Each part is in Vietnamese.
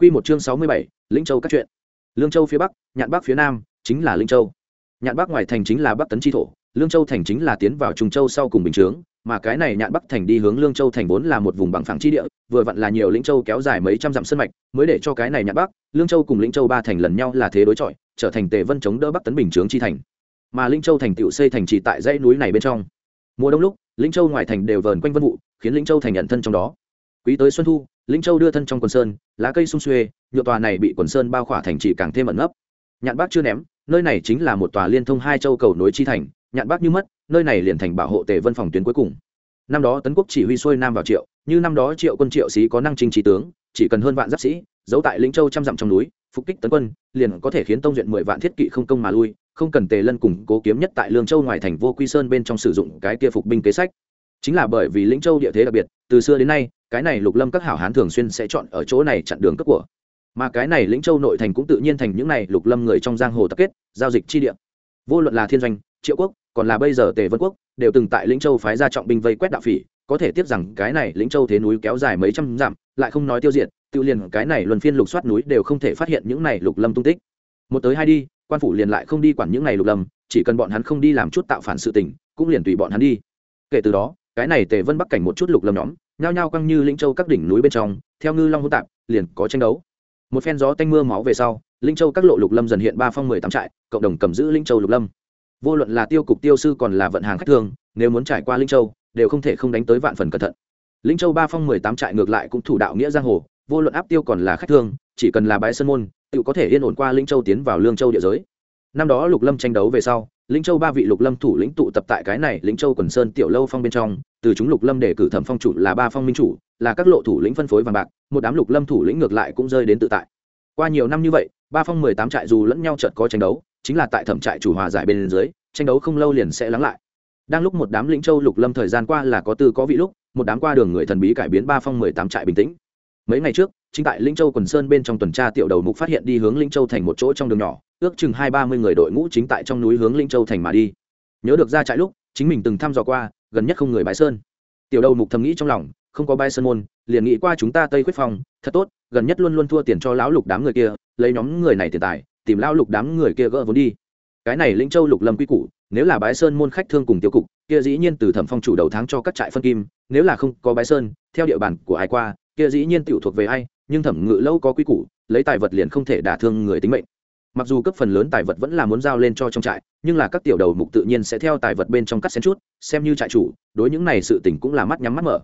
Quy một chương sáu mươi bảy, Lĩnh Châu các chuyện. Lương Châu phía bắc, Nhạn Bắc phía nam, chính là Linh Châu. Nhạn Bắc ngoài thành chính là Bắc Tấn chi thổ, Lương Châu thành chính là tiến vào Trung Châu sau cùng bình chướng, mà cái này Nhạn Bắc thành đi hướng Lương Châu thành vốn là một vùng bằng phẳng chi địa, vừa vặn là nhiều Lĩnh Châu kéo dài mấy trăm dặm sơn mạch, mới để cho cái này Nhạn Bắc, Lương Châu cùng Lĩnh Châu ba thành lần nhau là thế đối chọi, trở thành Tề Vân chống đỡ Bắc Tấn bình chướng chi thành. Mà Linh Châu thành tựu xây thành chỉ tại dãy núi này bên trong. Mùa đông lúc, Lĩnh Châu ngoài thành đều vờn quanh vân vụ, khiến Lĩnh Châu thành nhận thân trong đó. Quý tới xuân thu, Lĩnh Châu đưa thân trong quần sơn, lá cây sung xuê, nhựa tòa này bị quần sơn bao khỏa thành trì càng thêm ẩn nấp. Nhạn bác chưa ném, nơi này chính là một tòa liên thông hai châu cầu nối chi thành, Nhạn bác như mất, nơi này liền thành bảo hộ Tề Vân phòng tuyến cuối cùng. Năm đó tấn quốc chỉ huy xuôi nam vào triệu, như năm đó triệu quân triệu sĩ có năng trình trí tướng, chỉ cần hơn vạn giáp sĩ, giấu tại Lĩnh Châu trăm dặm trong núi, phục kích tấn quân, liền có thể khiến tông duyện mười vạn thiết kỵ không công mà lui, không cần Tề Lân cùng cố kiếm nhất tại Lương Châu ngoài thành Vô Quy Sơn bên trong sử dụng cái kia phục binh kế sách. Chính là bởi vì Lĩnh Châu địa thế đặc biệt, từ xưa đến nay, cái này Lục Lâm các hảo hán thường xuyên sẽ chọn ở chỗ này chặn đường cấp của. Mà cái này lĩnh châu nội thành cũng tự nhiên thành những này lục lâm người trong giang hồ tập kết giao dịch chi địa. Vô luận là thiên doanh triệu quốc còn là bây giờ tề vân quốc đều từng tại lĩnh châu phái ra trọng binh vây quét đạo phỉ có thể tiếp rằng cái này lĩnh châu thế núi kéo dài mấy trăm dặm lại không nói tiêu diệt tự liền cái này luân phiên lục soát núi đều không thể phát hiện những này lục lâm tung tích. Một tới hai đi quan phủ liền lại không đi quản những này lục lâm chỉ cần bọn hắn không đi làm chút tạo phản sự tình cũng liền tùy bọn hắn đi. Kể từ đó cái này tề vân bắc cảnh một chút lục lâm nhóm, nhao nhao căng như lĩnh châu các đỉnh núi bên trong, theo ngư long hỗn tạp, liền có tranh đấu. Một phen gió tanh mưa máu về sau linh châu các lộ lục lâm dần hiện ba phong mười tám trại, cộng đồng cầm giữ linh châu lục lâm. Vô luận là tiêu cục tiêu sư còn là vận hàng khách thường nếu muốn trải qua linh châu, đều không thể không đánh tới vạn phần cẩn thận. Linh châu ba phong mười tám trại ngược lại cũng thủ đạo nghĩa giang hồ, vô luận áp tiêu còn là khách thương, chỉ cần là bãi sơn môn, tự có thể yên ổn qua linh châu tiến vào lương châu địa giới. Năm đó lục lâm tranh đấu về sau linh châu ba vị lục lâm thủ lĩnh tụ tập tại cái này linh châu quần sơn tiểu lâu phong bên trong, từ chúng lục lâm để cử thẩm phong chủ là ba phong minh chủ, là các lộ thủ lĩnh phân phối vàng bạc, một đám lục lâm thủ lĩnh ngược lại cũng rơi đến tự tại. Qua nhiều năm như vậy, ba phong mười tám trại dù lẫn nhau chợt có tranh đấu, chính là tại thẩm trại chủ hòa giải bên dưới, tranh đấu không lâu liền sẽ lắng lại. Đang lúc một đám lĩnh châu lục lâm thời gian qua là có tư có vị lúc, một đám qua đường người thần bí cải biến ba phong mười tám trại bình tĩnh mấy ngày trước, chính tại lĩnh châu quần sơn bên trong tuần tra tiểu đầu mục phát hiện đi hướng lĩnh châu thành một chỗ trong đường nhỏ, ước chừng hai ba mươi người đội ngũ chính tại trong núi hướng lĩnh châu thành mà đi. Nhớ được ra trại lúc, chính mình từng thăm dò qua, gần nhất không người bãi sơn. Tiểu đầu mục thầm nghĩ trong lòng, không có bãi sơn môn, liền nghĩ qua chúng ta tây quyết phong, thật tốt, gần nhất luôn luôn thua tiền cho lão lục đám người kia, lấy nhóm người này tiền tài, tìm lão lục đám người kia gỡ vốn đi. Cái này lĩnh châu lục lâm quy củ, nếu là bái sơn môn khách thương cùng tiêu cục, kia dĩ nhiên từ thẩm phong chủ đầu tháng cho các trại phân kim, nếu là không có bái sơn, theo địa bàn của ai qua kia dĩ nhiên tiểu thuộc về ai, nhưng thẩm ngự lâu có quy củ, lấy tài vật liền không thể đả thương người tính mệnh. Mặc dù cấp phần lớn tài vật vẫn là muốn giao lên cho trong trại, nhưng là các tiểu đầu mục tự nhiên sẽ theo tài vật bên trong cắt xén chút, xem như trại chủ, đối những này sự tình cũng là mắt nhắm mắt mở.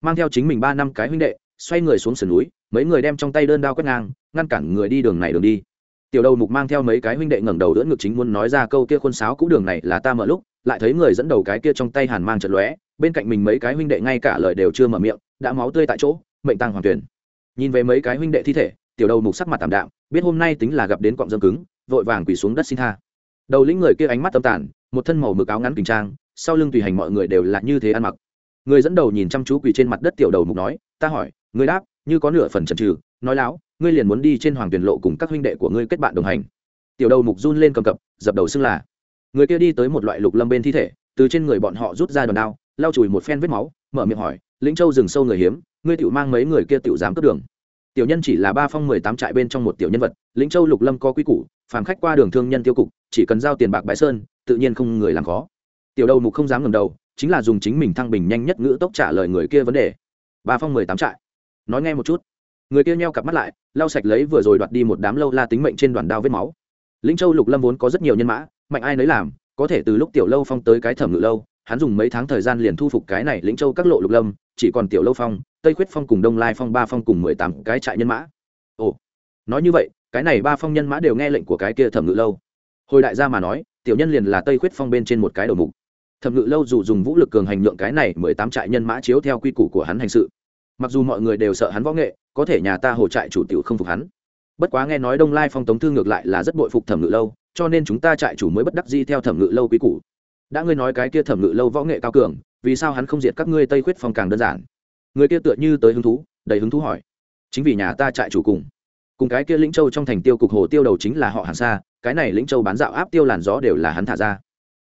Mang theo chính mình ba năm cái huynh đệ, xoay người xuống sườn núi, mấy người đem trong tay đơn đao quét ngang, ngăn cản người đi đường này đường đi. Tiểu đầu mục mang theo mấy cái huynh đệ ngẩng đầu đỡ ngực chính muốn nói ra câu kia khuôn sáo cũ đường này là ta mở lúc, lại thấy người dẫn đầu cái kia trong tay hàn mang trận lóe, bên cạnh mình mấy cái huynh đệ ngay cả lời đều chưa mở miệng, đã máu tươi tại chỗ mệnh tăng hoàng tuyển. Nhìn về mấy cái huynh đệ thi thể, tiểu đầu mục sắc mặt tảm đạm, biết hôm nay tính là gặp đến cọng dâm cứng, vội vàng quỳ xuống đất xin tha. Đầu lĩnh người kia ánh mắt tâm tàn, một thân màu mực áo ngắn kình trang, sau lưng tùy hành mọi người đều là như thế ăn mặc. Người dẫn đầu nhìn chăm chú quỳ trên mặt đất tiểu đầu mục nói, ta hỏi, ngươi đáp, như có nửa phần chần trừ nói láo, ngươi liền muốn đi trên hoàng tuyển lộ cùng các huynh đệ của ngươi kết bạn đồng hành. Tiểu đầu mục run lên cầm cập, dập đầu xưng là. Người kia đi tới một loại lục lâm bên thi thể, từ trên người bọn họ rút ra đòn đao, lau chùi một phen vết máu, mở miệng hỏi, lĩnh châu rừng sâu người hiếm ngươi tiểu mang mấy người kia tiểu dám cướp đường. Tiểu nhân chỉ là ba phong mười tám trại bên trong một tiểu nhân vật, lĩnh châu lục lâm có quy củ, phàm khách qua đường thương nhân tiêu cục, chỉ cần giao tiền bạc bãi sơn, tự nhiên không người làm khó. Tiểu đầu mục không dám ngầm đầu, chính là dùng chính mình thăng bình nhanh nhất ngữ tốc trả lời người kia vấn đề. Ba phong mười tám trại. Nói nghe một chút. Người kia nheo cặp mắt lại, lau sạch lấy vừa rồi đoạt đi một đám lâu la tính mệnh trên đoàn đao vết máu. Lĩnh châu lục lâm vốn có rất nhiều nhân mã, mạnh ai nấy làm, có thể từ lúc tiểu lâu phong tới cái thẩm ngự lâu, hắn dùng mấy tháng thời gian liền thu phục cái này lĩnh châu các lộ lục lâm chỉ còn tiểu lâu phong, tây khuyết phong cùng đông lai phong, ba phong cùng mười tám cái trại nhân mã. Ồ, nói như vậy, cái này ba phong nhân mã đều nghe lệnh của cái kia thẩm ngự lâu. Hồi đại gia mà nói, tiểu nhân liền là tây khuyết phong bên trên một cái đầu mục. Thẩm ngự lâu dù dùng vũ lực cường hành nhượng cái này mười tám trại nhân mã chiếu theo quy củ của hắn hành sự. Mặc dù mọi người đều sợ hắn võ nghệ, có thể nhà ta hồ trại chủ tiểu không phục hắn. Bất quá nghe nói đông lai phong tống thư ngược lại là rất bội phục thẩm ngự lâu, cho nên chúng ta trại chủ mới bất đắc di theo thẩm ngự lâu quý củ. Đã ngươi nói cái kia thẩm ngự lâu võ nghệ cao cường vì sao hắn không diệt các ngươi tây khuyết phong càng đơn giản? Người kia tựa như tới hứng thú, đầy hứng thú hỏi. Chính vì nhà ta trại chủ cùng. Cùng cái kia lĩnh châu trong thành tiêu cục hồ tiêu đầu chính là họ hàng xa cái này lĩnh châu bán dạo áp tiêu làn gió đều là hắn thả ra.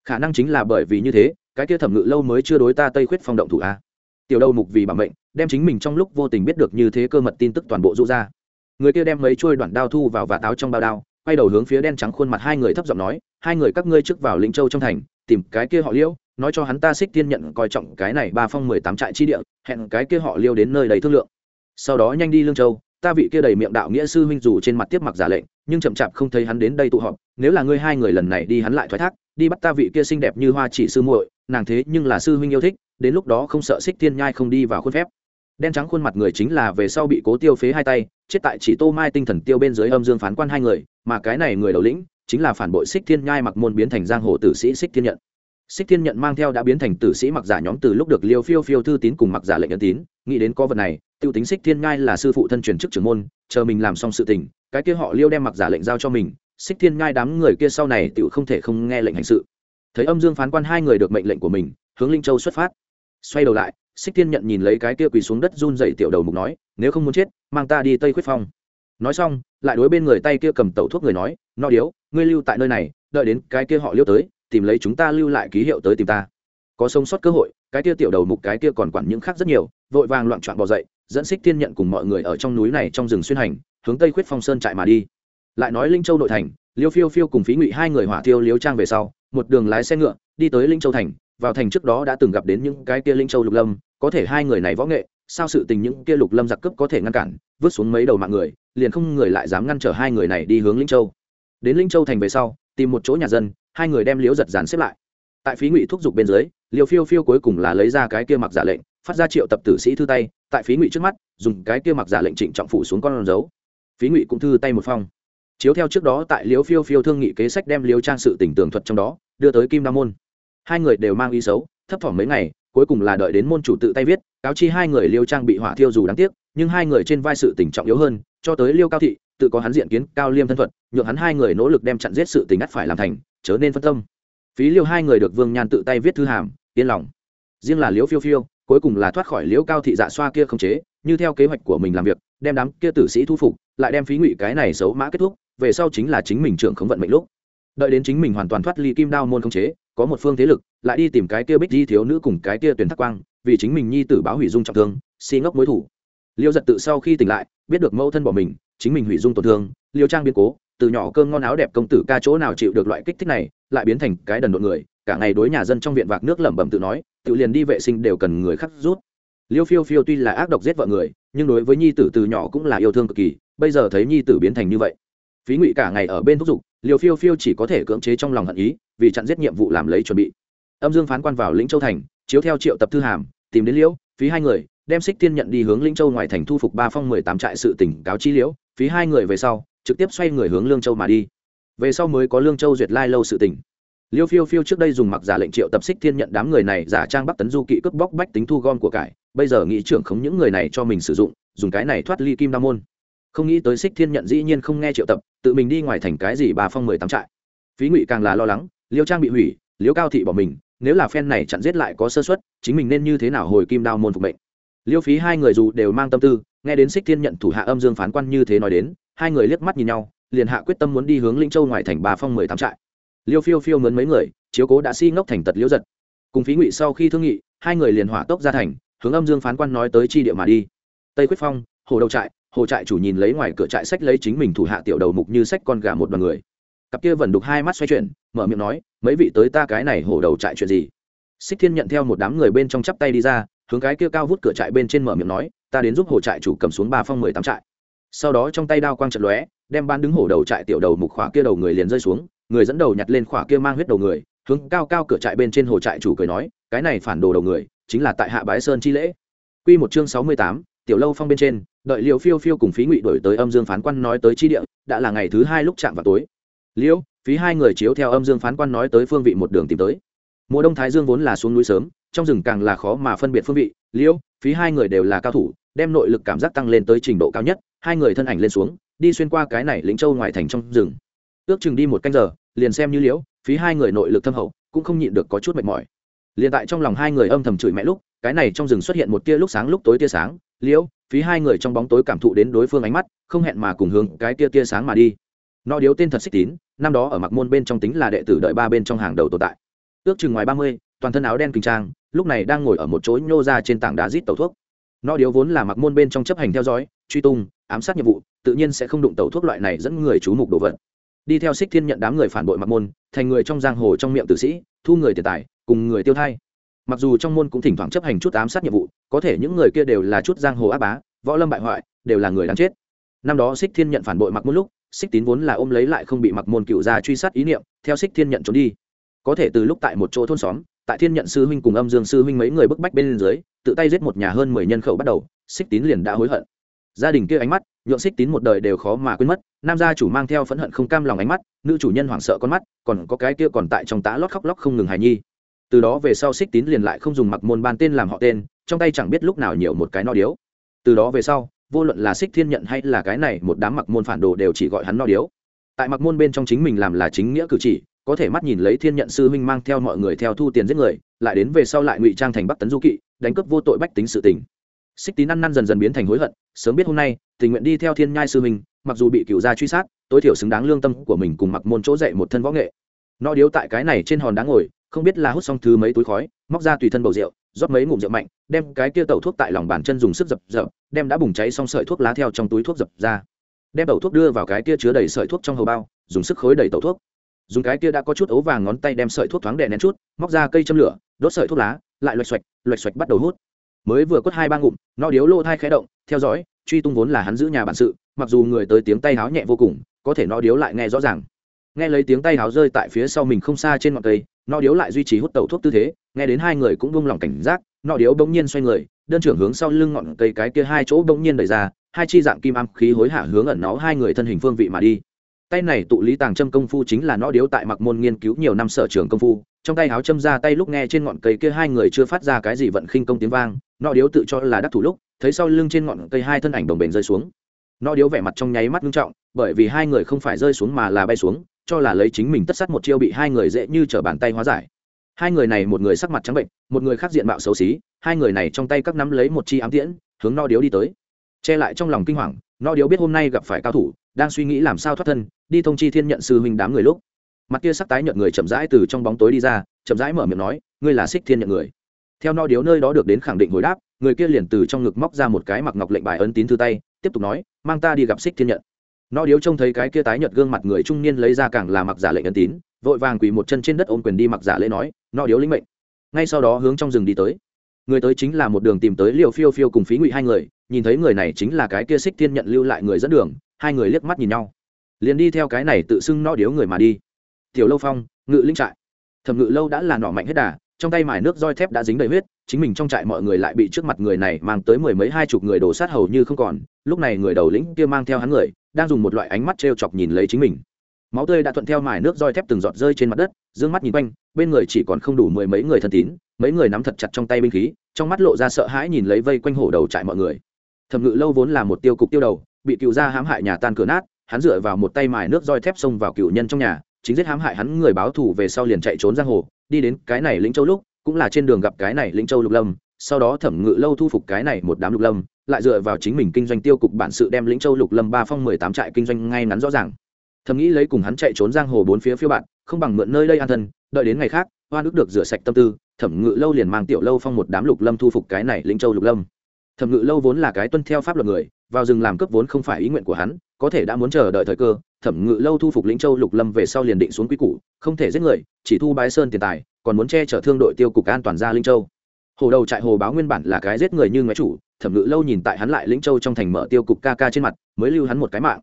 Khả năng chính là bởi vì như thế, cái kia thẩm ngự lâu mới chưa đối ta tây khuyết phong động thủ a. Tiểu đầu mục vì bản mệnh, đem chính mình trong lúc vô tình biết được như thế cơ mật tin tức toàn bộ rũ ra. Người kia đem mấy chuôi đoạn đao thu vào và táo trong bao đao, quay đầu hướng phía đen trắng khuôn mặt hai người thấp giọng nói, hai người các ngươi trước vào lĩnh châu trong thành, tìm cái kia họ liễu nói cho hắn ta xích tiên nhận coi trọng cái này ba phong mười tám trại chi địa, hẹn cái kia họ liêu đến nơi đầy thương lượng. Sau đó nhanh đi lương châu, ta vị kia đầy miệng đạo nghĩa sư huynh dù trên mặt tiếp mặc giả lệnh, nhưng chậm chạp không thấy hắn đến đây tụ họp, nếu là ngươi hai người lần này đi hắn lại thoái thác, đi bắt ta vị kia xinh đẹp như hoa chỉ sư muội, nàng thế nhưng là sư huynh yêu thích, đến lúc đó không sợ xích tiên nhai không đi vào khuôn phép. Đen trắng khuôn mặt người chính là về sau bị cố tiêu phế hai tay, chết tại chỉ tô mai tinh thần tiêu bên dưới âm dương phán quan hai người, mà cái này người đầu lĩnh chính là phản bội xích thiên nhai mặc môn biến thành giang hồ tử sĩ xích thiên nhận xích thiên nhận mang theo đã biến thành tử sĩ mặc giả nhóm từ lúc được liêu phiêu phiêu thư tín cùng mặc giả lệnh ấn tín, nghĩ đến có vật này t i ê u tính xích thiên ngay là sư phụ thân truyền chức trưởng môn, chờ mình làm xong sự tình, cái kia họ liêu đem mặc giả lệnh giao cho mình, xích thiên Ngay đám người kia sau này t không thể không nghe lệnh hành sự. Thấy âm dương phán quan hai người được mệnh lệnh của mình, hướng linh châu xuất phát. Xoay đầu lại, xích thiên nhận nhìn lấy cái kia quỳ xuống đất run dậy tiểu đầu mục nói, nếu không muốn chết, mang ta đi tây khuyết phong. Nói xong, lại đối bên người tay kia cầm tẩu thuốc người nói no điếu, ngươi lưu tại nơi này, đợi đến cái kia họ liêu tới tìm lấy chúng ta lưu lại ký hiệu tới tìm ta. Có sống sót cơ hội, cái kia tiểu đầu mục cái kia còn quản những khác rất nhiều, vội vàng loạn trọn bỏ dậy, dẫn xích thiên nhận cùng mọi người ở trong núi này trong rừng xuyên hành, hướng tây khuyết phong sơn trại mà đi. Lại nói linh châu nội thành, liêu phiêu phiêu cùng phí ngụy hai người hỏa tiêu liếu trang về sau, một đường lái xe ngựa, đi tới linh châu thành, vào thành trước đó đã từng gặp đến những cái kia linh châu lục lâm, có thể hai người này võ nghệ, sao sự tình những kia lục lâm giặc cướp có thể ngăn cản, vứt xuống mấy đầu mạng người, liền không người lại dám ngăn trở hai người này đi hướng linh châu. Đến linh châu thành về sau, tìm một chỗ nhà dân hai người đem liễu giật dàn xếp lại. Tại phí ngụy thúc giục bên dưới liều phiêu phiêu cuối cùng là lấy ra cái kia mặc giả lệnh, phát ra triệu tập tử sĩ thư tay, tại phí ngụy trước mắt, dùng cái kia mặc giả lệnh trịnh trọng phủ xuống con dấu. Phí ngụy cũng thư tay một phong. Chiếu theo trước đó tại liễu phiêu phiêu thương nghị kế sách đem liễu trang sự tỉnh tường thuật trong đó, đưa tới kim đa môn. Hai người đều mang ý xấu, thấp thỏm mấy ngày, cuối cùng là đợi đến môn chủ tự tay viết, cáo chi hai người liêu trang bị hỏa thiêu dù đáng tiếc, nhưng hai người trên vai sự tỉnh trọng yếu hơn, cho tới liêu cao thị tự có hắn diện kiến cao liêm thân thuật, nhượng hắn hai người nỗ lực đem chặn giết sự tình ắt phải làm thành, chớ nên phân tâm. Phí liêu hai người được vương nhan tự tay viết thư hàm, yên lòng. Riêng là liễu phiêu phiêu, cuối cùng là thoát khỏi liễu cao thị dạ xoa kia không chế, như theo kế hoạch của mình làm việc, đem đám kia tử sĩ thu phục, lại đem phí ngụy cái này xấu mã kết thúc, về sau chính là chính mình trưởng không vận mệnh lúc. Đợi đến chính mình hoàn toàn thoát ly kim đao môn không chế, có một phương thế lực, lại đi tìm cái kia bích di thiếu nữ cùng cái kia tuyển thác quang, vì chính mình nhi tử báo hủy dung trọng thương, si ngốc mối thủ. Liêu giật tự sau khi tỉnh lại, biết được mẫu thân bỏ mình chính mình hủy dung tổn thương, liêu trang biến cố, từ nhỏ cơm ngon áo đẹp công tử ca chỗ nào chịu được loại kích thích này, lại biến thành cái đần độn người, cả ngày đối nhà dân trong viện vạc nước lẩm bẩm tự nói, tự liền đi vệ sinh đều cần người khắc rút liêu phiêu phiêu tuy là ác độc giết vợ người, nhưng đối với nhi tử từ nhỏ cũng là yêu thương cực kỳ, bây giờ thấy nhi tử biến thành như vậy. Phí ngụy cả ngày ở bên thúc giục, liêu phiêu phiêu chỉ có thể cưỡng chế trong lòng hận ý, vì chặn giết nhiệm vụ làm lấy chuẩn bị. Âm dương phán quan vào lĩnh châu thành, chiếu theo triệu tập thư hàm, tìm đến liễu phí hai người, đem xích tiên nhận đi hướng lĩnh châu ngoài thành thu phục ba phong mười tám trại sự tỉnh cáo chi liễu phí hai người về sau, trực tiếp xoay người hướng lương châu mà đi. Về sau mới có lương châu duyệt lai lâu sự tỉnh liêu phiêu phiêu trước đây dùng mặc giả lệnh triệu tập xích thiên nhận đám người này giả trang bắc tấn du kỵ cướp bóc bách tính thu gom của cải, bây giờ nghĩ trưởng khống những người này cho mình sử dụng, dùng cái này thoát ly kim nam môn. Không nghĩ tới xích thiên nhận dĩ nhiên không nghe triệu tập, tự mình đi ngoài thành cái gì bà phong mười tám trại. Phí ngụy càng là lo lắng, liêu trang bị hủy, liêu cao thị bỏ mình, nếu là phen này chặn giết lại có sơ xuất chính mình nên như thế nào hồi kim đao môn phục mệnh? Liêu phí hai người dù đều mang tâm tư nghe đến xích thiên nhận thủ hạ âm dương phán quan như thế nói đến, hai người liếc mắt nhìn nhau, liền hạ quyết tâm muốn đi hướng linh châu ngoài thành bà phong mười tám trại. Liêu phiêu phiêu mướn mấy người, chiếu cố đã si ngốc thành tật liễu giật. Cùng phí ngụy sau khi thương nghị, hai người liền hỏa tốc ra thành, hướng âm dương phán quan nói tới chi địa mà đi. Tây quyết phong, hồ đầu trại, hồ trại chủ nhìn lấy ngoài cửa trại sách lấy chính mình thủ hạ tiểu đầu mục như sách con gà một đoàn người. Cặp kia vẫn đục hai mắt xoay chuyển, mở miệng nói, mấy vị tới ta cái này hồ đầu trại chuyện gì? Xích thiên nhận theo một đám người bên trong chắp tay đi ra hướng cái kia cao vút cửa trại bên trên mở miệng nói, ta đến giúp hồ trại chủ cầm xuống ba phong mười tám trại. Sau đó trong tay đao quang trận lóe, đem ban đứng hổ đầu trại tiểu đầu mục khỏa kia đầu người liền rơi xuống, người dẫn đầu nhặt lên khỏa kia mang huyết đầu người, hướng cao cao cửa trại bên trên hồ trại chủ cười nói, cái này phản đồ đầu người, chính là tại hạ bái sơn chi lễ. Quy một chương sáu mươi tám, tiểu lâu phong bên trên, đợi liều phiêu phiêu cùng phí ngụy đổi tới âm dương phán quan nói tới chi địa, đã là ngày thứ hai lúc chạm vào tối. Liễu, phí hai người chiếu theo âm dương phán quan nói tới phương vị một đường tìm tới. Mùa đông thái dương vốn là xuống núi sớm trong rừng càng là khó mà phân biệt phương vị. Liễu phí hai người đều là cao thủ, đem nội lực cảm giác tăng lên tới trình độ cao nhất, hai người thân ảnh lên xuống, đi xuyên qua cái này lĩnh châu ngoài thành trong rừng. Ước chừng đi một canh giờ, liền xem như liễu phí hai người nội lực thâm hậu, cũng không nhịn được có chút mệt mỏi. Liền tại trong lòng hai người âm thầm chửi mẹ lúc, cái này trong rừng xuất hiện một tia lúc sáng lúc tối tia sáng. Liễu phí hai người trong bóng tối cảm thụ đến đối phương ánh mắt, không hẹn mà cùng hướng cái tia tia sáng mà đi. Nó điếu tên thật xích tín, năm đó ở mặc môn bên trong tính là đệ tử đợi ba bên trong hàng đầu tồn tại. Ước chừng ngoài ba mươi toàn thân áo đen kinh trang, lúc này đang ngồi ở một chỗ nhô ra trên tảng đá rít tẩu thuốc. Nó điếu vốn là mặc môn bên trong chấp hành theo dõi, truy tung, ám sát nhiệm vụ, tự nhiên sẽ không đụng tẩu thuốc loại này dẫn người chú mục đồ vật. Đi theo xích thiên nhận đám người phản bội mặc môn, thành người trong giang hồ trong miệng tử sĩ, thu người tiền tài, cùng người tiêu thai. Mặc dù trong môn cũng thỉnh thoảng chấp hành chút ám sát nhiệm vụ, có thể những người kia đều là chút giang hồ áp bá, võ lâm bại hoại, đều là người đáng chết. Năm đó xích thiên nhận phản bội mặc môn lúc, xích tín vốn là ôm lấy lại không bị mặc môn cựu gia truy sát ý niệm, theo xích thiên nhận trốn đi. Có thể từ lúc tại một chỗ thôn xóm tại thiên nhận sư huynh cùng âm dương sư huynh mấy người bức bách bên dưới, tự tay giết một nhà hơn mười nhân khẩu bắt đầu, xích tín liền đã hối hận. Gia đình kia ánh mắt, nhượng xích tín một đời đều khó mà quên mất, nam gia chủ mang theo phẫn hận không cam lòng ánh mắt, nữ chủ nhân hoảng sợ con mắt, còn có cái kia còn tại trong tá lót khóc lóc không ngừng hài nhi. Từ đó về sau xích tín liền lại không dùng mặc môn ban tên làm họ tên, trong tay chẳng biết lúc nào nhiều một cái no điếu. Từ đó về sau, vô luận là xích thiên nhận hay là cái này một đám mặc môn phản đồ đều chỉ gọi hắn no điếu. Tại mặc môn bên trong chính mình làm là chính nghĩa cử chỉ có thể mắt nhìn lấy thiên nhận sư huynh mang theo mọi người theo thu tiền giết người, lại đến về sau lại ngụy trang thành bắc tấn du kỵ, đánh cướp vô tội bách tính sự tình. Xích tín ăn năn dần dần biến thành hối hận, sớm biết hôm nay, tình nguyện đi theo thiên nhai sư huynh, mặc dù bị cựu gia truy sát, tối thiểu xứng đáng lương tâm của mình cùng mặc môn chỗ dậy một thân võ nghệ. Nó điếu tại cái này trên hòn đá ngồi, không biết là hút xong thứ mấy túi khói, móc ra tùy thân bầu rượu, rót mấy ngụm rượu mạnh, đem cái kia tẩu thuốc tại lòng bàn chân dùng sức dập dập, đem đã bùng cháy xong sợi thuốc lá theo trong túi thuốc dập ra. Đem tẩu thuốc đưa vào cái kia chứa đầy sợi thuốc trong hầu bao, dùng sức khối đầy tẩu thuốc dùng cái kia đã có chút ấu vàng ngón tay đem sợi thuốc thoáng đè nén chút, móc ra cây châm lửa, đốt sợi thuốc lá, lại loạch xoạch loạch xoạch bắt đầu hút. Mới vừa cốt hai ba ngụm no điếu lô thai khẽ động, theo dõi, truy tung vốn là hắn giữ nhà bản sự, mặc dù người tới tiếng tay háo nhẹ vô cùng, có thể no điếu lại nghe rõ ràng. Nghe lấy tiếng tay háo rơi tại phía sau mình không xa trên ngọn cây no điếu lại duy trì hút tẩu thuốc tư thế, nghe đến hai người cũng buông lỏng cảnh giác no điếu bỗng nhiên xoay người, đơn trưởng hướng sau lưng ngọn cây cái kia hai chỗ bỗng nhiên đẩy ra, hai chi dạng kim am khí hối hạ hướng ẩn nó hai người thân hình phương vị mà đi tay này tụ lý tàng châm công phu chính là nó điếu tại mặc môn nghiên cứu nhiều năm sở trường công phu. Trong tay háo châm ra tay lúc nghe trên ngọn cây kia hai người chưa phát ra cái gì vận khinh công tiếng vang, nó điếu tự cho là đắc thủ lúc, thấy sau lưng trên ngọn cây hai thân ảnh đồng bền rơi xuống. Nó điếu vẻ mặt trong nháy mắt nghiêm trọng, bởi vì hai người không phải rơi xuống mà là bay xuống, cho là lấy chính mình tất sát một chiêu bị hai người dễ như trở bàn tay hóa giải. Hai người này một người sắc mặt trắng bệnh, một người khác diện mạo xấu xí, hai người này trong tay các nắm lấy một chi ám tiễn, hướng no điếu đi tới. Che lại trong lòng kinh hoàng nó điếu biết hôm nay gặp phải cao thủ, đang suy nghĩ làm sao thoát thân, đi thông chi thiên nhận sư huynh đám người lúc. Mặt kia sắc tái nhận người chậm rãi từ trong bóng tối đi ra, chậm rãi mở miệng nói, ngươi là xích thiên nhận người. Theo no điếu nơi đó được đến khẳng định hồi đáp, người kia liền từ trong ngực móc ra một cái mặc ngọc lệnh bài ấn tín thư tay, tiếp tục nói, mang ta đi gặp xích thiên nhận. No điếu trông thấy cái kia tái nhợt gương mặt người trung niên lấy ra càng là mặc giả lệnh ấn tín, vội vàng quỳ một chân trên đất ôm quyền đi mặc giả lễ nói no điếu lĩnh mệnh. Ngay sau đó hướng trong rừng đi tới. Người tới chính là một đường tìm tới liều phiêu phiêu cùng phí ngụy hai người nhìn thấy người này chính là cái kia xích thiên nhận lưu lại người dẫn đường, hai người liếc mắt nhìn nhau. Liền đi theo cái này tự xưng no điếu người mà đi. Tiểu lâu phong, ngự linh trại. Thẩm ngự lâu đã là nỏ mạnh hết đà, trong tay mài nước roi thép đã dính đầy huyết, chính mình trong trại mọi người lại bị trước mặt người này mang tới mười mấy hai chục người đổ sát hầu như không còn, lúc này người đầu lĩnh kia mang theo hắn người, đang dùng một loại ánh mắt t r e o chọc nhìn lấy chính mình. Máu tươi đã thuận theo mài nước roi thép từng giọt rơi trên mặt đất d ư ơ n g mắt nhìn quanh, bên người chỉ còn không đủ mười mấy người thân tín, mấy người nắm thật chặt trong tay binh khí, trong mắt lộ ra sợ hãi nhìn lấy vây quanh hổ đầu trại mọi người thẩm ngự lâu vốn là một tiêu cục tiêu đầu, bị cựu gia hãm hại nhà tan cửa nát, hắn dựa vào một tay mài nước roi thép xông vào cựu nhân trong nhà, chính giết hãm hại hắn người báo thù về sau liền chạy trốn giang hồ, đi đến cái này lĩnh châu lúc, cũng là trên đường gặp cái này lĩnh châu lục lâm, sau đó thẩm ngự lâu thu phục cái này một đám lục lâm, lại dựa vào chính mình kinh doanh tiêu cục bản sự đem lĩnh châu lục lâm ba phong mười tám trại kinh doanh ngay ngắn rõ ràng. Thầm nghĩ lấy cùng hắn chạy trốn giang hồ bốn phía phía bạn, không bằng mượn nơi đây an thân, đợi đến ngày khác, hoa nước được rửa sạch tâm tư, thẩm ngự lâu liền mang tiểu lâu phong một đám lục lâm thu phục cái này lĩnh châu lục lâm thẩm ngự lâu vốn là cái tuân theo pháp luật người, vào rừng làm cấp vốn không phải ý nguyện của hắn, có thể đã muốn chờ đợi thời cơ, thẩm ngự lâu thu phục lĩnh châu lục lâm về sau liền định xuống quy củ, không thể giết người, chỉ thu bái sơn tiền tài, còn muốn che chở thương đội tiêu cục an toàn ra linh châu. Hồ đầu trại hồ báo nguyên bản là cái giết người như ngoại chủ, thẩm ngự lâu nhìn tại hắn lại lĩnh châu trong thành mở tiêu cục ca ca trên mặt, mới lưu hắn một cái mạng.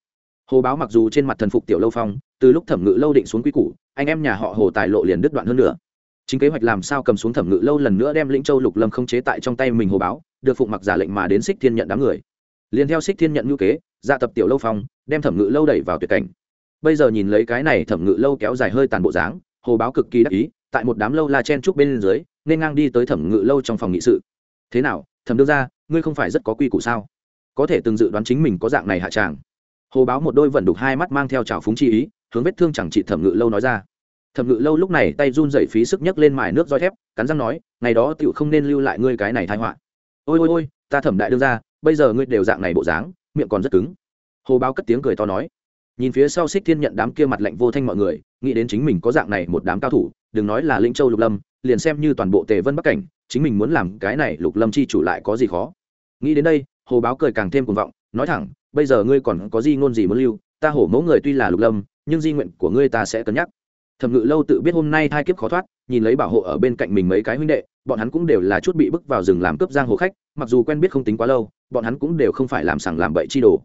Hồ báo mặc dù trên mặt thần phục tiểu lâu phong, từ lúc thẩm ngự lâu định xuống quy củ, anh em nhà họ hồ tài lộ liền đứt đoạn hơn nữa chính kế hoạch làm sao cầm xuống thẩm ngự lâu lần nữa đem lĩnh châu lục lâm không chế tại trong tay mình hồ báo, được phụng mặc giả lệnh mà đến xích thiên nhận đám người. Liền theo xích thiên nhận ngữ kế dạ tập tiểu lâu phong, đem thẩm ngự lâu đẩy vào tuyệt cảnh. Bây giờ nhìn lấy cái này thẩm ngự lâu kéo dài hơi tàn bộ dáng, hồ báo cực kỳ đắc ý, tại một đám lâu la chen trúc bên dưới, nên ngang đi tới thẩm ngự lâu trong phòng nghị sự. Thế nào, thẩm đưa ra ngươi không phải rất có quy củ sao? Có thể từng dự đoán chính mình có dạng này hạ tràng. Hồ báo một đôi vận đục hai mắt mang theo trào phúng chi ý, hướng vết thương chẳng chị thẩm ngự lâu nói ra thẩm ngự lâu lúc này tay run dậy phí sức nhấc lên mài nước roi thép, cắn răng nói, ngày đó tựu không nên lưu lại ngươi cái này thai họa. Ôi ôi ôi, ta thẩm đại đương ra bây giờ ngươi đều dạng này bộ dáng, miệng còn rất cứng. Hồ báo cất tiếng cười to nói. Nhìn phía sau xích thiên nhận đám kia mặt lạnh vô thanh mọi người, nghĩ đến chính mình có dạng này một đám cao thủ, đừng nói là linh châu lục lâm, liền xem như toàn bộ tề vân bắc cảnh, chính mình muốn làm cái này lục lâm chi chủ lại có gì khó. Nghĩ đến đây, hồ báo cười càng thêm cuồng vọng, nói thẳng, bây giờ ngươi còn có di ngôn gì muốn lưu, ta hổ mẫu người tuy là lục lâm, nhưng di nguyện của ngươi ta sẽ cân nhắc thẩm ngự lâu tự biết hôm nay thai kiếp khó thoát, nhìn lấy bảo hộ ở bên cạnh mình mấy cái huynh đệ, bọn hắn cũng đều là chút bị bức vào rừng làm cướp giang hồ khách, mặc dù quen biết không tính quá lâu, bọn hắn cũng đều không phải làm sằng làm bậy chi đồ.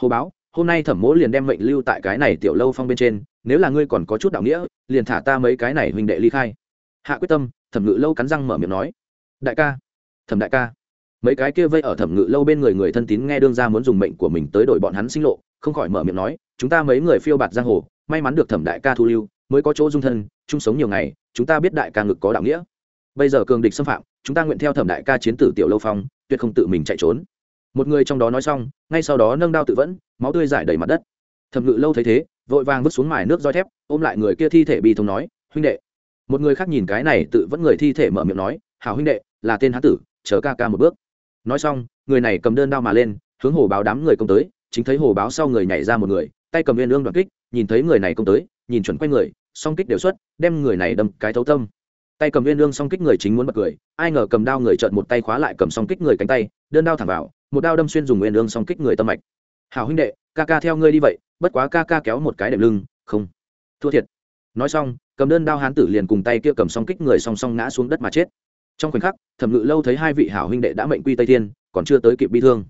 Hồ báo, hôm nay thẩm mỗ liền đem mệnh lưu tại cái này tiểu lâu phong bên trên, nếu là ngươi còn có chút đạo nghĩa, liền thả ta mấy cái này huynh đệ ly khai. Hạ quyết tâm, thẩm ngự lâu cắn răng mở miệng nói. Đại ca, thẩm đại ca. Mấy cái kia vây ở thẩm ngự lâu bên người người thân tín nghe đương ra muốn dùng mệnh của mình tới đổi bọn hắn sinh lộ, không khỏi mở miệng nói, chúng ta mấy người phiêu bạt giang hồ, may mắn được thẩm đại ca thu lưu mới có chỗ dung thân, chung sống nhiều ngày, chúng ta biết đại ca ngực có đạo nghĩa. Bây giờ cường địch xâm phạm, chúng ta nguyện theo thẩm đại ca chiến tử tiểu lâu phong, tuyệt không tự mình chạy trốn. Một người trong đó nói xong, ngay sau đó nâng đao tự vẫn, máu tươi giải đầy mặt đất. Thẩm ngự lâu thấy thế, vội vàng vứt xuống mài nước roi thép, ôm lại người kia thi thể bi thống nói, huynh đệ. Một người khác nhìn cái này tự vẫn người thi thể mở miệng nói, hảo huynh đệ, là tên hán tử, chờ ca ca một bước. Nói xong, người này cầm đơn đao mà lên, hướng hồ báo đám người công tới, chính thấy hồ báo sau người nhảy ra một người, tay cầm viên lương đoạt kích, nhìn thấy người này công tới, nhìn chuẩn quay người song kích đều xuất, đem người này đâm cái thấu tâm. Tay cầm viên lương song kích người chính muốn bật cười, ai ngờ cầm đao người trợn một tay khóa lại cầm song kích người cánh tay, đơn đao thẳng vào, một đao đâm xuyên dùng nguyên lương song kích người tâm mạch. Hảo huynh đệ, ca ca theo ngươi đi vậy, bất quá ca ca kéo một cái đệm lưng, không. Thua thiệt. Nói xong, cầm đơn đao hán tử liền cùng tay kia cầm song kích người song song ngã xuống đất mà chết. Trong khoảnh khắc, thẩm ngự lâu thấy hai vị hảo huynh đệ đã mệnh quy tây thiên, còn chưa tới kịp bi thương.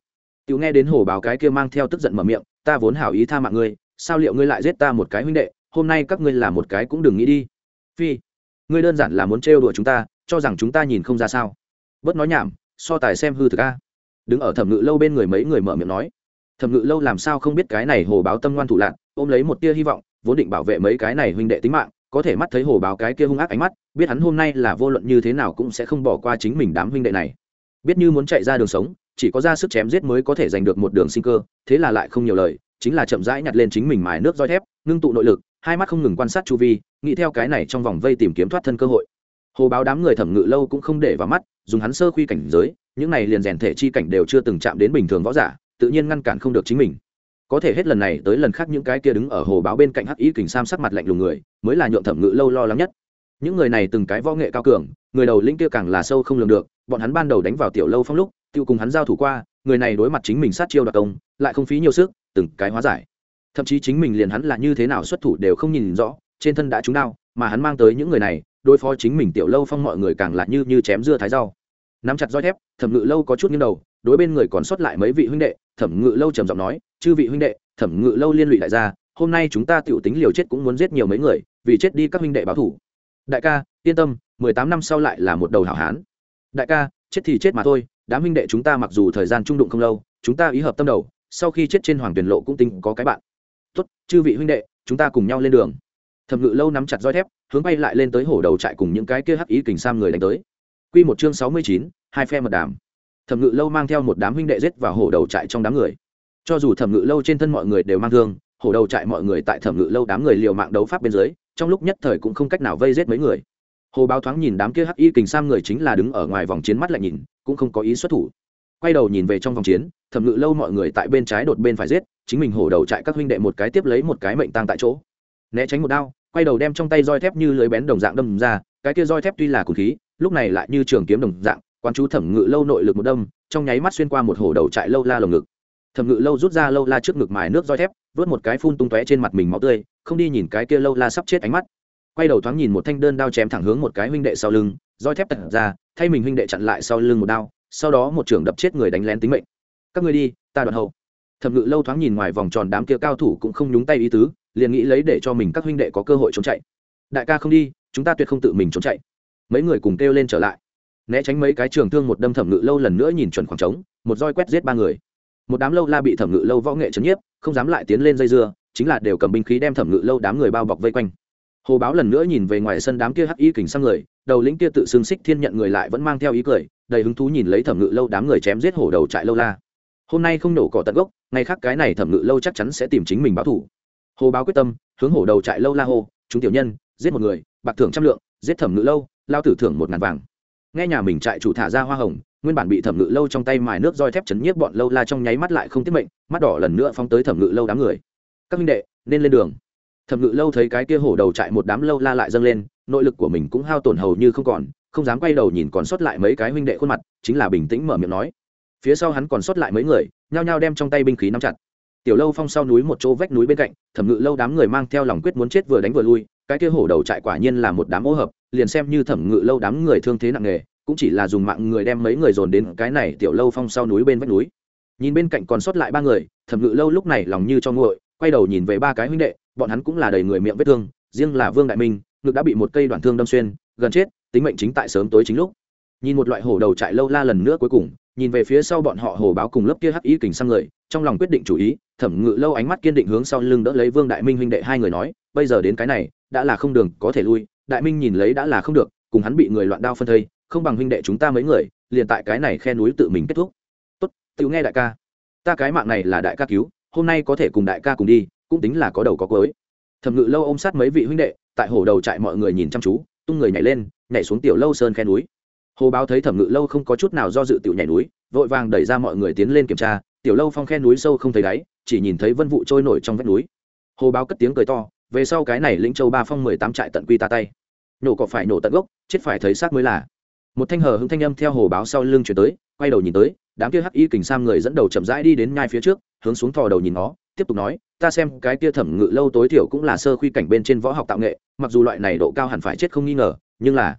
Tiểu nghe đến hồ báo cái kia mang theo tức giận mở miệng, ta vốn hảo ý tha mạng ngươi, sao liệu ngươi lại giết ta một cái huynh đệ hôm nay các ngươi làm một cái cũng đừng nghĩ đi. Phi, ngươi đơn giản là muốn trêu đùa chúng ta, cho rằng chúng ta nhìn không ra sao. Bớt nói nhảm, so tài xem hư thực a. Đứng ở thẩm ngự lâu bên người mấy người mở miệng nói. Thẩm ngự lâu làm sao không biết cái này hồ báo tâm ngoan thủ lạc ôm lấy một tia hy vọng, vốn định bảo vệ mấy cái này huynh đệ tính mạng, có thể mắt thấy hồ báo cái kia hung ác ánh mắt, biết hắn hôm nay là vô luận như thế nào cũng sẽ không bỏ qua chính mình đám huynh đệ này. Biết như muốn chạy ra đường sống, chỉ có ra sức chém giết mới có thể giành được một đường sinh cơ, thế là lại không nhiều lời, chính là chậm rãi nhặt lên chính mình mài nước roi thép, ngưng tụ nội lực hai mắt không ngừng quan sát chu vi, nghĩ theo cái này trong vòng vây tìm kiếm thoát thân cơ hội. Hồ báo đám người thẩm ngự lâu cũng không để vào mắt, dùng hắn sơ khuy cảnh giới, những này liền rèn thể chi cảnh đều chưa từng chạm đến bình thường võ giả, tự nhiên ngăn cản không được chính mình. Có thể hết lần này tới lần khác những cái kia đứng ở hồ báo bên cạnh hắc ý kình sam sắc mặt lạnh lùng người, mới là nhượng thẩm ngự lâu lo lắng nhất. Những người này từng cái võ nghệ cao cường, người đầu linh kia càng là sâu không lường được, bọn hắn ban đầu đánh vào tiểu lâu phong lúc, tiêu cùng hắn giao thủ qua, người này đối mặt chính mình sát chiêu đặc công, lại không phí nhiều sức, từng cái hóa giải thậm chí chính mình liền hắn là như thế nào xuất thủ đều không nhìn rõ, trên thân đã trúng đau, mà hắn mang tới những người này, đối phó chính mình tiểu lâu phong mọi người càng là như như chém dưa thái rau. Nắm chặt roi thép, thẩm ngự lâu có chút nghiêng đầu, đối bên người còn sót lại mấy vị huynh đệ, thẩm ngự lâu trầm giọng nói, chư vị huynh đệ, thẩm ngự lâu liên lụy đại gia, hôm nay chúng ta tiểu tính liều chết cũng muốn giết nhiều mấy người, vì chết đi các huynh đệ báo thủ. Đại ca, yên tâm, mười tám năm sau lại là một đầu hảo hán. Đại ca, chết thì chết mà thôi, đám huynh đệ chúng ta mặc dù thời gian trung đụng không lâu, chúng ta ý hợp tâm đầu, sau khi chết trên hoàng tuyển lộ cũng tính có cái bạn tốt, chư vị huynh đệ, chúng ta cùng nhau lên đường. Thẩm ngự lâu nắm chặt roi thép, hướng bay lại lên tới hổ đầu trại cùng những cái kia hắc ý kình sam người đánh tới. Quy một chương sáu mươi chín, hai phe mật đàm. Thẩm ngự lâu mang theo một đám huynh đệ giết vào hổ đầu trại trong đám người. Cho dù thẩm ngự lâu trên thân mọi người đều mang thương, hổ đầu trại mọi người tại thẩm ngự lâu đám người liều mạng đấu pháp bên dưới, trong lúc nhất thời cũng không cách nào vây giết mấy người. Hồ báo thoáng nhìn đám kia hắc y kình sam người chính là đứng ở ngoài vòng chiến mắt lại nhìn, cũng không có ý xuất thủ. Quay đầu nhìn về trong vòng chiến thẩm ngự lâu mọi người tại bên trái đột bên phải giết chính mình hổ đầu trại các huynh đệ một cái tiếp lấy một cái mệnh tang tại chỗ. Né tránh một đao, quay đầu đem trong tay roi thép như lưới bén đồng dạng đâm ra, cái kia roi thép tuy là cùn khí, lúc này lại như trường kiếm đồng dạng quan chú thẩm ngự lâu nội lực một đâm, trong nháy mắt xuyên qua một hổ đầu trại lâu la lồng ngực. Thẩm ngự lâu rút ra lâu la trước ngực mài nước roi thép, vớt một cái phun tung tóe trên mặt mình máu tươi, không đi nhìn cái kia lâu la sắp chết ánh mắt. Quay đầu thoáng nhìn một thanh đơn đao chém thẳng hướng một cái huynh đệ sau lưng, roi thép tật ra, thay mình huynh đệ chặn lại sau lưng một đao, sau đó một trưởng đập chết người đánh lén tính mệnh. Các ngươi đi, ta đoạn hậu thẩm ngự lâu thoáng nhìn ngoài vòng tròn đám kia cao thủ cũng không nhúng tay ý tứ, liền nghĩ lấy để cho mình các huynh đệ có cơ hội trốn chạy. Đại ca không đi, chúng ta tuyệt không tự mình trốn chạy. Mấy người cùng kêu lên trở lại. Né tránh mấy cái trường thương một đâm thẩm ngự lâu lần nữa nhìn chuẩn khoảng trống, một roi quét giết ba người. Một đám lâu la bị thẩm ngự lâu võ nghệ trấn nhiếp, không dám lại tiến lên dây dưa, chính là đều cầm binh khí đem thẩm ngự lâu đám người bao bọc vây quanh. Hồ báo lần nữa nhìn về ngoài sân đám kia hắc y kình sang người, đầu lĩnh kia tự xương xích thiên nhận người lại vẫn mang theo ý cười, đầy hứng thú nhìn lấy thẩm ngự lâu đám người chém giết hổ đầu trại lâu la hôm nay không nổ cỏ tận gốc, ngày khác cái này thẩm ngự lâu chắc chắn sẽ tìm chính mình báo thủ. Hồ báo quyết tâm, hướng hổ đầu trại lâu la hô, chúng tiểu nhân, giết một người, bạc thưởng trăm lượng, giết thẩm ngự lâu, lao tử thưởng một ngàn vàng. Nghe nhà mình trại chủ thả ra hoa hồng, nguyên bản bị thẩm ngự lâu trong tay mài nước roi thép chấn nhiếp bọn lâu la trong nháy mắt lại không tiết mệnh, mắt đỏ lần nữa phóng tới thẩm ngự lâu đám người. Các minh đệ, nên lên đường. Thẩm ngự lâu thấy cái kia hổ đầu chạy một đám lâu la lại dâng lên, nội lực của mình cũng hao tổn hầu như không còn, không dám quay đầu nhìn còn sót lại mấy cái huynh đệ khuôn mặt, chính là bình tĩnh mở miệng nói phía sau hắn còn sót lại mấy người, nhao nhao đem trong tay binh khí nắm chặt. Tiểu lâu phong sau núi một chỗ vách núi bên cạnh, thẩm ngự lâu đám người mang theo lòng quyết muốn chết vừa đánh vừa lui, cái kia hổ đầu trại quả nhiên là một đám ô hợp, liền xem như thẩm ngự lâu đám người thương thế nặng nề, cũng chỉ là dùng mạng người đem mấy người dồn đến cái này tiểu lâu phong sau núi bên vách núi. Nhìn bên cạnh còn sót lại ba người, thẩm ngự lâu lúc này lòng như cho nguội, quay đầu nhìn về ba cái huynh đệ, bọn hắn cũng là đầy người miệng vết thương, riêng là vương đại minh, ngực đã bị một cây đoạn thương đâm xuyên, gần chết, tính mệnh chính tại sớm tối chính lúc. Nhìn một loại hổ đầu trại lâu la lần nữa cuối cùng nhìn về phía sau bọn họ hồ báo cùng lớp kia hắc ý kình sang người, trong lòng quyết định chủ ý, thẩm ngự lâu ánh mắt kiên định hướng sau lưng đỡ lấy vương đại minh huynh đệ hai người nói, bây giờ đến cái này, đã là không đường có thể lui, đại minh nhìn lấy đã là không được, cùng hắn bị người loạn đao phân thây, không bằng huynh đệ chúng ta mấy người, liền tại cái này khe núi tự mình kết thúc. Tốt tự nghe đại ca. Ta cái mạng này là đại ca cứu, hôm nay có thể cùng đại ca cùng đi, cũng tính là có đầu có cuối. Thẩm ngự lâu ôm sát mấy vị huynh đệ, tại hồ đầu trại mọi người nhìn chăm chú, tung người nhảy lên, nhảy xuống tiểu lâu sơn khe núi hồ báo thấy thẩm ngự lâu không có chút nào do dự tiểu nhảy núi, vội vàng đẩy ra mọi người tiến lên kiểm tra, tiểu lâu phong khe núi sâu không thấy đáy, chỉ nhìn thấy vân vụ trôi nổi trong vách núi. Hồ báo cất tiếng cười to, về sau cái này lĩnh châu ba phong mười tám trại tận quy ta tay. Nổ cỏ phải nổ tận gốc, chết phải thấy xác mới là. Một thanh hờ hững thanh âm theo hồ báo sau lưng chuyển tới, quay đầu nhìn tới, đám kia hắc y kình sam người dẫn đầu chậm rãi đi đến nhai phía trước, hướng xuống thò đầu nhìn nó, tiếp tục nói, ta xem cái kia thẩm ngự lâu tối thiểu cũng là sơ khuy cảnh bên trên võ học tạo nghệ, mặc dù loại này độ cao hẳn phải chết không nghi ngờ, nhưng là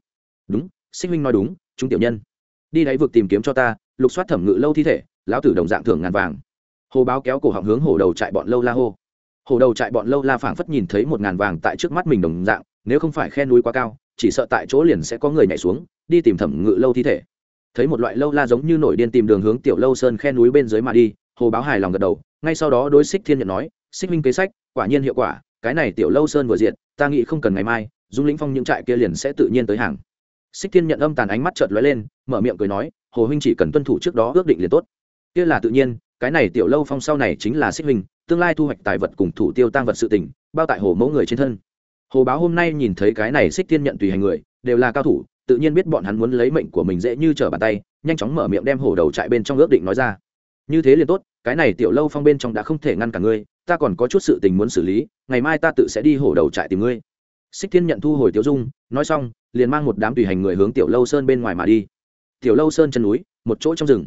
đúng, sinh minh nói đúng chúng tiểu nhân. Đi đáy vực tìm kiếm cho ta, lục soát thẩm ngự lâu thi thể, lão tử đồng dạng thưởng ngàn vàng. Hồ báo kéo cổ họng hướng hổ đầu trại bọn lâu la hô. Hổ đầu trại bọn lâu la phảng phất nhìn thấy một ngàn vàng tại trước mắt mình đồng dạng, nếu không phải khe núi quá cao, chỉ sợ tại chỗ liền sẽ có người nhảy xuống, đi tìm thẩm ngự lâu thi thể. Thấy một loại lâu la giống như nổi điên tìm đường hướng tiểu lâu sơn khe núi bên dưới mà đi, hồ báo hài lòng gật đầu, ngay sau đó đối xích thiên nhận nói xích minh kế sách, quả nhiên hiệu quả, cái này tiểu lâu sơn vừa diện ta nghĩ không cần ngày mai, dung lĩnh phong những trại kia liền sẽ tự nhiên tới hàng xích thiên nhận âm tàn ánh mắt chợt lóe lên, mở miệng cười nói, hồ huynh chỉ cần tuân thủ trước đó ước định liền tốt. Kia là tự nhiên, cái này tiểu lâu phong sau này chính là xích huynh, tương lai thu hoạch tài vật cùng thủ tiêu tăng vật sự tình, bao tại hồ mẫu người trên thân. Hồ báo hôm nay nhìn thấy cái này xích thiên nhận tùy hành người, đều là cao thủ, tự nhiên biết bọn hắn muốn lấy mệnh của mình dễ như trở bàn tay, nhanh chóng mở miệng đem hổ đầu trại bên trong ước định nói ra. Như thế liền tốt, cái này tiểu lâu phong bên trong đã không thể ngăn cả ngươi, ta còn có chút sự tình muốn xử lý, ngày mai ta tự sẽ đi hổ đầu trại tìm ngươi xích thiên nhận thu hồi tiểu dung, nói xong, liền mang một đám tùy hành người hướng tiểu lâu sơn bên ngoài mà đi. Tiểu lâu sơn chân núi, một chỗ trong rừng.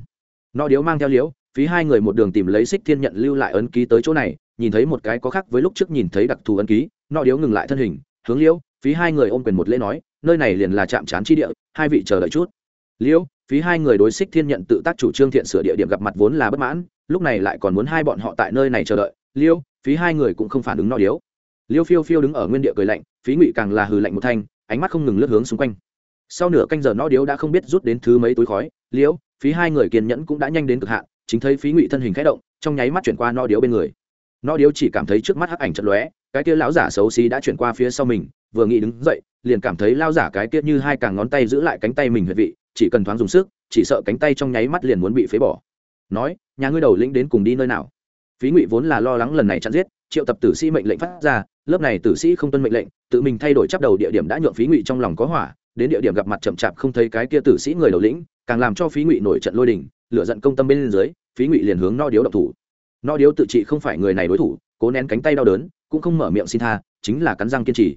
Nó điếu mang theo liễu, phí hai người một đường tìm lấy xích thiên nhận lưu lại ấn ký tới chỗ này, nhìn thấy một cái có khác với lúc trước nhìn thấy đặc thù ấn ký, nó điếu ngừng lại thân hình, hướng liễu, phí hai người ôm quyền một lễ nói, nơi này liền là chạm trán chi địa, hai vị chờ đợi chút. Liễu, phí hai người đối xích thiên nhận tự tác chủ trương thiện sửa địa điểm gặp mặt vốn là bất mãn, lúc này lại còn muốn hai bọn họ tại nơi này chờ đợi. Liêu phí hai người cũng không phản ứng no điếu liêu phiêu phiêu đứng ở nguyên địa cười lạnh, phí ngụy càng là hừ lạnh một thanh, ánh mắt không ngừng lướt hướng xung quanh. Sau nửa canh giờ no điếu đã không biết rút đến thứ mấy túi khói. Liễu phí hai người kiên nhẫn cũng đã nhanh đến cực hạn, chính thấy phí ngụy thân hình khẽ động, trong nháy mắt chuyển qua no điếu bên người. No điếu chỉ cảm thấy trước mắt hắc ảnh chật lóe, cái kia lão giả xấu xí đã chuyển qua phía sau mình, vừa nghĩ đứng dậy, liền cảm thấy lao giả cái kia như hai càng ngón tay giữ lại cánh tay mình huyệt vị, chỉ cần thoáng dùng sức, chỉ sợ cánh tay trong nháy mắt liền muốn bị phế bỏ. Nói, nhà ngươi đầu lĩnh đến cùng đi nơi nào? Phí ngụy vốn là lo lắng lần này chặn giết triệu tập tử sĩ mệnh lệnh phát ra, lớp này tử sĩ không tuân mệnh lệnh, tự mình thay đổi chấp đầu địa điểm đã nhượng phí ngụy trong lòng có hỏa, đến địa điểm gặp mặt chậm chạp không thấy cái kia tử sĩ người đầu lĩnh, càng làm cho phí ngụy nổi trận lôi đình, lửa giận công tâm bên dưới, phí ngụy liền hướng no điếu độc thủ. No điếu tự trị không phải người này đối thủ, cố nén cánh tay đau đớn, cũng không mở miệng xin tha, chính là cắn răng kiên trì.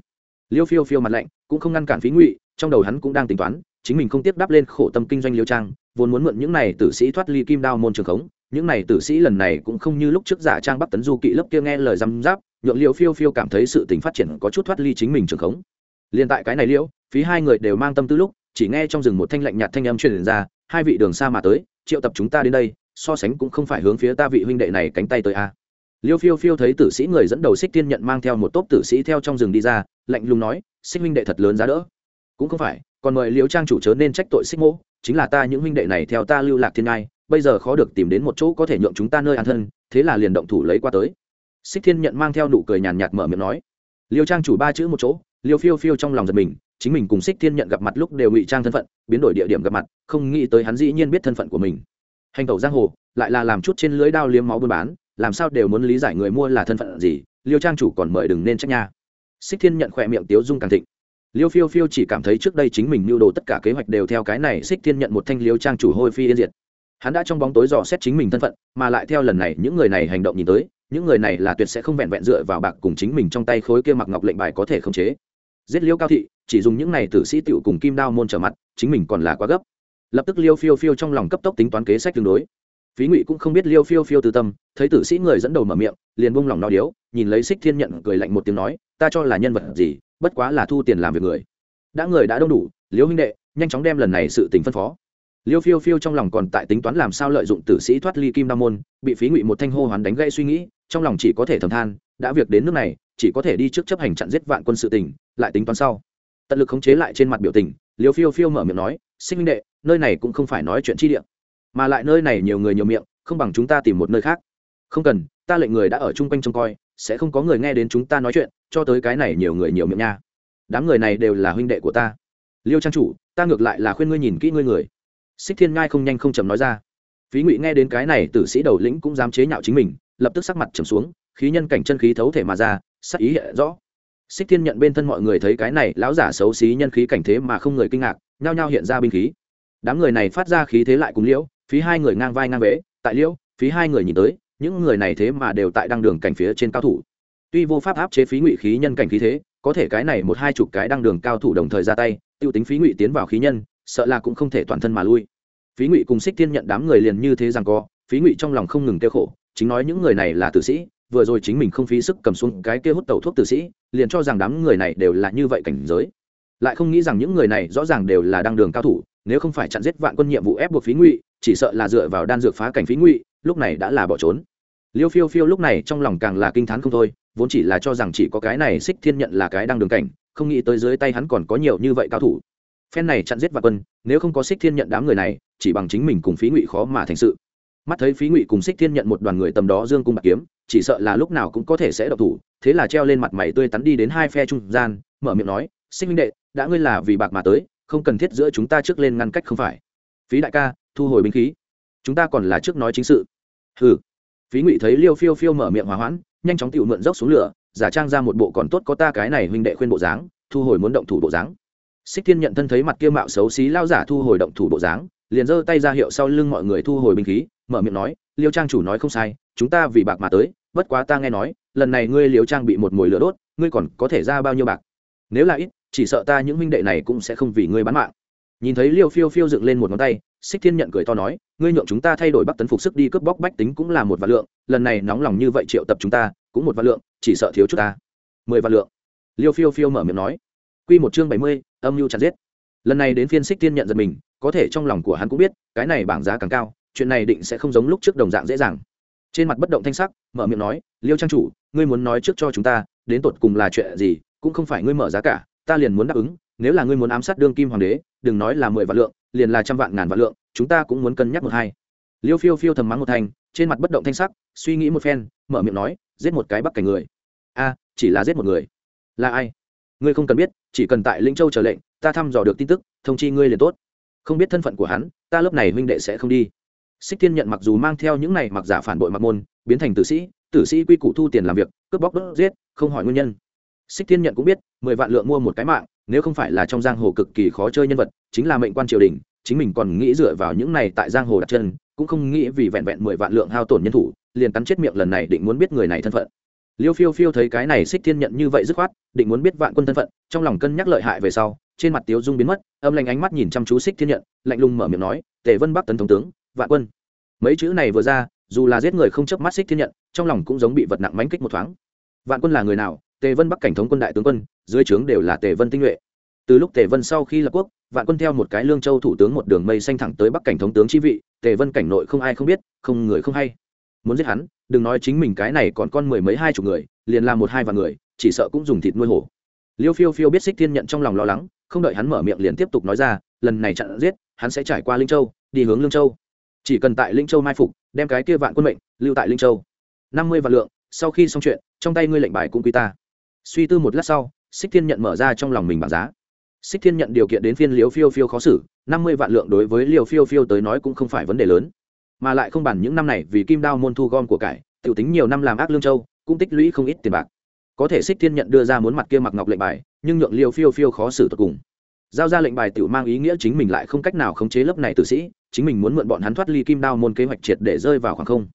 Liêu phiêu phiêu mặt lạnh, cũng không ngăn cản phí ngụy, trong đầu hắn cũng đang tính toán, chính mình không tiếp đáp lên khổ tâm kinh doanh liêu trang, vốn muốn mượn những này tử sĩ thoát ly kim đao môn trường khống những này tử sĩ lần này cũng không như lúc trước giả trang bắc tấn du kỵ lớp kia nghe lời răm giáp nhượng liêu phiêu phiêu cảm thấy sự tình phát triển có chút thoát ly chính mình trường khống. Liên tại cái này liễu, phí hai người đều mang tâm tư lúc, chỉ nghe trong rừng một thanh lạnh nhạt thanh âm truyền ra, hai vị đường xa mà tới, triệu tập chúng ta đến đây, so sánh cũng không phải hướng phía ta vị huynh đệ này cánh tay tới a. Liêu phiêu phiêu thấy tử sĩ người dẫn đầu xích tiên nhận mang theo một tốp tử sĩ theo trong rừng đi ra, lạnh lùng nói xích huynh đệ thật lớn giá đỡ. Cũng không phải, còn mời liễu trang chủ chớ nên trách tội xích mỗ, chính là ta những huynh đệ này theo ta lưu lạc thiên ngai bây giờ khó được tìm đến một chỗ có thể nhượng chúng ta nơi an thân, thế là liền động thủ lấy qua tới. Xích thiên nhận mang theo nụ cười nhàn nhạt mở miệng nói, liêu trang chủ ba chữ một chỗ. Liêu phiêu phiêu trong lòng giật mình, chính mình cùng xích thiên nhận gặp mặt lúc đều ngụy trang thân phận, biến đổi địa điểm gặp mặt, không nghĩ tới hắn dĩ nhiên biết thân phận của mình. Hành tẩu giang hồ, lại là làm chút trên lưới đao liếm máu buôn bán, làm sao đều muốn lý giải người mua là thân phận gì, liêu trang chủ còn mời đừng nên trách nha. Xích thiên nhận khỏe miệng tiếu dung càng thịnh. Liêu phiêu phiêu chỉ cảm thấy trước đây chính mình mưu đồ tất cả kế hoạch đều theo cái này, xích thiên nhận một thanh liêu trang chủ hôi phi yên diệt hắn đã trong bóng tối dò xét chính mình thân phận, mà lại theo lần này những người này hành động nhìn tới, những người này là tuyệt sẽ không vẹn vẹn dựa vào bạc cùng chính mình trong tay khối kia mặc ngọc lệnh bài có thể khống chế. Giết liêu cao thị, chỉ dùng những này tử sĩ tựu cùng kim đao môn trở mặt, chính mình còn là quá gấp. Lập tức liêu phiêu phiêu trong lòng cấp tốc tính toán kế sách tương đối. Phí ngụy cũng không biết liêu phiêu phiêu từ tâm, thấy tử sĩ người dẫn đầu mở miệng, liền buông lòng nói điếu, nhìn lấy xích thiên nhận cười lạnh một tiếng nói, ta cho là nhân vật gì, bất quá là thu tiền làm việc người. Đã người đã đông đủ, liêu huynh đệ, nhanh chóng đem lần này sự tình phân phó liêu phiêu phiêu trong lòng còn tại tính toán làm sao lợi dụng tử sĩ thoát ly kim đa môn, bị phí ngụy một thanh hô hoán đánh gây suy nghĩ, trong lòng chỉ có thể thầm than, đã việc đến nước này, chỉ có thể đi trước chấp hành chặn giết vạn quân sự tình, lại tính toán sau. Tận lực khống chế lại trên mặt biểu tình, liêu phiêu phiêu mở miệng nói sinh minh đệ, nơi này cũng không phải nói chuyện chi địa, mà lại nơi này nhiều người nhiều miệng, không bằng chúng ta tìm một nơi khác. Không cần, ta lệnh người đã ở chung quanh trông coi, sẽ không có người nghe đến chúng ta nói chuyện, cho tới cái này nhiều người nhiều miệng nha. Đám người này đều là huynh đệ của ta. Liêu trang chủ, ta ngược lại là khuyên ngươi nhìn kỹ ngươi người xích thiên ngai không nhanh không chầm nói ra. Phí ngụy nghe đến cái này, tử sĩ đầu lĩnh cũng dám chế nhạo chính mình, lập tức sắc mặt trầm xuống, khí nhân cảnh chân khí thấu thể mà ra, sắc ý hệ rõ. Xích thiên nhận bên thân mọi người thấy cái này, lão giả xấu xí nhân khí cảnh thế mà không người kinh ngạc, nhao nhao hiện ra binh khí. Đám người này phát ra khí thế lại cùng liễu, phí hai người ngang vai ngang vế, tại liễu, phí hai người nhìn tới, những người này thế mà đều tại đăng đường cảnh phía trên cao thủ. Tuy vô pháp áp chế phí ngụy khí nhân cảnh khí thế, có thể cái này một hai chục cái đăng đường cao thủ đồng thời ra tay t i ê u tính phí ngụy tiến vào khí nhân sợ là cũng không thể toàn thân mà lui. Phí ngụy cùng xích thiên nhận đám người liền như thế rằng co, phí ngụy trong lòng không ngừng kêu khổ, chính nói những người này là tử sĩ, vừa rồi chính mình không phí sức cầm xuống cái kia hút tẩu thuốc tử sĩ, liền cho rằng đám người này đều là như vậy cảnh giới. Lại không nghĩ rằng những người này rõ ràng đều là đăng đường cao thủ, nếu không phải chặn giết vạn quân nhiệm vụ ép buộc phí ngụy, chỉ sợ là dựa vào đan dược phá cảnh phí ngụy, lúc này đã là bỏ trốn. Liêu phiêu phiêu lúc này trong lòng càng là kinh t h á n không thôi, vốn chỉ là cho rằng chỉ có cái này xích thiên nhận là cái đang đường cảnh, không nghĩ tới dưới tay hắn còn có nhiều như vậy cao thủ phen này chặn giết vạn quân nếu không có xích thiên nhận đám người này chỉ bằng chính mình cùng phí ngụy khó mà thành sự. Mắt thấy phí ngụy cùng xích thiên nhận một đoàn người tầm đó dương cung bạc kiếm chỉ sợ là lúc nào cũng có thể sẽ độc thủ thế là treo lên mặt mày tươi tắn đi đến hai phe trung gian mở miệng nói xích minh đệ đã ngươi là vì bạc mà tới không cần thiết giữa chúng ta trước lên ngăn cách không phải. Phí đại ca thu hồi binh khí. Chúng ta còn là trước nói chính sự. Hừ, phí ngụy thấy liêu phiêu phiêu mở miệng hòa hoãn nhanh chóng tiểu mượn dốc xuống lửa giả trang ra một bộ còn tốt có ta cái này huynh đệ khuyên bộ dáng thu hồi muốn động thủ bộ dáng xích thiên nhận thân thấy mặt kia mạo xấu xí lao giả thu hồi động thủ bộ dáng, liền giơ tay ra hiệu sau lưng mọi người thu hồi binh khí, mở miệng nói, liêu trang chủ nói không sai, chúng ta vì bạc mà tới, bất quá ta nghe nói, lần này ngươi liêu trang bị một mồi lửa đốt, ngươi còn có thể ra bao nhiêu bạc? Nếu là ít, chỉ sợ ta những huynh đệ này cũng sẽ không vì ngươi bán mạng. Nhìn thấy liêu phiêu phiêu dựng lên một ngón tay, xích thiên nhận cười to nói, ngươi nhượng chúng ta thay đổi bắc tấn phục sức đi cướp bóc bách tính cũng là một vạn lượng, lần này nóng lòng như vậy triệu tập chúng ta, cũng một vạn lượng, chỉ sợ thiếu chút ta. Mười vạn lượng. Liêu phiêu phiêu mở miệng nói quy một chương bảy mươi, âm nhu chặt giết. Lần này đến phiên xích tiên nhận giật mình, có thể trong lòng của hắn cũng biết, cái này bảng giá càng cao, chuyện này định sẽ không giống lúc trước đồng dạng dễ dàng. Trên mặt bất động thanh sắc, mở miệng nói, liêu trang chủ, ngươi muốn nói trước cho chúng ta, đến tột cùng là chuyện gì, cũng không phải ngươi mở giá cả, ta liền muốn đáp ứng, nếu là ngươi muốn ám sát đương kim hoàng đế, đừng nói là mười vạn lượng, liền là trăm vạn ngàn vạn lượng, chúng ta cũng muốn cân nhắc một hai. Liêu phiêu phiêu thầm mắng một thành trên mặt bất động thanh sắc, suy nghĩ một phen, mở miệng nói, giết một cái bắc cảnh người. A, chỉ là giết một người. Là ai? Ngươi không cần biết, chỉ cần tại linh châu trở lệnh, ta thăm dò được tin tức, thông chi ngươi liền tốt. Không biết thân phận của hắn, ta lớp này huynh đệ sẽ không đi. Xích thiên nhận mặc dù mang theo những này mặc giả phản bội mặc môn, biến thành tử sĩ tử sĩ quy củ thu tiền làm việc, cướp bóc đốt giết, không hỏi nguyên nhân. Xích thiên nhận cũng biết, mười vạn lượng mua một cái mạng, nếu không phải là trong giang hồ cực kỳ khó chơi nhân vật, chính là mệnh quan triều đình, chính mình còn nghĩ dựa vào những này tại giang hồ đặt chân, cũng không nghĩ vì vẹn vẹn mười vạn lượng hao tổn nhân thủ, liền cắn chết miệng lần này định muốn biết người này thân phận liêu phiêu phiêu thấy cái này xích thiên nhận như vậy dứt khoát, định muốn biết vạn quân thân phận, trong lòng cân nhắc lợi hại về sau, trên mặt tiếu dung biến mất, âm lạnh ánh mắt nhìn chăm chú xích thiên nhận, lạnh lùng mở miệng nói, tề vân bắc tấn thống tướng, vạn quân. Mấy chữ này vừa ra, dù là giết người không chớp mắt xích thiên nhận, trong lòng cũng giống bị vật nặng mánh kích một thoáng. Vạn quân là người nào? Tề vân bắc cảnh thống quân đại tướng quân, dưới trướng đều là tề vân tinh nhuệ. Từ lúc tề vân sau khi lập quốc, vạn quân theo một cái lương châu thủ tướng một đường mây xanh thẳng tới bắc cảnh thống tướng chi vị, tề vân cảnh nội không ai không biết, không người không hay. Muốn giết hắn đừng nói chính mình cái này còn con mười mấy hai chục người, liền làm một hai vạn người, chỉ sợ cũng dùng thịt nuôi hổ. Liêu phiêu phiêu biết xích thiên nhận trong lòng lo lắng, không đợi hắn mở miệng liền tiếp tục nói ra, lần này chặn giết, hắn sẽ trải qua linh châu, đi hướng lương châu. Chỉ cần tại linh châu mai phục, đem cái kia vạn quân mệnh lưu tại linh châu. Năm mươi vạn lượng, sau khi xong chuyện, trong tay ngươi lệnh bài cũng quy ta. Suy tư một lát sau xích thiên nhận mở ra trong lòng mình bảng giá. Xích thiên nhận điều kiện đến phiên liều phiêu phiêu khó xử, năm mươi vạn lượng đối với liều phiêu phiêu tới nói cũng không phải vấn đề lớn mà lại không bàn những năm này vì kim đao môn thu gom của cải, tiểu tính nhiều năm làm ác lương châu, cũng tích lũy không ít tiền bạc. Có thể xích thiên nhận đưa ra muốn mặt kia mặc ngọc lệnh bài, nhưng nhượng liều phiêu phiêu khó xử tột cùng. Giao ra lệnh bài tự mang ý nghĩa chính mình lại không cách nào khống chế lớp này tử sĩ, chính mình muốn mượn bọn hắn thoát ly kim đao môn kế hoạch triệt để rơi vào khoảng không.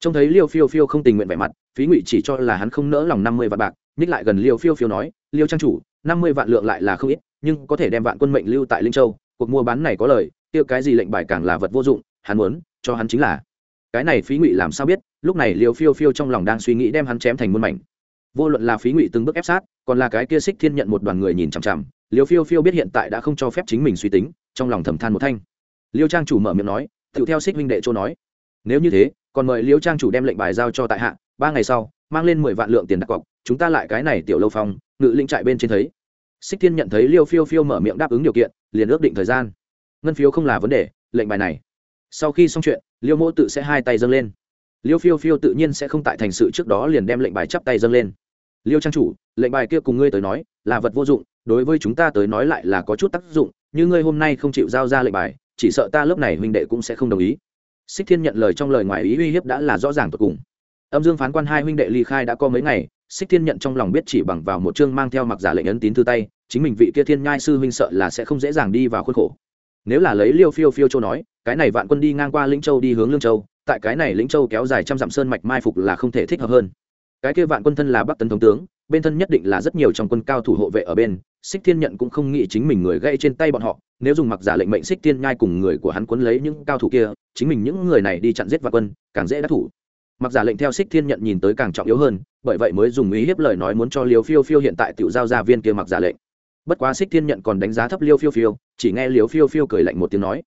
Trông thấy liêu phiêu phiêu không tình nguyện vẻ mặt, phí ngụy chỉ cho là hắn không nỡ lòng năm mươi vạn bạc ních lại gần liêu phiêu phiêu nói, liêu trang chủ, năm mươi vạn lượng lại là không ít, nhưng có thể đem vạn quân mệnh lưu tại linh châu, cuộc mua bán này có lời tiêu cái gì lệnh bài càng là vật vô dụng hắn muốn, cho hắn chính là. Cái này phí ngụy làm sao biết, lúc này liều phiêu phiêu trong lòng đang suy nghĩ đem hắn chém thành muôn mảnh. Vô luận là phí ngụy từng bước ép sát, còn là cái kia xích thiên nhận một đoàn người nhìn chằm chằm liều phiêu phiêu biết hiện tại đã không cho phép chính mình suy tính, trong lòng thầm than một thanh. Liêu trang chủ mở miệng nói tự theo xích huynh đệ châu nói. Nếu như thế, còn mời liêu trang chủ đem lệnh bài giao cho tại hạ, ba ngày sau, mang lên mười vạn lượng tiền đặt cọc, chúng ta lại cái này tiểu lâu phong, ngự linh trại bên trên thấy. Xích thiên nhận thấy liêu phiêu phiêu mở miệng đáp ứng điều kiện, liền ước định thời gian. Ngân phiếu không là vấn đề, lệnh bài này sau khi xong chuyện, liêu mỗ tự sẽ hai tay dâng lên. Liêu phiêu phiêu tự nhiên sẽ không tại thành sự trước đó liền đem lệnh bài chắp tay dâng lên. Liêu trang chủ, lệnh bài kia cùng ngươi tới nói, là vật vô dụng, đối với chúng ta tới nói lại là có chút tác dụng, như ngươi hôm nay không chịu giao ra lệnh bài, chỉ sợ ta lớp này huynh đệ cũng sẽ không đồng ý. Xích thiên nhận lời trong lời ngoài ý uy hiếp đã là rõ ràng tột cùng. Âm dương phán quan hai huynh đệ ly khai đã có mấy ngày, xích thiên nhận trong lòng biết chỉ bằng vào một chương mang theo mặc giả lệnh ấn tín thư tay, chính mình vị kia thiên nhai sư huynh sợ là sẽ không dễ dàng đi vào khuôn khổ. Nếu là lấy liêu phiêu phiêu châu nói cái này vạn quân đi ngang qua lĩnh châu đi hướng lương châu, tại cái này lĩnh châu kéo dài trăm dặm sơn mạch mai phục là không thể thích hợp hơn. Cái kia vạn quân thân là bắc tấn thống tướng, bên thân nhất định là rất nhiều trong quân cao thủ hộ vệ ở bên, xích thiên nhận cũng không nghĩ chính mình người gây trên tay bọn họ, nếu dùng mặc giả lệnh mệnh xích thiên nhai cùng người của hắn quấn lấy những cao thủ kia, chính mình những người này đi chặn giết vạn quân, càng dễ đắc thủ. Mặc giả lệnh theo xích thiên nhận nhìn tới càng trọng yếu hơn, bởi vậy mới dùng ý hiếp lời nói muốn cho liều phiêu phiêu hiện tại tự giao ra viên kia mặc giả lệnh. Bất quá xích thiên nhận còn đánh giá thấp liêu phiêu phiêu, chỉ nghe liều phiêu phiêu cười lạnh một tiếng nói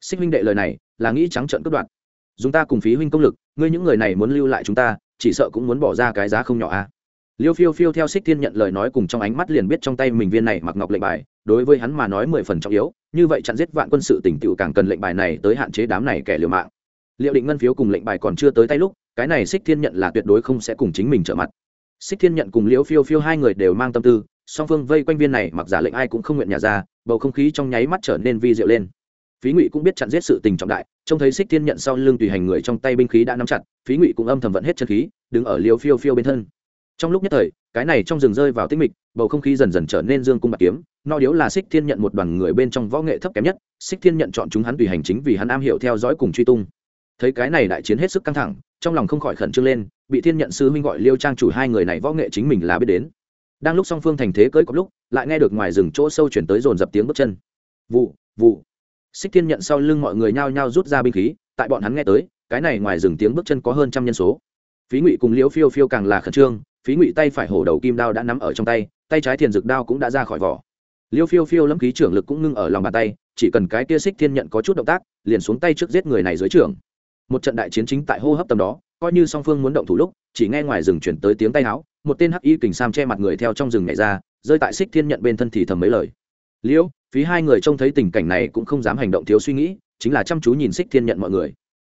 xích huynh đệ lời này là nghĩ trắng trợn cướp đoạt. Dùng ta cùng phí huynh công lực, ngươi những người này muốn lưu lại chúng ta, chỉ sợ cũng muốn bỏ ra cái giá không nhỏ a à. liêu phiêu phiêu theo xích thiên nhận lời nói cùng trong ánh mắt liền biết trong tay mình viên này mặc ngọc lệnh bài, đối với hắn mà nói mười phần trọng yếu, như vậy chặn giết vạn quân sự tỉnh tựu càng cần lệnh bài này tới hạn chế đám này kẻ liều mạng. Liệu định ngân phiếu cùng lệnh bài còn chưa tới tay lúc, cái này xích thiên nhận là tuyệt đối không sẽ cùng chính mình trở mặt. Xích thiên nhận cùng liễu phiêu phiêu hai người đều mang tâm tư, song phương vây quanh viên này mặc giả lệnh ai cũng không nguyện nhà ra, bầu không khí trong nháy mắt trở nên vi diệu lên phí ngụy cũng biết chặn giết sự tình trọng đại, trông thấy xích thiên nhận sau lưng tùy hành người trong tay binh khí đã nắm chặt, phí ngụy cũng âm thầm vận hết chân khí, đứng ở liều phiêu phiêu bên thân. Trong lúc nhất thời, cái này trong rừng rơi vào tích mịch, bầu không khí dần dần trở nên dương cung bạc kiếm, no điếu là xích thiên nhận một đoàn người bên trong võ nghệ thấp kém nhất xích thiên nhận chọn chúng hắn tùy hành chính vì hắn am hiểu theo dõi cùng truy tung. Thấy cái này đại chiến hết sức căng thẳng, trong lòng không khỏi khẩn trương lên, bị thiên nhận sư huynh gọi liêu trang chủ hai người này võ nghệ chính mình là biết đến. Đang lúc song phương thành thế cưỡi có lúc, lại nghe được ngoài rừng chỗ sâu chuyển tới dồn dập tiếng bước chân. Vụ vụ xích thiên nhận sau lưng mọi người nhao nhao rút ra binh khí, tại bọn hắn nghe tới, cái này ngoài rừng tiếng bước chân có hơn trăm nhân số. Phí ngụy cùng liễu phiêu phiêu càng là khẩn trương, phí ngụy tay phải hổ đầu kim đao đã nắm ở trong tay tay trái thiền dược đao cũng đã ra khỏi vỏ. Liễu phiêu phiêu lâm khí trưởng lực cũng ngưng ở lòng bàn tay, chỉ cần cái kia xích thiên nhận có chút động tác, liền xuống tay trước giết người này dưới trưởng. Một trận đại chiến chính tại hô hấp tầm đó, coi như song phương muốn động thủ lúc, chỉ nghe ngoài rừng chuyển tới tiếng tay áo một tên hắc y kình sam che mặt người theo trong rừng nhảy ra, rơi tại xích thiên nhận bên thân thì thầm mấy lời liễu, phí hai người trông thấy tình cảnh này cũng không dám hành động thiếu suy nghĩ, chính là chăm chú nhìn xích thiên nhận mọi người.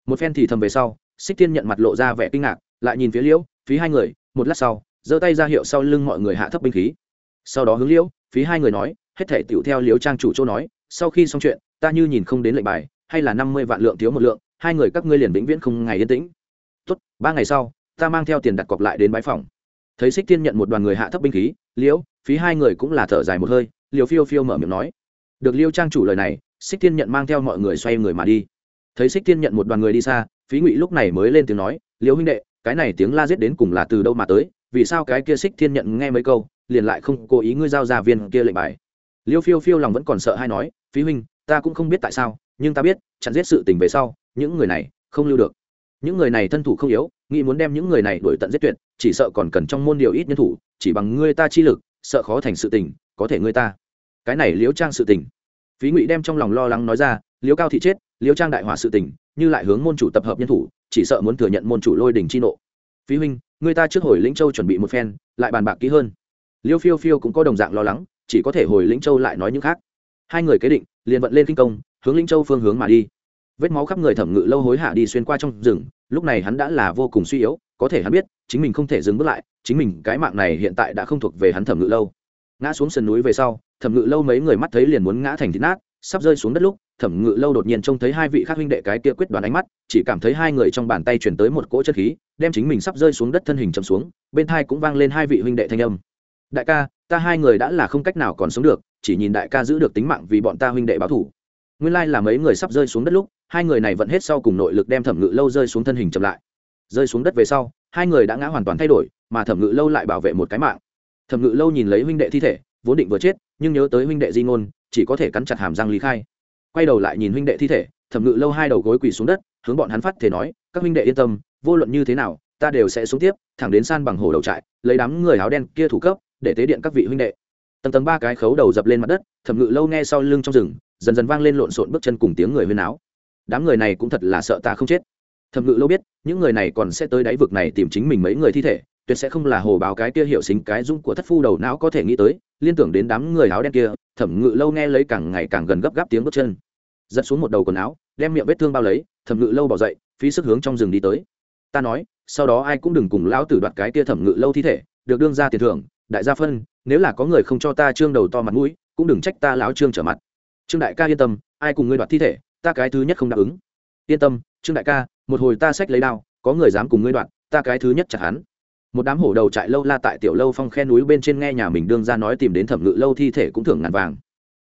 Một phen thì thầm về sau xích thiên nhận mặt lộ ra vẻ kinh ngạc, lại nhìn phía liễu, phí hai người, một lát sau, giơ tay ra hiệu sau lưng mọi người hạ thấp binh khí. Sau đó hướng liễu, phí hai người nói, hết thể tựu theo liễu trang chủ châu nói, sau khi xong chuyện, ta như nhìn không đến lệnh bài, hay là năm mươi vạn lượng thiếu một lượng, hai người các ngươi liền vĩnh viễn không ngày yên tĩnh. Tốt, ba ngày sau, ta mang theo tiền đặt cọc lại đến bãi phòng. Thấy xích thiên nhận một đoàn người hạ thấp binh khí, liễu, phí hai người cũng là thở dài một hơi liều phiêu phiêu mở miệng nói. Được liêu trang chủ lời này, xích thiên nhận mang theo mọi người xoay người mà đi. Thấy xích thiên nhận một đoàn người đi xa, phí ngụy lúc này mới lên tiếng nói, liêu huynh đệ, cái này tiếng la giết đến cùng là từ đâu mà tới? Vì sao cái kia xích thiên nhận nghe mấy câu, liền lại không cố ý ngươi giao ra viên kia lệnh bài? Liêu phiêu phiêu lòng vẫn còn sợ hay nói, phí huynh, ta cũng không biết tại sao, nhưng ta biết, chặn giết sự tình về sau, những người này không lưu được. Những người này thân thủ không yếu, nghĩ muốn đem những người này đuổi tận giết tuyệt, chỉ sợ còn cần trong môn điều ít nhân thủ, chỉ bằng ngươi ta chi lực, sợ khó thành sự tình có thể ngươi ta. Cái này liễu trang sự tình. Phí ngụy đem trong lòng lo lắng nói ra, liễu cao thị chết, liễu trang đại hỏa sự tình, như lại hướng môn chủ tập hợp nhân thủ, chỉ sợ muốn thừa nhận môn chủ lôi đình chi nộ. Phí huynh người ta trước hồi lĩnh châu chuẩn bị một phen, lại bàn bạc kỹ hơn. Liêu phiêu phiêu cũng có đồng dạng lo lắng, chỉ có thể hồi lĩnh châu lại nói những khác. Hai người kế định, liền vận lên kinh công, hướng lĩnh châu phương hướng mà đi. Vết máu khắp người thẩm ngự lâu hối hạ đi xuyên qua trong rừng, lúc này hắn đã là vô cùng suy yếu, có thể hắn biết, chính mình không thể dừng bước lại, chính mình cái mạng này hiện tại đã không thuộc về hắn thẩm ngự lâu ngã xuống sườn núi về sau, thẩm ngự lâu mấy người mắt thấy liền muốn ngã thành thịt nát, sắp rơi xuống đất lúc, thẩm ngự lâu đột nhiên trông thấy hai vị khác huynh đệ cái kia quyết đoán ánh mắt, chỉ cảm thấy hai người trong bàn tay chuyển tới một cỗ chất khí, đem chính mình sắp rơi xuống đất thân hình chầm xuống, bên thai cũng vang lên hai vị huynh đệ thanh âm. Đại ca, ta hai người đã là không cách nào còn sống được, chỉ nhìn đại ca giữ được tính mạng vì bọn ta huynh đệ báo thủ nguyên lai là mấy người sắp rơi xuống đất lúc, hai người này vẫn hết sau cùng nội lực đem thẩm ngự lâu rơi xuống thân hình chậm lại. Rơi xuống đất về sau, hai người đã ngã hoàn toàn thay đổi, mà thẩm ngự lâu lại bảo vệ một cái mạng thẩm ngự lâu nhìn lấy huynh đệ thi thể, vốn định vừa chết, nhưng nhớ tới huynh đệ di ngôn, chỉ có thể cắn chặt hàm răng lý khai. Quay đầu lại nhìn huynh đệ thi thể, thẩm ngự lâu hai đầu gối quỳ xuống đất, hướng bọn hắn phát thể nói, các huynh đệ yên tâm, vô luận như thế nào, ta đều sẽ xuống tiếp, thẳng đến san bằng hồ đầu trại, lấy đám người áo đen kia thủ cấp, để tế điện các vị huynh đệ. Tầng tầng ba cái khấu đầu dập lên mặt đất, thẩm ngự lâu nghe sau lưng trong rừng, dần dần vang lên lộn xộn bước chân cùng tiếng người huyên áo đám người này cũng thật là sợ ta không chết. Thẩm ngự lâu biết, những người này còn sẽ tới đáy vực này tìm chính mình mấy người thi thể tuyệt sẽ không là hồ báo cái kia hiệu xính cái dung của thất phu đầu não có thể nghĩ tới, liên tưởng đến đám người áo đen kia, thẩm ngự lâu nghe lấy càng ngày càng gần gấp gáp tiếng bước chân. Giật xuống một đầu quần áo, đem miệng vết thương bao lấy, thẩm ngự lâu bỏ dậy, phí sức hướng trong rừng đi tới. Ta nói, sau đó ai cũng đừng cùng lão tử đoạt cái kia thẩm ngự lâu thi thể, được đương ra tiền thưởng, đại gia phân, nếu là có người không cho ta trương đầu to mặt mũi, cũng đừng trách ta lão trương trở mặt. Trương đại ca yên tâm, ai cùng ngươi đoạt thi thể, ta cái thứ nhất không đáp ứng. Yên tâm, trương đại ca, một hồi ta xách lấy đao, có người dám cùng ngươi đoạt, ta cái thứ nhất chặt hắn một đám hổ đầu trại lâu la tại tiểu lâu phong khe núi bên trên nghe nhà mình đương ra nói tìm đến thẩm ngự lâu thi thể cũng thưởng ngàn vàng.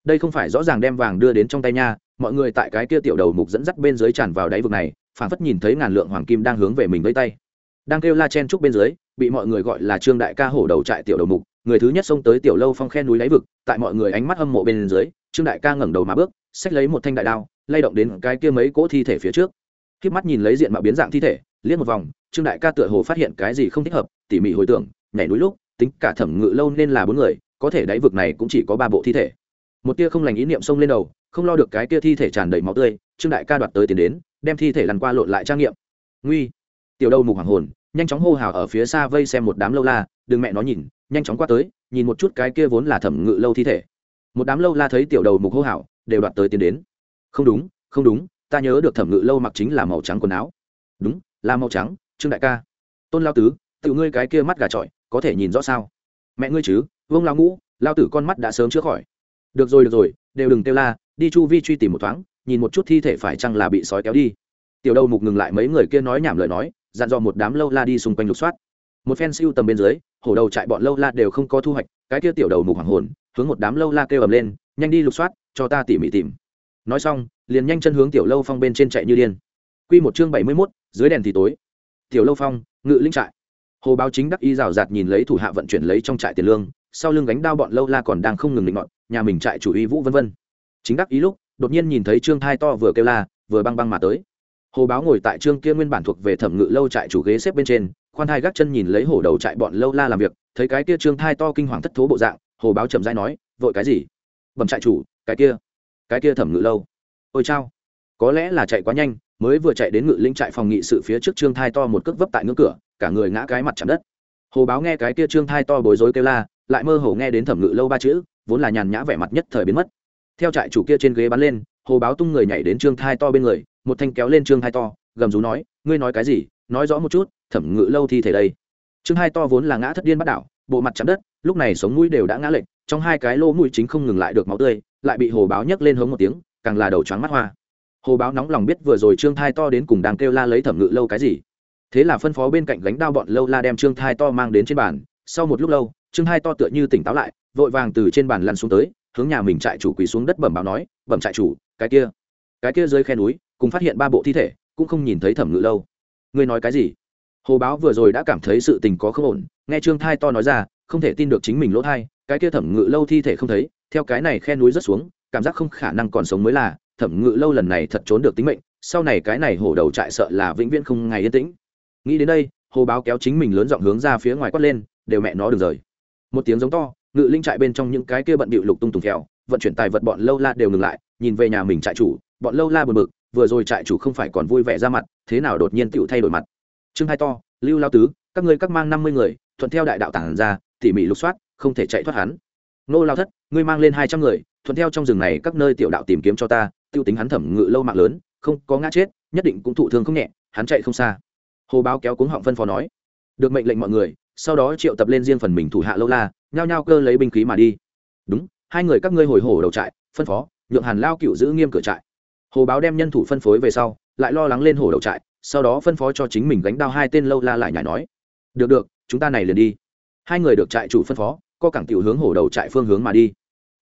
Đây không phải rõ ràng đem vàng đưa đến trong tay nha, mọi người tại cái kia tiểu đầu mục dẫn dắt bên dưới tràn vào đáy vực này phản phất nhìn thấy ngàn lượng hoàng kim đang hướng về mình với tay. Đang kêu la chen trúc bên dưới, bị mọi người gọi là trương đại ca hổ đầu trại tiểu đầu mục, người thứ nhất xông tới tiểu lâu phong khe núi đáy vực, tại mọi người ánh mắt hâm mộ bên dưới, trương đại ca ngẩng đầu mà bước, xách lấy một thanh đại đao, lay động đến cái kia mấy cỗ thi thể phía trước. Khi mắt nhìn lấy diện mạo biến dạng thi thể liếc một vòng, trương đại ca tựa hồ phát hiện cái gì không thích hợp, tỉ mỉ hồi tưởng, nhảy núi lúc, tính cả thẩm ngự lâu nên là bốn người, có thể đáy vực này cũng chỉ có ba bộ thi thể. Một tia không lành ý niệm xông lên đầu, không lo được cái tia thi thể tràn đầy máu tươi, trương đại ca đoạt tới tiến đến, đem thi thể lăn qua lộn lại trang nghiệm. Nguy! Tiểu đầu mục hoàng hồn, nhanh chóng hô hào ở phía xa vây xem một đám lâu la, đừng mẹ nó nhìn, nhanh chóng qua tới, nhìn một chút cái kia vốn là thẩm ngự lâu thi thể. Một đám lâu la thấy tiểu đầu mục hô hào, đều đoạt tới tiến đến. Không đúng không đúng, ta nhớ được thẩm ngự lâu mặc chính là màu trắng quần áo. Đúng là màu trắng trương đại ca. Tôn lao tứ tự ngươi cái kia mắt gà trọi có thể nhìn rõ sao? Mẹ ngươi chứ vương lao ngũ lao tử con mắt đã sớm chữa khỏi. Được rồi được rồi đều đừng kêu la đi chu vi truy tìm một thoáng nhìn một chút thi thể phải chăng là bị sói kéo đi. Tiểu đầu mục ngừng lại mấy người kia nói nhảm lời nói dặn dò một đám lâu la đi xung quanh lục soát. Một phen siêu tầm bên dưới hổ đầu chạy bọn lâu la đều không có thu hoạch cái kia tiểu đầu mục hoàng hồn hướng một đám lâu la kêu ầm lên nhanh đi lục soát cho ta tỉ mỉ tìm. Nói xong liền nhanh chân hướng tiểu lâu phong bên trên chạy như điên. Quy một chương bảy mươi 71, dưới đèn thì tối. Tiểu lâu phong, ngự linh trại. Hồ báo chính đắc y rào rạt nhìn lấy thủ hạ vận chuyển lấy trong trại tiền lương, sau lưng gánh đao bọn lâu la còn đang không ngừng định ngọn nhà mình trại chủ y vũ vân vân. Chính đắc ý lúc, đột nhiên nhìn thấy trương thai to vừa kêu la, vừa băng băng mà tới. Hồ báo ngồi tại trương kia nguyên bản thuộc về thẩm ngự lâu trại chủ ghế xếp bên trên, khoan hai gác chân nhìn lấy hổ đầu trại bọn lâu la làm việc, thấy cái kia trương thai to kinh hoàng thất thố bộ dạng, hồ báo chậm dai nói, vội cái gì? Bẩm trại chủ, cái kia cái kia thẩm ngự lâu. Ôi chao có lẽ là chạy quá nhanh, mới vừa chạy đến ngự linh trại phòng nghị sự phía trước trương thai to một cước vấp tại ngưỡng cửa, cả người ngã cái mặt chạm đất. Hồ báo nghe cái kia trương thai to bối rối kêu la, lại mơ hồ nghe đến thẩm ngự lâu ba chữ, vốn là nhàn nhã vẻ mặt nhất thời biến mất. Theo trại chủ kia trên ghế bắn lên, hồ báo tung người nhảy đến trương thai to bên người, một thanh kéo lên trương thai to, gầm rú nói, ngươi nói cái gì? Nói rõ một chút, thẩm ngự lâu thi thể đây. Trương hai to vốn là ngã thất điên bắt đảo, bộ mặt chạm đất, lúc này sống mũi đều đã ngã lệch, trong hai cái lỗ mũi chính không ngừng lại được máu tươi, lại bị hồ báo nhấc lên hống một tiếng, càng là đầu choáng mắt hoa hồ báo nóng lòng biết vừa rồi trương thai to đến cùng đang kêu la lấy thẩm ngự lâu cái gì. Thế là phân phó bên cạnh gánh đao bọn lâu la đem trương thai to mang đến trên bàn. Sau một lúc lâu, trương thai to tựa như tỉnh táo lại, vội vàng từ trên bàn lăn xuống tới, hướng nhà mình trại chủ quỳ xuống đất bẩm báo nói, bẩm trại chủ, cái kia cái kia dưới khe núi, cùng phát hiện ba bộ thi thể, cũng không nhìn thấy thẩm ngự lâu. Ngươi nói cái gì? Hồ báo vừa rồi đã cảm thấy sự tình có không ổn, nghe trương thai to nói ra, không thể tin được chính mình lỗ thai, cái kia thẩm ngự lâu thi thể không thấy, theo cái này khe núi rất xuống, cảm giác không khả năng còn sống mới là thẩm ngự lâu lần này thật trốn được tính mệnh sau này cái này hổ đầu trại sợ là vĩnh viễn không ngày yên tĩnh. Nghĩ đến đây hồ báo kéo chính mình lớn giọng hướng ra phía ngoài quát lên đều mẹ nó đừng rời. Một tiếng giống to ngự linh trại bên trong những cái kia bận bịu lục tung tùng theo, vận chuyển tài vật bọn lâu la đều ngừng lại nhìn về nhà mình trại chủ bọn lâu la buồn bực vừa rồi trại chủ không phải còn vui vẻ ra mặt thế nào đột nhiên tựu thay đổi mặt. Trương hai to lưu lao tứ các ngươi các mang năm mươi người thuận theo đại đạo tản ra tỉ mỉ lục soát không thể chạy thoát hắn. Nô lao thất ngươi mang lên hai trăm người thuận theo trong rừng này các nơi tiểu đạo tìm kiếm cho ta tiêu tính hắn thẩm ngự lâu mạng lớn, không có ngã chết, nhất định cũng thụ thương không nhẹ, hắn chạy không xa. Hồ báo kéo cuống họng phân phó nói, được mệnh lệnh mọi người, sau đó triệu tập lên riêng phần mình thủ hạ lâu la, nhao nhao cơ lấy binh khí mà đi. Đúng, hai người các ngươi hồi hổ đầu trại, phân phó, nhượng hàn lao cựu giữ nghiêm cửa trại. Hồ báo đem nhân thủ phân phối về sau, lại lo lắng lên hổ đầu trại, sau đó phân phó cho chính mình gánh đao hai tên lâu la lại nhảy nói, được được, chúng ta này liền đi. Hai người được trại chủ phân phó, co cẳng tiểu hướng hổ đầu trại phương hướng mà đi.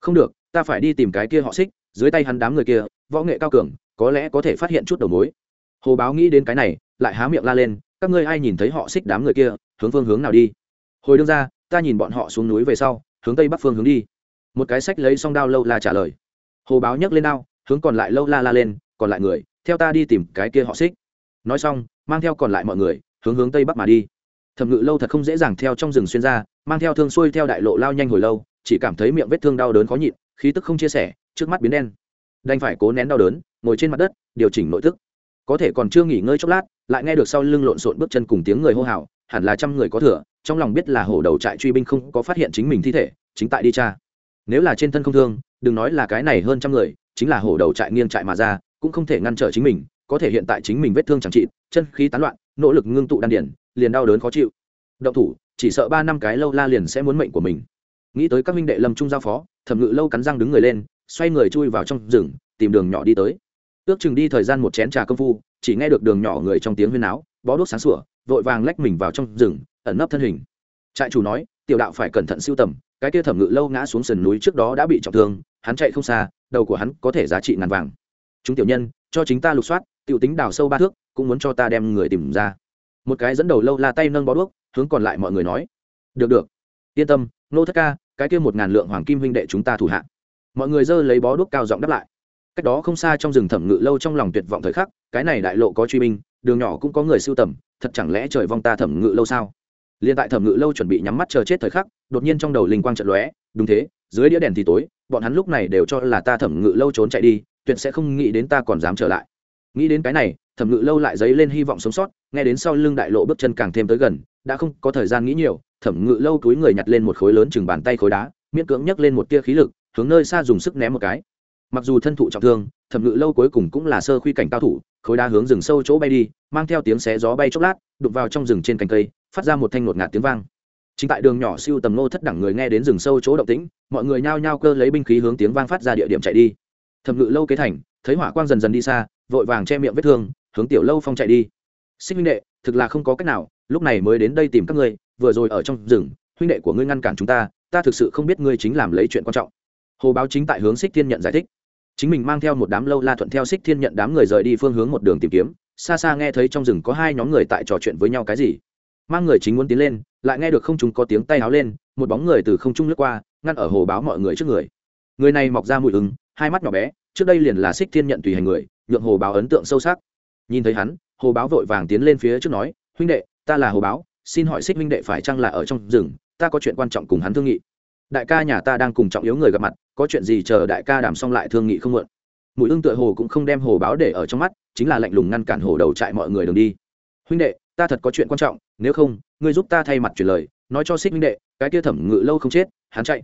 Không được, ta phải đi tìm cái kia họ xích dưới tay hắn đám người kia võ nghệ cao cường, có lẽ có thể phát hiện chút đầu mối. Hồ báo nghĩ đến cái này, lại há miệng la lên, các ngươi ai nhìn thấy họ xích đám người kia, hướng phương hướng nào đi? Hồi đương ra, ta nhìn bọn họ xuống núi về sau, hướng tây bắc phương hướng đi. Một cái sách lấy song đao lâu la trả lời. Hồ báo nhấc lên đao, hướng còn lại lâu la la lên, còn lại người, theo ta đi tìm cái kia họ xích. Nói xong, mang theo còn lại mọi người, hướng hướng tây bắc mà đi. Thẩm ngự lâu thật không dễ dàng theo trong rừng xuyên ra, mang theo thương xuôi theo đại lộ lao nhanh hồi lâu, chỉ cảm thấy miệng vết thương đau đớn khó nhịn, khí tức không chia sẻ, trước mắt biến đen đành phải cố nén đau đớn, ngồi trên mặt đất, điều chỉnh nội tức có thể còn chưa nghỉ ngơi chốc lát, lại nghe được sau lưng lộn xộn bước chân cùng tiếng người hô hào, hẳn là trăm người có thừa, trong lòng biết là hổ đầu trại truy binh không có phát hiện chính mình thi thể, chính tại đi cha nếu là trên thân không thương, đừng nói là cái này hơn trăm người, chính là hổ đầu trại nghiêng trại mà ra, cũng không thể ngăn trở chính mình, có thể hiện tại chính mình vết thương chẳng trị chân khí tán loạn, nỗ lực ngưng tụ đan điển, liền đau đớn khó chịu. Động thủ, chỉ sợ ba năm cái lâu la liền sẽ muốn mệnh của mình. Nghĩ tới các minh đệ lâm trung giao phó, thẩm ngự lâu cắn răng đứng người lên xoay người chui vào trong rừng, tìm đường nhỏ đi tới. Ước chừng đi thời gian một chén trà công phu, chỉ nghe được đường nhỏ người trong tiếng huyên áo, bó đốt sáng sủa, vội vàng lách mình vào trong rừng, ẩn nấp thân hình. Trại chủ nói, tiểu đạo phải cẩn thận siêu tầm, cái kia thẩm ngự lâu ngã xuống sườn núi trước đó đã bị trọng thương, hắn chạy không xa, đầu của hắn có thể giá trị ngàn vàng. Chúng tiểu nhân, cho chính ta lục soát, tiểu tính đào sâu ba thước, cũng muốn cho ta đem người tìm ra. Một cái dẫn đầu lâu la tay nâng bó đuốc, hướng còn lại mọi người nói, được được. Yên tâm, nô thất ca, cái kia một ngàn lượng hoàng kim huynh đệ chúng ta thủ hạ mọi người dơ lấy bó đuốc cao giọng đáp lại. Cách đó không xa trong rừng thẩm ngự lâu trong lòng tuyệt vọng thời khắc, cái này đại lộ có truy binh, đường nhỏ cũng có người sưu tầm, thật chẳng lẽ trời vong ta thẩm ngự lâu sao? Liền tại thẩm ngự lâu chuẩn bị nhắm mắt chờ chết thời khắc, đột nhiên trong đầu linh quang trận lóe, đúng thế, dưới đĩa đèn thì tối, bọn hắn lúc này đều cho là ta thẩm ngự lâu trốn chạy đi, tuyệt sẽ không nghĩ đến ta còn dám trở lại. Nghĩ đến cái này, thẩm ngự lâu lại dấy lên hy vọng sống sót, nghe đến sau lưng đại lộ bước chân càng thêm tới gần, đã không có thời gian nghĩ nhiều, thẩm ngự lâu túi người nhặt lên một khối lớn chừng bàn tay khối đá, miễn cưỡng nhấc lên một tia khí lực hướng nơi xa dùng sức ném một cái. Mặc dù thân thụ trọng thương, thẩm ngự lâu cuối cùng cũng là sơ khuy cảnh cao thủ, khối đá hướng rừng sâu chỗ bay đi, mang theo tiếng xé gió bay chốc lát đục vào trong rừng trên cành cây, phát ra một thanh ngột ngạt tiếng vang. Chính tại đường nhỏ siêu tầm nô thất đẳng người nghe đến rừng sâu chỗ động tĩnh, mọi người nhao nhao cơ lấy binh khí hướng tiếng vang phát ra địa điểm chạy đi. Thẩm ngự lâu kế thành, thấy hỏa quang dần dần đi xa, vội vàng che miệng vết thương, hướng tiểu lâu phong chạy đi. Xích huynh đệ, thực là không có cách nào, lúc này mới đến đây tìm các ngươi, vừa rồi ở trong rừng, huynh đệ của ngươi ngăn cản chúng ta ta thực sự không biết ngươi chính làm lấy chuyện quan trọng hồ báo chính tại hướng xích thiên nhận giải thích. Chính mình mang theo một đám lâu la thuận theo xích thiên nhận đám người rời đi phương hướng một đường tìm kiếm, xa xa nghe thấy trong rừng có hai nhóm người tại trò chuyện với nhau cái gì. Mang người chính muốn tiến lên, lại nghe được không chúng có tiếng tay háo lên, một bóng người từ không trung lướt qua, ngăn ở hồ báo mọi người trước người. Người này mọc ra mùi ứng, hai mắt nhỏ bé, trước đây liền là xích thiên nhận tùy hành người, nhượng hồ báo ấn tượng sâu sắc. Nhìn thấy hắn, hồ báo vội vàng tiến lên phía trước nói, huynh đệ, ta là hồ báo, xin hỏi xích huynh đệ phải chăng là ở trong rừng, ta có chuyện quan trọng cùng hắn thương nghị. Đại ca nhà ta đang cùng trọng yếu người gặp mặt có chuyện gì chờ đại ca đàm xong lại thương nghị không muộn. Mùi ưng tựa hồ cũng không đem hồ báo để ở trong mắt, chính là lạnh lùng ngăn cản hồ đầu trại mọi người đường đi. Huynh đệ, ta thật có chuyện quan trọng, nếu không, ngươi giúp ta thay mặt truyền lời, nói cho xích huynh đệ, cái kia thẩm ngự lâu không chết, hắn chạy.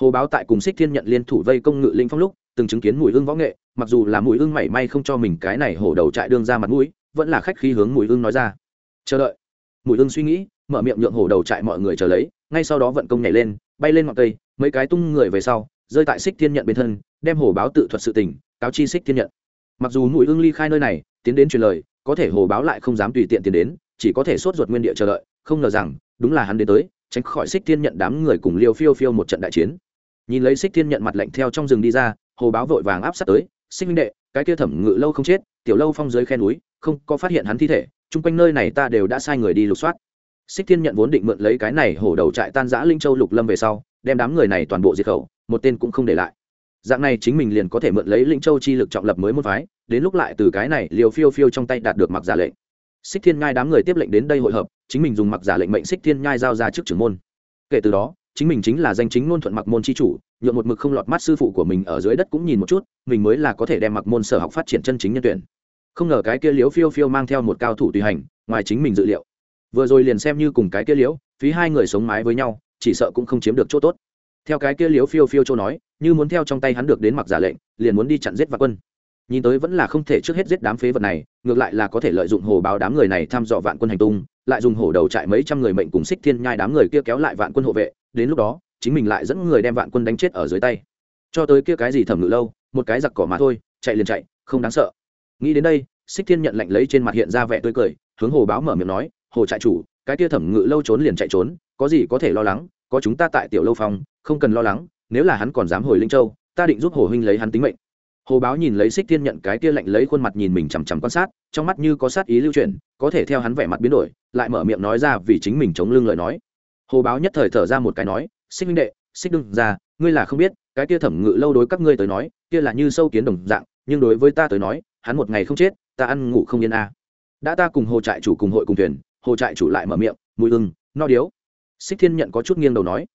Hồ báo tại cùng xích thiên nhận liên thủ vây công ngự linh phong lúc, từng chứng kiến mùi ưng võ nghệ, mặc dù là mùi ưng mảy may không cho mình cái này hổ đầu trại đương ra mặt mũi, vẫn là khách khí hướng mùi ưng nói ra. Chờ đợi. Mùi ưng suy nghĩ, mở miệng nhượng hổ đầu trại mọi người chờ lấy, ngay sau đó vận công nhảy lên, bay lên ngọn cây, mấy cái tung người về sau rơi tại xích thiên nhận bên thân, đem hồ báo tự thuật sự tình cáo chi xích thiên nhận. Mặc dù mũi ưng ly khai nơi này, tiến đến truyền lời, có thể hồ báo lại không dám tùy tiện tiến đến, chỉ có thể sốt ruột nguyên địa chờ đợi, không ngờ rằng, đúng là hắn đến tới, tránh khỏi xích thiên nhận đám người cùng liêu phiêu phiêu một trận đại chiến. Nhìn lấy xích thiên nhận mặt lạnh theo trong rừng đi ra, hồ báo vội vàng áp sát tới, xích minh đệ, cái kia thẩm ngự lâu không chết, tiểu lâu phong dưới khe núi, không có phát hiện hắn thi thể, chung quanh nơi này ta đều đã sai người đi lục soát. Xích thiên nhận vốn định mượn lấy cái này hổ đầu trại tan giã linh châu lục lâm về sau, đem đám người này toàn bộ diệt khẩu một tên cũng không để lại. Dạng này chính mình liền có thể mượn lấy lĩnh châu chi lực trọng lập mới môn phái, đến lúc lại từ cái này liều phiêu phiêu trong tay đạt được mặc giả lệnh. Xích thiên nhai đám người tiếp lệnh đến đây hội hợp, chính mình dùng mặc giả lệnh mệnh xích thiên nhai giao ra trước trưởng môn. Kể từ đó, chính mình chính là danh chính ngôn thuận mặc môn chi chủ nhuộm một mực không lọt mắt sư phụ của mình ở dưới đất cũng nhìn một chút, mình mới là có thể đem mặc môn sở học phát triển chân chính nhân tuyển. Không ngờ cái kia liếu phiêu phiêu mang theo một cao thủ tùy hành, ngoài chính mình dự liệu. Vừa rồi liền xem như cùng cái kia liếu phí hai người sống mái với nhau, chỉ sợ cũng không chiếm được chỗ tốt theo cái kia liếu phiêu phiêu châu nói, như muốn theo trong tay hắn được đến mặc giả lệnh, liền muốn đi chặn giết vạn quân. Nhìn tới vẫn là không thể trước hết giết đám phế vật này, ngược lại là có thể lợi dụng hồ báo đám người này thăm dò vạn quân hành tung, lại dùng hổ đầu trại mấy trăm người mệnh cùng xích thiên nhai đám người kia kéo lại vạn quân hộ vệ, đến lúc đó, chính mình lại dẫn người đem vạn quân đánh chết ở dưới tay. Cho tới kia cái gì thẩm ngự lâu, một cái giặc cỏ mà thôi, chạy liền chạy, không đáng sợ. Nghĩ đến đây xích thiên nhận lệnh lấy trên mặt hiện ra vẻ tươi cười, hướng hồ báo mở miệng nói, hồ trại chủ, cái kia thẩm ngự lâu trốn liền chạy trốn, có gì có thể lo lắng, có chúng ta tại tiểu lâu phòng không cần lo lắng, nếu là hắn còn dám hồi linh châu, ta định giúp hồ huynh lấy hắn tính mệnh. Hồ báo nhìn lấy xích thiên nhận cái kia lạnh lấy khuôn mặt nhìn mình chằm chằm quan sát, trong mắt như có sát ý lưu chuyển, có thể theo hắn vẻ mặt biến đổi, lại mở miệng nói ra vì chính mình chống lưng lời nói. Hồ báo nhất thời thở ra một cái nói xích minh đệ xích đương ra ngươi là không biết, cái kia thẩm ngự lâu đối các ngươi tới nói, kia là như sâu kiến đồng dạng, nhưng đối với ta tới nói, hắn một ngày không chết, ta ăn ngủ không yên a. Đã ta cùng hồ trại chủ cùng hội cùng thuyền, hồ trại chủ lại mở miệng, mùi ưng, no điếu. Xích thiên nhận có chút nghiêng đầu nói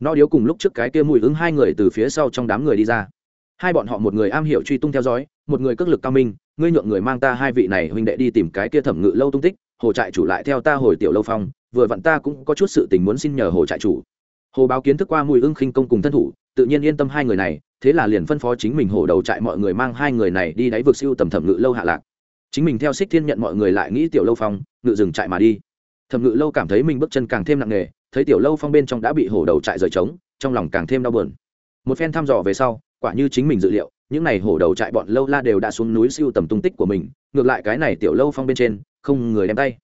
nó điếu cùng lúc trước cái kia mùi ứng hai người từ phía sau trong đám người đi ra. Hai bọn họ một người am hiểu truy tung theo dõi, một người cước lực cao minh, ngươi nhượng người mang ta hai vị này huynh đệ đi tìm cái kia thẩm ngự lâu tung tích, hồ trại chủ lại theo ta hồi tiểu lâu phong, vừa vặn ta cũng có chút sự tình muốn xin nhờ hồ trại chủ. Hồ báo kiến thức qua mùi ưng khinh công cùng thân thủ, tự nhiên yên tâm hai người này, thế là liền phân phó chính mình hồ đầu trại mọi người mang hai người này đi đáy vực siêu tầm thẩm ngự lâu hạ lạc. Chính mình theo xích thiên nhận mọi người lại nghĩ tiểu lâu phong, ngự dừng trại mà đi. Thẩm ngự lâu cảm thấy mình bước chân càng thêm nặng nề thấy tiểu lâu phong bên trong đã bị hổ đầu trại rời trống trong lòng càng thêm đau buồn. Một phen thăm dò về sau quả như chính mình dự liệu những n à y hổ đầu trại bọn lâu la đều đã xuống núi siêu tầm tung tích của mình ngược lại cái này tiểu lâu phong bên trên không người đem tay.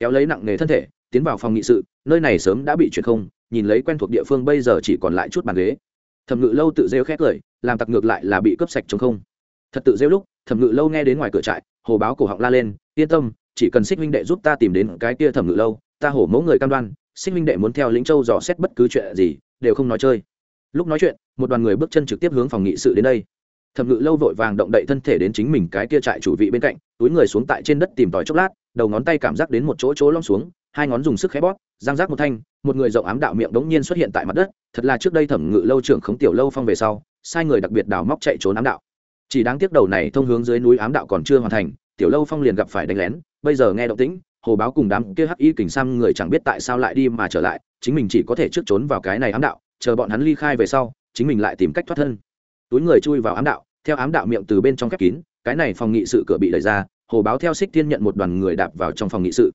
Kéo lấy nặng nề thân thể tiến vào phòng nghị sự nơi này sớm đã bị chuyển không nhìn lấy quen thuộc địa phương bây giờ chỉ còn lại chút bàn ghế. Thẩm ngự lâu tự rêu khét cười, làm tặc ngược lại là bị cướp sạch chống không. Thật tự rêu lúc thẩm ngự lâu nghe đến ngoài cửa trại hồ báo cổ họng la lên yên tâm chỉ cần xích huynh đệ giúp ta tìm đến cái kia thẩm ngự lâu ta hổ mẫu người cam đoan sinh minh đệ muốn theo lĩnh châu dò xét bất cứ chuyện gì, đều không nói chơi. Lúc nói chuyện, một đoàn người bước chân trực tiếp hướng phòng nghị sự đến đây. Thẩm ngự lâu vội vàng động đậy thân thể đến chính mình cái kia trại chủ vị bên cạnh, túi người xuống tại trên đất tìm tòi chốc lát, đầu ngón tay cảm giác đến một chỗ chỗ lom xuống, hai ngón dùng sức khé bóp giang giác một thanh, một người rộng ám đạo miệng đống nhiên xuất hiện tại mặt đất, thật là trước đây thẩm ngự lâu trưởng khống tiểu lâu phong về sau, sai người đặc biệt đào móc chạy trốn ám đạo. Chỉ đáng tiếc đầu này thông hướng dưới núi ám đạo còn chưa hoàn thành, tiểu lâu phong liền gặp phải đánh lén, bây giờ nghe động tĩnh hồ báo cùng đám kia hắc y kình sam người chẳng biết tại sao lại đi mà trở lại chính mình chỉ có thể trước trốn vào cái này ám đạo chờ bọn hắn ly khai về sau chính mình lại tìm cách thoát thân túi người chui vào ám đạo theo ám đạo miệng từ bên trong khép kín cái này phòng nghị sự cửa bị đẩy ra hồ báo theo xích thiên nhận một đoàn người đạp vào trong phòng nghị sự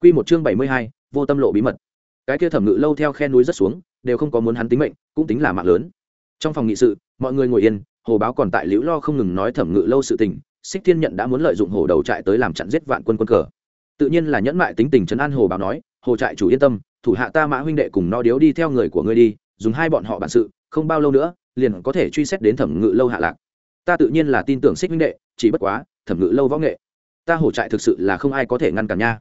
Quy một chương bảy mươi hai, vô tâm lộ bí mật. Cái kia thẩm ngự lâu theo khe núi rất xuống, đều không có muốn hắn tính mệnh, cũng tính là mạng lớn. Trong phòng nghị sự, mọi người ngồi yên, hồ báo còn tại liễu lo không ngừng nói thẩm ngự lâu sự tình, Xích Thiên nhận đã muốn lợi dụng hồ đầu trại tới làm chặn giết vạn quân quân cờ. Tự nhiên là nhẫn mại tính tình trấn an hồ Bảo nói, hồ trại chủ yên tâm, thủ hạ ta mã huynh đệ cùng no điếu đi theo người của ngươi đi, dùng hai bọn họ bản sự, không bao lâu nữa, liền có thể truy xét đến thẩm ngự lâu hạ lạc. Ta tự nhiên là tin tưởng Xích huynh đệ, chỉ bất quá, thẩm ngự lâu võ nghệ, ta hồ trại thực sự là không ai có thể ngăn cản nha.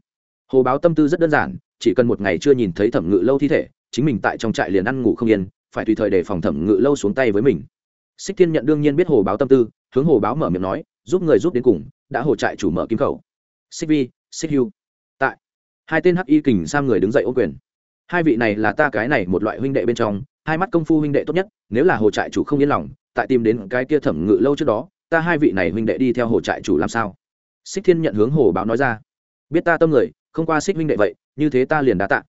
Hồ báo tâm tư rất đơn giản chỉ cần một ngày chưa nhìn thấy thẩm ngự lâu thi thể chính mình tại trong trại liền ăn ngủ không yên phải tùy thời để phòng thẩm ngự lâu xuống tay với mình. Xích thiên nhận đương nhiên biết hồ báo tâm tư hướng hồ báo mở miệng nói giúp người giúp đến cùng đã hồ trại chủ mở kim khẩu. Xích vi xích hưu. Tại, hai tên hắc y kình sang người đứng dậy ô quyền. Hai vị này là ta cái này một loại huynh đệ bên trong, hai mắt công phu huynh đệ tốt nhất, nếu là hồ trại chủ không yên lòng, tại tìm đến cái kia thẩm ngự lâu trước đó, ta hai vị này huynh đệ đi theo hồ trại chủ làm sao? Xích thiên nhận hướng hồ báo nói ra. Biết ta tâm người, không qua xích huynh đệ vậy, như thế ta liền đã tạ.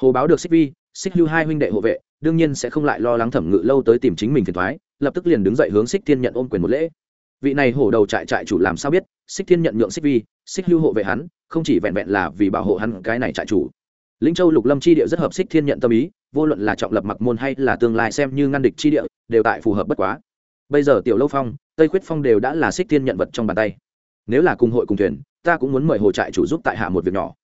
Hồ báo được xích vi, xích hưu hai huynh đệ hộ vệ, đương nhiên sẽ không lại lo lắng thẩm ngự lâu tới tìm chính mình phiền thoái, lập tức liền đứng dậy hướng xích thiên nhận ôm quyền một lễ vị này hổ đầu trại trại chủ làm sao biết, xích thiên nhận nhượng xích vi, xích hưu hộ vệ hắn, không chỉ vẹn vẹn là vì bảo hộ hắn cái này trại chủ. Lĩnh châu lục lâm chi địa rất hợp xích thiên nhận tâm ý, vô luận là trọng lập mặc môn hay là tương lai xem như ngăn địch chi địa, đều tại phù hợp bất quá. Bây giờ tiểu lâu phong, tây khuyết phong đều đã là xích thiên nhận vật trong bàn tay. Nếu là cùng hội cùng thuyền, ta cũng muốn mời hồ trại chủ giúp tại hạ một việc nhỏ.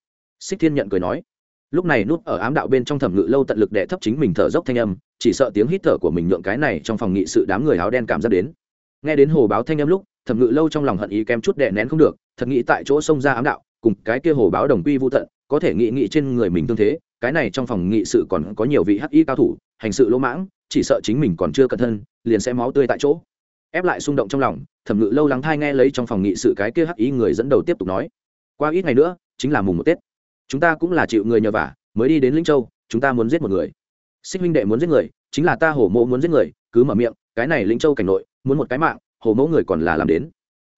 Xích thiên nhận cười nói. Lúc này núp ở ám đạo bên trong thẩm ngự lâu tận lực đệ thấp chính mình thở dốc thanh âm, chỉ sợ tiếng hít thở của mình nhượng cái này trong phòng nghị sự đám người áo đen cảm giác đến nghe đến hồ báo thanh âm lúc, thẩm ngự lâu trong lòng hận ý kém chút đệ nén không được, thật nghĩ tại chỗ xông ra ám đạo, cùng cái kia hồ báo đồng quy vô tận, có thể nghị nghị trên người mình tương thế, cái này trong phòng nghị sự còn có nhiều vị hắc y cao thủ, hành sự lỗ mãng, chỉ sợ chính mình còn chưa cẩn thân, liền sẽ máu tươi tại chỗ. Ép lại xung động trong lòng, thẩm ngự lâu lắng thai nghe lấy trong phòng nghị sự cái kia hắc y người dẫn đầu tiếp tục nói. Qua ít ngày nữa, chính là mùng một tết. Chúng ta cũng là chịu người nhờ vả, mới đi đến linh châu, chúng ta muốn giết một người. Xích huynh đệ muốn giết người, chính là ta hổ mộ muốn giết người, cứ mở miệng, cái này linh châu cảnh nội muốn một cái mạng, hồ mẫu người còn là làm đến.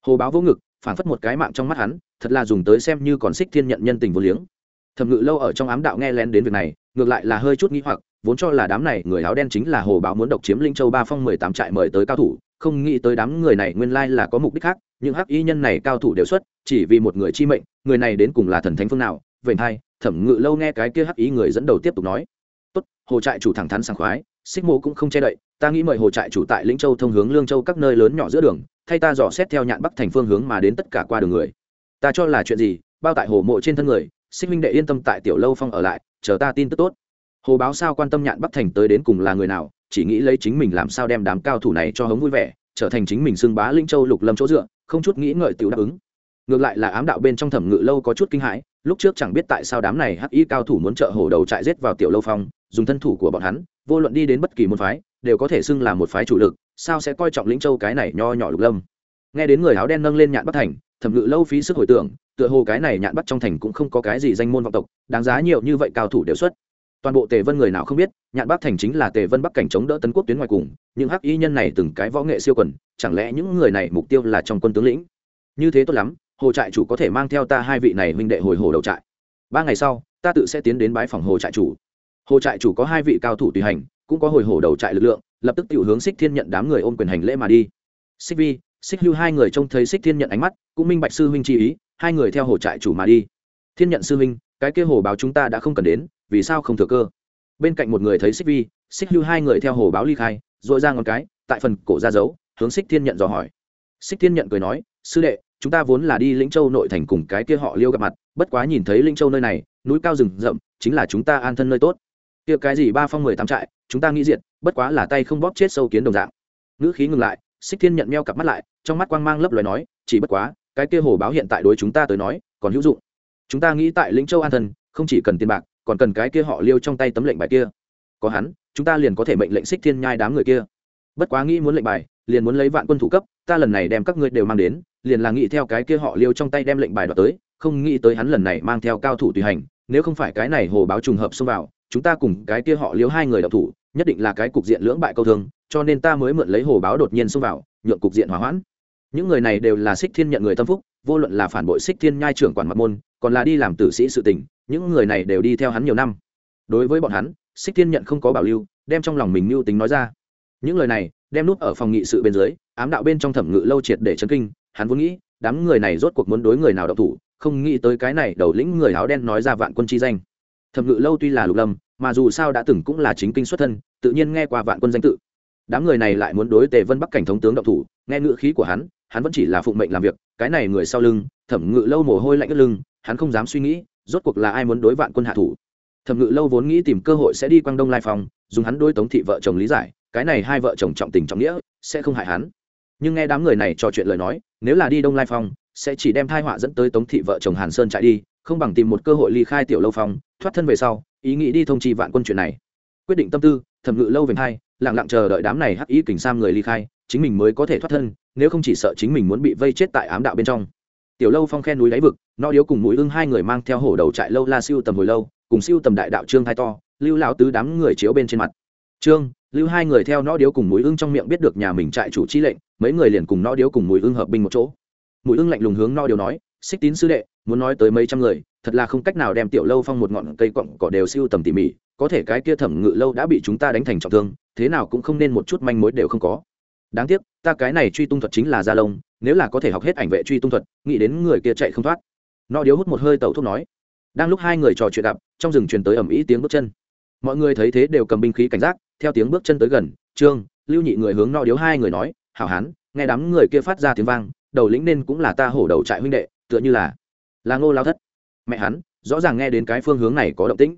Hồ báo vô ngực phản phất một cái mạng trong mắt hắn, thật là dùng tới xem như còn xích thiên nhận nhân tình vô liếng. Thẩm ngự lâu ở trong ám đạo nghe lén đến việc này, ngược lại là hơi chút nghĩ hoặc, vốn cho là đám này người áo đen chính là hồ báo muốn độc chiếm linh châu ba phong mười tám trại mời tới cao thủ, không nghĩ tới đám người này nguyên lai là có mục đích khác, nhưng hắc y nhân này cao thủ đều xuất, chỉ vì một người chi mệnh, người này đến cùng là thần thánh phương nào, vậy hai thẩm ngự lâu nghe cái kia hắc ý người dẫn đầu tiếp tục nói. Tốt, hồ trại chủ thẳng thắn sảng khoái xích mộ cũng không che đậy, ta nghĩ mời hồ trại chủ tại lĩnh châu thông hướng lương châu các nơi lớn nhỏ giữa đường, thay ta dò xét theo nhạn bắc thành phương hướng mà đến tất cả qua đường người. Ta cho là chuyện gì, bao tại hồ mộ trên thân người, xích minh đệ yên tâm tại tiểu lâu phong ở lại, chờ ta tin tức tốt. Hồ báo sao quan tâm nhạn bắc thành tới đến cùng là người nào, chỉ nghĩ lấy chính mình làm sao đem đám cao thủ này cho hống vui vẻ, trở thành chính mình xưng bá linh châu lục lâm chỗ dựa, không chút nghĩ ngợi tiểu đáp ứng. Ngược lại là ám đạo bên trong thẩm ngự lâu có chút kinh hãi, lúc trước chẳng biết tại sao đám này hắc y cao thủ muốn trợ hổ đầu trại giết vào tiểu lâu phong, dùng thân thủ của bọn hắn vô luận đi đến bất kỳ môn phái, đều có thể xưng là một phái chủ lực, sao sẽ coi trọng lĩnh châu cái này nho nhỏ lục lâm? Nghe đến người áo đen nâng lên nhạn bắc thành, thẩm ngự lâu phí sức hồi tưởng, tựa hồ cái này nhạn bắt trong thành cũng không có cái gì danh môn vọng tộc, đáng giá nhiều như vậy cao thủ đều xuất. Toàn bộ tề vân người nào không biết, nhạn bắc thành chính là tề vân bắc cảnh chống đỡ tấn quốc tuyến ngoài cùng, những hắc y nhân này từng cái võ nghệ siêu quần, chẳng lẽ những người này mục tiêu là trong quân tướng lĩnh? Như thế tốt lắm, hồ trại chủ có thể mang theo ta hai vị này huynh đệ hồi hồ đầu trại. Ba ngày sau, ta tự sẽ tiến đến bái phòng hồ trại chủ hồ trại chủ có hai vị cao thủ tùy hành, cũng có hồi hổ đầu trại lực lượng, lập tức tiểu hướng xích thiên nhận đám người ôm quyền hành lễ mà đi. Xích vi xích hưu hai người trông thấy xích thiên nhận ánh mắt, cũng minh bạch sư huynh chi ý, hai người theo hồ trại chủ mà đi. Thiên nhận sư huynh, cái kia hồ báo chúng ta đã không cần đến, vì sao không thừa cơ? Bên cạnh một người thấy xích vi xích hưu hai người theo hồ báo ly khai dội ra ngón cái, tại phần cổ ra dấu, hướng xích thiên nhận dò hỏi. Xích thiên nhận cười nói, sư đệ, chúng ta vốn là đi lĩnh châu nội thành cùng cái kia họ liêu gặp mặt, bất quá nhìn thấy lĩnh châu nơi này, núi cao rừng rậm, chính là chúng ta an thân nơi tốt kia cái gì ba phong mười tám trại chúng ta nghĩ diệt bất quá là tay không bóp chết sâu kiến đồng dạng. Ngữ khí ngừng lại xích thiên nhận meo cặp mắt lại trong mắt quang mang lấp loài nói chỉ bất quá cái kia hồ báo hiện tại đối chúng ta tới nói còn hữu dụng. Chúng ta nghĩ tại lĩnh châu an thần, không chỉ cần tiền bạc còn cần cái kia họ liêu trong tay tấm lệnh bài kia. Có hắn chúng ta liền có thể mệnh lệnh xích thiên nhai đám người kia. Bất quá nghĩ muốn lệnh bài liền muốn lấy vạn quân thủ cấp ta lần này đem các ngươi đều mang đến liền là nghĩ theo cái kia họ liêu trong tay đem lệnh bài đoạt tới không nghĩ tới hắn lần này mang theo cao thủ tùy hành nếu không phải cái này hồ báo trùng hợp xông vào chúng ta cùng cái kia họ liếu hai người đọc thủ, nhất định là cái cục diện lưỡng bại câu thương, cho nên ta mới mượn lấy hồ báo đột nhiên xông vào, nhượng cục diện hỏa hoãn. Những người này đều là xích thiên nhận người tâm phúc, vô luận là phản bội xích thiên nhai trưởng quản mặt môn, còn là đi làm tử sĩ sự tình, những người này đều đi theo hắn nhiều năm. Đối với bọn hắn xích thiên nhận không có bảo lưu, đem trong lòng mình mưu tính nói ra. Những lời này, đem nút ở phòng nghị sự bên dưới, ám đạo bên trong thẩm ngự lâu triệt để chấn kinh, hắn vốn nghĩ, đám người này rốt cuộc muốn đối người nào độc thủ, không nghĩ tới cái này đầu lĩnh người áo đen nói ra vạn quân chi danh thẩm ngự lâu tuy là lục lâm, mà dù sao đã từng cũng là chính kinh xuất thân, tự nhiên nghe qua vạn quân danh tự. Đám người này lại muốn đối tề vân bắc cảnh thống tướng động thủ, nghe ngự khí của hắn hắn vẫn chỉ là phụng mệnh làm việc, cái này người sau lưng, thẩm ngự lâu mồ hôi lạnh ướt lưng, hắn không dám suy nghĩ, rốt cuộc là ai muốn đối vạn quân hạ thủ. Thẩm ngự lâu vốn nghĩ tìm cơ hội sẽ đi quang đông lai phòng dùng hắn đối tống thị vợ chồng lý giải, cái này hai vợ chồng trọng tình trọng nghĩa, sẽ không hại hắn. Nhưng nghe đám người này trò chuyện lời nói, nếu là đi đông lai phong, sẽ chỉ đem thai họa dẫn tới tống thị vợ chồng hàn sơn chạy đi không bằng tìm một cơ hội ly khai tiểu lâu phong, thoát thân về sau, ý nghĩ đi thông trì vạn quân chuyện này. Quyết định tâm tư, thẩm ngự lâu về hai, lặng lặng chờ đợi đám này hắc ý kình sam người ly khai, chính mình mới có thể thoát thân, nếu không chỉ sợ chính mình muốn bị vây chết tại ám đạo bên trong. Tiểu lâu phong khen núi đáy vực, no điếu cùng mũi ưng hai người mang theo hổ đầu trại lâu la siêu tầm hồi lâu, cùng siêu tầm đại đạo trương thai to, lưu lão tứ đám người chiếu bên trên mặt. Trương, lưu hai người theo nó điếu cùng mũi ưng trong miệng biết được nhà mình trại chủ chi lệnh, mấy người liền cùng nó điếu cùng mũi ưng hợp binh một chỗ. Mũi ưng lạnh lùng hướng no điếu nói, xích tín sư đệ muốn nói tới mấy trăm người thật là không cách nào đem tiểu lâu phong một ngọn cây cọng cỏ đều siêu tầm tỉ mỉ có thể cái kia thẩm ngự lâu đã bị chúng ta đánh thành trọng thương thế nào cũng không nên một chút manh mối đều không có. Đáng tiếc ta cái này truy tung thuật chính là gia lông nếu là có thể học hết ảnh vệ truy tung thuật nghĩ đến người kia chạy không thoát. Nó điếu hút một hơi tẩu thuốc nói. Đang lúc hai người trò chuyện đạp, trong rừng truyền tới ầm ĩ tiếng bước chân. Mọi người thấy thế đều cầm binh khí cảnh giác theo tiếng bước chân tới gần trương lưu nhị người hướng no điếu hai người nói hảo hán nghe đám người kia phát ra tiếng vang đầu lĩnh nên cũng là ta hổ đầu trại huynh đệ tựa như là là ngô lao thất. Mẹ hắn, rõ ràng nghe đến cái phương hướng này có động tĩnh.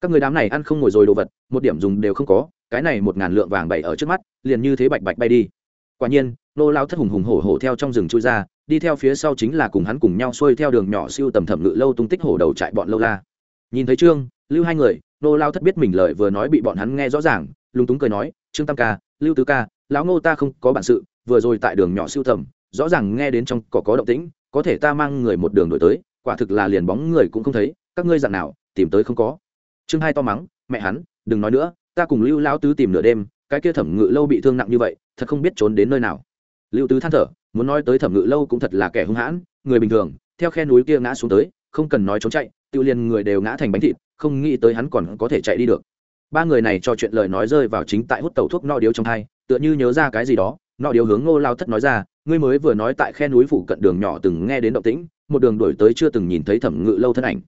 Các người đám này ăn không ngồi rồi đồ vật, một điểm dùng đều không có, cái này một ngàn lượng vàng bày ở trước mắt, liền như thế bạch bạch bay đi. Quả nhiên nô lao thất hùng hùng hổ hổ theo trong rừng chui ra, đi theo phía sau chính là cùng hắn cùng nhau xuôi theo đường nhỏ siêu tầm thẩm ngự lâu tung tích hổ đầu trại bọn lâu la. Nhìn thấy trương, lưu hai người nô lao thất biết mình lời vừa nói bị bọn hắn nghe rõ ràng, lúng túng cười nói, trương tam ca, lưu tứ ca, lão ngô ta không có bản sự, vừa rồi tại đường nhỏ siêu tầm, rõ ràng nghe đến trong cỏ có động tĩnh có thể ta mang người một đường đổi tới, quả thực là liền bóng người cũng không thấy, các ngươi dặn nào, tìm tới không có. Trương hai to mắng, mẹ hắn, đừng nói nữa, ta cùng lưu lão tứ tìm nửa đêm, cái kia thẩm ngự lâu bị thương nặng như vậy, thật không biết trốn đến nơi nào. Lưu tứ than thở, muốn nói tới thẩm ngự lâu cũng thật là kẻ hung hãn, người bình thường, theo khe núi kia ngã xuống tới, không cần nói trốn chạy, tự liền người đều ngã thành bánh thịt, không nghĩ tới hắn còn có thể chạy đi được. Ba người này cho chuyện lời nói rơi vào chính tại hút tàu thuốc no điếu trong thai, tựa như nhớ ra cái gì đó no điếu hướng ngô lao thất nói ra ngươi mới vừa nói tại khe núi phủ cận đường nhỏ từng nghe đến động tĩnh, một đường đổi tới chưa từng nhìn thấy thẩm ngự lâu thân ảnh.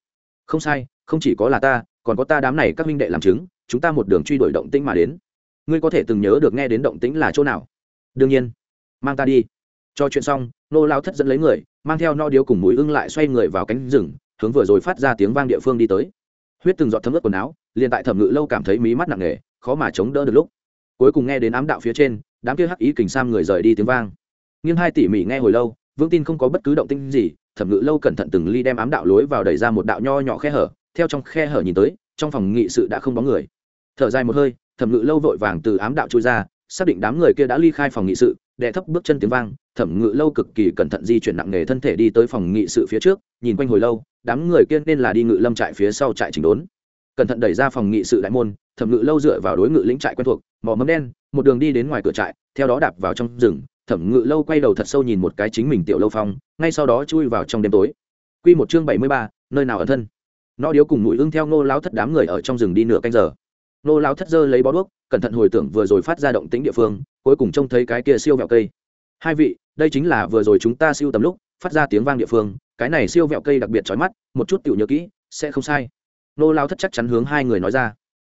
Không sai, không chỉ có là ta, còn có ta đám này các minh đệ làm chứng, chúng ta một đường truy đuổi động tĩnh mà đến. Ngươi có thể từng nhớ được nghe đến động tĩnh là chỗ nào? Đương nhiên. Mang ta đi. Cho chuyện xong, nô lao thất dẫn lấy người, mang theo no điếu cùng mũi ưng lại xoay người vào cánh rừng, hướng vừa rồi phát ra tiếng vang địa phương đi tới. Huyết từng giọt thấm ướt quần áo, liền tại thẩm ngự lâu cảm thấy mí mắt nặng nề, khó mà chống đỡ được lúc. Cuối cùng nghe đến ám đạo phía trên, đám kia hắc ý kình sam người rời đi tiếng vang nghiêng hai tỉ mỉ nghe hồi lâu vương tin không có bất cứ động tinh gì, thẩm ngự lâu cẩn thận từng ly đem ám đạo lối vào đẩy ra một đạo nho nhỏ khe hở, theo trong khe hở nhìn tới, trong phòng nghị sự đã không bóng người. Thở dài một hơi, thẩm ngự lâu vội vàng từ ám đạo trôi ra, xác định đám người kia đã ly khai phòng nghị sự, đệ thấp bước chân tiếng vang, thẩm ngự lâu cực kỳ cẩn thận di chuyển nặng nề thân thể đi tới phòng nghị sự phía trước, nhìn quanh hồi lâu, đám người kia nên là đi ngự lâm trại phía sau trại chỉnh đốn. Cẩn thận đẩy ra phòng nghị sự đại môn, thẩm ngự lâu dựa vào đối ngự lĩnh trại quen thuộc mỏ mâm đen, một đường đi đến ngoài cửa trại, theo đó đạp vào trong rừng thẩm ngự lâu quay đầu thật sâu nhìn một cái chính mình tiểu lâu phong, ngay sau đó chui vào trong đêm tối. Q một chương bảy mươi ba, nơi nào ở thân? Nó điếu cùng mũi ưng theo nô lao thất đám người ở trong rừng đi nửa canh giờ. Nô lao thất dơ lấy bó đuốc, cẩn thận hồi tưởng vừa rồi phát ra động tính địa phương, cuối cùng trông thấy cái kia siêu vẹo cây. Hai vị, đây chính là vừa rồi chúng ta siêu tầm lúc, phát ra tiếng vang địa phương, cái này siêu vẹo cây đặc biệt trói mắt, một chút tiểu nhớ kỹ, sẽ không sai. Nô lao thất chắc chắn hướng hai người nói ra.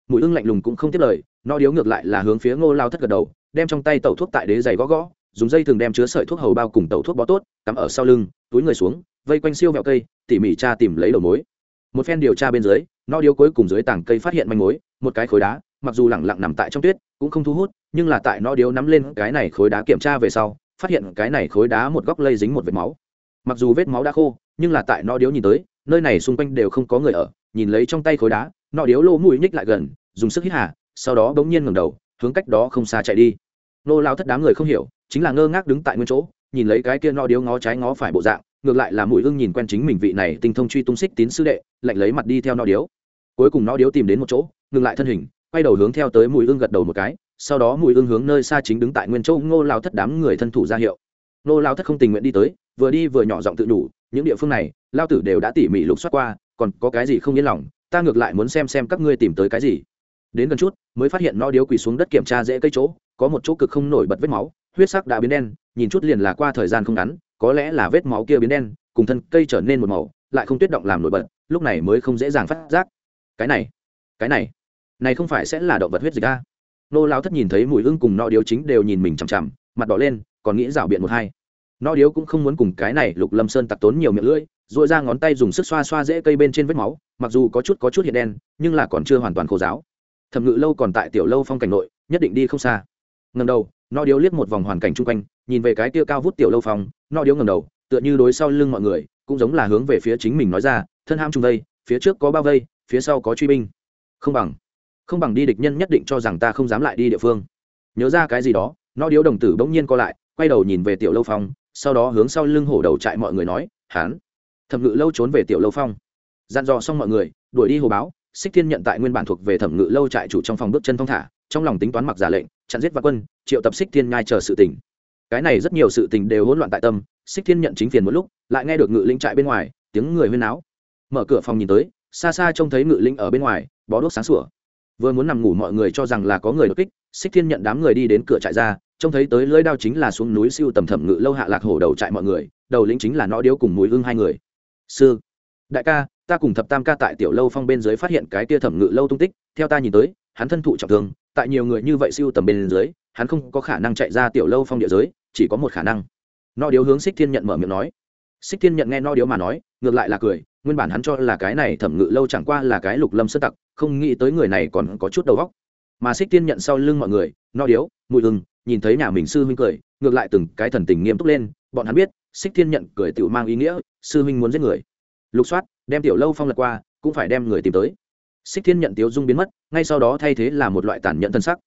Mũi ưng lạnh lùng cũng không tiếp lời, nó điếu ngược lại là hướng phía ngô lao thất gật đầu, đem trong tay tẩu thuốc tại đế giày gõ gõ dùng dây thường đem chứa sợi thuốc hầu bao cùng tẩu thuốc bó tốt, cắm ở sau lưng, túi người xuống, vây quanh siêu vẹo cây, tỉ mỉ cha tìm lấy đầu mối. Một phen điều tra bên dưới, no điếu cuối cùng dưới tảng cây phát hiện manh mối, một cái khối đá, mặc dù lẳng lặng nằm tại trong tuyết, cũng không thu hút, nhưng là tại no điếu nắm lên cái này khối đá kiểm tra về sau, phát hiện cái này khối đá một góc lây dính một vết máu. Mặc dù vết máu đã khô, nhưng là tại no điếu nhìn tới, nơi này xung quanh đều không có người ở, nhìn lấy trong tay khối đá, no điếu lô mũi nhích lại gần, dùng sức hít hà, sau đó bỗng nhiên ngẩng đầu, hướng cách đó không xa chạy đi. Nô lao thất đám người không hiểu chính là ngơ ngác đứng tại nguyên chỗ, nhìn lấy cái kia no điếu ngó trái ngó phải bộ dạng, ngược lại là mũi hưng nhìn quen chính mình vị này tinh thông truy tung xích tín sư đệ, lạnh lấy mặt đi theo no điếu. Cuối cùng no điếu tìm đến một chỗ, ngừng lại thân hình, quay đầu hướng theo tới mũi hưng gật đầu một cái, sau đó mũi hưng hướng nơi xa chính đứng tại nguyên chỗ ngô lao thất đám người thân thủ ra hiệu. Ngô lao thất không tình nguyện đi tới, vừa đi vừa nhỏ giọng tự đủ, những địa phương này, lao tử đều đã tỉ mỉ lục soát qua, còn có cái gì không yên lòng, ta ngược lại muốn xem xem các ngươi tìm tới cái gì. Đến gần chút, mới phát hiện no điếu quỳ xuống đất kiểm tra dễ cây chỗ có một chỗ cực không nổi bật vết máu, huyết sắc đã biến đen, nhìn chút liền là qua thời gian không ngắn, có lẽ là vết máu kia biến đen, cùng thân cây trở nên một màu, lại không tuyết động làm nổi bật, lúc này mới không dễ dàng phát giác. Cái này cái này này không phải sẽ là động vật huyết dịch a? Nô lao thất nhìn thấy mùi ưng cùng no điếu chính đều nhìn mình chằm chằm, mặt đỏ lên, còn nghĩ rảo biện một hai. No điếu cũng không muốn cùng cái này lục lâm sơn tặc tốn nhiều miệng lưỡi dội ra ngón tay dùng sức xoa xoa dễ cây bên trên vết máu, mặc dù có chút có chút hiện đen, nhưng là còn chưa hoàn toàn khô giáo thẩm ngự lâu còn tại tiểu lâu phong cảnh nội, nhất định đi không xa ngầm đầu nó điếu liếc một vòng hoàn cảnh chung quanh nhìn về cái tia cao vút tiểu lâu phòng, nó điếu ngầm đầu tựa như đối sau lưng mọi người cũng giống là hướng về phía chính mình nói ra thân ham trung vây phía trước có bao vây phía sau có truy binh. Không bằng không bằng đi địch nhân nhất định cho rằng ta không dám lại đi địa phương. Nhớ ra cái gì đó nó điếu đồng tử bỗng nhiên co lại quay đầu nhìn về tiểu lâu phong sau đó hướng sau lưng hổ đầu trại mọi người nói hán. Thẩm ngự lâu trốn về tiểu lâu phong. Dặn dò xong mọi người đuổi đi hồ báo xích thiên nhận tại nguyên bản thuộc về thẩm ngự lâu trại chủ trong phòng bước chân thong thả trong lòng tính toán mặc giả lệnh chặn giết và quân, triệu tập xích thiên nhai chờ sự tình. Cái này rất nhiều sự tình đều hỗn loạn tại tâm, xích thiên nhận chính phiền một lúc, lại nghe được ngự linh trại bên ngoài, tiếng người huyên náo. Mở cửa phòng nhìn tới, xa xa trông thấy ngự linh ở bên ngoài, bó đuốc sáng sủa. Vừa muốn nằm ngủ mọi người cho rằng là có người đột kích, xích thiên nhận đám người đi đến cửa trại ra, trông thấy tới lưỡi đao chính là xuống núi siêu tầm thẩm ngự lâu hạ lạc hổ đầu trại mọi người, đầu lĩnh chính là nó điếu cùng mùi hương hai người. Sư, đại ca, ta cùng thập tam ca tại tiểu lâu phong bên dưới phát hiện cái tia thẩm ngự lâu tung tích, theo ta nhìn tới hắn thân thụ trọng thương, tại nhiều người như vậy siêu tầm bên dưới, hắn không có khả năng chạy ra tiểu lâu phong địa giới, chỉ có một khả năng. No điếu hướng xích thiên nhận mở miệng nói. Xích thiên nhận nghe no điếu mà nói, ngược lại là cười, nguyên bản hắn cho là cái này thẩm ngự lâu chẳng qua là cái lục lâm sơ tặc, không nghĩ tới người này còn có chút đầu óc. Mà xích thiên nhận sau lưng mọi người no điếu, mùi hưng, nhìn thấy nhà mình sư huynh cười, ngược lại từng cái thần tình nghiêm túc lên, bọn hắn biết, xích thiên nhận cười tự mang ý nghĩa, sư huynh muốn giết người. Lục soát, đem tiểu lâu phong lật qua, cũng phải đem người tìm tới xích thiên nhận tiếu dung biến mất, ngay sau đó thay thế là một loại tàn nhẫn thân sắc.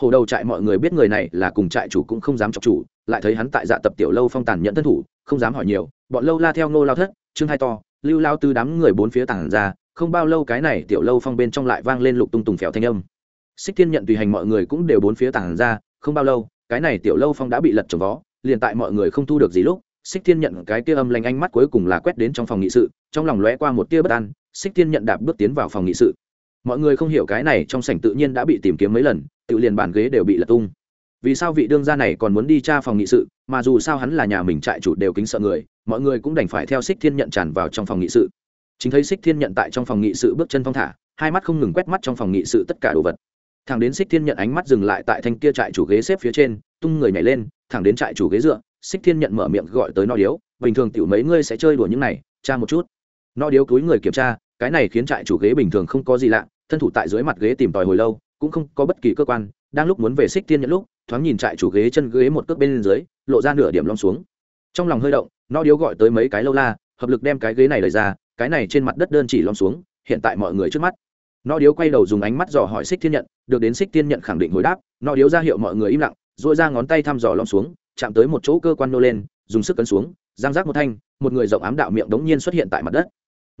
Hồ đầu trại mọi người biết người này là cùng trại chủ cũng không dám chọc chủ, lại thấy hắn tại dạ tập tiểu lâu phong tàn nhẫn thân thủ, không dám hỏi nhiều, bọn lâu la theo nô lao thất, trương hai to, lưu lao tư đám người bốn phía tàn ra, không bao lâu cái này tiểu lâu phong bên trong lại vang lên lục tung tùng phèo thanh âm. Xích thiên nhận tùy hành mọi người cũng đều bốn phía tàn ra, không bao lâu, cái này tiểu lâu phong đã bị lật trồng vó, liền tại mọi người không thu được gì lúc, xích thiên nhận cái kia âm lanh ánh mắt cuối cùng là quét đến trong phòng nghị sự, trong lòng lóe qua một tia bất an, xích thiên nhận đạp bước tiến vào phòng nghị sự mọi người không hiểu cái này trong sảnh tự nhiên đã bị tìm kiếm mấy lần, tự liền bàn ghế đều bị lật tung. Vì sao vị đương gia này còn muốn đi tra phòng nghị sự, mà dù sao hắn là nhà mình trại chủ đều kính sợ người, mọi người cũng đành phải theo xích thiên nhận tràn vào trong phòng nghị sự. Chính thấy xích thiên nhận tại trong phòng nghị sự bước chân phong thả, hai mắt không ngừng quét mắt trong phòng nghị sự tất cả đồ vật. Thẳng đến xích thiên nhận ánh mắt dừng lại tại thanh kia trại chủ ghế xếp phía trên, tung người nhảy lên, thẳng đến trại chủ ghế dựa xích thiên nhận mở miệng gọi tới no điếu, bình thường tiểu mấy ngươi sẽ chơi đùa những này, tra một chút. No điếu túi người kiểm tra, cái này khiến trại chủ ghế bình thường không có gì lạ thân thủ tại dưới mặt ghế tìm tòi hồi lâu, cũng không có bất kỳ cơ quan, đang lúc muốn về xích thiên nhận lúc, thoáng nhìn trại chủ ghế chân ghế một cước bên dưới, lộ ra nửa điểm lom xuống. Trong lòng hơi động, nó điếu gọi tới mấy cái lâu la, hợp lực đem cái ghế này lời ra, cái này trên mặt đất đơn chỉ lom xuống, hiện tại mọi người trước mắt. Nó điếu quay đầu dùng ánh mắt dò hỏi xích thiên nhận được đến xích thiên nhận khẳng định hồi đáp, nó điếu ra hiệu mọi người im lặng dội ra ngón tay thăm dò lom xuống, chạm tới một chỗ cơ quan nô lên, dùng sức cấn xuống giang giác một thanh, một người rộng ám đạo miệng đống nhiên xuất hiện tại mặt đất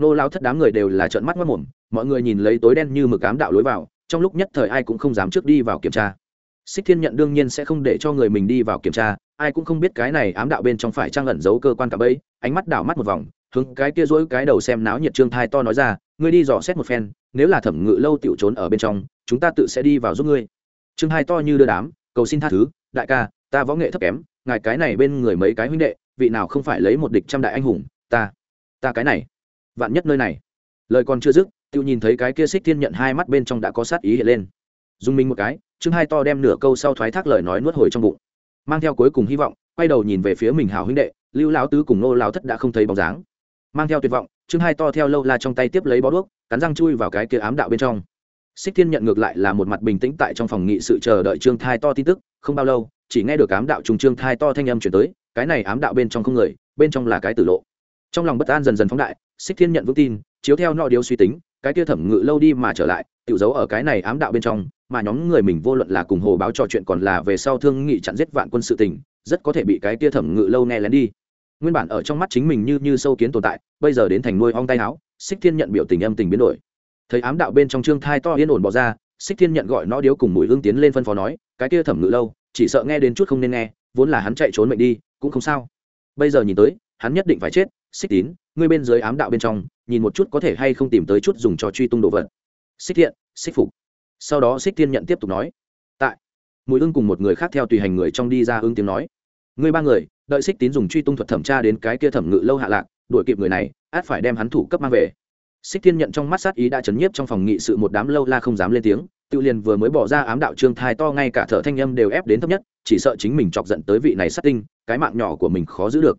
nô lao thất đám người đều là trợn mắt mất mồm, mọi người nhìn lấy tối đen như mực ám đạo lối vào, trong lúc nhất thời ai cũng không dám trước đi vào kiểm tra. Xích thiên nhận đương nhiên sẽ không để cho người mình đi vào kiểm tra, ai cũng không biết cái này ám đạo bên trong phải trang ẩn giấu cơ quan cả bẫy, ánh mắt đảo mắt một vòng, hướng cái kia dỗi cái đầu xem náo nhiệt trương thai to nói ra, ngươi đi dò xét một phen, nếu là thẩm ngự lâu tựu trốn ở bên trong, chúng ta tự sẽ đi vào giúp ngươi. Trương hai to như đưa đám, cầu xin tha thứ, đại ca, ta võ nghệ thấp kém, ngài cái này bên người mấy cái huynh đệ, vị nào không phải lấy một địch trăm đại anh hùng, ta ta cái này vạn nhất nơi này. Lời còn chưa dứt tự nhìn thấy cái kia xích thiên nhận hai mắt bên trong đã có sát ý hiện lên. Dùng mình một cái chương hai to đem nửa câu sau thoái thác lời nói nuốt hồi trong bụng. Mang theo cuối cùng hy vọng, quay đầu nhìn về phía mình hào huynh đệ, lưu lão tứ cùng nô lão thất đã không thấy bóng dáng. Mang theo tuyệt vọng chương hai to theo lâu la trong tay tiếp lấy bó đuốc, cắn răng chui vào cái kia ám đạo bên trong. Xích thiên nhận ngược lại là một mặt bình tĩnh tại trong phòng nghị sự chờ đợi trương thai to tin tức, không bao lâu, chỉ nghe được ám đạo trùng trương thai to thanh âm chuyển tới, cái này ám đạo bên trong không người, bên trong là cái tử lộ. Trong lòng bất an dần dần phóng đại xích thiên nhận vững tin, chiếu theo nọ điếu suy tính, cái kia thẩm ngự lâu đi mà trở lại tự giấu ở cái này ám đạo bên trong, mà nhóm người mình vô luận là cùng hồ báo trò chuyện còn là về sau thương nghị chặn giết vạn quân sự tình, rất có thể bị cái kia thẩm ngự lâu nghe lén đi. Nguyên bản ở trong mắt chính mình như như sâu kiến tồn tại, bây giờ đến thành nuôi ong tay áo, xích thiên nhận biểu tình âm tình biến đổi. Thấy ám đạo bên trong trương thai to yên ổn bỏ ra, xích thiên nhận gọi nó điếu cùng mùi hương tiến lên phân phó nói, cái kia thẩm ngự lâu, chỉ sợ nghe đến chút không nên nghe, vốn là hắn chạy trốn mệnh đi, cũng không sao. Bây giờ nhìn tới hắn nhất định phải chết, xích tín, ngươi bên dưới ám đạo bên trong, nhìn một chút có thể hay không tìm tới chút dùng cho truy tung đồ vật. Xích thiện, xích phục. Sau đó xích thiên nhận tiếp tục nói, tại. Mùi ưng cùng một người khác theo tùy hành người trong đi ra ưng tiếng nói, ngươi ba người, đợi xích tín dùng truy tung thuật thẩm tra đến cái kia thẩm ngự lâu hạ lạc, đuổi kịp người này, át phải đem hắn thủ cấp mang về. Xích thiên nhận trong mắt sát ý đã chấn nhiếp trong phòng nghị sự một đám lâu la không dám lên tiếng tự liền vừa mới bỏ ra ám đạo trương thai to ngay cả thở thanh âm đều ép đến thấp nhất, chỉ sợ chính mình chọc giận tới vị này sát tinh, cái mạng nhỏ của mình khó giữ được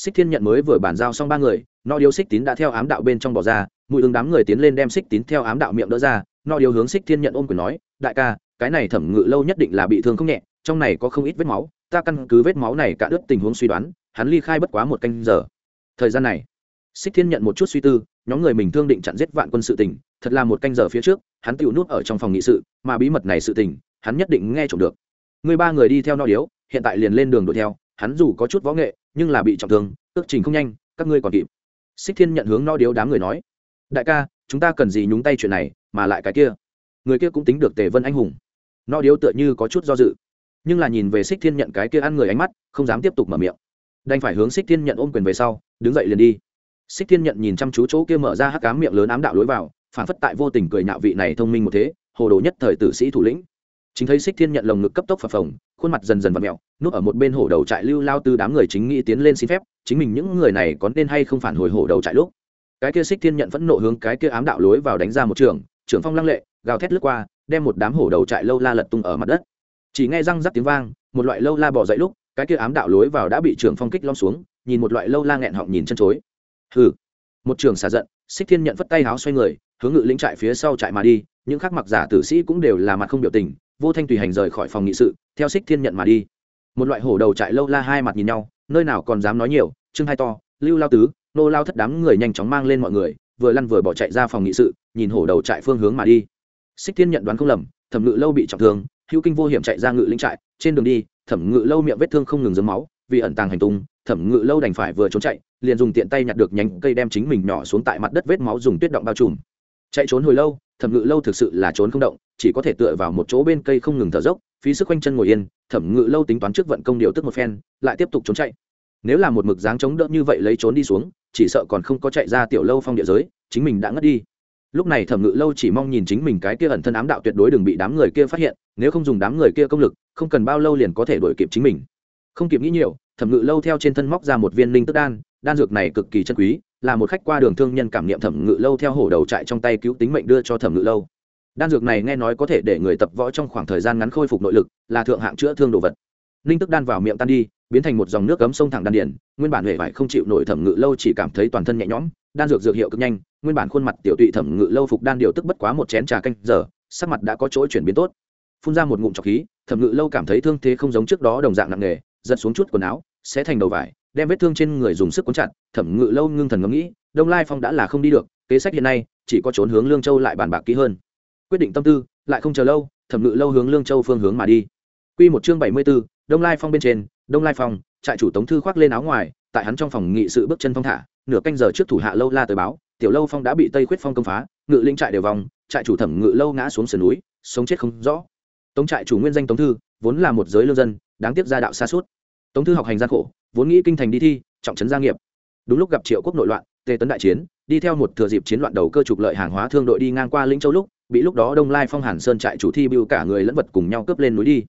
xích thiên nhận mới vừa bàn giao xong ba người no điếu xích tín đã theo ám đạo bên trong bỏ ra, mùi ứng đám người tiến lên đem xích tín theo ám đạo miệng đỡ ra no điếu hướng xích thiên nhận ôm quyền nói, đại ca, cái này thẩm ngự lâu nhất định là bị thương không nhẹ, trong này có không ít vết máu, ta căn cứ vết máu này cả ướt tình huống suy đoán, hắn ly khai bất quá một canh giờ. Thời gian này, xích thiên nhận một chút suy tư, nhóm người mình thương định chặn giết vạn quân sự tình, thật là một canh giờ phía trước, hắn tự nút ở trong phòng nghị sự, mà bí mật này sự tình, hắn nhất định nghe trộm được. Người ba người đi theo no điếu, hiện tại liền lên đường đuổi theo, hắn dù có chút võ nghệ nhưng là bị trọng thương, ước trình không nhanh, các ngươi còn kịp. Xích thiên nhận hướng no điếu đám người nói, đại ca, chúng ta cần gì nhúng tay chuyện này, mà lại cái kia? Người kia cũng tính được tề vân anh hùng. No điếu tựa như có chút do dự, nhưng là nhìn về xích thiên nhận cái kia ăn người ánh mắt, không dám tiếp tục mở miệng. Đành phải hướng xích thiên nhận ôm quyền về sau, đứng dậy liền đi. Xích thiên nhận nhìn chăm chú chỗ kia mở ra hắc cám miệng lớn ám đạo lối vào, phản phất tại vô tình cười nhạo vị này thông minh một thế, hồ đồ nhất thời tử sĩ thủ lĩnh chính thấy xích thiên nhận lồng ngực cấp tốc phập phồng, khuôn mặt dần dần vặt mẹo, núp ở một bên hổ đầu trại lưu lao tư đám người chính nghĩ tiến lên xin phép, chính mình những người này có nên hay không phản hồi hổ đầu trại lúc. Cái kia xích thiên nhận vẫn nộ hướng cái kia ám đạo lối vào đánh ra một trường, trưởng phong lăng lệ, gào thét lướt qua, đem một đám hổ đầu trại lâu la lật tung ở mặt đất. Chỉ nghe răng rắc tiếng vang, một loại lâu la bỏ dậy lúc, cái kia ám đạo lối vào đã bị trưởng phong kích lom xuống, nhìn một loại lâu la nghẹn họng nhìn chân chối. Hừ. Một trường xả giận xích thiên nhận vất tay háo xoay người, hướng ngự lĩnh trại phía sau trại mà đi, những khắc mặc giả tử sĩ cũng đều là mặt không biểu tình vô thanh tùy hành rời khỏi phòng nghị sự, theo xích thiên nhận mà đi. Một loại hổ đầu trại lâu la hai mặt nhìn nhau, nơi nào còn dám nói nhiều, trương hai to, lưu lao tứ, nô lao thất đám người nhanh chóng mang lên mọi người, vừa lăn vừa bỏ chạy ra phòng nghị sự, nhìn hổ đầu trại phương hướng mà đi. Xích thiên nhận đoán không lầm, thẩm ngự lâu bị trọng thương, hữu kinh vô hiểm chạy ra ngự linh trại, trên đường đi, thẩm ngự lâu miệng vết thương không ngừng dấm máu, vì ẩn tàng hành tung, thẩm ngự lâu đành phải vừa trốn chạy, liền dùng tiện tay nhặt được nhánh cây đem chính mình nhỏ xuống tại mặt đất vết máu dùng tuyết động bao trùm. Chạy trốn hồi lâu, thẩm ngự lâu thực sự là trốn không động chỉ có thể tựa vào một chỗ bên cây không ngừng thở dốc, phí sức quanh chân ngồi yên, thẩm ngự lâu tính toán trước vận công điều tức một phen, lại tiếp tục trốn chạy. Nếu là một mực dáng chống đỡ như vậy lấy trốn đi xuống, chỉ sợ còn không có chạy ra tiểu lâu phong địa giới, chính mình đã ngất đi. Lúc này thẩm ngự lâu chỉ mong nhìn chính mình cái kia ẩn thân ám đạo tuyệt đối đừng bị đám người kia phát hiện, nếu không dùng đám người kia công lực, không cần bao lâu liền có thể đuổi kịp chính mình. Không kịp nghĩ nhiều, thẩm ngự lâu theo trên thân móc ra một viên linh tức đan đan dược này cực kỳ chân quý, là một khách qua đường thương nhân cảm niệm thẩm ngự lâu theo hổ đầu trại trong tay cứu tính mệnh đưa cho thẩm ngự lâu đan dược này nghe nói có thể để người tập võ trong khoảng thời gian ngắn khôi phục nội lực, là thượng hạng chữa thương đồ vật. Ninh tức đan vào miệng tan đi, biến thành một dòng nước cấm sông thẳng đan điển nguyên bản huệ vải không chịu nổi thẩm ngự lâu chỉ cảm thấy toàn thân nhẹ nhõm, đan dược dược hiệu cực nhanh, nguyên bản khuôn mặt tiểu tụy thẩm ngự lâu phục đan điều tức bất quá một chén trà canh giờ, sắc mặt đã có chỗ chuyển biến tốt. Phun ra một ngụm trọc khí, thẩm ngự lâu cảm thấy thương thế không giống trước đó đồng dạng nặng nề, giật xuống chút quần áo sẽ thành đầu vải, đem vết thương trên người dùng sức cuốn chặt, thẩm ngự lâu ngưng thần ngẫm nghĩ, đông lai phong đã là không đi được, kế sách hiện nay, chỉ có trốn hướng lương châu lại bàn bạc kỹ hơn quyết định tâm tư lại không chờ lâu thẩm ngự lâu hướng lương châu phương hướng mà đi. Quy một chương bảy mươi 74, Đông Lai Phong bên trên, đông lai phong trại chủ tống thư khoác lên áo ngoài tại hắn trong phòng nghị sự bước chân phong thả nửa canh giờ trước thủ hạ lâu la tới báo tiểu lâu phong đã bị tây khuyết phong công phá ngự linh trại đều vòng trại chủ thẩm ngự lâu ngã xuống sườn núi sống chết không rõ. Tống trại chủ nguyên danh tống thư vốn là một giới lương dân đáng tiếc gia đạo xa suốt. Tống thư học hành gian khổ vốn nghĩ kinh thành đi thi trọng trấn gia nghiệp. Đúng lúc gặp triệu quốc nội loạn tề tấn đại chiến đi theo một thừa dịp chiến loạn đầu cơ trục lợi hàng hóa thương đội đi ngang qua lĩnh châu lúc bị lúc đó đông lai phong hàn sơn trại chủ thi bưu cả người lẫn vật cùng nhau cướp lên núi đi.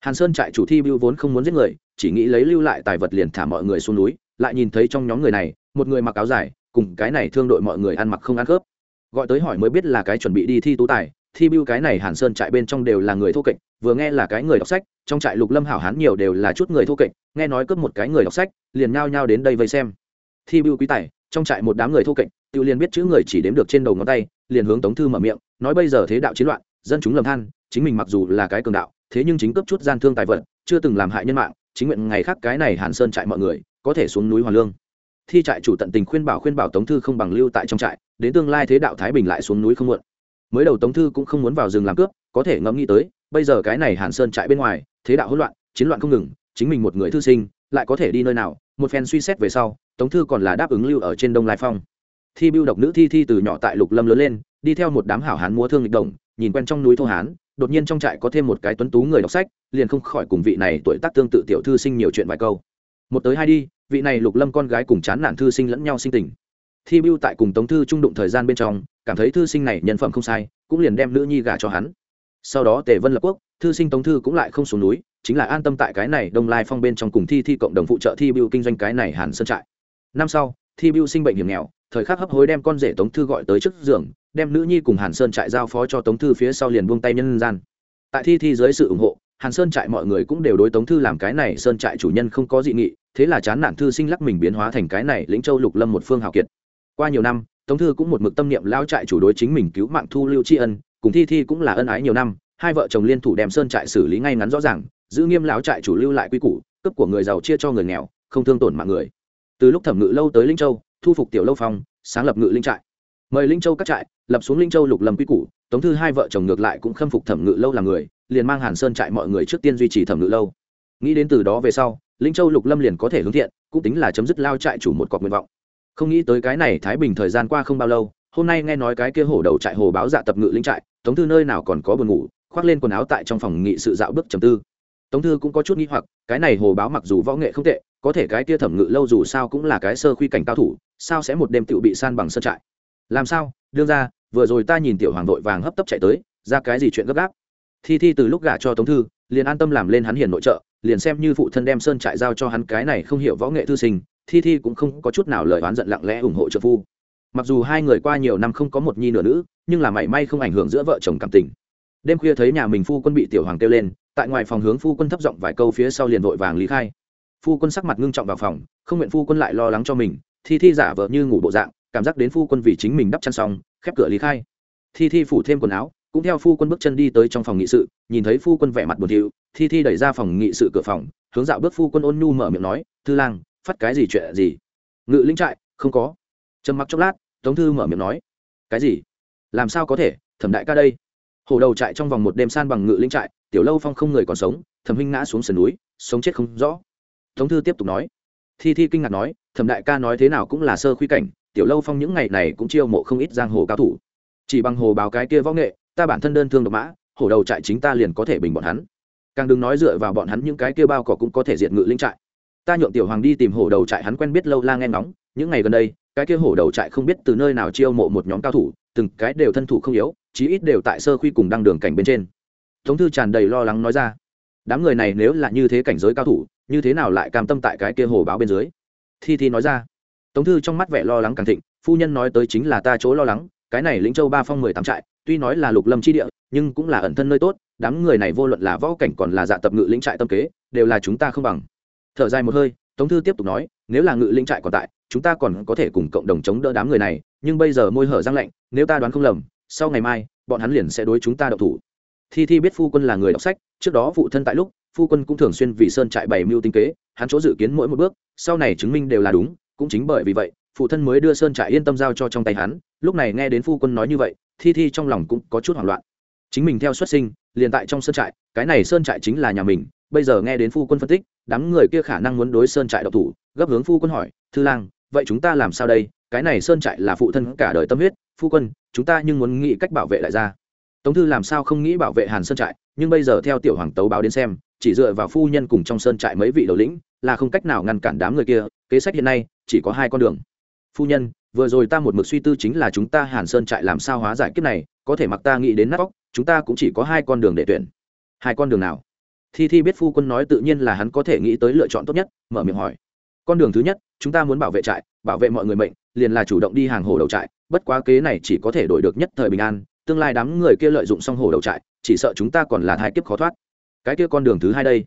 Hàn sơn trại chủ thi bưu vốn không muốn giết người, chỉ nghĩ lấy lưu lại tài vật liền thả mọi người xuống núi, lại nhìn thấy trong nhóm người này, một người mặc áo dài, cùng cái này thương đội mọi người ăn mặc không ăn khớp. Gọi tới hỏi mới biết là cái chuẩn bị đi thi tú tài, thi bưu cái này hàn sơn trại bên trong đều là người thô kệch, vừa nghe là cái người đọc sách, trong trại lục lâm hảo hán nhiều đều là chút người thô kệch, nghe nói cướp một cái người đọc sách, liền nhao nhao đến đây vây xem. Thi bưu quý tài, trong trại một đám người thô kệch, tự liền biết chữ người chỉ đếm được trên đầu ngón tay liền hướng tống thư mở miệng, nói bây giờ thế đạo chiến loạn, dân chúng lầm than, chính mình mặc dù là cái cường đạo, thế nhưng chính cấp chút gian thương tài vật, chưa từng làm hại nhân mạng, chính nguyện ngày khác cái này hàn sơn trại mọi người, có thể xuống núi hoàn lương. Thi trại chủ tận tình khuyên bảo khuyên bảo tống thư không bằng lưu tại trong trại, đến tương lai thế đạo thái bình lại xuống núi không muộn. Mới đầu tống thư cũng không muốn vào rừng làm cướp, có thể ngẫm nghĩ tới, bây giờ cái này hàn sơn trại bên ngoài, thế đạo hỗn loạn, chiến loạn không ngừng, chính mình một người thư sinh, lại có thể đi nơi nào, một phen suy xét về sau, tống thư còn là đáp ứng lưu ở trên đông lai phong thi bưu độc nữ thi thi từ nhỏ tại lục lâm lớn lên, đi theo một đám hảo hán múa thương lịch đồng, nhìn quen trong núi thô hán, đột nhiên trong trại có thêm một cái tuấn tú người đọc sách, liền không khỏi cùng vị này tuổi tác tương tự tiểu thư sinh nhiều chuyện vài câu. Một tới hai đi, vị này lục lâm con gái cùng chán nản thư sinh lẫn nhau sinh tình. Thi bưu tại cùng tống thư trung đụng thời gian bên trong, cảm thấy thư sinh này nhân phẩm không sai, cũng liền đem nữ nhi gả cho hắn. Sau đó tề vân lập quốc, thư sinh tống thư cũng lại không xuống núi, chính là an tâm tại cái này đông lai phong bên trong cùng thi thi cộng đồng phụ trợ thi bưu kinh doanh cái này hàn sơn trại. Năm sau, thi bưu sinh bệnh hiểm nghèo thời khắc hấp hối đem con rể tống thư gọi tới trước giường, đem nữ nhi cùng hàn sơn trại giao phó cho tống thư phía sau liền buông tay nhân gian. Tại thi thi dưới sự ủng hộ, hàn sơn trại mọi người cũng đều đối tống thư làm cái này sơn trại chủ nhân không có dị nghị, thế là chán nản thư sinh lắc mình biến hóa thành cái này lĩnh châu lục lâm một phương hào kiệt. Qua nhiều năm, tống thư cũng một mực tâm niệm lao trại chủ đối chính mình cứu mạng thu lưu tri ân, cùng thi thi cũng là ân ái nhiều năm, hai vợ chồng liên thủ đem sơn trại xử lý ngay ngắn rõ ràng, giữ nghiêm lão trại chủ lưu lại quy củ, cấp của người giàu chia cho người nghèo, không thương tổn mạng người. Từ lúc thẩm ngự lâu tới linh châu thu phục tiểu lâu phong, sáng lập ngự linh trại. Mời linh châu các trại, lập xuống linh châu lục lâm quy củ, tống thư hai vợ chồng ngược lại cũng khâm phục thẩm ngự lâu là người, liền mang hàn sơn trại mọi người trước tiên duy trì thẩm ngự lâu. Nghĩ đến từ đó về sau, linh châu lục lâm liền có thể hướng thiện, cũng tính là chấm dứt lao trại chủ một cọc nguyện vọng. Không nghĩ tới cái này thái bình thời gian qua không bao lâu, hôm nay nghe nói cái kia hổ đầu trại hồ báo dạ tập ngự linh trại, tống thư nơi nào còn có buồn ngủ, khoác lên quần áo tại trong phòng nghị sự dạo bước trầm tư. Tống thư cũng có chút nghi hoặc, cái này hồ báo mặc dù võ nghệ không tệ, có thể cái kia thẩm ngự lâu dù sao cũng là cái sơ khuy cảnh cao thủ sao sẽ một đêm tựu bị san bằng sơn trại? Làm sao? Đương ra, vừa rồi ta nhìn tiểu hoàng vội vàng hấp tấp chạy tới, ra cái gì chuyện gấp gáp? Thi thi từ lúc gả cho tống thư, liền an tâm làm lên hắn hiền nội trợ, liền xem như phụ thân đem sơn trại giao cho hắn cái này không hiểu võ nghệ thư sinh, thi thi cũng không có chút nào lời oán giận lặng lẽ ủng hộ trợ phu. Mặc dù hai người qua nhiều năm không có một nhi nửa nữ, nhưng là mảy may không ảnh hưởng giữa vợ chồng cảm tình. Đêm khuya thấy nhà mình phu quân bị tiểu hoàng kêu lên, tại ngoài phòng hướng phu quân thấp giọng vài câu phía sau liền vội vàng lý khai. Phu quân sắc mặt ngưng trọng vào phòng, không nguyện phu quân lại lo lắng cho mình thi thi giả vợ như ngủ bộ dạng, cảm giác đến phu quân vì chính mình đắp chăn xong, khép cửa lý khai. Thi thi phủ thêm quần áo, cũng theo phu quân bước chân đi tới trong phòng nghị sự, nhìn thấy phu quân vẻ mặt buồn thiu, thi thi đẩy ra phòng nghị sự cửa phòng, hướng dạo bước phu quân ôn nhu mở miệng nói, thư lang, phát cái gì chuyện gì? Ngự linh trại, không có. Trầm mặc chốc lát, tống thư mở miệng nói, cái gì? Làm sao có thể? Thẩm đại ca đây. Hổ đầu trại trong vòng một đêm san bằng ngự linh trại, tiểu lâu phong không người còn sống, thẩm huynh ngã xuống sườn núi, sống chết không rõ. Tống thư tiếp tục nói thi thi kinh ngạc nói, thẩm đại ca nói thế nào cũng là sơ khuy cảnh, tiểu lâu phong những ngày này cũng chiêu mộ không ít giang hồ cao thủ. Chỉ bằng hồ báo cái kia võ nghệ, ta bản thân đơn thương độc mã, hổ đầu trại chính ta liền có thể bình bọn hắn. Càng đừng nói dựa vào bọn hắn những cái kia bao cỏ cũng có thể diệt ngự linh trại. Ta nhượng tiểu hoàng đi tìm hổ đầu trại hắn quen biết lâu la nghe ngóng, những ngày gần đây, cái kia hổ đầu trại không biết từ nơi nào chiêu mộ một nhóm cao thủ, từng cái đều thân thủ không yếu, chí ít đều tại sơ khuy cùng đăng đường cảnh bên trên. Tống thư tràn đầy lo lắng nói ra đám người này nếu là như thế cảnh giới cao thủ, như thế nào lại cam tâm tại cái kia hồ báo bên dưới? Thi thi nói ra. Tống thư trong mắt vẻ lo lắng càng thịnh, phu nhân nói tới chính là ta chỗ lo lắng, cái này lĩnh châu ba phong mười tám trại, tuy nói là lục lâm chi địa, nhưng cũng là ẩn thân nơi tốt, đám người này vô luận là võ cảnh còn là dạ tập ngự lĩnh trại tâm kế, đều là chúng ta không bằng. Thở dài một hơi, tống thư tiếp tục nói, nếu là ngự lĩnh trại còn tại, chúng ta còn có thể cùng cộng đồng chống đỡ đám người này, nhưng bây giờ môi hở răng lạnh, nếu ta đoán không lầm, sau ngày mai, bọn hắn liền sẽ đối chúng ta đậu thủ thi thi biết phu quân là người đọc sách, trước đó phụ thân tại lúc, phu quân cũng thường xuyên vì sơn trại bày mưu tinh kế, hắn chỗ dự kiến mỗi một bước, sau này chứng minh đều là đúng, cũng chính bởi vì vậy, phụ thân mới đưa sơn trại yên tâm giao cho trong tay hắn, lúc này nghe đến phu quân nói như vậy, thi thi trong lòng cũng có chút hoảng loạn. Chính mình theo xuất sinh, liền tại trong sơn trại, cái này sơn trại chính là nhà mình, bây giờ nghe đến phu quân phân tích, đám người kia khả năng muốn đối sơn trại độc thủ, gấp hướng phu quân hỏi, thư lang, vậy chúng ta làm sao đây? Cái này sơn trại là phụ thân cả đời tâm huyết, phu quân, chúng ta nhưng muốn nghĩ cách bảo vệ lại ra tống thư làm sao không nghĩ bảo vệ hàn sơn trại, nhưng bây giờ theo tiểu hoàng tấu báo đến xem, chỉ dựa vào phu nhân cùng trong sơn trại mấy vị đầu lĩnh, là không cách nào ngăn cản đám người kia, kế sách hiện nay, chỉ có hai con đường. Phu nhân, vừa rồi ta một mực suy tư chính là chúng ta hàn sơn trại làm sao hóa giải kiếp này, có thể mặc ta nghĩ đến nát vóc chúng ta cũng chỉ có hai con đường để tuyển. Hai con đường nào? Thi thi biết phu quân nói tự nhiên là hắn có thể nghĩ tới lựa chọn tốt nhất, mở miệng hỏi. Con đường thứ nhất, chúng ta muốn bảo vệ trại, bảo vệ mọi người mệnh, liền là chủ động đi hàng hồ đầu trại, bất quá kế này chỉ có thể đổi được nhất thời bình an tương lai đám người kia lợi dụng xong hồ đầu trại, chỉ sợ chúng ta còn là hai kiếp khó thoát. Cái kia con đường thứ hai đây.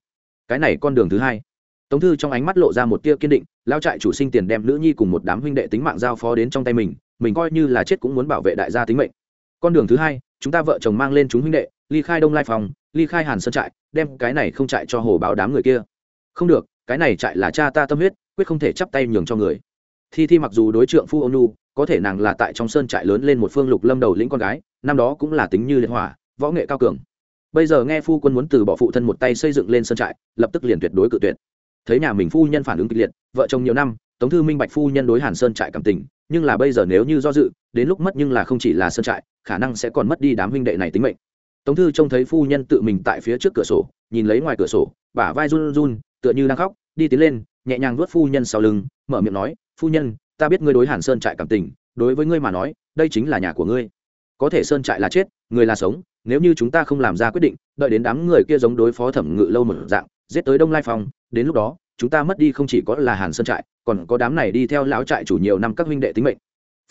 Cái này con đường thứ hai. Tống thư trong ánh mắt lộ ra một tia kiên định lao trại chủ sinh tiền đem nữ nhi cùng một đám huynh đệ tính mạng giao phó đến trong tay mình mình coi như là chết cũng muốn bảo vệ đại gia tính mệnh. Con đường thứ hai, chúng ta vợ chồng mang lên chúng huynh đệ, ly khai đông lai phòng, ly khai hàn sơn trại, đem cái này không trại cho hồ báo đám người kia. Không được, cái này trại là cha ta tâm huyết, quyết không thể chắp tay nhường cho người thi thi mặc dù đối trượng phu ônu có thể nàng là tại trong sơn trại lớn lên một phương lục lâm đầu lĩnh con gái, năm đó cũng là tính như liệt hỏa, võ nghệ cao cường. Bây giờ nghe phu quân muốn từ bỏ phụ thân một tay xây dựng lên sơn trại, lập tức liền tuyệt đối cự tuyệt. Thấy nhà mình phu nhân phản ứng kịch liệt, vợ chồng nhiều năm, tống thư minh bạch phu nhân đối hàn sơn trại cảm tình, nhưng là bây giờ nếu như do dự, đến lúc mất nhưng là không chỉ là sơn trại, khả năng sẽ còn mất đi đám huynh đệ này tính mệnh. Tống thư trông thấy phu nhân tự mình tại phía trước cửa sổ, nhìn lấy ngoài cửa sổ, bả vai run run, tựa như đang khóc, đi tiến lên, nhẹ nhàng vuốt phu nhân sau lưng, mở miệng nói phu nhân, ta biết ngươi đối hàn sơn trại cảm tình, đối với ngươi mà nói, đây chính là nhà của ngươi. Có thể sơn trại là chết, người là sống, nếu như chúng ta không làm ra quyết định, đợi đến đám người kia giống đối phó thẩm ngự lâu một dạng, giết tới đông lai phong, đến lúc đó, chúng ta mất đi không chỉ có là hàn sơn trại, còn có đám này đi theo lão trại chủ nhiều năm các huynh đệ tính mệnh.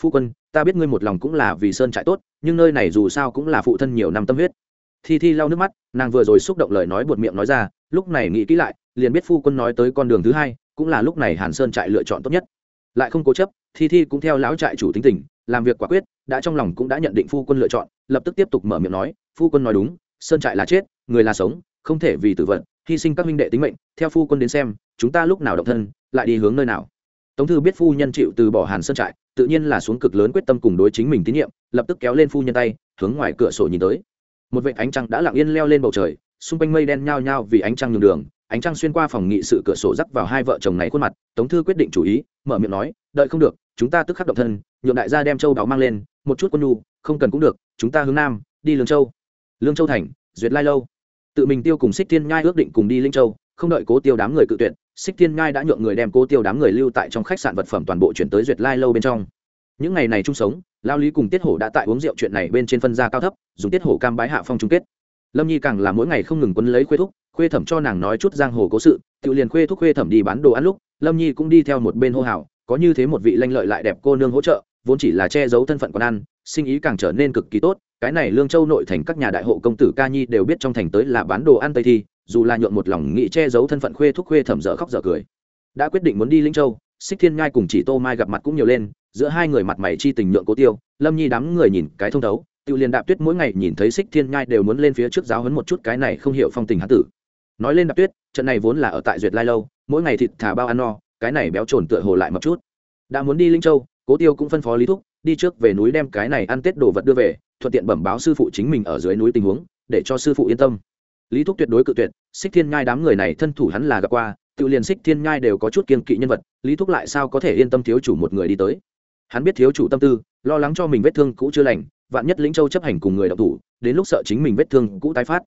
Phu quân, ta biết ngươi một lòng cũng là vì sơn trại tốt, nhưng nơi này dù sao cũng là phụ thân nhiều năm tâm huyết. Thi thi lau nước mắt, nàng vừa rồi xúc động lời nói buột miệng nói ra, lúc này nghĩ kỹ lại, liền biết phu quân nói tới con đường thứ hai, cũng là lúc này hàn sơn trại lựa chọn tốt nhất lại không cố chấp, thi thi cũng theo lão trại chủ tính tình, làm việc quả quyết, đã trong lòng cũng đã nhận định phu quân lựa chọn, lập tức tiếp tục mở miệng nói, phu quân nói đúng, sơn trại là chết, người là sống, không thể vì tử vận, hy sinh các minh đệ tính mệnh, theo phu quân đến xem, chúng ta lúc nào động thân, lại đi hướng nơi nào? Tống thư biết phu nhân chịu từ bỏ hàn sơn trại, tự nhiên là xuống cực lớn quyết tâm cùng đối chính mình tín nhiệm, lập tức kéo lên phu nhân tay, hướng ngoài cửa sổ nhìn tới. Một vệ ánh trăng đã lặng yên leo lên bầu trời, xung quanh mây đen nhao nhao vì ánh trăng nhường đường ánh trăng xuyên qua phòng nghị sự cửa sổ rắc vào hai vợ chồng này khuôn mặt, tống thư quyết định chủ ý, mở miệng nói, đợi không được, chúng ta tức khắc động thân, nhượng đại gia đem châu đáo mang lên, một chút quân nhu, không cần cũng được, chúng ta hướng nam, đi lương châu. Lương châu thành, duyệt lai lâu. Tự mình tiêu cùng xích thiên nhai ước định cùng đi linh châu, không đợi cố tiêu đám người cự tuyệt, xích thiên nhai đã nhượng người đem cố tiêu đám người lưu tại trong khách sạn vật phẩm toàn bộ chuyển tới duyệt lai lâu bên trong. Những ngày này chung sống, lao lý cùng tiết hổ đã tại uống rượu chuyện này bên trên phân gia cao thấp, dùng tiết hổ cam bái hạ phong chung kết. Lâm nhi càng là mỗi ngày không ngừng quấn lấy khuê thúc khuê thẩm cho nàng nói chút giang hồ cố sự, tự liền khuê thúc khuê thẩm đi bán đồ ăn lúc, lâm nhi cũng đi theo một bên hô hào, có như thế một vị lanh lợi lại đẹp cô nương hỗ trợ, vốn chỉ là che giấu thân phận con ăn, sinh ý càng trở nên cực kỳ tốt, cái này lương châu nội thành các nhà đại hộ công tử ca nhi đều biết trong thành tới là bán đồ ăn tây thi, dù là nhuộn một lòng nghĩ che giấu thân phận khuê thúc khuê thẩm dở khóc dở cười. Đã quyết định muốn đi linh châu, xích thiên ngai cùng chỉ tô mai gặp mặt cũng nhiều lên, giữa hai người mặt mày chi tình nhượng cố tiêu, lâm nhi đám người nhìn cái thông thấu, tự liền đạp tuyết mỗi ngày nhìn thấy xích thiên nhai đều muốn lên phía trước giáo hấn một chút cái này không hiểu phong tình hán tử nói lên đạp tuyết, trận này vốn là ở tại duyệt lai lâu, mỗi ngày thịt thả bao ăn no, cái này béo trồn tựa hồ lại một chút. Đã muốn đi linh châu, cố tiêu cũng phân phó lý thúc, đi trước về núi đem cái này ăn tết đồ vật đưa về, thuận tiện bẩm báo sư phụ chính mình ở dưới núi tình huống, để cho sư phụ yên tâm. Lý thúc tuyệt đối cự tuyệt, xích thiên nhai đám người này thân thủ hắn là gặp qua, tự liền xích thiên nhai đều có chút kiên kỵ nhân vật, lý thúc lại sao có thể yên tâm thiếu chủ một người đi tới. Hắn biết thiếu chủ tâm tư, lo lắng cho mình vết thương cũ chưa lành, vạn nhất lĩnh châu chấp hành cùng người đọc thủ, đến lúc sợ chính mình vết thương cũ tái phát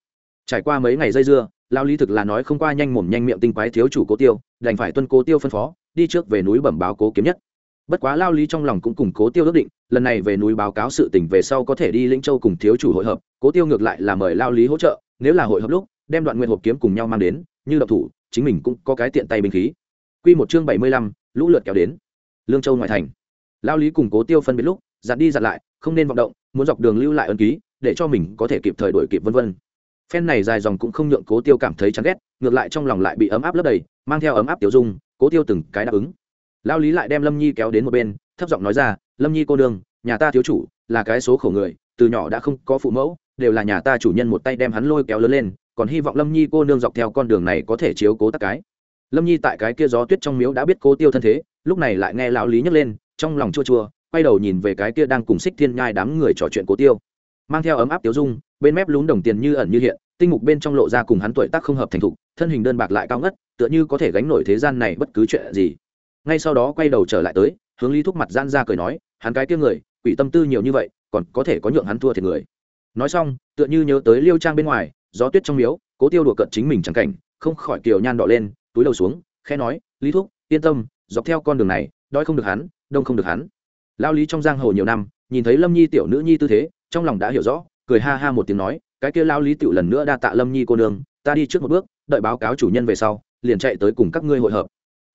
trải qua mấy ngày dây dưa lao lý thực là nói không qua nhanh mồm nhanh miệng tinh quái thiếu chủ cố tiêu, đành phải tuân cố tiêu phân phó, đi trước về núi bẩm báo cố kiếm nhất. Bất quá lao lý trong lòng cũng cùng cố tiêu ước định, lần này về núi báo cáo sự tình về sau có thể đi lĩnh châu cùng thiếu chủ hội hợp, cố tiêu ngược lại là mời lao lý hỗ trợ, nếu là hội hợp lúc, đem đoạn nguyện hộp kiếm cùng nhau mang đến, như độc thủ, chính mình cũng có cái tiện tay binh khí. Q một chương bảy mươi lăm, lũ lượt kéo đến. Lương châu ngoại thành. Lao lý cùng cố tiêu phân biệt lúc, dặn đi dặn lại, không nên vọng động, muốn dọc đường lưu lại ân ký, để cho mình có thể kịp thời đổi kịp vân vân phen này dài dòng cũng không nhượng cố tiêu cảm thấy chán ghét, ngược lại trong lòng lại bị ấm áp lấp đầy, mang theo ấm áp tiểu dung, cố tiêu từng cái đáp ứng. Lao lý lại đem lâm nhi kéo đến một bên, thấp giọng nói ra, lâm nhi cô đương nhà ta thiếu chủ, là cái số khổ người, từ nhỏ đã không có phụ mẫu, đều là nhà ta chủ nhân một tay đem hắn lôi kéo lớn lên, còn hy vọng lâm nhi cô nương dọc theo con đường này có thể chiếu cố tắc cái. Lâm nhi tại cái kia gió tuyết trong miếu đã biết cố tiêu thân thế, lúc này lại nghe lão lý nhấc lên, trong lòng chua chua, quay đầu nhìn về cái kia đang cùng xích thiên nhai đám người trò chuyện cố tiêu mang theo ấm áp tiếu dung, bên mép lún đồng tiền như ẩn như hiện, tinh mục bên trong lộ ra cùng hắn tuổi tác không hợp thành thục, thân hình đơn bạc lại cao ngất, tựa như có thể gánh nổi thế gian này bất cứ chuyện gì. Ngay sau đó quay đầu trở lại tới, hướng lý thúc mặt gian ra cười nói, hắn cái tiếng người, quỷ tâm tư nhiều như vậy, còn có thể có nhượng hắn thua thiệt người. Nói xong, tựa như nhớ tới liêu trang bên ngoài, gió tuyết trong miếu, cố tiêu đùa cận chính mình chẳng cảnh, không khỏi kiều nhan đỏ lên, túi đầu xuống, khẽ nói, lý thúc, yên tâm, dọc theo con đường này, đói không được hắn, đông không được hắn. Lao lý trong giang hồ nhiều năm, nhìn thấy lâm nhi tiểu nữ nhi tư thế trong lòng đã hiểu rõ, cười ha ha một tiếng nói, cái kia lao lý tựu lần nữa đa tạ lâm nhi cô nương, ta đi trước một bước, đợi báo cáo chủ nhân về sau, liền chạy tới cùng các ngươi hội hợp.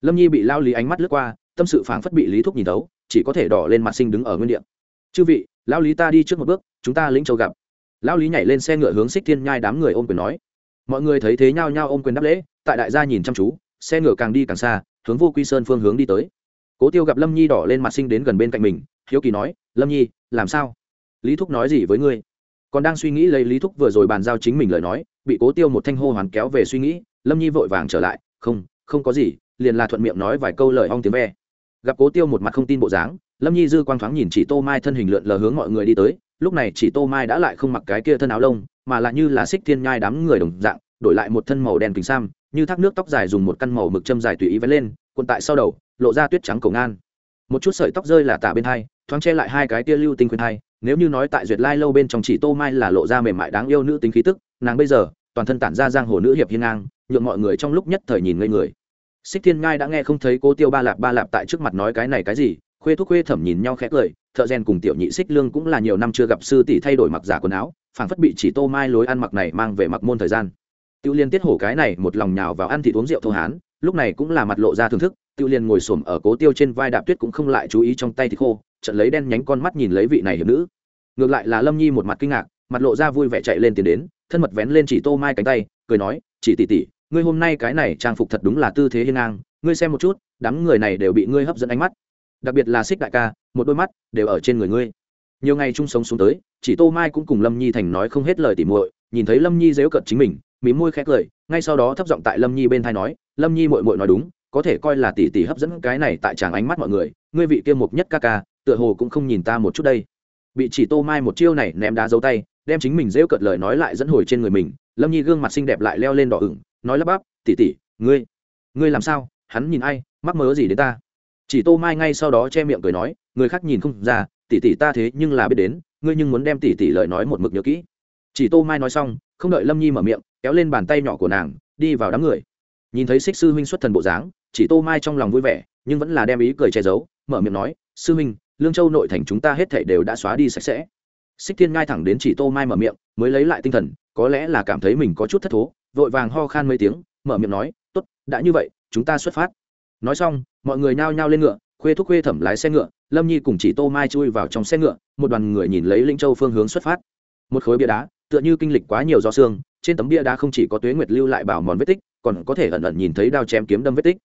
Lâm nhi bị lao lý ánh mắt lướt qua, tâm sự phảng phất bị lý thúc nhìn thấu, chỉ có thể đỏ lên mặt sinh đứng ở nguyên địa. Chư vị, lao lý ta đi trước một bước, chúng ta lĩnh châu gặp. Lao lý nhảy lên xe ngựa hướng xích thiên nhai đám người ôm quyền nói. Mọi người thấy thế nhao nhao ôm quyền đáp lễ, tại đại gia nhìn chăm chú, xe ngựa càng đi càng xa, hướng vô quy sơn phương hướng đi tới. Cố tiêu gặp lâm nhi đỏ lên mặt sinh đến gần bên cạnh mình, hiếu kỳ nói, lâm nhi, làm sao? Lý thúc nói gì với ngươi? Còn đang suy nghĩ lấy lý thúc vừa rồi bàn giao chính mình lời nói, bị cố tiêu một thanh hô hoàn kéo về suy nghĩ, lâm nhi vội vàng trở lại, không không có gì, liền là thuận miệng nói vài câu lời ong tiếng ve. Gặp cố tiêu một mặt không tin bộ dáng, lâm nhi dư quang thoáng nhìn chỉ tô mai thân hình lượn lờ hướng mọi người đi tới, lúc này chỉ tô mai đã lại không mặc cái kia thân áo lông, mà lại như là xích thiên nhai đám người đồng dạng, đổi lại một thân màu đen kính sam, như thác nước tóc dài dùng một căn màu mực châm dài tùy ý vén lên, cuộn tại sau đầu, lộ ra tuyết trắng cổ ngan. Một chút sợi tóc rơi là tả bên hai, thoáng che lại hai cái tia lưu tinh khuyên hai nếu như nói tại duyệt lai lâu bên trong chỉ tô mai là lộ ra mềm mại đáng yêu nữ tính khí tức, nàng bây giờ, toàn thân tản ra giang hồ nữ hiệp hiên ngang nhuộm mọi người trong lúc nhất thời nhìn ngây người. Xích thiên ngai đã nghe không thấy cô tiêu ba lạp ba lạp tại trước mặt nói cái này cái gì, khuê thúc khuê thẩm nhìn nhau khẽ cười, thợ rèn cùng tiểu nhị xích lương cũng là nhiều năm chưa gặp sư tỷ thay đổi mặc giả quần áo, phảng phất bị chỉ tô mai lối ăn mặc này mang về mặc môn thời gian. Tiêu liên tiết hổ cái này một lòng nhào vào ăn thịt uống rượu thô hán, lúc này cũng là mặt lộ ra thưởng thức Tự liền ngồi xổm ở cố tiêu trên vai đạp tuyết cũng không lại chú ý trong tay thì khô, trận lấy đen nhánh con mắt nhìn lấy vị này hiệp nữ. Ngược lại là lâm nhi một mặt kinh ngạc, mặt lộ ra vui vẻ chạy lên tiến đến, thân mật vén lên chỉ tô mai cánh tay, cười nói, chỉ tỷ tỷ, ngươi hôm nay cái này trang phục thật đúng là tư thế hiên ngang, ngươi xem một chút, đám người này đều bị ngươi hấp dẫn ánh mắt. Đặc biệt là xích đại ca, một đôi mắt đều ở trên người ngươi. Nhiều ngày chung sống xuống tới, chỉ tô mai cũng cùng lâm nhi thành nói không hết lời tỉ muội, nhìn thấy lâm nhi dếu cận chính mình mí môi khẽ cười, ngay sau đó thấp giọng tại lâm nhi bên thai nói, lâm nhi mội mội nói đúng có thể coi là tỷ tỷ hấp dẫn cái này tại tràng ánh mắt mọi người, ngươi vị kia mục nhất ca ca, tựa hồ cũng không nhìn ta một chút đây. Bị chỉ tô mai một chiêu này ném đá dấu tay, đem chính mình rêu cợt lời nói lại dẫn hồi trên người mình, lâm nhi gương mặt xinh đẹp lại leo lên đỏ ửng, nói lắp bắp, tỉ tỉ, ngươi ngươi làm sao? Hắn nhìn ai, mắc mớ gì đến ta? Chỉ tô mai ngay sau đó che miệng cười nói, người khác nhìn không ra, tỉ tỉ ta thế nhưng là biết đến, ngươi nhưng muốn đem tỉ tỉ lời nói một mực nhớ kỹ. Chỉ tô mai nói xong, không đợi lâm nhi mở miệng, kéo lên bàn tay nhỏ của nàng, đi vào đám người nhìn thấy xích sư huynh xuất thần bộ dáng, chỉ tô mai trong lòng vui vẻ, nhưng vẫn là đem ý cười che giấu, mở miệng nói, sư huynh, lương châu nội thành chúng ta hết thảy đều đã xóa đi sạch sẽ. Xích thiên ngai thẳng đến chỉ tô mai mở miệng, mới lấy lại tinh thần, có lẽ là cảm thấy mình có chút thất thố, vội vàng ho khan mấy tiếng, mở miệng nói, tốt, đã như vậy, chúng ta xuất phát. Nói xong, mọi người nhao nhao lên ngựa, khuê thúc khuê thẩm lái xe ngựa, lâm nhi cùng chỉ tô mai chui vào trong xe ngựa, một đoàn người nhìn lấy linh châu phương hướng xuất phát. Một khối bia đá, tựa như kinh lịch quá nhiều do xương, trên tấm bia đá không chỉ có tuế nguyệt lưu lại bảo mòn vết tích còn có thể ẩn ẩn nhìn thấy đao chém kiếm đâm vết tích.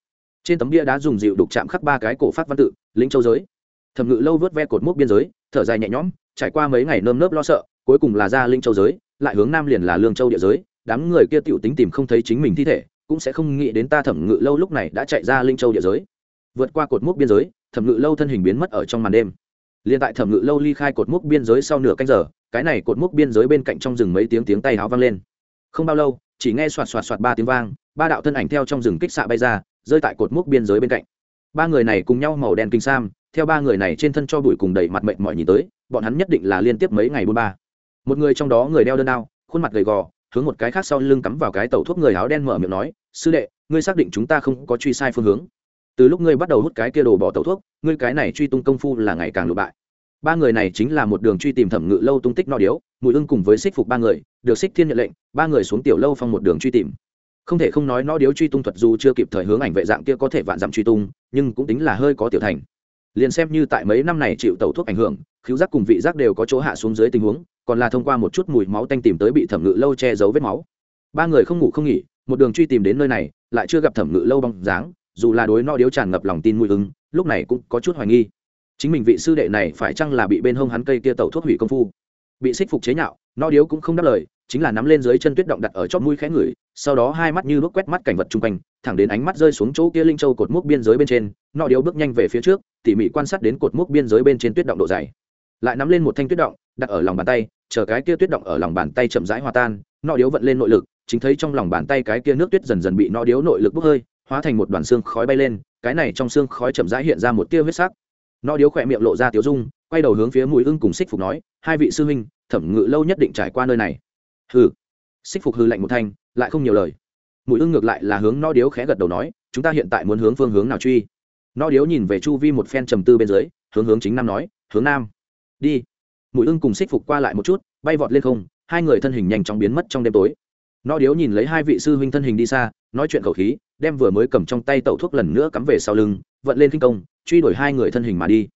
Trên tấm bia đá dùng dịu đục chạm khắc ba cái cổ phát văn tự, lĩnh châu giới. Thẩm ngự lâu vớt ve cột mốc biên giới, thở dài nhẹ nhõm, trải qua mấy ngày nơm nớp lo sợ, cuối cùng là ra linh châu giới, lại hướng nam liền là lương châu địa giới. Đám người kia tiểu tính tìm không thấy chính mình thi thể, cũng sẽ không nghĩ đến ta thẩm ngự lâu lúc này đã chạy ra linh châu địa giới. Vượt qua cột mốc biên giới, thẩm ngự lâu thân hình biến mất ở trong màn đêm. Liền tại thẩm ngự lâu ly khai cột mốc biên giới sau nửa canh giờ, cái này cột mốc biên giới bên cạnh trong rừng mấy tiếng tiếng tay háo vang lên. Không bao lâu, chỉ nghe soạt soạt soạt ba tiếng vang ba đạo thân ảnh theo trong rừng kích xạ bay ra, rơi tại cột mốc biên giới bên cạnh. Ba người này cùng nhau màu đen kinh sam, theo ba người này trên thân cho bụi cùng đầy mặt mệnh mọi nhìn tới, bọn hắn nhất định là liên tiếp mấy ngày buôn ba. Một người trong đó người đeo đơn đao, khuôn mặt gầy gò, hướng một cái khác sau lưng cắm vào cái tẩu thuốc người áo đen mở miệng nói, sư đệ, ngươi xác định chúng ta không có truy sai phương hướng. Từ lúc ngươi bắt đầu hút cái kia đồ bỏ tẩu thuốc, ngươi cái này truy tung công phu là ngày càng lụ bại. Ba người này chính là một đường truy tìm thẩm ngự lâu tung tích no điếu, mùi ưng cùng với xích phục ba người, được xích thiên nhận lệnh, ba người xuống tiểu lâu phong một đường truy tìm không thể không nói nó điếu truy tung thuật dù chưa kịp thời hướng ảnh vệ dạng kia có thể vạn dặm truy tung, nhưng cũng tính là hơi có tiểu thành. Liền xem như tại mấy năm này chịu tẩu thuốc ảnh hưởng khiếu giác cùng vị giác đều có chỗ hạ xuống dưới tình huống, còn là thông qua một chút mùi máu tanh tìm tới bị thẩm ngự lâu che giấu vết máu. Ba người không ngủ không nghỉ, một đường truy tìm đến nơi này, lại chưa gặp thẩm ngự lâu bóng dáng, dù là đối no điếu tràn ngập lòng tin mùi ứng lúc này cũng có chút hoài nghi. Chính mình vị sư đệ này phải chăng là bị bên hông hắn cây kia tẩu thuốc hủy công phu, bị xích phục chế nhạo nó điếu cũng không đáp lời, chính là nắm lên dưới chân tuyết động đặt ở chót mũi khẽ ngửi, sau đó hai mắt như lúc quét mắt cảnh vật chung quanh, thẳng đến ánh mắt rơi xuống chỗ kia linh châu cột mốc biên giới bên trên, nó điếu bước nhanh về phía trước, tỉ mỉ quan sát đến cột mốc biên giới bên trên tuyết động độ dày. Lại nắm lên một thanh tuyết động, đặt ở lòng bàn tay, chờ cái kia tuyết động ở lòng bàn tay chậm rãi hòa tan, nó điếu vận lên nội lực, chính thấy trong lòng bàn tay cái kia nước tuyết dần dần bị nó điếu nội lực bốc hơi, hóa thành một đoàn xương khói bay lên, cái này trong xương khói chậm rãi hiện ra một tia huyết sắc. Nó điếu khỏe miệng lộ ra tiếu dung, quay đầu hướng phía mùi ưng cùng xích phục nói, hai vị sư huynh thẩm ngự lâu nhất định trải qua nơi này. Hừ. Xích phục hư lạnh một thanh, lại không nhiều lời. Mũi ưng ngược lại là hướng no điếu khẽ gật đầu nói, chúng ta hiện tại muốn hướng phương hướng nào truy? No điếu nhìn về chu vi một phen trầm tư bên dưới, hướng hướng chính nam nói, hướng nam. Đi. Mũi ưng cùng xích phục qua lại một chút, bay vọt lên không, hai người thân hình nhanh chóng biến mất trong đêm tối. No điếu nhìn lấy hai vị sư huynh thân hình đi xa, nói chuyện khẩu khí, đem vừa mới cầm trong tay tẩu thuốc lần nữa cắm về sau lưng, vận lên kinh công, truy đuổi hai người thân hình mà đi.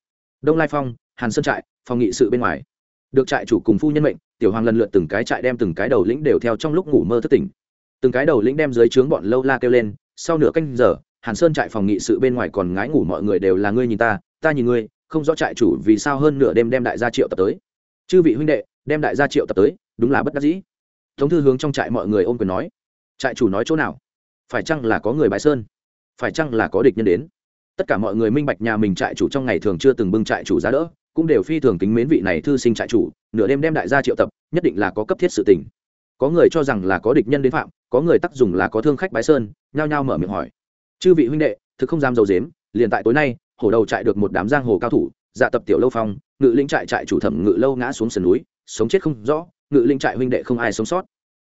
Đông lai phong, hàn sơn trại, phòng nghị sự bên ngoài được trại chủ cùng phu nhân mệnh, tiểu hoàng lần lượt từng cái trại đem từng cái đầu lĩnh đều theo trong lúc ngủ mơ thất tỉnh. Từng cái đầu lĩnh đem dưới trướng bọn lâu la kêu lên, sau nửa canh giờ, hàn sơn trại phòng nghị sự bên ngoài còn ngái ngủ mọi người đều là ngươi nhìn ta ta nhìn ngươi, không rõ trại chủ vì sao hơn nửa đêm đem đại gia triệu tập tới. Chư vị huynh đệ, đem đại gia triệu tập tới, đúng là bất đắc dĩ. Thống thư hướng trong trại mọi người ôm quyền nói, trại chủ nói chỗ nào? Phải chăng là có người bãi sơn? Phải chăng là có địch nhân đến? Tất cả mọi người minh bạch nhà mình trại chủ trong ngày thường chưa từng bưng trại chủ giá đỡ cũng đều phi thường kính mến vị này thư sinh trại chủ, nửa đêm đem đại gia triệu tập, nhất định là có cấp thiết sự tình. Có người cho rằng là có địch nhân đến phạm, có người tắc dùng là có thương khách bái sơn, nhao nhao mở miệng hỏi. Chư vị huynh đệ, thực không dám dầu dếm liền tại tối nay, hổ đầu trại được một đám giang hồ cao thủ dạ tập tiểu lâu phong, ngự linh trại trại chủ thẩm ngự lâu ngã xuống sườn núi, sống chết không rõ, ngự linh trại huynh đệ không ai sống sót.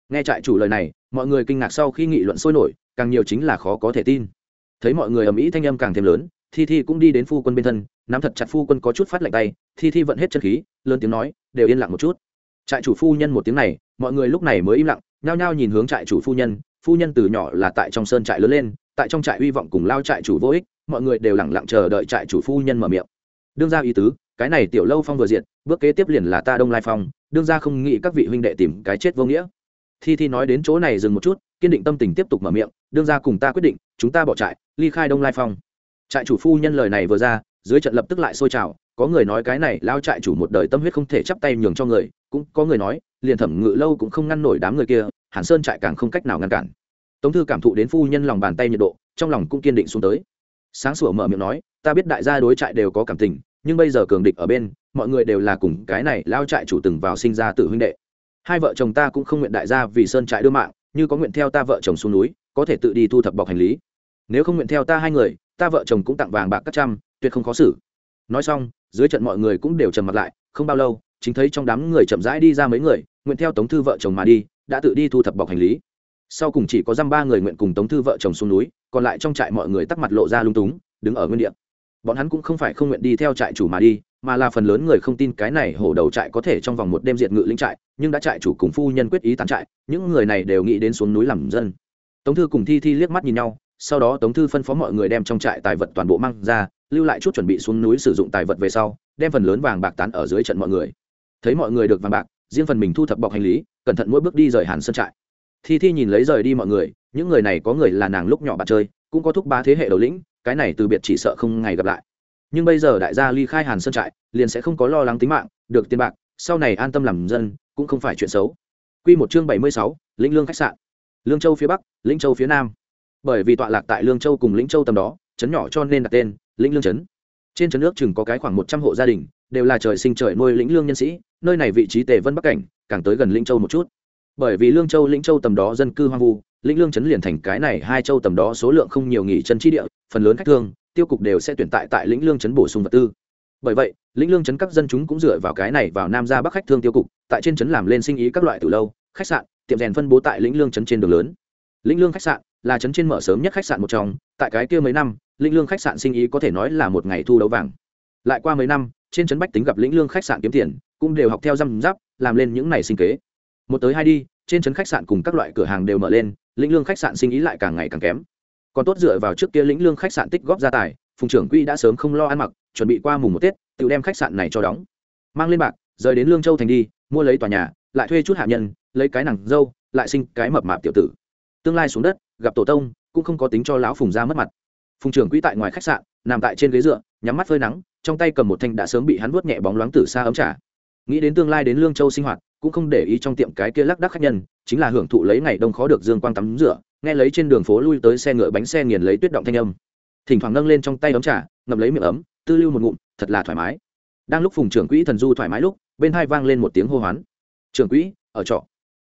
Nghe trại chủ lời này, mọi người kinh ngạc sau khi nghị luận sôi nổi, càng nhiều chính là khó có thể tin. Thấy mọi người ầm ĩ thanh âm càng thêm lớn thi thi cũng đi đến phu quân bên thân nắm thật chặt phu quân có chút phát lạnh tay thi thi vẫn hết chân khí lớn tiếng nói đều yên lặng một chút. Trại chủ phu nhân một tiếng này mọi người lúc này mới im lặng nhao nhao nhìn hướng trại chủ phu nhân phu nhân từ nhỏ là tại trong sơn trại lớn lên tại trong trại hy vọng cùng lao trại chủ vô ích mọi người đều lặng lặng chờ đợi trại chủ phu nhân mở miệng. Đương ra ý tứ cái này tiểu lâu phong vừa diện, bước kế tiếp liền là ta đông lai phong đương ra không nghĩ các vị huynh đệ tìm cái chết vô nghĩa. Thi thi nói đến chỗ này dừng một chút kiên định tâm tình tiếp tục mở miệng đương ra cùng ta quyết định chúng ta bỏ trại ly khai đông lai phong trại chủ phu nhân lời này vừa ra, dưới trận lập tức lại sôi trào, có người nói cái này lao trại chủ một đời tâm huyết không thể chắp tay nhường cho người, cũng có người nói, liền thẩm ngự lâu cũng không ngăn nổi đám người kia, hàn sơn trại càng không cách nào ngăn cản. Tống thư cảm thụ đến phu nhân lòng bàn tay nhiệt độ, trong lòng cũng kiên định xuống tới. Sáng sủa mở miệng nói, ta biết đại gia đối trại đều có cảm tình, nhưng bây giờ cường địch ở bên, mọi người đều là cùng cái này lao trại chủ từng vào sinh ra tự huynh đệ. Hai vợ chồng ta cũng không nguyện đại gia vì sơn trại đưa mạng, như có nguyện theo ta vợ chồng xuống núi, có thể tự đi thu thập bọc hành lý nếu không nguyện theo ta hai người, ta vợ chồng cũng tặng vàng bạc các trăm, tuyệt không khó xử. Nói xong, dưới trận mọi người cũng đều trầm mặt lại, không bao lâu, chính thấy trong đám người chậm rãi đi ra mấy người, nguyện theo tống thư vợ chồng mà đi, đã tự đi thu thập bọc hành lý. Sau cùng chỉ có dăm ba người nguyện cùng tống thư vợ chồng xuống núi, còn lại trong trại mọi người tắc mặt lộ ra lung túng, đứng ở nguyên địa. Bọn hắn cũng không phải không nguyện đi theo trại chủ mà đi, mà là phần lớn người không tin cái này hổ đầu trại có thể trong vòng một đêm diệt ngự lĩnh trại, nhưng đã trại chủ cùng phu nhân quyết ý tán trại, những người này đều nghĩ đến xuống núi làm dân. Tống thư cùng thi thi liếc mắt nhìn nhau sau đó tống thư phân phó mọi người đem trong trại tài vật toàn bộ mang ra lưu lại chút chuẩn bị xuống núi sử dụng tài vật về sau đem phần lớn vàng bạc tán ở dưới trận mọi người thấy mọi người được vàng bạc riêng phần mình thu thập bọc hành lý cẩn thận mỗi bước đi rời hàn sân trại thi thi nhìn lấy rời đi mọi người những người này có người là nàng lúc nhỏ bạn chơi cũng có thúc ba thế hệ đầu lĩnh cái này từ biệt chỉ sợ không ngày gặp lại nhưng bây giờ đại gia ly khai hàn sơn trại liền sẽ không có lo lắng tính mạng được tiền bạc sau này an tâm làm dân cũng không phải chuyện xấu Quy một chương bảy mươi sáu, lĩnh lương khách sạn. Lương Châu phía Bắc, Lĩnh Châu phía Nam. Bởi vì tọa lạc tại Lương Châu cùng Lĩnh Châu tầm đó, trấn nhỏ cho nên đặt tên Lĩnh Lương trấn. Trên trấn nước chừng có cái khoảng một trăm hộ gia đình, đều là trời sinh trời nuôi lĩnh lương nhân sĩ, nơi này vị trí Tề Vân Bắc cảnh, càng tới gần Lĩnh Châu một chút. Bởi vì Lương Châu Lĩnh Châu tầm đó dân cư hoang vu, Lĩnh Lương trấn liền thành cái này hai châu tầm đó số lượng không nhiều nghỉ chân chi địa, phần lớn khách thương, tiêu cục đều sẽ tuyển tại tại lĩnh lương trấn bổ sung vật tư bởi vậy lĩnh lương trấn các dân chúng cũng dựa vào cái này vào nam ra bắc khách thương tiêu cục tại trên trấn làm lên sinh ý các loại từ lâu khách sạn tiệm rèn phân bố tại lĩnh lương trấn trên đường lớn lĩnh lương khách sạn là trấn trên mở sớm nhất khách sạn một trong, tại cái kia mấy năm lĩnh lương khách sạn sinh ý có thể nói là một ngày thu đấu vàng. Lại qua mấy năm, trên trấn bách tính gặp lĩnh lương khách sạn kiếm tiền, cũng đều học theo răm giáp làm lên những ngày sinh kế. Một tới hai đi, trên trấn khách sạn cùng các loại cửa hàng đều mở lên lĩnh lương khách sạn sinh ý lại càng ngày càng kém. Còn tốt dựa vào trước kia lĩnh lương khách sạn tích góp gia tài, phùng trưởng quỹ đã sớm không lo ăn mặc, chuẩn bị qua mùng một tết, tự đem khách sạn này cho đóng. Mang lên bạc, rời đến lương châu thành đi, mua lấy tòa nhà, lại thuê chút hạ nhân, lấy cái nàng dâu, lại sinh cái mập mạp tiểu tử. Tương lai xuống đất gặp tổ tông, cũng không có tính cho lão phùng ra mất mặt. Phùng trưởng quỹ tại ngoài khách sạn, nằm tại trên ghế dựa, nhắm mắt phơi nắng, trong tay cầm một thanh đã sớm bị hắn vuốt nhẹ bóng loáng từ xa ấm trà. Nghĩ đến tương lai đến lương châu sinh hoạt, cũng không để ý trong tiệm cái kia lắc đắc khách nhân, chính là hưởng thụ lấy ngày đông khó được dương quang tắm rửa, nghe lấy trên đường phố lui tới xe ngựa bánh xe nghiền lấy tuyết động thanh âm. Thỉnh thoảng nâng lên trong tay ấm trà, ngậm lấy miệng ấm, tư lưu một ngụm, thật là thoải mái. Đang lúc phùng trưởng quỹ thần du thoải mái lúc, bên hai vang lên một tiếng hô hoán. Trưởng quỹ, ở trọ.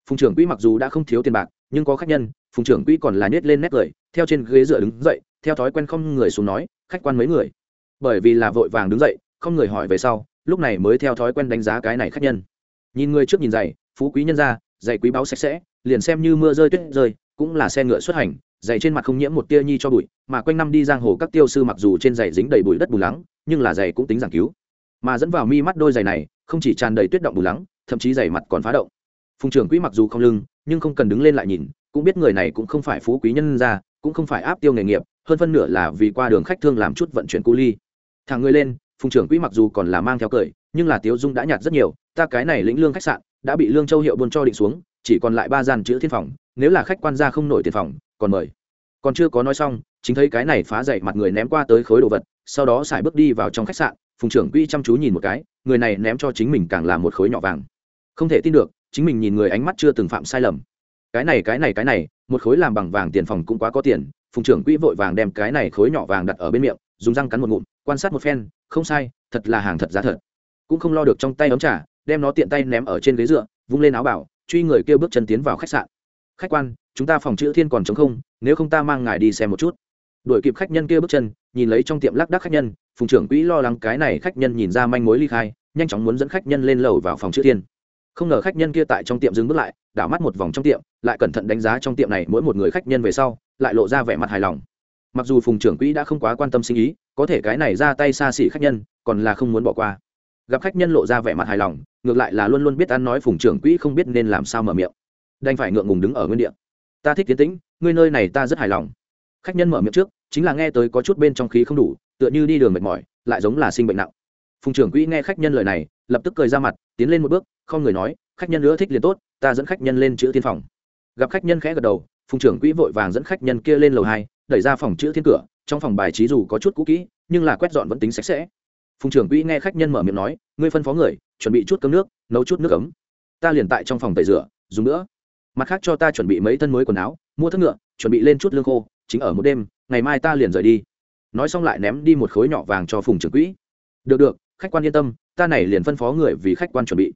Phùng trưởng quỹ mặc dù đã không thiếu tiền bạc, nhưng có khách nhân phùng trưởng quỹ còn là nhét lên nét cười, theo trên ghế dựa đứng dậy, theo thói quen không người xuống nói, khách quan mấy người. Bởi vì là vội vàng đứng dậy, không người hỏi về sau, lúc này mới theo thói quen đánh giá cái này khách nhân. Nhìn người trước nhìn giày, phú quý nhân ra, giày quý báu sạch sẽ, liền xem như mưa rơi tuyết rơi, cũng là xe ngựa xuất hành, giày trên mặt không nhiễm một tia nhi cho bụi, mà quanh năm đi giang hồ các tiêu sư mặc dù trên giày dính đầy bụi đất bù lắng, nhưng là giày cũng tính giảng cứu. Mà dẫn vào mi mắt đôi giày này, không chỉ tràn đầy tuyết động bù lắng, thậm chí giày mặt còn phá động. Phùng trưởng quỹ mặc dù không lưng, nhưng không cần đứng lên lại nhìn cũng biết người này cũng không phải phú quý nhân ra cũng không phải áp tiêu nghề nghiệp, hơn phân nửa là vì qua đường khách thương làm chút vận chuyển cu ly. Thằng người lên, phùng trưởng quỹ mặc dù còn là mang theo cười, nhưng là tiếu dung đã nhạt rất nhiều, ta cái này lĩnh lương khách sạn, đã bị lương châu hiệu buôn cho định xuống, chỉ còn lại ba gian chữ thiên phòng, nếu là khách quan gia không nổi tiền phòng, còn mời. Còn chưa có nói xong, chính thấy cái này phá dậy mặt người ném qua tới khối đồ vật, sau đó xài bước đi vào trong khách sạn, phùng trưởng quỹ chăm chú nhìn một cái, người này ném cho chính mình càng là một khối nhỏ vàng. Không thể tin được, chính mình nhìn người ánh mắt chưa từng phạm sai lầm cái này cái này cái này, một khối làm bằng vàng tiền phòng cũng quá có tiền, phùng trưởng quỹ vội vàng đem cái này khối nhỏ vàng đặt ở bên miệng, dùng răng cắn một ngụm, quan sát một phen, không sai, thật là hàng thật giá thật. Cũng không lo được trong tay ấm trà, đem nó tiện tay ném ở trên ghế dựa, vung lên áo bảo, truy người kêu bước chân tiến vào khách sạn. Khách quan, chúng ta phòng chữ thiên còn chống không, nếu không ta mang ngài đi xem một chút. Đuổi kịp khách nhân kia bước chân, nhìn lấy trong tiệm lác đác khách nhân, phùng trưởng quỹ lo lắng cái này khách nhân nhìn ra manh mối ly khai, nhanh chóng muốn dẫn khách nhân lên lầu vào phòng chữ thiên không ngờ khách nhân kia tại trong tiệm dừng bước lại, đảo mắt một vòng trong tiệm, lại cẩn thận đánh giá trong tiệm này mỗi một người khách nhân về sau, lại lộ ra vẻ mặt hài lòng. Mặc dù phùng trưởng quỹ đã không quá quan tâm sinh ý, có thể cái này ra tay xa xỉ khách nhân, còn là không muốn bỏ qua. Gặp khách nhân lộ ra vẻ mặt hài lòng, ngược lại là luôn luôn biết ăn nói phùng trưởng quỹ không biết nên làm sao mở miệng. Đành phải ngượng ngùng đứng ở nguyên địa. Ta thích tiến tĩnh, ngươi nơi này ta rất hài lòng. Khách nhân mở miệng trước, chính là nghe tới có chút bên trong khí không đủ, tựa như đi đường mệt mỏi, lại giống là sinh bệnh nặng. Phùng trưởng quỹ nghe khách nhân lời này, lập tức cười ra mặt, tiến lên một bước không người nói, khách nhân nữa thích liền tốt, ta dẫn khách nhân lên chữ thiên phòng. Gặp khách nhân khẽ gật đầu, phùng trưởng quỹ vội vàng dẫn khách nhân kia lên lầu hai, đẩy ra phòng chữ thiên cửa, trong phòng bài trí dù có chút cũ kỹ, nhưng là quét dọn vẫn tính sạch sẽ. Phùng trưởng quỹ nghe khách nhân mở miệng nói, ngươi phân phó người, chuẩn bị chút cơm nước, nấu chút nước ấm. Ta liền tại trong phòng tẩy rửa, dùng nữa. Mặt khác cho ta chuẩn bị mấy thân mới quần áo, mua thức ngựa, chuẩn bị lên chút lương khô, chính ở một đêm, ngày mai ta liền rời đi. Nói xong lại ném đi một khối nhỏ vàng cho phùng trưởng quỹ. Được được, khách quan yên tâm, ta này liền phân phó người vì khách quan chuẩn bị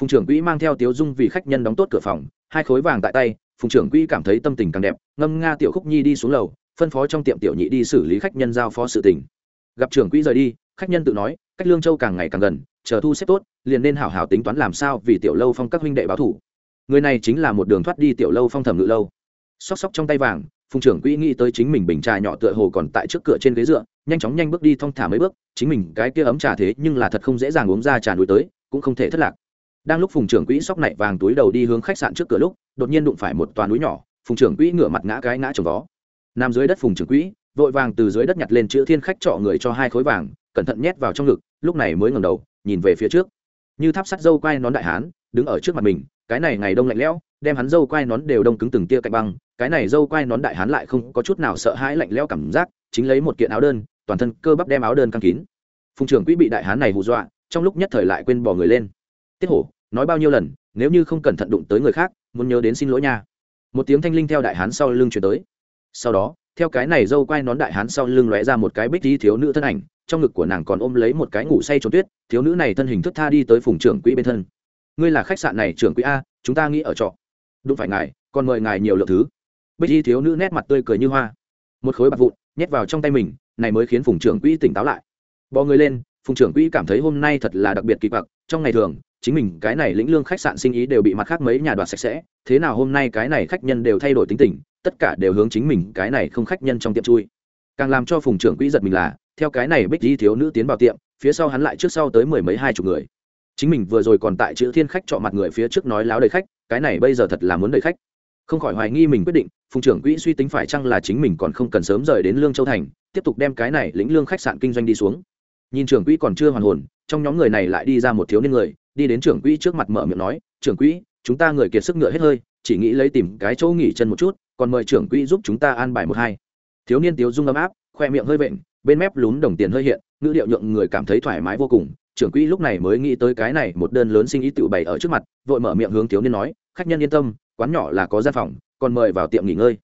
phùng trưởng quỹ mang theo tiếu dung vì khách nhân đóng tốt cửa phòng, hai khối vàng tại tay, phùng trưởng quỹ cảm thấy tâm tình càng đẹp, ngâm nga tiểu khúc nhi đi xuống lầu, phân phó trong tiệm tiểu nhị đi xử lý khách nhân giao phó sự tình. Gặp trưởng quỹ rời đi, khách nhân tự nói, cách lương châu càng ngày càng gần, chờ thu xếp tốt, liền nên hảo hảo tính toán làm sao vì tiểu lâu phong các huynh đệ báo thủ. Người này chính là một đường thoát đi tiểu lâu phong thẩm ngự lâu. Xóc xóc trong tay vàng, phùng trưởng quỹ nghĩ tới chính mình bình trà nhỏ tựa hồ còn tại trước cửa trên ghế dựa, nhanh chóng nhanh bước đi thong thả mấy bước, chính mình cái kia ấm trà thế nhưng là thật không dễ dàng uống ra trà núi tới, cũng không thể thất lạc đang lúc phùng trưởng quỹ sóc nảy vàng túi đầu đi hướng khách sạn trước cửa lúc, đột nhiên đụng phải một toàn núi nhỏ, phùng trưởng quỹ ngửa mặt ngã cái ngã trồng vó. Nằm dưới đất phùng trưởng quỹ, vội vàng từ dưới đất nhặt lên chữ thiên khách trọ người cho hai khối vàng, cẩn thận nhét vào trong ngực, lúc này mới ngẩng đầu, nhìn về phía trước. Như tháp sắt dâu quai nón đại hán, đứng ở trước mặt mình, cái này ngày đông lạnh lẽo, đem hắn dâu quai nón đều đông cứng từng tia cạnh băng, cái này dâu quai nón đại hán lại không có chút nào sợ hãi lạnh lẽo cảm giác, chính lấy một kiện áo đơn, toàn thân cơ bắp đem áo đơn căng kín. Phùng trưởng quỹ bị đại hán này hù dọa, trong lúc nhất thời lại quên bỏ người lên. Tiết hổ nói bao nhiêu lần, nếu như không cẩn thận đụng tới người khác, muốn nhớ đến xin lỗi nha. Một tiếng thanh linh theo đại hán sau lưng chuyển tới. Sau đó, theo cái này dâu quai nón đại hán sau lưng lóe ra một cái bích tí thiếu nữ thân ảnh, trong ngực của nàng còn ôm lấy một cái ngủ say trốn tuyết, thiếu nữ này thân hình thức tha đi tới phùng trưởng quỹ bên thân. Ngươi là khách sạn này trưởng quỹ a, chúng ta nghĩ ở trọ. Đúng phải ngài, còn mời ngài nhiều lượng thứ. Bích y thiếu nữ nét mặt tươi cười như hoa. Một khối bạc vụn, nhét vào trong tay mình, này mới khiến phùng trưởng quỹ tỉnh táo lại. Bò người lên, phùng trưởng quỹ cảm thấy hôm nay thật là đặc biệt kỳ quặc, trong ngày thường chính mình cái này lĩnh lương khách sạn sinh ý đều bị mặt khác mấy nhà đoạt sạch sẽ, thế nào hôm nay cái này khách nhân đều thay đổi tính tình, tất cả đều hướng chính mình cái này không khách nhân trong tiệm chui. Càng làm cho phùng trưởng quỹ giật mình là, theo cái này bích di thiếu nữ tiến vào tiệm, phía sau hắn lại trước sau tới mười mấy hai chục người. Chính mình vừa rồi còn tại chữ thiên khách chọn mặt người phía trước nói láo đầy khách, cái này bây giờ thật là muốn đầy khách. Không khỏi hoài nghi mình quyết định, phùng trưởng quỹ suy tính phải chăng là chính mình còn không cần sớm rời đến lương châu thành, tiếp tục đem cái này lĩnh lương khách sạn kinh doanh đi xuống. Nhìn trưởng quỹ còn chưa hoàn hồn, trong nhóm người này lại đi ra một thiếu niên người đi đến trưởng quỹ trước mặt mở miệng nói, trưởng quỹ, chúng ta người kiệt sức ngựa hết hơi, chỉ nghĩ lấy tìm cái chỗ nghỉ chân một chút, còn mời trưởng quỹ giúp chúng ta an bài một hai. Thiếu niên tiếu dung ấm áp, khoe miệng hơi vện, bên mép lún đồng tiền hơi hiện, ngữ điệu nhượng người cảm thấy thoải mái vô cùng. Trưởng quỹ lúc này mới nghĩ tới cái này, một đơn lớn sinh ý tự bày ở trước mặt, vội mở miệng hướng thiếu niên nói, khách nhân yên tâm, quán nhỏ là có gian phòng, còn mời vào tiệm nghỉ ngơi.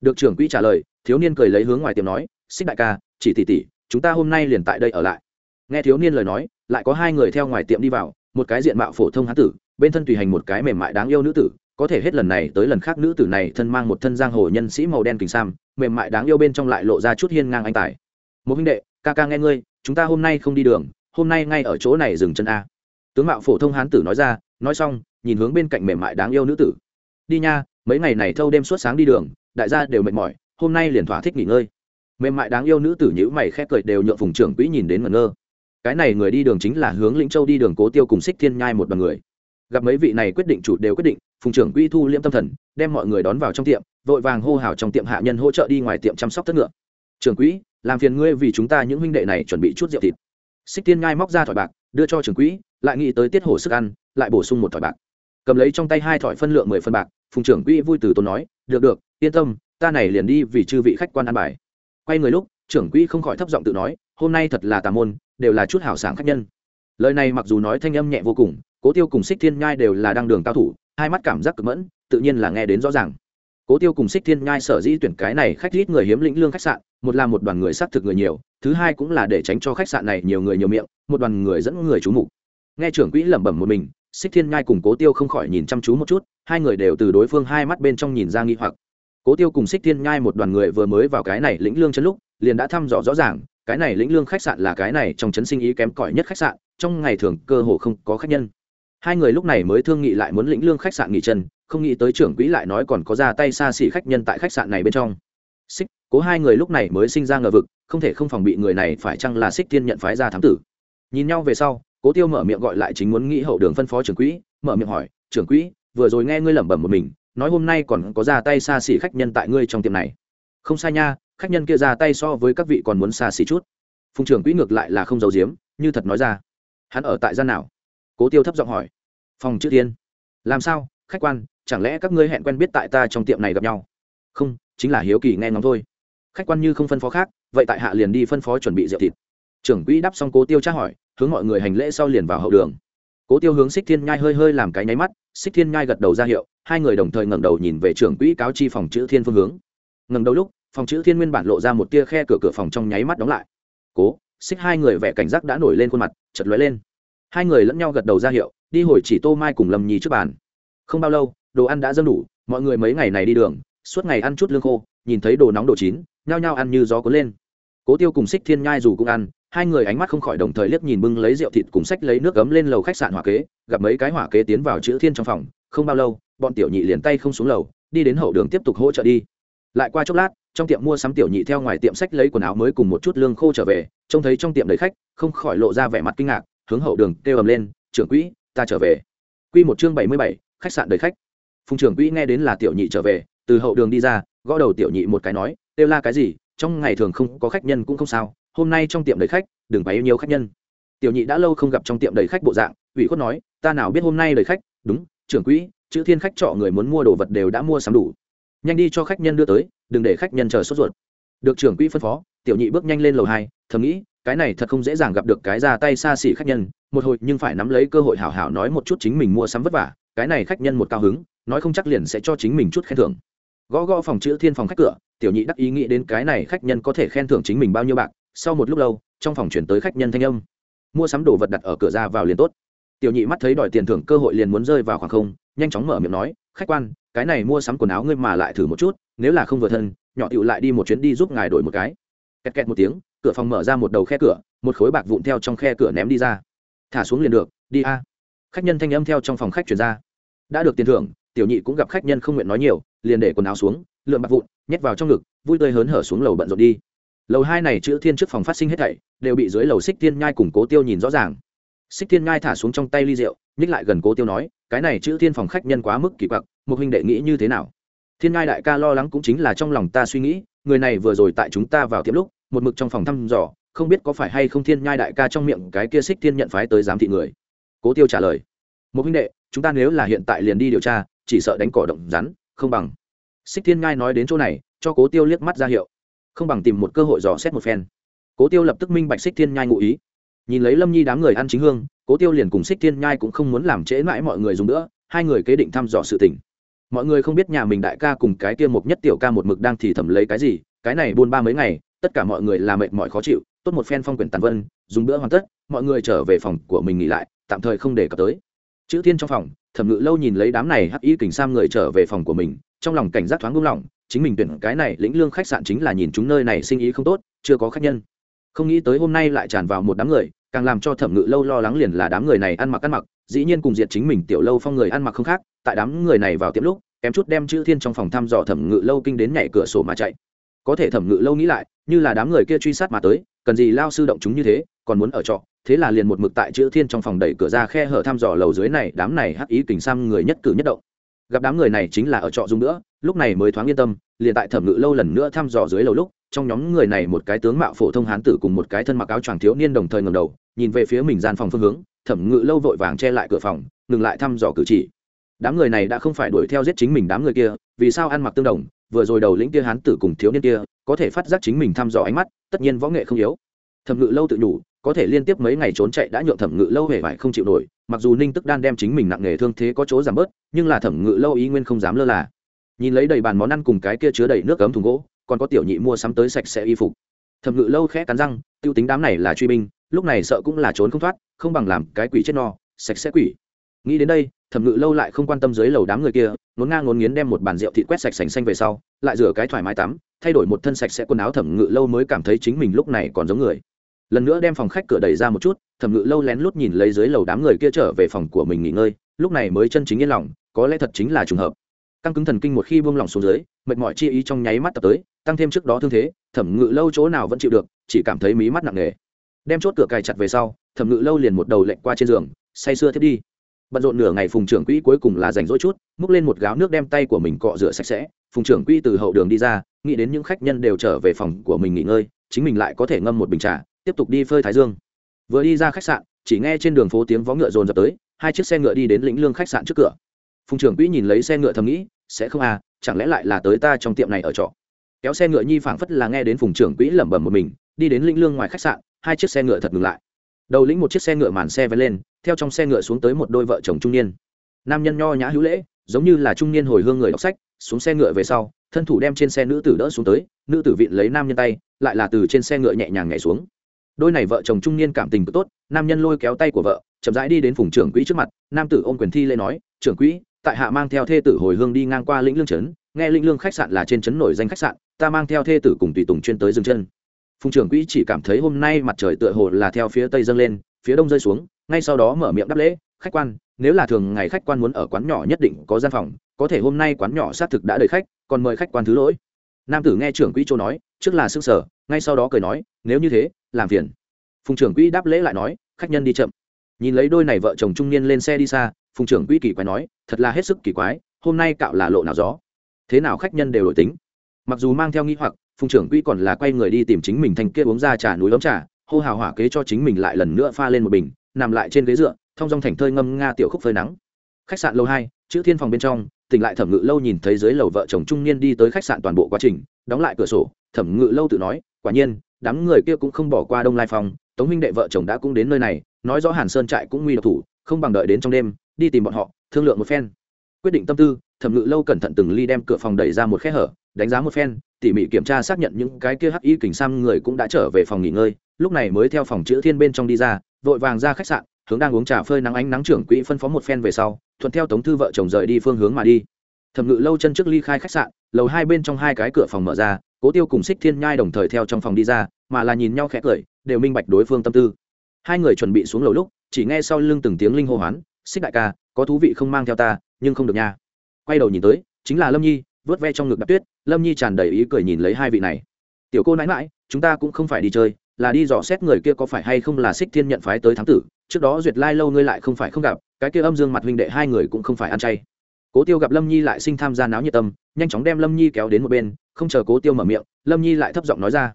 Được trưởng quỹ trả lời, thiếu niên cười lấy hướng ngoài tiệm nói, xích đại ca, chỉ tỷ tỷ, chúng ta hôm nay liền tại đây ở lại. Nghe thiếu niên lời nói, lại có hai người theo ngoài tiệm đi vào một cái diện mạo phổ thông hán tử, bên thân tùy hành một cái mềm mại đáng yêu nữ tử, có thể hết lần này tới lần khác nữ tử này thân mang một thân giang hồ nhân sĩ màu đen kình sam, mềm mại đáng yêu bên trong lại lộ ra chút hiên ngang anh tài. Một huynh đệ, ca ca nghe ngươi, chúng ta hôm nay không đi đường, hôm nay ngay ở chỗ này dừng chân a. Tướng mạo phổ thông hán tử nói ra, nói xong, nhìn hướng bên cạnh mềm mại đáng yêu nữ tử. Đi nha, mấy ngày này thâu đêm suốt sáng đi đường, đại gia đều mệt mỏi, hôm nay liền thỏa thích nghỉ ngơi. Mềm mại đáng yêu nữ tử nhữ mày khép cười đều nhượng phùng trưởng quỹ nhìn đến ngẩn ngơ cái này người đi đường chính là hướng lĩnh châu đi đường cố tiêu cùng xích thiên nhai một bằng người. Gặp mấy vị này quyết định chủ đều quyết định, phùng trưởng quỹ thu liễm tâm thần, đem mọi người đón vào trong tiệm, vội vàng hô hào trong tiệm hạ nhân hỗ trợ đi ngoài tiệm chăm sóc tất ngựa. Trưởng quỹ, làm phiền ngươi vì chúng ta những huynh đệ này chuẩn bị chút rượu thịt. Xích tiên nhai móc ra thỏi bạc, đưa cho trưởng quỹ, lại nghĩ tới tiết hổ sức ăn, lại bổ sung một thỏi bạc. Cầm lấy trong tay hai thỏi phân lượng mười phân bạc, phùng trưởng quỹ vui từ tốn nói, được được, yên tâm, ta này liền đi vì chư vị khách quan ăn bài. Quay người lúc, trưởng quỹ không khỏi thấp giọng tự nói hôm nay thật là tà môn, đều là chút hảo sảng khách nhân. Lời này mặc dù nói thanh âm nhẹ vô cùng, cố tiêu cùng xích thiên nhai đều là đăng đường cao thủ, hai mắt cảm giác cực mẫn, tự nhiên là nghe đến rõ ràng. Cố tiêu cùng xích thiên nhai sở dĩ tuyển cái này khách ít người hiếm lĩnh lương khách sạn, một là một đoàn người xác thực người nhiều, thứ hai cũng là để tránh cho khách sạn này nhiều người nhiều miệng, một đoàn người dẫn người chú mục. Nghe trưởng quỹ lẩm bẩm một mình xích thiên nhai cùng cố tiêu không khỏi nhìn chăm chú một chút, hai người đều từ đối phương hai mắt bên trong nhìn ra nghi hoặc. Cố tiêu cùng xích thiên nhai một đoàn người vừa mới vào cái này lĩnh lương chân lúc, liền đã thăm dò rõ ràng cái này lĩnh lương khách sạn là cái này trong chấn sinh ý kém cỏi nhất khách sạn, trong ngày thường cơ hồ không có khách nhân. Hai người lúc này mới thương nghị lại muốn lĩnh lương khách sạn nghỉ chân, không nghĩ tới trưởng quỹ lại nói còn có ra tay xa xỉ khách nhân tại khách sạn này bên trong. Xích, cố hai người lúc này mới sinh ra ngờ vực, không thể không phòng bị người này phải chăng là xích tiên nhận phái ra thám tử. Nhìn nhau về sau, cố tiêu mở miệng gọi lại chính muốn nghĩ hậu đường phân phó trưởng quỹ, mở miệng hỏi, trưởng quỹ, vừa rồi nghe ngươi lẩm bẩm một mình, nói hôm nay còn có ra tay xa xỉ khách nhân tại ngươi trong tiệm này. Không sai nha khách nhân kia ra tay so với các vị còn muốn xa xỉ chút. Phùng trưởng quỹ ngược lại là không giấu giếm như thật nói ra. Hắn ở tại gian nào? Cố tiêu thấp giọng hỏi. Phòng chữ thiên, làm sao khách quan chẳng lẽ các ngươi hẹn quen biết tại ta trong tiệm này gặp nhau? Không chính là hiếu kỳ nghe ngóng thôi. Khách quan như không phân phó khác vậy tại hạ liền đi phân phó chuẩn bị rượu thịt. Trưởng quỹ đáp xong cố tiêu tra hỏi hướng mọi người hành lễ sau liền vào hậu đường. Cố tiêu hướng xích thiên nhai hơi hơi làm cái nháy mắt xích thiên nhai gật đầu ra hiệu hai người đồng thời ngẩng đầu nhìn về trưởng quỹ cáo chi phòng chữ thiên phương hướng. Ngẩng đầu lúc phòng chữ thiên nguyên bản lộ ra một tia khe cửa cửa phòng trong nháy mắt đóng lại. Cố, xích hai người vẻ cảnh giác đã nổi lên khuôn mặt chật lóe lên. Hai người lẫn nhau gật đầu ra hiệu, đi hồi chỉ tô mai cùng lầm nhì trước bàn. Không bao lâu, đồ ăn đã dâng đủ, mọi người mấy ngày này đi đường, suốt ngày ăn chút lương khô, nhìn thấy đồ nóng đồ chín, nhao nhao ăn như gió cuốn lên. Cố tiêu cùng xích thiên nhai dù cũng ăn, hai người ánh mắt không khỏi đồng thời liếc nhìn bưng lấy rượu thịt cùng sách lấy nước gấm lên lầu khách sạn hỏa kế, gặp mấy cái hỏa kế tiến vào chữ thiên trong phòng. Không bao lâu, bọn tiểu nhị liền tay không xuống lầu, đi đến hậu đường tiếp tục hỗ trợ đi. Lại qua chốc lát trong tiệm mua sắm tiểu nhị theo ngoài tiệm sách lấy quần áo mới cùng một chút lương khô trở về, trông thấy trong tiệm đầy khách, không khỏi lộ ra vẻ mặt kinh ngạc, hướng hậu đường kêu ầm lên, trưởng quỹ, ta trở về. Quy một chương bảy mươi bảy, khách sạn đầy khách. Phùng trưởng quỹ nghe đến là tiểu nhị trở về, từ hậu đường đi ra, gõ đầu tiểu nhị một cái nói, kêu la cái gì, trong ngày thường không có khách nhân cũng không sao, hôm nay trong tiệm đầy khách, đừng bấy nhiều khách nhân. Tiểu nhị đã lâu không gặp trong tiệm đầy khách bộ dạng, ủy khuất nói, ta nào biết hôm nay đầy khách, đúng, trưởng quỹ, chữ thiên khách trọ người muốn mua đồ vật đều đã mua sắm đủ nhanh đi cho khách nhân đưa tới, đừng để khách nhân chờ sốt ruột. Được trưởng quỹ phân phó, tiểu nhị bước nhanh lên lầu hai, thầm nghĩ, cái này thật không dễ dàng gặp được cái ra tay xa xỉ khách nhân, một hồi nhưng phải nắm lấy cơ hội hảo hảo nói một chút chính mình mua sắm vất vả, cái này khách nhân một cao hứng, nói không chắc liền sẽ cho chính mình chút khen thưởng. Gõ gõ phòng chữ thiên phòng khách cửa, tiểu nhị đắc ý nghĩ đến cái này khách nhân có thể khen thưởng chính mình bao nhiêu bạc, sau một lúc lâu, trong phòng chuyển tới khách nhân thanh âm. Mua sắm đồ vật đặt ở cửa ra vào liền tốt. Tiểu nhị mắt thấy đòi tiền thưởng cơ hội liền muốn rơi vào khoảng không, nhanh chóng mở miệng nói, khách quan cái này mua sắm quần áo ngươi mà lại thử một chút, nếu là không vừa thân, nhỏ tựu lại đi một chuyến đi giúp ngài đổi một cái. Kẹt kẹt một tiếng, cửa phòng mở ra một đầu khe cửa, một khối bạc vụn theo trong khe cửa ném đi ra. Thả xuống liền được, đi a. Khách nhân thanh âm theo trong phòng khách chuyển ra. Đã được tiền thưởng, tiểu nhị cũng gặp khách nhân không nguyện nói nhiều, liền để quần áo xuống, lượm bạc vụn, nhét vào trong ngực, vui tươi hớn hở xuống lầu bận rộn đi. Lầu hai này chữ thiên trước phòng phát sinh hết thảy, đều bị dưới lầu xích thiên nhai cùng cố tiêu nhìn rõ ràng. Xích thiên nhai thả xuống trong tay ly rượu, nhích lại gần cố tiêu nói cái này chữ thiên phòng khách nhân quá mức kỳ quặc, một huynh đệ nghĩ như thế nào? Thiên ngai đại ca lo lắng cũng chính là trong lòng ta suy nghĩ, người này vừa rồi tại chúng ta vào tiệm lúc, một mực trong phòng thăm dò, không biết có phải hay không thiên nhai đại ca trong miệng cái kia xích thiên nhận phái tới giám thị người. Cố tiêu trả lời, một huynh đệ, chúng ta nếu là hiện tại liền đi điều tra, chỉ sợ đánh cỏ động rắn, không bằng. Xích thiên nhai nói đến chỗ này, cho cố tiêu liếc mắt ra hiệu, không bằng tìm một cơ hội dò xét một phen. Cố tiêu lập tức minh bạch xích thiên nhai ngụ ý nhìn lấy lâm nhi đám người ăn chính hương, cố tiêu liền cùng xích thiên nhai cũng không muốn làm trễ mãi mọi người dùng nữa, hai người kế định thăm dò sự tình. Mọi người không biết nhà mình đại ca cùng cái kia một nhất tiểu ca một mực đang thì thầm lấy cái gì, cái này buôn ba mấy ngày, tất cả mọi người là mệt mỏi khó chịu, tốt một phen phong quyển tàn vân, dùng bữa hoàn tất, mọi người trở về phòng của mình nghỉ lại, tạm thời không để cập tới. Chữ thiên trong phòng, thẩm ngự lâu nhìn lấy đám này hắc y kình sam người trở về phòng của mình, trong lòng cảnh giác thoáng buông lỏng, chính mình tuyển cái này lĩnh lương khách sạn chính là nhìn chúng nơi này sinh ý không tốt, chưa có khách nhân không nghĩ tới hôm nay lại tràn vào một đám người, càng làm cho thẩm ngự lâu lo lắng liền là đám người này ăn mặc ăn mặc, dĩ nhiên cùng diệt chính mình tiểu lâu phong người ăn mặc không khác, tại đám người này vào tiệm lúc, kém chút đem chữ thiên trong phòng thăm dò thẩm ngự lâu kinh đến nhảy cửa sổ mà chạy. Có thể thẩm ngự lâu nghĩ lại, như là đám người kia truy sát mà tới, cần gì lao sư động chúng như thế, còn muốn ở trọ, thế là liền một mực tại chữ thiên trong phòng đẩy cửa ra khe hở thăm dò lầu dưới này, đám này hắc ý kình sam người nhất cử nhất động. Gặp đám người này chính là ở trọ dùng nữa, lúc này mới thoáng yên tâm, liền tại thẩm ngự lâu lần nữa thăm dò dưới lầu lúc trong nhóm người này một cái tướng mạo phổ thông hán tử cùng một cái thân mặc áo choàng thiếu niên đồng thời ngẩng đầu, nhìn về phía mình gian phòng phương hướng, thẩm ngự lâu vội vàng che lại cửa phòng, ngừng lại thăm dò cử chỉ. Đám người này đã không phải đuổi theo giết chính mình đám người kia, vì sao ăn mặc tương đồng, vừa rồi đầu lĩnh kia hán tử cùng thiếu niên kia, có thể phát giác chính mình thăm dò ánh mắt, tất nhiên võ nghệ không yếu. Thẩm ngự lâu tự nhủ, có thể liên tiếp mấy ngày trốn chạy đã nhượng thẩm ngự lâu hề vải không chịu nổi, mặc dù ninh tức đan đem chính mình nặng nghề thương thế có chỗ giảm bớt, nhưng là thẩm ngự lâu ý nguyên không dám lơ là. Nhìn lấy đầy bàn món ăn cùng cái kia chứa đầy nước cấm thùng gỗ còn có tiểu nhị mua sắm tới sạch sẽ y phục. Thẩm ngự lâu khẽ cắn răng, tiêu tính đám này là truy binh, lúc này sợ cũng là trốn không thoát, không bằng làm cái quỷ chết no, sạch sẽ quỷ. Nghĩ đến đây, thẩm ngự lâu lại không quan tâm dưới lầu đám người kia, ngốn ngang ngốn nghiến đem một bàn rượu thịt quét sạch sành xanh về sau, lại rửa cái thoải mái tắm, thay đổi một thân sạch sẽ quần áo thẩm ngự lâu mới cảm thấy chính mình lúc này còn giống người. Lần nữa đem phòng khách cửa đẩy ra một chút, thẩm ngự lâu lén lút nhìn lấy dưới lầu đám người kia trở về phòng của mình nghỉ ngơi, lúc này mới chân chính yên lòng, có lẽ thật chính là trùng hợp căng cứng thần kinh một khi buông lỏng xuống dưới, mệt mỏi chi ý trong nháy mắt tập tới, tăng thêm trước đó thương thế, thẩm ngự lâu chỗ nào vẫn chịu được, chỉ cảm thấy mí mắt nặng nề. Đem chốt cửa cài chặt về sau, thẩm ngự lâu liền một đầu lệnh qua trên giường, say sưa thiết đi. Bận rộn nửa ngày phùng trưởng quỹ cuối cùng là rảnh rỗi chút, múc lên một gáo nước đem tay của mình cọ rửa sạch sẽ. Phùng trưởng quỹ từ hậu đường đi ra, nghĩ đến những khách nhân đều trở về phòng của mình nghỉ ngơi, chính mình lại có thể ngâm một bình trà, tiếp tục đi phơi thái dương. Vừa đi ra khách sạn, chỉ nghe trên đường phố tiếng vó ngựa dồn dập tới, hai chiếc xe ngựa đi đến lĩnh lương khách sạn trước cửa phùng trưởng quỹ nhìn lấy xe ngựa thầm nghĩ, sẽ không à chẳng lẽ lại là tới ta trong tiệm này ở trọ? Kéo xe ngựa nhi phảng phất là nghe đến phùng trưởng quỹ lẩm bẩm một mình, đi đến lĩnh lương ngoài khách sạn, hai chiếc xe ngựa thật ngừng lại. Đầu lĩnh một chiếc xe ngựa màn xe vén lên, theo trong xe ngựa xuống tới một đôi vợ chồng trung niên. Nam nhân nho nhã hữu lễ, giống như là trung niên hồi hương người đọc sách, xuống xe ngựa về sau, thân thủ đem trên xe nữ tử đỡ xuống tới, nữ tử vịn lấy nam nhân tay, lại là từ trên xe ngựa nhẹ nhàng nhảy xuống. Đôi này vợ chồng trung niên cảm tình cực tốt, nam nhân lôi kéo tay của vợ, chậm rãi đi đến phùng trưởng quỹ trước mặt, nam tử ôm quyền thi lê nói, trưởng quỹ tại hạ mang theo thê tử hồi hương đi ngang qua lĩnh lương trấn, nghe lĩnh lương khách sạn là trên trấn nổi danh khách sạn, ta mang theo thê tử cùng tùy tùng chuyên tới dừng chân. Phùng trưởng quỹ chỉ cảm thấy hôm nay mặt trời tựa hồ là theo phía tây dâng lên, phía đông rơi xuống, ngay sau đó mở miệng đáp lễ, khách quan, nếu là thường ngày khách quan muốn ở quán nhỏ nhất định có gian phòng, có thể hôm nay quán nhỏ xác thực đã đầy khách, còn mời khách quan thứ lỗi. Nam tử nghe trưởng quỹ châu nói, trước là s ư sở ngay sau đó cười nói, nếu như thế, làm phiền. Phùng trưởng quỹ đáp lễ lại nói, khách nhân đi chậm nhìn lấy đôi này vợ chồng trung niên lên xe đi xa, phùng trưởng quỹ kỳ quái nói, thật là hết sức kỳ quái, hôm nay cạo là lộ nào gió? Thế nào khách nhân đều đổi tính? Mặc dù mang theo nghĩ hoặc, phùng trưởng quỹ còn là quay người đi tìm chính mình thành kia uống ra trà núi ấm trà, hô hào hỏa kế cho chính mình lại lần nữa pha lên một bình, nằm lại trên ghế dựa, thong dong thành thơi ngâm nga tiểu khúc phơi nắng. Khách sạn lâu hai, chữ thiên phòng bên trong, tỉnh lại thẩm ngự lâu nhìn thấy dưới lầu vợ chồng trung niên đi tới khách sạn toàn bộ quá trình, đóng lại cửa sổ, thẩm ngự lâu tự nói, quả nhiên, đám người kia cũng không bỏ qua đông lai phòng tống huynh đệ vợ chồng đã cũng đến nơi này nói rõ hàn sơn trại cũng nguy độc thủ, không bằng đợi đến trong đêm, đi tìm bọn họ, thương lượng một phen. Quyết định tâm tư, thẩm ngự lâu cẩn thận từng ly đem cửa phòng đẩy ra một khe hở, đánh giá một phen, tỉ mỉ kiểm tra xác nhận những cái kia hắc y kình sam người cũng đã trở về phòng nghỉ ngơi, lúc này mới theo phòng chữ thiên bên trong đi ra, vội vàng ra khách sạn, hướng đang uống trà phơi nắng ánh nắng trưởng quỹ phân phó một phen về sau, thuận theo tống thư vợ chồng rời đi phương hướng mà đi. Thẩm ngự lâu chân trước ly khai khách sạn, lầu hai bên trong hai cái cửa phòng mở ra, cố tiêu cùng xích thiên nhai đồng thời theo trong phòng đi ra, mà là nhìn nhau khẽ cười, đều minh bạch đối phương tâm tư hai người chuẩn bị xuống lầu lúc, chỉ nghe sau lưng từng tiếng linh hô hoán, xích đại ca, có thú vị không mang theo ta, nhưng không được nha. Quay đầu nhìn tới, chính là lâm nhi, vớt ve trong ngực đạp tuyết, lâm nhi tràn đầy ý cười nhìn lấy hai vị này. Tiểu cô nãi mãi chúng ta cũng không phải đi chơi, là đi dò xét người kia có phải hay không là xích thiên nhận phái tới thắng tử, trước đó duyệt lai lâu ngươi lại không phải không gặp, cái kia âm dương mặt huynh đệ hai người cũng không phải ăn chay. Cố tiêu gặp lâm nhi lại sinh tham gia náo nhiệt tâm, nhanh chóng đem lâm nhi kéo đến một bên, không chờ cố tiêu mở miệng, lâm nhi lại thấp giọng nói ra,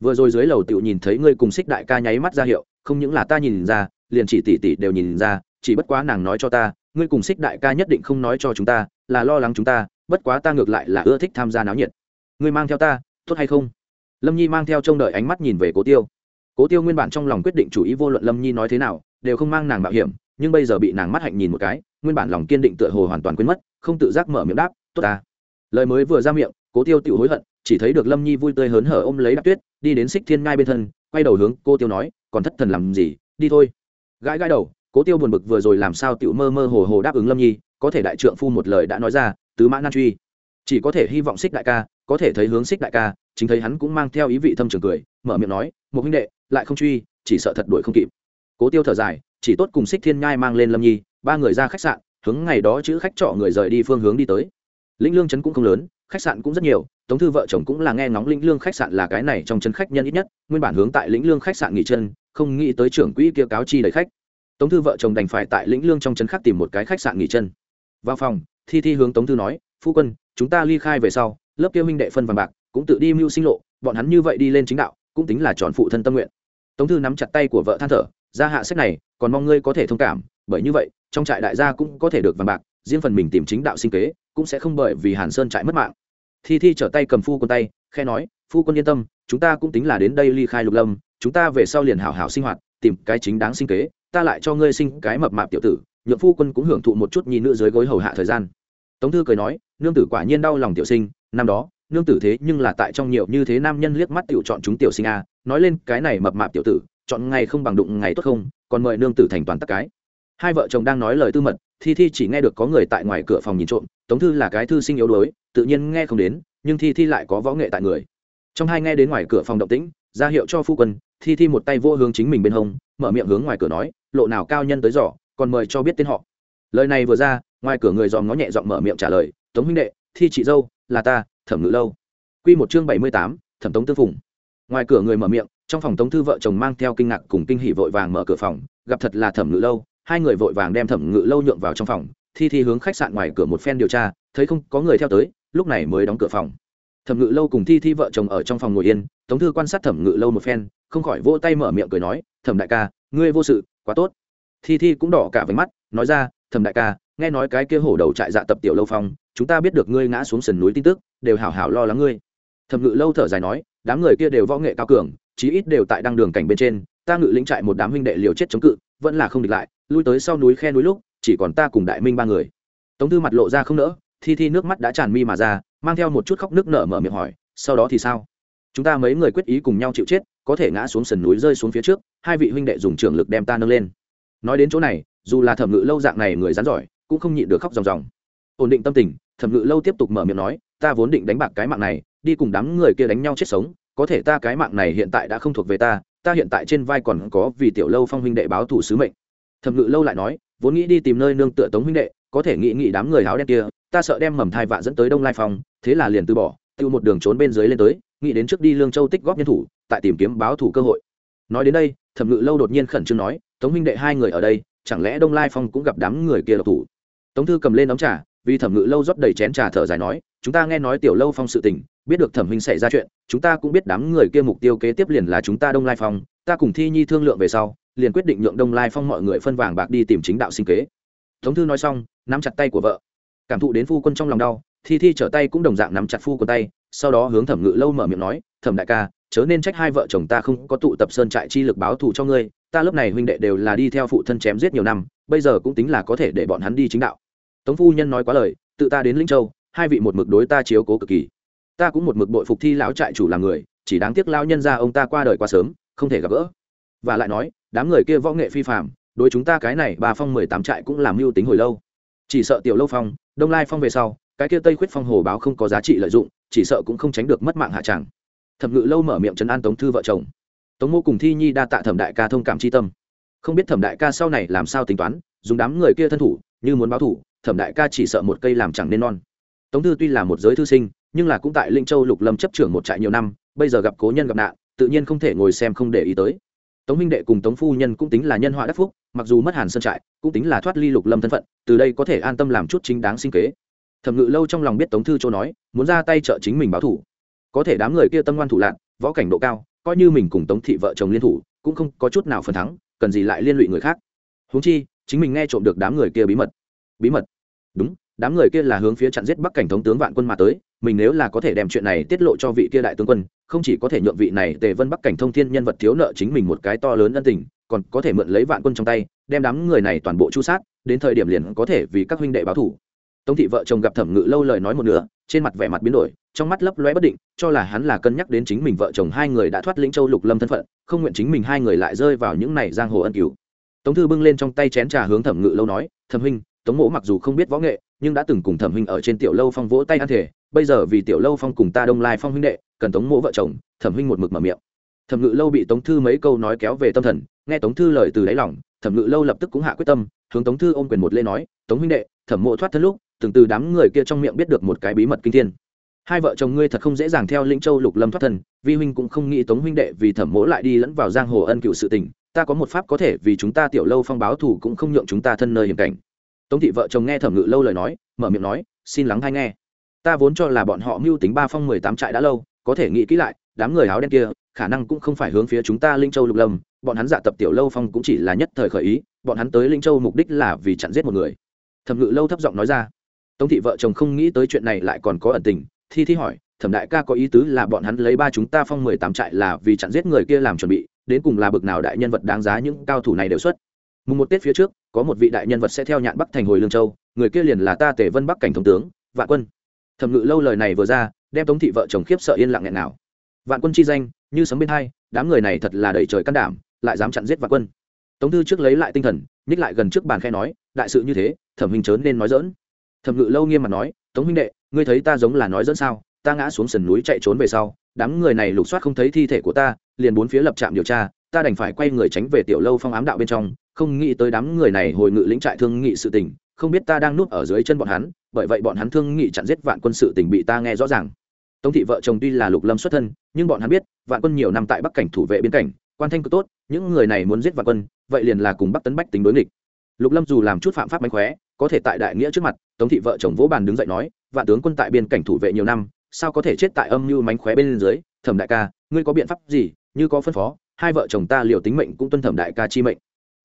vừa rồi dưới lầu tiểu nhìn thấy ngươi cùng xích đại ca nháy mắt ra hiệu không những là ta nhìn ra, liền chỉ tỷ tỷ đều nhìn ra, chỉ bất quá nàng nói cho ta, ngươi cùng xích đại ca nhất định không nói cho chúng ta, là lo lắng chúng ta, bất quá ta ngược lại là ưa thích tham gia náo nhiệt. Ngươi mang theo ta, tốt hay không? Lâm nhi mang theo trông đợi ánh mắt nhìn về cố tiêu. Cố tiêu nguyên bản trong lòng quyết định chủ ý vô luận lâm nhi nói thế nào, đều không mang nàng mạo hiểm, nhưng bây giờ bị nàng mắt hạnh nhìn một cái, nguyên bản lòng kiên định tựa hồ hoàn toàn quên mất, không tự giác mở miệng đáp, tốt ta. Lời mới vừa ra miệng, cố tiêu tự hối hận, chỉ thấy được lâm nhi vui tươi hớn hở ôm lấy đạp tuyết, đi đến xích thiên ngai bên thân quay đầu hướng cô tiêu nói, còn thất thần làm gì? Đi thôi. Gãi gãi đầu cố tiêu buồn bực vừa rồi làm sao tiểu mơ mơ hồ hồ đáp ứng lâm nhi, có thể đại trượng phu một lời đã nói ra, tứ mã nan truy. Chỉ có thể hy vọng xích đại ca, có thể thấy hướng xích đại ca, chính thấy hắn cũng mang theo ý vị thâm trường cười, mở miệng nói, một huynh đệ, lại không truy, chỉ sợ thật đuổi không kịp. Cố tiêu thở dài, chỉ tốt cùng xích thiên nhai mang lên lâm nhi, ba người ra khách sạn, hướng ngày đó chữ khách trọ người rời đi phương hướng đi tới. Lĩnh lương trấn cũng không lớn khách sạn cũng rất nhiều, tống thư vợ chồng cũng là nghe ngóng lĩnh lương khách sạn là cái này trong chân khách nhân ít nhất, nguyên bản hướng tại lĩnh lương khách sạn nghỉ chân, không nghĩ tới trưởng quỹ kia cáo chi đầy khách. Tống thư vợ chồng đành phải tại lĩnh lương trong chân khác tìm một cái khách sạn nghỉ chân. Vào phòng, thi thi hướng tống thư nói, phu quân, chúng ta ly khai về sau, lớp kia minh đệ phân vàng bạc, cũng tự đi mưu sinh lộ, bọn hắn như vậy đi lên chính đạo, cũng tính là tròn phụ thân tâm nguyện. Tống thư nắm chặt tay của vợ than thở ra hạ sách này, còn mong ngươi có thể thông cảm, bởi như vậy, trong trại đại gia cũng có thể được vàng bạc, riêng phần mình tìm chính đạo sinh kế, cũng sẽ không bởi vì hàn sơn trại mất mạng thi thi trở tay cầm phu quân tay khe nói, phu quân yên tâm, chúng ta cũng tính là đến đây ly khai lục lâm, chúng ta về sau liền hảo hảo sinh hoạt, tìm cái chính đáng sinh kế, ta lại cho ngươi sinh cái mập mạp tiểu tử. Nhượng phu quân cũng hưởng thụ một chút nhìn nữ dưới gối hầu hạ thời gian. Tống thư cười nói, nương tử quả nhiên đau lòng tiểu sinh, năm đó, nương tử thế nhưng là tại trong nhiều như thế nam nhân liếc mắt tiểu chọn chúng tiểu sinh a, nói lên cái này mập mạp tiểu tử, chọn ngày không bằng đụng ngày tốt không, còn mời nương tử thành toàn tất cái. Hai vợ chồng đang nói lời tư mật, thi thi chỉ nghe được có người tại ngoài cửa phòng nhìn trộm, tống thư là cái thư sinh yếu đuối tự nhiên nghe không đến, nhưng thi thi lại có võ nghệ tại người. Trong hai nghe đến ngoài cửa phòng động tĩnh, ra hiệu cho phu quân, thi thi một tay vô hướng chính mình bên hông, mở miệng hướng ngoài cửa nói, lộ nào cao nhân tới giỏ, còn mời cho biết tên họ. Lời này vừa ra, ngoài cửa người dòm ngó nhẹ giọng mở miệng trả lời, tống huynh đệ, thi chị dâu, là ta, thẩm ngự lâu. Q một chương bảy mươi tám, thẩm tống tư phùng. Ngoài cửa người mở miệng, trong phòng tống thư vợ chồng mang theo kinh ngạc cùng kinh hỉ vội vàng mở cửa phòng, gặp thật là thẩm ngự lâu, hai người vội vàng đem thẩm ngự lâu nhượng vào trong phòng. Thi thi hướng khách sạn ngoài cửa một phen điều tra, thấy không có người theo tới lúc này mới đóng cửa phòng. Thẩm ngự lâu cùng thi thi vợ chồng ở trong phòng ngồi yên, tống thư quan sát thẩm ngự lâu một phen, không khỏi vỗ tay mở miệng cười nói, thẩm đại ca, ngươi vô sự, quá tốt. Thi thi cũng đỏ cả váy mắt, nói ra, thẩm đại ca, nghe nói cái kia hổ đầu trại dạ tập tiểu lâu phong, chúng ta biết được ngươi ngã xuống sườn núi tin tức, đều hảo hảo lo lắng ngươi. Thẩm ngự lâu thở dài nói, đám người kia đều võ nghệ cao cường, chí ít đều tại đăng đường cảnh bên trên, ta ngự lĩnh trại một đám huynh đệ liều chết chống cự, vẫn là không địch lại, lui tới sau núi khe núi lúc, chỉ còn ta cùng đại minh ba người. Tống thư mặt lộ ra không nỡ thi thi nước mắt đã tràn mi mà ra, mang theo một chút khóc nước nở mở miệng hỏi, sau đó thì sao? Chúng ta mấy người quyết ý cùng nhau chịu chết, có thể ngã xuống sườn núi rơi xuống phía trước, hai vị huynh đệ dùng trường lực đem ta nâng lên. Nói đến chỗ này, dù là thẩm ngự lâu dạng này người rắn giỏi, cũng không nhịn được khóc ròng ròng. Ổn định tâm tình, thẩm ngự lâu tiếp tục mở miệng nói, ta vốn định đánh bạc cái mạng này, đi cùng đám người kia đánh nhau chết sống, có thể ta cái mạng này hiện tại đã không thuộc về ta ta hiện tại trên vai còn có vì tiểu lâu phong huynh đệ báo thủ sứ mệnh. Thẩm ngự lâu lại nói, vốn nghĩ đi tìm nơi nương tựa tống huynh đệ, có thể nghĩ nghĩ đám người áo đen kia ta sợ đem mầm thai vạ dẫn tới đông lai phong, thế là liền từ bỏ, tiêu một đường trốn bên dưới lên tới, nghĩ đến trước đi lương châu tích góp nhân thủ, tại tìm kiếm báo thủ cơ hội. Nói đến đây, thẩm ngự lâu đột nhiên khẩn trương nói, tống huynh đệ hai người ở đây, chẳng lẽ đông lai phong cũng gặp đám người kia độc thủ? Tống thư cầm lên đóng trà, vì thẩm ngự lâu rót đầy chén trà thở dài nói, chúng ta nghe nói tiểu lâu phong sự tình, biết được thẩm huynh xảy ra chuyện, chúng ta cũng biết đám người kia mục tiêu kế tiếp liền là chúng ta đông lai phong, ta cùng thi nhi thương lượng về sau, liền quyết định nhượng đông lai phong mọi người phân vàng bạc đi tìm chính đạo sinh kế. Tống thư nói xong, nắm chặt tay của vợ cảm thụ đến phu quân trong lòng đau, thi thi trở tay cũng đồng dạng nắm chặt phu quân tay, sau đó hướng thẩm ngự lâu mở miệng nói, thẩm đại ca, chớ nên trách hai vợ chồng ta không có tụ tập sơn trại chi lực báo thù cho ngươi, ta lớp này huynh đệ đều là đi theo phụ thân chém giết nhiều năm, bây giờ cũng tính là có thể để bọn hắn đi chính đạo. Tống phu nhân nói quá lời, tự ta đến linh châu, hai vị một mực đối ta chiếu cố cực kỳ. Ta cũng một mực bội phục thi lão trại chủ làm người, chỉ đáng tiếc lao nhân ra ông ta qua đời quá sớm, không thể gặp gỡ. Và lại nói, đám người kia võ nghệ phi phạm đối chúng ta cái này bà phong mười tám trại cũng làm mưu tính hồi lâu chỉ sợ tiểu lâu phong, đông lai phong về sau, cái kia tây khuyết phong hồ báo không có giá trị lợi dụng, chỉ sợ cũng không tránh được mất mạng hạ tràng. Thẩm ngự lâu mở miệng trấn an tống thư vợ chồng. Tống mô cùng thi nhi đa tạ thẩm đại ca thông cảm c tâm. Không biết thẩm đại ca sau này làm sao tính toán, dùng đám người kia thân thủ, như muốn báo thủ, thẩm đại ca chỉ sợ một cây làm chẳng nên non. Tống thư tuy là một giới thư sinh, nhưng là cũng tại linh châu lục lâm chấp trưởng một trại nhiều năm, bây giờ gặp cố nhân gặp nạn, tự nhiên không thể ngồi xem không để ý tới. Tống minh đệ cùng tống phu nhân cũng tính là nhân họa đắc phúc mặc dù mất hàn sơn trại, cũng tính là thoát ly lục lâm thân phận, từ đây có thể an tâm làm chút chính đáng sinh kế. Thẩm ngự lâu trong lòng biết tống thư châu nói, muốn ra tay trợ chính mình báo thủ. Có thể đám người kia tâm ngoan thủ lạn, võ cảnh độ cao, coi như mình cùng tống thị vợ chồng liên thủ, cũng không có chút nào phần thắng, cần gì lại liên lụy người khác. Huống chi, chính mình nghe trộm được đám người kia bí mật. Bí mật? Đúng, đám người kia là hướng phía chặn giết bắc cảnh thống tướng vạn quân mà tới, mình nếu là có thể đem chuyện này tiết lộ cho vị kia đại tướng quân, không chỉ có thể nhượng vị này tề vân bắc cảnh thông thiên nhân vật thiếu nợ chính mình một cái to lớn ân tình còn có thể mượn lấy vạn quân trong tay, đem đám người này toàn bộ chu sát, đến thời điểm liền có thể vì các huynh đệ báo thủ. Tống thị vợ chồng gặp thẩm ngự lâu lời nói một nửa, trên mặt vẻ mặt biến đổi, trong mắt lấp lóe bất định, cho là hắn là cân nhắc đến chính mình vợ chồng hai người đã thoát lĩnh châu lục lâm thân phận, không nguyện chính mình hai người lại rơi vào những này giang hồ ân cứu tống thư bưng lên trong tay chén trà hướng thẩm ngự lâu nói, thẩm huynh, tống mỗ mặc dù không biết võ nghệ, nhưng đã từng cùng thẩm huynh ở trên tiểu lâu phong vỗ tay ăn thể bây giờ vì tiểu lâu phong cùng ta đông lai phong huynh đệ, cần tống mỗ vợ chồng, thẩm huynh một mực mở miệng thẩm ngự lâu bị tống thư mấy câu nói kéo về tâm thần, nghe tống thư lời từ đáy lòng, thẩm ngự lâu lập tức cũng hạ quyết tâm, hướng tống thư ôm quyền một lê nói, tống huynh đệ, thẩm mộ thoát thân lúc, từng từ đám người kia trong miệng biết được một cái bí mật kinh thiên. Hai vợ chồng ngươi thật không dễ dàng theo lĩnh châu lục lâm thoát thân, vi huynh cũng không nghĩ tống huynh đệ vì thẩm mỗ lại đi lẫn vào giang hồ ân cựu sự tình, ta có một pháp có thể vì chúng ta tiểu lâu phong báo thủ cũng không nhượng chúng ta thân nơi hiểm cảnh. Tống thị vợ chồng nghe thẩm ngự lâu lời nói, mở miệng nói, xin lắng hay nghe. Ta vốn cho là bọn họ mưu tính ba phong mười tám trại đã lâu, có thể nghĩ kỹ lại, đám người áo đen kia khả năng cũng không phải hướng phía chúng ta linh châu lục lâm, bọn hắn dạ tập tiểu lâu phong cũng chỉ là nhất thời khởi ý, bọn hắn tới linh châu mục đích là vì chặn giết một người. Thẩm ngự lâu thấp giọng nói ra. Tống thị vợ chồng không nghĩ tới chuyện này lại còn có ẩn tình, thi thi hỏi, thẩm đại ca có ý tứ là bọn hắn lấy ba chúng ta phong mười tám trại là vì chặn giết người kia làm chuẩn bị, đến cùng là bực nào đại nhân vật đáng giá những cao thủ này đều xuất? Mùng một tết phía trước, có một vị đại nhân vật sẽ theo nhạn bắc thành hồi lương châu, người kia liền là ta tể vân bắc cảnh thống tướng, vạn quân. Thẩm ngự lâu lời này vừa ra, đem tống thị vợ chồng khiếp sợ yên lặng nghẹn nào. Vạn quân chi danh như sấm bên hai, đám người này thật là đầy trời can đảm, lại dám chặn giết vạn quân. Tống thư trước lấy lại tinh thần, nhích lại gần trước bàn khe nói, đại sự như thế, thẩm huynh chớ nên nói dỡn thẩm ngự lâu nghiêm mặt nói, tống huynh đệ, ngươi thấy ta giống là nói dỡn sao? Ta ngã xuống sườn núi chạy trốn về sau, đám người này lục soát không thấy thi thể của ta, liền bốn phía lập trạm điều tra, ta đành phải quay người tránh về tiểu lâu phong ám đạo bên trong, không nghĩ tới đám người này hồi ngự lĩnh trại thương nghị sự tình, không biết ta đang nuốt ở dưới chân bọn hắn, bởi vậy bọn hắn thương nghị chặn giết vạn quân sự tình bị ta nghe rõ ràng tống thị vợ chồng tuy là lục lâm xuất thân, nhưng bọn hắn biết, vạn quân nhiều năm tại bắc cảnh thủ vệ biên cảnh, quan thanh cực tốt, những người này muốn giết vạn quân, vậy liền là cùng bắc tấn bách tính đối nghịch. Lục lâm dù làm chút phạm pháp mánh khóe, có thể tại đại nghĩa trước mặt, tống thị vợ chồng vỗ bàn đứng dậy nói, vạn tướng quân tại biên cảnh thủ vệ nhiều năm, sao có thể chết tại âm như mánh khóe bên dưới? Thẩm đại ca, ngươi có biện pháp gì? Như có phân phó, hai vợ chồng ta liều tính mệnh cũng tuân thẩm đại ca chi mệnh.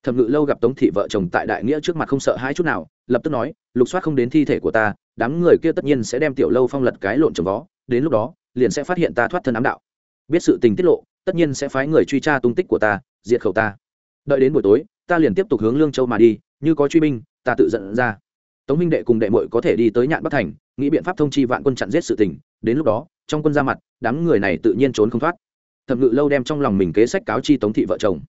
Thẩm ngự lâu gặp tống thị vợ chồng tại đại nghĩa trước mặt không sợ hai chút nào, lập tức nói, lục soát không đến thi thể của ta đám người kia tất nhiên sẽ đem tiểu lâu phong lật cái lộn trồng vó, đến lúc đó, liền sẽ phát hiện ta thoát thân ám đạo. Biết sự tình tiết lộ, tất nhiên sẽ phái người truy tra tung tích của ta, diệt khẩu ta. Đợi đến buổi tối, ta liền tiếp tục hướng lương châu mà đi, như có truy binh, ta tự dẫn ra. Tống minh đệ cùng đệ mội có thể đi tới nhạn bắc thành, nghĩ biện pháp thông chi vạn quân chặn giết sự tình. Đến lúc đó, trong quân ra mặt, đám người này tự nhiên trốn không thoát. Thẩm ngự lâu đem trong lòng mình kế sách cáo chi tống thị vợ chồng.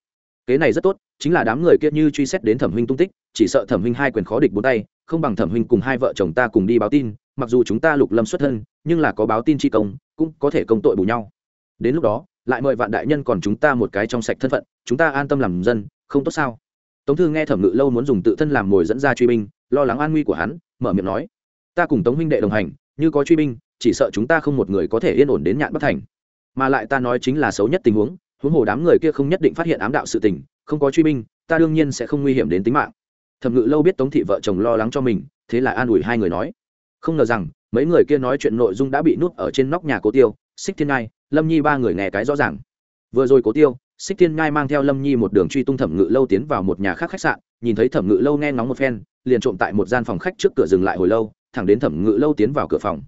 Kế này rất tốt, chính là đám người kia như truy xét đến thẩm huynh tung tích, chỉ sợ thẩm huynh hai quyền khó địch bốn tay không bằng thẩm huynh cùng hai vợ chồng ta cùng đi báo tin, mặc dù chúng ta lục lâm xuất thân, nhưng là có báo tin tri công, cũng có thể công tội bù nhau. Đến lúc đó, lại mời vạn đại nhân còn chúng ta một cái trong sạch thân phận, chúng ta an tâm làm dân, không tốt sao? Tống thư nghe thẩm ngự lâu muốn dùng tự thân làm mồi dẫn ra truy binh, lo lắng an nguy của hắn, mở miệng nói, ta cùng tống huynh đệ đồng hành, như có truy binh, chỉ sợ chúng ta không một người có thể yên ổn đến nhạn bất thành. Mà lại ta nói chính là xấu nhất tình huống huống hồ đám người kia không nhất định phát hiện ám đạo sự tình, không có truy binh, ta đương nhiên sẽ không nguy hiểm đến tính mạng thẩm ngự lâu biết tống thị vợ chồng lo lắng cho mình, thế là an ủi hai người nói. Không ngờ rằng, mấy người kia nói chuyện nội dung đã bị nuốt ở trên nóc nhà cố tiêu, xích thiên ngai, lâm nhi ba người nghe cái rõ ràng. Vừa rồi cố tiêu, xích thiên ngai mang theo lâm nhi một đường truy tung thẩm ngự lâu tiến vào một nhà khác khách sạn, nhìn thấy thẩm ngự lâu nghe ngóng một phen, liền trộm tại một gian phòng khách trước cửa dừng lại hồi lâu, thẳng đến thẩm ngự lâu tiến vào cửa phòng.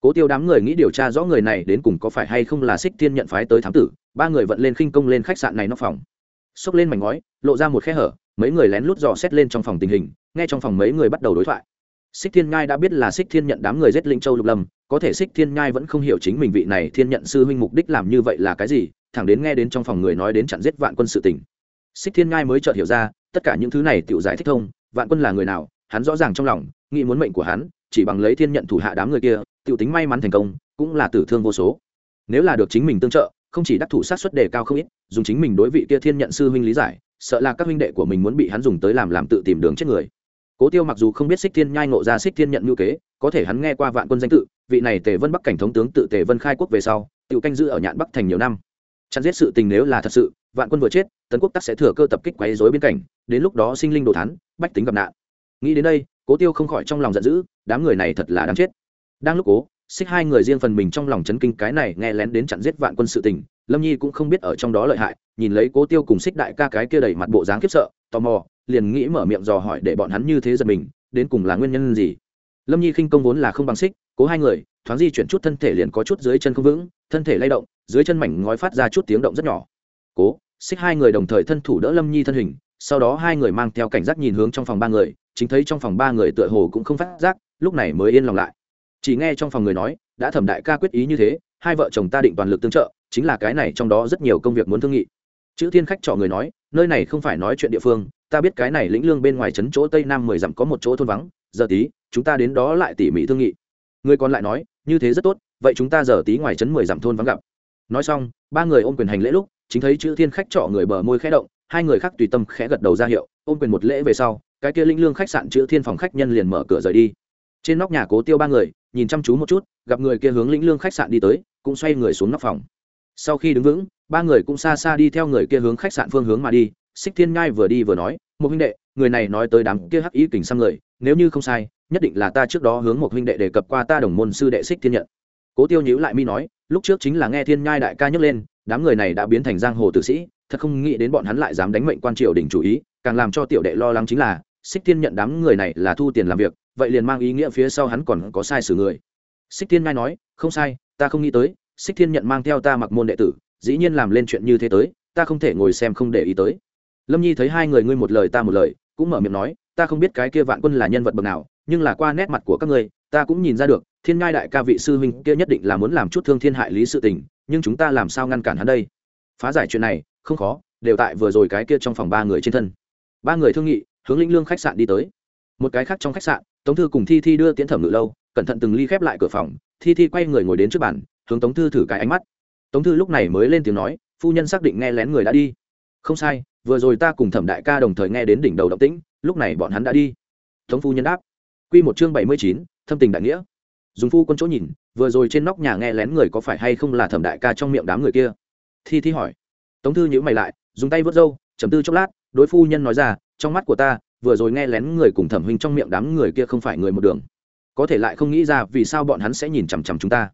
Cố tiêu đám người nghĩ điều tra rõ người này đến cùng có phải hay không là xích thiên nhận phái tới thám tử, ba người vận lên khinh công lên khách sạn này nóc phòng. Xốc lên mảnh ngói, lộ ra một khe hở mấy người lén lút dò xét lên trong phòng tình hình, nghe trong phòng mấy người bắt đầu đối thoại. Xích thiên ngai đã biết là xích thiên nhận đám người giết linh châu lục lâm, có thể xích thiên ngai vẫn không hiểu chính mình vị này thiên nhận sư huynh mục đích làm như vậy là cái gì, thẳng đến nghe đến trong phòng người nói đến chặn giết vạn quân sự tình. Xích thiên ngai mới chợt hiểu ra, tất cả những thứ này tự giải thích thông, vạn quân là người nào, hắn rõ ràng trong lòng, nghĩ muốn mệnh của hắn, chỉ bằng lấy thiên nhận thủ hạ đám người kia tự tính may mắn thành công, cũng là tử thương vô số. Nếu là được chính mình tương trợ, không chỉ đắc thủ sát xuất đề cao không ít, dùng chính mình đối vị kia thiên nhận sư huynh lý giải sợ là các huynh đệ của mình muốn bị hắn dùng tới làm làm tự tìm đường chết người. Cố tiêu mặc dù không biết xích thiên nhai ngộ ra xích thiên nhận ngữ kế có thể hắn nghe qua vạn quân danh tự vị này tề vân bắc cảnh thống tướng tự tề vân khai quốc về sau tự canh giữ ở nhạn bắc thành nhiều năm. Chặn giết sự tình nếu là thật sự vạn quân vừa chết tấn quốc tắc sẽ thừa cơ tập kích quấy dối biên cảnh đến lúc đó sinh linh đồ thán, bách tính gặp nạn. Nghĩ đến đây cố tiêu không khỏi trong lòng giận dữ đám người này thật là đáng chết. Đang lúc cố xích hai người riêng phần mình trong lòng chấn kinh cái này nghe lén đến chặn giết vạn quân sự tình, lâm nhi cũng không biết ở trong đó lợi hại, nhìn lấy cố tiêu cùng xích đại ca cái kia đầy mặt bộ dáng khiếp sợ, tò mò, liền nghĩ mở miệng dò hỏi để bọn hắn như thế giật mình, đến cùng là nguyên nhân gì? Lâm nhi khinh công vốn là không bằng xích, cố hai người, thoáng di chuyển chút thân thể liền có chút dưới chân không vững, thân thể lay động, dưới chân mảnh ngói phát ra chút tiếng động rất nhỏ. Cố, xích hai người đồng thời thân thủ đỡ lâm nhi thân hình, sau đó hai người mang theo cảnh giác nhìn hướng trong phòng ba người, chính thấy trong phòng ba người tựa hồ cũng không phát giác, lúc này mới yên lòng lại chỉ nghe trong phòng người nói, đã thẩm đại ca quyết ý như thế, hai vợ chồng ta định toàn lực tương trợ, chính là cái này trong đó rất nhiều công việc muốn thương nghị. Chữ thiên khách trọ người nói, nơi này không phải nói chuyện địa phương, ta biết cái này lĩnh lương bên ngoài trấn chỗ tây nam mười dặm có một chỗ thôn vắng, giờ tí, chúng ta đến đó lại tỉ mỉ thương nghị. Người còn lại nói, như thế rất tốt, vậy chúng ta giờ tí ngoài trấn mười dặm thôn vắng gặp. Nói xong, ba người ôm quyền hành lễ lúc, chính thấy chữ thiên khách trọ người bờ môi khẽ động, hai người khác tùy tâm khẽ gật đầu ra hiệu, ôm quyền một lễ về sau, cái kia lĩnh lương khách sạn chữ thiên phòng khách nhân liền mở cửa rời đi. Trên nóc nhà cố tiêu ba người nhìn chăm chú một chút, gặp người kia hướng lĩnh lương khách sạn đi tới, cũng xoay người xuống nóc phòng. Sau khi đứng vững, ba người cũng xa xa đi theo người kia hướng khách sạn phương hướng mà đi. Xích thiên ngai vừa đi vừa nói, một huynh đệ, người này nói tới đám kia hắc ý kình sang người, nếu như không sai, nhất định là ta trước đó hướng một huynh đệ đề cập qua ta đồng môn sư đệ xích thiên nhận. Cố tiêu nhíu lại mi nói, lúc trước chính là nghe thiên nhai đại ca nhấc lên, đám người này đã biến thành giang hồ tử sĩ, thật không nghĩ đến bọn hắn lại dám đánh mệnh quan triều đình chủ ý, càng làm cho tiểu đệ lo lắng chính là, xích thiên nhận đám người này là thu tiền làm việc vậy liền mang ý nghĩa phía sau hắn còn có sai xử người. Xích thiên ngai nói, không sai, ta không nghĩ tới, xích thiên nhận mang theo ta mặc môn đệ tử, dĩ nhiên làm lên chuyện như thế tới, ta không thể ngồi xem không để ý tới. Lâm nhi thấy hai người ngươi một lời ta một lời, cũng mở miệng nói, ta không biết cái kia vạn quân là nhân vật bậc nào, nhưng là qua nét mặt của các ngươi, ta cũng nhìn ra được, thiên ngai đại ca vị sư huynh kia nhất định là muốn làm chút thương thiên hại lý sự tình, nhưng chúng ta làm sao ngăn cản hắn đây? Phá giải chuyện này, không khó, đều tại vừa rồi cái kia trong phòng ba người trên thân. Ba người thương nghị, hướng lĩnh lương khách sạn đi tới. Một cái khác trong khách sạn tống thư cùng thi thi đưa tiễn thẩm ngự lâu, cẩn thận từng ly khép lại cửa phòng, thi thi quay người ngồi đến trước bàn, hướng tống thư thử cái ánh mắt. Tống thư lúc này mới lên tiếng nói, phu nhân xác định nghe lén người đã đi. Không sai, vừa rồi ta cùng thẩm đại ca đồng thời nghe đến đỉnh đầu động tĩnh, lúc này bọn hắn đã đi. Tống phu nhân đáp. Q một chương bảy mươi chín, thâm tình đại nghĩa. Dùng phu quân chỗ nhìn, vừa rồi trên nóc nhà nghe lén người có phải hay không là thẩm đại ca trong miệng đám người kia? Thi thi hỏi. Tống thư nhữ mày lại, dùng tay vớt râu chấm tư chốc lát, đối phu nhân nói ra, trong mắt của ta vừa rồi nghe lén người cùng thẩm huynh trong miệng đám người kia không phải người một đường. Có thể lại không nghĩ ra vì sao bọn hắn sẽ nhìn chằm chằm chúng ta.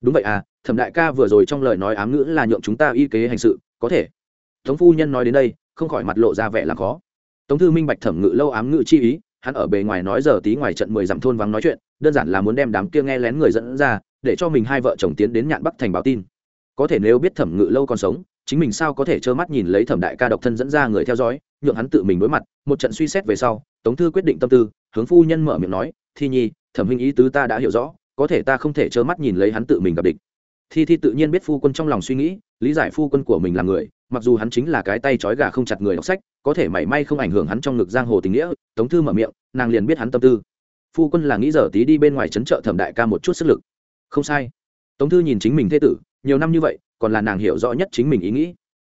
Đúng vậy à thẩm đại ca vừa rồi trong lời nói ám ngữ là nhượng chúng ta y kế hành sự, có thể. Tống phu nhân nói đến đây, không khỏi mặt lộ ra vẻ là khó. Tống thư minh bạch thẩm ngự lâu ám ngữ chi ý, hắn ở bề ngoài nói giờ tí ngoài trận mười dặm thôn vắng nói chuyện, đơn giản là muốn đem đám kia nghe lén người dẫn ra, để cho mình hai vợ chồng tiến đến nhạn bắc thành báo tin. Có thể nếu biết thẩm ngự lâu còn sống chính mình sao có thể trơ mắt nhìn lấy thẩm đại ca độc thân dẫn ra người theo dõi, nhượng hắn tự mình đối mặt, một trận suy xét về sau, tống thư quyết định tâm tư, hướng phu nhân mở miệng nói, thi nhi, thẩm huynh ý tứ ta đã hiểu rõ, có thể ta không thể trơ mắt nhìn lấy hắn tự mình gặp địch. Thi thi tự nhiên biết phu quân trong lòng suy nghĩ, lý giải phu quân của mình là người, mặc dù hắn chính là cái tay trói gà không chặt người đọc sách, có thể mảy may không ảnh hưởng hắn trong ngực giang hồ tình nghĩa, tống thư mở miệng, nàng liền biết hắn tâm tư. Phu quân là nghĩ giờ tí đi bên ngoài trấn trợ thẩm đại ca một chút sức lực. Không sai. Tống thư nhìn chính mình thê tử, nhiều năm như vậy còn là nàng hiểu rõ nhất chính mình ý nghĩ.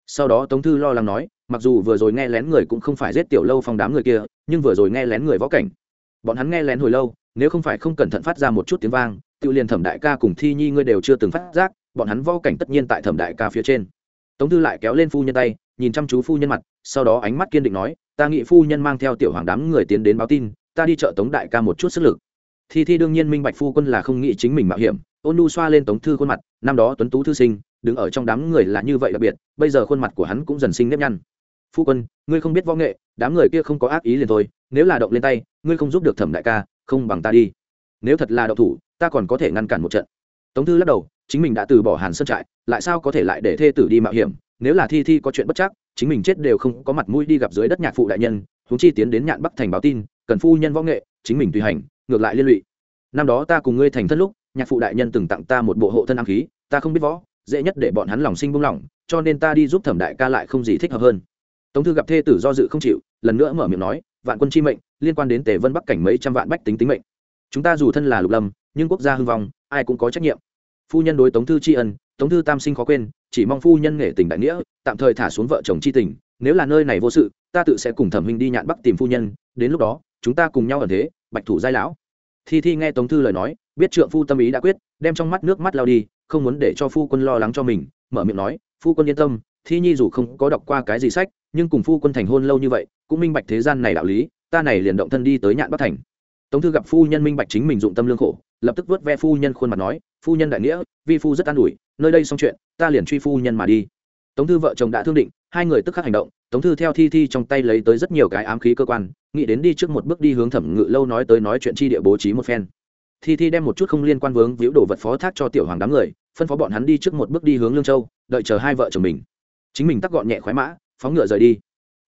Sau đó tống thư lo lắng nói, mặc dù vừa rồi nghe lén người cũng không phải giết tiểu lâu phong đám người kia, nhưng vừa rồi nghe lén người võ cảnh. Bọn hắn nghe lén hồi lâu, nếu không phải không cẩn thận phát ra một chút tiếng vang tự liền thẩm đại ca cùng thi nhi ngươi đều chưa từng phát giác, bọn hắn võ cảnh tất nhiên tại thẩm đại ca phía trên. Tống thư lại kéo lên phu nhân tay, nhìn chăm chú phu nhân mặt, sau đó ánh mắt kiên định nói, ta nghĩ phu nhân mang theo tiểu hoàng đám người tiến đến báo tin, ta đi chợ tống đại ca một chút sức lực. Thi thi đương nhiên minh bạch phu quân là không nghĩ chính mình mạo hiểm, ôn nu xoa lên tống thư khuôn mặt, năm đó tuấn tú thư sinh đứng ở trong đám người là như vậy đặc biệt, bây giờ khuôn mặt của hắn cũng dần sinh nếp nhăn. Phu quân, ngươi không biết võ nghệ, đám người kia không có ác ý liền thôi, nếu là động lên tay, ngươi không giúp được thẩm đại ca, không bằng ta đi. Nếu thật là đậu thủ, ta còn có thể ngăn cản một trận. Tống thư lắc đầu, chính mình đã từ bỏ hàn sơn trại, lại sao có thể lại để thê tử đi mạo hiểm? Nếu là thi thi có chuyện bất chắc, chính mình chết đều không có mặt mũi đi gặp dưới đất nhạc phụ đại nhân húng chi tiến đến nhạn bắc thành báo tin, cần phu nhân võ nghệ, chính mình tùy hành, ngược lại liên lụy. Năm đó ta cùng ngươi thành thân lúc, nhạc phụ đại nhân từng tặng ta một bộ hộ thân ám khí, ta không biết võ dễ nhất để bọn hắn lòng sinh buông lỏng, cho nên ta đi giúp thẩm đại ca lại không gì thích hợp hơn. Tống thư gặp thê tử do dự không chịu, lần nữa mở miệng nói, vạn quân chi mệnh, liên quan đến tề vân bắc cảnh mấy trăm vạn bách tính tính mệnh. Chúng ta dù thân là lục lâm, nhưng quốc gia hưng vong, ai cũng có trách nhiệm. Phu nhân đối tống thư tri ân, tống thư tam sinh khó quên, chỉ mong phu nhân nghệ tình đại nghĩa, tạm thời thả xuống vợ chồng tri tình, nếu là nơi này vô sự, ta tự sẽ cùng thẩm huynh đi nhạn bắc tìm phu nhân, đến lúc đó, chúng ta cùng nhau ở thế, bạch thủ giai lão thi thi nghe tống thư lời nói, biết trượng phu tâm ý đã quyết, đem trong mắt nước mắt lao đi, không muốn để cho phu quân lo lắng cho mình, mở miệng nói, phu quân yên tâm, thi nhi dù không có đọc qua cái gì sách, nhưng cùng phu quân thành hôn lâu như vậy, cũng minh bạch thế gian này đạo lý, ta này liền động thân đi tới nhạn bắc thành. Tống thư gặp phu nhân minh bạch chính mình dụng tâm lương khổ, lập tức vớt ve phu nhân khuôn mặt nói, phu nhân đại nghĩa, vi phu rất an ủi, nơi đây xong chuyện, ta liền truy phu nhân mà đi tống thư vợ chồng đã thương định, hai người tức khắc hành động, tống thư theo thi thi trong tay lấy tới rất nhiều cái ám khí cơ quan, nghĩ đến đi trước một bước đi hướng thẩm ngự lâu nói tới nói chuyện chi địa bố trí một phen. Thi thi đem một chút không liên quan vướng víu đồ vật phó thác cho tiểu hoàng đám người, phân phó bọn hắn đi trước một bước đi hướng lương châu, đợi chờ hai vợ chồng mình. Chính mình tắc gọn nhẹ khoái mã, phóng ngựa rời đi.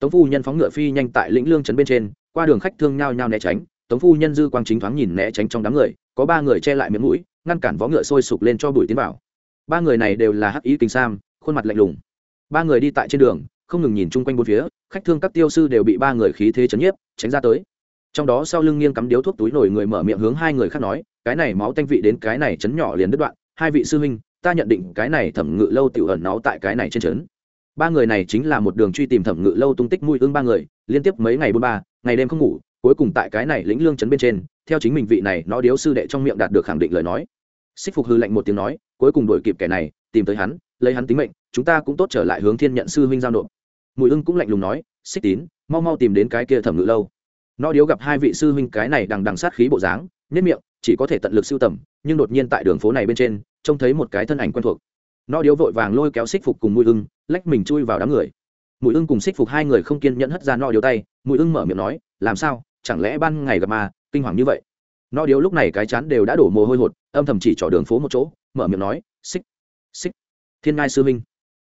Tống phu nhân phóng ngựa phi nhanh tại lĩnh lương trấn bên trên, qua đường khách thương nhao nhao né tránh, tống phu nhân dư quang chính thoáng nhìn né tránh trong đám người, có ba người che lại miệng mũi, ngăn cản vó ngựa sôi sục lên cho bùi tiến vào. Ba người này đều là hắc ý kinh sam, khuôn mặt lạnh lùng ba người đi tại trên đường, không ngừng nhìn chung quanh bốn phía, khách thương các tiêu sư đều bị ba người khí thế chấn nhiếp, tránh ra tới. Trong đó sau lưng nghiêng cắm điếu thuốc túi nổi người mở miệng hướng hai người khác nói, cái này máu tanh vị đến cái này chấn nhỏ liền đứt đoạn, hai vị sư huynh, ta nhận định cái này thẩm ngự lâu tiểu ẩn náu tại cái này trên trấn. Ba người này chính là một đường truy tìm thẩm ngự lâu tung tích mùi ương ba người, liên tiếp mấy ngày buôn ba, ngày đêm không ngủ, cuối cùng tại cái này lĩnh lương trấn bên trên, theo chính mình vị này nó điếu sư đệ trong miệng đạt được khẳng định lời nói. Xích phục hư lệnh một tiếng nói, cuối cùng đuổi kịp kẻ này, tìm tới hắn lấy hắn tính mệnh, chúng ta cũng tốt trở lại hướng thiên nhận sư huynh giao nộp. Mùi ưng cũng lạnh lùng nói, xích tín, mau mau tìm đến cái kia thẩm ngự lâu. Nó điếu gặp hai vị sư huynh cái này đằng đằng sát khí bộ dáng, nhất miệng, chỉ có thể tận lực siêu tầm, nhưng đột nhiên tại đường phố này bên trên, trông thấy một cái thân ảnh quen thuộc. Nó điếu vội vàng lôi kéo xích phục cùng mùi ưng, lách mình chui vào đám người. Mùi ưng cùng xích phục hai người không kiên nhẫn hất ra no điếu tay, mùi ưng mở miệng nói, làm sao? Chẳng lẽ ban ngày gặp mà kinh hoàng như vậy? Nó điếu lúc này cái chán đều đã đổ mồ hôi hột, âm thầm chỉ trỏ đường phố một chỗ, mở miệng nói, xích xích thiên ngai sư minh.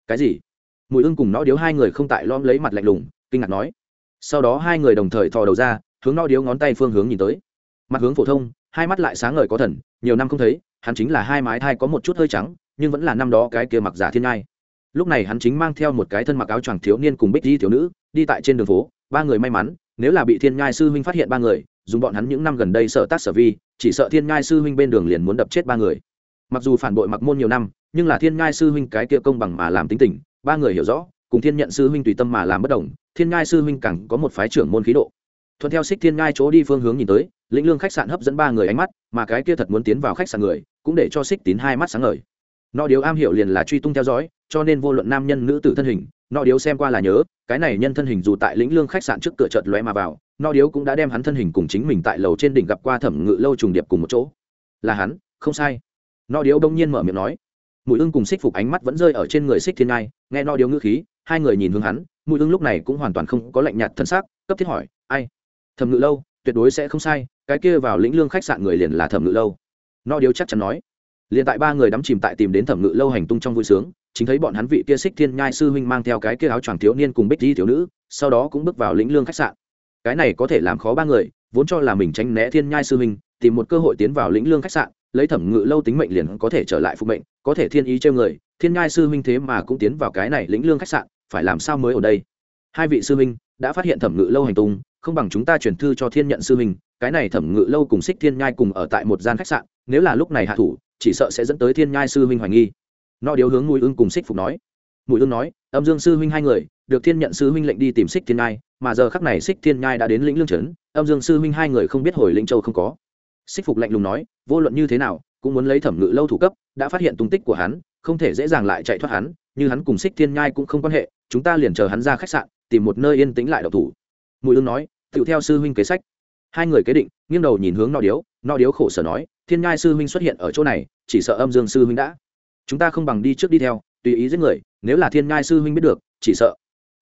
Cái gì? Mùi ưng cùng nó điếu hai người không tại lom lấy mặt lạnh lùng, kinh ngạc nói. Sau đó hai người đồng thời thò đầu ra, hướng no điếu ngón tay phương hướng nhìn tới. Mặt hướng phổ thông, hai mắt lại sáng ngời có thần, nhiều năm không thấy, hắn chính là hai mái thai có một chút hơi trắng, nhưng vẫn là năm đó cái kia mặc giả thiên ngai. Lúc này hắn chính mang theo một cái thân mặc áo choàng thiếu niên cùng bích di thiếu nữ, đi tại trên đường phố, ba người may mắn, nếu là bị thiên ngai sư huynh phát hiện ba người, dùng bọn hắn những năm gần đây sợ tác sở vi, chỉ sợ thiên ngai sư huynh bên đường liền muốn đập chết ba người. Mặc dù phản bội mặc môn nhiều năm nhưng là thiên ngai sư huynh cái kia công bằng mà làm tính tình, ba người hiểu rõ, cùng thiên nhận sư huynh tùy tâm mà làm bất đồng, thiên ngai sư huynh càng có một phái trưởng môn khí độ. Thuận theo xích thiên ngai chỗ đi phương hướng nhìn tới, lĩnh lương khách sạn hấp dẫn ba người ánh mắt, mà cái kia thật muốn tiến vào khách sạn người, cũng để cho xích tín hai mắt sáng ngời. Nọ điếu am hiểu liền là truy tung theo dõi, cho nên vô luận nam nhân nữ tử thân hình, nọ điếu xem qua là nhớ, cái này nhân thân hình dù tại lĩnh lương khách sạn trước cửa chợt lóe mà vào, nọ điếu cũng đã đem hắn thân hình cùng chính mình tại lầu trên đỉnh gặp qua thẩm ngự lâu trùng điệp cùng một chỗ. Là hắn, không sai. Nọ điếu đông nhiên mở miệng nói mùi ưng cùng xích phục ánh mắt vẫn rơi ở trên người xích thiên ngai, nghe no điếu ngữ khí, hai người nhìn hướng hắn, mùi ưng lúc này cũng hoàn toàn không có lạnh nhạt thân xác, cấp thiết hỏi, ai? Thẩm ngự lâu, tuyệt đối sẽ không sai, cái kia vào lĩnh lương khách sạn người liền là thẩm ngự lâu. No điếu chắc chắn nói. Liền tại ba người đắm chìm tại tìm đến thẩm ngự lâu hành tung trong vui sướng, chính thấy bọn hắn vị kia xích thiên nhai sư huynh mang theo cái kia áo choàng thiếu niên cùng bích di thiếu nữ, sau đó cũng bước vào lĩnh lương khách sạn. Cái này có thể làm khó ba người, vốn cho là mình tránh né thiên nhai sư huynh, tìm một cơ hội tiến vào lĩnh lương khách sạn lấy thẩm ngự lâu tính mệnh liền có thể trở lại phục mệnh, có thể thiên ý trêu người, thiên nhai sư huynh thế mà cũng tiến vào cái này lĩnh lương khách sạn, phải làm sao mới ở đây? Hai vị sư huynh đã phát hiện thẩm ngự lâu hành tung, không bằng chúng ta chuyển thư cho thiên nhận sư huynh, cái này thẩm ngự lâu cùng xích thiên nhai cùng ở tại một gian khách sạn, nếu là lúc này hạ thủ, chỉ sợ sẽ dẫn tới thiên nhai sư huynh hoài nghi. Nó điếu hướng mùi ưng cùng xích phục nói. Mùi ưng nói, âm dương sư huynh hai người, được thiên nhận sư huynh lệnh đi tìm xích thiên nhai, mà giờ khắc này xích thiên nhai đã đến lĩnh lương trấn, âm dương sư huynh hai người không biết hồi lĩnh châu không có xích phục lạnh lùng nói, vô luận như thế nào, cũng muốn lấy thẩm ngự lâu thủ cấp, đã phát hiện tung tích của hắn, không thể dễ dàng lại chạy thoát hắn, như hắn cùng xích thiên nhai cũng không quan hệ, chúng ta liền chờ hắn ra khách sạn, tìm một nơi yên tĩnh lại độc thủ. Mùi Lương nói tựu theo sư huynh kế sách. Hai người kế định, nghiêng đầu nhìn hướng no điếu no điếu khổ sở nói, thiên nhai sư huynh xuất hiện ở chỗ này, chỉ sợ âm dương sư huynh đã. Chúng ta không bằng đi trước đi theo, tùy ý giết người, nếu là thiên nhai sư huynh biết được, chỉ sợ.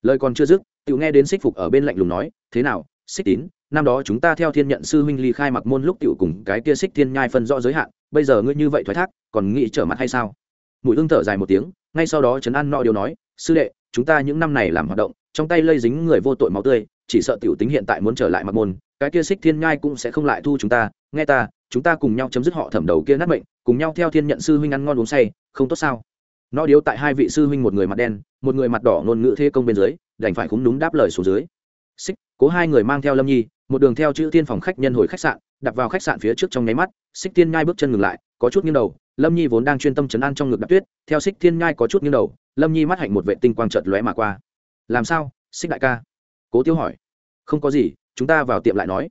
Lời còn chưa dứt tựu nghe đến xích phục ở bên lạnh lùng nói, thế nào, xích tín năm đó chúng ta theo thiên nhận sư huynh ly khai mặc môn lúc tiểu cùng cái kia xích thiên nhai phân rõ giới hạn, bây giờ ngươi như vậy thoái thác, còn nghĩ trở mặt hay sao? Mùi hương thở dài một tiếng, ngay sau đó trấn an nọ điều nói, sư đệ, chúng ta những năm này làm hoạt động, trong tay lây dính người vô tội máu tươi, chỉ sợ tiểu tính hiện tại muốn trở lại mặc môn, cái kia xích thiên nhai cũng sẽ không lại thu chúng ta, nghe ta, chúng ta cùng nhau chấm dứt họ thẩm đầu kia nát mệnh, cùng nhau theo thiên nhận sư huynh ăn ngon uống say, không tốt sao? Nó điếu tại hai vị sư huynh một người mặt đen, một người mặt đỏ ngôn ngữ thế công bên dưới, đành phải khúng đúng đáp lời xuống dưới. Xích, cố hai người mang theo lâm nhi một đường theo chữ tiên phòng khách nhân hồi khách sạn, đặt vào khách sạn phía trước trong nháy mắt, xích thiên nhai bước chân ngừng lại, có chút nghiêng đầu, lâm nhi vốn đang chuyên tâm chấn an trong ngực đạp tuyết, theo xích thiên nhai có chút nghiêng đầu, lâm nhi mắt hạnh một vệ tinh quang trợt lóe mà qua. Làm sao, xích đại ca? Cố tiêu hỏi. Không có gì, chúng ta vào tiệm lại nói.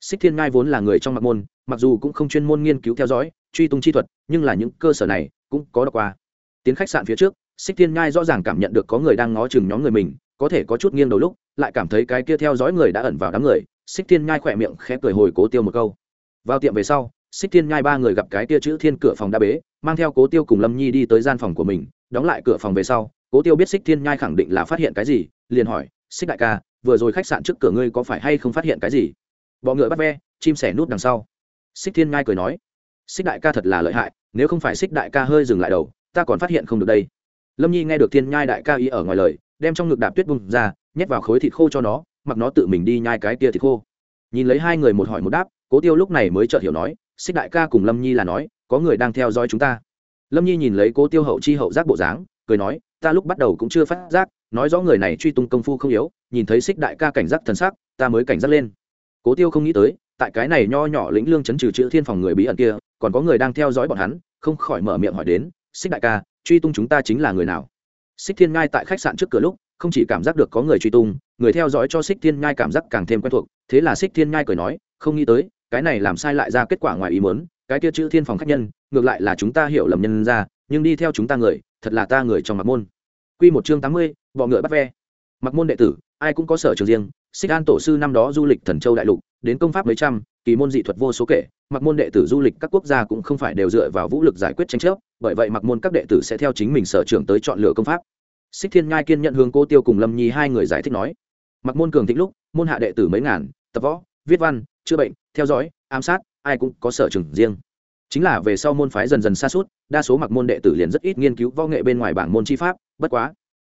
Xích thiên Nhai vốn là người trong mặc môn, mặc dù cũng không chuyên môn nghiên cứu theo dõi, truy tung chi thuật, nhưng là những cơ sở này cũng có đọc qua. Tiến khách sạn phía trước, xích thiên Nhai rõ ràng cảm nhận được có người đang ngó chừng nhóm người mình, có thể có chút nghiêng đầu lúc, lại cảm thấy cái kia theo dõi người đã ẩn vào đám người xích thiên nhai khỏe miệng khẽ cười hồi cố tiêu một câu. Vào tiệm về sau, xích thiên nhai ba người gặp cái tia chữ thiên cửa phòng đã bế, mang theo cố tiêu cùng lâm nhi đi tới gian phòng của mình. Đóng lại cửa phòng về sau, cố tiêu biết xích thiên nhai khẳng định là phát hiện cái gì, liền hỏi, xích đại ca, vừa rồi khách sạn trước cửa ngươi có phải hay không phát hiện cái gì? Bọ ngựa bắt ve, chim sẻ nút đằng sau. Xích thiên Nhai cười nói, xích đại ca thật là lợi hại, nếu không phải xích đại ca hơi dừng lại đầu, ta còn phát hiện không được đây. Lâm nhi nghe được thiên nhai đại ca ý ở ngoài lời, đem trong ngực đạp tuyết bung ra, nhét vào khối thịt khô cho nó mặc nó tự mình đi nhai cái kia thì khô. Nhìn lấy hai người một hỏi một đáp, cố tiêu lúc này mới chợt hiểu nói, xích đại ca cùng lâm nhi là nói, có người đang theo dõi chúng ta. Lâm nhi nhìn lấy cố tiêu hậu chi hậu giác bộ dáng, cười nói, ta lúc bắt đầu cũng chưa phát giác, nói rõ người này truy tung công phu không yếu, nhìn thấy xích đại ca cảnh giác thần sắc, ta mới cảnh giác lên. Cố tiêu không nghĩ tới, tại cái này nho nhỏ lĩnh lương chấn trừ chữ thiên phòng người bí ẩn kia, còn có người đang theo dõi bọn hắn, không khỏi mở miệng hỏi đến, xích đại ca, truy tung chúng ta chính là người nào? Xích thiên ngai tại khách sạn trước cửa lúc không chỉ cảm giác được có người truy tung, người theo dõi cho xích thiên Nhai cảm giác càng thêm quen thuộc. Thế là xích thiên Nhai cười nói, không nghĩ tới, cái này làm sai lại ra kết quả ngoài ý muốn, cái kia chữ thiên phòng khách nhân, ngược lại là chúng ta hiểu lầm nhân ra, nhưng đi theo chúng ta người, thật là ta người trong mặc môn. Quy một chương tám mươi, bọ ngựa bắt ve. Mặc môn đệ tử, ai cũng có sở trường riêng. Xích an tổ sư năm đó du lịch thần châu đại lục, đến công pháp mấy trăm, kỳ môn dị thuật vô số kể. Mặc môn đệ tử du lịch các quốc gia cũng không phải đều dựa vào vũ lực giải quyết tranh chấp, bởi vậy mặc môn các đệ tử sẽ theo chính mình sở trường tới chọn lựa công pháp xích thiên ngai kiên nhận hướng cô tiêu cùng lâm nhi hai người giải thích nói. Mặc môn cường thịnh lúc, môn hạ đệ tử mấy ngàn, tập võ, viết văn, chữa bệnh, theo dõi, ám sát, ai cũng có sở trường riêng. Chính là về sau môn phái dần dần xa suốt, đa số mặc môn đệ tử liền rất ít nghiên cứu võ nghệ bên ngoài bảng môn chi pháp, bất quá.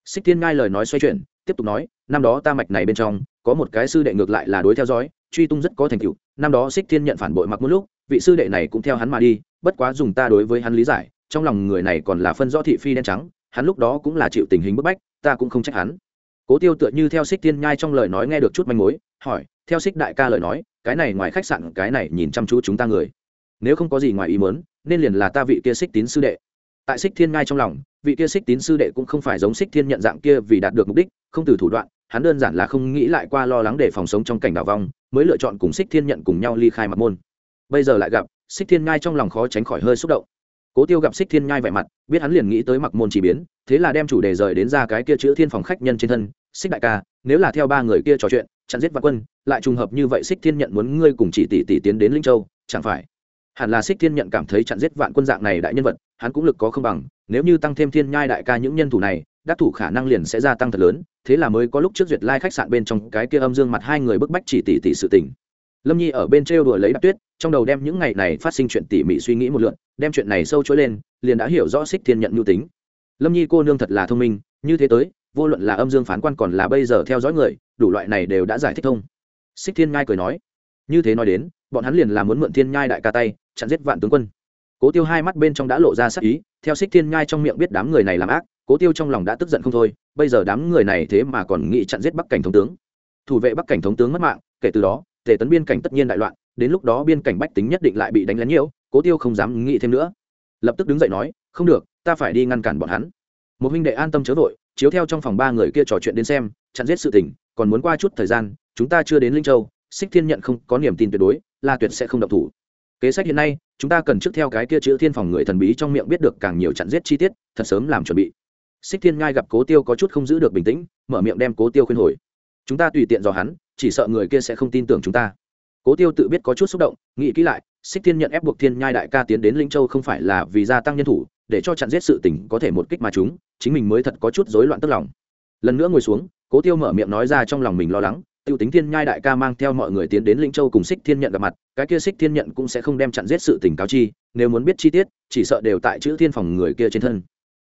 Xích thiên ngai lời nói xoay chuyển, tiếp tục nói, năm đó ta mạch này bên trong, có một cái sư đệ ngược lại là đối theo dõi, truy tung rất có thành tựu. Năm đó xích thiên nhận phản bội mặc một lúc, vị sư đệ này cũng theo hắn mà đi, bất quá dùng ta đối với hắn lý giải, trong lòng người này còn là phân rõ thị phi đen trắng hắn lúc đó cũng là chịu tình hình bức bách, ta cũng không trách hắn. Cố tiêu tựa như theo xích thiên nhai trong lời nói nghe được chút manh mối, hỏi, theo xích đại ca lời nói, cái này ngoài khách sạn, cái này nhìn chăm chú chúng ta người. Nếu không có gì ngoài ý mớn nên liền là ta vị kia xích tín sư đệ. Tại xích thiên ngai trong lòng, vị kia xích tín sư đệ cũng không phải giống xích thiên nhận dạng kia vì đạt được mục đích, không từ thủ đoạn, hắn đơn giản là không nghĩ lại qua lo lắng để phòng sống trong cảnh đảo vong, mới lựa chọn cùng xích thiên nhận cùng nhau ly khai mặt môn. Bây giờ lại gặp, xích thiên ngai trong lòng khó tránh khỏi hơi xúc động cố tiêu gặp xích thiên nhai vẻ mặt, biết hắn liền nghĩ tới mặc môn chỉ biến, thế là đem chủ đề rời đến ra cái kia chữ thiên phòng khách nhân trên thân. Xích đại ca, nếu là theo ba người kia trò chuyện, chặn giết vạn quân, lại trùng hợp như vậy xích thiên nhận muốn ngươi cùng chỉ tỷ tỷ tiến đến linh châu, chẳng phải? Hẳn là xích thiên nhận cảm thấy chặn giết vạn quân dạng này đại nhân vật, hắn cũng lực có không bằng, nếu như tăng thêm thiên nhai đại ca những nhân thủ này, đắc thủ khả năng liền sẽ gia tăng thật lớn, thế là mới có lúc trước duyệt lai khách sạn bên trong cái kia âm dương mặt hai người bức bách chỉ tỷ tỷ sự tình lâm nhi ở bên trêu đùa lấy đạp tuyết, trong đầu đem những ngày này phát sinh chuyện tỉ mỉ suy nghĩ một lượn đem chuyện này sâu chối lên, liền đã hiểu rõ xích thiên nhận nhu tính. Lâm nhi cô nương thật là thông minh, như thế tới, vô luận là âm dương phán quan còn là bây giờ theo dõi người, đủ loại này đều đã giải thích thông. Xích thiên ngai cười nói, như thế nói đến, bọn hắn liền là muốn mượn thiên nhai đại ca tay, chặn giết vạn tướng quân. Cố tiêu hai mắt bên trong đã lộ ra sắc ý, theo xích thiên nhai trong miệng biết đám người này làm ác, cố tiêu trong lòng đã tức giận không thôi, bây giờ đám người này thế mà còn nghĩ chặn giết bắc cảnh thống tướng. Thủ vệ bắc cảnh thống tướng mất mạng, kể từ đó tề tấn biên cảnh tất nhiên đại loạn, đến lúc đó biên cảnh bách tính nhất định lại bị đánh lén nhiều cố tiêu không dám nghĩ thêm nữa. Lập tức đứng dậy nói, không được, ta phải đi ngăn cản bọn hắn. Một huynh đệ an tâm chớ vội, chiếu theo trong phòng ba người kia trò chuyện đến xem, chặn giết sự tình, còn muốn qua chút thời gian, chúng ta chưa đến linh châu, xích thiên nhận không có niềm tin tuyệt đối, là tuyệt sẽ không động thủ. Kế sách hiện nay, chúng ta cần trước theo cái kia chữ thiên phòng người thần bí trong miệng biết được càng nhiều chặn giết chi tiết, thật sớm làm chuẩn bị. Xích thiên ngai gặp cố tiêu có chút không giữ được bình tĩnh, mở miệng đem cố tiêu khuyên hồi chúng ta tùy tiện dò hắn, chỉ sợ người kia sẽ không tin tưởng chúng ta. Cố tiêu tự biết có chút xúc động, nghĩ kỹ lại, xích thiên nhận ép buộc thiên nhai đại ca tiến đến linh châu không phải là vì gia tăng nhân thủ, để cho chặn giết sự tình có thể một kích mà chúng, chính mình mới thật có chút rối loạn tức lòng. Lần nữa ngồi xuống, cố tiêu mở miệng nói ra trong lòng mình lo lắng, tiêu tính thiên nhai đại ca mang theo mọi người tiến đến linh châu cùng xích thiên nhận gặp mặt, cái kia xích thiên nhận cũng sẽ không đem chặn giết sự tình cáo chi, nếu muốn biết chi tiết, chỉ sợ đều tại chữ thiên phòng người kia trên thân.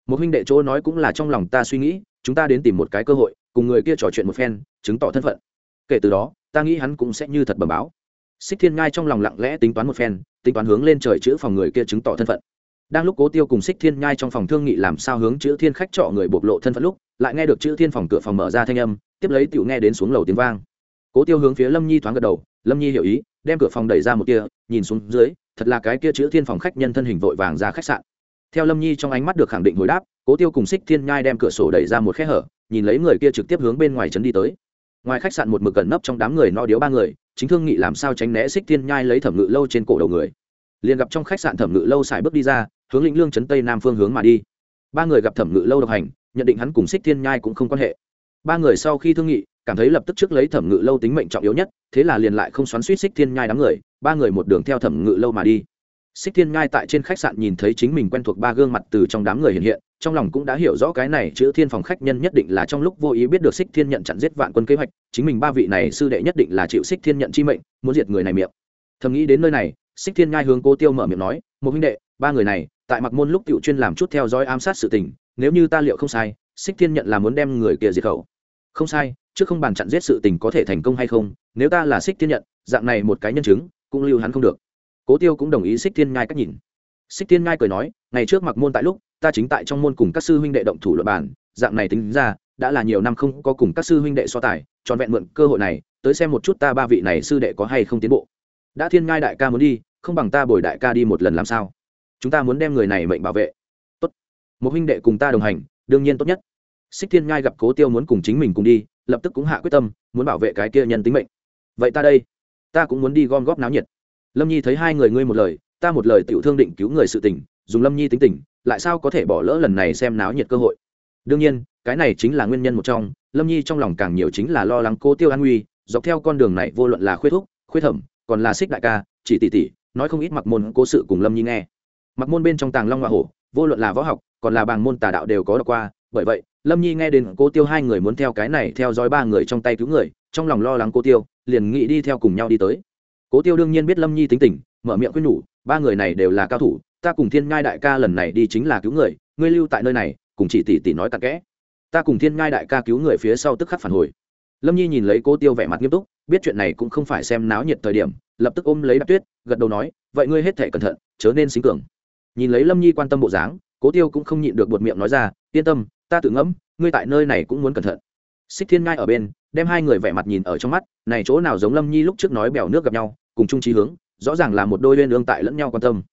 Một huynh đệ chỗ nói cũng là trong lòng ta suy nghĩ, chúng ta đến tìm một cái cơ hội cùng người kia trò chuyện một phen, chứng tỏ thân phận. Kể từ đó, ta nghĩ hắn cũng sẽ như thật bẩm báo. Xích thiên ngai trong lòng lặng lẽ tính toán một phen, tính toán hướng lên trời chữ phòng người kia chứng tỏ thân phận. Đang lúc cố tiêu cùng xích thiên nhai trong phòng thương nghị làm sao hướng chữ thiên khách trọ người bộc lộ thân phận lúc, lại nghe được chữ thiên phòng cửa phòng mở ra thanh âm, tiếp lấy tiểu nghe đến xuống lầu tiếng vang. Cố tiêu hướng phía lâm nhi thoáng gật đầu, lâm nhi hiểu ý, đem cửa phòng đẩy ra một kia, nhìn xuống dưới, thật là cái kia chữ thiên phòng khách nhân thân hình vội vàng ra khách sạn. Theo lâm nhi trong ánh mắt được khẳng định hồi đáp, cố tiêu cùng xích thiên nhai đem cửa sổ đẩy ra một khe hở nhìn lấy người kia trực tiếp hướng bên ngoài trấn đi tới. Ngoài khách sạn một mực gần nấp trong đám người no điếu ba người, chính thương nghị làm sao tránh né xích thiên nhai lấy thẩm ngự lâu trên cổ đầu người. Liền gặp trong khách sạn thẩm ngự lâu xài bước đi ra, hướng lĩnh lương trấn tây nam phương hướng mà đi. Ba người gặp thẩm ngự lâu độc hành, nhận định hắn cùng xích thiên nhai cũng không quan hệ. Ba người sau khi thương nghị, cảm thấy lập tức trước lấy thẩm ngự lâu tính mệnh trọng yếu nhất, thế là liền lại không xoắn suýt xích thiên nhai đám người, ba người một đường theo thẩm ngự lâu mà đi. Xích thiên nhai tại trên khách sạn nhìn thấy chính mình quen thuộc ba gương mặt từ trong đám người hiện hiện trong lòng cũng đã hiểu rõ cái này chữ thiên phòng khách nhân nhất định là trong lúc vô ý biết được xích thiên nhận chặn giết vạn quân kế hoạch, chính mình ba vị này sư đệ nhất định là chịu xích thiên nhận chi mệnh, muốn diệt người này miệng. Thầm nghĩ đến nơi này xích thiên nhai hướng cô tiêu mở miệng nói, một huynh đệ, ba người này, tại mặc môn lúc tiểu chuyên làm chút theo dõi ám sát sự tình, nếu như ta liệu không sai xích thiên nhận là muốn đem người kia diệt khẩu. Không sai chứ không bàn chặn giết sự tình có thể thành công hay không, nếu ta là xích thiên nhận, dạng này một cái nhân chứng, cũng lưu hắn không được. Cố tiêu cũng đồng ý xích thiên nhai cách nhìn. Xích thiên nhai cười nói, ngày trước mặc môn tại lúc ta chính tại trong môn cùng các sư huynh đệ động thủ luật bản dạng này tính ra, đã là nhiều năm không có cùng các sư huynh đệ so tài, trọn vẹn mượn cơ hội này, tới xem một chút ta ba vị này sư đệ có hay không tiến bộ. Đã thiên ngai đại ca muốn đi, không bằng ta bồi đại ca đi một lần làm sao? Chúng ta muốn đem người này mệnh bảo vệ. Tốt. Một huynh đệ cùng ta đồng hành, đương nhiên tốt nhất. Xích thiên ngai gặp cố tiêu muốn cùng chính mình cùng đi, lập tức cũng hạ quyết tâm, muốn bảo vệ cái kia nhân tính mệnh. Vậy ta đây, ta cũng muốn đi gom góp náo nhiệt. Lâm nhi thấy hai người ngươi một lời, ta một lời tiểu thương định cứu người sự tình, dùng lâm nhi tính tình lại sao có thể bỏ lỡ lần này xem náo nhiệt cơ hội? Đương nhiên, cái này chính là nguyên nhân một trong, lâm nhi trong lòng càng nhiều chính là lo lắng cô tiêu an nguy dọc theo con đường này vô luận là khuyết thúc khuyết thẩm, còn là xích đại ca, chỉ tỷ tỷ nói không ít mặc môn cố sự cùng lâm nhi nghe. Mặc môn bên trong tàng long hoa hổ, vô luận là võ học, còn là bàng môn tà đạo đều có đọc qua, bởi vậy, lâm nhi nghe đến cô tiêu hai người muốn theo cái này theo dõi ba người trong tay cứu người, trong lòng lo lắng cô tiêu, liền nghĩ đi theo cùng nhau đi tới. Cố tiêu đương nhiên biết lâm nhi tính tình, mở miệng khuyên nhủ, ba người này đều là cao thủ ta cùng thiên ngai đại ca lần này đi chính là cứu người, ngươi lưu tại nơi này, cùng chỉ tỷ tỷ nói tặc kẽ. Ta cùng thiên ngai đại ca cứu người phía sau tức khắc phản hồi. Lâm nhi nhìn lấy cô tiêu vẻ mặt nghiêm túc, biết chuyện này cũng không phải xem náo nhiệt thời điểm, lập tức ôm lấy đạp tuyết, gật đầu nói, vậy ngươi hết thể cẩn thận, chớ nên xính cường. Nhìn lấy lâm nhi quan tâm bộ dáng, cố tiêu cũng không nhịn được buột miệng nói ra, yên tâm, ta tự ngẫm, ngươi tại nơi này cũng muốn cẩn thận. Xích thiên ngai ở bên, đem hai người vẻ mặt nhìn ở trong mắt, này chỗ nào giống lâm nhi lúc trước nói bèo nước gặp nhau, cùng chung trí hướng, rõ ràng là một đôi bên ương tại lẫn nhau quan tâm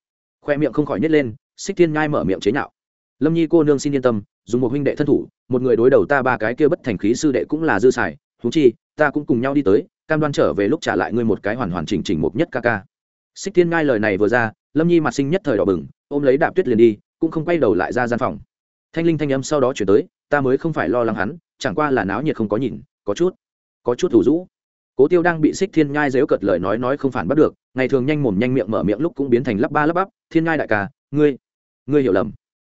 khoe miệng không khỏi nhét lên, xích thiên ngai mở miệng chế nhạo. Lâm nhi cô nương xin yên tâm, dùng một huynh đệ thân thủ, một người đối đầu ta ba cái kia bất thành khí sư đệ cũng là dư xài thú chi, ta cũng cùng nhau đi tới, cam đoan trở về lúc trả lại ngươi một cái hoàn hoàn chỉnh chỉnh một nhất ca ca. Xích thiên ngai lời này vừa ra, lâm nhi mặt sinh nhất thời đỏ bừng, ôm lấy đạp tuyết liền đi, cũng không quay đầu lại ra gian phòng. Thanh linh thanh âm sau đó chuyển tới, ta mới không phải lo lắng hắn, chẳng qua là náo nhiệt không có nhìn, có chút có chút thủ rũ cố tiêu đang bị xích thiên nhai dếu cợt lời nói nói không phản bắt được, ngày thường nhanh mồm nhanh miệng mở miệng lúc cũng biến thành lắp ba lắp bắp, thiên nhai đại ca, ngươi ngươi hiểu lầm.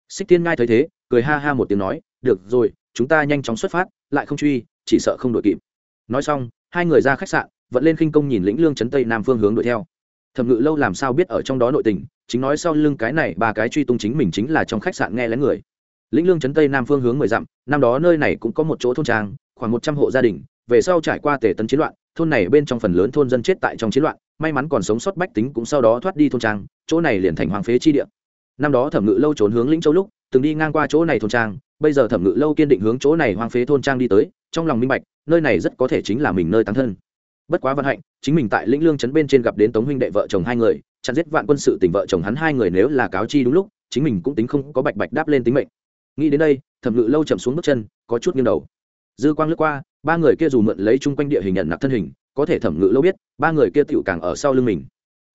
Xích thiên nhai thấy thế, cười ha ha một tiếng nói, được rồi, chúng ta nhanh chóng xuất phát, lại không truy, chỉ sợ không đội kịp. Nói xong, hai người ra khách sạn vẫn lên khinh công nhìn lĩnh lương chấn tây nam phương hướng đuổi theo. Thẩm ngự lâu làm sao biết ở trong đó nội tình, chính nói sau lưng cái này ba cái truy tung chính mình chính là trong khách sạn nghe lén người. Lĩnh lương chấn tây nam phương hướng mười dặm, năm đó nơi này cũng có một chỗ thôn trang, khoảng một trăm hộ gia đình, về sau trải qua tể tấn chiến loạn thôn này bên trong phần lớn thôn dân chết tại trong chiến loạn, may mắn còn sống sót bách tính cũng sau đó thoát đi thôn trang, chỗ này liền thành hoàng phế chi địa. Năm đó thẩm ngự lâu trốn hướng lĩnh châu lúc, từng đi ngang qua chỗ này thôn trang, bây giờ thẩm ngự lâu kiên định hướng chỗ này hoang phế thôn trang đi tới, trong lòng minh bạch, nơi này rất có thể chính là mình nơi tăng thân. Bất quá vận hạnh, chính mình tại lĩnh lương trấn bên trên gặp đến tống huynh đệ vợ chồng hai người, chặn giết vạn quân sự tình vợ chồng hắn hai người nếu là cáo chi đúng lúc, chính mình cũng tính không có bạch bạch đáp lên tính mệnh. Nghĩ đến đây, thẩm ngự lâu chậm xuống bước chân, có chút nghiêng đầu. Dư quang lướt qua ba người kia dù mượn lấy chung quanh địa hình nhận nặc thân hình, có thể thẩm ngự lâu biết, ba người kia tựu càng ở sau lưng mình.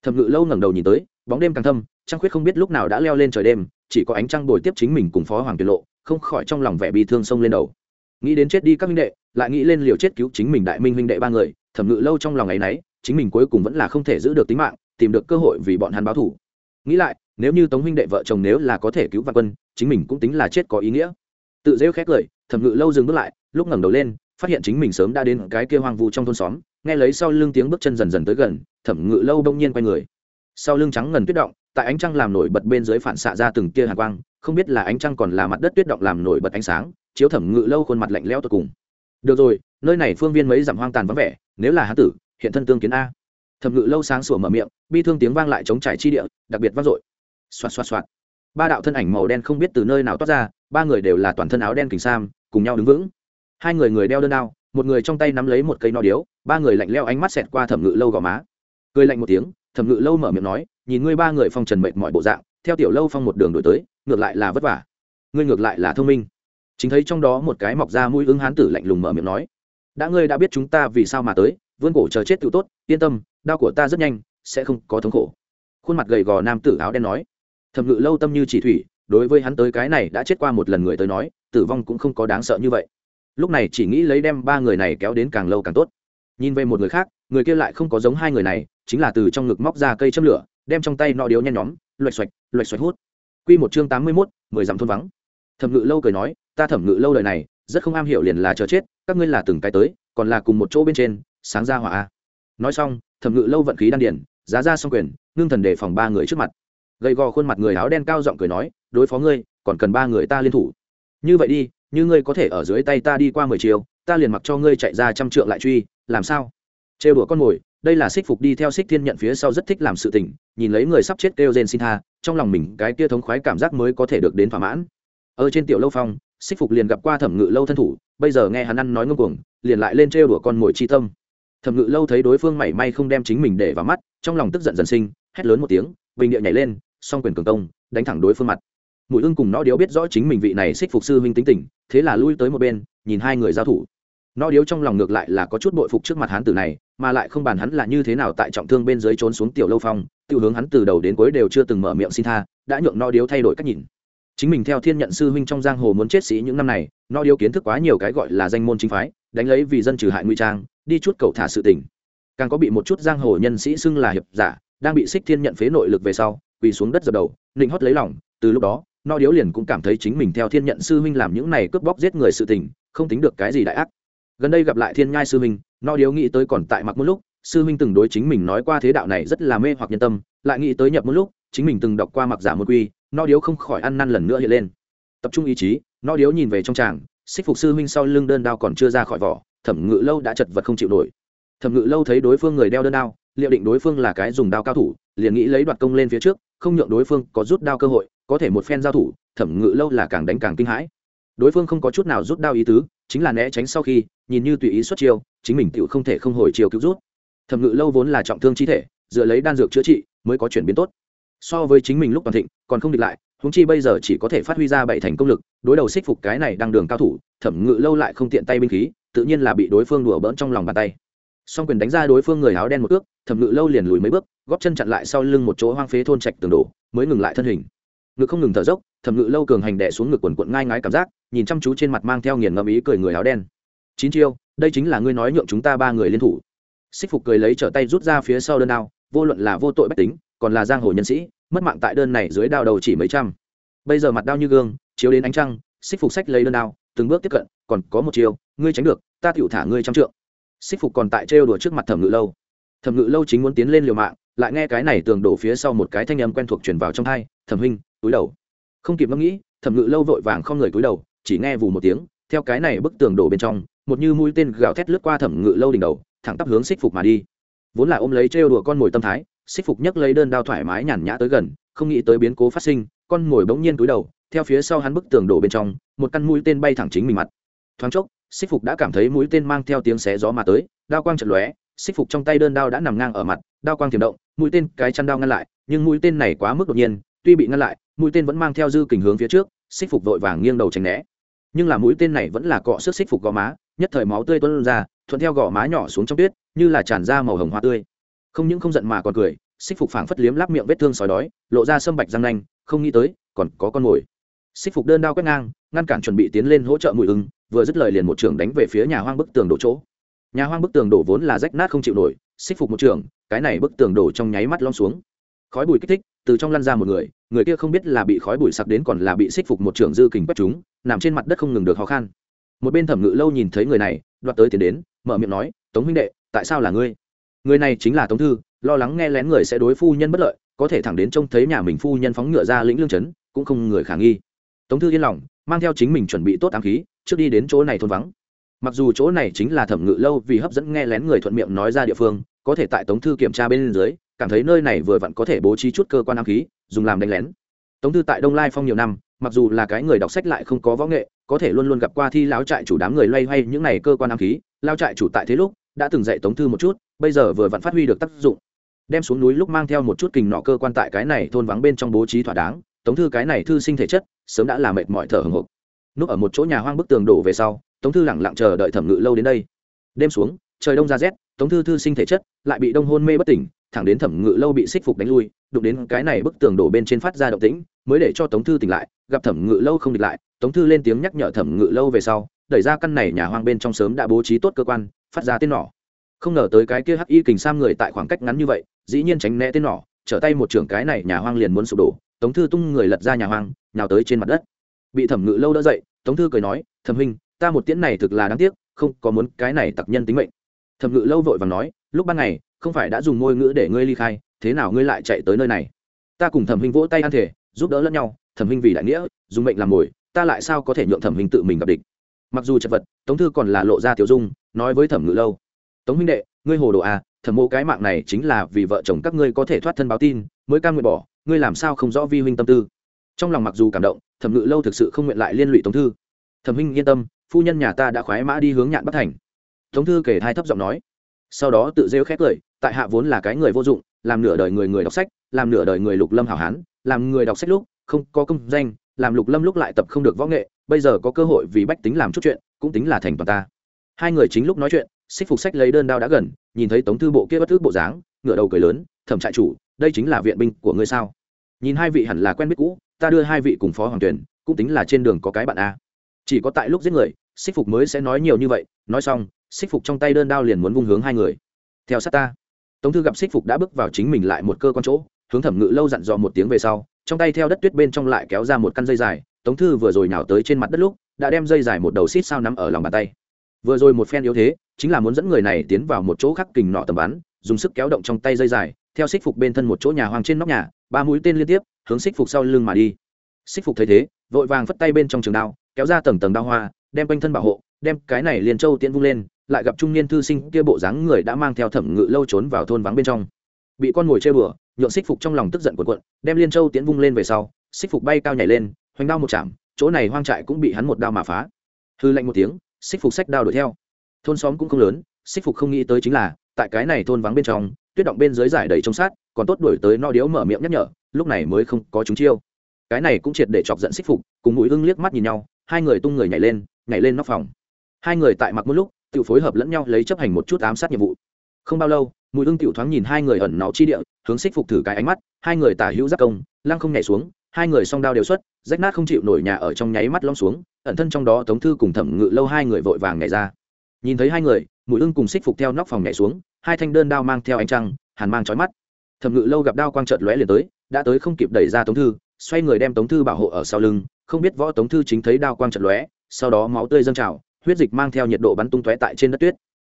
Thẩm ngự lâu ngẩng đầu nhìn tới, bóng đêm càng thâm, trăng khuyết không biết lúc nào đã leo lên trời đêm, chỉ có ánh trăng bồi tiếp chính mình cùng phó hoàng tiết lộ, không khỏi trong lòng vẻ bị thương sông lên đầu. Nghĩ đến chết đi các minh đệ, lại nghĩ lên liều chết cứu chính mình đại minh huynh đệ ba người, thẩm ngự lâu trong lòng ngày nấy, chính mình cuối cùng vẫn là không thể giữ được tính mạng, tìm được cơ hội vì bọn hắn báo thủ nghĩ lại, nếu như tống huynh đệ vợ chồng nếu là có thể cứu vạn quân, chính mình cũng tính là chết có ý nghĩa. Tự rêu khét cười, thẩm ngự lâu dừng bước lại, lúc ngẩng đầu lên phát hiện chính mình sớm đã đến cái kia hoang vu trong thôn xóm, nghe lấy sau lưng tiếng bước chân dần dần tới gần, thẩm ngự lâu bỗng nhiên quay người. Sau lưng trắng ngần tuyết động, tại ánh trăng làm nổi bật bên dưới phản xạ ra từng tia hàn quang, không biết là ánh trăng còn là mặt đất tuyết động làm nổi bật ánh sáng, chiếu thẩm ngự lâu khuôn mặt lạnh lẽo tột cùng. Được rồi, nơi này phương viên mấy dặm hoang tàn vắng vẻ, nếu là hán tử, hiện thân tương kiến a. Thẩm ngự lâu sáng sủa mở miệng, bi thương tiếng vang lại chống trải chi địa, đặc biệt vang dội. Xoạt xoạt xoạt. Ba đạo thân ảnh màu đen không biết từ nơi nào toát ra, ba người đều là toàn thân áo đen kình sam, cùng nhau đứng vững hai người người đeo đơn đao, một người trong tay nắm lấy một cây no điếu, ba người lạnh leo ánh mắt xẹt qua thẩm ngự lâu gò má. Cười lạnh một tiếng, thẩm ngự lâu mở miệng nói, nhìn ngươi ba người phong trần mệt mọi bộ dạng, theo tiểu lâu phong một đường đổi tới, ngược lại là vất vả. Ngươi ngược lại là thông minh. Chính thấy trong đó một cái mọc ra mũi ứng hán tử lạnh lùng mở miệng nói, đã ngươi đã biết chúng ta vì sao mà tới vương cổ chờ chết tự tốt, yên tâm đau của ta rất nhanh, sẽ không có thống khổ. Khuôn mặt gầy gò nam tử áo đen nói. Thẩm ngự lâu tâm như chỉ thủy, đối với hắn tới cái này đã chết qua một lần người tới nói, tử vong cũng không có đáng sợ như vậy lúc này chỉ nghĩ lấy đem ba người này kéo đến càng lâu càng tốt. Nhìn về một người khác, người kia lại không có giống hai người này, chính là từ trong ngực móc ra cây châm lửa, đem trong tay nọ điếu nhen nhóm, loạch xoạch loạch xoạch hút. Q một chương tám mươi mốt, mười dặm thôn vắng. Thẩm ngự lâu cười nói, ta thẩm ngự lâu đời này, rất không am hiểu liền là chờ chết, các ngươi là từng cái tới, còn là cùng một chỗ bên trên, sáng ra hỏa nói xong, thẩm ngự lâu vận khí đan điển giá ra xong quyền, ngưng thần đề phòng ba người trước mặt. Gầy gò khuôn mặt người áo đen cao giọng cười nói, đối phó ngươi, còn cần ba người ta liên thủ. Như vậy đi như ngươi có thể ở dưới tay ta đi qua mười chiều ta liền mặc cho ngươi chạy ra trăm trượng lại truy, làm sao? Trêu đùa con mồi, đây là xích phục đi theo xích thiên nhận phía sau rất thích làm sự tình, nhìn lấy người sắp chết kêu rên xin tha, trong lòng mình cái kia thống khoái cảm giác mới có thể được đến thỏa mãn. Ở trên tiểu lâu phong, xích phục liền gặp qua thẩm ngự lâu thân thủ, bây giờ nghe hắn ăn nói ngông cuồng, liền lại lên trêu đùa con mồi chi tâm. Thẩm ngự lâu thấy đối phương mảy may không đem chính mình để vào mắt, trong lòng tức giận dần sinh, hét lớn một tiếng, bình địa nhảy lên, song quyền cường công, đánh thẳng đối phương mặt mũi ưng cùng nó điếu biết rõ chính mình vị này xích phục sư huynh tính tình, thế là lui tới một bên, nhìn hai người giao thủ. Nó điếu trong lòng ngược lại là có chút bội phục trước mặt hán tử này, mà lại không bàn hắn là như thế nào tại trọng thương bên dưới trốn xuống tiểu lâu phong, tiêu hướng hắn từ đầu đến cuối đều chưa từng mở miệng xin tha, đã nhượng nó điếu thay đổi cách nhìn. Chính mình theo thiên nhận sư huynh trong giang hồ muốn chết sĩ những năm này, nó điếu kiến thức quá nhiều cái gọi là danh môn chính phái, đánh lấy vì dân trừ hại nguy trang, đi chút cầu thả sự tình. Càng có bị một chút giang hồ nhân sĩ xưng là hiệp giả, đang bị xích thiên nhận phế nội lực về sau, quỳ xuống đất dập đầu, nịnh hót lấy lòng, từ lúc đó no điếu liền cũng cảm thấy chính mình theo thiên nhận sư huynh làm những này cướp bóc giết người sự tình, không tính được cái gì đại ác. Gần đây gặp lại thiên nhai sư huynh, no điếu nghĩ tới còn tại mặc một lúc, sư huynh từng đối chính mình nói qua thế đạo này rất là mê hoặc nhân tâm, lại nghĩ tới nhập một lúc, chính mình từng đọc qua mặc giả một quy, no điếu không khỏi ăn năn lần nữa hiện lên. Tập trung ý chí, no điếu nhìn về trong tràng, xích phục sư huynh sau lưng đơn đao còn chưa ra khỏi vỏ, thẩm ngự lâu đã chật vật không chịu nổi. Thẩm ngự lâu thấy đối phương người đeo đơn đao liệu định đối phương là cái dùng đao cao thủ, liền nghĩ lấy đoạt công lên phía trước, không nhượng đối phương có rút đao cơ hội, có thể một phen giao thủ, thẩm ngự lâu là càng đánh càng kinh hãi. Đối phương không có chút nào rút đao ý tứ, chính là né tránh sau khi, nhìn như tùy ý xuất chiêu, chính mình tự không thể không hồi chiều cứu rút. Thẩm ngự lâu vốn là trọng thương chi thể, dựa lấy đan dược chữa trị, mới có chuyển biến tốt. So với chính mình lúc toàn thịnh, còn không địch lại húng chi bây giờ chỉ có thể phát huy ra bảy thành công lực, đối đầu xích phục cái này đang đường cao thủ, thẩm ngự lâu lại không tiện tay binh khí, tự nhiên là bị đối phương đùa bỡn trong lòng bàn tay song quyền đánh ra đối phương người áo đen một ước, thẩm ngự lâu liền lùi mấy bước, góp chân chặn lại sau lưng một chỗ hoang phế thôn trạch tường đổ, mới ngừng lại thân hình. Ngực không ngừng thở dốc, thẩm ngự lâu cường hành đẻ xuống ngực quần quận ngai ngái cảm giác, nhìn chăm chú trên mặt mang theo nghiền ngẫm ý cười người áo đen. Chín chiêu, đây chính là ngươi nói nhượng chúng ta ba người liên thủ. Xích phục cười lấy trở tay rút ra phía sau đơn đao, vô luận là vô tội bách tính, còn là giang hồ nhân sĩ, mất mạng tại đơn này dưới đao đầu chỉ mấy trăm. Bây giờ mặt đao như gương, chiếu đến ánh trăng, xích phục sách lấy đơn đao, từng bước tiếp cận, còn có một chiêu, ngươi tránh được, ta tựu thả ngươi trăm trượng xích phục còn tại trêu đùa trước mặt thẩm ngự lâu. Thẩm ngự lâu chính muốn tiến lên liều mạng, lại nghe cái này tường đổ phía sau một cái thanh âm quen thuộc chuyển vào trong hai thẩm huynh, túi đầu. Không kịp ngẫm nghĩ, thẩm ngự lâu vội vàng không người túi đầu, chỉ nghe vù một tiếng, theo cái này bức tường đổ bên trong, một như mũi tên gào thét lướt qua thẩm ngự lâu đỉnh đầu, thẳng tắp hướng xích phục mà đi. Vốn là ôm lấy trêu đùa con mồi tâm thái, xích phục nhấc lấy đơn đao thoải mái nhàn nhã tới gần, không nghĩ tới biến cố phát sinh, con mồi bỗng nhiên túi đầu, theo phía sau hắn bức tường đổ bên trong, một căn mũi tên bay thẳng chính mình mặt. Thoáng chốc xích phục đã cảm thấy mũi tên mang theo tiếng xé gió mà tới, đao quang chật lóe, xích phục trong tay đơn đao đã nằm ngang ở mặt, đao quang tiềm động, mũi tên cái chăn đao ngăn lại, nhưng mũi tên này quá mức đột nhiên, tuy bị ngăn lại, mũi tên vẫn mang theo dư kình hướng phía trước, xích phục vội vàng nghiêng đầu tránh né. Nhưng là mũi tên này vẫn là cọ sức xích phục gò má, nhất thời máu tươi tuôn ra, thuận theo gò má nhỏ xuống trong tuyết, như là tràn ra màu hồng hoa tươi. Không những không giận mà còn cười, xích phục phảng phất liếm láp miệng vết thương sói đói, lộ ra sâm bạch răng nanh, không nghĩ tới, còn có con mồi. Xích phục đơn đao quét ngang, ngăn cản chuẩn bị tiến lên hỗ trợ mùi ưng vừa dứt lời liền một trường đánh về phía nhà hoang bức tường đổ chỗ. Nhà hoang bức tường đổ vốn là rách nát không chịu nổi, xích phục một trường, cái này bức tường đổ trong nháy mắt lom xuống. Khói bụi kích thích, từ trong lăn ra một người người kia không biết là bị khói bụi sặc đến còn là bị xích phục một trường dư kình quét chúng, nằm trên mặt đất không ngừng được khó khăn một bên thẩm ngự lâu nhìn thấy người này, đoạt tới tiến đến, mở miệng nói, tống huynh đệ, tại sao là ngươi? Người này chính là tống thư, lo lắng nghe lén người sẽ đối phu nhân bất lợi, có thể thẳng đến trông thấy nhà mình phu nhân phóng ngựa ra lĩnh lương chấn, cũng không người khả nghi. Tống thư yên lòng mang theo chính mình chuẩn bị tốt ám khí, trước đi đến chỗ này thôn vắng. Mặc dù chỗ này chính là thẩm ngự lâu vì hấp dẫn nghe lén người thuận miệng nói ra địa phương, có thể tại tống thư kiểm tra bên dưới, cảm thấy nơi này vừa vặn có thể bố trí chút cơ quan ám khí, dùng làm đánh lén. Tống thư tại đông lai phong nhiều năm, mặc dù là cái người đọc sách lại không có võ nghệ, có thể luôn luôn gặp qua thi láo trại chủ đám người loay hoay những này cơ quan ám khí lao trại chủ tại thế lúc đã từng dạy tống thư một chút, bây giờ vừa vặn phát huy được tác dụng. Đem xuống núi lúc mang theo một chút kình nọ cơ quan tại cái này thôn vắng bên trong bố trí thỏa đáng, tống thư cái này thư sinh thể chất sớm đã làm mệt mỏi thở hừng hực. Núp ở một chỗ nhà hoang bức tường đổ về sau, tống thư lẳng lặng chờ đợi thẩm ngự lâu đến đây. Đêm xuống, trời đông ra rét, tống thư thư sinh thể chất, lại bị đông hôn mê bất tỉnh, thẳng đến thẩm ngự lâu bị xích phục đánh lui, đụng đến cái này bức tường đổ bên trên phát ra động tĩnh, mới để cho tống thư tỉnh lại, gặp thẩm ngự lâu không địch lại, tống thư lên tiếng nhắc nhở thẩm ngự lâu về sau, đẩy ra căn này nhà hoang bên trong sớm đã bố trí tốt cơ quan, phát ra tên nỏ. Không ngờ tới cái kia hắc y kình sam người tại khoảng cách ngắn như vậy, dĩ nhiên tránh né tên nỏ, trở tay một trưởng cái này nhà hoang liền muốn sụp đổ tống thư tung người lật ra nhà hoang, nhào tới trên mặt đất. Bị thẩm ngự lâu đỡ dậy, tống thư cười nói, thẩm huynh, ta một tiễn này thực là đáng tiếc, không có muốn cái này tặc nhân tính mệnh. Thẩm ngự lâu vội và nói, lúc ban ngày, không phải đã dùng ngôi ngữ để ngươi ly khai, thế nào ngươi lại chạy tới nơi này? Ta cùng thẩm huynh vỗ tay ăn thể, giúp đỡ lẫn nhau, thẩm huynh vì đại nghĩa, dùng mệnh làm mồi, ta lại sao có thể nhượng thẩm huynh tự mình gặp địch? Mặc dù chật vật, tống thư còn là lộ ra tiểu dung, nói với thẩm ngự lâu, tống huynh đệ, ngươi hồ đồ à thẩm mộ cái mạng này chính là vì vợ chồng các ngươi có thể thoát thân báo tin, mới cam nguyện bỏ ngươi làm sao không rõ vi huynh tâm tư? Trong lòng mặc dù cảm động, thẩm ngự lâu thực sự không nguyện lại liên lụy tống thư. Thẩm huynh yên tâm, phu nhân nhà ta đã khoái mã đi hướng nhạn bắc thành. Tống thư kể hai thấp giọng nói. Sau đó tự rêu khét cười, tại hạ vốn là cái người vô dụng, làm nửa đời người người đọc sách, làm nửa đời người lục lâm hảo hán, làm người đọc sách lúc, không có công danh, làm lục lâm lúc lại tập không được võ nghệ, bây giờ có cơ hội vì bách tính làm chút chuyện, cũng tính là thành toàn ta. Hai người chính lúc nói chuyện, xích phục sách lấy đơn đao đã gần, nhìn thấy tống thư bộ kia bất thức bộ dáng ngựa đầu cười lớn, thẩm trại chủ, đây chính là viện binh của ngươi sao? Nhìn hai vị hẳn là quen biết cũ, ta đưa hai vị cùng phó hoàng tuyển cũng tính là trên đường có cái bạn a. Chỉ có tại lúc giết người, xích phục mới sẽ nói nhiều như vậy. Nói xong, xích phục trong tay đơn đao liền muốn vung hướng hai người. Theo sát ta. Tống thư gặp xích phục đã bước vào chính mình lại một cơ quan chỗ, hướng thẩm ngự lâu dặn dò một tiếng về sau, trong tay theo đất tuyết bên trong lại kéo ra một căn dây dài. Tống thư vừa rồi nhào tới trên mặt đất lúc, đã đem dây dài một đầu xít sao nắm ở lòng bàn tay. Vừa rồi một phen yếu thế, chính là muốn dẫn người này tiến vào một chỗ khắc kình nọ tầm bắn, dùng sức kéo động trong tay dây dài theo xích phục bên thân một chỗ nhà hoang trên nóc nhà, ba mũi tên liên tiếp, hướng xích phục sau lưng mà đi. Xích phục thấy thế, vội vàng phất tay bên trong trường đao, kéo ra tầng tầng đao hoa, đem quanh thân bảo hộ, đem cái này liền châu tiễn vung lên, lại gặp trung niên thư sinh kia bộ dáng người đã mang theo thẩm ngự lâu trốn vào thôn vắng bên trong. Bị con ngồi chơi bừa, nhượng xích phục trong lòng tức giận cuộn cuộn, đem liên châu tiễn vung lên về sau, xích phục bay cao nhảy lên, hoành đao một chạm, chỗ này hoang trại cũng bị hắn một đao mà phá. Hư lạnh một tiếng, xích phục sách đao đuổi theo. Thôn xóm cũng không lớn, xích phục không nghĩ tới chính là, tại cái này thôn vắng bên trong tuyết động bên dưới giải đầy trông sát, còn tốt đuổi tới no điếu mở miệng nhắc nhở, lúc này mới không có chúng chiêu. Cái này cũng triệt để chọc giận xích phục, cùng mũi hưng liếc mắt nhìn nhau, hai người tung người nhảy lên nhảy lên nóc phòng. Hai người tại mặc một lúc, tự phối hợp lẫn nhau lấy chấp hành một chút ám sát nhiệm vụ. Không bao lâu mùi hưng tiểu thoáng nhìn hai người ẩn náu chi địa, hướng xích phục thử cái ánh mắt, hai người tả hữu giác công, lăng không nhảy xuống, hai người song đao đều xuất, rách nát không chịu nổi nhà ở trong nháy mắt lom xuống, ẩn thân trong đó tống thư cùng thẩm ngự lâu hai người vội vàng nhảy ra. Nhìn thấy hai người mùi hưng cùng xích phục theo nóc phòng nhảy xuống hai thanh đơn đao mang theo ánh trăng, hàn mang trói mắt. Thẩm ngự lâu gặp đao quang trợt lóe liền tới, đã tới không kịp đẩy ra tống thư, xoay người đem tống thư bảo hộ ở sau lưng, không biết võ tống thư chính thấy đao quang trợt lóe, sau đó máu tươi dâng trào, huyết dịch mang theo nhiệt độ bắn tung tóe tại trên đất tuyết.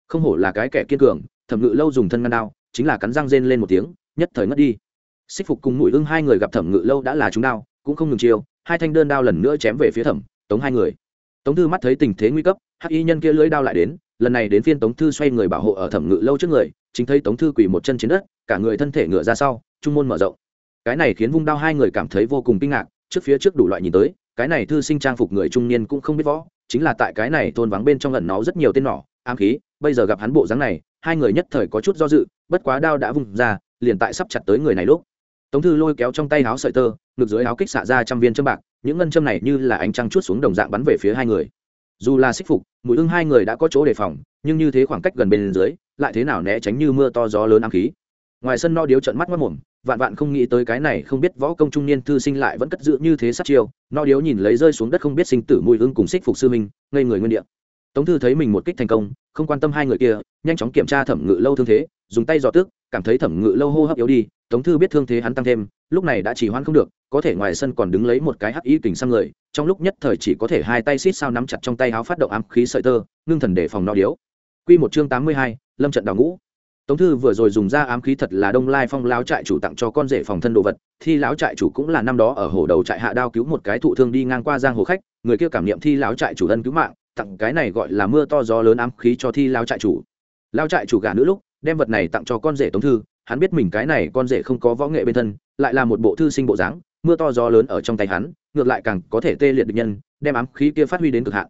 Không hổ là cái kẻ kiên cường, thẩm ngự lâu dùng thân ngăn đao, chính là cắn răng rên lên một tiếng, nhất thời ngất đi. Xích phục cùng mũi ưng hai người gặp thẩm ngự lâu đã là chúng đao, cũng không ngừng chiêu, hai thanh đơn đao lần nữa chém về phía thẩm tống hai người. Tống thư mắt thấy tình thế nguy cấp, hắc y nhân kia lưỡi đao lại đến lần này đến phiên tống thư xoay người bảo hộ ở thẩm ngự lâu trước người, chính thấy tống thư quỳ một chân trên đất, cả người thân thể ngựa ra sau, trung môn mở rộng. Cái này khiến vung đao hai người cảm thấy vô cùng kinh ngạc, trước phía trước đủ loại nhìn tới, cái này thư sinh trang phục người trung niên cũng không biết võ, chính là tại cái này thôn vắng bên trong lần nó rất nhiều tên nỏ ám khí, bây giờ gặp hắn bộ dáng này, hai người nhất thời có chút do dự, bất quá đao đã vung ra, liền tại sắp chặt tới người này lúc. Tống thư lôi kéo trong tay áo sợi tơ, ngực dưới áo kích xạ ra trăm viên châm bạc, những ngân châm này như là ánh trăng chút xuống đồng dạng bắn về phía hai người dù là xích phục mũi ưng hai người đã có chỗ đề phòng, nhưng như thế khoảng cách gần bên dưới, lại thế nào né tránh như mưa to gió lớn ám khí. Ngoài sân no điếu trận mắt mất mồm vạn vạn không nghĩ tới cái này không biết võ công trung niên thư sinh lại vẫn cất giữ như thế sát chiêu. No điếu nhìn lấy rơi xuống đất không biết sinh tử mùi ưng cùng xích phục sư minh ngây người nguyên địa. Tống thư thấy mình một kích thành công, không quan tâm hai người kia, nhanh chóng kiểm tra thẩm ngự lâu thương thế, dùng tay dò tước cảm thấy thẩm ngự lâu hô hấp yếu đi tống thư biết thương thế hắn tăng thêm lúc này đã chỉ hoãn không được có thể ngoài sân còn đứng lấy một cái hắc y kình sang người trong lúc nhất thời chỉ có thể hai tay xít sao nắm chặt trong tay áo phát động ám khí sợi tơ ngưng thần để phòng no điếu. Quy một chương tám mươi hai, lâm trận đào ngũ. Tống thư vừa rồi dùng ra ám khí thật là đông lai phong láo trại chủ tặng cho con rể phòng thân đồ vật thi láo trại chủ cũng là năm đó ở hồ đầu trại hạ đao cứu một cái thụ thương đi ngang qua giang hồ khách người kia cảm niệm thi láo trại chủ ân cứu mạng tặng cái này gọi là mưa to gió lớn ám khí cho thi láo trại chủ. Lao trại chủ gà nữ lúc đem vật này tặng cho con rể tống thư. Hắn biết mình cái này con rể không có võ nghệ bên thân, lại là một bộ thư sinh bộ dáng, mưa to gió lớn ở trong tay hắn, ngược lại càng có thể tê liệt được nhân, đem ám khí kia phát huy đến cực hạn.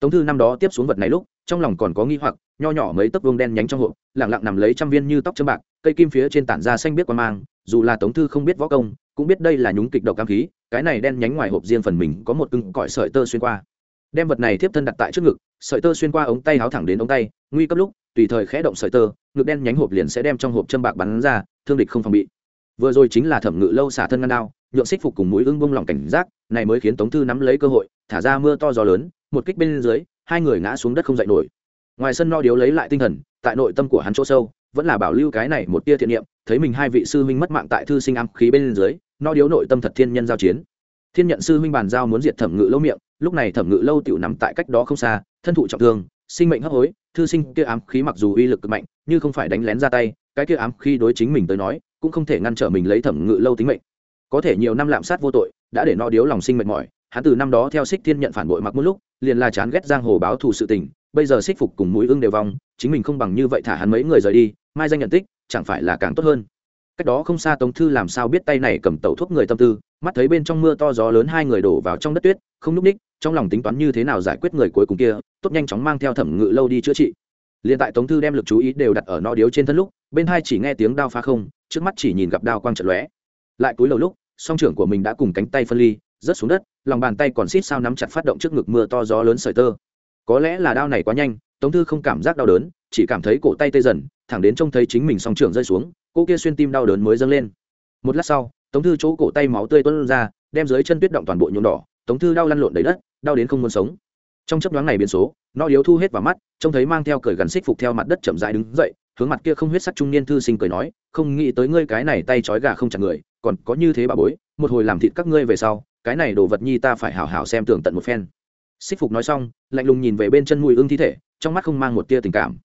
Tống thư năm đó tiếp xuống vật này lúc, trong lòng còn có nghi hoặc, nho nhỏ mấy tấc vuông đen nhánh trong hộp, lẳng lặng nằm lấy trăm viên như tóc châm bạc, cây kim phía trên tản ra xanh biết quan mang, dù là tống thư không biết võ công, cũng biết đây là nhúng kịch độc cam khí, cái này đen nhánh ngoài hộp riêng phần mình có một cưng cõi sợi tơ xuyên qua. Đem vật này tiếp thân đặt tại trước ngực sợi tơ xuyên qua ống tay háo thẳng đến ống tay, nguy cấp lúc, tùy thời khẽ động sợi tơ, ngực đen nhánh hộp liền sẽ đem trong hộp châm bạc bắn ra, thương địch không phòng bị. Vừa rồi chính là thẩm ngự lâu xả thân ngăn đao, nhượng xích phục cùng mũi ưng bông lòng cảnh giác, này mới khiến tống thư nắm lấy cơ hội, thả ra mưa to gió lớn, một kích bên dưới, hai người ngã xuống đất không dậy nổi. Ngoài sân no điếu lấy lại tinh thần, tại nội tâm của hắn chỗ sâu, vẫn là bảo lưu cái này một tia thiện niệm, thấy mình hai vị sư huynh mất mạng tại thư sinh ám khí bên dưới, no điếu nội tâm thật thiên nhân giao chiến thiên nhận sư huynh bàn giao muốn diệt thẩm ngự lâu miệng, lúc này thẩm ngự lâu tiểu nằm tại cách đó không xa, thân thụ trọng thương, sinh mệnh hấp hối, thư sinh kia ám khí mặc dù uy lực cực mạnh, nhưng không phải đánh lén ra tay, cái kia ám khí đối chính mình tới nói, cũng không thể ngăn trở mình lấy thẩm ngự lâu tính mệnh. Có thể nhiều năm lạm sát vô tội, đã để no điếu lòng sinh mệt mỏi, hắn từ năm đó theo xích thiên nhận phản bội mặc một lúc, liền là chán ghét giang hồ báo thù sự tình, bây giờ xích phục cùng mũi ưng đều vong, chính mình không bằng như vậy thả hắn mấy người rời đi, mai danh nhận tích, chẳng phải là càng tốt hơn cách đó không xa tống thư làm sao biết tay này cầm tẩu thuốc người tâm tư, mắt thấy bên trong mưa to gió lớn hai người đổ vào trong đất tuyết, không n ú c ních, trong lòng tính toán như thế nào giải quyết người cuối cùng kia, tốt nhanh chóng mang theo thẩm ngự lâu đi chữa trị. Liền tại tống thư đem lực chú ý đều đặt ở no điếu trên thân lúc, bên hai chỉ nghe tiếng đao phá không, trước mắt chỉ nhìn gặp đao quang trận lóe. Lại cúi đầu lúc, song trưởng của mình đã cùng cánh tay phân ly, rớt xuống đất, lòng bàn tay còn xít sao nắm chặt phát động trước ngực mưa to gió lớn sợi tơ. Có lẽ là đao này quá nhanh, tống thư không cảm giác đau đớn, chỉ cảm thấy cổ tay tê dần, thẳng đến trông thấy chính mình song trưởng rơi xuống cô kia xuyên tim đau đớn mới dâng lên. Một lát sau, tống thư chỗ cổ tay máu tươi tuôn ra, đem dưới chân tuyết động toàn bộ nhuộm đỏ, tống thư đau lăn lộn đầy đất, đau đến không muốn sống. Trong chấp nhoáng này biến số, nó yếu thu hết vào mắt, trông thấy mang theo cởi gắn xích phục theo mặt đất chậm rãi đứng dậy, hướng mặt kia không huyết sắc trung niên thư sinh cười nói, không nghĩ tới ngươi cái này tay trói gà không chặt người, còn có như thế bà bối, một hồi làm thịt các ngươi về sau, cái này đồ vật nhi ta phải hảo hảo xem tưởng tận một phen. Xích phục nói xong, lạnh lùng nhìn về bên chân mùi ưng thi thể, trong mắt không mang một tia tình cảm.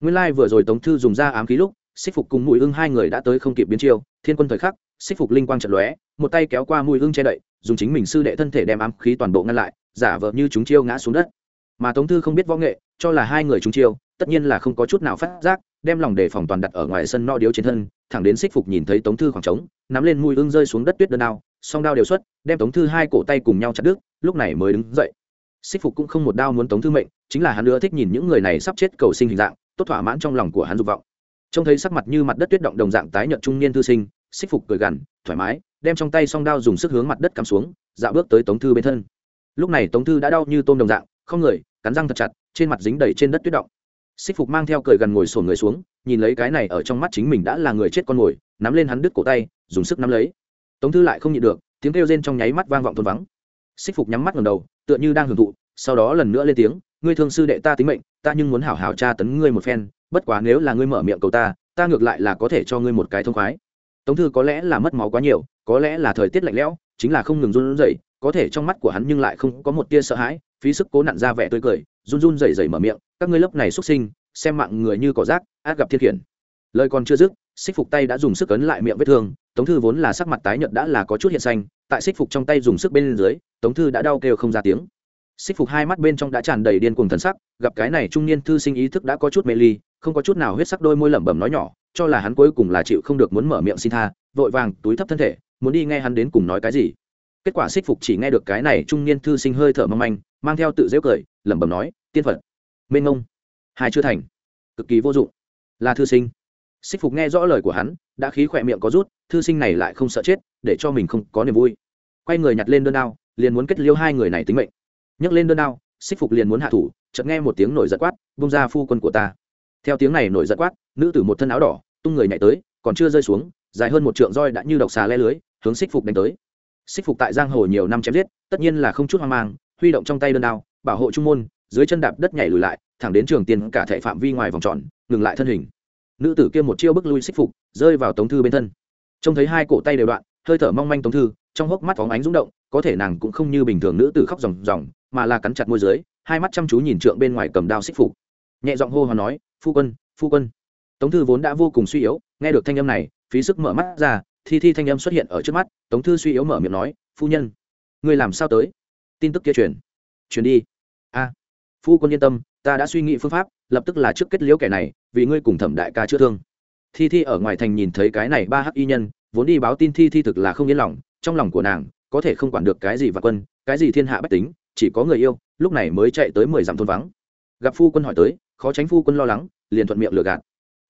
Nguyên lai vừa rồi tống thư dùng ra ám khí lúc xích phục cùng mùi ưng hai người đã tới không kịp biến chiêu, thiên quân thời khắc, xích phục linh quang trận lóe, một tay kéo qua mùi ưng che đậy, dùng chính mình sư đệ thân thể đem ám khí toàn bộ ngăn lại, giả vờ như chúng chiêu ngã xuống đất. Mà tống thư không biết võ nghệ, cho là hai người chúng chiêu, tất nhiên là không có chút nào phát giác, đem lòng đề phòng toàn đặt ở ngoài sân no điếu trên thân, thẳng đến xích phục nhìn thấy tống thư khoảng trống, nắm lên mùi ưng rơi xuống đất tuyết đơn đao, song đao đều xuất, đem tống thư hai cổ tay cùng nhau chặt đứt, lúc này mới đứng dậy. Xích phục cũng không một đao muốn tống thư mệnh, chính là hắn nữa thích nhìn những người này sắp chết cầu sinh hình dạng, tốt thỏa mãn trong lòng của hắn dục vọng trông thấy sắc mặt như mặt đất tuyết động đồng dạng tái nhợt trung niên thư sinh xích phục cười gằn thoải mái đem trong tay song đao dùng sức hướng mặt đất cắm xuống dạo bước tới tống thư bên thân. Lúc này tống thư đã đau như tôm đồng dạng không người cắn răng thật chặt trên mặt dính đầy trên đất tuyết động. Xích phục mang theo cười gần ngồi sổn người xuống nhìn lấy cái này ở trong mắt chính mình đã là người chết con ngồi, nắm lên hắn đứt cổ tay dùng sức nắm lấy. Tống thư lại không nhịn được tiếng kêu rên trong nháy mắt vang vọng thôn vắng. Xích phục nhắm mắt ngầm đầu tựa như đang hưởng thụ sau đó lần nữa lên tiếng ngươi thương sư đệ ta tính mệnh ta nhưng muốn hảo hảo tra tấn ngươi một phen bất quá nếu là ngươi mở miệng cầu ta ta ngược lại là có thể cho ngươi một cái thông khoái. Tống thư có lẽ là mất máu quá nhiều, có lẽ là thời tiết lạnh lẽo, chính là không ngừng run rẩy, có thể trong mắt của hắn nhưng lại không có một tia sợ hãi, phí sức cố nặn ra vẻ tươi cười, run run rẩy rẩy mở miệng, các ngươi lớp này xuất sinh, xem mạng người như cỏ rác, át gặp thiên khiển lời còn chưa dứt, xích phục tay đã dùng sức ấn lại miệng vết thương, tống thư vốn là sắc mặt tái nhợt đã là có chút hiện xanh, tại xích phục trong tay dùng sức bên dưới, tống thư đã đau kêu không ra tiếng xích phục hai mắt bên trong đã tràn đầy điên cuồng thần sắc, gặp cái này trung niên thư sinh ý thức đã có chút mê ly, không có chút nào huyết sắc đôi môi lẩm bẩm nói nhỏ, cho là hắn cuối cùng là chịu không được muốn mở miệng xin tha, vội vàng túi thấp thân thể, muốn đi nghe hắn đến cùng nói cái gì. Kết quả xích phục chỉ nghe được cái này trung niên thư sinh hơi thở mong manh, mang theo tự dễu cười, lẩm bẩm nói, tiên phật, mênh ngông hai chưa thành, cực kỳ vô dụng, là thư sinh. Xích phục nghe rõ lời của hắn, đã khí khỏe miệng có rút, thư sinh này lại không sợ chết, để cho mình không có niềm vui. Quay người nhặt lên đơn đao, liền muốn kết liêu hai người này tính mệnh nhấc lên đơn đao, xích phục liền muốn hạ thủ, chợt nghe một tiếng nổi giận quát bung ra phu quân của ta. Theo tiếng này nổi giận quát, nữ tử một thân áo đỏ, tung người nhảy tới, còn chưa rơi xuống, dài hơn một trượng roi đã như độc xà le lưới, hướng xích phục đánh tới. Xích phục tại giang hồ nhiều năm chém giết, tất nhiên là không chút hoang mang, huy động trong tay đơn đao, bảo hộ trung môn, dưới chân đạp đất nhảy lùi lại, thẳng đến trường tiền cả thệ phạm vi ngoài vòng tròn, ngừng lại thân hình. Nữ tử kia một chiêu bức lui xích phục, rơi vào tống thư bên thân. Trông thấy hai cổ tay đều đoạn, hơi thở mong manh tống thư, trong hốc mắt phóng ánh rung động, có thể nàng cũng không như bình thường nữ tử khóc ròng ròng mà là cắn chặt môi dưới, hai mắt chăm chú nhìn trượng bên ngoài cầm đao xích phục. Nhẹ giọng hô hoán nói, phu quân phu quân. Tống thư vốn đã vô cùng suy yếu, nghe được thanh âm này, phí sức mở mắt ra, thi thi thanh âm xuất hiện ở trước mắt, tống thư suy yếu mở miệng nói, phu nhân, ngươi làm sao tới? Tin tức kia truyền. Truyền đi. A, phu quân yên tâm, ta đã suy nghĩ phương pháp, lập tức là trước kết liễu kẻ này, vì ngươi cùng thẩm đại ca chữa thương. Thi thi ở ngoài thành nhìn thấy cái này ba hắc y nhân, vốn đi báo tin thi thi thực là không yên lòng, trong lòng của nàng, có thể không quản được cái gì và quân, cái gì thiên hạ bách tính chỉ có người yêu, lúc này mới chạy tới mười dặm thôn vắng. Gặp phu quân hỏi tới, khó tránh phu quân lo lắng, liền thuận miệng lừa gạt.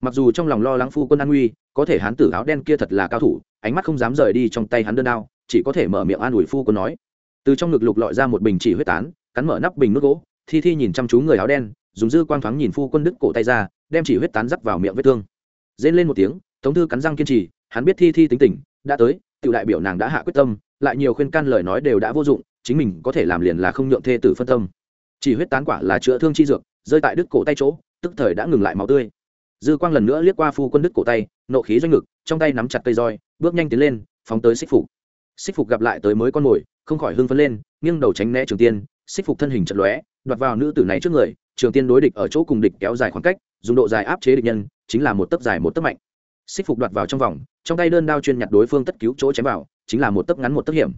Mặc dù trong lòng lo lắng phu quân an nguy, có thể hán tử áo đen kia thật là cao thủ, ánh mắt không dám rời đi trong tay hắn đơn đao, chỉ có thể mở miệng an ủi phu quân nói. Từ trong ngực lục lọi ra một bình chỉ huyết tán, cắn mở nắp bình nước gỗ, thi thi nhìn chăm chú người áo đen, dùng dư quang thoáng nhìn phu quân đứt cổ tay ra, đem chỉ huyết tán rắc vào miệng vết thương. Dên lên một tiếng, tống thư cắn răng kiên trì, hắn biết thi thi tính tình, đã tới tự đại biểu nàng đã hạ quyết tâm, lại nhiều khuyên can lời nói đều đã vô dụng chính mình có thể làm liền là không nhượng thê tử phân tâm. Chỉ huyết tán quả là chữa thương chi dược, rơi tại đứt cổ tay chỗ, tức thời đã ngừng lại máu tươi. Dư quang lần nữa liếc qua phu quân đứt cổ tay, nộ khí doanh ngực, trong tay nắm chặt cây roi, bước nhanh tiến lên, phóng tới xích phục. Xích phục gặp lại tới mới con mồi, không khỏi hưng phấn lên, nghiêng đầu tránh né trường tiên. Xích phục thân hình chật lóe, đoạt vào nữ tử này trước người, trường tiên đối địch ở chỗ cùng địch kéo dài khoảng cách, dùng độ dài áp chế địch nhân, chính là một tấc dài một tấc mạnh. Xích phục đoạt vào trong vòng, trong tay đơn đao chuyên nhặt đối phương tất cứu chỗ chém vào, chính là một tấc ngắn một tấc hiểm.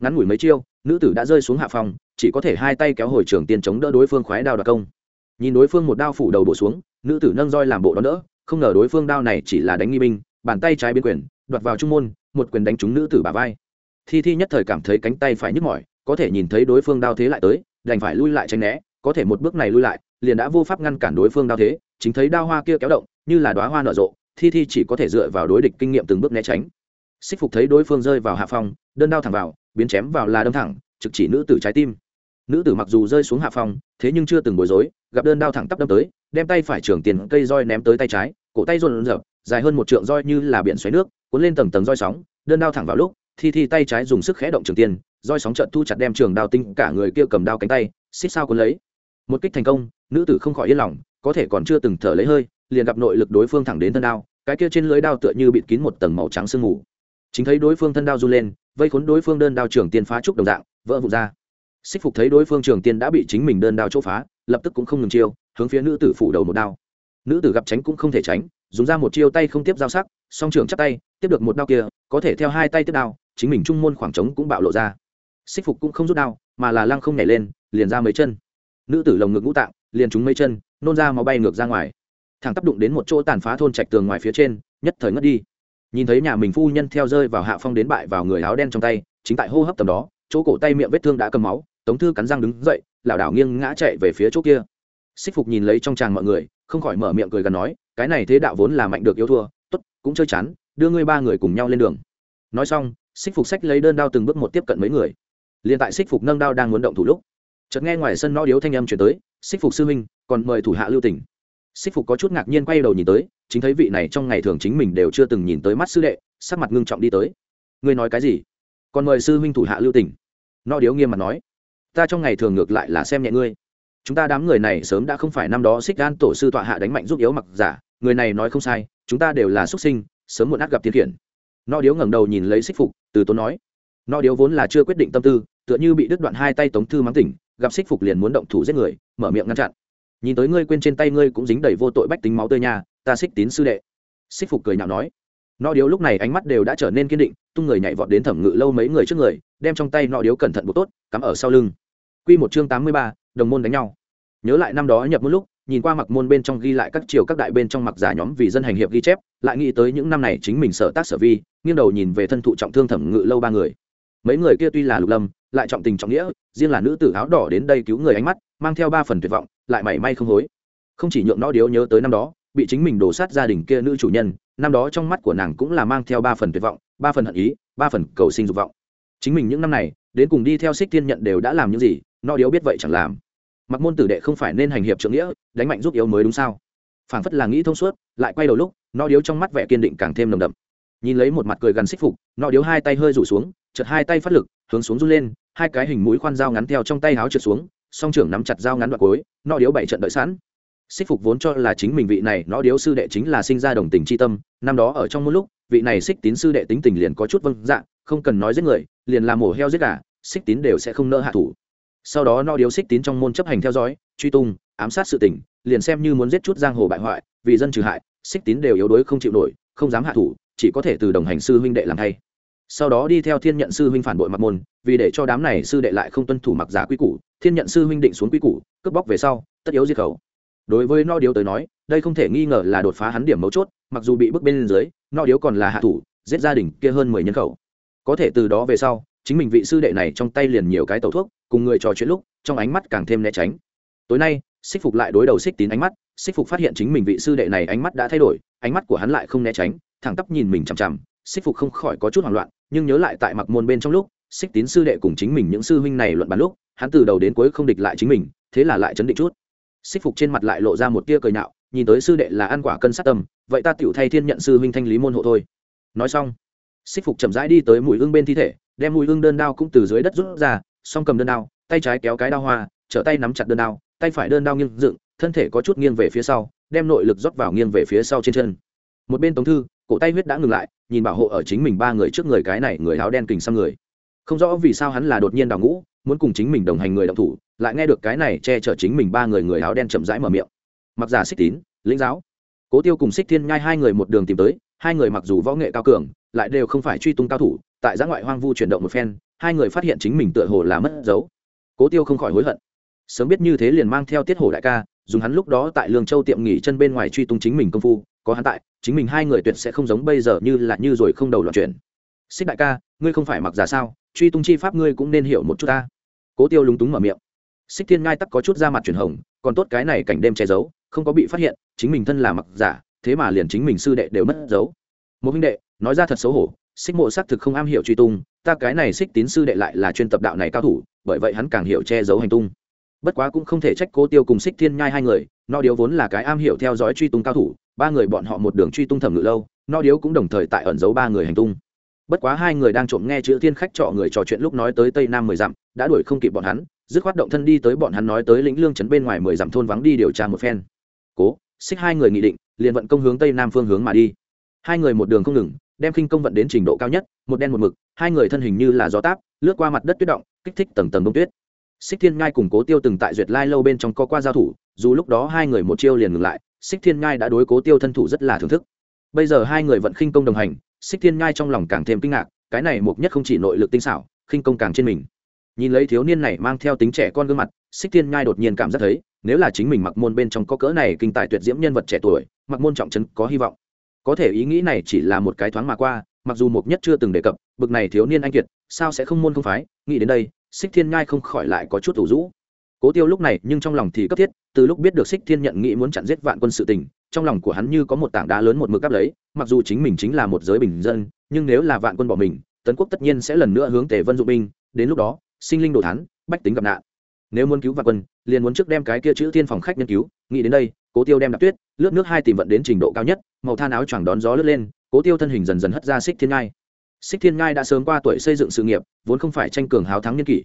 Ngắn ngủi mấy chiêu nữ tử đã rơi xuống hạ phòng, chỉ có thể hai tay kéo hồi trường tiên chống đỡ đối phương khoái đao đặc công. Nhìn đối phương một đao phủ đầu bổ xuống, nữ tử nâng roi làm bộ đó đỡ, không ngờ đối phương đao này chỉ là đánh nghi binh, bàn tay trái biến quyền, đoạt vào trung môn, một quyền đánh trúng nữ tử bà vai. Thi thi nhất thời cảm thấy cánh tay phải nhức mỏi, có thể nhìn thấy đối phương đao thế lại tới, đành phải lui lại tránh né, có thể một bước này lui lại, liền đã vô pháp ngăn cản đối phương đao thế, chính thấy đao hoa kia kéo động, như là đoá hoa nở rộ, thi thi chỉ có thể dựa vào đối địch kinh nghiệm từng bước né tránh. Xích phục thấy đối phương rơi vào hạ phong đơn đao thẳng vào biến chém vào là đâm thẳng trực chỉ nữ tử trái tim. Nữ tử mặc dù rơi xuống hạ phòng, thế nhưng chưa từng bối rối gặp đơn đao thẳng tắp đâm tới đem tay phải trưởng tiền cây roi ném tới tay trái cổ tay rộn rập dài hơn một trượng roi như là biển xoáy nước cuốn lên tầng tầng roi sóng đơn đao thẳng vào lúc thi thi tay trái dùng sức khẽ động trường tiền roi sóng trận thu chặt đem trường đao tinh cả người kia cầm đao cánh tay xích sao cuốn lấy. Một kích thành công nữ tử không khỏi yên lòng có thể còn chưa từng thở lấy hơi liền gặp nội lực đối phương thẳng đến thân đao cái kia trên lưới đao tựa như bịt kín một tầng màu trắng sương mù. Chính thấy đối phương thân đao run lên vây khốn đối phương đơn đao trường tiên phá trúc đồng dạng, vỡ vụn ra. Xích phục thấy đối phương trường tiên đã bị chính mình đơn đao chỗ phá, lập tức cũng không ngừng chiêu, hướng phía nữ tử phủ đầu một đao. Nữ tử gặp tránh cũng không thể tránh, dùng ra một chiêu tay không tiếp giao sắc, song trường chắc tay, tiếp được một đao kia, có thể theo hai tay tiếp đao, chính mình trung môn khoảng trống cũng bạo lộ ra. Xích phục cũng không rút đao, mà là lăng không nhảy lên, liền ra mấy chân. Nữ tử lồng ngực ngũ tạng, liền trúng mấy chân, nôn ra máu bay ngược ra ngoài. Thằng tác đụng đến một chỗ tàn phá thôn trạch tường ngoài phía trên, nhất thời ngất đi nhìn thấy nhà mình phu nhân theo rơi vào hạ phong đến bại vào người áo đen trong tay, chính tại hô hấp tầm đó, chỗ cổ tay miệng vết thương đã cầm máu, tống thư cắn răng đứng dậy, lảo đảo nghiêng ngã chạy về phía chỗ kia. Xích phục nhìn lấy trong tràng mọi người, không khỏi mở miệng cười gần nói, cái này thế đạo vốn là mạnh được yếu thua, tốt, cũng chơi chán, đưa ngươi ba người cùng nhau lên đường. Nói xong, xích phục sách lấy đơn đao từng bước một tiếp cận mấy người. Liền tại xích phục nâng đao đang muốn động thủ lúc, chợt nghe ngoài sân no điếu thanh âm chuyển tới, xích phục sư huynh, còn mời thủ hạ lưu tỉnh xích phục có chút ngạc nhiên quay đầu nhìn tới, chính thấy vị này trong ngày thường chính mình đều chưa từng nhìn tới mắt sư đệ, sắc mặt ngưng trọng đi tới. Ngươi nói cái gì? Còn mời sư huynh thủ hạ lưu tình. no điếu nghiêm mặt nói. Ta trong ngày thường ngược lại là xem nhẹ ngươi. Chúng ta đám người này sớm đã không phải năm đó xích gan tổ sư tọa hạ đánh mạnh giúp yếu mặc giả. Người này nói không sai, chúng ta đều là xuất sinh, sớm muộn át gặp tiến khiển no điếu ngẩng đầu nhìn lấy xích phục, từ tốn nói. No điếu vốn là chưa quyết định tâm tư, tựa như bị đứt đoạn hai tay tống thư mắng tỉnh, gặp xích phục liền muốn động thủ giết người, mở miệng ngăn chặn nhìn tới ngươi quên trên tay ngươi cũng dính đầy vô tội bách tính máu tươi nha, ta xích tín sư đệ. Xích phục cười nhạo nói. Nọ điếu lúc này ánh mắt đều đã trở nên kiên định, tung người nhảy vọt đến thẩm ngự lâu mấy người trước người, đem trong tay nọ điếu cẩn thận bộ tốt, cắm ở sau lưng. Q một chương tám mươi ba, đồng môn đánh nhau. Nhớ lại năm đó nhập một lúc, nhìn qua mặc môn bên trong ghi lại các triều các đại bên trong mặc giả nhóm vì dân hành hiệp ghi chép, lại nghĩ tới những năm này chính mình sở tác sở vi, nghiêng đầu nhìn về thân thụ trọng thương thẩm ngự lâu ba người mấy người kia tuy là lục lâm, lại trọng tình trọng nghĩa, riêng là nữ tử áo đỏ đến đây cứu người ánh mắt, mang theo ba phần tuyệt vọng, lại mảy may không hối. Không chỉ nhượng nó điếu nhớ tới năm đó, bị chính mình đổ sát gia đình kia nữ chủ nhân, năm đó trong mắt của nàng cũng là mang theo ba phần tuyệt vọng, ba phần hận ý, ba phần cầu sinh dục vọng. Chính mình những năm này, đến cùng đi theo xích thiên nhận đều đã làm những gì, nó điếu biết vậy chẳng làm. Mặc môn tử đệ không phải nên hành hiệp trưởng nghĩa, đánh mạnh giúp yếu mới đúng sao? Phảng phất là nghĩ thông suốt, lại quay đầu lúc, nó điếu trong mắt vẻ kiên định càng thêm nồng đậm. Nhìn lấy một mặt cười gần xích phục, nó điếu hai tay hơi rủ xuống chật hai tay phát lực, hướng xuống run lên, hai cái hình mũi khoan dao ngắn theo trong tay háo trượt xuống, song trưởng nắm chặt dao ngắn đoạn cối no điếu bảy trận đợi sẵn. Xích phục vốn cho là chính mình vị này nó điếu sư đệ chính là sinh ra đồng tình tri tâm, năm đó ở trong một lúc, vị này xích tín sư đệ tính tình liền có chút vâng dạ không cần nói giết người, liền làm mổ heo giết gà, xích tín đều sẽ không nỡ hạ thủ. Sau đó nó điếu xích tín trong môn chấp hành theo dõi, truy tung, ám sát sự tình, liền xem như muốn giết chút giang hồ bại hoại, vì dân trừ hại, xích tín đều yếu đuối không chịu nổi, không dám hạ thủ, chỉ có thể từ đồng hành sư huynh đệ làm thay sau đó đi theo thiên nhận sư huynh phản bội mặc môn, vì để cho đám này sư đệ lại không tuân thủ mặc giả quy củ, thiên nhận sư huynh định xuống quy củ, cướp bóc về sau, tất yếu diệt khẩu. Đối với no điếu tới nói, đây không thể nghi ngờ là đột phá hắn điểm mấu chốt, mặc dù bị bước bên dưới, no điếu còn là hạ thủ, giết gia đình kia hơn mười nhân khẩu. Có thể từ đó về sau, chính mình vị sư đệ này trong tay liền nhiều cái tẩu thuốc, cùng người trò chuyện lúc, trong ánh mắt càng thêm né tránh. Tối nay, xích phục lại đối đầu xích tín ánh mắt, xích phục phát hiện chính mình vị sư đệ này ánh mắt đã thay đổi, ánh mắt của hắn lại không né tránh, thẳng tắp nhìn mình chằm chằm, xích phục không khỏi có chút hoảng loạn nhưng nhớ lại tại mặc môn bên trong lúc, xích tín sư đệ cùng chính mình những sư huynh này luận bàn lúc, hắn từ đầu đến cuối không địch lại chính mình, thế là lại chấn định chút. Xích phục trên mặt lại lộ ra một tia cười nhạo, nhìn tới sư đệ là ăn quả cân sát tâm, vậy ta tựu thay thiên nhận sư huynh thanh lý môn hộ thôi. Nói xong, xích phục chậm rãi đi tới mũi hương bên thi thể, đem mũi hương đơn đao cũng từ dưới đất rút ra xong cầm đơn đao, tay trái kéo cái đao hoa, trở tay nắm chặt đơn đao, tay phải đơn đao nghiêng dựng, thân thể có chút nghiêng về phía sau, đem nội lực rót vào nghiêng về phía sau trên chân. Một bên tống thư cổ tay huyết đã ngừng lại, nhìn bảo hộ ở chính mình ba người trước người cái này người áo đen kình xăm người. Không rõ vì sao hắn là đột nhiên đào ngũ, muốn cùng chính mình đồng hành người động thủ, lại nghe được cái này che chở chính mình ba người người áo đen chậm rãi mở miệng. Mặc giả xích tín, lĩnh giáo. Cố tiêu cùng xích thiên nhai hai người một đường tìm tới, hai người mặc dù võ nghệ cao cường, lại đều không phải truy tung cao thủ, tại giã ngoại hoang vu chuyển động một phen, hai người phát hiện chính mình tựa hồ là mất dấu. Cố tiêu không khỏi hối hận. Sớm biết như thế liền mang theo tiết hồ đại ca, dùng hắn lúc đó tại lương châu tiệm nghỉ chân bên ngoài truy tung chính mình công phu có hắn tại, chính mình hai người tuyệt sẽ không giống bây giờ như là như rồi không đầu loạn chuyển. Xích đại ca, ngươi không phải mặc giả sao, truy tung chi pháp ngươi cũng nên hiểu một chút ta. Cố tiêu lúng túng mở miệng. Xích thiên ngai tắc có chút da mặt chuyển hồng, còn tốt cái này cảnh đêm che giấu, không có bị phát hiện, chính mình thân là mặc giả thế mà liền chính mình sư đệ đều mất dấu. Một huynh đệ, nói ra thật xấu hổ, xích mộ xác thực không am hiểu truy tung, ta cái này xích tín sư đệ lại là chuyên tập đạo này cao thủ, bởi vậy hắn càng hiểu che giấu hành tung. Bất quá cũng không thể trách cố tiêu cùng xích thiên nhai hai người no điếu vốn là cái am hiểu theo dõi truy tung cao thủ ba người bọn họ một đường truy tung thẩm ngự lâu, no điếu cũng đồng thời tại ẩn giấu ba người hành tung. Bất quá hai người đang trộm nghe chữ thiên khách trọ người trò chuyện lúc nói tới tây nam mười dặm, đã đuổi không kịp bọn hắn, dứt khoát động thân đi tới bọn hắn nói tới lĩnh lương trấn bên ngoài mười dặm thôn vắng đi điều tra một phen. Cố, xích hai người nghị định, liền vận công hướng tây nam phương hướng mà đi. Hai người một đường không ngừng, đem khinh công vận đến trình độ cao nhất, một đen một mực, hai người thân hình như là gió táp, lướt qua mặt đất tuyết động, kích thích tầng tầng bông tuyết. Xích thiên ngai cùng cố tiêu từng tại duyệt lai lâu bên trong co qua giao thủ, dù lúc đó hai người một chiêu liền ngừng lại xích thiên ngai đã đối cố tiêu thân thủ rất là thưởng thức. Bây giờ hai người vẫn khinh công đồng hành, xích thiên ngai trong lòng càng thêm kinh ngạc, cái này mục nhất không chỉ nội lực tinh xảo, khinh công càng trên mình. Nhìn lấy thiếu niên này mang theo tính trẻ con gương mặt, xích thiên ngai đột nhiên cảm giác thấy, nếu là chính mình mặc môn bên trong có cỡ này kinh tài tuyệt diễm nhân vật trẻ tuổi, mặc môn trọng trấn có hy vọng. Có thể ý nghĩ này chỉ là một cái thoáng mà qua, mặc dù mục nhất chưa từng đề cập, bực này thiếu niên anh kiệt, sao sẽ không môn không phái, nghĩ đến đây, xích thiên ngai không khỏi lại có chút thủ rũ cố tiêu lúc này nhưng trong lòng thì cấp thiết, từ lúc biết được xích thiên nhận nghĩ muốn chặn giết vạn quân sự tình, trong lòng của hắn như có một tảng đá lớn một mực áp lấy, mặc dù chính mình chính là một giới bình dân, nhưng nếu là vạn quân bỏ mình, tấn quốc tất nhiên sẽ lần nữa hướng tề vân dụng binh, đến lúc đó, sinh linh đồ thán, bách tính gặp nạn. Nếu muốn cứu vạn quân, liền muốn trước đem cái kia chữ thiên phòng khách nhân cứu, nghĩ đến đây, cố tiêu đem đạp tuyết, lướt nước hai tìm vận đến trình độ cao nhất, màu than áo choàng đón gió lướt lên, cố tiêu thân hình dần dần hất ra xích thiên ngai. Xích thiên ngai đã sớm qua tuổi xây dựng sự nghiệp, vốn không phải tranh cường hào thắng nhân kỷ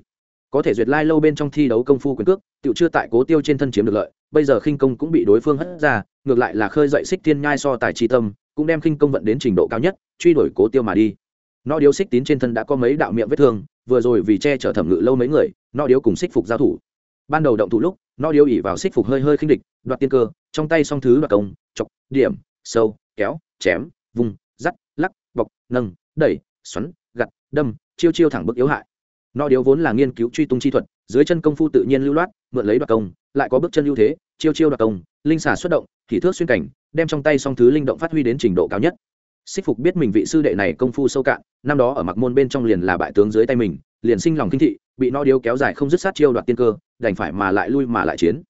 có thể duyệt lai lâu bên trong thi đấu công phu quyền cước tự chưa tại cố tiêu trên thân chiếm được lợi, bây giờ khinh công cũng bị đối phương hất ra, ngược lại là khơi dậy xích thiên nhai so tài tri tâm, cũng đem khinh công vận đến trình độ cao nhất, truy đuổi cố tiêu mà đi. Nó điếu xích tín trên thân đã có mấy đạo miệng vết thương, vừa rồi vì che chở thẩm ngự lâu mấy người, nó điếu cùng xích phục giao thủ. Ban đầu động thủ lúc, nó điếu ỉ vào xích phục hơi hơi khinh địch, đoạt tiên cơ, trong tay song thứ đoạt công, chọc, điểm, sâu, kéo, chém vùng dắt lắc, bọc, nâng, đẩy, xoắn, gặt, đâm, chiêu chiêu thẳng bức yếu hại nó điếu vốn là nghiên cứu truy tung chi thuật, dưới chân công phu tự nhiên lưu loát, mượn lấy đoạt công, lại có bước chân ưu thế, chiêu chiêu đoạt công, linh xà xuất động thì thước xuyên cảnh, đem trong tay song thứ linh động phát huy đến trình độ cao nhất. Xích phục biết mình vị sư đệ này công phu sâu cạn, năm đó ở mặc môn bên trong liền là bại tướng dưới tay mình, liền sinh lòng kinh thị, bị no điếu kéo dài không dứt sát chiêu đoạt tiên cơ, đành phải mà lại lui mà lại chiến.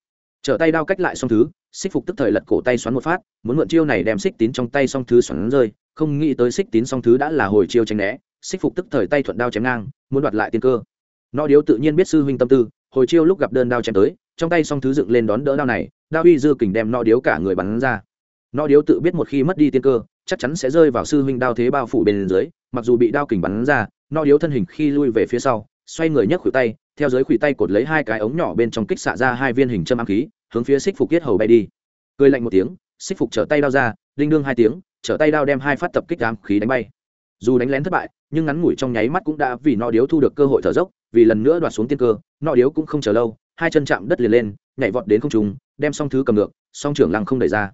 Trở tay đao cách lại song thứ, xích phục tức thời lật cổ tay xoắn một phát, muốn mượn chiêu này đem xích tín trong tay song thứ xoắn rơi, không nghĩ tới xích tín song thứ đã là hồi chiêu tranh né xích phục tức thời tay thuận đao chém ngang, muốn đoạt lại tiên cơ. Nó điếu tự nhiên biết sư huynh tâm tư, hồi chiêu lúc gặp đơn đao chém tới, trong tay song thứ dựng lên đón đỡ đao này, đao uy dư kình đem nó điếu cả người bắn ra. Nó điếu tự biết một khi mất đi tiên cơ, chắc chắn sẽ rơi vào sư huynh đao thế bao phủ bên dưới, mặc dù bị đao kình bắn ra, nó điếu thân hình khi lui về phía sau, xoay người nhấc khuỷu tay, theo dưới khuỷu tay cột lấy hai cái ống nhỏ bên trong kích xạ ra hai viên hình châm ám khí, hướng phía xích phục kết hầu bay đi. Cười lạnh một tiếng, xích phục trở tay đao ra, đinh đương hai tiếng, trở tay đao đem hai phát tập kích ám khí đánh bay. Dù đánh lén thất bại nhưng ngắn ngủi trong nháy mắt cũng đã vì nọ điếu thu được cơ hội thở dốc, vì lần nữa đoạt xuống tiên cơ, nọ điếu cũng không chờ lâu, hai chân chạm đất liền lên, nhảy vọt đến không trùng đem xong thứ cầm ngược, song trưởng lăng không đẩy ra.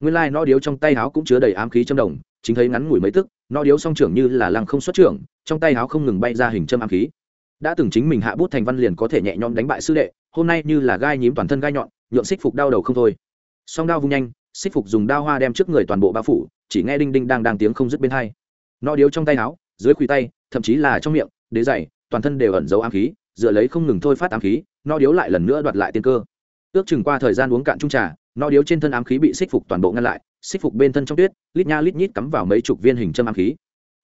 Nguyên lai nọ điếu trong tay áo cũng chứa đầy ám khí châm đồng, chính thấy ngắn ngủi mấy tức, nọ điếu song trưởng như là lăng không xuất trưởng, trong tay áo không ngừng bay ra hình châm ám khí. Đã từng chính mình hạ bút thành văn liền có thể nhẹ nhõm đánh bại sư đệ, hôm nay như là gai nhím toàn thân gai nhọn, nhượng xích phục đau đầu không thôi. Song đao vung nhanh, xích phục dùng đao hoa đem trước người toàn bộ bao phủ, chỉ nghe đinh đinh đang đang tiếng không dứt bên hai. Nọ điếu trong tay áo dưới khuỷu tay, thậm chí là trong miệng, đế dày toàn thân đều ẩn giấu ám khí, dựa lấy không ngừng thôi phát ám khí nó điếu lại lần nữa đoạt lại tiên cơ. Ước chừng qua thời gian uống cạn trung trà nó điếu trên thân ám khí bị xích phục toàn bộ ngăn lại, xích phục bên thân trong tuyết, lít nha lít nhít cắm vào mấy chục viên hình châm ám khí.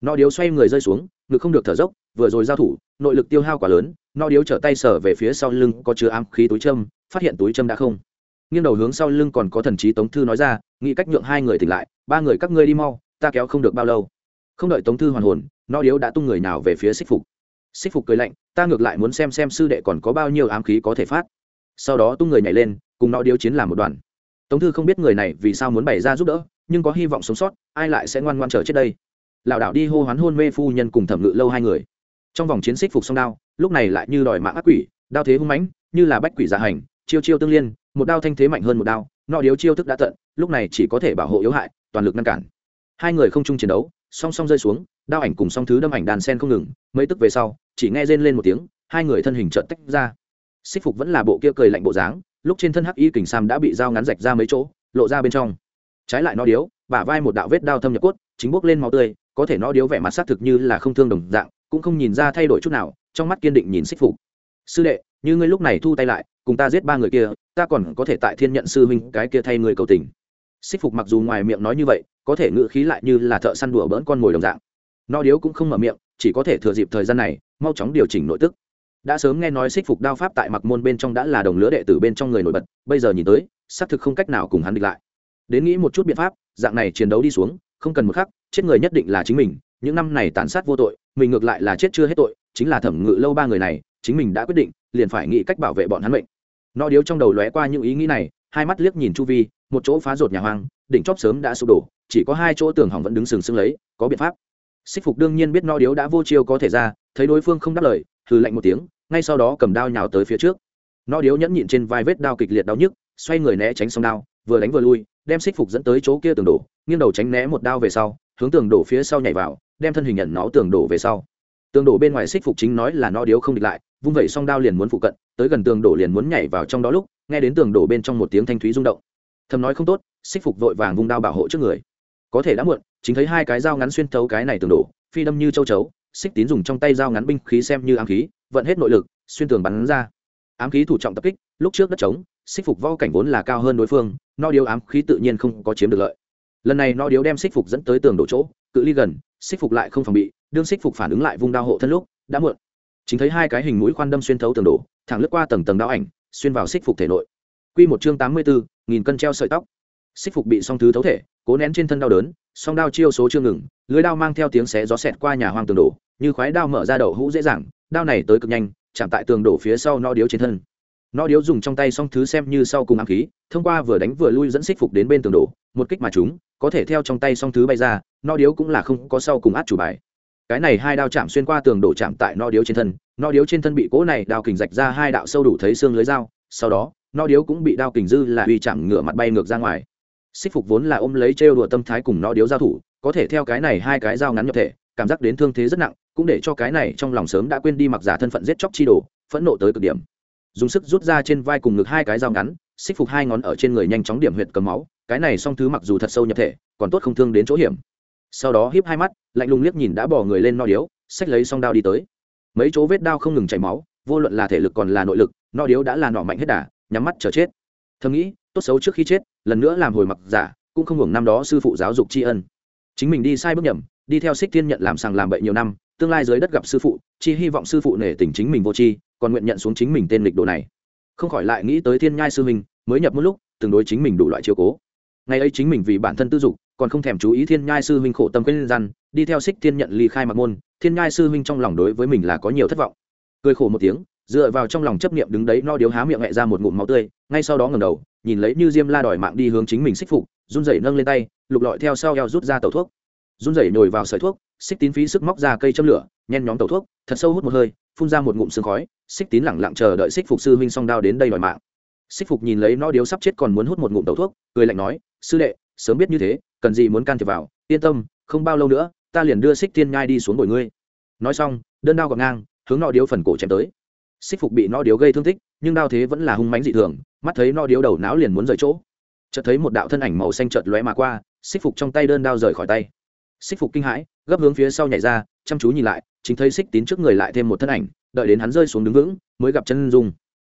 Nó điếu xoay người rơi xuống, ngực không được thở dốc, vừa rồi giao thủ, nội lực tiêu hao quá lớn nó điếu trở tay sở về phía sau lưng có chứa ám khí túi châm, phát hiện túi châm đã không. Nghiêng đầu hướng sau lưng còn có thần trí tống thư nói ra, nghĩ cách nhượng hai người tỉnh lại, ba người các ngươi đi mau, ta kéo không được bao lâu. Không đợi tống thư hoàn hồn nó điếu đã tung người nào về phía xích phục. Xích phục cười lạnh, ta ngược lại muốn xem xem sư đệ còn có bao nhiêu ám khí có thể phát. Sau đó tung người nhảy lên, cùng nó điếu chiến làm một đoàn. Tống thư không biết người này vì sao muốn bày ra giúp đỡ, nhưng có hy vọng sống sót, ai lại sẽ ngoan ngoan chờ chết đây? Lảo đảo đi hô hoán hôn mê phu nhân cùng thẩm ngự lâu hai người. Trong vòng chiến xích phục song đao, lúc này lại như đòi mạng ác quỷ, đao thế hung mãnh, như là bách quỷ giả hành, chiêu chiêu tương liên, một đao thanh thế mạnh hơn một đao nọ điếu chiêu thức đã tận, lúc này chỉ có thể bảo hộ yếu hại, toàn lực ngăn cản. Hai người không chung chiến đấu, song song rơi xuống đao ảnh cùng song thứ đâm ảnh đàn sen không ngừng, mấy tức về sau, chỉ nghe rên lên một tiếng, hai người thân hình trợt tách ra. Xích phục vẫn là bộ kia cười lạnh bộ dáng, lúc trên thân hắc y kình sam đã bị dao ngắn rạch ra mấy chỗ, lộ ra bên trong. Trái lại nó điếu, bả vai một đạo vết đao thâm nhập cốt, chính bốc lên máu tươi, có thể nó điếu vẻ mặt xác thực như là không thương đồng dạng, cũng không nhìn ra thay đổi chút nào, trong mắt kiên định nhìn xích phục. Sư đệ, như ngươi lúc này thu tay lại, cùng ta giết ba người kia, ta còn có thể tại thiên nhận sư huynh cái kia thay người cầu tình. Xích phục mặc dù ngoài miệng nói như vậy, có thể ngự khí lại như là thợ săn đùa bỡn con mồi đồng dạng no điếu cũng không mở miệng, chỉ có thể thừa dịp thời gian này, mau chóng điều chỉnh nội tức. Đã sớm nghe nói xích phục đao pháp tại mặc môn bên trong đã là đồng lứa đệ tử bên trong người nổi bật, bây giờ nhìn tới, xác thực không cách nào cùng hắn địch lại. Đến nghĩ một chút biện pháp, dạng này chiến đấu đi xuống, không cần một khắc, chết người nhất định là chính mình, những năm này tàn sát vô tội, mình ngược lại là chết chưa hết tội, chính là thẩm ngự lâu ba người này, chính mình đã quyết định, liền phải nghĩ cách bảo vệ bọn hắn mệnh. No điếu trong đầu lóe qua những ý nghĩ này, hai mắt liếc nhìn chu vi, một chỗ phá rột nhà hoang, đỉnh chóp sớm đã sụp đổ, chỉ có hai chỗ tường hỏng vẫn đứng sừng sững lấy, có biện pháp xích phục đương nhiên biết no điếu đã vô chiêu có thể ra, thấy đối phương không đáp lời, hừ lạnh một tiếng, ngay sau đó cầm đao nhào tới phía trước. No điếu nhẫn nhịn trên vai vết đao kịch liệt đau nhức, xoay người né tránh xong đao, vừa đánh vừa lui, đem xích phục dẫn tới chỗ kia tường đổ, nghiêng đầu tránh né một đao về sau, hướng tường đổ phía sau nhảy vào, đem thân hình nhận nó tường đổ về sau. Tường đổ bên ngoài xích phục chính nói là no điếu không địch lại, vung vẩy song đao liền muốn phụ cận, tới gần tường đổ liền muốn nhảy vào trong đó lúc, nghe đến tường đổ bên trong một tiếng thanh thúy rung động. Thầm nói không tốt, xích phục vội vàng vung đao bảo hộ trước người. Có thể đã muộn chính thấy hai cái dao ngắn xuyên thấu cái này tường đổ, phi đâm như châu chấu, xích tín dùng trong tay dao ngắn binh khí xem như ám khí, vận hết nội lực, xuyên tường bắn ra. Ám khí thủ trọng tập kích, lúc trước đất trống, xích phục vo cảnh vốn là cao hơn đối phương, no điếu ám khí tự nhiên không có chiếm được lợi. Lần này no điếu đem xích phục dẫn tới tường đổ chỗ, cự ly gần, xích phục lại không phòng bị, đương xích phục phản ứng lại vung đao hộ thân lúc, đã muộn. Chính thấy hai cái hình mũi khoan đâm xuyên thấu tường đổ, thẳng lướt qua tầng tầng đao ảnh, xuyên vào xích phục thể nội. Quy một chương tám mươi bốn nghìn cân treo sợi tóc. Xích phục bị song thứ thấu thể, cố nén trên thân đau đớn song đao chiêu số chưa ngừng, lưới đao mang theo tiếng xé gió xẹt qua nhà hoang tường đổ, như khoái đao mở ra đầu hũ dễ dàng, đao này tới cực nhanh, chạm tại tường đổ phía sau no điếu trên thân. No điếu dùng trong tay song thứ xem như sau cùng ám khí, thông qua vừa đánh vừa lui dẫn xích phục đến bên tường đổ, một kích mà chúng có thể theo trong tay song thứ bay ra no điếu cũng là không có sau cùng át chủ bài. Cái này hai đao chạm xuyên qua tường đổ chạm tại no điếu trên thân no điếu trên thân bị cỗ này đao kình rạch ra hai đạo sâu đủ thấy xương lưới dao, sau đó no điếu cũng bị đao kình dư là uy chạm ngửa mặt bay ngược ra ngoài xích phục vốn là ôm lấy trêu đùa tâm thái cùng nó điếu giao thủ, có thể theo cái này hai cái dao ngắn nhập thể, cảm giác đến thương thế rất nặng, cũng để cho cái này trong lòng sớm đã quên đi mặc giả thân phận giết chóc chi đồ, phẫn nộ tới cực điểm. Dùng sức rút ra trên vai cùng ngực hai cái dao ngắn, xích phục hai ngón ở trên người nhanh chóng điểm huyệt cầm máu, cái này song thứ mặc dù thật sâu nhập thể, còn tốt không thương đến chỗ hiểm. Sau đó híp hai mắt, lạnh lùng liếc nhìn đã bỏ người lên no điếu, xách lấy song đao đi tới. Mấy chỗ vết đao không ngừng chảy máu, vô luận là thể lực còn là nội lực, no điếu đã là nọ mạnh hết đà, nhắm mắt chờ chết. Thầm nghĩ tốt xấu trước khi chết, lần nữa làm hồi mặc giả, cũng không hưởng năm đó sư phụ giáo dục tri ân. Chính mình đi sai bước nhầm, đi theo xích thiên nhận làm sàng làm bậy nhiều năm, tương lai dưới đất gặp sư phụ, chi hy vọng sư phụ nể tình chính mình vô tri, còn nguyện nhận xuống chính mình tên lịch đồ này. Không khỏi lại nghĩ tới thiên nhai sư huynh, mới nhập một lúc tương đối chính mình đủ loại chiều cố. Ngày ấy chính mình vì bản thân tư dục, còn không thèm chú ý thiên nhai sư huynh khổ tâm quyết răn, đi theo xích thiên nhận ly khai mặc môn, thiên nhai sư huynh trong lòng đối với mình là có nhiều thất vọng. Cười khổ một tiếng dựa vào trong lòng chấp niệm đứng đấy no điếu há miệng hẹ ra một ngụm máu tươi, ngay sau đó ngầm đầu, nhìn lấy như diêm la đòi mạng đi hướng chính mình xích phục, run rẩy nâng lên tay, lục lọi theo sau eo rút ra tàu thuốc. Run rẩy nhồi vào sợi thuốc, xích tín phí sức móc ra cây châm lửa, nhen nhóm tàu thuốc, thật sâu hút một hơi, phun ra một ngụm sương khói, xích tín lẳng lặng chờ đợi xích phục sư huynh song đao đến đây đòi mạng. Xích phục nhìn lấy nó điếu sắp chết còn muốn hút một ngụm tàu thuốc, cười lạnh nói, sư đệ, sớm biết như thế, cần gì muốn can thiệp vào, yên tâm, không bao lâu nữa, ta liền đưa xích tiên nhai đi xuống bồi ngươi. Nói xong, đơn đao gọt ngang, hướng nọ điếu phần cổ chém tới xích phục bị no điếu gây thương tích, nhưng đao thế vẫn là hung mánh dị thường, mắt thấy no điếu đầu não liền muốn rời chỗ. Chợt thấy một đạo thân ảnh màu xanh chợt lóe mà qua, xích phục trong tay đơn đao rời khỏi tay. Xích phục kinh hãi, gấp hướng phía sau nhảy ra, chăm chú nhìn lại, chính thấy xích tín trước người lại thêm một thân ảnh, đợi đến hắn rơi xuống đứng vững, mới gặp chân dung.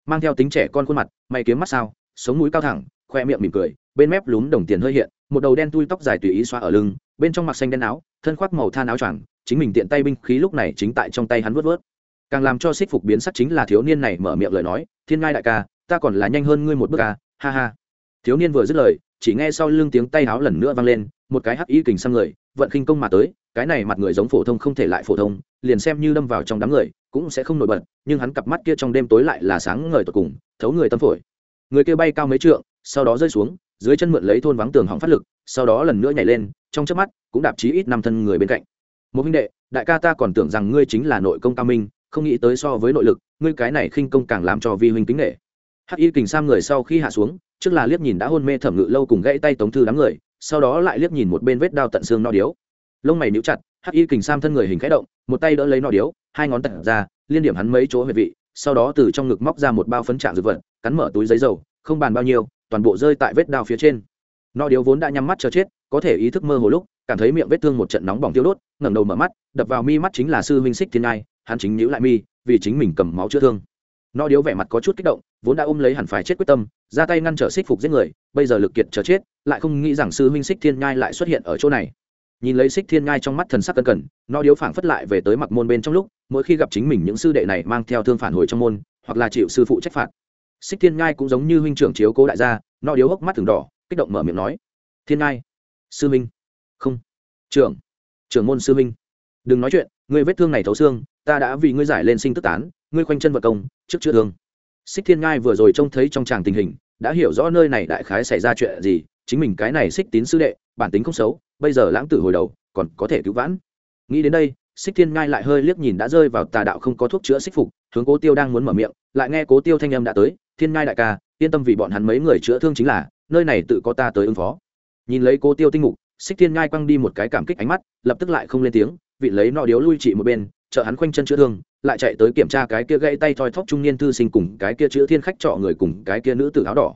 Mang theo tính trẻ con khuôn mặt, mày kiếm mắt sao, sống mũi cao thẳng, khoe miệng mỉm cười, bên mép lún đồng tiền hơi hiện, một đầu đen tui tóc dài tùy ý xoa ở lưng, bên trong mặt xanh đen áo, thân khoác màu than áo choàng, chính mình tiện tay binh khí lúc này chính tại trong tay hắn vớt vớt càng làm cho xích phục biến sắc chính là thiếu niên này mở miệng lời nói, thiên ngai đại ca, ta còn là nhanh hơn ngươi một bước ca ha ha. Thiếu niên vừa dứt lời, chỉ nghe sau lưng tiếng tay áo lần nữa vang lên, một cái hắc y kình sang người, vận khinh công mà tới, cái này mặt người giống phổ thông không thể lại phổ thông, liền xem như đâm vào trong đám người, cũng sẽ không nổi bật, nhưng hắn cặp mắt kia trong đêm tối lại là sáng ngời tột cùng, thấu người tâm phổi. Người kia bay cao mấy trượng, sau đó rơi xuống, dưới chân mượn lấy thôn vắng tường hỏng phát lực, sau đó lần nữa nhảy lên, trong chớp mắt, cũng đạp chí ít năm thân người bên cạnh. Một huynh đệ, đại ca ta còn tưởng rằng ngươi chính là nội công cao minh không nghĩ tới so với nội lực, ngươi cái này khinh công càng làm cho vi huynh kính nghệ hắc y kình sam người sau khi hạ xuống, trước là liếc nhìn đã hôn mê thẩm ngự lâu cùng gãy tay tống thư đám người, sau đó lại liếc nhìn một bên vết đao tận xương no điếu lông mày níu chặt, hắc y kình sam thân người hình khẽ động, một tay đỡ lấy no điếu, hai ngón tận ra, liên điểm hắn mấy chỗ huyệt vị, sau đó từ trong ngực móc ra một bao phấn trạng dược vật, cắn mở túi giấy dầu, không bàn bao nhiêu, toàn bộ rơi tại vết đao phía trên no điếu vốn đã nhắm mắt chờ chết, có thể ý thức mơ hồ lúc, cảm thấy miệng vết thương một trận nóng bỏng tiêu đốt, ngẩng đầu mở mắt, đập vào mi mắt chính là sư huynh xích thiên ai hắn chính nhíu lại mi, vì chính mình cầm máu chữa thương. Nó điếu vẻ mặt có chút kích động, vốn đã ôm lấy hẳn phải chết quyết tâm, ra tay ngăn trở xích phục giết người, bây giờ lực kiệt chờ chết, lại không nghĩ rằng sư huynh xích thiên nhai lại xuất hiện ở chỗ này. Nhìn lấy xích thiên nhai trong mắt thần sắc cân cẩn, nó điếu phảng phất lại về tới mặc môn bên trong lúc, mỗi khi gặp chính mình những sư đệ này mang theo thương phản hồi trong môn, hoặc là chịu sư phụ trách phạt. Xích thiên nhai cũng giống như huynh trưởng chiếu cố đại gia, nó điếu hốc mắt thường đỏ, kích động mở miệng nói, thiên nhai, sư minh không, trưởng trưởng môn sư minh đừng nói chuyện, ngươi vết thương này thấu xương ta đã vì ngươi giải lên sinh tức tán, ngươi khoanh chân vật công, trước chữa thương. Xích thiên ngai vừa rồi trông thấy trong tràng tình hình, đã hiểu rõ nơi này đại khái xảy ra chuyện gì, chính mình cái này xích tín sư đệ, bản tính không xấu, bây giờ lãng tử hồi đầu, còn có thể cứu vãn. Nghĩ đến đây, xích thiên ngai lại hơi liếc nhìn đã rơi vào tà đạo không có thuốc chữa xích phục, hướng cố tiêu đang muốn mở miệng, lại nghe cố tiêu thanh âm đã tới, thiên ngai đại ca, yên tâm vì bọn hắn mấy người chữa thương chính là, nơi này tự có ta tới ứng phó. Nhìn lấy cố tiêu tinh mục, xích thiên ngai quăng đi một cái cảm kích ánh mắt, lập tức lại không lên tiếng, vị lấy nọ điếu lui trị một bên chợ hắn khoanh chân chữa thương, lại chạy tới kiểm tra cái kia gãy tay thoi thóp trung niên thư sinh cùng cái kia chữ thiên khách trọ người cùng cái kia nữ tử áo đỏ.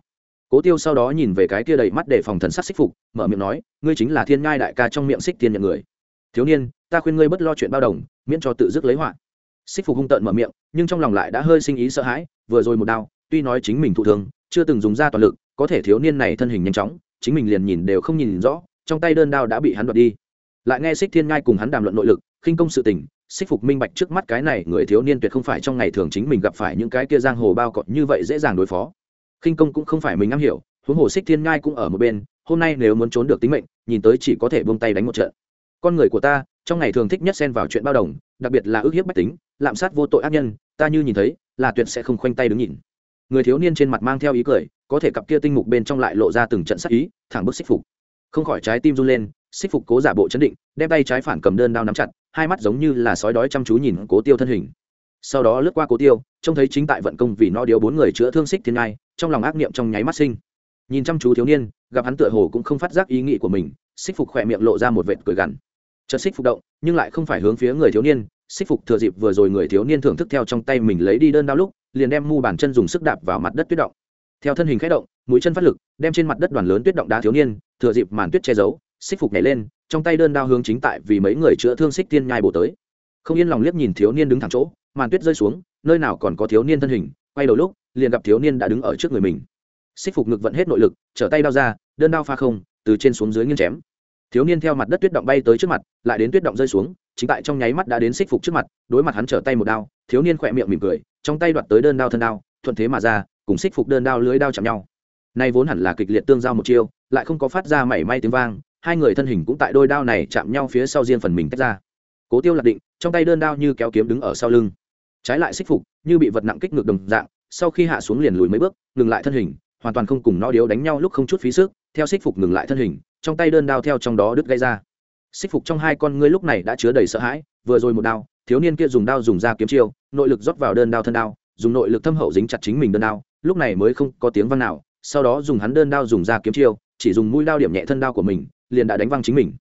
Cố tiêu sau đó nhìn về cái kia đầy mắt để phòng thần sắc xích phục, mở miệng nói, ngươi chính là thiên ngai đại ca trong miệng xích thiên nhận người. Thiếu niên, ta khuyên ngươi bất lo chuyện bao đồng, miễn cho tự dứt lấy họa. Xích phục hung tợn mở miệng, nhưng trong lòng lại đã hơi sinh ý sợ hãi, vừa rồi một đao, tuy nói chính mình thụ thương, chưa từng dùng ra toàn lực, có thể thiếu niên này thân hình nhanh chóng, chính mình liền nhìn đều không nhìn rõ, trong tay đơn đao đã bị hắn đoạt đi. Lại nghe xích thiên ngai cùng hắn đàm luận nội lực, khinh công sự tình xích phục minh bạch trước mắt cái này người thiếu niên tuyệt không phải trong ngày thường chính mình gặp phải những cái kia giang hồ bao cọt như vậy dễ dàng đối phó. Khinh công cũng không phải mình am hiểu, huống hồ xích thiên ngai cũng ở một bên, hôm nay nếu muốn trốn được tính mệnh, nhìn tới chỉ có thể buông tay đánh một trận. Con người của ta, trong ngày thường thích nhất xen vào chuyện bao đồng, đặc biệt là ước hiếp bách tính, lạm sát vô tội ác nhân, ta như nhìn thấy, là tuyệt sẽ không khoanh tay đứng nhìn. Người thiếu niên trên mặt mang theo ý cười, có thể cặp kia tinh mục bên trong lại lộ ra từng trận sắc ý, thẳng bức xích phục. Không khỏi trái tim run lên, xích phục cố giả bộ chấn định, đem tay trái phản cầm đơn đao nắm chặt hai mắt giống như là sói đói chăm chú nhìn cố tiêu thân hình. Sau đó lướt qua cố tiêu, trông thấy chính tại vận công vì no điếu bốn người chữa thương xích thiên ngai, trong lòng ác niệm trong nháy mắt sinh. Nhìn chăm chú thiếu niên, gặp hắn tựa hồ cũng không phát giác ý nghĩ của mình, xích phục khỏe miệng lộ ra một vệt cười gằn. Chợt xích phục động, nhưng lại không phải hướng phía người thiếu niên, xích phục thừa dịp vừa rồi người thiếu niên thưởng thức theo trong tay mình lấy đi đơn đao lúc, liền đem mu bàn chân dùng sức đạp vào mặt đất tuyết động. Theo thân hình khẽ động, mũi chân phát lực, đem trên mặt đất đoàn lớn tuyết động đá thiếu niên, thừa dịp màn tuyết che giấu, xích phục nhảy lên trong tay đơn đao hướng chính tại vì mấy người chữa thương xích tiên nhai bổ tới. Không yên lòng liếc nhìn thiếu niên đứng thẳng chỗ, màn tuyết rơi xuống, nơi nào còn có thiếu niên thân hình, quay đầu lúc, liền gặp thiếu niên đã đứng ở trước người mình. Xích phục ngực vận hết nội lực, trở tay đao ra, đơn đao pha không, từ trên xuống dưới nghiêng chém. Thiếu niên theo mặt đất tuyết động bay tới trước mặt, lại đến tuyết động rơi xuống, chính tại trong nháy mắt đã đến xích phục trước mặt, đối mặt hắn trở tay một đao, thiếu niên khỏe miệng mỉm cười, trong tay đoạt tới đơn đao thân đao, thuận thế mà ra, cùng xích phục đơn đao lưới đao chạm nhau. Nay vốn hẳn là kịch liệt tương giao một chiêu, lại không có phát ra mảy may tiếng vang hai người thân hình cũng tại đôi đao này chạm nhau phía sau riêng phần mình tách ra. Cố tiêu lạc định, trong tay đơn đao như kéo kiếm đứng ở sau lưng. Trái lại xích phục, như bị vật nặng kích ngược đồng dạng, sau khi hạ xuống liền lùi mấy bước, ngừng lại thân hình, hoàn toàn không cùng nó điếu đánh nhau lúc không chút phí sức, theo xích phục ngừng lại thân hình, trong tay đơn đao theo trong đó đứt gây ra. Xích phục trong hai con ngươi lúc này đã chứa đầy sợ hãi, vừa rồi một đao, thiếu niên kia dùng đao dùng ra kiếm chiêu, nội lực rót vào đơn đao thân đao, dùng nội lực thâm hậu dính chặt chính mình đơn đao, lúc này mới không có tiếng vang nào, sau đó dùng hắn đơn đao dùng ra kiếm chiêu, chỉ dùng mũi đao điểm nhẹ thân đao của mình liền đã đánh văng chính mình.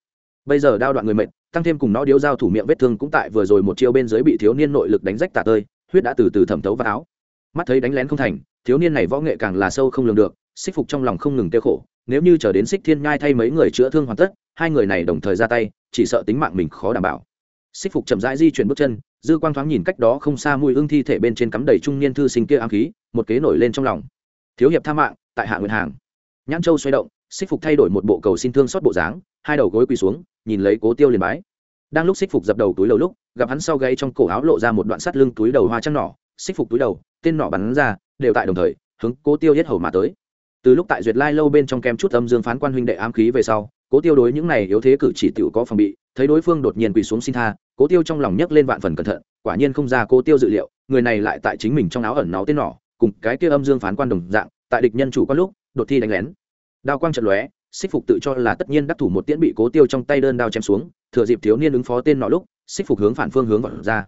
Bây giờ đao đoạn người mệt, tăng thêm cùng nó điếu dao thủ miệng vết thương cũng tại vừa rồi một chiêu bên dưới bị thiếu niên nội lực đánh rách tả tơi, huyết đã từ từ thẩm thấu vào áo. Mắt thấy đánh lén không thành, thiếu niên này võ nghệ càng là sâu không lường được, xích phục trong lòng không ngừng tiêu khổ. Nếu như chờ đến xích thiên nhai thay mấy người chữa thương hoàn tất, hai người này đồng thời ra tay, chỉ sợ tính mạng mình khó đảm bảo. Xích phục chậm rãi di chuyển bước chân, dư quang thoáng nhìn cách đó không xa mùi ương thi thể bên trên cắm đầy trung niên thư sinh kia ám khí, một kế nổi lên trong lòng. Thiếu hiệp tha mạng, tại hạ nguyện hàng. Nhãn châu xoay động xích phục thay đổi một bộ cầu xin thương xót bộ dáng, hai đầu gối quỳ xuống, nhìn lấy cố tiêu liền bái. Đang lúc xích phục dập đầu túi đầu lúc, gặp hắn sau gáy trong cổ áo lộ ra một đoạn sắt lưng túi đầu hoa trăng nỏ, xích phục túi đầu, tên nỏ bắn ra, đều tại đồng thời, hướng cố tiêu hết hầu mà tới. Từ lúc tại duyệt lai lâu bên trong kem chút âm dương phán quan huynh đệ ám khí về sau, cố tiêu đối những này yếu thế cử chỉ tiểu có phòng bị, thấy đối phương đột nhiên quỳ xuống xin tha, cố tiêu trong lòng nhấc lên vạn phần cẩn thận, quả nhiên không ra cố tiêu dự liệu, người này lại tại chính mình trong áo ẩn náu tên nỏ, cùng cái kia âm dương phán quan đồng dạng, tại địch nhân chủ có lúc, đột thi đánh lén đao quang trận lóe, xích phục tự cho là tất nhiên đắc thủ một tiễn bị cố tiêu trong tay đơn đao chém xuống, thừa dịp thiếu niên ứng phó tên nọ lúc, xích phục hướng phản phương hướng vào ra.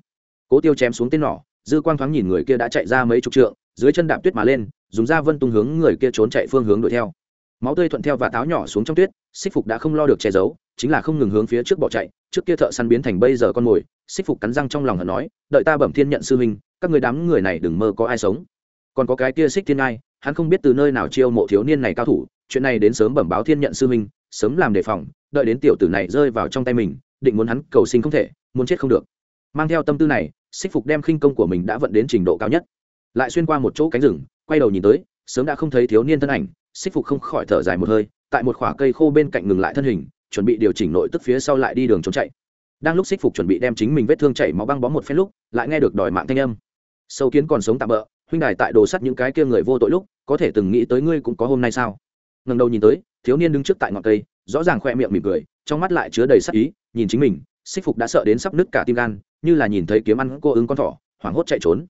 Cố tiêu chém xuống tên nọ, dư quang thoáng nhìn người kia đã chạy ra mấy chục trượng, dưới chân đạp tuyết mà lên, dùng ra vân tung hướng người kia trốn chạy phương hướng đuổi theo. Máu tươi thuận theo và táo nhỏ xuống trong tuyết, xích phục đã không lo được che giấu, chính là không ngừng hướng phía trước bỏ chạy, trước kia thợ săn biến thành bây giờ con mồi, xích phục cắn răng trong lòng hận nói, đợi ta bẩm thiên nhận sư huynh, các người đám người này đừng mơ có ai sống. Còn có cái kia xích thiên ai hắn không biết từ nơi nào chiêu mộ thiếu niên này cao thủ chuyện này đến sớm bẩm báo thiên nhận sư huynh, sớm làm đề phòng, đợi đến tiểu tử này rơi vào trong tay mình, định muốn hắn cầu sinh không thể, muốn chết không được. Mang theo tâm tư này, xích phục đem khinh công của mình đã vận đến trình độ cao nhất. Lại xuyên qua một chỗ cánh rừng, quay đầu nhìn tới, sớm đã không thấy thiếu niên thân ảnh, xích phục không khỏi thở dài một hơi, tại một khoả cây khô bên cạnh ngừng lại thân hình, chuẩn bị điều chỉnh nội tức phía sau lại đi đường trốn chạy. Đang lúc xích phục chuẩn bị đem chính mình vết thương chảy máu băng bó một phen lúc, lại nghe được đòi mạng thanh âm. Sâu kiến còn sống tạm bỡ, huynh đài tại đồ sắt những cái kia người vô tội lúc, có thể từng nghĩ tới ngươi cũng có hôm nay sao? Ngần đầu nhìn tới, thiếu niên đứng trước tại ngọn cây, rõ ràng khoe miệng mỉm cười, trong mắt lại chứa đầy sắc ý, nhìn chính mình, xích phục đã sợ đến sắp nứt cả tim gan, như là nhìn thấy kiếm ăn cô ứng con thỏ, hoảng hốt chạy trốn.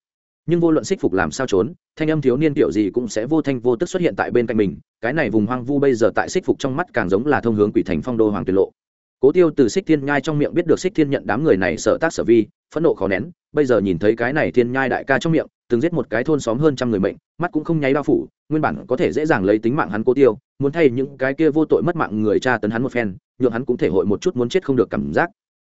Nhưng vô luận xích phục làm sao trốn, thanh âm thiếu niên kiểu gì cũng sẽ vô thanh vô tức xuất hiện tại bên cạnh mình, cái này vùng hoang vu bây giờ tại xích phục trong mắt càng giống là thông hướng quỷ thành phong đô hoàng tuyệt lộ. Cố tiêu từ xích thiên nhai trong miệng biết được xích thiên nhận đám người này sợ tác sở vi, phẫn nộ khó nén, bây giờ nhìn thấy cái này thiên nhai đại ca trong miệng từng giết một cái thôn xóm hơn trăm người mệnh, mắt cũng không nháy bao phủ, nguyên bản có thể dễ dàng lấy tính mạng hắn cố tiêu, muốn thay những cái kia vô tội mất mạng người cha tấn hắn một phen, nhượng hắn cũng thể hội một chút muốn chết không được cảm giác.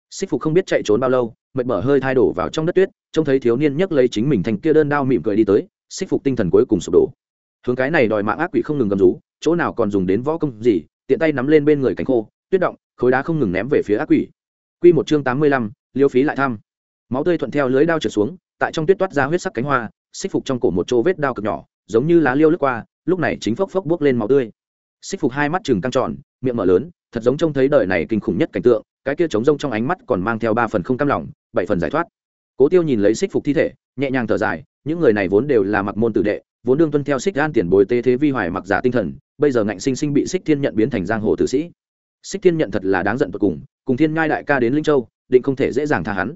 Xích phục không biết chạy trốn bao lâu, mệt mở hơi thay đổ vào trong đất tuyết, trông thấy thiếu niên nhấc lấy chính mình thành kia đơn đao mỉm cười đi tới, xích phục tinh thần cuối cùng sụp đổ. Hướng cái này đòi mạng ác quỷ không ngừng gầm rú, chỗ nào còn dùng đến võ công gì, tiện tay nắm lên bên người cánh khô, tuyết động, khối đá không ngừng ném về phía ác quỷ. Quy một chương tám mươi lăm, liêu phí lại thăm. Máu tươi thuận theo lưới đao trượt xuống tại trong tuyết toát ra huyết sắc cánh hoa, xích phục trong cổ một chỗ vết đao cực nhỏ, giống như lá liêu lướt qua, lúc này chính phốc phốc bước lên máu tươi. Xích phục hai mắt chừng căng tròn, miệng mở lớn, thật giống trông thấy đời này kinh khủng nhất cảnh tượng, cái kia trống rông trong ánh mắt còn mang theo ba phần không cam lòng, bảy phần giải thoát. Cố tiêu nhìn lấy xích phục thi thể, nhẹ nhàng thở dài, những người này vốn đều là mặc môn tử đệ, vốn đương tuân theo xích gan tiền bồi tế thế vi hoài mặc giả tinh thần, bây giờ ngạnh sinh sinh bị xích thiên nhận biến thành giang hồ tử sĩ. Xích thiên nhận thật là đáng giận tột cùng cùng thiên ngai đại ca đến linh châu, định không thể dễ dàng tha hắn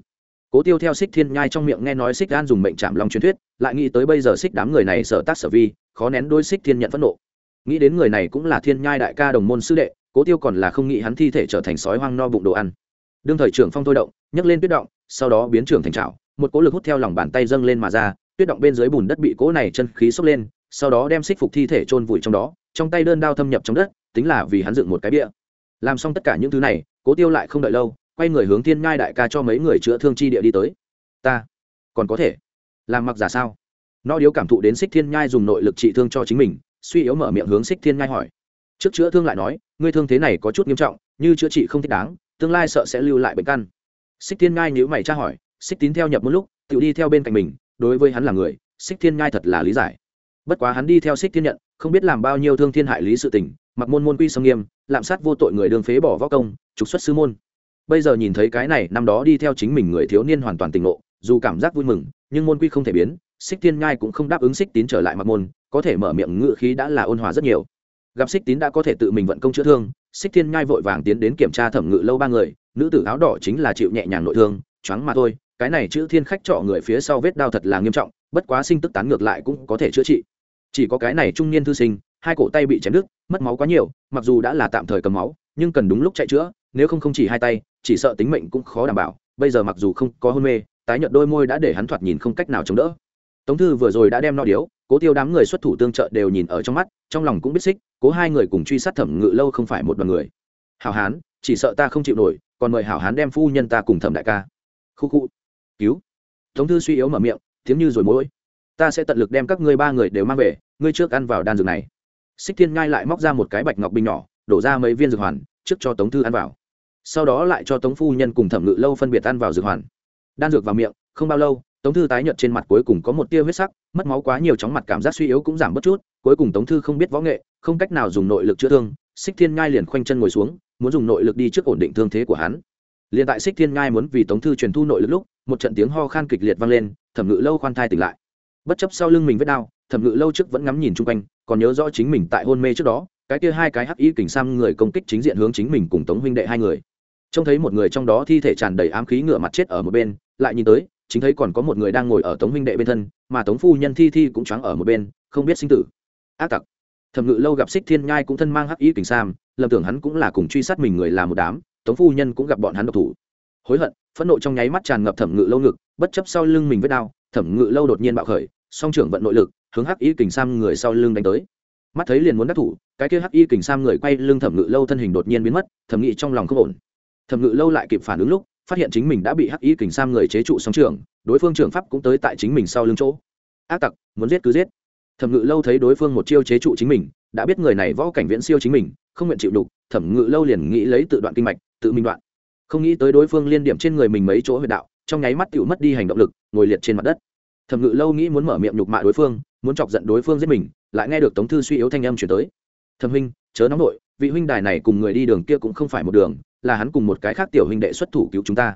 cố tiêu theo xích thiên nhai trong miệng nghe nói xích gan dùng mệnh chạm long truyền thuyết, lại nghĩ tới bây giờ xích đám người này sợ tác sở vi, khó nén đôi xích thiên nhận phẫn nộ. Nghĩ đến người này cũng là thiên nhai đại ca đồng môn sư đệ, cố tiêu còn là không nghĩ hắn thi thể trở thành sói hoang no bụng đồ ăn. Đương thời trưởng phong thôi động, nhấc lên tuyết động, sau đó biến trưởng thành trào một cỗ lực hút theo lòng bàn tay dâng lên mà ra, tuyết động bên dưới bùn đất bị cỗ này chân khí xốc lên, sau đó đem xích phục thi thể chôn vùi trong đó, trong tay đơn đao thâm nhập trong đất, tính là vì hắn dựng một cái bia. Làm xong tất cả những thứ này, cố tiêu lại không đợi lâu quay người hướng thiên ngai đại ca cho mấy người chữa thương chi địa đi tới. Ta, còn có thể. Làm mặc giả sao? Nó điếu cảm thụ đến xích thiên nhai dùng nội lực trị thương cho chính mình, suy yếu mở miệng hướng xích thiên nhai hỏi. Trước chữa thương lại nói, ngươi thương thế này có chút nghiêm trọng, như chữa trị không thích đáng, tương lai sợ sẽ lưu lại bệnh căn. Xích thiên nhai nhữ mày tra hỏi, xích tín theo nhập một lúc, tự đi theo bên cạnh mình, đối với hắn là người, xích thiên nhai thật là lý giải. Bất quá hắn đi theo xích thiên nhận, không biết làm bao nhiêu thương thiên hại lý sự tình, mặc môn môn quy sâm nghiêm, lạm sát vô tội người đường phế bỏ võ công, trục xuất sư môn bây giờ nhìn thấy cái này, năm đó đi theo chính mình người thiếu niên hoàn toàn tỉnh ngộ, dù cảm giác vui mừng, nhưng môn quy không thể biến, xích thiên ngai cũng không đáp ứng xích tín trở lại mặc môn, có thể mở miệng ngự khí đã là ôn hòa rất nhiều. Gặp xích tín đã có thể tự mình vận công chữa thương, xích thiên ngai vội vàng tiến đến kiểm tra thẩm ngự lâu ba người, nữ tử áo đỏ chính là chịu nhẹ nhàng nội thương, choáng mà thôi, cái này chữ thiên khách trọ người phía sau vết đau thật là nghiêm trọng, bất quá sinh tức tán ngược lại cũng có thể chữa trị. Chỉ có cái này trung niên thư sinh, hai cổ tay bị chém đứt, mất máu quá nhiều, mặc dù đã là tạm thời cầm máu, nhưng cần đúng lúc chạy chữa nếu không không chỉ hai tay, chỉ sợ tính mệnh cũng khó đảm bảo. Bây giờ mặc dù không có hôn mê, tái nhợt đôi môi đã để hắn thoạt nhìn không cách nào chống đỡ. Tống thư vừa rồi đã đem no điếu, cố tiêu đám người xuất thủ tương trợ đều nhìn ở trong mắt, trong lòng cũng biết xích, cố hai người cùng truy sát thẩm ngự lâu không phải một đoàn người. Hảo hán, chỉ sợ ta không chịu nổi, còn mời hảo hán đem phu nhân ta cùng thẩm đại ca. Khu khu. Cứu. Tống thư suy yếu mở miệng, tiếng như rồi mỗi ta sẽ tận lực đem các ngươi ba người đều mang về, ngươi trước ăn vào đan dược này. Xích thiên ngai lại móc ra một cái bạch ngọc bình nhỏ, đổ ra mấy viên dược hoàn, trước cho tống thư ăn vào sau đó lại cho tống phu nhân cùng thẩm ngự lâu phân biệt ăn vào dược hoàn. Đan dược vào miệng, không bao lâu, tống thư tái nhợt trên mặt cuối cùng có một tia huyết sắc, mất máu quá nhiều chóng mặt cảm giác suy yếu cũng giảm bớt chút, cuối cùng tống thư không biết võ nghệ, không cách nào dùng nội lực chữa thương, xích thiên ngai liền khoanh chân ngồi xuống, muốn dùng nội lực đi trước ổn định thương thế của hắn. Liền tại xích thiên ngai muốn vì tống thư truyền thu nội lực lúc, một trận tiếng ho khan kịch liệt vang lên, thẩm ngự lâu khoan thai tỉnh lại. Bất chấp sau lưng mình vết đau, thẩm ngự lâu trước vẫn ngắm nhìn chung quanh, còn nhớ rõ chính mình tại hôn mê trước đó, cái kia hai cái hắc y kình sam người công kích chính diện hướng chính mình cùng tống huynh đệ hai người trông thấy một người trong đó thi thể tràn đầy ám khí ngựa mặt chết ở một bên, lại nhìn tới, chính thấy còn có một người đang ngồi ở tống huynh đệ bên thân, mà tống phu nhân thi thi cũng choáng ở một bên, không biết sinh tử. Ác tặc. Thẩm ngự lâu gặp xích thiên nhai cũng thân mang hắc y kình sam, lầm tưởng hắn cũng là cùng truy sát mình người là một đám, tống phu nhân cũng gặp bọn hắn độc thủ. Hối hận, phẫn nộ trong nháy mắt tràn ngập thẩm ngự lâu ngực, bất chấp sau lưng mình vết đau, thẩm ngự lâu đột nhiên bạo khởi, song trưởng vận nội lực, hướng hắc y kình sam người sau lưng đánh tới. Mắt thấy liền muốn đắc thủ, cái kia hắc y kình sam người quay lưng thẩm ngự lâu thân hình đột nhiên biến mất thẩm nghị trong lòng không ổn thẩm ngự lâu lại kịp phản ứng lúc, phát hiện chính mình đã bị hắc y kình sam người chế trụ sóng trưởng, đối phương trưởng pháp cũng tới tại chính mình sau lưng chỗ. Ác tặc, muốn giết cứ giết. Thẩm ngự lâu thấy đối phương một chiêu chế trụ chính mình, đã biết người này võ cảnh viễn siêu chính mình, không nguyện chịu đục, thẩm ngự lâu liền nghĩ lấy tự đoạn kinh mạch, tự minh đoạn. Không nghĩ tới đối phương liên điểm trên người mình mấy chỗ huyệt đạo, trong nháy mắt tựu mất đi hành động lực, ngồi liệt trên mặt đất. Thẩm ngự lâu nghĩ muốn mở miệng nhục mạ đối phương, muốn chọc giận đối phương giết mình, lại nghe được tống thư suy yếu thanh âm chuyển tới. Thẩm huynh, chớ nóng nội, vị huynh đài này cùng người đi đường kia cũng không phải một đường là hắn cùng một cái khác tiểu huynh đệ xuất thủ cứu chúng ta.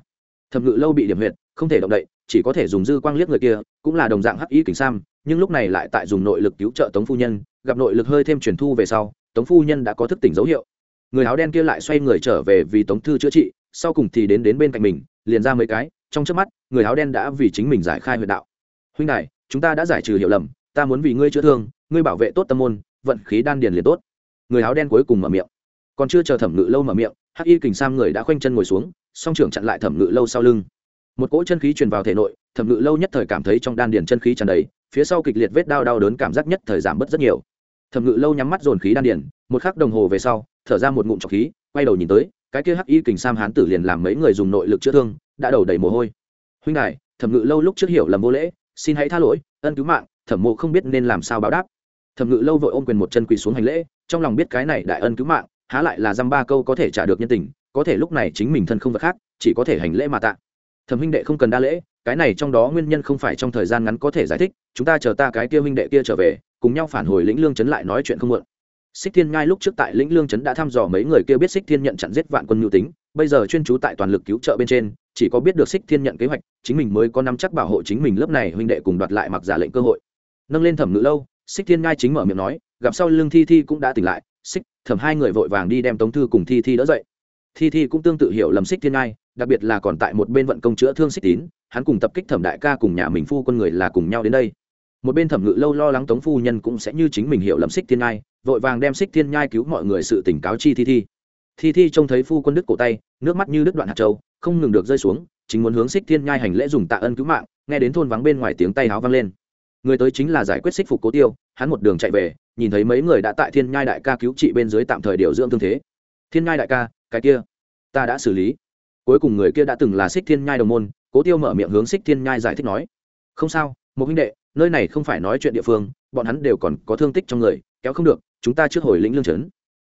Thẩm ngự lâu bị điểm huyệt, không thể động đậy, chỉ có thể dùng dư quang liếc người kia, cũng là đồng dạng hắc y kính sam, nhưng lúc này lại tại dùng nội lực cứu trợ tống phu nhân, gặp nội lực hơi thêm truyền thu về sau, tống phu nhân đã có thức tỉnh dấu hiệu. Người áo đen kia lại xoay người trở về vì tống thư chữa trị, sau cùng thì đến đến bên cạnh mình, liền ra mấy cái, trong trước mắt, người áo đen đã vì chính mình giải khai huyệt đạo. Huynh đại chúng ta đã giải trừ hiểu lầm, ta muốn vì ngươi chữa thương, ngươi bảo vệ tốt tâm môn, vận khí đan điền liền tốt. Người áo đen cuối cùng mở miệng. Còn chưa chờ thẩm ngự lâu mở miệng hắc y kình sam người đã khoanh chân ngồi xuống, song trưởng chặn lại thẩm ngự lâu sau lưng. Một cỗ chân khí truyền vào thể nội, thẩm ngự lâu nhất thời cảm thấy trong đan điền chân khí tràn đầy, phía sau kịch liệt vết đau đau đớn cảm giác nhất thời giảm bớt rất nhiều. Thẩm ngự lâu nhắm mắt dồn khí đan điền, một khắc đồng hồ về sau, thở ra một ngụm trọc khí, quay đầu nhìn tới, cái kia hắc y kình sam hán tử liền làm mấy người dùng nội lực chữa thương, đã đầu đầy mồ hôi. Huynh đại thẩm ngự lâu lúc trước hiểu lầm vô lễ, xin hãy tha lỗi, ân cứu mạng, thẩm mộ không biết nên làm sao báo đáp. Thẩm ngự lâu vội ôm quyền một chân quỳ xuống hành lễ, trong lòng biết cái này đại ân cứu mạng há lại là dăm ba câu có thể trả được nhân tình, có thể lúc này chính mình thân không vật khác, chỉ có thể hành lễ mà tạ. Thẩm huynh đệ không cần đa lễ, cái này trong đó nguyên nhân không phải trong thời gian ngắn có thể giải thích, chúng ta chờ ta cái kia huynh đệ kia trở về, cùng nhau phản hồi lĩnh lương chấn lại nói chuyện không muộn. Xích thiên ngai lúc trước tại lĩnh lương chấn đã thăm dò mấy người kia biết xích thiên nhận chặn giết vạn quân nhu tính, bây giờ chuyên trú tại toàn lực cứu trợ bên trên, chỉ có biết được xích thiên nhận kế hoạch, chính mình mới có nắm chắc bảo hộ chính mình lớp này huynh đệ cùng đoạt lại mặc giả lệnh cơ hội. Nâng lên thẩm ngữ lâu, xích thiên ngai chính mở miệng nói, gặp sau lương thi thi cũng đã tỉnh lại xích thẩm hai người vội vàng đi đem tống thư cùng thi thi đỡ dậy. Thi thi cũng tương tự hiểu lầm xích thiên ngai, đặc biệt là còn tại một bên vận công chữa thương xích tín, hắn cùng tập kích thẩm đại ca cùng nhà mình phu quân người là cùng nhau đến đây. Một bên thẩm ngự lâu lo lắng tống phu nhân cũng sẽ như chính mình hiểu lầm xích thiên ngai, vội vàng đem xích thiên nhai cứu mọi người sự tỉnh cáo chi thi thi. Thi thi trông thấy phu quân đức cổ tay, nước mắt như đứt đoạn hạt trâu không ngừng được rơi xuống, chính muốn hướng xích thiên nhai hành lễ dùng tạ ân cứu mạng, nghe đến thôn vắng bên ngoài tiếng tay háo vang lên. Người tới chính là giải quyết xích phục cố tiêu, hắn một đường chạy về nhìn thấy mấy người đã tại thiên nhai đại ca cứu trị bên dưới tạm thời điều dưỡng thương thế. Thiên nhai đại ca, cái kia, ta đã xử lý. Cuối cùng người kia đã từng là xích thiên nhai đồng môn, cố tiêu mở miệng hướng xích thiên nhai giải thích nói, không sao một huynh đệ, nơi này không phải nói chuyện địa phương, bọn hắn đều còn có thương tích trong người, kéo không được, chúng ta trước hồi lĩnh lương trấn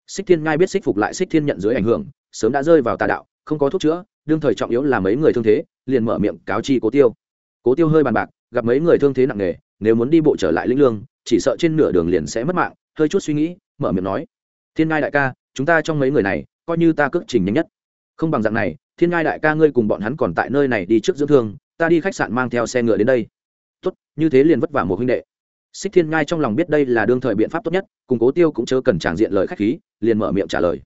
xích thiên nhai biết xích phục lại xích thiên nhận dưới ảnh hưởng, sớm đã rơi vào tà đạo, không có thuốc chữa, đương thời trọng yếu là mấy người thương thế, liền mở miệng cáo chi cố tiêu. Cố tiêu hơi bàn bạc, gặp mấy người thương thế nặng nề nếu muốn đi bộ trở lại lĩnh lương, chỉ sợ trên nửa đường liền sẽ mất mạng, hơi chút suy nghĩ, mở miệng nói, thiên ngai đại ca, chúng ta trong mấy người này, coi như ta cước trình nhanh nhất. Không bằng dạng này, thiên ngai đại ca ngươi cùng bọn hắn còn tại nơi này đi trước dưỡng thương, ta đi khách sạn mang theo xe ngựa đến đây. Tốt, như thế liền vất vả một huynh đệ. Xích thiên ngai trong lòng biết đây là đương thời biện pháp tốt nhất, cùng cố tiêu cũng chớ cần tràng diện lời khách khí, liền mở miệng trả lời.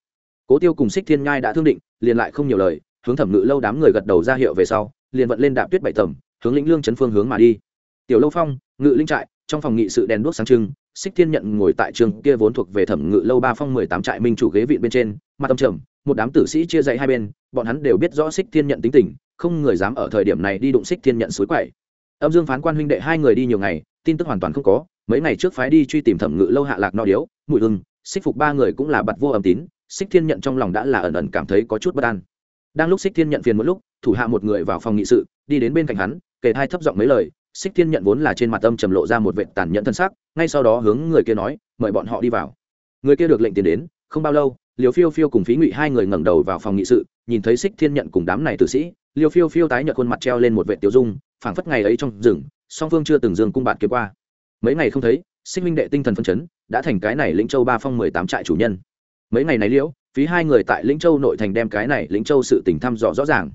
Cố tiêu cùng xích thiên ngai đã thương định, liền lại không nhiều lời, hướng thẩm ngự lâu đám người gật đầu ra hiệu về sau, liền vận lên đạp tuyết bảy tầm hướng lĩnh lương chấn phương hướng mà đi. Tiểu lâu phong ngự linh trại, trong phòng nghị sự đèn đuốc sáng trưng, xích thiên nhận ngồi tại trường kia vốn thuộc về thẩm ngự lâu ba phong mười tám trại minh chủ ghế vịn bên trên, mặt tâm trầm, một đám tử sĩ chia dạy hai bên, bọn hắn đều biết rõ xích thiên nhận tính tình, không người dám ở thời điểm này đi đụng xích thiên nhận suối quậy. Âm dương phán quan huynh đệ hai người đi nhiều ngày, tin tức hoàn toàn không có, mấy ngày trước phái đi truy tìm thẩm ngự lâu hạ lạc no điếu, mùi hưng xích phục ba người cũng là bặt vô âm tín, xích thiên nhận trong lòng đã là ẩn ẩn cảm thấy có chút bất an. Đang lúc xích thiên nhận phiền một lúc, thủ hạ một người vào phòng nghị sự, đi đến bên cạnh hắn kể hai thấp giọng mấy lời xích thiên nhận vốn là trên mặt âm trầm lộ ra một vệ tàn nhẫn thân sắc, ngay sau đó hướng người kia nói, mời bọn họ đi vào. Người kia được lệnh tiền đến, không bao lâu liều phiêu phiêu cùng phí ngụy hai người ngẩng đầu vào phòng nghị sự, nhìn thấy xích thiên nhận cùng đám này tử sĩ liều phiêu phiêu tái nhợt khuôn mặt treo lên một vệ tiêu dung, phảng phất ngày ấy trong rừng, song phương chưa từng dương cung bạt kiếm qua. Mấy ngày không thấy sinh minh đệ tinh thần phân chấn, đã thành cái này lĩnh châu ba phong mười tám trại chủ nhân. Mấy ngày này liễu phí hai người tại lĩnh châu nội thành đem cái này lĩnh châu sự tỉnh thăm dò rõ ràng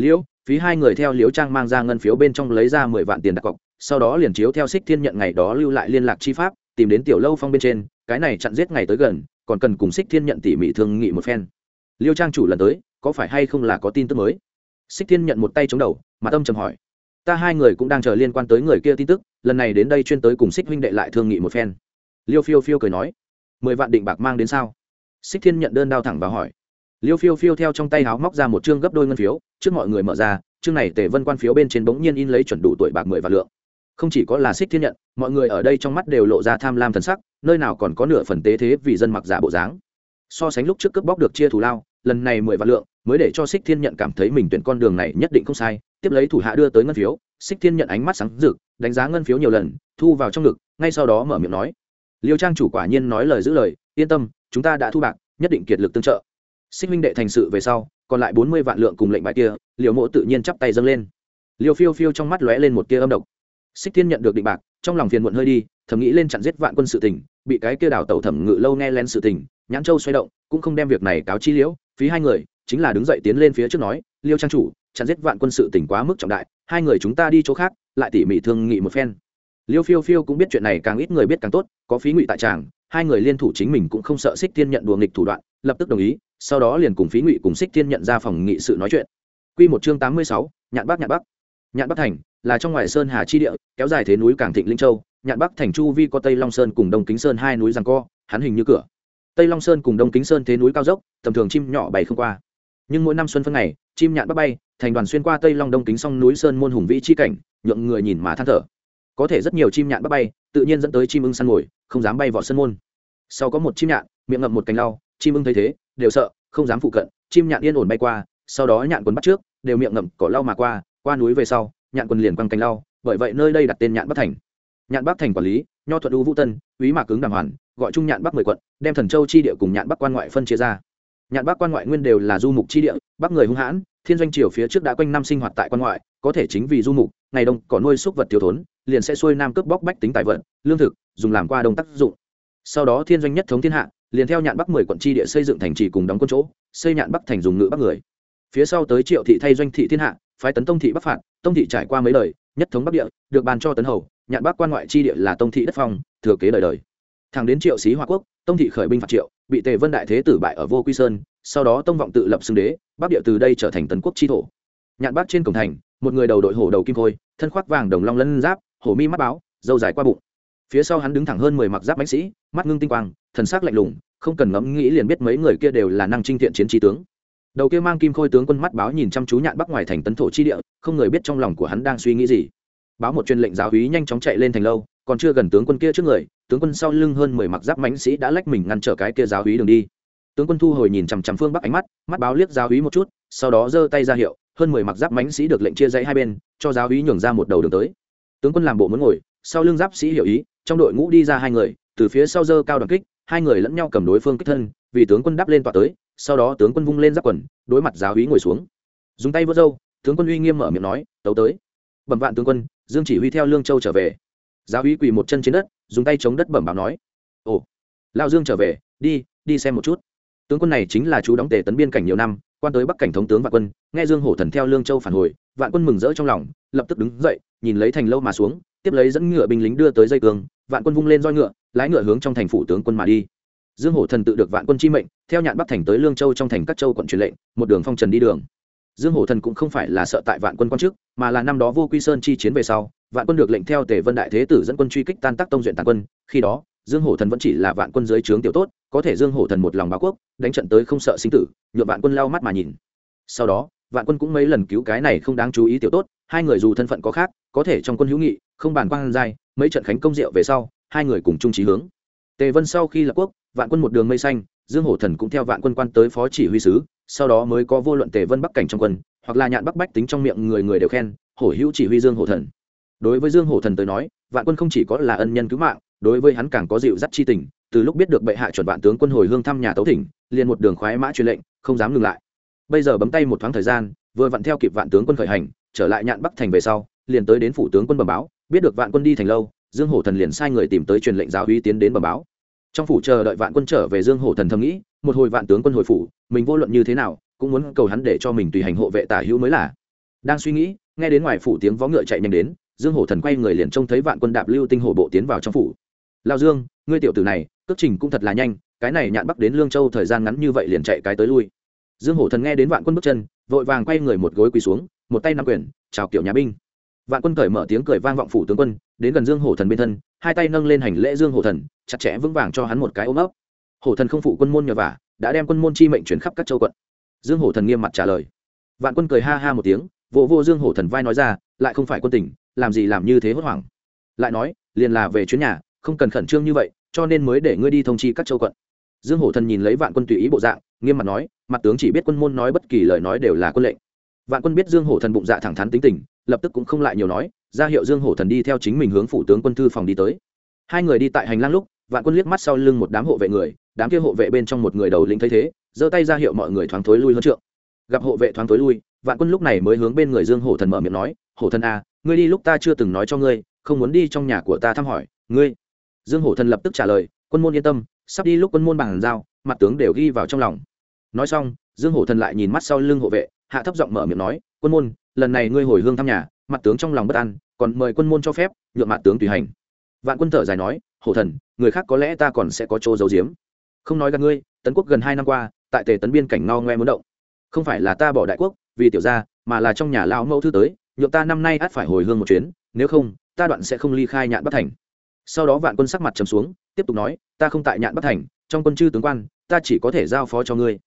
liễu, phí hai người theo liễu trang mang ra ngân phiếu bên trong lấy ra mười vạn tiền đặt cọc, sau đó liền chiếu theo xích thiên nhận ngày đó lưu lại liên lạc chi pháp, tìm đến tiểu lâu phong bên trên, cái này chặn giết ngày tới gần, còn cần cùng xích thiên nhận tỉ mỉ thương nghị một phen. Liêu trang chủ lần tới, có phải hay không là có tin tức mới? Xích thiên nhận một tay chống đầu mà tâm trầm hỏi. Ta hai người cũng đang chờ liên quan tới người kia tin tức, lần này đến đây chuyên tới cùng xích huynh đệ lại thương nghị một phen. Liêu phiêu phiêu cười nói. Mười vạn định bạc mang đến sao? Xích thiên nhận đơn đao thẳng và hỏi liêu phiêu phiêu theo trong tay háo móc ra một chương gấp đôi ngân phiếu, trước mọi người mở ra, chương này tề vân quan phiếu bên trên bỗng nhiên in lấy chuẩn đủ tuổi bạc mười vạn lượng. Không chỉ có là xích thiên nhận, mọi người ở đây trong mắt đều lộ ra tham lam thần sắc, nơi nào còn có nửa phần tế thế vì dân mặc giả bộ dáng. So sánh lúc trước cướp bóc được chia thù lao, lần này mười vạn lượng, mới để cho xích thiên nhận cảm thấy mình tuyển con đường này nhất định không sai, tiếp lấy thủ hạ đưa tới ngân phiếu, xích thiên nhận ánh mắt sáng rực, đánh giá ngân phiếu nhiều lần, thu vào trong ngực, ngay sau đó mở miệng nói. Liêu trang chủ quả nhiên nói lời giữ lời, yên tâm, chúng ta đã thu bạc, nhất định kiệt lực tương trợ xích minh đệ thành sự về sau, còn lại bốn mươi vạn lượng cùng lệnh bài kia liều mộ tự nhiên chắp tay dâng lên. Liều phiêu phiêu trong mắt lóe lên một tia âm độc. Xích thiên nhận được định bạc, trong lòng phiền muộn hơi đi, thầm nghĩ lên chặn giết vạn quân sự tình, bị cái kia đảo tẩu thẩm ngự lâu nghe lén sự tình, nhãn châu xoay động, cũng không đem việc này cáo chi liễu, phí hai người, chính là đứng dậy tiến lên phía trước nói, liêu trang chủ, chặn giết vạn quân sự tỉnh quá mức trọng đại, hai người chúng ta đi chỗ khác, lại tỉ mỉ thương nghị một phen liêu phiêu phiêu cũng biết chuyện này càng ít người biết càng tốt, có phí ngụy tại tràng, hai người liên thủ chính mình cũng không sợ xích thiên nhận đùa nghịch thủ đoạn, lập tức đồng ý, sau đó liền cùng phí ngụy cùng xích thiên nhận ra phòng nghị sự nói chuyện. Q một chương tám mươi sáu, nhạn bắc nhạn bắc. Nhạn bắc thành là trong ngoài sơn hà chi địa, kéo dài thế núi cảng thịnh linh châu, nhạn bắc thành chu vi có tây long sơn cùng đông kính sơn hai núi rằng co, hắn hình như cửa. Tây long sơn cùng đông kính sơn thế núi cao dốc, tầm thường chim nhỏ bay không qua. Nhưng mỗi năm xuân phân ngày, chim nhạn bắc bay, thành đoàn xuyên qua tây long đông kính song núi sơn môn hùng vĩ chi cảnh, nhượng người nhìn mà than thở có thể rất nhiều chim nhạn bắc bay, tự nhiên dẫn tới chim ưng săn ngồi không dám bay vào sân môn. Sau có một chim nhạn, miệng ngậm một cành lau, chim ưng thấy thế, đều sợ, không dám phụ cận, chim nhạn yên ổn bay qua, sau đó nhạn quần bắt trước, đều miệng ngậm cỏ lau mà qua qua núi về sau, nhạn quần liền quăng cành lau, bởi vậy nơi đây đặt tên nhạn bắc thành. Nhạn bắc thành quản lý, nho thuận u vũ tân, úy mạc cứng đàng hoàn, gọi chung nhạn bắc mười quận, đem thần châu chi địa cùng nhạn bắc quan ngoại phân chia ra. Nhạn bắc quan ngoại nguyên đều là du mục chi địa, bắc người hung hãn, thiên doanh triều phía trước đã quanh năm sinh hoạt tại quan ngoại, có thể chính vì du mục, ngày đông có nuôi súc vật thiếu thốn liền sẽ xuôi nam cướp bóc bách tính tài vận lương thực, dùng làm qua đông tác dụng. Sau đó thiên doanh nhất thống thiên hạ, liền theo nhạn bắc mười quận chi địa xây dựng thành trì cùng đóng quân chỗ, xây nhạn bắc thành dùng ngự bắc người. Phía sau tới triệu thị thay doanh thị thiên hạ, phái tấn tông thị bắc phạt, tông thị trải qua mấy đời, nhất thống bắc địa, được bàn cho tấn hầu, nhạn bắc quan ngoại chi địa là tông thị đất phong, thừa kế đời đời. Thẳng đến triệu xí hoa quốc, tông thị khởi binh phạt triệu, bị tề vân đại thế tử bại ở vô quy sơn, sau đó tông vọng tự lập xưng đế, bắc địa từ đây trở thành tấn quốc chi thổ. Nhạn bắc trên cổng thành, một người đầu đội hổ đầu kim khôi, thân khoác vàng đồng long lân giáp hổ mi mắt báo, dâu dài qua bụng. Phía sau hắn đứng thẳng hơn mười mặc giáp bánh sĩ, mắt ngưng tinh quang, thần sắc lạnh lùng, không cần ngẫm nghĩ liền biết mấy người kia đều là năng trinh thiện chiến trí tướng. Đầu kia mang kim khôi tướng quân mắt báo nhìn chăm chú nhạn bắc ngoài thành tấn thổ chi địa, không người biết trong lòng của hắn đang suy nghĩ gì. Báo một truyền lệnh giáo hí nhanh chóng chạy lên thành lâu, còn chưa gần tướng quân kia trước người, tướng quân sau lưng hơn mười mặc giáp mãnh sĩ đã lách mình ngăn trở cái kia giáo hí đường đi. Tướng quân thu hồi nhìn chằm chằm phương bắc ánh mắt mắt báo liếc giáo hí một chút, sau đó giơ tay ra hiệu, hơn mười mặc giáp mãnh sĩ được lệnh chia dãy hai bên, cho giáo hí nhường ra một đầu đường tới tướng quân làm bộ muốn ngồi, sau lưng giáp sĩ hiểu ý, trong đội ngũ đi ra hai người, từ phía sau dơ cao đoàn kích, hai người lẫn nhau cầm đối phương kích thân, vì tướng quân đáp lên tọa tới, sau đó tướng quân vung lên giáp quần, đối mặt giáo úy ngồi xuống. Dùng tay vớt râu, tướng quân uy nghiêm mở miệng nói, tấu tới. Bẩm vạn tướng quân, dương chỉ huy theo lương châu trở về. Giáo úy quỳ một chân trên đất, dùng tay chống đất bẩm báo nói, ồ lao dương trở về, đi đi xem một chút. Tướng quân này chính là chú đóng tề tấn biên cảnh nhiều năm quan tới bắc cảnh thống tướng vạn quân nghe dương hổ thần theo lương châu phản hồi vạn quân mừng rỡ trong lòng lập tức đứng dậy nhìn lấy thành lâu mà xuống tiếp lấy dẫn ngựa binh lính đưa tới dây cương, vạn quân vung lên roi ngựa lái ngựa hướng trong thành phủ tướng quân mà đi. Dương hổ thần tự được vạn quân chi mệnh theo nhạn bắc thành tới lương châu trong thành các châu quận truyền lệnh một đường phong trần đi đường. Dương hổ thần cũng không phải là sợ tại vạn quân quan chức mà là năm đó vô quy sơn chi chiến về sau vạn quân được lệnh theo tề vân đại thế tử dẫn quân truy kích tan tác tông duyện tàn quân khi đó dương hổ thần vẫn chỉ là vạn quân dưới trướng tiểu tốt, có thể dương hổ thần một lòng báo quốc, đánh trận tới không sợ sinh tử nhựa vạn quân lao mắt mà nhìn. Sau đó, vạn quân cũng mấy lần cứu cái này không đáng chú ý tiểu tốt, hai người dù thân phận có khác, có thể trong quân hữu nghị, không bàn quan dài mấy trận khánh công diệu về sau, hai người cùng chung trí hướng. Tề vân sau khi lập quốc, vạn quân một đường mây xanh, dương hổ thần cũng theo vạn quân quan tới phó chỉ huy sứ, sau đó mới có vô luận tề vân bắc cảnh trong quân, hoặc là nhạn bắc bách tính trong miệng người người đều khen, hổ hữu chỉ huy dương hổ thần. Đối với dương hổ thần tới nói, vạn quân không chỉ có là ân nhân cứu mạng đối với hắn càng có dịu dắt chi tình, từ lúc biết được bệ hạ chuẩn vạn tướng quân hồi hương thăm nhà tấu thỉnh, liền một đường khoái mã truyền lệnh, không dám ngừng lại. Bây giờ bấm tay một thoáng thời gian, vừa vặn theo kịp vạn tướng quân khởi hành, trở lại nhạn bắc thành về sau, liền tới đến phủ tướng quân bẩm báo, biết được vạn quân đi thành lâu, dương hổ thần liền sai người tìm tới truyền lệnh giáo uy tiến đến bẩm báo. Trong phủ chờ đợi vạn quân trở về dương hổ thần thầm nghĩ, một hồi vạn tướng quân hồi phủ, mình vô luận như thế nào, cũng muốn cầu hắn để cho mình tùy hành hộ vệ tả hữu mới là. Đang suy nghĩ, nghe đến ngoài phủ tiếng vó ngựa chạy nhanh đến, dương hổ thần quay người liền trông thấy vạn quân đạp lưu tinh hổ bộ tiến vào trong phủ lao dương ngươi tiểu tử này cước trình cũng thật là nhanh cái này nhạn bắc đến lương châu thời gian ngắn như vậy liền chạy cái tới lui. Dương hổ thần nghe đến vạn quân bước chân vội vàng quay người một gối quỳ xuống một tay nắm quyền chào kiểu nhà binh. Vạn quân cởi mở tiếng cười vang vọng phủ tướng quân đến gần dương hổ thần bên thân hai tay nâng lên hành lễ dương hổ thần chặt chẽ vững vàng cho hắn một cái ôm ấp. Hổ thần không phụ quân môn nhờ vả đã đem quân môn chi mệnh chuyển khắp các châu quận. Dương hổ thần nghiêm mặt trả lời. Vạn quân cười ha ha một tiếng vỗ vô, vô dương hổ thần vai nói ra lại không phải quân tỉnh làm gì làm như thế hốt hoảng? Lại nói liền là về chuyến nhà không cần khẩn trương như vậy cho nên mới để ngươi đi thông chi các châu quận. Dương hổ thần nhìn lấy vạn quân tùy ý bộ dạng nghiêm mặt nói mặt tướng chỉ biết quân môn nói bất kỳ lời nói đều là quân lệnh. Vạn quân biết dương hổ thần bụng dạ thẳng thắn tính tình lập tức cũng không lại nhiều nói ra hiệu dương hổ thần đi theo chính mình hướng phủ tướng quân thư phòng đi tới. Hai người đi tại hành lang lúc vạn quân liếc mắt sau lưng một đám hộ vệ người đám kia hộ vệ bên trong một người đầu lĩnh thấy thế giơ tay ra hiệu mọi người thoáng thối lui hơn trượng. Gặp hộ vệ thoáng thối lui vạn quân lúc này mới hướng bên người dương hổ thần mở miệng nói hổ thần a à, ngươi đi lúc ta chưa từng nói cho ngươi không muốn đi trong nhà của ta thăm hỏi ngươi dương hổ thần lập tức trả lời, quân môn yên tâm, sắp đi lúc quân môn bàn giao, mặt tướng đều ghi vào trong lòng. Nói xong, dương hổ thần lại nhìn mắt sau lưng hộ vệ, hạ thấp giọng mở miệng nói, quân môn, lần này ngươi hồi hương thăm nhà, mặt tướng trong lòng bất an, còn mời quân môn cho phép, nhượng mặt tướng tùy hành. Vạn quân thở dài nói, hổ thần, người khác có lẽ ta còn sẽ có chỗ giấu giếm. Không nói gặp ngươi, tấn quốc gần hai năm qua, tại tề tấn biên cảnh ngao ngoe muốn động. Không phải là ta bỏ đại quốc, vì tiểu gia, mà là trong nhà lão mẫu thư tới, nhượng ta năm nay ắt phải hồi hương một chuyến, nếu không, ta đoạn sẽ không ly khai nhạn bắc thành sau đó vạn quân sắc mặt trầm xuống, tiếp tục nói, ta không tại nhạn bắc thành, trong quân chư tướng quan, ta chỉ có thể giao phó cho ngươi.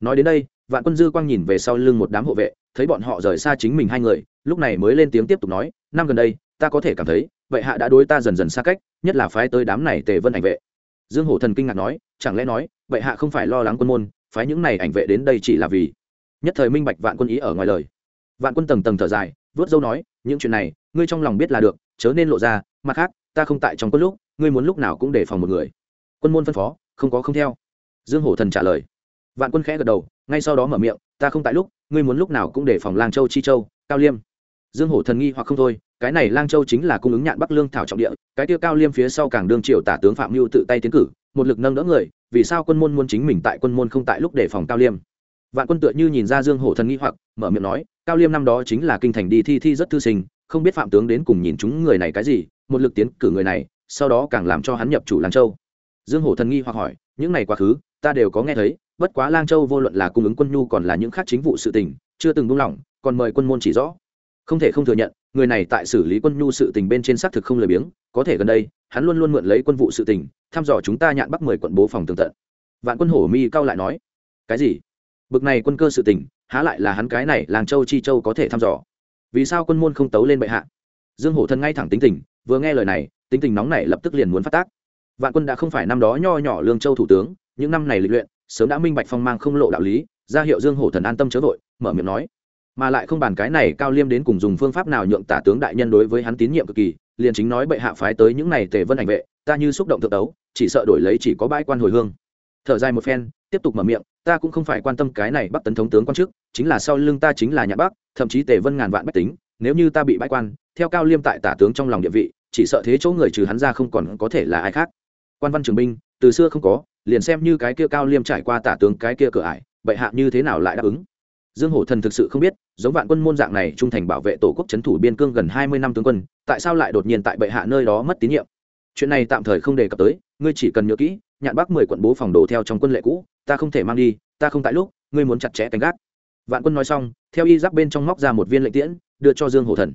Nói đến đây, vạn quân dư quang nhìn về sau lưng một đám hộ vệ, thấy bọn họ rời xa chính mình hai người, lúc này mới lên tiếng tiếp tục nói, năm gần đây, ta có thể cảm thấy, vậy hạ đã đối ta dần dần xa cách, nhất là phái tới đám này tề vân ảnh vệ. Dương hổ thần kinh ngạc nói, chẳng lẽ nói, vậy hạ không phải lo lắng quân môn, phái những này ảnh vệ đến đây chỉ là vì nhất thời minh bạch vạn quân ý ở ngoài lời? Vạn quân tầng tầng thở dài, vớt dâu nói, những chuyện này, ngươi trong lòng biết là được, chớ nên lộ ra, mặt khác ta không tại trong quân lúc, ngươi muốn lúc nào cũng đề phòng một người. Quân môn phân phó, không có không theo. Dương hổ thần trả lời. Vạn quân khẽ gật đầu, ngay sau đó mở miệng, ta không tại lúc, ngươi muốn lúc nào cũng đề phòng lang châu, chi châu, cao liêm. Dương hổ thần nghi hoặc không thôi, cái này lang châu chính là cung ứng nhạn bắc lương thảo trọng địa, cái tiêu cao liêm phía sau càng đương triều tả tướng phạm mưu tự tay tiến cử, một lực nâng đỡ người, vì sao quân môn muốn chính mình tại quân môn không tại lúc đề phòng cao liêm? Vạn quân tựa như nhìn ra dương hổ thần nghi hoặc, mở miệng nói, cao liêm năm đó chính là kinh thành đi thi thi rất thư sinh, không biết phạm tướng đến cùng nhìn chúng người này cái gì một lực tiến cử người này, sau đó càng làm cho hắn nhập chủ lang châu. Dương hổ thần nghi hoặc hỏi, những này quá khứ, ta đều có nghe thấy, bất quá lang châu vô luận là cung ứng quân nhu còn là những khác chính vụ sự tình, chưa từng buông lỏng, còn mời quân môn chỉ rõ. Không thể không thừa nhận, người này tại xử lý quân nhu sự tình bên trên xác thực không lười biếng, có thể gần đây, hắn luôn luôn mượn lấy quân vụ sự tình, thăm dò chúng ta nhạn bắc mười quận bố phòng tường tận. Vạn quân hổ mi cao lại nói, cái gì? Bực này quân cơ sự tình, há lại là hắn cái này làng châu chi châu có thể thăm dò? Vì sao quân môn không tấu lên bệ hạ? Dương hổ thân ngay thẳng tính tình, vừa nghe lời này, tính tình nóng này lập tức liền muốn phát tác. Vạn quân đã không phải năm đó nho nhỏ lương châu thủ tướng, những năm này lịch luyện, sớm đã minh bạch phong mang không lộ đạo lý, ra hiệu dương hổ thần an tâm chớ vội, mở miệng nói. Mà lại không bàn cái này cao liêm đến cùng dùng phương pháp nào nhượng tả tướng đại nhân đối với hắn tín nhiệm cực kỳ, liền chính nói bệ hạ phái tới những này tề vân ảnh vệ, ta như xúc động thượng đấu chỉ sợ đổi lấy chỉ có bãi quan hồi hương. Thở dài một phen, tiếp tục mở miệng, ta cũng không phải quan tâm cái này bắt tấn thống tướng quan chức, chính là sau lưng ta chính là nhà bắc, thậm chí tề vân ngàn vạn bách tính, nếu như ta bị bãi quan theo cao liêm tại tả tướng trong lòng địa vị, chỉ sợ thế chỗ người trừ hắn ra không còn có thể là ai khác. Quan văn trường binh, từ xưa không có, liền xem như cái kia cao liêm trải qua tả tướng cái kia cửa ải, bệ hạ như thế nào lại đáp ứng? Dương hổ thần thực sự không biết, giống vạn quân môn dạng này trung thành bảo vệ tổ quốc c thủ biên cương gần hai mươi năm tướng quân, tại sao lại đột nhiên tại bệ hạ nơi đó mất tín nhiệm? Chuyện này tạm thời không đề cập tới, ngươi chỉ cần nhớ kỹ, nhạn bắc mười quận bố phòng đồ theo trong quân lệ cũ, ta không thể mang đi, ta không tại lúc, ngươi muốn chặt chẽ canh gác. Vạn quân nói xong, theo y giáp bên trong móc ra một viên lệnh tiễn, đưa cho dương hổ thần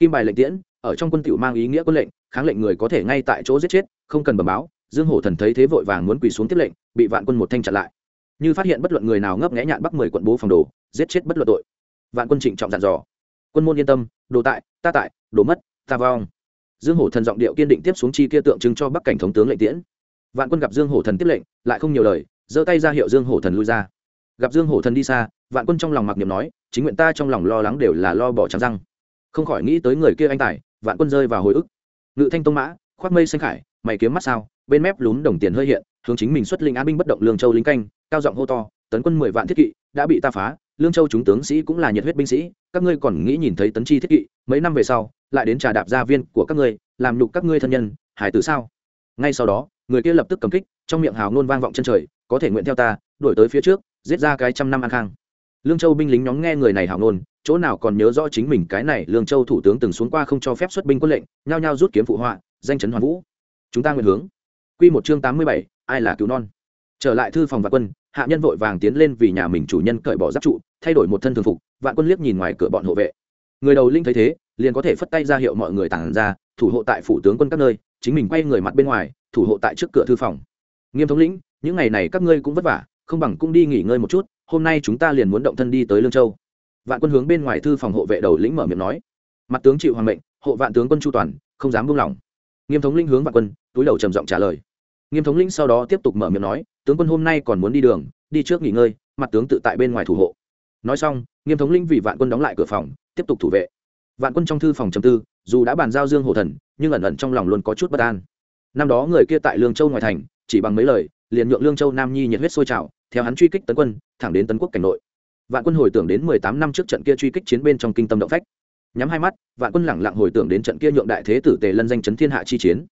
kim bài lệnh tiễn, ở trong quân tiểu mang ý nghĩa quân lệnh, kháng lệnh người có thể ngay tại chỗ giết chết, không cần bẩm báo, dương hổ thần thấy thế vội vàng muốn quỳ xuống tiếp lệnh, bị vạn quân một thanh chặn lại. Như phát hiện bất luận người nào ngấp nghẽ nhạn bắc mười quận bố phòng đồ, giết chết bất luận tội. Vạn quân trịnh trọng dặn dò. Quân môn yên tâm, đồ tại, ta tại, đồ mất, ta vong. Dương hổ thần giọng điệu kiên định tiếp xuống chi kia tượng trưng cho bắc cảnh thống tướng lệnh tiễn. Vạn quân gặp dương hổ thần tiếp lệnh, lại không nhiều lời, giơ tay ra hiệu dương hổ thần lui ra. Gặp dương hổ thần đi xa, vạn quân trong lòng mặc niệm nói, chính nguyện ta trong lòng lo lắng đều là lo bỏ trắng răng không khỏi nghĩ tới người kia anh tài, vạn quân rơi vào hồi ức. Ngự thanh tông mã, khoác mây xanh khải, mày kiếm mắt sao, bên mép lún đồng tiền hơi hiện, hướng chính mình xuất linh an binh bất động lương châu lính canh, cao giọng hô to, tấn quân mười vạn thiết kỵ, đã bị ta phá, lương châu chúng tướng sĩ cũng là nhiệt huyết binh sĩ, các ngươi còn nghĩ nhìn thấy tấn chi thiết kỵ, mấy năm về sau, lại đến trà đạp gia viên của các ngươi, làm nhục các ngươi thân nhân, hải tử sao? Ngay sau đó, người kia lập tức cầm kích, trong miệng hào ngôn vang vọng chân trời, có thể nguyện theo ta, đuổi tới phía trước, giết ra cái trăm năm an khang. Lương châu binh lính nhóm nghe người này hào ngôn chỗ nào còn nhớ rõ chính mình cái này lương châu thủ tướng từng xuống qua không cho phép xuất binh quân lệnh, nhao nhao rút kiếm phụ họa, danh chấn hoàn vũ. Chúng ta nguyện hướng. Quy một chương tám mươi bảy, ai là cứu non? Trở lại thư phòng vạn quân, hạ nhân vội vàng tiến lên vì nhà mình chủ nhân cởi bỏ giáp trụ, thay đổi một thân thường phục, vạn quân liếc nhìn ngoài cửa bọn hộ vệ. Người đầu linh thấy thế, liền có thể phất tay ra hiệu mọi người tản ra, thủ hộ tại phủ tướng quân các nơi, chính mình quay người mặt bên ngoài, thủ hộ tại trước cửa thư phòng. Nghiêm thống lĩnh, những ngày này các ngươi cũng vất vả, không bằng cũng đi nghỉ ngơi một chút, hôm nay chúng ta liền muốn động thân đi tới lương châu vạn quân hướng bên ngoài thư phòng hộ vệ đầu lĩnh mở miệng nói. Mặt tướng chịu hoàng mệnh, hộ vạn tướng quân chu toàn, không dám buông lỏng. Nghiêm thống linh hướng vạn quân, túi đầu trầm giọng trả lời. Nghiêm thống linh sau đó tiếp tục mở miệng nói, tướng quân hôm nay còn muốn đi đường, đi trước nghỉ ngơi, mặt tướng tự tại bên ngoài thủ hộ. Nói xong, nghiêm thống linh vì vạn quân đóng lại cửa phòng, tiếp tục thủ vệ. Vạn quân trong thư phòng trầm tư, dù đã bàn giao dương hổ thần, nhưng ẩn ẩn trong lòng luôn có chút bất an. Năm đó người kia tại lương châu ngoài thành, chỉ bằng mấy lời, liền nhượng lương châu nam nhi nhiệt huyết sôi trào, theo hắn truy kích tấn quân, thẳng đến tấn quốc cảnh nội vạn quân hồi tưởng đến mười tám năm trước trận kia truy kích chiến bên trong kinh tâm động phách. Nhắm hai mắt, vạn quân lẳng lặng hồi tưởng đến trận kia nhượng đại thế tử tề lân danh chấn thiên hạ chi chiến.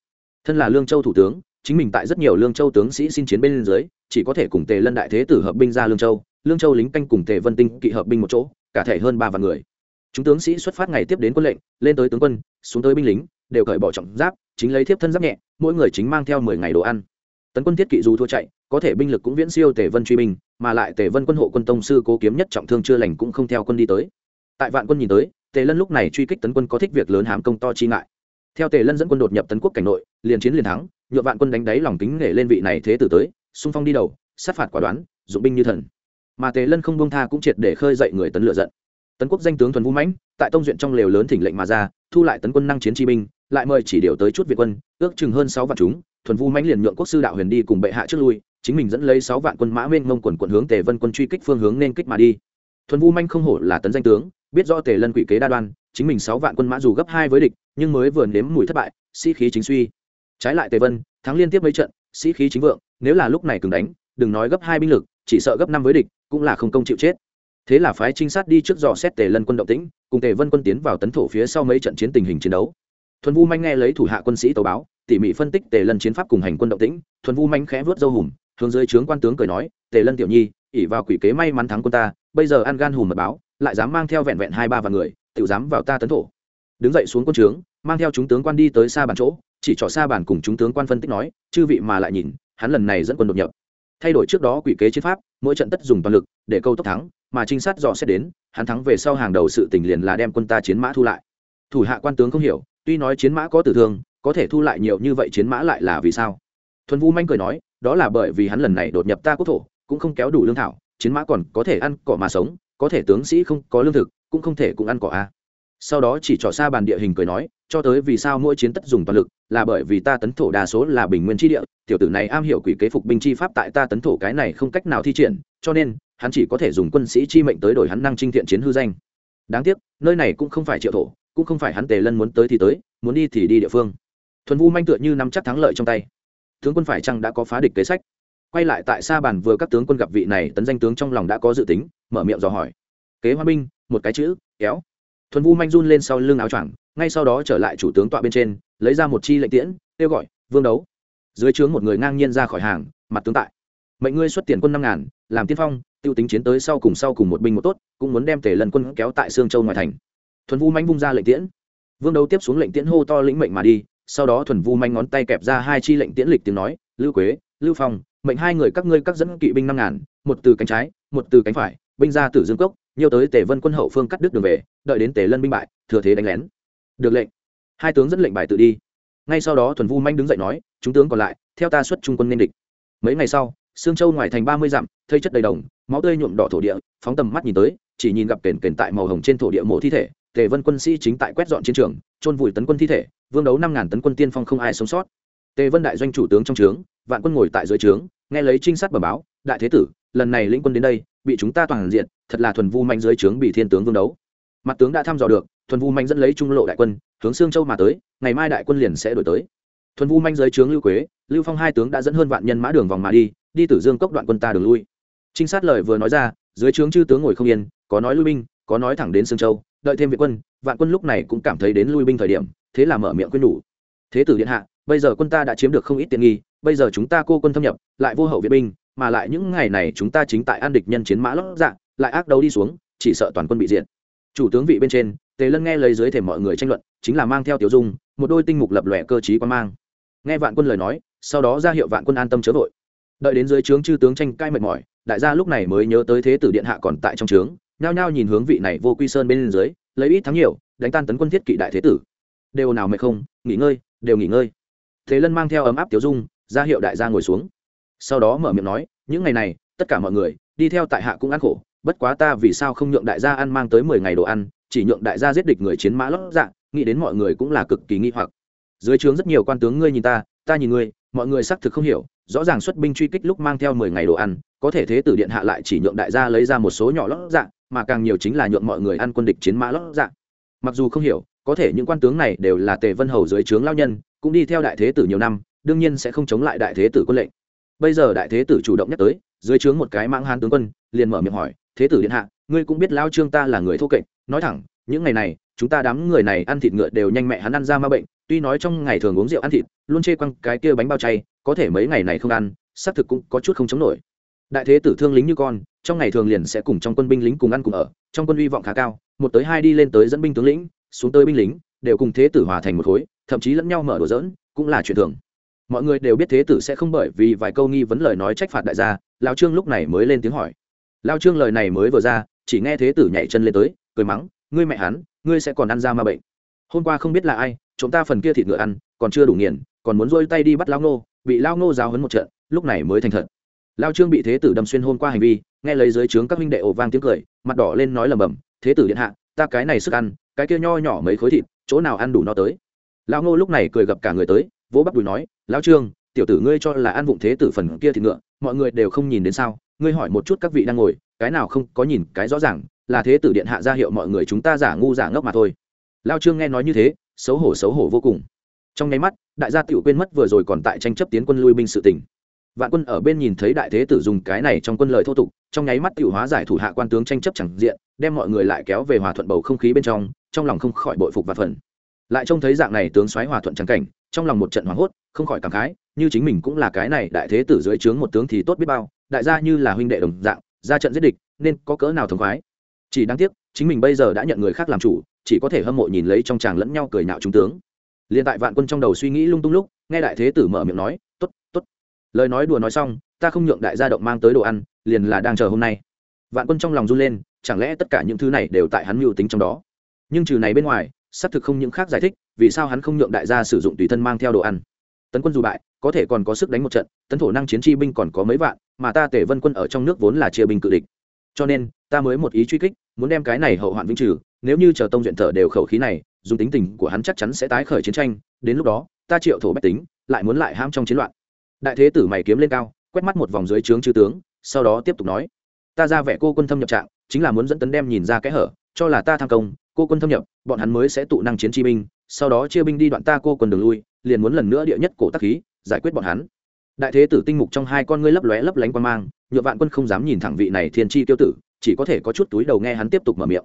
Thân là lương châu thủ tướng, chính mình tại rất nhiều lương châu tướng sĩ xin chiến bên dưới, chỉ có thể cùng tề lân đại thế tử hợp binh ra lương châu lương châu lính canh cùng tề vân tinh kỵ hợp binh một chỗ, cả thể hơn ba vạn người. Chúng tướng sĩ xuất phát ngày tiếp đến quân lệnh, lên tới tướng quân, xuống tới binh lính, đều cởi bỏ trọng giáp, chính lấy thiếp thân giáp nhẹ, mỗi người chính mang theo mười ngày đồ ăn. Tấn quân thiết kỵ dù thua chạy có thể binh lực cũng viễn siêu tề vân truy binh, mà lại tề vân quân hộ quân tông sư cố kiếm nhất trọng thương chưa lành cũng không theo quân đi tới. Tại vạn quân nhìn tới, tề lân lúc này truy kích tấn quân có thích việc lớn hám công to chi ngại. Theo tề lân dẫn quân đột nhập tấn quốc cảnh nội, liền chiến liền thắng nhựa vạn quân đánh đáy lòng kính nể lên vị này thế tử tới, xung phong đi đầu, sát phạt quả đoán, dụng binh như thần. Mà tề lân không buông tha cũng triệt để khơi dậy người tấn lựa giận. Tấn quốc danh tướng thuần vũ mãnh, tại tông duyện trong lều lớn thỉnh lệnh mà ra, thu lại tấn quân năng chiến chi binh, lại mời chỉ điều tới chút việt quân, ước chừng hơn sáu vạn chúng, thuần vũ mãnh liền nhượng quốc sư đạo huyền đi cùng bệ hạ trước lui chính mình dẫn lấy sáu vạn quân mã mênh mông quần quận hướng tề vân quân truy kích phương hướng nên kích mà đi. Thuần vũ manh không hổ là tấn danh tướng, biết rõ tề lân quỷ kế đa đoan, chính mình sáu vạn quân mã dù gấp hai với địch, nhưng mới vừa nếm mùi thất bại, sĩ khí chính suy. Trái lại tề vân, thắng liên tiếp mấy trận, sĩ khí chính vượng, nếu là lúc này cứng đánh, đừng nói gấp hai binh lực, chỉ sợ gấp năm với địch, cũng là không công chịu chết. Thế là phái trinh sát đi trước dò xét tề lân quân động tĩnh, cùng tề vân quân tiến vào tấn thổ phía sau mấy trận chiến tình hình chiến đấu. Thuần vu manh nghe lấy thủ hạ quân sĩ tàu báo, tỉ mỉ phân tích tề lân chiến pháp cùng hành quân động tĩnh, thuần vu manh khẽ vớt dâu hùm hướng dưới trướng quan tướng cười nói, tề lân tiểu nhi ỉ vào quỷ kế may mắn thắng quân ta, bây giờ ăn gan hùm mật báo, lại dám mang theo vẹn vẹn hai ba vạn người tự dám vào ta tấn thổ. Đứng dậy xuống quân trướng, mang theo chúng tướng quan đi tới xa bàn chỗ, chỉ trỏ xa bàn cùng chúng tướng quan phân tích nói, chư vị mà lại nhìn, hắn lần này dẫn quân đột nhập. Thay đổi trước đó quỷ kế chiến pháp, mỗi trận tất dùng toàn lực, để câu tốc thắng, mà trinh sát dò xét đến, hắn thắng về sau hàng đầu sự tình liền là đem quân ta chiến mã thu lại. Thủ hạ quan tướng không hiểu, tuy nói chiến mã có tử thương, có thể thu lại nhiều như vậy chiến mã lại là vì sao? Thuần vũ manh cười nói đó là bởi vì hắn lần này đột nhập ta quốc thổ, cũng không kéo đủ lương thảo, chiến mã còn có thể ăn cỏ mà sống, có thể tướng sĩ không có lương thực, cũng không thể cũng ăn cỏ a. À. sau đó chỉ trỏ xa bàn địa hình cười nói, cho tới vì sao mỗi chiến tất dùng toàn lực, là bởi vì ta tấn thổ đa số là bình nguyên tri địa, tiểu tử này am hiểu quỷ kế phục binh chi pháp tại ta tấn thổ cái này không cách nào thi triển, cho nên, hắn chỉ có thể dùng quân sĩ chi mệnh tới đổi hắn năng trinh thiện chiến hư danh. Đáng tiếc, nơi này cũng không phải triệu thổ, cũng không phải hắn tề lân muốn tới thì tới, muốn đi thì đi địa phương. Thuần vu manh tựa như nắm chắc thắng lợi trong tay tướng quân phải chăng đã có phá địch kế sách? Quay lại tại sa bàn vừa các tướng quân gặp vị này, tấn danh tướng trong lòng đã có dự tính, mở miệng dò hỏi. Kế hoa binh một cái chữ, kéo. Thuần vu manh run lên sau lưng áo choàng, ngay sau đó trở lại chủ tướng tọa bên trên, lấy ra một chi lệnh tiễn, kêu gọi, vương đấu. Dưới trướng một người ngang nhiên ra khỏi hàng, mặt tướng tại. Mệnh ngươi xuất tiền quân năm ngàn, làm tiên phong, tiêu tính chiến tới sau cùng sau cùng một binh một tốt, cũng muốn đem tể lần quân kéo tại sương châu ngoài thành. Thuần vu manh vung ra lệnh tiễn. Vương đấu tiếp xuống lệnh tiễn hô to lĩnh mệnh mà đi sau đó thuần vu manh ngón tay kẹp ra hai chi lệnh tiễn lịch tiếng nói, lưu quế, lưu phong, mệnh hai người các ngươi các dẫn kỵ binh năm ngàn, một từ cánh trái, một từ cánh phải, binh ra tử dương cốc, nhiều tới tề vân quân hậu phương cắt đứt đường về, đợi đến tề lân binh bại, thừa thế đánh lén. Được lệnh. Hai tướng dẫn lệnh bài tự đi. Ngay sau đó thuần vu manh đứng dậy nói, chúng tướng còn lại, theo ta xuất trung quân nên địch. Mấy ngày sau, sương châu ngoài thành ba mươi dặm, thây chất đầy đồng, máu tươi nhuộm đỏ thổ địa, phóng tầm mắt nhìn tới, chỉ nhìn gặp kền kền tại màu hồng trên thổ địa mộ thi thể, tề vân quân sĩ chính tại quét dọn chiến trường trôn vùi tấn quân thi thể vương đấu năm ngàn tấn quân tiên phong không ai sống sót. Tề vân đại doanh chủ tướng trong trướng, vạn quân ngồi tại dưới trướng, nghe lấy trinh sát bẩm báo, đại thế tử, lần này lĩnh quân đến đây, bị chúng ta toàn diện, thật là thuần vu mạnh dưới trướng bị thiên tướng vương đấu. Mặt tướng đã thăm dò được, thuần vu mạnh dẫn lấy trung lộ đại quân, hướng sương châu mà tới, ngày mai đại quân liền sẽ đổi tới. Thuần vu manh dưới trướng lưu quế, lưu phong hai tướng đã dẫn hơn vạn nhân mã đường vòng mà đi đi tử dương cốc đoạn quân ta đường lui. Trinh sát lời vừa nói ra, dưới trướng chư tướng ngồi không yên, có nói lui binh, có nói thẳng đến sương châu, đợi thêm viện quân, vạn quân lúc này cũng cảm thấy đến lui binh thời điểm thế là mở miệng quên đủ thế tử điện hạ, bây giờ quân ta đã chiếm được không ít tiện nghi, bây giờ chúng ta cô quân thâm nhập, lại vô hậu viện binh, mà lại những ngày này chúng ta chính tại an địch nhân chiến mã lót dạng lại ác đấu đi xuống, chỉ sợ toàn quân bị diện chủ tướng vị bên trên, tề lân nghe lấy dưới thềm mọi người tranh luận, chính là mang theo tiểu dung, một đôi tinh mục lập lòe cơ chí quan mang. Nghe vạn quân lời nói, sau đó ra hiệu vạn quân an tâm chớ vội. Đợi đến dưới trướng chư tướng tranh cai mệt mỏi, đại gia lúc này mới nhớ tới thế tử điện hạ còn tại trong trướng, nhao nhao nhìn hướng vị này vô quy sơn bên dưới, lấy ít thắng nhiều, đánh tan tấn quân thiết kỵ đại thế tử đều nào mệt không, nghỉ ngơi, đều nghỉ ngơi. Thế lân mang theo ấm áp tiểu dung, ra hiệu đại gia ngồi xuống. Sau đó mở miệng nói, những ngày này, tất cả mọi người đi theo tại hạ cũng ăn khổ, bất quá ta vì sao không nhượng đại gia ăn mang tới mười ngày đồ ăn, chỉ nhượng đại gia giết địch người chiến mã lót dạ nghĩ đến mọi người cũng là cực kỳ nghi hoặc. Dưới trướng rất nhiều quan tướng ngươi nhìn ta ta nhìn ngươi, mọi người xác thực không hiểu, rõ ràng xuất binh truy kích lúc mang theo mười ngày đồ ăn, có thể thế tử điện hạ lại chỉ nhượng đại gia lấy ra một số nhỏ lót dạ mà càng nhiều chính là nhượng mọi người ăn quân địch chiến mã lót dạ. Mặc dù không hiểu có thể những quan tướng này đều là tề vân hầu dưới trướng lao nhân, cũng đi theo đại thế tử nhiều năm, đương nhiên sẽ không chống lại đại thế tử quân lệnh. Bây giờ đại thế tử chủ động nhắc tới, dưới trướng một cái mãng hán tướng quân, liền mở miệng hỏi, thế tử điện hạ, ngươi cũng biết lao trương ta là người thô kệch, nói thẳng, những ngày này, chúng ta đám người này ăn thịt ngựa đều nhanh mẹ hắn ăn ra ma bệnh, tuy nói trong ngày thường uống rượu ăn thịt, luôn chê quăng cái kia bánh bao chay, có thể mấy ngày này không ăn, xác thực cũng có chút không chống nổi. Đại thế tử thương lính như con, trong ngày thường liền sẽ cùng trong quân binh lính cùng ăn cùng ở, trong quân hy vọng khá cao, một tới hai đi lên tới dẫn binh tướng lĩnh xuống tới binh lính, đều cùng thế tử hòa thành một khối, thậm chí lẫn nhau mở đùa dỡn cũng là chuyện thường. Mọi người đều biết thế tử sẽ không bởi vì vài câu nghi vấn lời nói trách phạt đại gia, lao trương lúc này mới lên tiếng hỏi. Lao trương lời này mới vừa ra, chỉ nghe thế tử nhảy chân lên tới, cười mắng, ngươi mẹ hắn, ngươi sẽ còn ăn ra ma bệnh. Hôm qua không biết là ai chúng ta phần kia thịt ngựa ăn, còn chưa đủ nghiền, còn muốn rôi tay đi bắt lao nô bị lao nô giáo hấn một trận, lúc này mới thành thật. Lao trương bị thế tử đâm xuyên hôm qua hành vi, nghe lấy dưới trướng các huynh đệ ổ vang tiếng cười, mặt đỏ lên nói lầm bầm thế tử điện hạ ta cái này sức ăn, cái kia nho nhỏ mấy khối thịt, chỗ nào ăn đủ no tới? Lão ngô lúc này cười gặp cả người tới, vỗ bắp đùi nói, lão trương, tiểu tử ngươi cho là ăn vụng thế tử phần kia thịt ngựa, mọi người đều không nhìn đến sao? Ngươi hỏi một chút các vị đang ngồi, cái nào không có nhìn cái rõ ràng, là thế tử điện hạ ra hiệu mọi người chúng ta giả ngu giả ngốc mà thôi. Lao trương nghe nói như thế, xấu hổ xấu hổ vô cùng. Trong nháy mắt, đại gia tiểu quên mất vừa rồi còn tại tranh chấp tiến quân lui binh sự tình vạn quân ở bên nhìn thấy đại thế tử dùng cái này trong quân lời thô tục, trong nháy mắt tiểu hóa giải thủ hạ quan tướng tranh chấp chẳng diện, đem mọi người lại kéo về hòa thuận bầu không khí bên trong trong lòng không khỏi bội phục và phần lại trông thấy dạng này tướng xoáy hòa thuận trắng cảnh, trong lòng một trận hoảng hốt, không khỏi cảm khái, như chính mình cũng là cái này đại thế tử dưới trướng một tướng thì tốt biết bao, đại gia như là huynh đệ đồng dạng, ra trận giết địch, nên có cỡ nào thống khoái. Chỉ đáng tiếc, chính mình bây giờ đã nhận người khác làm chủ, chỉ có thể hâm mộ nhìn lấy trong chàng lẫn nhau cười nhạo trung tướng. Liền tại vạn quân trong đầu suy nghĩ lung tung lúc, nghe đại thế tử mở miệng nói t ố t t ố t lời nói đùa nói xong, ta không nhượng đại gia động mang tới đồ ăn, liền là đang chờ hôm nay. Vạn quân trong lòng run lên, chẳng lẽ tất cả những thứ này đều tại hắn mưu tính trong đó? Nhưng trừ này bên ngoài, xác thực không những khác giải thích, vì sao hắn không nhượng đại gia sử dụng tùy thân mang theo đồ ăn. Tấn quân dù bại, có thể còn có sức đánh một trận, tấn thổ năng chiến chi binh còn có mấy vạn, mà ta tể vân quân ở trong nước vốn là chia binh cự địch. Cho nên, ta mới một ý truy kích, muốn đem cái này hậu hoạn vĩnh trừ, nếu như chờ tông duyện thở đều khẩu khí này, dùng tính tình của hắn chắc chắn sẽ tái khởi chiến tranh, đến lúc đó, ta triệu thổ bách tính, lại muốn lại ham trong chiến loạn đại thế tử mày kiếm lên cao, quét mắt một vòng dưới trướng chư tướng, sau đó tiếp tục nói. Ta ra vẻ cô quân thâm nhập trạng, chính là muốn dẫn tấn đem nhìn ra kẽ hở, cho là ta tham công, cô quân thâm nhập, bọn hắn mới sẽ tụ năng chiến chi binh, sau đó chia binh đi đoạn ta cô quân đường lui, liền muốn lần nữa địa nhất cổ tắc khí, giải quyết bọn hắn. Đại thế tử tinh mục trong hai con ngươi lấp lóe lấp lánh quan mang, nhựa vạn quân không dám nhìn thẳng vị này thiên chi tiêu tử, chỉ có thể có chút túi đầu nghe hắn tiếp tục mở miệng.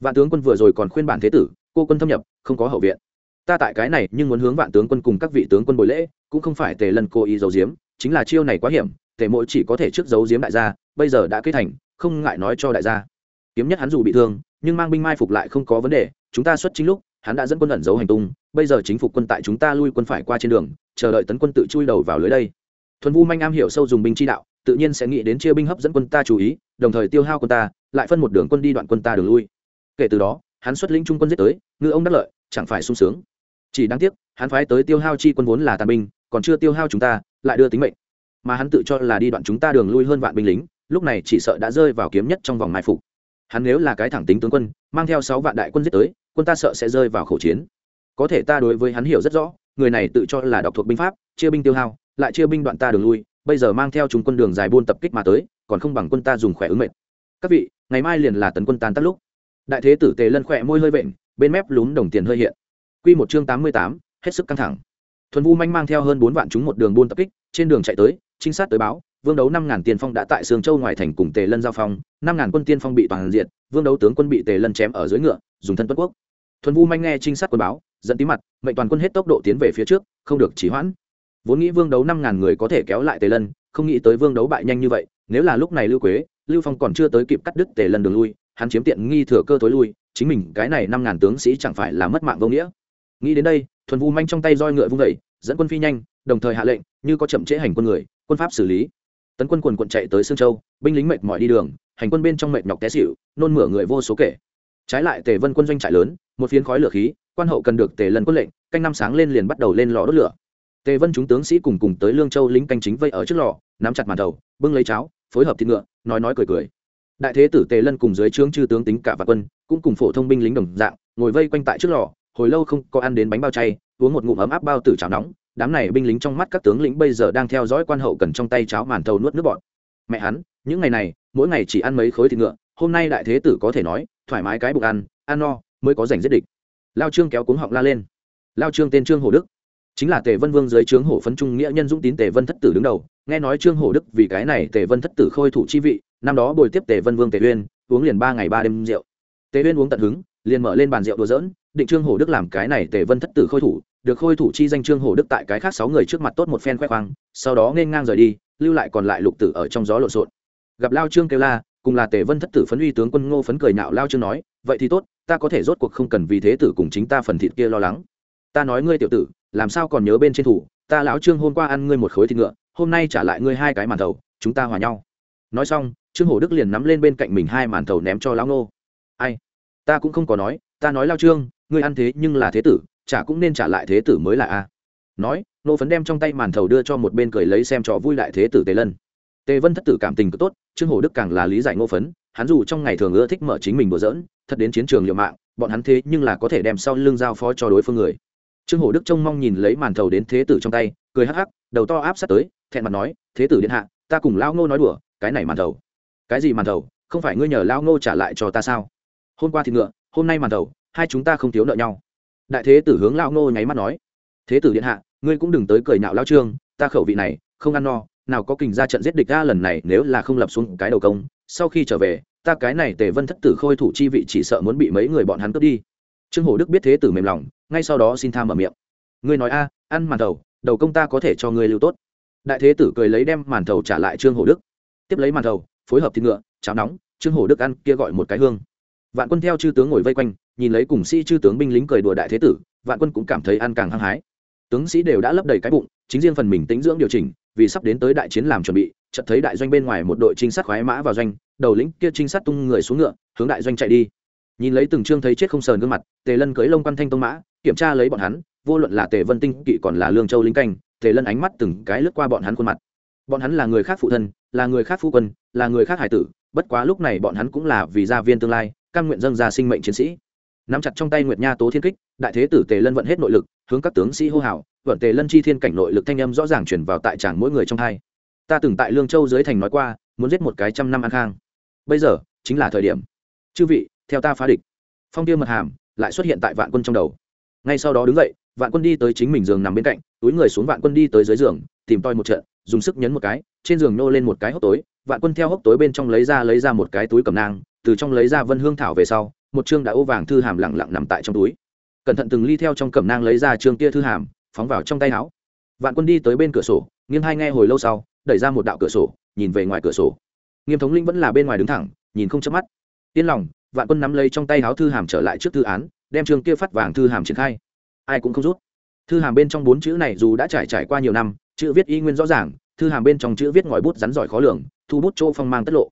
Vạn tướng quân vừa rồi còn khuyên bản thế tử, cô quân thâm nhập, không có hậu viện ta tại cái này nhưng muốn hướng vạn tướng quân cùng các vị tướng quân bồi lễ, cũng không phải tề lần cô ý giấu giếm, chính là chiêu này quá hiểm, tề mỗi chỉ có thể trước giấu giếm đại gia, bây giờ đã kết thành, không ngại nói cho đại gia. Kiếm nhất hắn dù bị thương, nhưng mang binh mai phục lại không có vấn đề, chúng ta xuất chính lúc, hắn đã dẫn quân ẩn giấu hành tung, bây giờ chính phục quân tại chúng ta lui quân phải qua trên đường, chờ đợi tấn quân tự chui đầu vào lưới đây. Thuần vu manh am hiểu sâu dùng binh chi đạo, tự nhiên sẽ nghĩ đến chia binh hấp dẫn quân ta chú ý, đồng thời tiêu hao quân ta, lại phân một đường quân đi đoạn quân ta đường lui. Kể từ đó, hắn xuất lĩnh trung quân giết tới, ngư ông đắc lợi, chẳng phải sung sướng chỉ đáng tiếc, hắn phái tới tiêu hao chi quân vốn là tàn binh, còn chưa tiêu hao chúng ta, lại đưa tính mệnh. Mà hắn tự cho là đi đoạn chúng ta đường lui hơn vạn binh lính, lúc này chỉ sợ đã rơi vào kiếm nhất trong vòng mai phục. Hắn nếu là cái thẳng tính tướng quân, mang theo sáu vạn đại quân giết tới, quân ta sợ sẽ rơi vào khẩu chiến. Có thể ta đối với hắn hiểu rất rõ, người này tự cho là đọc thuộc binh pháp, chia binh tiêu hao, lại chia binh đoạn ta đường lui, bây giờ mang theo chúng quân đường dài buôn tập kích mà tới, còn không bằng quân ta dùng khỏe ứng mệt các vị, ngày mai liền là tấn quân tan tắt lúc. Đại thế tử tề lân khỏe môi hơi vện, bên mép lún đồng tiền hơi hiện quy một chương tám mươi tám, hết sức căng thẳng. Thuần vu manh mang theo hơn bốn vạn chúng một đường buôn tập kích, trên đường chạy tới, trinh sát tới báo, vương đấu năm ngàn tiền phong đã tại sương châu ngoài thành cùng tề lân giao phong, năm ngàn quân tiên phong bị toàn diện vương đấu tướng quân bị tề lân chém ở dưới ngựa, dùng thân tuất quốc. Thuần vu manh nghe trinh sát quân báo dẫn tí mặt, mệnh toàn quân hết tốc độ tiến về phía trước, không được trì hoãn. Vốn nghĩ vương đấu năm ngàn người có thể kéo lại tề lân, không nghĩ tới vương đấu bại nhanh như vậy, nếu là lúc này lưu quế, lưu phong còn chưa tới kịp cắt đứt tề lân đường lui, hắn chiếm tiện nghi thừa cơ tối lui, chính mình cái này năm ngàn tướng sĩ chẳng phải là mất mạng vô nghĩa nghĩ đến đây, thuần vu manh trong tay roi ngựa vung vẩy dẫn quân phi nhanh, đồng thời hạ lệnh, như có chậm trễ hành quân người, quân pháp xử lý. Tấn quân quần quận chạy tới sương châu, binh lính mệt mỏi đi đường, hành quân bên trong mệt nhọc té xịu nôn mửa người vô số kể. Trái lại tề vân quân doanh trại lớn, một phiến khói lửa khí, quan hậu cần được tề lần quân lệnh, canh năm sáng lên liền bắt đầu lên lò đốt lửa. Tề vân chúng tướng sĩ cùng cùng tới lương châu lính canh chính vây ở trước lò, nắm chặt màn đầu, bưng lấy cháo, phối hợp thịt ngựa, nói nói cười cười. Đại thế tử tề lân cùng dưới trướng chư tướng tính cả và quân, cũng cùng phổ thông binh lính đồng dạng, ngồi vây quanh tại trước lò hồi lâu không có ăn đến bánh bao chay, uống một ngụm ấm áp bao tử chảo nóng, đám này binh lính trong mắt các tướng lĩnh bây giờ đang theo dõi quan hậu cần trong tay cháo màn thầu nuốt nước bọt. Mẹ hắn, những ngày này, mỗi ngày chỉ ăn mấy khối thịt ngựa, hôm nay đại thế tử có thể nói, thoải mái cái bụng ăn ăn no, mới có giành giết địch. Lao trương kéo cuống họng la lên. Lao trương tên trương hồ đức. Chính là tề vân vương dưới trướng hổ phấn trung nghĩa nhân dũng tín tề vân thất tử đứng đầu. Nghe nói trương hổ đức vì cái này tề vân thất tử khôi thủ chi vị, năm đó bồi tiếp tề vân vương tề uyên, uống liền ba ngày ba đêm rượu. Tề uyên uống tận hứng, liền mở lên bàn rượu đùa dỡn định trương hổ đức làm cái này tề vân thất tử khôi thủ, được khôi thủ chi danh trương hổ đức tại cái khác sáu người trước mặt tốt một phen khoe khoang, sau đó nên ngang rời đi, lưu lại còn lại lục tử ở trong gió lộn xộn. Gặp lao trương kêu la, cùng là tề vân thất tử phấn uy tướng quân ngô phấn cười nhạo lao trương nói, vậy thì tốt, ta có thể rốt cuộc không cần vì thế tử cùng chính ta phần thịt kia lo lắng. Ta nói ngươi tiểu tử, làm sao còn nhớ bên trên thủ, ta lão trương hôm qua ăn ngươi một khối thịt ngựa, hôm nay trả lại ngươi hai cái màn thầu, chúng ta hòa nhau. Nói xong, trương hổ đức liền nắm lên bên cạnh mình hai màn thầu ném cho lão ngô. Ai, ta cũng không có nói, ta nói lao trương ngươi ăn thế nhưng là thế tử, chả cũng nên trả lại thế tử mới là a. Nói, nô phấn đem trong tay màn thầu đưa cho một bên cười lấy xem trò vui lại thế tử tề lân. Tề vân thất tử cảm tình cực tốt, trương hổ đức càng là lý giải ngô phấn, hắn dù trong ngày thường ưa thích mở chính mình đùa dỡn, thật đến chiến trường liều mạng, bọn hắn thế nhưng là có thể đem sau lưng giao phó cho đối phương người. Trương hổ đức trông mong nhìn lấy màn thầu đến thế tử trong tay, cười hắc hắc, đầu to áp sát tới, thẹn mặt nói, thế tử điện hạ, ta cùng lao ngô nói đùa, cái này màn thầu. Cái gì màn thầu? Không phải ngươi nhờ lao ngô trả lại cho ta sao? Hôm qua thì ngựa, hôm nay màn thầu hai chúng ta không thiếu nợ nhau. Đại thế tử hướng lao ngô nháy mắt nói, thế tử điện hạ, ngươi cũng đừng tới cười nhạo lao trương, ta khẩu vị này, không ăn no, nào có kình ra trận giết địch ra lần này nếu là không lập xuống cái đầu công, sau khi trở về, ta cái này tề vân thất tử khôi thủ chi vị chỉ sợ muốn bị mấy người bọn hắn cướp đi. Trương hổ đức biết thế tử mềm lòng, ngay sau đó xin tham mở miệng. Ngươi nói a, ăn màn thầu, đầu công ta có thể cho ngươi lưu tốt. Đại thế tử cười lấy đem màn thầu trả lại trương hổ đức. Tiếp lấy màn thầu, phối hợp thịt ngựa, cháo nóng, trương hổ đức ăn kia gọi một cái hương. Vạn quân theo chư tướng ngồi vây quanh nhìn lấy cùng sĩ chư tướng binh lính cười đùa đại thế tử, vạn quân cũng cảm thấy ăn càng hăng hái. Tướng sĩ đều đã lấp đầy cái bụng, chính riêng phần mình tính dưỡng điều chỉnh, vì sắp đến tới đại chiến làm chuẩn bị, chợt thấy đại doanh bên ngoài một đội trinh sát khoái mã vào doanh, đầu lĩnh kia trinh sát tung người xuống ngựa, hướng đại doanh chạy đi. Nhìn lấy từng trương thấy chết không sờn gương mặt, tề lân cưới lông quan thanh tông mã, kiểm tra lấy bọn hắn, vô luận là tề vân tinh kỵ còn là lương châu lính canh, tề lân ánh mắt từng cái lướt qua bọn hắn khuôn mặt. Bọn hắn là người khác phụ thân, là người khác phu quân, là người khác hải tử, bất quá lúc này bọn hắn cũng là vì gia viên tương lai căn nguyện dâng ra sinh mệnh chiến sĩ nắm chặt trong tay nguyệt nha tố thiên kích, đại thế tử tề lân vận hết nội lực, hướng các tướng sĩ hô hào, vận tề lân chi thiên cảnh nội lực thanh âm rõ ràng chuyển vào tại tràng mỗi người trong hai. Ta từng tại lương châu dưới thành nói qua, muốn giết một cái trăm năm an khang. Bây giờ, chính là thời điểm. Chư vị, theo ta phá địch. Phong tiêu mật hàm lại xuất hiện tại vạn quân trong đầu. Ngay sau đó đứng dậy, vạn quân đi tới chính mình giường nằm bên cạnh, túi người xuống vạn quân đi tới dưới giường, tìm toi một trận, dùng sức nhấn một cái, trên giường nô lên một cái hốc tối, vạn quân theo hốc tối bên trong lấy ra lấy ra một cái túi cầm nang, từ trong lấy ra vân hương thảo về sau một chương đã ô vàng thư hàm lẳng lặng nằm tại trong túi. Cẩn thận từng ly theo trong cẩm nang lấy ra chương kia thư hàm, phóng vào trong tay áo. Vạn quân đi tới bên cửa sổ, nghiêng hai nghe hồi lâu sau, đẩy ra một đạo cửa sổ, nhìn về ngoài cửa sổ. Nghiêm thống linh vẫn là bên ngoài đứng thẳng, nhìn không chớp mắt. Yên lòng, vạn quân nắm lấy trong tay áo thư hàm trở lại trước thư án, đem chương kia phát vàng thư hàm triển khai. Ai cũng không rút. Thư hàm bên trong bốn chữ này dù đã trải trải qua nhiều năm, chữ viết y nguyên rõ ràng, thư hàm bên trong chữ viết ngòi bút rắn giỏi khó lường, thu bút chỗ phong mang tất lộ.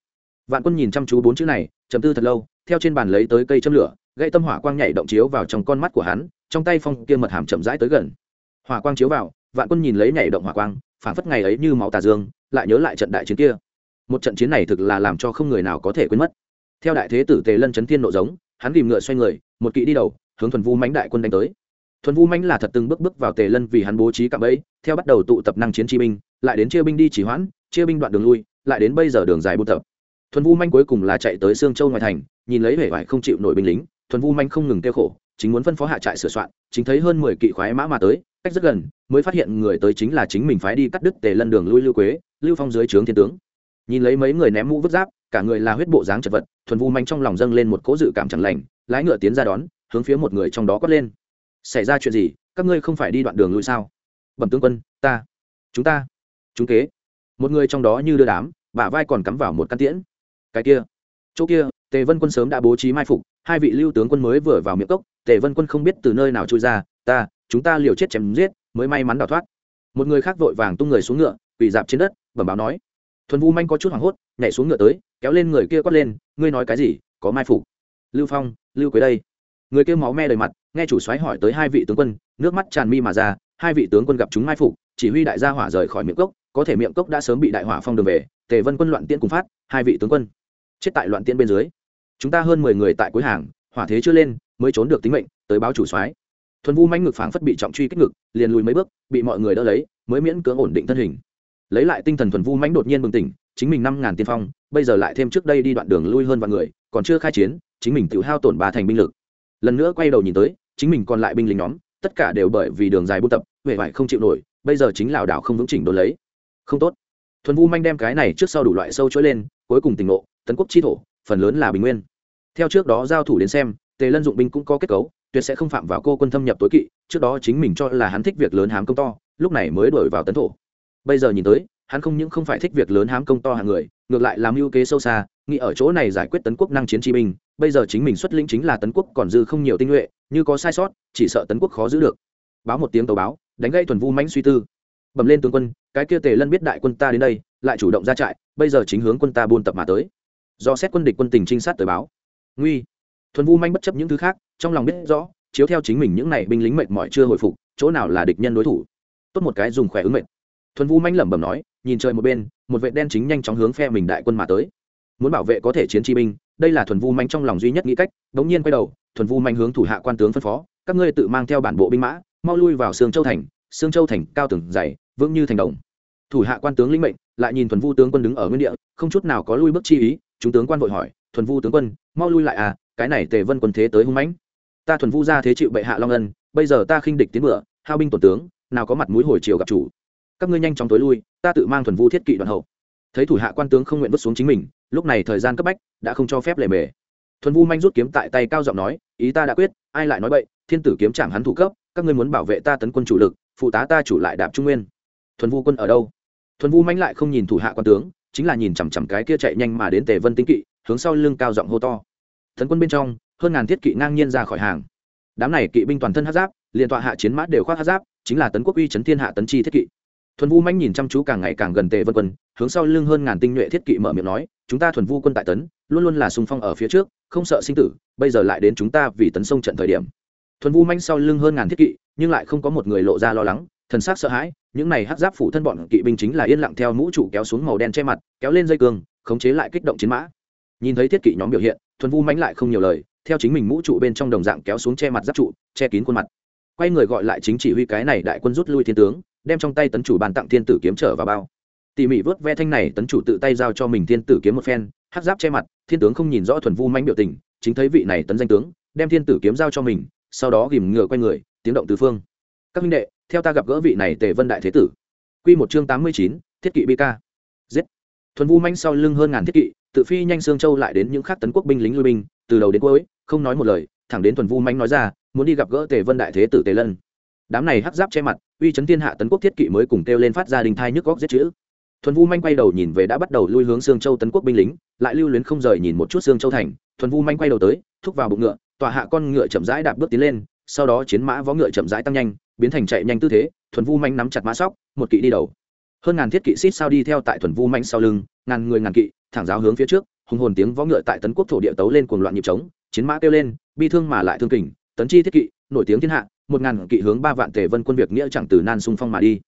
Vạn quân nhìn chăm chú bốn chữ này chấm tư thật lâu theo trên bàn lấy tới cây châm lửa gây tâm hỏa quang nhảy động chiếu vào trong con mắt của hắn, trong tay phong kia mật hàm chậm rãi tới gần. Hỏa quang chiếu vào, vạn quân nhìn lấy nhảy động hỏa quang phản phất ngày ấy như máu tà dương, lại nhớ lại trận đại chiến kia. Một trận chiến này thực là làm cho không người nào có thể quên mất. Theo đại thế tử tề lân chấn thiên nộ giống, hắn ghìm ngựa xoay người, một kỵ đi đầu, hướng thuần vu mánh đại quân đánh tới. Thuần vu mánh là thật từng bước bước vào tề lân vì hắn bố trí cạm ấy theo bắt đầu tụ tập năng chiến chi binh, lại đến chia binh đi chỉ hoãn, chia binh đoạn đường lui, lại đến bây giờ đường dài buôn tập. Thuần vu manh cuối cùng là chạy tới sương châu ngoài thành nhìn lấy vẻ vải không chịu nổi binh lính, thuần vu manh không ngừng tiêu khổ, chính muốn phân phó hạ trại sửa soạn, chính thấy hơn mười kỵ khoái mã mà tới, cách rất gần, mới phát hiện người tới chính là chính mình phái đi cắt đứt tề lân đường lui lưu quế, lưu phong dưới trướng thiên tướng. Nhìn lấy mấy người ném mũ vứt giáp, cả người là huyết bộ dáng chật vật, thuần vu manh trong lòng dâng lên một cỗ dự cảm chẳng lành, lái ngựa tiến ra đón, hướng phía một người trong đó quát lên. Xảy ra chuyện gì? Các ngươi không phải đi đoạn đường lui sao? Bẩm tướng quân, ta, chúng ta, chúng kế. Một người trong đó như đưa đám, bả vai còn cắm vào một căn tiễn. Cái kia, chỗ kia tề vân quân sớm đã bố trí mai phục, hai vị lưu tướng quân mới vừa vào miệng cốc, tề vân quân không biết từ nơi nào trôi ra, ta, chúng ta liều chết chém giết, mới may mắn đào thoát. Một người khác vội vàng tung người xuống ngựa, quỳ dạp trên đất, bẩm báo nói. Thuần vu manh có chút hoảng hốt, nhảy xuống ngựa tới, kéo lên người kia quát lên, ngươi nói cái gì? Có mai phục? Lưu phong, lưu quế đây. Người kia máu me đầy mặt, nghe chủ soái hỏi tới hai vị tướng quân, nước mắt tràn mi mà ra, hai vị tướng quân gặp chúng mai phục, chỉ huy đại gia hỏa rời khỏi miệng cốc, có thể miệng cốc đã sớm bị đại hỏa phong đường về, tề vân quân loạn tiễn cùng phát, hai vị tướng quân chết tại loạn tiễn bên dưới chúng ta hơn mười người tại cuối hàng, hỏa thế chưa lên, mới trốn được tính mệnh, tới báo chủ soái. Thuần vu manh ngực phảng phất bị trọng truy kích ngực, liền lùi mấy bước, bị mọi người đỡ lấy, mới miễn cưỡng ổn định thân hình. Lấy lại tinh thần thuần vu mãnh đột nhiên bừng tỉnh, chính mình năm ngàn tiên phong, bây giờ lại thêm trước đây đi đoạn đường lui hơn vạn người, còn chưa khai chiến, chính mình tự hao tổn ba thành binh lực. Lần nữa quay đầu nhìn tới, chính mình còn lại binh lính nhóm, tất cả đều bởi vì đường dài buôn tập huệ vải không chịu nổi, bây giờ chính lảo đảo không vững chỉnh đốn lấy. Không tốt. Thuần vu manh đem cái này trước sau đủ loại sâu chuỗi lên, cuối cùng tỉnh ngộ, tấn quốc chi thổ phần lớn là bình nguyên. Theo trước đó giao thủ đến xem, tề lân dụng binh cũng có kết cấu, tuyệt sẽ không phạm vào cô quân thâm nhập tối kỵ, trước đó chính mình cho là hắn thích việc lớn hám công to, lúc này mới đổi vào tấn thổ. Bây giờ nhìn tới, hắn không những không phải thích việc lớn hám công to hàng người, ngược lại làm ưu kế sâu xa, nghĩ ở chỗ này giải quyết tấn quốc năng chiến chi binh, bây giờ chính mình xuất lĩnh chính là tấn quốc còn dư không nhiều tinh nhuệ, như có sai sót, chỉ sợ tấn quốc khó giữ được. Báo một tiếng tàu báo, đánh gây thuần vu mãnh suy tư. Bẩm lên tướng quân, cái kia tề lân biết đại quân ta đến đây, lại chủ động ra trại, bây giờ chính hướng quân ta buôn tập mà tới do xét quân địch quân tình trinh sát tới báo. Nguy. Thuần vu manh bất chấp những thứ khác, trong lòng biết rõ, chiếu theo chính mình những n à y binh lính mệt mỏi chưa hồi phục, chỗ nào là địch nhân đối thủ. Tốt một cái dùng khỏe ứng mệt thuần vu manh lẩm bẩm nói, nhìn trời một bên, một vệ đen chính nhanh chóng hướng phe mình đại quân mà tới. Muốn bảo vệ có thể chiến chi binh, đây là thuần vu manh trong lòng duy nhất nghĩ cách đ ố n g nhiên quay đầu, thuần vu manh hướng thủ hạ quan tướng phân phó, các ngươi tự mang theo bản bộ binh mã, mau lui vào sương châu thành, sương châu thành cao tường dày, vững như thành đồng. Thủ hạ quan tướng lĩnh mệnh, lại nhìn thuần vu tướng quân đứng ở nguyên địa, không chút nào có lui bước chi ý chúng tướng quan vội hỏi, thuần vu tướng quân, mau lui lại à cái này tề vân quân thế tới hung mãnh. Ta thuần vu ra thế chịu bệ hạ long ân, bây giờ ta khinh địch tiến bựa, hao binh tổn tướng, nào có mặt mũi hồi chiều gặp chủ. Các ngươi nhanh chóng tối lui, ta tự mang thuần vu thiết kỵ đoàn hậu. Thấy thủ hạ quan tướng không nguyện vứt xuống chính mình, lúc này thời gian cấp bách đã không cho phép lề mề. Thuần vu manh rút kiếm tại tay cao giọng nói, ý ta đã quyết, ai lại nói bậy, thiên tử kiếm chẳng hắn thủ cấp, các ngươi muốn bảo vệ ta tấn quân chủ lực, phụ tá ta chủ lại đạp trung nguyên. Thuần vu quân ở đâu? Thuần vu manh lại không nhìn thủ hạ quan tướng chính là nhìn chằm chằm cái kia chạy nhanh mà đến tề vân tinh kỵ, hướng sau lưng cao giọng hô to. Thần quân bên trong, hơn ngàn thiết kỵ ngang nhiên ra khỏi hàng. Đám này kỵ binh toàn thân hát giáp, liền tọa hạ chiến mã đều khoác hát giáp, chính là tấn quốc uy chấn thiên hạ tấn chi thiết kỵ. Thuần vu manh nhìn chăm chú càng ngày càng gần tề vân quân, hướng sau lưng hơn ngàn tinh nhuệ thiết kỵ mở miệng nói, chúng ta thuần vu quân tại tấn, luôn luôn là sung phong ở phía trước, không sợ sinh tử, bây giờ lại đến chúng ta vì tấn sông trận thời điểm. Thuần vu manh sau lưng hơn ngàn thiết kỵ, nhưng lại không có một người lộ ra lo lắng thần sắc sợ hãi, những này hắc giáp phủ thân bọn kỵ binh chính là yên lặng theo mũ trụ kéo xuống màu đen che mặt, kéo lên dây cương khống chế lại kích động chiến mã. Nhìn thấy thiết kỵ nhóm biểu hiện, thuần vu mánh lại không nhiều lời, theo chính mình mũ trụ bên trong đồng dạng kéo xuống che mặt giáp trụ, che kín khuôn mặt. Quay người gọi lại chính chỉ huy cái này đại quân rút lui thiên tướng, đem trong tay tấn chủ bàn tặng thiên tử kiếm trở vào bao. Tỉ mỉ vớt ve thanh này, tấn chủ tự tay giao cho mình thiên tử kiếm một phen hát giáp che mặt, thiên tướng không nhìn rõ thuần vu mánh biểu tình, chính thấy vị này tấn danh tướng, đem thiên tử kiếm giao cho mình, sau đó ghìm ngựa quay người, tiếng động tứ phương. Các minh đệ theo ta gặp gỡ vị này tề vân đại thế tử. Q một chương tám mươi chín, thiết kỵ bk giết. Thuần vu manh sau lưng hơn ngàn thiết kỵ, tự phi nhanh sương châu lại đến những khác tấn quốc binh lính lui binh, từ đầu đến cuối, không nói một lời, thẳng đến thuần vu manh nói ra, muốn đi gặp gỡ tề vân đại thế tử tề lân. Đám này hắc giáp che mặt, uy chấn thiên hạ tấn quốc thiết kỵ mới cùng kêu lên phát ra đình thai nhức góc giết chữ. Thuần vu manh quay đầu nhìn về đã bắt đầu lui hướng sương châu tấn quốc binh lính, lại lưu luyến không rời nhìn một chút sương châu thành. Thuần vu manh quay đầu tới, thúc vào bụng ngựa tòa hạ con ngựa chậm rãi đạp bước tiến lên, sau đó chiến mã vó ngựa chậm rãi tăng nhanh biến thành chạy nhanh tư thế, thuần vu manh nắm chặt mã sóc, một kỵ đi đầu. Hơn ngàn thiết kỵ xít sao đi theo tại thuần vu manh sau lưng, ngàn người ngàn kỵ, thẳng giáo hướng phía trước, hùng hồn tiếng võ ngựa tại tấn quốc thổ địa tấu lên cuồng loạn nhịp trống, chiến mã kêu lên, bi thương mà lại thương kình, tấn chi thiết kỵ, nổi tiếng thiên hạ, một ngàn kỵ hướng ba vạn tề vân quân việc nghĩa chẳng từ nan xung phong mà đi.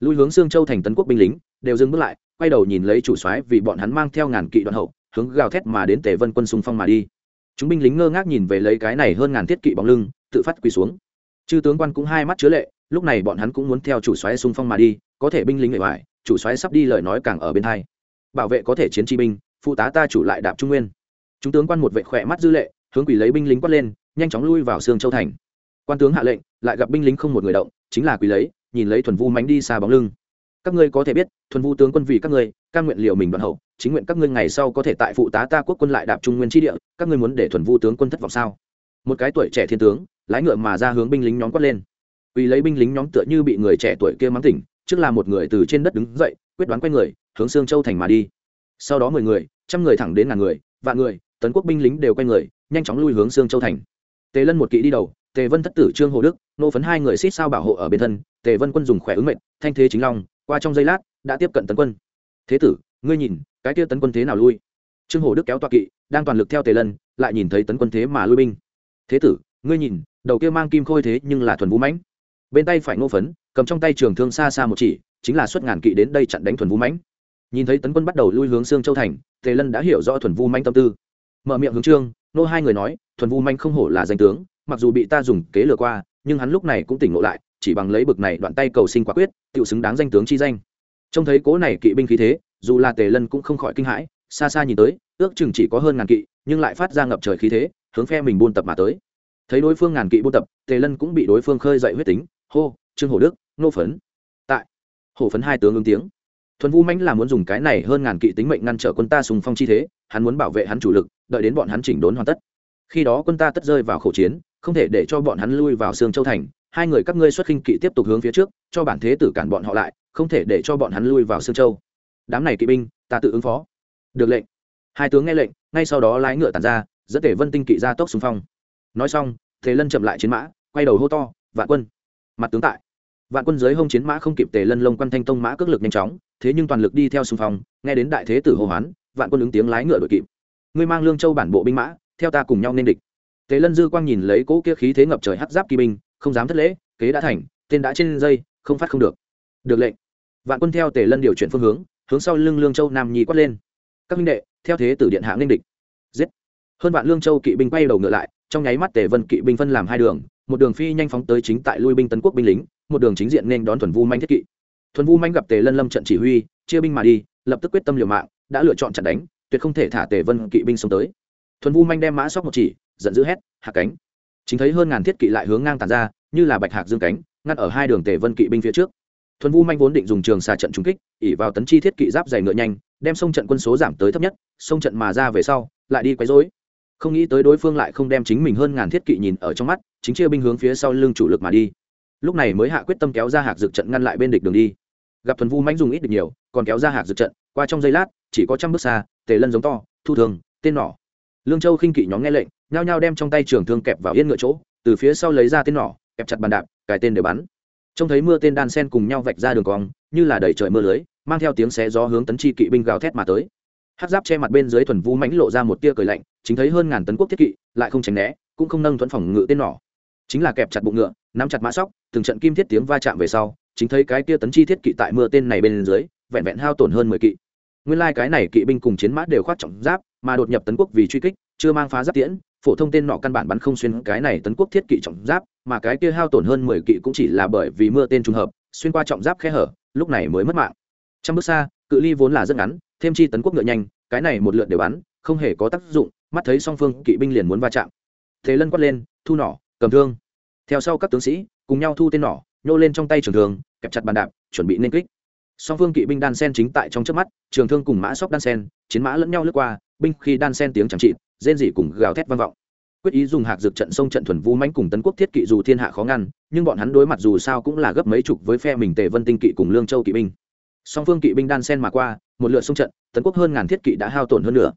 Lui hướng xương châu thành tấn quốc binh lính, đều dừng bước lại, quay đầu nhìn lấy chủ soái vì bọn hắn mang theo ngàn kỵ đoạn hậu, hướng gào thét mà đến tề vân quân xung phong mà đi. Chúng binh lính ngơ ngác nhìn về lấy cái này hơn ngàn thiết kỵ bóng lưng, tự phát quỳ xuống chư tướng quan cũng hai mắt chứa lệ, lúc này bọn hắn cũng muốn theo chủ xoáy xung phong mà đi, có thể binh lính bề ngoài chủ xoáy sắp đi lời nói càng ở bên hai. Bảo vệ có thể chiến chi binh, phụ tá ta chủ lại đạp trung nguyên. Chúng tướng quan một vệ khỏe mắt dư lệ, hướng quỷ lấy binh lính quát lên, nhanh chóng lui vào xương châu thành. Quan tướng hạ lệnh, lại gặp binh lính không một người động, chính là quỷ lấy, nhìn lấy thuần vu mánh đi xa bóng lưng. Các ngươi có thể biết, thuần vu tướng quân vì các ngươi căn nguyện liệu mình đoạn hậu, chính nguyện các ngươi ngày sau có thể tại phụ tá ta quốc quân lại đạp trung nguyên tri địa, các ngươi muốn để thuần vu tướng quân thất vọng sao? Một cái tuổi trẻ thiên tướng lái ngựa mà ra hướng binh lính nhóm quát lên. Vì lấy binh lính nhóm tựa như bị người trẻ tuổi kia mắng tỉnh, trước là một người từ trên đất đứng dậy, quyết đoán quay người, hướng sương châu thành mà đi. Sau đó mười người, trăm người thẳng đến ngàn người, vạn người, tấn quốc binh lính đều quay người, nhanh chóng lui hướng sương châu thành. Tề lân một kỵ đi đầu, tề vân thất tử trương hồ đức, nô phấn hai người xít sao bảo hộ ở bên thân, tề vân quân dùng khỏe ứng mệnh, thanh thế chính long, qua trong giây lát, đã tiếp cận tấn quân. Thế tử, ngươi nhìn, cái kia tấn quân thế nào lui? Trương hồ đức kéo toa kỵ, đang toàn lực theo tề lân, lại nhìn thấy tấn quân thế mà lui binh. Thế tử ngươi nhìn, đầu kia mang kim khôi thế nhưng là thuần vũ mãnh. Bên tay phải ngô phấn, cầm trong tay trường thương xa xa một chỉ, chính là xuất ngàn kỵ đến đây chặn đánh thuần vũ mãnh. Nhìn thấy tấn quân bắt đầu lui hướng sương châu thành, tề lân đã hiểu rõ thuần vũ mãnh tâm tư. Mở miệng hướng trương nô hai người nói, thuần vũ mãnh không hổ là danh tướng, mặc dù bị ta dùng kế lừa qua, nhưng hắn lúc này cũng tỉnh ngộ lại, chỉ bằng lấy bực này đoạn tay cầu sinh quả quyết tự xứng đáng danh tướng chi danh. Trông thấy cố này kỵ binh khí thế, dù là tề lân cũng không khỏi kinh hãi, xa xa nhìn tới, ước chừng chỉ có hơn ngàn kỵ, nhưng lại phát ra ngập trời khí thế, hướng phe mình buôn tập mà tới thấy đối phương ngàn kỵ buôn tập, tề lân cũng bị đối phương khơi dậy huyết tính, hô, trương hổ đức, nô phấn. Tại, hổ phấn hai tướng ứng tiếng. Thuần vũ mãnh là muốn dùng cái này hơn ngàn kỵ tính mệnh ngăn trở quân ta sùng phong chi thế, hắn muốn bảo vệ hắn chủ lực, đợi đến bọn hắn chỉnh đốn hoàn tất. Khi đó quân ta tất rơi vào khẩu chiến, không thể để cho bọn hắn lui vào sương châu thành, hai người các ngươi xuất khinh kỵ tiếp tục hướng phía trước, cho bản thế tử cản bọn họ lại, không thể để cho bọn hắn lui vào sương châu. Đám này kỵ binh, ta tự ứng phó. Được lệnh. Hai tướng nghe lệnh, ngay sau đó lái ngựa tàn ra, dẫn tể vân tinh kỵ ra tốc xung phong nói xong, tề lân chậm lại chiến mã, quay đầu hô to, vạn quân! Mặt tướng tại. Vạn quân dưới hông chiến mã không kịp tề lân lông quan thanh tông mã cước lực nhanh chóng, thế nhưng toàn lực đi theo xung phong, nghe đến đại thế tử hô hoán, vạn quân ứng tiếng lái ngựa đội kịp. Ngươi mang lương châu bản bộ binh mã, theo ta cùng nhau nên địch. Tề lân dư quang nhìn lấy cỗ kia khí thế ngập trời hắt giáp kỳ binh, không dám thất lễ, kế đã thành, tên đã trên dây, không phát không được. Được lệnh. Vạn quân theo tề lân điều chuyển phương hướng hướng sau lưng lương châu nam nhi quát lên. Các minh đệ, theo thế tử điện hạ nên địch. Giết. Hơn vạn lương châu kỵ binh quay đầu ngựa lại trong nháy mắt tề vân kỵ binh phân làm hai đường, một đường phi nhanh phóng tới chính tại lui binh tấn quốc binh lính, một đường chính diện nên đón thuần vu manh thiết kỵ. Thuần vu manh gặp tề lân lâm trận chỉ huy, chia binh mà đi, lập tức quyết tâm liều mạng, đã lựa chọn trận đánh, tuyệt không thể thả tề vân kỵ binh xông tới. Thuần vu manh đem mã sóc một chỉ, giận dữ hét, hạ cánh. Chính thấy hơn ngàn thiết kỵ lại hướng ngang tàn ra, như là bạch hạc dương cánh, ngăn ở hai đường tề vân kỵ binh phía trước. Thuần vu manh vốn định dùng trường xà trận trung kích ỉ vào tấn chi thiết kỵ giáp dày ngựa nhanh, đem sông trận quân số giảm tới thấp nhất, sông trận mà ra về sau, lại đi quấy rối không nghĩ tới đối phương lại không đem chính mình hơn ngàn thiết kỵ nhìn ở trong mắt, chính chia binh hướng phía sau lưng chủ lực mà đi. Lúc này mới hạ quyết tâm kéo ra hạc dược trận ngăn lại bên địch đường đi. Gặp thuần vu manh dùng ít được nhiều, còn kéo ra hạc dược trận, qua trong giây lát, chỉ có trăm bước xa, tề lân giống to, thu thường, tên nỏ. Lương châu khinh kỵ nhóm nghe lệnh, nhao nhao đem trong tay trường thương kẹp vào yên ngựa chỗ, từ phía sau lấy ra tên nỏ, kẹp chặt bàn đạp, cài tên để bắn. Trông thấy mưa tên đan sen cùng nhau vạch ra đường cong, như là đầy trời mưa lưới, mang theo tiếng xé gió hướng tấn chi kỵ binh gào thét mà tới hát giáp che mặt bên dưới thuần vũ mãnh lộ ra một tia cười lạnh, chính thấy hơn ngàn tấn quốc thiết kỵ, lại không tránh né, cũng không nâng thuẫn phòng ngự tên nỏ. Chính là kẹp chặt bụng ngựa, nắm chặt mã sóc, từng trận kim thiết tiếng va chạm về sau, chính thấy cái tia tấn chi thiết kỵ tại mưa tên này bên dưới, vẹn vẹn hao tổn hơn mười kỵ. Nguyên lai cái này kỵ binh cùng chiến mã đều khoát trọng giáp, mà đột nhập tấn quốc vì truy kích, chưa mang phá giáp tiễn, phổ thông tên nọ căn bản bắn không xuyên cái này tấn quốc thiết kỵ trọng giáp, mà cái kia hao tổn hơn mười kỵ cũng chỉ là bởi vì mưa tên trùng hợp, xuyên qua trọng giáp khe hở, lúc này mới mất mạng. Trăm bước xa, cự ly vốn là rất ngắn thêm chi tấn quốc ngựa nhanh, cái này một lượt đều bắn, không hề có tác dụng, mắt thấy song phương kỵ binh liền muốn va chạm. Thế lân quát lên, thu nỏ, cầm thương. Theo sau các tướng sĩ, cùng nhau thu tên nỏ, nhô lên trong tay trường thương, kẹp chặt bàn đạp, chuẩn bị nên kích. Song phương kỵ binh đan sen chính tại trong trước mắt, trường thương cùng mã sóc đan sen, chiến mã lẫn nhau lướt qua, binh khi đan sen tiếng chẳng trị rên dị cùng gào thét vang vọng. Quyết ý dùng hạc dược trận sông trận thuần vũ mãnh cùng tấn quốc thiết kỵ dù thiên hạ khó ngăn, nhưng bọn hắn đối mặt dù sao cũng là gấp mấy chục với phe mình tề vân tinh kỵ cùng lương châu kỵ binh song phương kỵ binh đan sen mà qua, một lượt xung trận, tấn quốc hơn ngàn thiết kỵ đã hao tổn hơn nữa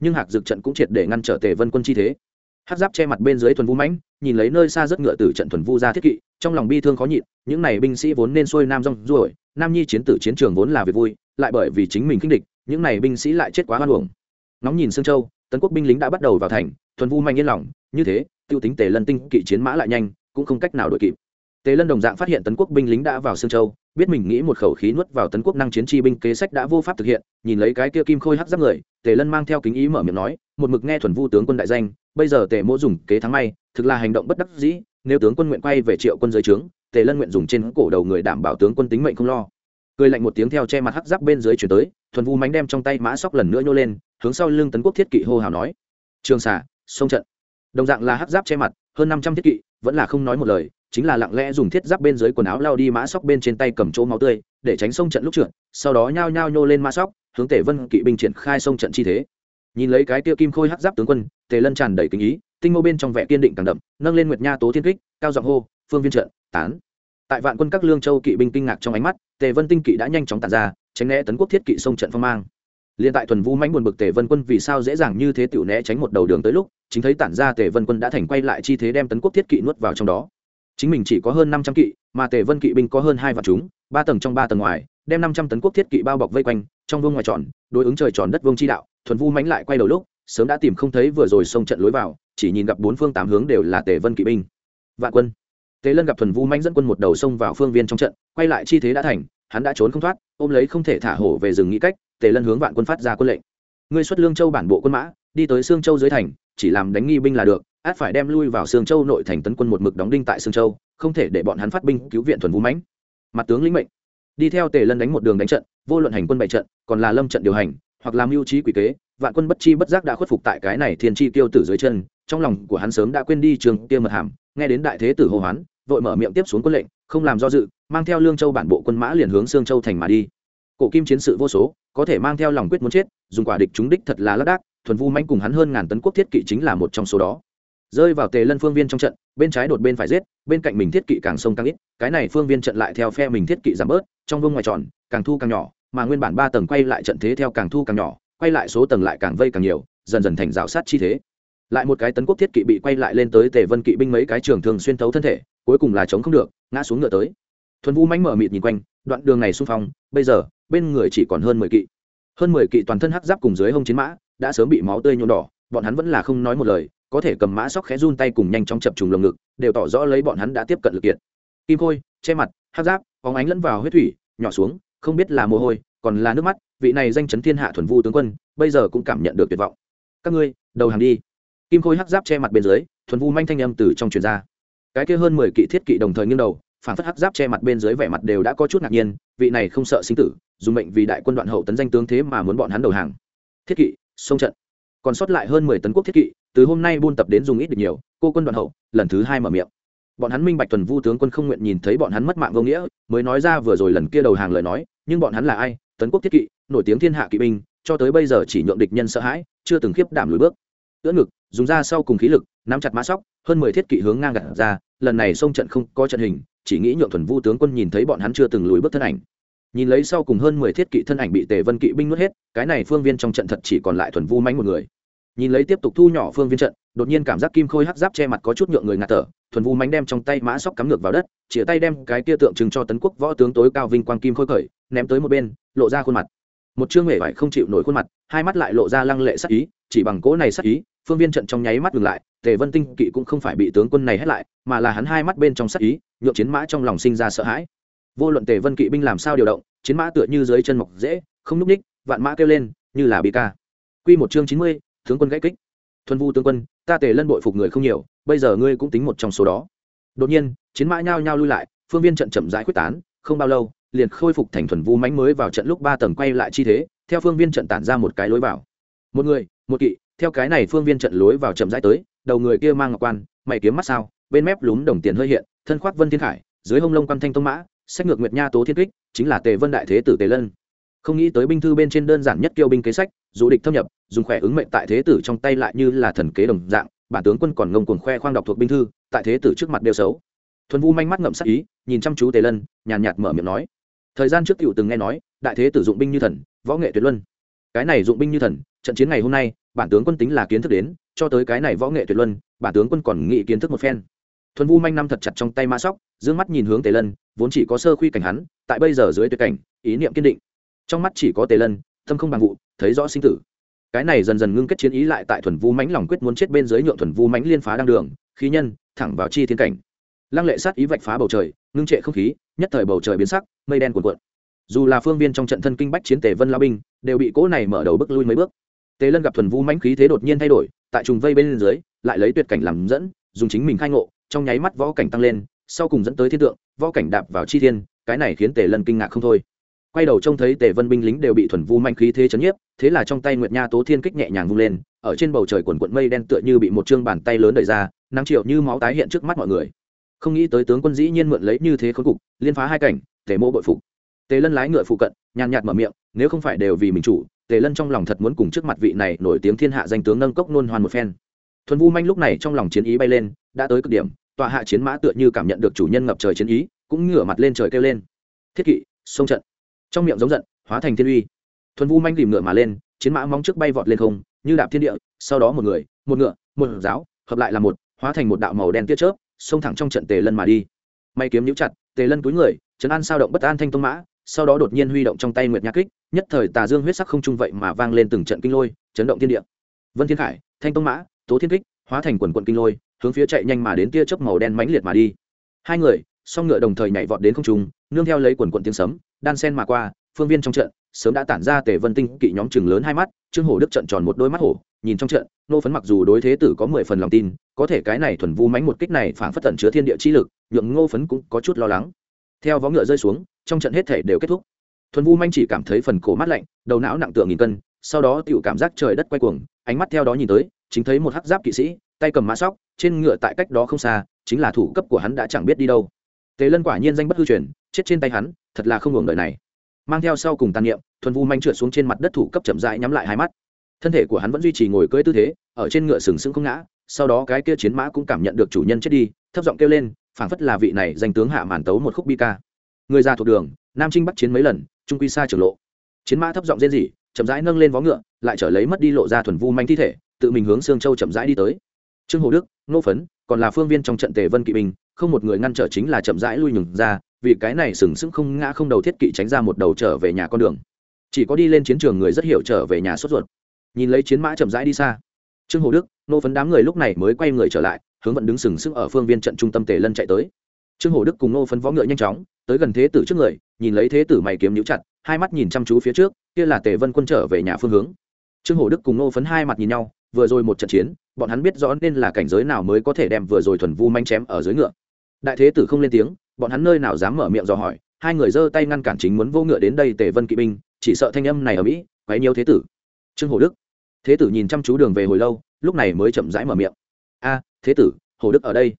nhưng hạc Dực trận cũng triệt để ngăn trở tề vân quân chi thế. Hát giáp che mặt bên dưới thuần vũ mãnh, nhìn lấy nơi xa rất ngựa từ trận thuần vu ra thiết kỵ, trong lòng bi thương khó nhịn, những này binh sĩ vốn nên xuôi nam rong ruổi, nam nhi chiến tử chiến trường vốn là việc vui, lại bởi vì chính mình khinh địch, những này binh sĩ lại chết quá hoan hưởng nóng nhìn sương châu, tấn quốc binh lính đã bắt đầu vào thành, thuần vu Mạnh yên lòng, như thế, tiêu tính tề lân tinh kỵ chiến mã lại nhanh, cũng không cách nào đội kịp. Tề lân đồng dạng phát hiện tấn quốc binh lính đã vào sương châu biết mình nghĩ một khẩu khí nuốt vào tấn quốc năng chiến chi binh kế sách đã vô pháp thực hiện, nhìn lấy cái kia kim khôi hắc giáp người, tề lân mang theo kính ý mở miệng nói, một mực nghe thuần vu tướng quân đại danh, bây giờ tề mỗ dùng kế thắng may, thực là hành động bất đắc dĩ, nếu tướng quân nguyện quay về triệu quân giới trướng, tề lân nguyện dùng trên cổ đầu người đảm bảo tướng quân tính mệnh không lo. Cười lạnh một tiếng theo che mặt hắc giáp bên dưới chuyển tới, thuần vu mánh đem trong tay mã sóc lần nữa nhô lên, hướng sau lưng tấn quốc thiết kỵ hô hào nói, trường xả sông trận. Đồng dạng là hắc giáp che mặt, hơn năm trăm thiết kỵ, vẫn là không nói một lời chính là lặng lẽ dùng thiết giáp bên dưới quần áo lao đi mã sóc bên trên tay cầm chỗ máu tươi, để tránh sông trận lúc trượt, sau đó nhao nhao nhô lên mã sóc, hướng tề vân kỵ binh triển khai sông trận chi thế. Nhìn lấy cái tiêu kim khôi hắc giáp tướng quân, tề lân tràn đầy kinh ý, tinh mâu bên trong vẻ kiên định càng đậm, nâng lên nguyệt nha tố thiên kích, cao giọng hô, phương viên trận, tán. Tại vạn quân các lương châu kỵ binh kinh ngạc trong ánh mắt, tề vân tinh kỵ đã nhanh chóng tàn ra, tránh né tấn quốc thiết kỵ sông trận phong mang. Liên tại thuần vũ mãnh buồn bực tề vân quân vì sao dễ dàng như thế tiểu né tránh một đầu đường tới lúc, chính thấy tản ra tề vân quân đã thành quay lại chi thế đem tấn quốc thiết kỵ nuốt vào trong đó chính mình chỉ có hơn năm trăm kỵ, mà tề vân kỵ binh có hơn hai vạn chúng, ba tầng trong ba tầng ngoài, đem năm trăm tấn quốc thiết kỵ bao bọc vây quanh, trong vương ngoài tròn, đối ứng trời tròn đất vương chi đạo, thuần vu mãnh lại quay đầu lúc, sớm đã tìm không thấy vừa rồi xông trận lối vào, chỉ nhìn gặp bốn phương tám hướng đều là tề vân kỵ binh. Vạn quân. Tề lân gặp thuần vu mãnh dẫn quân một đầu xông vào phương viên trong trận, quay lại chi thế đã thành, hắn đã trốn không thoát, ôm lấy không thể thả hổ về rừng nghĩ cách, tề lân hướng vạn quân phát ra quân lệnh. Ngươi xuất lương châu bản bộ quân mã, đi tới sương châu dưới thành chỉ làm đánh nghi binh là được, át phải đem lui vào sương châu nội thành tấn quân một mực đóng đinh tại sương châu, không thể để bọn hắn phát binh cứu viện thuần vũ mãnh. Mặt tướng lĩnh mệnh. Đi theo tề lân đánh một đường đánh trận, vô luận hành quân bày trận, còn là lâm trận điều hành, hoặc làm mưu trí quỷ kế, vạn quân bất chi bất giác đã khuất phục tại cái này thiên chi tiêu tử dưới chân, trong lòng của hắn sớm đã quên đi trường tiêu mật hàm, nghe đến đại thế tử hô hoán, vội mở miệng tiếp xuống quân lệnh, không làm do dự, mang theo lương châu bản bộ quân mã liền hướng sương châu thành mà đi cổ kim chiến sự vô số, có thể mang theo lòng quyết muốn chết, dùng quả địch chúng đích thật là lác đác, thuần vu manh cùng hắn hơn ngàn tấn quốc thiết kỵ chính là một trong số đó. Rơi vào tề lân phương viên trong trận, bên trái đột bên phải giết, bên cạnh mình thiết kỵ càng sông càng ít, cái này phương viên trận lại theo phe mình thiết kỵ giảm bớt, trong vương ngoài tròn, càng thu càng nhỏ, mà nguyên bản ba tầng quay lại trận thế theo càng thu càng nhỏ, quay lại số tầng lại càng vây càng nhiều, dần dần thành rào sát chi thế. Lại một cái tấn quốc thiết kỵ bị quay lại lên tới tề vân kỵ binh mấy cái trường thường xuyên thấu thân thể, cuối cùng là chống không được, ngã xuống ngựa tới. Thuần vũ mánh mở mịt nhìn quanh, đoạn đường này xung phong, bây giờ bên người chỉ còn hơn mười kỵ. Hơn mười kỵ toàn thân hắc giáp cùng dưới hông chiến mã, đã sớm bị máu tươi nhuộm đỏ, bọn hắn vẫn là không nói một lời, có thể cầm mã sóc khẽ run tay cùng nhanh chóng chập trùng lồng ngực, đều tỏ rõ lấy bọn hắn đã tiếp cận lực kiệt. Kim khôi, che mặt, hắc giáp phóng ánh lẫn vào huyết thủy, nhỏ xuống, không biết là mồ hôi, còn là nước mắt, vị này danh chấn thiên hạ thuần vu tướng quân, bây giờ cũng cảm nhận được tuyệt vọng. Các ngươi, đầu hàng đi. Kim khôi hắc giáp che mặt bên dưới, thuần vu manh thanh âm từ trong truyền ra. Cái kia hơn mười kỵ thiết kỵ đồng thời nghiêng đầu phản phất hắc giáp che mặt bên dưới vẻ mặt đều đã có chút ngạc nhiên, vị này không sợ sinh tử, dùng mệnh vì đại quân đoạn hậu tấn danh tướng thế mà muốn bọn hắn đầu hàng. Thiết kỵ, sông trận. Còn sót lại hơn mười tấn quốc thiết kỵ, từ hôm nay buôn tập đến dùng ít được nhiều, cô quân đoạn hậu, lần thứ hai mở miệng. Bọn hắn minh bạch tuần vu tướng quân không nguyện nhìn thấy bọn hắn mất mạng vô nghĩa, mới nói ra vừa rồi lần kia đầu hàng lời nói, nhưng bọn hắn là ai? Tấn quốc thiết kỵ, nổi tiếng thiên hạ kỵ binh, cho tới bây giờ chỉ nhượng địch nhân sợ hãi, chưa từng khiếp đảm lùi bước. Ưỡn ngực, dùng ra sau cùng khí lực, nắm chặt mã sóc, hơn mười thiết kỵ hướng ngang gặt ra, lần này sông trận không có trận hình chỉ nghĩ nhượng thuần vu tướng quân nhìn thấy bọn hắn chưa từng lùi bước thân ảnh. Nhìn lấy sau cùng hơn mười thiết kỵ thân ảnh bị tề vân kỵ binh nuốt hết, cái này phương viên trong trận thật chỉ còn lại thuần vu mánh một người. Nhìn lấy tiếp tục thu nhỏ phương viên trận, đột nhiên cảm giác kim khôi hắc giáp che mặt có chút nhượng người ngạt thở, thuần vu mánh đem trong tay mã sóc cắm ngược vào đất chĩa tay đem cái kia tượng trưng cho tấn quốc võ tướng tối cao vinh quang kim khôi khởi, ném tới một bên, lộ ra khuôn mặt. Một chương hề vải không chịu nổi khuôn mặt, hai mắt lại lộ ra lăng lệ sắc ý, chỉ bằng cỗ này sắc ý phương viên trận trong nháy mắt ngừng lại, tề vân tinh kỵ cũng không phải bị tướng quân này hết lại, mà là hắn hai mắt bên trong sắc ý nhuộm chiến mã trong lòng sinh ra sợ hãi. Vô luận tề vân kỵ binh làm sao điều động, chiến mã tựa như dưới chân mọc dễ không núp ních, vạn mã kêu lên, như là bị ca. Quy một chương chín mươi, tướng quân gãy kích. Thuần vu tướng quân, ta tề lân bội phục người không nhiều, bây giờ ngươi cũng tính một trong số đó. Đột nhiên, chiến mã nhao nhao lui lại, phương viên trận chậm rãi quyết tán, không bao lâu, liền khôi phục thành thuần vu mánh mới vào trận lúc ba tầng quay lại chi thế, theo phương viên trận tản ra một cái lối vào. Một người, một kỵ theo cái này phương viên trận lối vào chậm rãi tới, đầu người kia mang ngọc quan, mày kiếm mắt sao, bên mép lún đồng tiền hơi hiện, thân khoác vân thiên khải, dưới hông lông quan thanh tông mã, sách ngược nguyệt nha tố thiên kích, chính là tề vân đại thế tử tề lân. Không nghĩ tới binh thư bên trên đơn giản nhất kiêu binh kế sách, dù địch thâm nhập, dùng khỏe ứng mệnh tại thế tử trong tay lại như là thần kế đồng dạng, bản tướng quân còn ngông cuồng khoe khoang đọc thuộc binh thư, tại thế tử trước mặt đều xấu. Thuần vu manh mắt ngậm sắc ý, nhìn chăm chú tề lân, nhàn nhạt mở miệng nói. Thời gian trước cựu từng nghe nói, đại thế tử dụng binh như thần, võ nghệ tuyệt luân. Cái này dụng binh như thần, trận chiến ngày hôm nay bản tướng quân tính là kiến thức đến, cho tới cái này võ nghệ tuyệt luân, bản tướng quân còn nghĩ kiến thức một phen. Thuần vu manh năm thật chặt trong tay mã sóc d mắt nhìn hướng tề lân, vốn chỉ có sơ khuy cảnh hắn, tại bây giờ dưới tuyệt cảnh, ý niệm kiên định. Trong mắt chỉ có tề lân tâm không bằng vụ, thấy rõ sinh tử. Cái này dần dần ngưng kết chiến ý lại tại thuần vu mãnh lòng quyết muốn chết bên dưới nhượng thuần vu mãnh liên phá đăng đường, khí nhân, thẳng vào chi thiên cảnh. Lăng lệ sát ý vạch phá bầu trời, ngưng trệ không khí, nhất thời bầu trời biến sắc, mây đen cuồn cuộn. Dù là phương viên trong trận thân kinh bách chiến tề vân lao binh, đều bị cỗ này mở đầu bước lui mấy bước tề lân gặp thuần vu mãnh khí thế đột nhiên thay đổi, tại trùng vây bên dưới, lại lấy tuyệt cảnh làm dẫn, dùng chính mình khai ngộ, trong nháy mắt võ cảnh tăng lên, sau cùng dẫn tới thiên tượng, võ cảnh đạp vào chi thiên, cái này khiến tề lân kinh ngạc không thôi. Quay đầu trông thấy tề vân binh lính đều bị thuần vu mãnh khí thế chấn nhiếp, thế là trong tay nguyệt nha tố thiên kích nhẹ nhàng vung lên, ở trên bầu trời quần quận mây đen tựa như bị một chương bàn tay lớn đẩy ra, nắng triệu như máu tái hiện trước mắt mọi người. Không nghĩ tới tướng quân dĩ nhiên mượn lấy như thế khốn cục, liên phá hai cảnh, tề mô bội phục. Tề lân lái ngựa phụ cận, nhàn nhạt mở miệng, nếu không phải đều vì mình chủ tề lân trong lòng thật muốn cùng trước mặt vị này nổi tiếng thiên hạ danh tướng nâng cốc nôn hoan một phen. Thuần vu manh lúc này trong lòng chiến ý bay lên, đã tới cực điểm, tọa hạ chiến mã tựa như cảm nhận được chủ nhân ngập trời chiến ý, cũng ngửa mặt lên trời kêu lên. Thiết kỵ, sông trận. Trong miệng giống giận, hóa thành thiên uy. Thuần vu manh tìm ngựa mà lên, chiến mã móng trước bay vọt lên không, như đạp thiên địa, sau đó một người, một ngựa, một giáo, hợp lại là một, hóa thành một đạo màu đen tiết chớp, xông thẳng trong trận tề lân mà đi. May kiếm nhũ chặt, tề lân cúi người, trấn an sao động bất an thanh tông mã, sau đó đột nhiên huy động trong tay nguyệt nhạc kích nhất thời tà dương huyết sắc không trung vậy mà vang lên từng trận kinh lôi, chấn động thiên địa. Vân thiên khải, thanh tông mã, tố thiên kích, hóa thành quần quận kinh lôi, hướng phía chạy nhanh mà đến tia chớp màu đen mãnh liệt mà đi. Hai người, song ngựa đồng thời nhảy vọt đến không trung, nương theo lấy quần quận tiếng sấm, đan sen mà qua, phương viên trong trận, sớm đã tản ra tề vân tinh kỵ nhóm chừng lớn hai mắt, trương hổ đức trận tròn một đôi mắt hổ, nhìn trong trận, nô phấn mặc dù đối thế tử có mười phần lòng tin, có thể cái này thuần vu mánh một kích này phảng phất tận chứa thiên địa chi lực, nhượng ngô phấn cũng có chút lo lắng. Theo vó ngựa rơi xuống, trong trận hết thể đều kết thúc thuần vu manh chỉ cảm thấy phần cổ mát lạnh, đầu não nặng tượng nghìn cân, sau đó tựu cảm giác trời đất quay cuồng, ánh mắt theo đó nhìn tới, chính thấy một hắc giáp kỵ sĩ, tay cầm mã sóc, trên ngựa tại cách đó không xa, chính là thủ cấp của hắn đã chẳng biết đi đâu. Tề lân quả nhiên danh bất hư truyền, chết trên tay hắn, thật là không ngừng đời này. Mang theo sau cùng tàn niệm, thuần vu manh trượt xuống trên mặt đất thủ cấp chậm rãi nhắm lại hai mắt. Thân thể của hắn vẫn duy trì ngồi cưỡi tư thế, ở trên ngựa sừng sững không ngã, sau đó cái kia chiến mã cũng cảm nhận được chủ nhân chết đi, thấp giọng kêu lên, phảng phất là vị này danh tướng hạ màn tấu một khúc bi ca. Người ra thuộc đường, nam trinh bắc chiến mấy lần trung quy xa trường lộ. Chiến mã thấp giọng rên rỉ, chậm rãi nâng lên vó ngựa, lại trở lấy mất đi lộ ra thuần vu manh thi thể, tự mình hướng sương châu chậm rãi đi tới. Trương hồ đức, nô phấn, còn là phương viên trong trận tề vân kỵ binh, không một người ngăn trở chính là chậm rãi lui nhường ra, vì cái này sừng sững không ngã không đầu thiết kỵ tránh ra một đầu trở về nhà con đường. Chỉ có đi lên chiến trường người rất hiểu trở về nhà sốt ruột. Nhìn lấy chiến mã chậm rãi đi xa, trương hồ đức, nô phấn đám người lúc này mới quay người trở lại, hướng vận đứng sừng sững ở phương viên trận trung tâm tề lân chạy tới trương Hổ đức cùng nô phấn võ ngựa nhanh chóng, tới gần thế tử trước người, nhìn lấy thế tử mày kiếm nhũ chặt, hai mắt nhìn chăm chú phía trước, kia là tề vân quân trở về nhà phương hướng. Trương Hổ đức cùng nô phấn hai mặt nhìn nhau, vừa rồi một trận chiến, bọn hắn biết rõ nên là cảnh giới nào mới có thể đem vừa rồi thuần vu manh chém ở dưới ngựa. Đại thế tử không lên tiếng, bọn hắn nơi nào dám mở miệng dò hỏi, hai người giơ tay ngăn cản chính muốn vô ngựa đến đây tề vân kỵ binh, chỉ sợ thanh âm này ở mỹ, quấy nhiều thế tử. Trương Hổ đức. Thế tử nhìn chăm chú đường về hồi lâu, lúc này mới chậm rãi mở miệng. A, thế tử, Hổ đức ở đây.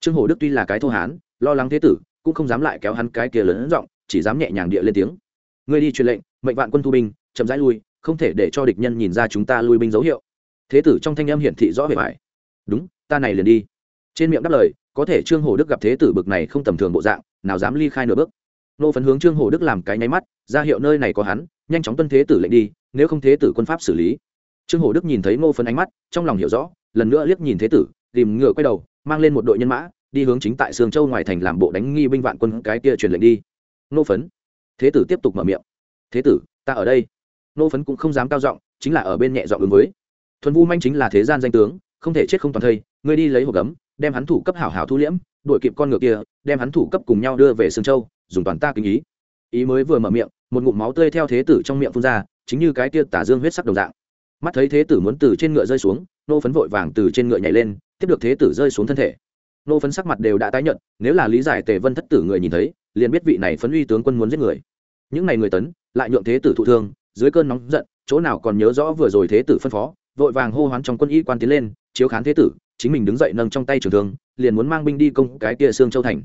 Trương Hổ đức tuy là cái thô hán lo lắng thế tử, cũng không dám lại kéo hắn cái kia lớn giọng, chỉ dám nhẹ nhàng địa lên tiếng. Ngươi đi truyền lệnh, mệnh vạn quân thu binh, chậm rãi lui, không thể để cho địch nhân nhìn ra chúng ta lui binh dấu hiệu. Thế tử trong thanh âm hiển thị rõ vẻ vải. Đúng, ta này liền đi. Trên miệng đáp lời, có thể trương hồ đức gặp thế tử bực này không tầm thường bộ dạng, nào dám ly khai nửa bước. Nô phấn hướng trương hồ đức làm cái nháy mắt, ra hiệu nơi này có hắn, nhanh chóng tuân thế tử lệnh đi, nếu không thế tử quân pháp xử lý. Trương hồ đức nhìn thấy ngô phấn ánh mắt, trong lòng hiểu rõ, lần nữa liếc nhìn thế tử, tìm ngựa quay đầu, mang lên một đội nhân mã đi hướng chính tại sương châu ngoài thành làm bộ đánh nghi binh vạn quân cái kia truyền lệnh đi. Nô phấn. Thế tử tiếp tục mở miệng. Thế tử, ta ở đây. Nô phấn cũng không dám cao giọng, chính là ở bên nhẹ giọng ứng với. Thuần vu manh chính là thế gian danh tướng, không thể chết không toàn thây, ngươi đi lấy hộp gấm, đem hắn thủ cấp hảo hảo thu liễm, đuổi kịp con ngựa kia, đem hắn thủ cấp cùng nhau đưa về sương châu, dùng toàn ta kinh ý. Ý mới vừa mở miệng, một ngụm máu tươi theo thế tử trong miệng phun ra, chính như cái kia tả dương huyết sắc đồng dạng. Mắt thấy thế tử muốn từ trên ngựa rơi xuống, nô phấn vội vàng từ trên ngựa nhảy lên, tiếp được thế tử rơi xuống thân thể nô phấn sắc mặt đều đã tái nhận nếu là lý giải tề vân thất tử người nhìn thấy, liền biết vị này phấn uy tướng quân muốn giết người. Những ngày người tấn, lại nhượng thế tử thụ thương, dưới cơn nóng giận, chỗ nào còn nhớ rõ vừa rồi thế tử phân phó, vội vàng hô hoán trong quân y quan tiến lên, chiếu khán thế tử, chính mình đứng dậy nâng trong tay trường thương, liền muốn mang binh đi công cái kia xương châu thành.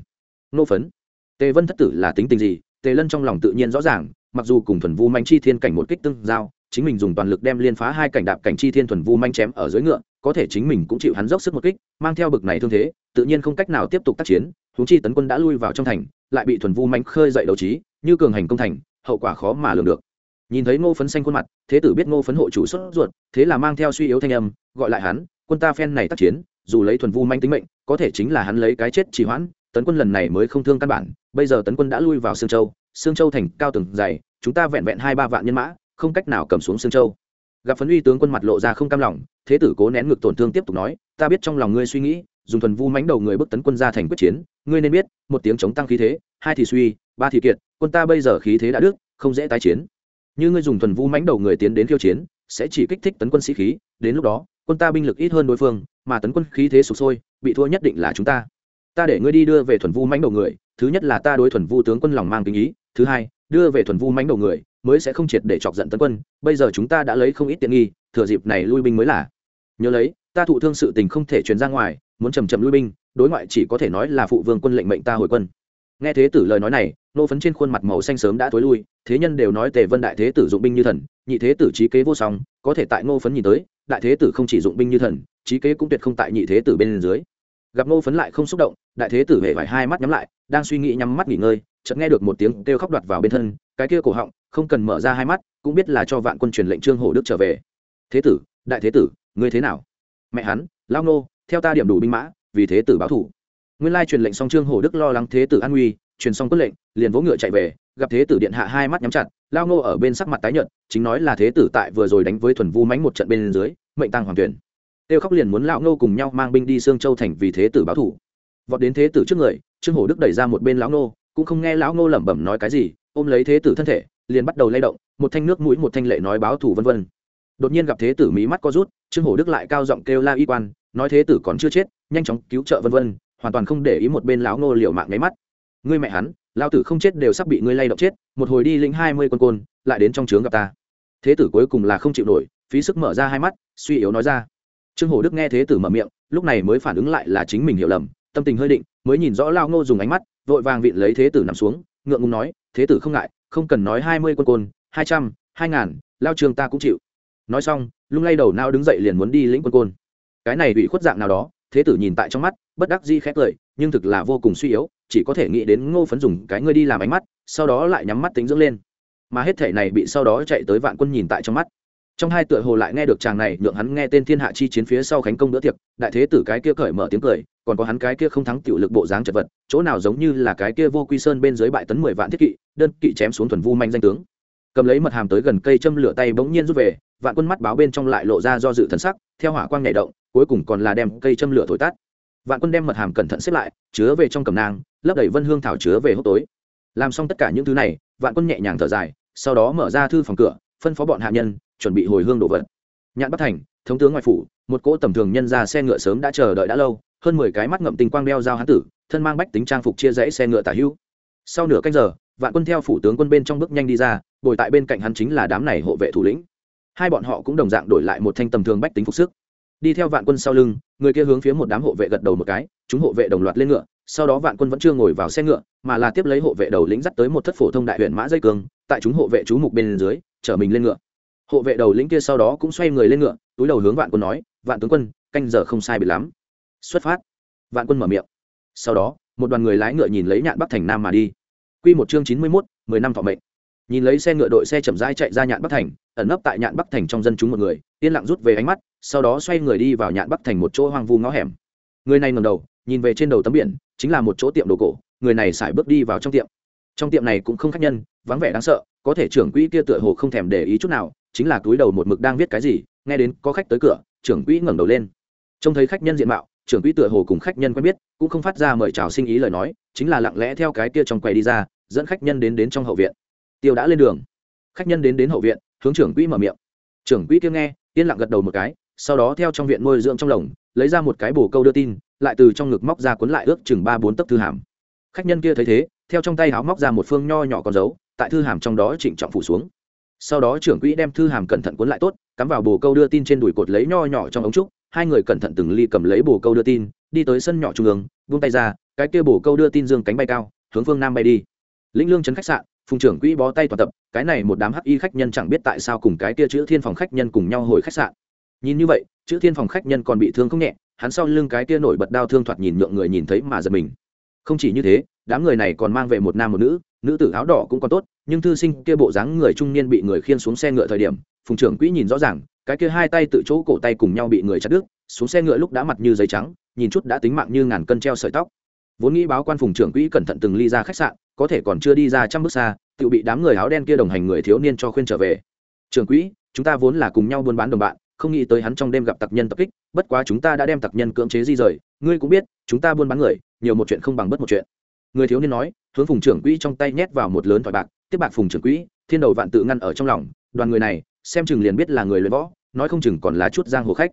Nô phấn, tề vân thất tử là tính tình gì? Tề lân trong lòng tự nhiên rõ ràng, mặc dù cùng thuần vu manh chi thiên cảnh một kích tương giao, chính mình dùng toàn lực đem liên phá hai cảnh đạp cảnh chi thiên thuần vu manh chém ở dưới ngựa có thể chính mình cũng chịu hắn dốc sức một kích, mang theo bực này thương thế, tự nhiên không cách nào tiếp tục tác chiến, huống chi tấn quân đã lui vào trong thành, lại bị thuần vu manh khơi dậy đấu trí, như cường hành công thành, hậu quả khó mà lường được. Nhìn thấy ngô phấn xanh khuôn mặt, thế tử biết ngô phấn hộ chủ xuất ruột, thế là mang theo suy yếu thanh âm, gọi lại hắn, quân ta phen này tác chiến, dù lấy thuần vu manh tính mệnh, có thể chính là hắn lấy cái chết trì hoãn, tấn quân lần này mới không thương căn bản, bây giờ tấn quân đã lui vào sương châu sương châu thành cao tường dày, chúng ta vẹn vẹn hai ba vạn nhân mã, không cách nào cầm xuống sương châu gặp phấn uy tướng quân mặt lộ ra không cam lòng, thế tử cố nén ngực tổn thương tiếp tục nói, ta biết trong lòng ngươi suy nghĩ, dùng thuần vu mánh đầu người bước tấn quân ra thành quyết chiến, ngươi nên biết, một tiếng chống tăng khí thế, hai thì suy, ba thì kiệt, quân ta bây giờ khí thế đã đức không dễ tái chiến. Như ngươi dùng thuần vu mánh đầu người tiến đến khiêu chiến, sẽ chỉ kích thích tấn quân sĩ khí, đến lúc đó, quân ta binh lực ít hơn đối phương, mà tấn quân khí thế sụp sôi, bị thua nhất định là chúng ta. Ta để ngươi đi đưa về thuần vu mánh đầu người, thứ nhất là ta đối thuần vu tướng quân lòng mang kinh ý, thứ hai đưa về thuần vu mánh đầu người, mới sẽ không triệt để chọc giận tấn quân, bây giờ chúng ta đã lấy không ít tiện nghi, thừa dịp này lui binh mới là. Nhớ lấy, ta thụ thương sự tình không thể truyền ra ngoài, muốn chầm chậm lui binh, đối ngoại chỉ có thể nói là phụ vương quân lệnh mệnh ta hồi quân. Nghe thế tử lời nói này, nô phấn trên khuôn mặt màu xanh sớm đã tối lui, thế nhân đều nói tề vân đại thế tử dụng binh như thần, nhị thế tử trí kế vô song, có thể tại ngô phấn nhìn tới, đại thế tử không chỉ dụng binh như thần, trí kế cũng tuyệt không tại nhị thế tử bên dưới gặp nô phấn lại không xúc động, đại thế tử hề vải hai mắt nhắm lại, đang suy nghĩ nhắm mắt nghỉ ngơi, chợt nghe được một tiếng kêu khóc đoạt vào bên thân, cái kia cổ họng, không cần mở ra hai mắt, cũng biết là cho vạn quân truyền lệnh trương hổ đức trở về. Thế tử, đại thế tử, ngươi thế nào? Mẹ hắn lao nô theo ta điểm đủ binh mã, vì thế tử báo thủ. Nguyên lai truyền lệnh xong trương hổ đức lo lắng thế tử an nguy, truyền xong quân lệnh, liền vỗ ngựa chạy về, gặp thế tử điện hạ hai mắt nhắm chặt lao nô ở bên sắc mặt tái nhợt, chính nói là thế tử tại vừa rồi đánh với thuần vu mánh một trận bên dưới, mệnh tăng hoàng tuyển tiêu khóc liền muốn lão nô cùng nhau mang binh đi sương châu thành vì thế tử báo thủ. Vọt đến thế tử trước người, trương hổ đức đẩy ra một bên lão nô, cũng không nghe lão nô lẩm bẩm nói cái gì, ôm lấy thế tử thân thể, liền bắt đầu lay động, một thanh nước mũi, một thanh lệ nói báo thủ vân vân. Đột nhiên gặp thế tử mí mắt co rút, trương hổ đức lại cao giọng kêu la y quan, nói thế tử còn chưa chết, nhanh chóng cứu trợ vân vân, hoàn toàn không để ý một bên lão nô liều mạng nháy mắt. Ngươi mẹ hắn lao tử không chết đều sắp bị ngươi lay động chết, một hồi đi lĩnh hai mươi con côn, lại đến trong trướng gặp ta. Thế tử cuối cùng là không chịu nổi, phí sức mở ra hai mắt, suy yếu nói ra trương hổ đức nghe thế tử mở miệng, lúc này mới phản ứng lại là chính mình hiểu lầm, tâm tình hơi định, mới nhìn rõ lao ngô dùng ánh mắt, vội vàng vịn lấy thế tử nằm xuống, ngượng ngùng nói, thế tử không ngại, không cần nói hai mươi quân côn, hai trăm, hai ngàn, lao trường ta cũng chịu. Nói xong, lung lay đầu nao đứng dậy liền muốn đi lĩnh quân côn. Cái này bị khuất dạng nào đó, thế tử nhìn tại trong mắt, bất đắc di khét lời, nhưng thực là vô cùng suy yếu, chỉ có thể nghĩ đến ngô phấn dùng cái ngươi đi làm ánh mắt, sau đó lại nhắm mắt tính dưỡng lên. Mà hết thể này bị sau đó chạy tới vạn quân nhìn tại trong mắt trong hai tựa hồ lại nghe được chàng này, nhượng hắn nghe tên thiên hạ chi chiến phía sau khánh công bữa tiệc, đại thế tử cái kia cởi mở tiếng cười, còn có hắn cái kia không thắng tiểu lực bộ dáng chật vật, chỗ nào giống như là cái kia vô quy sơn bên dưới bại tấn mười vạn thiết kỵ, đơn kỵ chém xuống thuần vu manh danh tướng. Cầm lấy mật hàm tới gần cây châm lửa tay bỗng nhiên rút về, vạn quân mắt báo bên trong lại lộ ra do dự thần sắc, theo hỏa quang nhảy động, cuối cùng còn là đem cây châm lửa thổi tắt. Vạn quân đem mật hàm cẩn thận xếp lại, chứa về trong cầm nang lấp đầy vân hương thảo chứa về hốc tối. Làm xong tất cả những thứ này, vạn quân nhẹ nhàng thở dài, sau đó mở ra thư phòng cửa, phân phó bọn hạ nhân chuẩn bị hồi hương đồ vật. Nhạn bắc thành, thống tướng ngoại phủ, một cỗ tầm thường nhân ra xe ngựa sớm đã chờ đợi đã lâu, hơn mười cái mắt ngậm tình quang đeo dao hán tử, thân mang bách tính trang phục chia rẽ xe ngựa tả hữu. Sau nửa canh giờ, vạn quân theo phủ tướng quân bên trong bước nhanh đi ra ngồi tại bên cạnh hắn chính là đám này hộ vệ thủ lĩnh. Hai bọn họ cũng đồng dạng đổi lại một thanh tầm thường bách tính phục sức. Đi theo vạn quân sau lưng, người kia hướng phía một đám hộ vệ gật đầu một cái, chúng hộ vệ đồng loạt lên ngựa, sau đó vạn quân vẫn chưa ngồi vào xe ngựa, mà là tiếp lấy hộ vệ đầu lĩnh dắt tới một thất phổ thông đại huyện mã dây cường, tại chúng hộ vệ chú mục bên dưới, chở mình lên ngựa hộ vệ đầu lĩnh kia sau đó cũng xoay người lên ngựa, túi đầu hướng vạn quân nói, vạn tướng quân, canh giờ không sai bị lắm. Xuất phát. Vạn quân mở miệng. Sau đó, một đoàn người lái ngựa nhìn lấy nhạn bắc thành nam mà đi. Q một chương chín mươi mốt, mười năm thọ mệnh. Nhìn lấy xe ngựa đội xe chậm rãi chạy ra nhạn bắc thành, ẩn nấp tại nhạn bắc thành trong dân chúng một người, yên lặng rút về ánh mắt, sau đó xoay người đi vào nhạn bắc thành một chỗ hoang vu ngõ hẻm. Người này ngầm đầu, nhìn về trên đầu tấm biển, chính là một chỗ tiệm đồ cổ, người này sải bước đi vào trong tiệm. Trong tiệm này cũng không khách nhân, vắng vẻ đáng sợ, có thể trưởng quỹ kia tựa hồ không thèm để ý chút nào chính là túi đầu một mực đang viết cái gì, nghe đến có khách tới cửa, trưởng quỹ ngẩng đầu lên. Trông thấy khách nhân diện mạo, trưởng quỹ tựa hồ cùng khách nhân quen biết, cũng không phát ra mời chào sinh ý lời nói, chính là lặng lẽ theo cái kia trong quầy đi ra, dẫn khách nhân đến đến trong hậu viện. Tiêu đã lên đường. Khách nhân đến đến hậu viện, hướng trưởng quỹ mở miệng. Trưởng quỹ kia nghe, yên lặng gật đầu một cái, sau đó theo trong viện môi dưỡng trong lồng, lấy ra một cái bồ câu đưa tin, lại từ trong ngực móc ra cuốn lại ước chừng ba bốn tấc thư hàm. Khách nhân kia thấy thế, theo trong tay háo móc ra một phương nho nhỏ con dấu, tại thư hàm trong đó trịnh trọng phủ xuống sau đó trưởng quỹ đem thư hàm cẩn thận cuốn lại tốt, cắm vào bồ câu đưa tin trên đùi cột lấy nho nhỏ trong ống trúc, hai người cẩn thận từng ly cầm lấy bồ câu đưa tin, đi tới sân nhỏ trung ương, vung tay ra, cái kia bồ câu đưa tin dương cánh bay cao, hướng phương nam bay đi. Lĩnh lương trấn khách sạn, phùng trưởng quỹ bó tay toàn tập, cái này một đám hắc y khách nhân chẳng biết tại sao cùng cái kia chữ thiên phòng khách nhân cùng nhau hồi khách sạn. Nhìn như vậy, chữ thiên phòng khách nhân còn bị thương không nhẹ, hắn sau lưng cái kia nổi bật đau thương thoạt nhìn nhượng người nhìn thấy mà giật mình không chỉ như thế, đám người này còn mang về một nam một nữ nữ tử áo đỏ cũng còn tốt, nhưng thư sinh kia bộ dáng người trung niên bị người khiên xuống xe ngựa thời điểm, phùng trưởng quỹ nhìn rõ ràng, cái kia hai tay tự chỗ cổ tay cùng nhau bị người chặt đứt, xuống xe ngựa lúc đã mặt như giấy trắng, nhìn chút đã tính mạng như ngàn cân treo sợi tóc. Vốn nghĩ báo quan phùng trưởng quỹ cẩn thận từng ly ra khách sạn, có thể còn chưa đi ra trăm bước xa, tự bị đám người áo đen kia đồng hành người thiếu niên cho khuyên trở về. Trưởng quỹ, chúng ta vốn là cùng nhau buôn bán đồng bạn, không nghĩ tới hắn trong đêm gặp tặc nhân tập kích, bất quá chúng ta đã đem tặc nhân cưỡng chế di rời, ngươi cũng biết, chúng ta buôn bán người nhiều một chuyện không bằng bất một chuyện. Người thiếu niên nói, hướng phùng trưởng quỹ trong tay nhét vào một lớn thỏi bạc, tiếp bạc phùng trưởng quỹ, thiên đầu vạn tự ngăn ở trong lòng. Đoàn người này, xem chừng liền biết là người luyện võ, nói không chừng còn là chút giang hồ khách.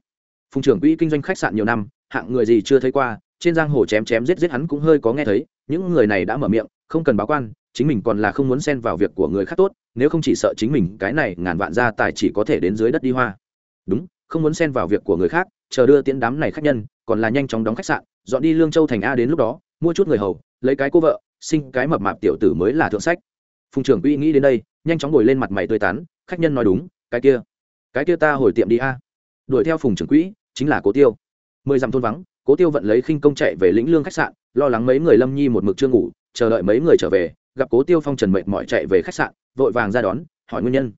Phùng trưởng quỹ kinh doanh khách sạn nhiều năm, hạng người gì chưa thấy qua, trên giang hồ chém chém giết giết hắn cũng hơi có nghe thấy, những người này đã mở miệng, không cần báo quan, chính mình còn là không muốn xen vào việc của người khác tốt, nếu không chỉ sợ chính mình, cái này ngàn vạn gia tài chỉ có thể đến dưới đất đi hoa. Đúng, không muốn xen vào việc của người khác, chờ đưa tiễn đám này khách nhân, còn là nhanh chóng đóng khách sạn dọn đi lương châu thành a đến lúc đó, mua chút người hầu, lấy cái cô vợ, sinh cái mập mạp tiểu tử mới là thượng sách. Phùng trưởng quỹ nghĩ đến đây, nhanh chóng ngồi lên mặt mày tươi tắn, khách nhân nói đúng, cái kia cái kia ta hồi tiệm đi a. Đuổi theo phùng trưởng quỹ, chính là cố tiêu. Mười dặm thôn vắng, cố tiêu vận lấy khinh công chạy về lĩnh lương khách sạn, lo lắng mấy người lâm nhi một mực chưa ngủ, chờ đợi mấy người trở về, gặp cố tiêu phong trần mệt mỏi chạy về khách sạn, vội vàng ra đón, hỏi nguyên nhân.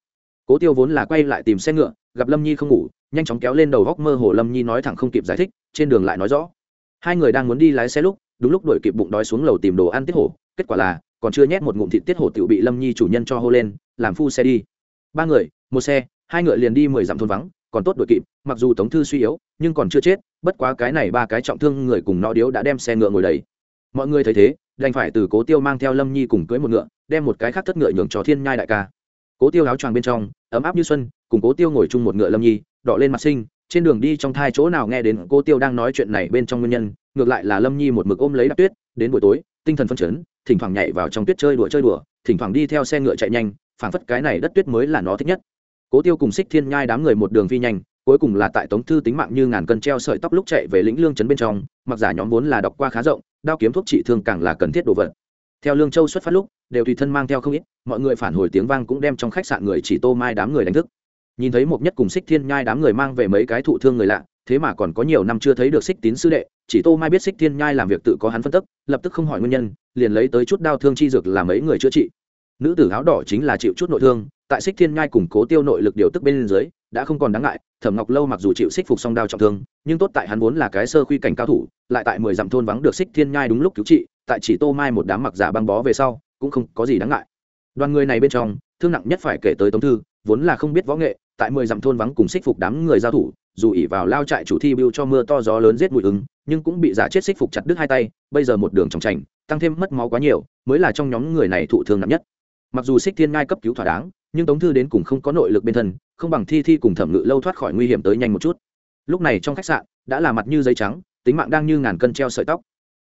Cố tiêu vốn là quay lại tìm xe ngựa, gặp lâm nhi không ngủ, nhanh chóng kéo lên đầu góc mơ hồ lâm nhi nói thẳng không kịp giải thích, trên đường lại nói rõ hai người đang muốn đi lái xe lúc, đúng lúc đuổi kịp bụng đói xuống lầu tìm đồ ăn tiết hổ, kết quả là, còn chưa nhét một ngụm thịt tiết hổ tự bị lâm nhi chủ nhân cho hô lên, làm phu xe đi. Ba người, một xe, hai ngựa liền đi mười dặm thôn vắng, còn tốt đuổi kịp, mặc dù tống thư suy yếu, nhưng còn chưa chết, bất quá cái này ba cái trọng thương người cùng nó điếu đã đem xe ngựa ngồi đầy. Mọi người thấy thế, đành phải từ cố tiêu mang theo lâm nhi cùng cưới một ngựa, đem một cái khác thất ngựa nhường cho thiên nhai đại ca. Cố tiêu áo choàng bên trong, ấm áp như xuân, cùng cố tiêu ngồi chung một ngựa lâm nhi đọ lên mặt sinh trên đường đi trong thai chỗ nào nghe đến cô tiêu đang nói chuyện này bên trong nguyên nhân, ngược lại là lâm nhi một mực ôm lấy đạp tuyết, đến buổi tối, tinh thần phân chấn, thỉnh thoảng nhảy vào trong tuyết chơi đùa chơi đùa, thỉnh thoảng đi theo xe ngựa chạy nhanh, phảng phất cái này đất tuyết mới là nó thích nhất. Cố tiêu cùng xích thiên nhai đám người một đường phi nhanh, cuối cùng là tại tống thư tính mạng như ngàn cân treo sợi tóc lúc chạy về lĩnh lương trấn bên trong, mặc giả nhóm vốn là đọc qua khá rộng, đao kiếm thuốc trị thương càng là cần thiết đồ vật. Theo lương châu xuất phát lúc, đều tùy thân mang theo không ít, mọi người phản hồi tiếng vang cũng đem trong khách sạn người chỉ tô mai đám người đánh thức nhìn thấy một nhất cùng xích thiên nhai đám người mang về mấy cái thụ thương người lạ, thế mà còn có nhiều năm chưa thấy được xích tín sư đệ, chỉ tô mai biết xích thiên nhai làm việc tự có hắn phân tức, lập tức không hỏi nguyên nhân, liền lấy tới chút đau thương chi dược làm mấy người chữa trị. Nữ tử áo đỏ chính là chịu chút nội thương, tại xích thiên nhai củng cố tiêu nội lực điều tức bên dưới, đã không còn đáng ngại, thẩm ngọc lâu mặc dù chịu xích phục song đao trọng thương, nhưng tốt tại hắn vốn là cái sơ khuy cảnh cao thủ, lại tại mười dặm thôn vắng được xích thiên nhai đúng lúc cứu trị, tại chỉ tô mai một đám mặc giả băng bó về sau, cũng không có gì đáng ngại. Đoàn người này bên trong, thương nặng nhất phải kể tới tống thư, vốn là không biết võ nghệ tại mười dặm thôn vắng cùng xích phục đám người giao thủ, dù ỉ vào lao trại chủ thi bưu cho mưa to gió lớn giết bụi ứng, nhưng cũng bị giả chết xích phục chặt đứt hai tay, bây giờ một đường trong trành, tăng thêm mất máu quá nhiều, mới là trong nhóm người này thụ thương nặng nhất. Mặc dù xích thiên ngai cấp cứu thỏa đáng, nhưng tống thư đến cùng không có nội lực bên thân, không bằng thi thi cùng thẩm ngự lâu thoát khỏi nguy hiểm tới nhanh một chút. Lúc này trong khách sạn, đã là mặt như giấy trắng, tính mạng đang như ngàn cân treo sợi tóc.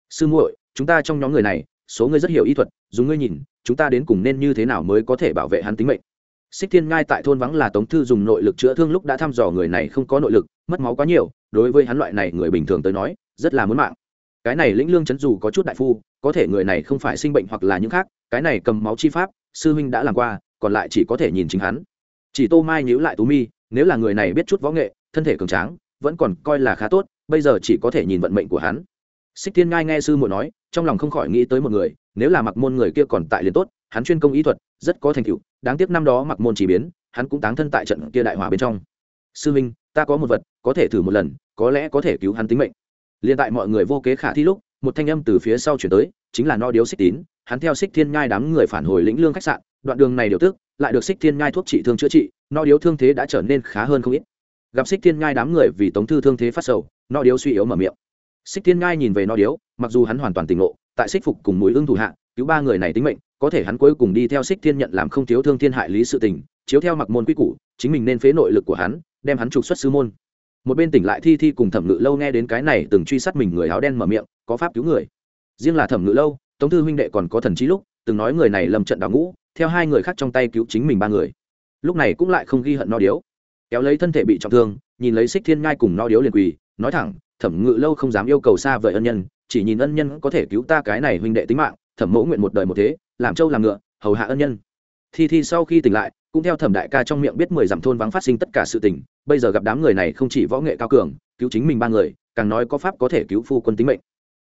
Sư muội, chúng ta trong nhóm người này, số người rất hiểu y thuật dùng ngươi nhìn, chúng ta đến cùng nên như thế nào mới có thể bảo vệ hắn tính mệnh? Xích thiên ngai tại thôn vắng là tống thư dùng nội lực chữa thương lúc đã thăm dò người này không có nội lực, mất máu quá nhiều, đối với hắn loại này người bình thường tới nói, rất là muốn mạng. Cái này lĩnh lương chấn dù có chút đại phu, có thể người này không phải sinh bệnh hoặc là những khác, cái này cầm máu chi pháp, sư huynh đã làm qua, còn lại chỉ có thể nhìn chính hắn. Chỉ tô mai nhíu lại tú mi, nếu là người này biết chút võ nghệ, thân thể cường tráng, vẫn còn coi là khá tốt, bây giờ chỉ có thể nhìn vận mệnh của hắn. Xích thiên ngai nghe sư muội nói, trong lòng không khỏi nghĩ tới một người, nếu là mặc môn người kia còn tại liền tốt, hắn chuyên công ý thuật rất có thành tựu, đáng tiếc năm đó mặc môn chỉ biến, hắn cũng táng thân tại trận kia đại hỏa bên trong. Sư minh, ta có một vật, có thể thử một lần, có lẽ có thể cứu hắn tính mệnh. Liền tại mọi người vô kế khả thi lúc, một thanh âm từ phía sau chuyển tới, chính là no điếu xích tín, hắn theo xích thiên nhai đám người phản hồi lĩnh lương khách sạn, đoạn đường này điều tức, lại được xích thiên nhai thuốc trị thương chữa trị, no điếu thương thế đã trở nên khá hơn không ít. Gặp xích thiên nhai đám người vì tống thư thương thế phát sầu, no điếu suy yếu mở miệng. Xích thiên nhai nhìn về no điếu, mặc dù hắn hoàn toàn tỉnh ngộ, tại xích phục cùng mũi ưng thủ hạ, cứu ba người này tính mệnh có thể hắn cuối cùng đi theo xích thiên nhận làm không thiếu thương thiên hại lý sự tình, chiếu theo mặc môn quy củ, chính mình nên phế nội lực của hắn, đem hắn trục xuất sư môn. Một bên tỉnh lại thi thi cùng thẩm ngự lâu nghe đến cái này từng truy sát mình người áo đen mở miệng, có pháp cứu người. Riêng là thẩm ngự lâu, tống thư huynh đệ còn có thần trí lúc, từng nói người này lầm trận đào ngũ, theo hai người khác trong tay cứu chính mình ba người. Lúc này cũng lại không ghi hận no điếu. Kéo lấy thân thể bị trọng thương, nhìn lấy xích thiên ngai cùng no điếu liền quỳ, nói thẳng, thẩm ngự lâu không dám yêu cầu xa vời ân nhân chỉ nhìn ân nhân có thể cứu ta cái này huynh đệ tính mạng, thẩm mẫu nguyện một đời một thế, làm trâu làm ngựa, hầu hạ ân nhân. Thi thi sau khi tỉnh lại, cũng theo thẩm đại ca trong miệng biết mười dặm thôn vắng phát sinh tất cả sự tình, bây giờ gặp đám người này không chỉ võ nghệ cao cường, cứu chính mình ba người, càng nói có pháp có thể cứu phu quân tính mệnh.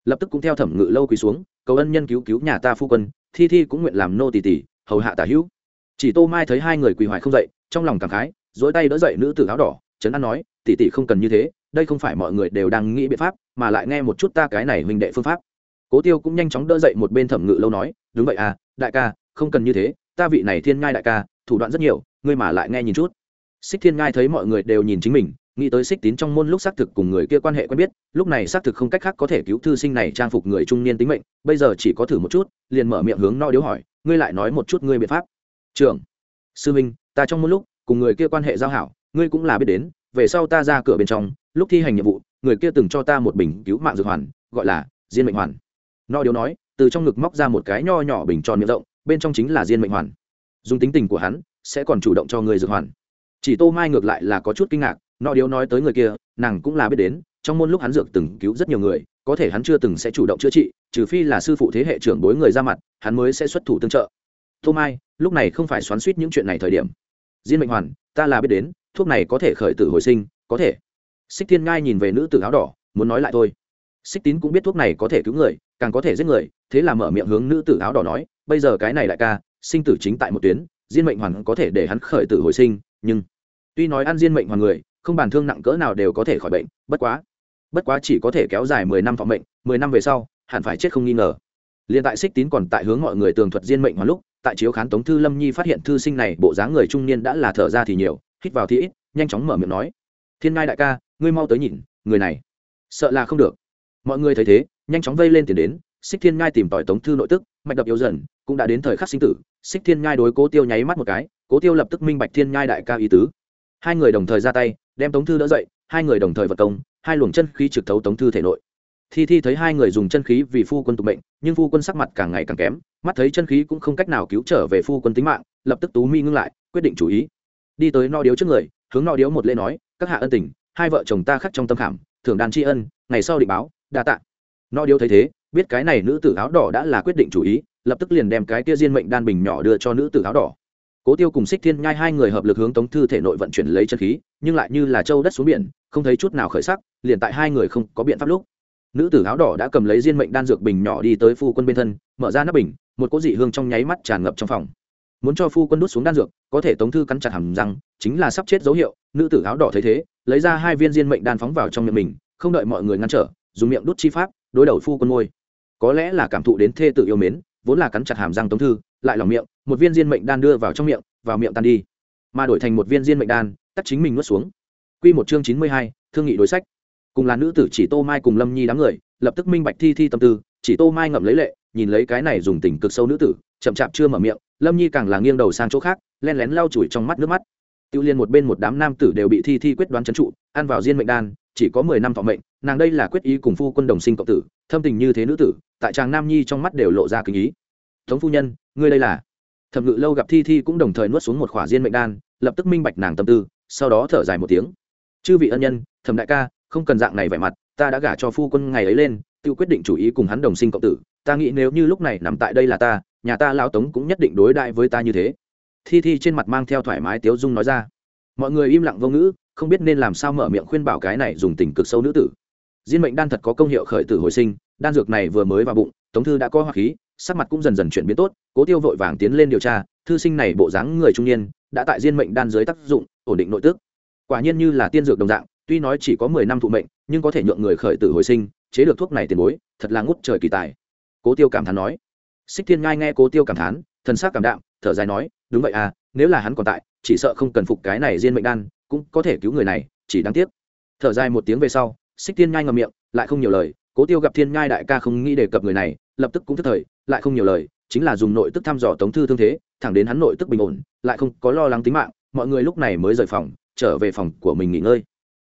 Lập tức cũng theo thẩm ngự lâu quỳ xuống, cầu ân nhân cứu cứu nhà ta phu quân, thi thi cũng nguyện làm nô tỳ tỳ, hầu hạ tả hữu. Chỉ tô mai thấy hai người quỳ hoài không dậy, trong lòng cảm khái dỗi tay đỡ dậy nữ tử áo đỏ, trấn an nói tỷ tỷ không cần như thế đây không phải mọi người đều đang nghĩ biện pháp, mà lại nghe một chút ta cái này huynh đệ phương pháp. Cố tiêu cũng nhanh chóng đỡ dậy một bên thẩm ngự lâu nói, đúng vậy à đại ca, không cần như thế, ta vị này thiên ngai đại ca, thủ đoạn rất nhiều, ngươi mà lại nghe nhìn chút. Xích thiên ngai thấy mọi người đều nhìn chính mình, nghĩ tới xích tín trong môn lúc xác thực cùng người kia quan hệ quen biết, lúc này xác thực không cách khác có thể cứu thư sinh này trang phục người trung niên tính mệnh, bây giờ chỉ có thử một chút, liền mở miệng hướng no điếu hỏi, ngươi lại nói một chút ngươi biện pháp. Trưởng, sư minh ta trong môn lúc cùng người kia quan hệ giao hảo, ngươi cũng là biết đến, về sau ta ra cửa bên trong lúc thi hành nhiệm vụ, người kia từng cho ta một bình cứu mạng dược hoàn, gọi là diên mệnh hoàn. No điếu nói, từ trong ngực móc ra một cái nho nhỏ bình tròn miệng rộng, bên trong chính là diên mệnh hoàn. Dùng tính tình của hắn, sẽ còn chủ động cho người dược hoàn. Chỉ tô mai ngược lại là có chút kinh ngạc no điếu nói tới người kia, nàng cũng là biết đến, trong môn lúc hắn dược từng cứu rất nhiều người, có thể hắn chưa từng sẽ chủ động chữa trị, trừ phi là sư phụ thế hệ trưởng bối người ra mặt, hắn mới sẽ xuất thủ tương trợ. Tô mai, lúc này không phải xoắn suýt những chuyện này thời điểm. Diên mệnh hoàn, ta là biết đến, thuốc này có thể khởi tử hồi sinh, có thể xích thiên ngai nhìn về nữ tử áo đỏ, muốn nói lại thôi. Xích tín cũng biết thuốc này có thể cứu người, càng có thể giết người, thế là mở miệng hướng nữ tử áo đỏ nói, bây giờ cái này lại ca, sinh tử chính tại một tuyến, diên mệnh hoàn có thể để hắn khởi tử hồi sinh, nhưng tuy nói ăn diên mệnh hoàn người, không bàn thương nặng cỡ nào đều có thể khỏi bệnh, bất quá bất quá chỉ có thể kéo dài mười năm phòng bệnh mười năm về sau, hẳn phải chết không nghi ngờ. Liền tại xích tín còn tại hướng mọi người tường thuật diên mệnh hoàn lúc, tại chiếu khán tống thư lâm nhi phát hiện thư sinh này, bộ dáng người trung niên đã là thở ra thì nhiều, hít vào thì ít, nhanh chóng mở miệng nói, thiên ngai đại ca ngươi mau tới nhìn, người này. Sợ là không được. Mọi người thấy thế, nhanh chóng vây lên tiền đến, xích thiên ngai tìm tỏi tống thư nội tức, mạch đập yếu dần, cũng đã đến thời khắc sinh tử. Xích thiên ngai đối cố tiêu nháy mắt một cái, cố tiêu lập tức minh bạch thiên ngai đại ca ý tứ. Hai người đồng thời ra tay, đem tống thư đỡ dậy, hai người đồng thời vật công, hai luồng chân khí trực thấu tống thư thể nội. Thi thi thấy hai người dùng chân khí vì phu quân tục bệnh nhưng phu quân sắc mặt càng ngày càng kém, mắt thấy chân khí cũng không cách nào cứu trở về phu quân tính mạng, lập tức tú mi ngưng lại, quyết định chủ ý. Đi tới no điếu trước người, hướng no điếu một lễ nói, các hạ ân tình hai vợ chồng ta khắc trong tâm khảm, thường đàn tri ân, ngày sau định báo, đa tạ. Nó điếu thấy thế, biết cái này nữ tử áo đỏ đã là quyết định chủ ý, lập tức liền đem cái kia diên mệnh đan bình nhỏ đưa cho nữ tử áo đỏ. Cố tiêu cùng xích thiên nhai hai người hợp lực hướng tống thư thể nội vận chuyển lấy chân khí, nhưng lại như là châu đất xuống biển, không thấy chút nào khởi sắc, liền tại hai người không có biện pháp lúc. Nữ tử áo đỏ đã cầm lấy diên mệnh đan dược bình nhỏ đi tới phu quân bên thân, mở ra nắp bình, một cỗ dị hương trong nháy mắt tràn ngập trong phòng. Muốn cho phu quân đút xuống đan dược, có thể tống thư cắn chặt hầm răng, chính là sắp chết dấu hiệu, nữ tử áo đỏ thấy thế lấy ra hai viên diên mệnh đan phóng vào trong miệng mình, không đợi mọi người ngăn trở, dùng miệng đút chi pháp, đối đầu phu quân môi. Có lẽ là cảm thụ đến thê tự yêu mến, vốn là cắn chặt hàm răng tống thư, lại lỏng miệng, một viên diên mệnh đan đưa vào trong miệng, vào miệng tan đi. Mà đổi thành một viên diên mệnh đan, tắt chính mình nuốt xuống. Quy một chương chín mươi hai, thương nghị đối sách. Cùng là nữ tử chỉ tô mai cùng lâm nhi đám người, lập tức minh bạch thi thi tâm tư, chỉ tô mai ngậm lấy lệ, nhìn lấy cái này dùng tình cực sâu nữ tử, chậm chạp chưa mở miệng, lâm nhi càng là nghiêng đầu sang chỗ khác, len lén lau chùi trong mắt nước mắt tiêu liên một bên một đám nam tử đều bị thi thi quyết đoán chấn trụ, ăn vào diên mệnh đan, chỉ có mười năm thọ mệnh, nàng đây là quyết ý cùng phu quân đồng sinh cộng tử, thâm tình như thế nữ tử, tại chàng nam nhi trong mắt đều lộ ra kinh ý. Tống phu nhân, ngươi đây là? Thẩm ngự lâu gặp thi thi cũng đồng thời nuốt xuống một khỏa diên mệnh đan, lập tức minh bạch nàng tâm tư, sau đó thở dài một tiếng. Chư vị ân nhân, thẩm đại ca, không cần dạng này vẻ mặt, ta đã gả cho phu quân ngày ấy lên tự quyết định chủ ý cùng hắn đồng sinh cộng tử, ta nghĩ nếu như lúc này nằm tại đây là ta, nhà ta lao tống cũng nhất định đối đại với ta như thế thi thi trên mặt mang theo thoải mái tiếu dung nói ra. Mọi người im lặng vô ngữ, không biết nên làm sao mở miệng khuyên bảo cái này dùng tình cực sâu nữ tử. Diên mệnh đan thật có công hiệu khởi tử hồi sinh, đan dược này vừa mới vào bụng, tống thư đã có hoa khí, sắc mặt cũng dần dần chuyển biến tốt, cố tiêu vội vàng tiến lên điều tra, thư sinh này bộ dáng người trung niên, đã tại diên mệnh đan dưới tác dụng, ổn định nội tức. Quả nhiên như là tiên dược đồng dạng, tuy nói chỉ có mười năm thụ mệnh, nhưng có thể nhượng người khởi tử hồi sinh, chế được thuốc này tiền bối, thật là ngút trời kỳ tài. Cố tiêu cảm thán nói. Xích thiên ngai nghe cố tiêu cảm thán, thần sắc cảm đạm thở dài nói, đúng vậy à nếu là hắn còn tại, chỉ sợ không cần phục cái này diên mệnh đan, cũng có thể cứu người này, chỉ đáng tiếc. Thở dài một tiếng về sau, xích thiên ngai ngầm miệng, lại không nhiều lời, cố tiêu gặp thiên ngai đại ca không nghĩ đề cập người này, lập tức cũng thức thời, lại không nhiều lời, chính là dùng nội tức thăm dò tống thư thương thế, thẳng đến hắn nội tức bình ổn, lại không có lo lắng tính mạng, mọi người lúc này mới rời phòng, trở về phòng của mình nghỉ ngơi.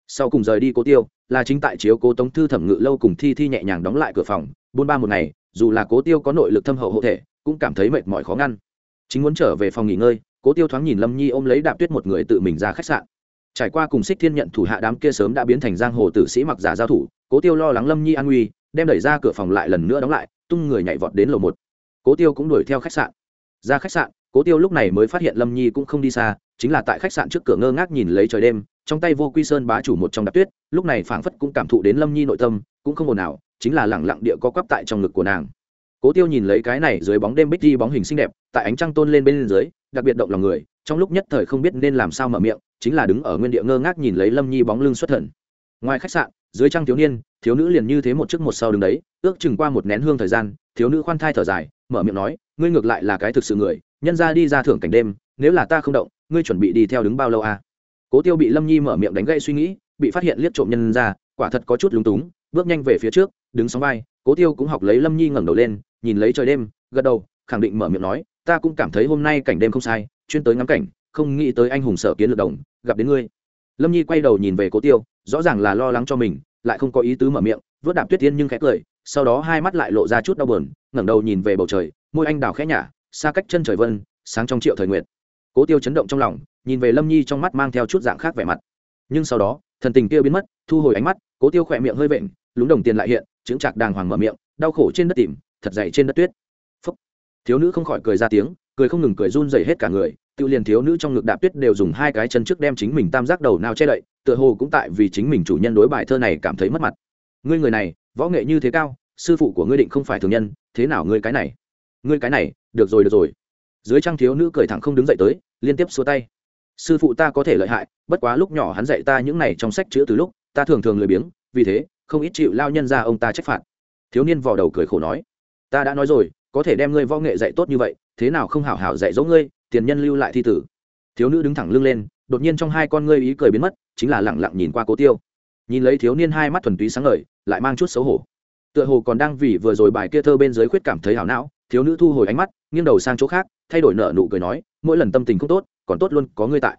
Sau cùng rời đi cố tiêu, là chính tại chiếu cố tống thư thẩm ngự lâu cùng thi thi nhẹ nhàng đóng lại cửa phòng, buôn ba một ngày, dù là cố tiêu có nội lực thâm hậu hộ thể, cũng cảm thấy mệt mỏi khó ngăn chính muốn trở về phòng nghỉ ngơi, cố tiêu thoáng nhìn lâm nhi ôm lấy đạp tuyết một người tự mình ra khách sạn. Trải qua cùng xích thiên nhận thủ hạ đám kia sớm đã biến thành giang hồ tử sĩ mặc giả giao thủ, cố tiêu lo lắng lâm nhi an nguy, đem đẩy ra cửa phòng lại lần nữa đóng lại, tung người nhảy vọt đến lầu một. Cố tiêu cũng đuổi theo khách sạn. Ra khách sạn, cố tiêu lúc này mới phát hiện lâm nhi cũng không đi xa, chính là tại khách sạn trước cửa ngơ ngác nhìn lấy trời đêm, trong tay vô quy sơn bá chủ một trong đạp tuyết, lúc này phảng phất cũng cảm thụ đến lâm nhi nội tâm, cũng không ồn nào chính là lẳng lặng địa co quắp tại trong ngực của nàng cố tiêu nhìn lấy cái này dưới bóng đêm bích di bóng hình xinh đẹp, tại ánh trăng tôn lên bên dưới, đặc biệt động lòng người, trong lúc nhất thời không biết nên làm sao mở miệng, chính là đứng ở nguyên địa ngơ ngác nhìn lấy lâm nhi bóng lưng xuất thần ngoài khách sạn, dưới trăng thiếu niên, thiếu nữ liền như thế một trước một sau đứng đấy, ước chừng qua một nén hương thời gian, thiếu nữ khoan thai thở dài, mở miệng nói, ngươi ngược lại là cái thực sự người, nhân ra đi ra thưởng cảnh đêm, nếu là ta không động, ngươi chuẩn bị đi theo đứng bao lâu à? cố tiêu bị lâm nhi mở miệng đánh gậy suy nghĩ, bị phát hiện liếc trộm nhân ra, quả thật có chút lúng túng, bước nhanh về phía trước, đứng sóng vai, cố tiêu cũng học lấy lâm nhi ngẩng đầu lên nhìn lấy trời đêm, gật đầu, khẳng định mở miệng nói, ta cũng cảm thấy hôm nay cảnh đêm không sai, chuyên tới ngắm cảnh, không nghĩ tới anh hùng sở kiến lược đồng, gặp đến ngươi. Lâm nhi quay đầu nhìn về cố tiêu, rõ ràng là lo lắng cho mình, lại không có ý tứ mở miệng, vớt đạp tuyết tiên nhưng khẽ cười, sau đó hai mắt lại lộ ra chút đau buồn, ngẩng đầu nhìn về bầu trời, môi anh đào khẽ nhả, xa cách chân trời vân, sáng trong triệu thời nguyện cố tiêu chấn động trong lòng, nhìn về lâm nhi trong mắt mang theo chút dạng khác vẻ mặt. Nhưng sau đó, thần tình kia biến mất, thu hồi ánh mắt, cố tiêu khỏe miệng hơi vện, lúng đồng tiền lại hiện chứng chạc đàng hoàng mở miệng, đau khổ trên đất tìm thật dày trên đất tuyết. Phúc. thiếu nữ không khỏi cười ra tiếng, cười không ngừng cười run dày hết cả người tự liền thiếu nữ trong ngực đạp tuyết đều dùng hai cái chân trước đem chính mình tam giác đầu nào che đậy, tựa hồ cũng tại vì chính mình chủ nhân đối bài thơ này cảm thấy mất mặt. Ngươi người này, võ nghệ như thế cao, sư phụ của ngươi định không phải thường nhân, thế nào ngươi cái này? Ngươi cái này, được rồi được rồi. Dưới trang thiếu nữ cười thẳng không đứng dậy tới, liên tiếp xua tay. Sư phụ ta có thể lợi hại, bất quá lúc nhỏ hắn dạy ta những này trong sách chữ từ lúc, ta thường thường lười biếng, vì thế, không ít chịu lao nhân ra ông ta trách phạt. Thiếu niên vò đầu cười khổ nói ta đã nói rồi, có thể đem ngươi võ nghệ dạy tốt như vậy, thế nào không hảo hảo dạy dỗ ngươi, tiền nhân lưu lại thi tử. Thiếu nữ đứng thẳng lưng lên, đột nhiên trong hai con ngươi ý cười biến mất, chính là lẳng lặng nhìn qua cố tiêu. Nhìn lấy thiếu niên hai mắt thuần túy sáng ngời, lại mang chút xấu hổ. Tựa hồ còn đang vì vừa rồi bài kia thơ bên dưới khuyết cảm thấy hảo não, thiếu nữ thu hồi ánh mắt, nghiêng đầu sang chỗ khác, thay đổi nợ nụ cười nói, mỗi lần tâm tình không tốt, còn tốt luôn có ngươi tại.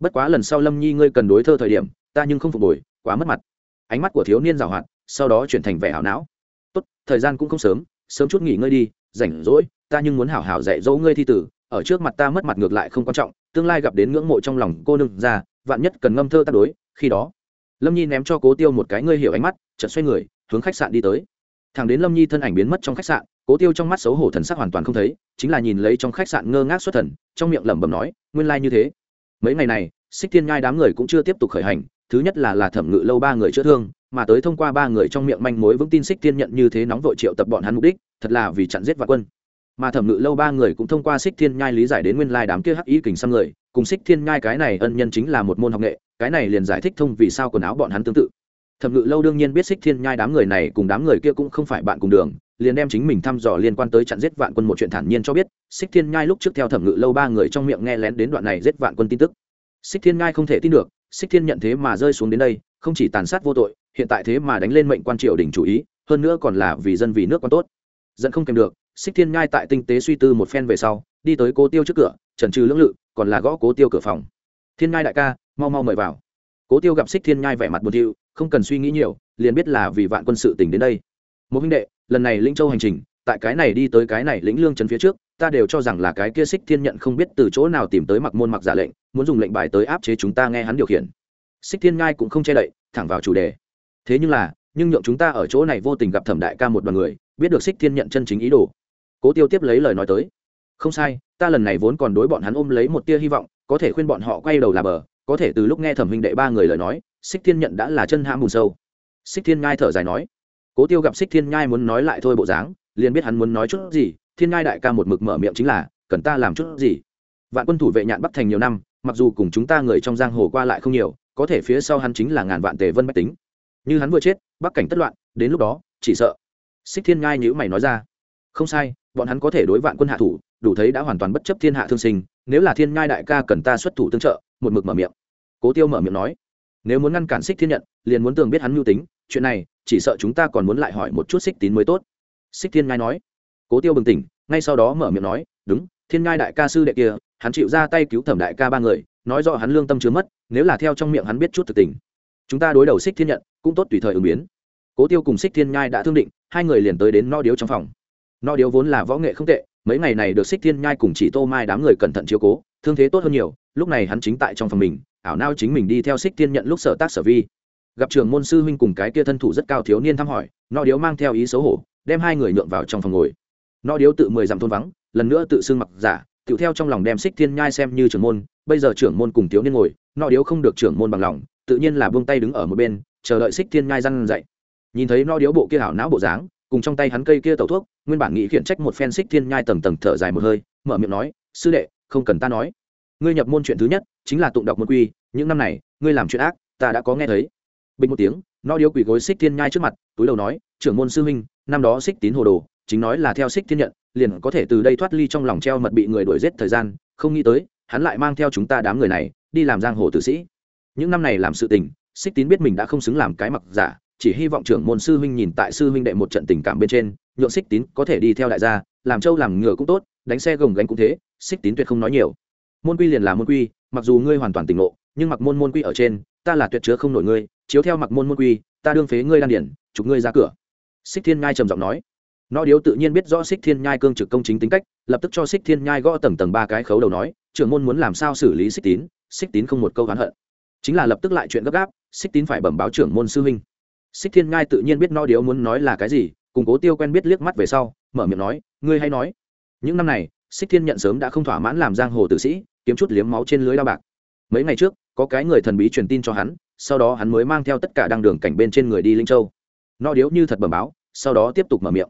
Bất quá lần sau lâm nhi ngươi cần đối thơ thời điểm, ta nhưng không phục hồi, quá mất mặt. Ánh mắt của thiếu niên giảo hoạt, sau đó chuyển thành vẻ hảo não. Tốt, thời gian cũng không sớm sớm chút nghỉ ngơi đi, rảnh rỗi, ta nhưng muốn hảo hảo dạy dỗ ngươi thi tử, ở trước mặt ta mất mặt ngược lại không quan trọng, tương lai gặp đến ngưỡng mộ trong lòng cô nương ra, vạn nhất cần ngâm thơ ta đối, khi đó, lâm nhi ném cho cố tiêu một cái ngươi hiểu ánh mắt, chợt xoay người, hướng khách sạn đi tới. Thằng đến lâm nhi thân ảnh biến mất trong khách sạn, cố tiêu trong mắt xấu hổ thần sắc hoàn toàn không thấy, chính là nhìn lấy trong khách sạn ngơ ngác xuất thần, trong miệng lẩm bẩm nói, nguyên lai、like、như thế. Mấy ngày này, xích thiên ngai đám người cũng chưa tiếp tục khởi hành, thứ nhất là là thẩm ngự lâu ba người chữa thương mà tới thông qua ba người trong miệng manh mối vững tin xích thiên nhận như thế nóng vội triệu tập bọn hắn mục đích, thật là vì chặn giết vạn quân. Mà thẩm ngự lâu ba người cũng thông qua xích thiên nhai lý giải đến nguyên lai đám kia hắc ý kình xăm người, cùng xích thiên nhai cái này ân nhân chính là một môn học nghệ, cái này liền giải thích thông vì sao quần áo bọn hắn tương tự. Thẩm ngự lâu đương nhiên biết xích thiên nhai đám người này cùng đám người kia cũng không phải bạn cùng đường, liền đem chính mình thăm dò liên quan tới chặn giết vạn quân một chuyện thản nhiên cho biết xích thiên nhai lúc trước theo thẩm ngự lâu ba người trong miệng nghe lén đến đoạn này giết vạn quân tin tức. Xích thiên nhai không thể tin được xích thiên nhận thế mà rơi xuống đến đây, không chỉ tàn sát vô tội hiện tại thế mà đánh lên mệnh quan triều đình chủ ý, hơn nữa còn là vì dân vì nước quan tốt. Dẫn không kèm được, xích thiên nhai tại tinh tế suy tư một phen về sau, đi tới cố tiêu trước cửa, trần trừ lưỡng lự, còn là gõ cố tiêu cửa phòng. Thiên nhai đại ca, mau mau mời vào. Cố tiêu gặp xích thiên nhai vẻ mặt buồn thiu, không cần suy nghĩ nhiều, liền biết là vì vạn quân sự tỉnh đến đây. Một huynh đệ, lần này linh châu hành trình, tại cái này đi tới cái này lĩnh lương trấn phía trước, ta đều cho rằng là cái kia xích thiên nhận không biết từ chỗ nào tìm tới mặc môn mặc giả lệnh, muốn dùng lệnh bài tới áp chế chúng ta nghe hắn điều khiển. Xích thiên nhai cũng không che đậy, thẳng vào chủ đề thế nhưng là, nhưng nhượng chúng ta ở chỗ này vô tình gặp thẩm đại ca một đoàn người, biết được xích thiên nhận chân chính ý đồ. Cố tiêu tiếp lấy lời nói tới. Không sai, ta lần này vốn còn đối bọn hắn ôm lấy một tia hy vọng, có thể khuyên bọn họ quay đầu là bờ, có thể từ lúc nghe thẩm huynh đệ ba người lời nói xích thiên nhận đã là chân hãm bùn sâu. Xích thiên ngai thở dài nói. Cố tiêu gặp xích thiên nhai muốn nói lại thôi bộ dáng, liền biết hắn muốn nói chút gì, thiên ngai đại ca một mực mở miệng chính là, cần ta làm chút gì? Vạn quân thủ vệ nhạn bắc thành nhiều năm, mặc dù cùng chúng ta người trong giang hồ qua lại không nhiều, có thể phía sau hắn chính là ngàn vạn tề vân bách tính như hắn vừa chết, bắc cảnh tất loạn, đến lúc đó, chỉ sợ. Xích thiên Ngai nhữ mày nói ra. Không sai, bọn hắn có thể đối vạn quân hạ thủ, đủ thấy đã hoàn toàn bất chấp thiên hạ thương sinh, nếu là thiên Ngai đại ca cần ta xuất thủ tương trợ, một mực mở miệng. Cố tiêu mở miệng nói. Nếu muốn ngăn cản xích thiên nhận, liền muốn tường biết hắn mưu tính, chuyện này, chỉ sợ chúng ta còn muốn lại hỏi một chút xích tín mới tốt. Xích thiên Ngai nói. Cố tiêu bừng tỉnh, ngay sau đó mở miệng nói, đúng, thiên Ngai đại ca sư đệ kia, hắn chịu ra tay cứu thẩm đại ca ba người, nói rõ hắn lương tâm chứa mất, nếu là theo trong miệng hắn biết chút thực tình chúng ta đối đầu xích thiên nhận, cũng tốt tùy thời ứng biến. Cố tiêu cùng xích thiên nhai đã thương định, hai người liền tới đến no điếu trong phòng. No điếu vốn là võ nghệ không tệ, mấy ngày này được xích thiên nhai cùng chỉ tô mai đám người cẩn thận chiếu cố, thương thế tốt hơn nhiều, lúc này hắn chính tại trong phòng mình, ảo nao chính mình đi theo xích thiên nhận lúc sở tác sở vi. Gặp trường môn sư huynh cùng cái kia thân thủ rất cao thiếu niên thăm hỏi, no điếu mang theo ý xấu hổ, đem hai người nhượng vào trong phòng ngồi. No điếu tự mười dặm thôn vắng, lần nữa tự xưng mặc giả, tự theo trong lòng đem xích thiên nhai xem như trưởng môn, bây giờ trưởng môn cùng thiếu niên ngồi, no điếu không được trưởng môn bằng lòng tự nhiên là buông tay đứng ở một bên, chờ đợi xích thiên nhai răn dậy nhìn thấy no điếu bộ kia ảo não bộ dáng, cùng trong tay hắn cây kia tẩu thuốc, nguyên bản nghĩ khiển trách một phen xích thiên nhai tầng tầng thở dài một hơi, mở miệng nói, sư đệ, không cần ta nói. Ngươi nhập môn chuyện thứ nhất, chính là tụng đọc môn quy, những năm này, ngươi làm chuyện ác, ta đã có nghe thấy. Bình một tiếng, nó điếu quỳ gối xích thiên nhai trước mặt, túi đầu nói, trưởng môn sư huynh, năm đó xích tín hồ đồ, chính nói là theo xích thiên nhận, liền có thể từ đây thoát ly trong lòng treo mật bị người đuổi giết thời gian, không nghĩ tới, hắn lại mang theo chúng ta đám người này, đi làm giang hồ tử sĩ những năm này làm sự tình, xích tín biết mình đã không xứng làm cái mặc giả, chỉ hy vọng trưởng môn sư huynh nhìn tại sư huynh đệ một trận tình cảm bên trên, nhượng xích tín có thể đi theo đại gia, làm trâu làm ngựa cũng tốt, đánh xe gồng gánh cũng thế, xích tín tuyệt không nói nhiều. Môn quy liền là môn quy, mặc dù ngươi hoàn toàn tỉnh ngộ, nhưng mặc môn môn quy ở trên, ta là tuyệt chứa không nổi ngươi, chiếu theo mặc môn môn quy, ta đương phế ngươi đan điển, chụp ngươi ra cửa. Xích thiên nhai trầm giọng nói. Nó điếu tự nhiên biết rõ xích thiên nhai cương trực công chính tính cách, lập tức cho xích thiên nhai gõ tầng tầng ba cái khấu đầu nói, trưởng môn muốn làm sao xử lý xích tín xích tín không một câu oán hận chính là lập tức lại chuyện gấp gáp, xích tín phải bẩm báo trưởng môn sư huynh. Xích thiên ngai tự nhiên biết no điếu muốn nói là cái gì, cùng cố tiêu quen biết liếc mắt về sau, mở miệng nói, ngươi hay nói. Những năm này, xích thiên nhận sớm đã không thỏa mãn làm giang hồ tử sĩ, kiếm chút liếm máu trên lưới lao bạc. Mấy ngày trước, có cái người thần bí truyền tin cho hắn, sau đó hắn mới mang theo tất cả đăng đường cảnh bên trên người đi linh châu. No điếu như thật bẩm báo, sau đó tiếp tục mở miệng.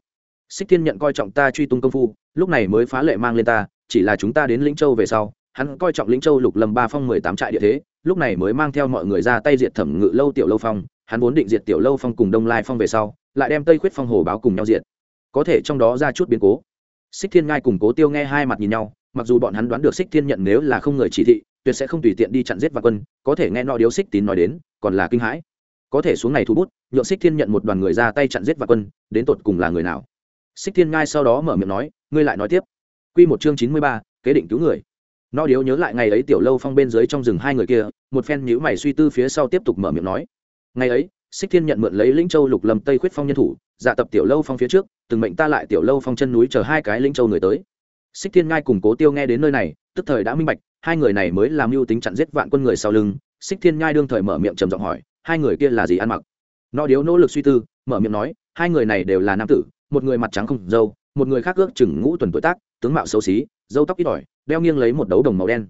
Xích thiên nhận coi trọng ta truy tung công phu, lúc này mới phá lệ mang lên ta, chỉ là chúng ta đến linh châu về sau hắn coi trọng lĩnh châu lục lâm ba phong mười tám trại địa thế, lúc này mới mang theo mọi người ra tay diệt thẩm ngự lâu tiểu lâu phong, hắn vốn định diệt tiểu lâu phong cùng đông lai phong về sau, lại đem tây khuyết phong hồ báo cùng nhau diệt. Có thể trong đó ra chút biến cố. Xích thiên ngai cùng cố tiêu nghe hai mặt nhìn nhau, mặc dù bọn hắn đoán được xích thiên nhận nếu là không người chỉ thị, tuyệt sẽ không tùy tiện đi chặn giết và quân, có thể nghe nọ điếu xích tín nói đến, còn là kinh hãi. Có thể xuống này thu bút, nhượng xích thiên nhận một đoàn người ra tay chặn giết và quân, đến tột cùng là người nào? Xích thiên ngai sau đó mở miệng nói, ngươi lại nói tiếp. Q một chương chín mươi ba, kế định cứu người no điếu nhớ lại ngày ấy tiểu lâu phong bên dưới trong rừng hai người kia, một phen nhữ mày suy tư phía sau tiếp tục mở miệng nói. Ngày ấy, xích thiên nhận mượn lấy lĩnh châu lục lâm tây khuyết phong nhân thủ dạ tập tiểu lâu phong phía trước, từng mệnh ta lại tiểu lâu phong chân núi chờ hai cái lĩnh châu người tới. Xích thiên ngai cùng cố tiêu nghe đến nơi này, tức thời đã minh bạch, hai người này mới làm mưu tính chặn giết vạn quân người sau lưng. Xích thiên ngai đương thời mở miệng trầm giọng hỏi, hai người kia là gì ăn mặc? No điếu nỗ lực suy tư, mở miệng nói, hai người này đều là nam tử, một người mặt trắng không dâu một người khác ước chừng ngũ tuần tuổi tác, tướng mạo xấu xí dâu tóc ít ỏi đeo nghiêng lấy một đấu đồng màu đen.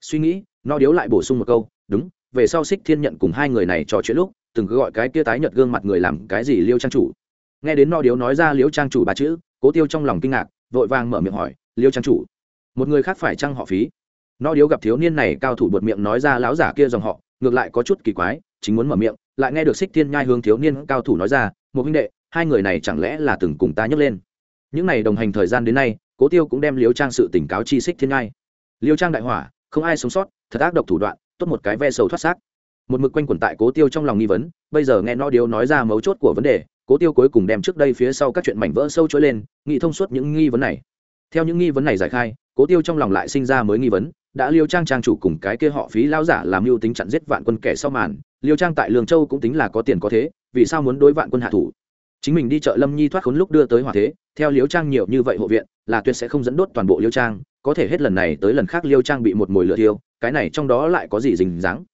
Suy nghĩ no điếu lại bổ sung một câu, đúng, về sau xích thiên nhận cùng hai người này trò chuyện lúc, từng cứ gọi cái kia tái nhợt gương mặt người làm cái gì liêu trang chủ? Nghe đến no điếu nói ra liêu trang chủ ba chữ, cố tiêu trong lòng kinh ngạc, vội vàng mở miệng hỏi, liêu trang chủ, một người khác phải trăng họ phí? No điếu gặp thiếu niên này cao thủ bột miệng nói ra láo giả kia dòng họ, ngược lại có chút kỳ quái, chính muốn mở miệng, lại nghe được xích thiên nhai hướng thiếu niên cao thủ nói ra, một huynh đệ, hai người này chẳng lẽ là từng cùng ta nhấc lên? Những n à y đồng hành thời gian đến nay cố tiêu cũng đem liêu trang sự tỉnh cáo chi xích thiên ngai. Liêu trang đại hỏa, không ai sống sót, thật ác độc thủ đoạn, tốt một cái ve sầu thoát xác. Một mực quanh quẩn tại cố tiêu trong lòng nghi vấn, bây giờ nghe nó điều nói ra mấu chốt của vấn đề, cố tiêu cuối cùng đem trước đây phía sau các chuyện mảnh vỡ sâu trỗi lên, nghĩ thông suốt những nghi vấn này. Theo những nghi vấn này giải khai, cố tiêu trong lòng lại sinh ra mới nghi vấn, đã liêu trang trang chủ cùng cái kia họ phí lao giả làm mưu tính chặn giết vạn quân kẻ sau màn, liêu trang tại lương châu cũng tính là có tiền có thế, vì sao muốn đối vạn quân hạ thủ? Chính mình đi chợ lâm nhi thoát khốn lúc đưa tới hòa thế, theo liêu trang nhiều như vậy hộ viện, là tuyệt sẽ không dẫn đốt toàn bộ liêu trang, có thể hết lần này tới lần khác liêu trang bị một mồi lửa thiêu, cái này trong đó lại có gì rình dáng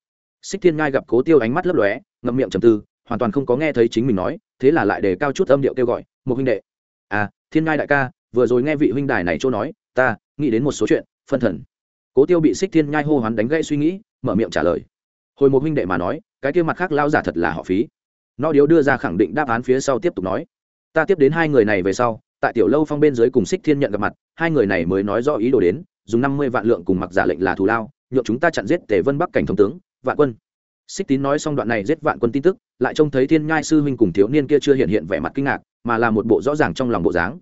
xích thiên ngai gặp cố tiêu ánh mắt lấp lóe, ngậm miệng trầm tư, hoàn toàn không có nghe thấy chính mình nói, thế là lại đề cao chút âm điệu kêu gọi, một huynh đệ. À thiên ngai đại ca, vừa rồi nghe vị huynh đài này chỗ nói, ta nghĩ đến một số chuyện, phân thần. Cố tiêu bị xích thiên nhai hô hoán đánh gãy suy nghĩ, mở miệng trả lời. Hồi một huynh đệ mà nói, cái kia mặt khác lao giả thật là họ phí no điếu đưa ra khẳng định đáp án phía sau tiếp tục nói. Ta tiếp đến hai người này về sau, tại tiểu lâu phong bên dưới cùng xích thiên nhận gặp mặt, hai người này mới nói rõ ý đồ đến, dùng năm mươi vạn lượng cùng mặc giả lệnh là thù lao nhộn chúng ta chặn giết tề vân bắc cảnh thống tướng, vạn quân. Xích tín nói xong đoạn này giết vạn quân tin tức, lại trông thấy thiên nhai sư huynh cùng thiếu niên kia chưa hiện hiện vẻ mặt kinh ngạc, mà là một bộ rõ ràng trong lòng bộ dáng.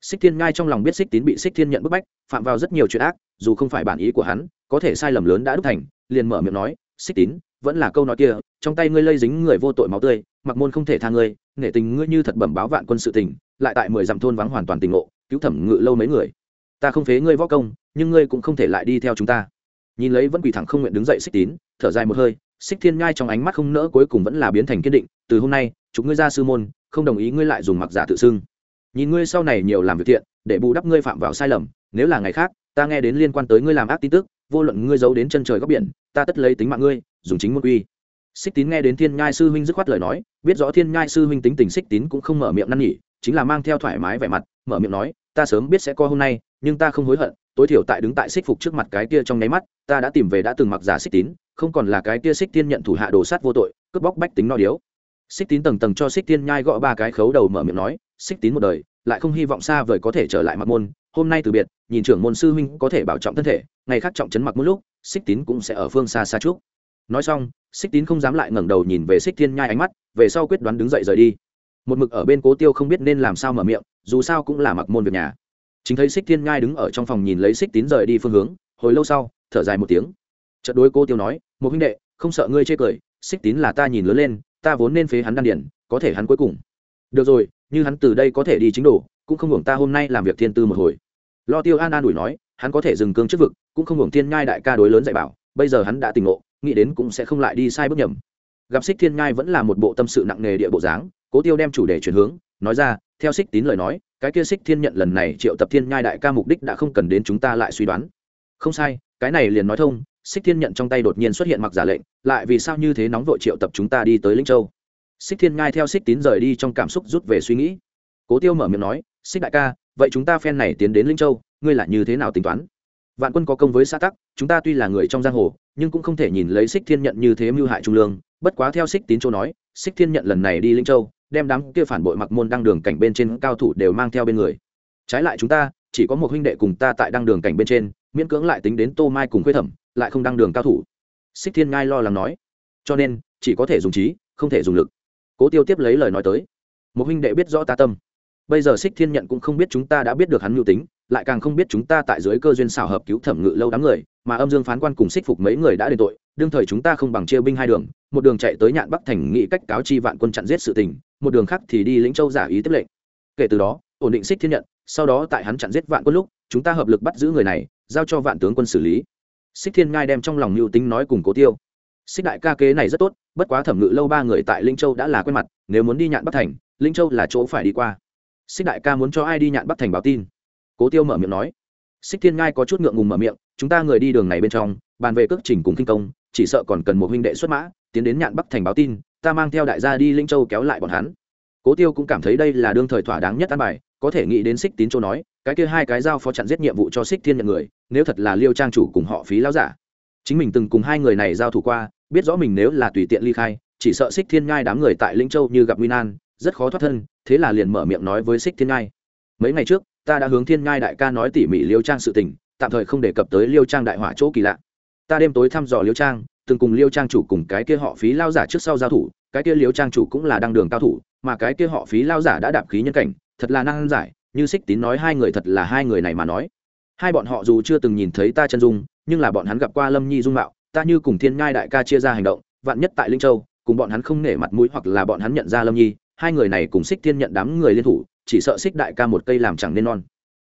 Xích thiên nhai trong lòng biết xích tín bị xích thiên nhận bức bách, phạm vào rất nhiều chuyện ác, dù không phải bản ý của hắn, có thể sai lầm lớn đã đúc thành, liền mở miệng nói xích tín vẫn là câu nói kia, trong tay ngươi lây dính người vô tội máu tươi, mặc môn không thể tha ngươi nể tình ngươi như thật bẩm báo vạn quân sự tình, lại tại mười dặm thôn vắng hoàn toàn tình ngộ, cứu thẩm ngự lâu mấy người. Ta không phế ngươi võ công, nhưng ngươi cũng không thể lại đi theo chúng ta. Nhìn lấy vẫn quỳ thẳng không nguyện đứng dậy xích tín, thở dài một hơi, xích thiên nhai trong ánh mắt không nỡ cuối cùng vẫn là biến thành kiên định, từ hôm nay chúng ngươi ra sư môn, không đồng ý ngươi lại dùng mặc giả tự xưng. Nhìn ngươi sau này nhiều làm việc thiện, để bù đắp ngươi phạm vào sai lầm, nếu là ngày khác, ta nghe đến liên quan tới ngươi làm ác tin tức vô luận ngươi giấu đến chân trời góc biển, ta tất lấy tính mạng ngươi, dùng chính môn quy. Xích tín nghe đến thiên nhai sư huynh dứt khoát lời nói, biết rõ thiên nhai sư huynh tính tình xích tín cũng không mở miệng năn nỉ, chính là mang theo thoải mái vẻ mặt, mở miệng nói, ta sớm biết sẽ co hôm nay, nhưng ta không hối hận, tối thiểu tại đứng tại xích phục trước mặt cái kia trong nháy mắt, ta đã tìm về đã từng mặc giả xích tín, không còn là cái kia xích tiên nhận thủ hạ đồ sát vô tội, cướp bóc bách tính no điếu. Xích tín tầng tầng cho xích tiên nhai gõ ba cái khấu đầu mở miệng nói, xích tín một đời, lại không hy vọng xa vời có thể trở lại mặt môn, hôm nay từ biệt, nhìn trưởng môn sư huynh có thể bảo trọng thân thể ngày khác trọng trấn mặc một lúc, xích tín cũng sẽ ở phương xa xa trước nói xong, xích tín không dám lại ngẩng đầu nhìn về xích thiên nhai ánh mắt, về sau quyết đoán đứng dậy rời đi. Một mực ở bên cố tiêu không biết nên làm sao mở miệng, dù sao cũng là mặc môn việc nhà. Chính thấy xích thiên nhai đứng ở trong phòng nhìn lấy xích tín rời đi phương hướng, hồi lâu sau, thở dài một tiếng. Trận đối cô tiêu nói, một huynh đệ, không sợ ngươi chê cười, xích tín là ta nhìn lớn lên, ta vốn nên phế hắn đan điển, có thể hắn cuối cùng. Được rồi, như hắn từ đây có thể đi chính đồ cũng không hưởng ta hôm nay làm việc thiên tư một hồi. Lo tiêu an an ủi nói hắn có thể dừng cương trước vực, cũng không hưởng thiên nhai đại ca đối lớn dạy bảo, bây giờ hắn đã tỉnh ngộ, nghĩ đến cũng sẽ không lại đi sai bước nhầm. Gặp xích thiên nhai vẫn là một bộ tâm sự nặng nề địa bộ dáng, cố tiêu đem chủ đề chuyển hướng, nói ra, theo xích tín lời nói, cái kia xích thiên nhận lần này triệu tập thiên nhai đại ca mục đích đã không cần đến chúng ta lại suy đoán. Không sai, cái này liền nói thông xích thiên nhận trong tay đột nhiên xuất hiện mặc giả lệnh, lại vì sao như thế nóng vội triệu tập chúng ta đi tới linh châu? Xích thiên ngai theo xích tín rời đi trong cảm xúc rút về suy nghĩ. Cố tiêu mở miệng nói xích đại ca vậy chúng ta phen này tiến đến linh châu, ngươi là như thế nào tính toán? Vạn quân có công với xã tắc, chúng ta tuy là người trong giang hồ, nhưng cũng không thể nhìn lấy xích thiên nhận như thế mưu hại trung lương. Bất quá theo xích tín châu nói xích thiên nhận lần này đi linh châu, đem đám kia phản bội mặc môn đăng đường cảnh bên trên cao thủ đều mang theo bên người. Trái lại chúng ta, chỉ có một huynh đệ cùng ta tại đăng đường cảnh bên trên, miễn cưỡng lại tính đến tô mai cùng khuê thẩm, lại không đăng đường cao thủ. Xích thiên ngai lo lắng nói. Cho nên, chỉ có thể dùng trí, không thể dùng lực. Cố tiêu tiếp lấy lời nói tới. Một huynh đệ biết rõ ta tâm bây giờ xích thiên nhận cũng không biết chúng ta đã biết được hắn mưu tính, lại càng không biết chúng ta tại dưới cơ duyên xào hợp cứu thẩm ngự lâu đám người, mà âm dương phán quan cùng xích phục mấy người đã đền tội, đương thời chúng ta không bằng chia binh hai đường, một đường chạy tới nhạn bắc thành nghị cách cáo chi vạn quân chặn giết sự tình, một đường khác thì đi lĩnh châu giả ý tiếp lệnh. Kể từ đó, ổn định xích thiên nhận, sau đó tại hắn chặn giết vạn quân lúc, chúng ta hợp lực bắt giữ người này, giao cho vạn tướng quân xử lý. Xích thiên ngai đem trong lòng mưu tính nói cùng cố tiêu. Xích đại ca kế này rất tốt, bất quá thẩm ngự lâu ba người tại linh châu đã là quen mặt, nếu muốn đi nhạn bắc thành linh châu là chỗ phải đi qua xích đại ca muốn cho ai đi nhạn bắc thành báo tin? Cố tiêu mở miệng nói. Xích thiên ngai có chút ngượng ngùng mở miệng, chúng ta người đi đường này bên trong, bàn về cước trình cùng kinh công, chỉ sợ còn cần một huynh đệ xuất mã, tiến đến nhạn bắc thành báo tin, ta mang theo đại gia đi linh châu kéo lại bọn hắn. Cố tiêu cũng cảm thấy đây là đương thời thỏa đáng nhất an bài, có thể nghĩ đến xích tín châu nói, cái kia hai cái giao phó chặn giết nhiệm vụ cho xích thiên nhận người, nếu thật là liêu trang chủ cùng họ phí lao giả. Chính mình từng cùng hai người này giao thủ qua, biết rõ mình nếu là tùy tiện ly khai, chỉ sợ xích thiên ngai đám người tại linh châu như gặp nguy nan, rất khó thoát thân thế là liền mở miệng nói với xích thiên ngai. Mấy ngày trước, ta đã hướng thiên ngai đại ca nói tỉ mỉ liêu trang sự tình, tạm thời không đề cập tới liêu trang đại hỏa chỗ kỳ lạ. Ta đêm tối thăm dò liêu trang, từng cùng liêu trang chủ cùng cái kia họ phí lao giả trước sau giao thủ, cái kia liêu trang chủ cũng là đăng đường cao thủ, mà cái kia họ phí lao giả đã đạp khí nhân cảnh, thật là năng giải, như xích tín nói hai người thật là hai người này mà nói. Hai bọn họ dù chưa từng nhìn thấy ta chân dung, nhưng là bọn hắn gặp qua lâm nhi dung mạo, ta như cùng thiên ngai đại ca chia ra hành động, vạn nhất tại linh châu, cùng bọn hắn không nể mặt mũi hoặc là bọn hắn nhận ra lâm nhi hai người này cùng xích thiên nhận đám người liên thủ, chỉ sợ xích đại ca một cây làm chẳng nên non.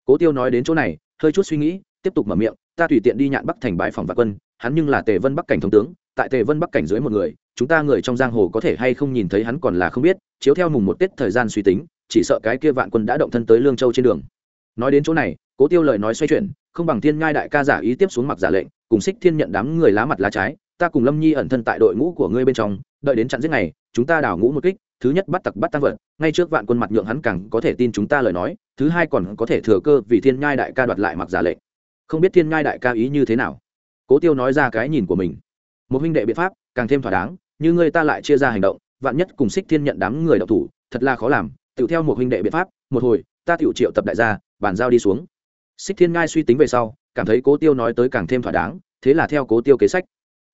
Cố tiêu nói đến chỗ này, hơi chút suy nghĩ, tiếp tục mở miệng, ta tùy tiện đi nhạn bắc thành bãi phòng vạn quân, hắn nhưng là tề vân bắc cảnh thống tướng, tại tề vân bắc cảnh dưới một người, chúng ta người trong giang hồ có thể hay không nhìn thấy hắn còn là không biết, chiếu theo mùng một tết thời gian suy tính, chỉ sợ cái kia vạn quân đã động thân tới lương châu trên đường. Nói đến chỗ này, cố tiêu lời nói xoay chuyển, không bằng thiên ngai đại ca giả ý tiếp xuống mặc giả lệnh, cùng xích thiên nhận đám người lá mặt lá trái, ta cùng lâm nhi ẩn thân tại đội ngũ của ngươi bên trong, đợi đến chặn giết này chúng ta đào ngũ một kích thứ nhất bắt tặc bắt tăng vật, ngay trước vạn quân mặt nhượng hắn càng có thể tin chúng ta lời nói, thứ hai còn có thể thừa cơ vì thiên nhai đại ca đoạt lại mặc giả lệ. không biết thiên nhai đại ca ý như thế nào? Cố tiêu nói ra cái nhìn của mình. Một huynh đệ biện pháp, càng thêm thỏa đáng, như ngươi ta lại chia ra hành động, vạn nhất cùng xích thiên nhận đám người đọc thủ, thật là khó làm, tự theo một huynh đệ biện pháp, một hồi, ta tiểu triệu tập đại gia, bàn giao đi xuống. Xích thiên ngai suy tính về sau, cảm thấy cố tiêu nói tới càng thêm thỏa đáng, thế là theo cố tiêu kế sách.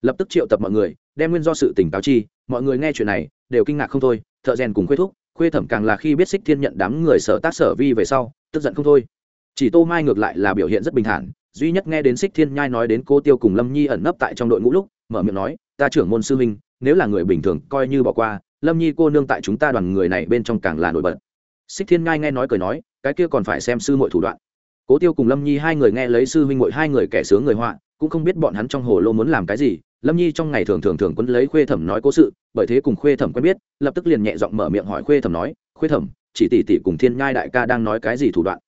Lập tức triệu tập mọi người đem nguyên do sự tỉnh cáo chi, mọi người nghe chuyện này, đều kinh ngạc không thôi, thợ rèn cùng khuê thúc, khuê thẩm càng là khi biết xích thiên nhận đám người sở tác sở vi về sau, tức giận không thôi. Chỉ tô mai ngược lại là biểu hiện rất bình thản, duy nhất nghe đến xích thiên nhai nói đến cô tiêu cùng lâm nhi ẩn nấp tại trong đội ngũ lúc, mở miệng nói, ta trưởng môn sư minh nếu là người bình thường, coi như bỏ qua, lâm nhi cô nương tại chúng ta đoàn người này bên trong càng là nổi bật. Xích thiên nhai nghe nói cười nói, cái kia còn phải xem sư mọi thủ đoạn. Cố tiêu cùng lâm nhi hai người nghe lấy sư huynh mội hai người kẻ sướng người họa, cũng không biết bọn hắn trong hồ lô muốn làm cái gì lâm nhi trong ngày thường thường thường quấn lấy khuê thẩm nói cố sự bởi thế cùng khuê thẩm quen biết lập tức liền nhẹ giọng mở miệng hỏi khuê thẩm nói khuê thẩm chỉ tỷ tỷ cùng thiên nhai đại ca đang nói cái gì thủ đoạn?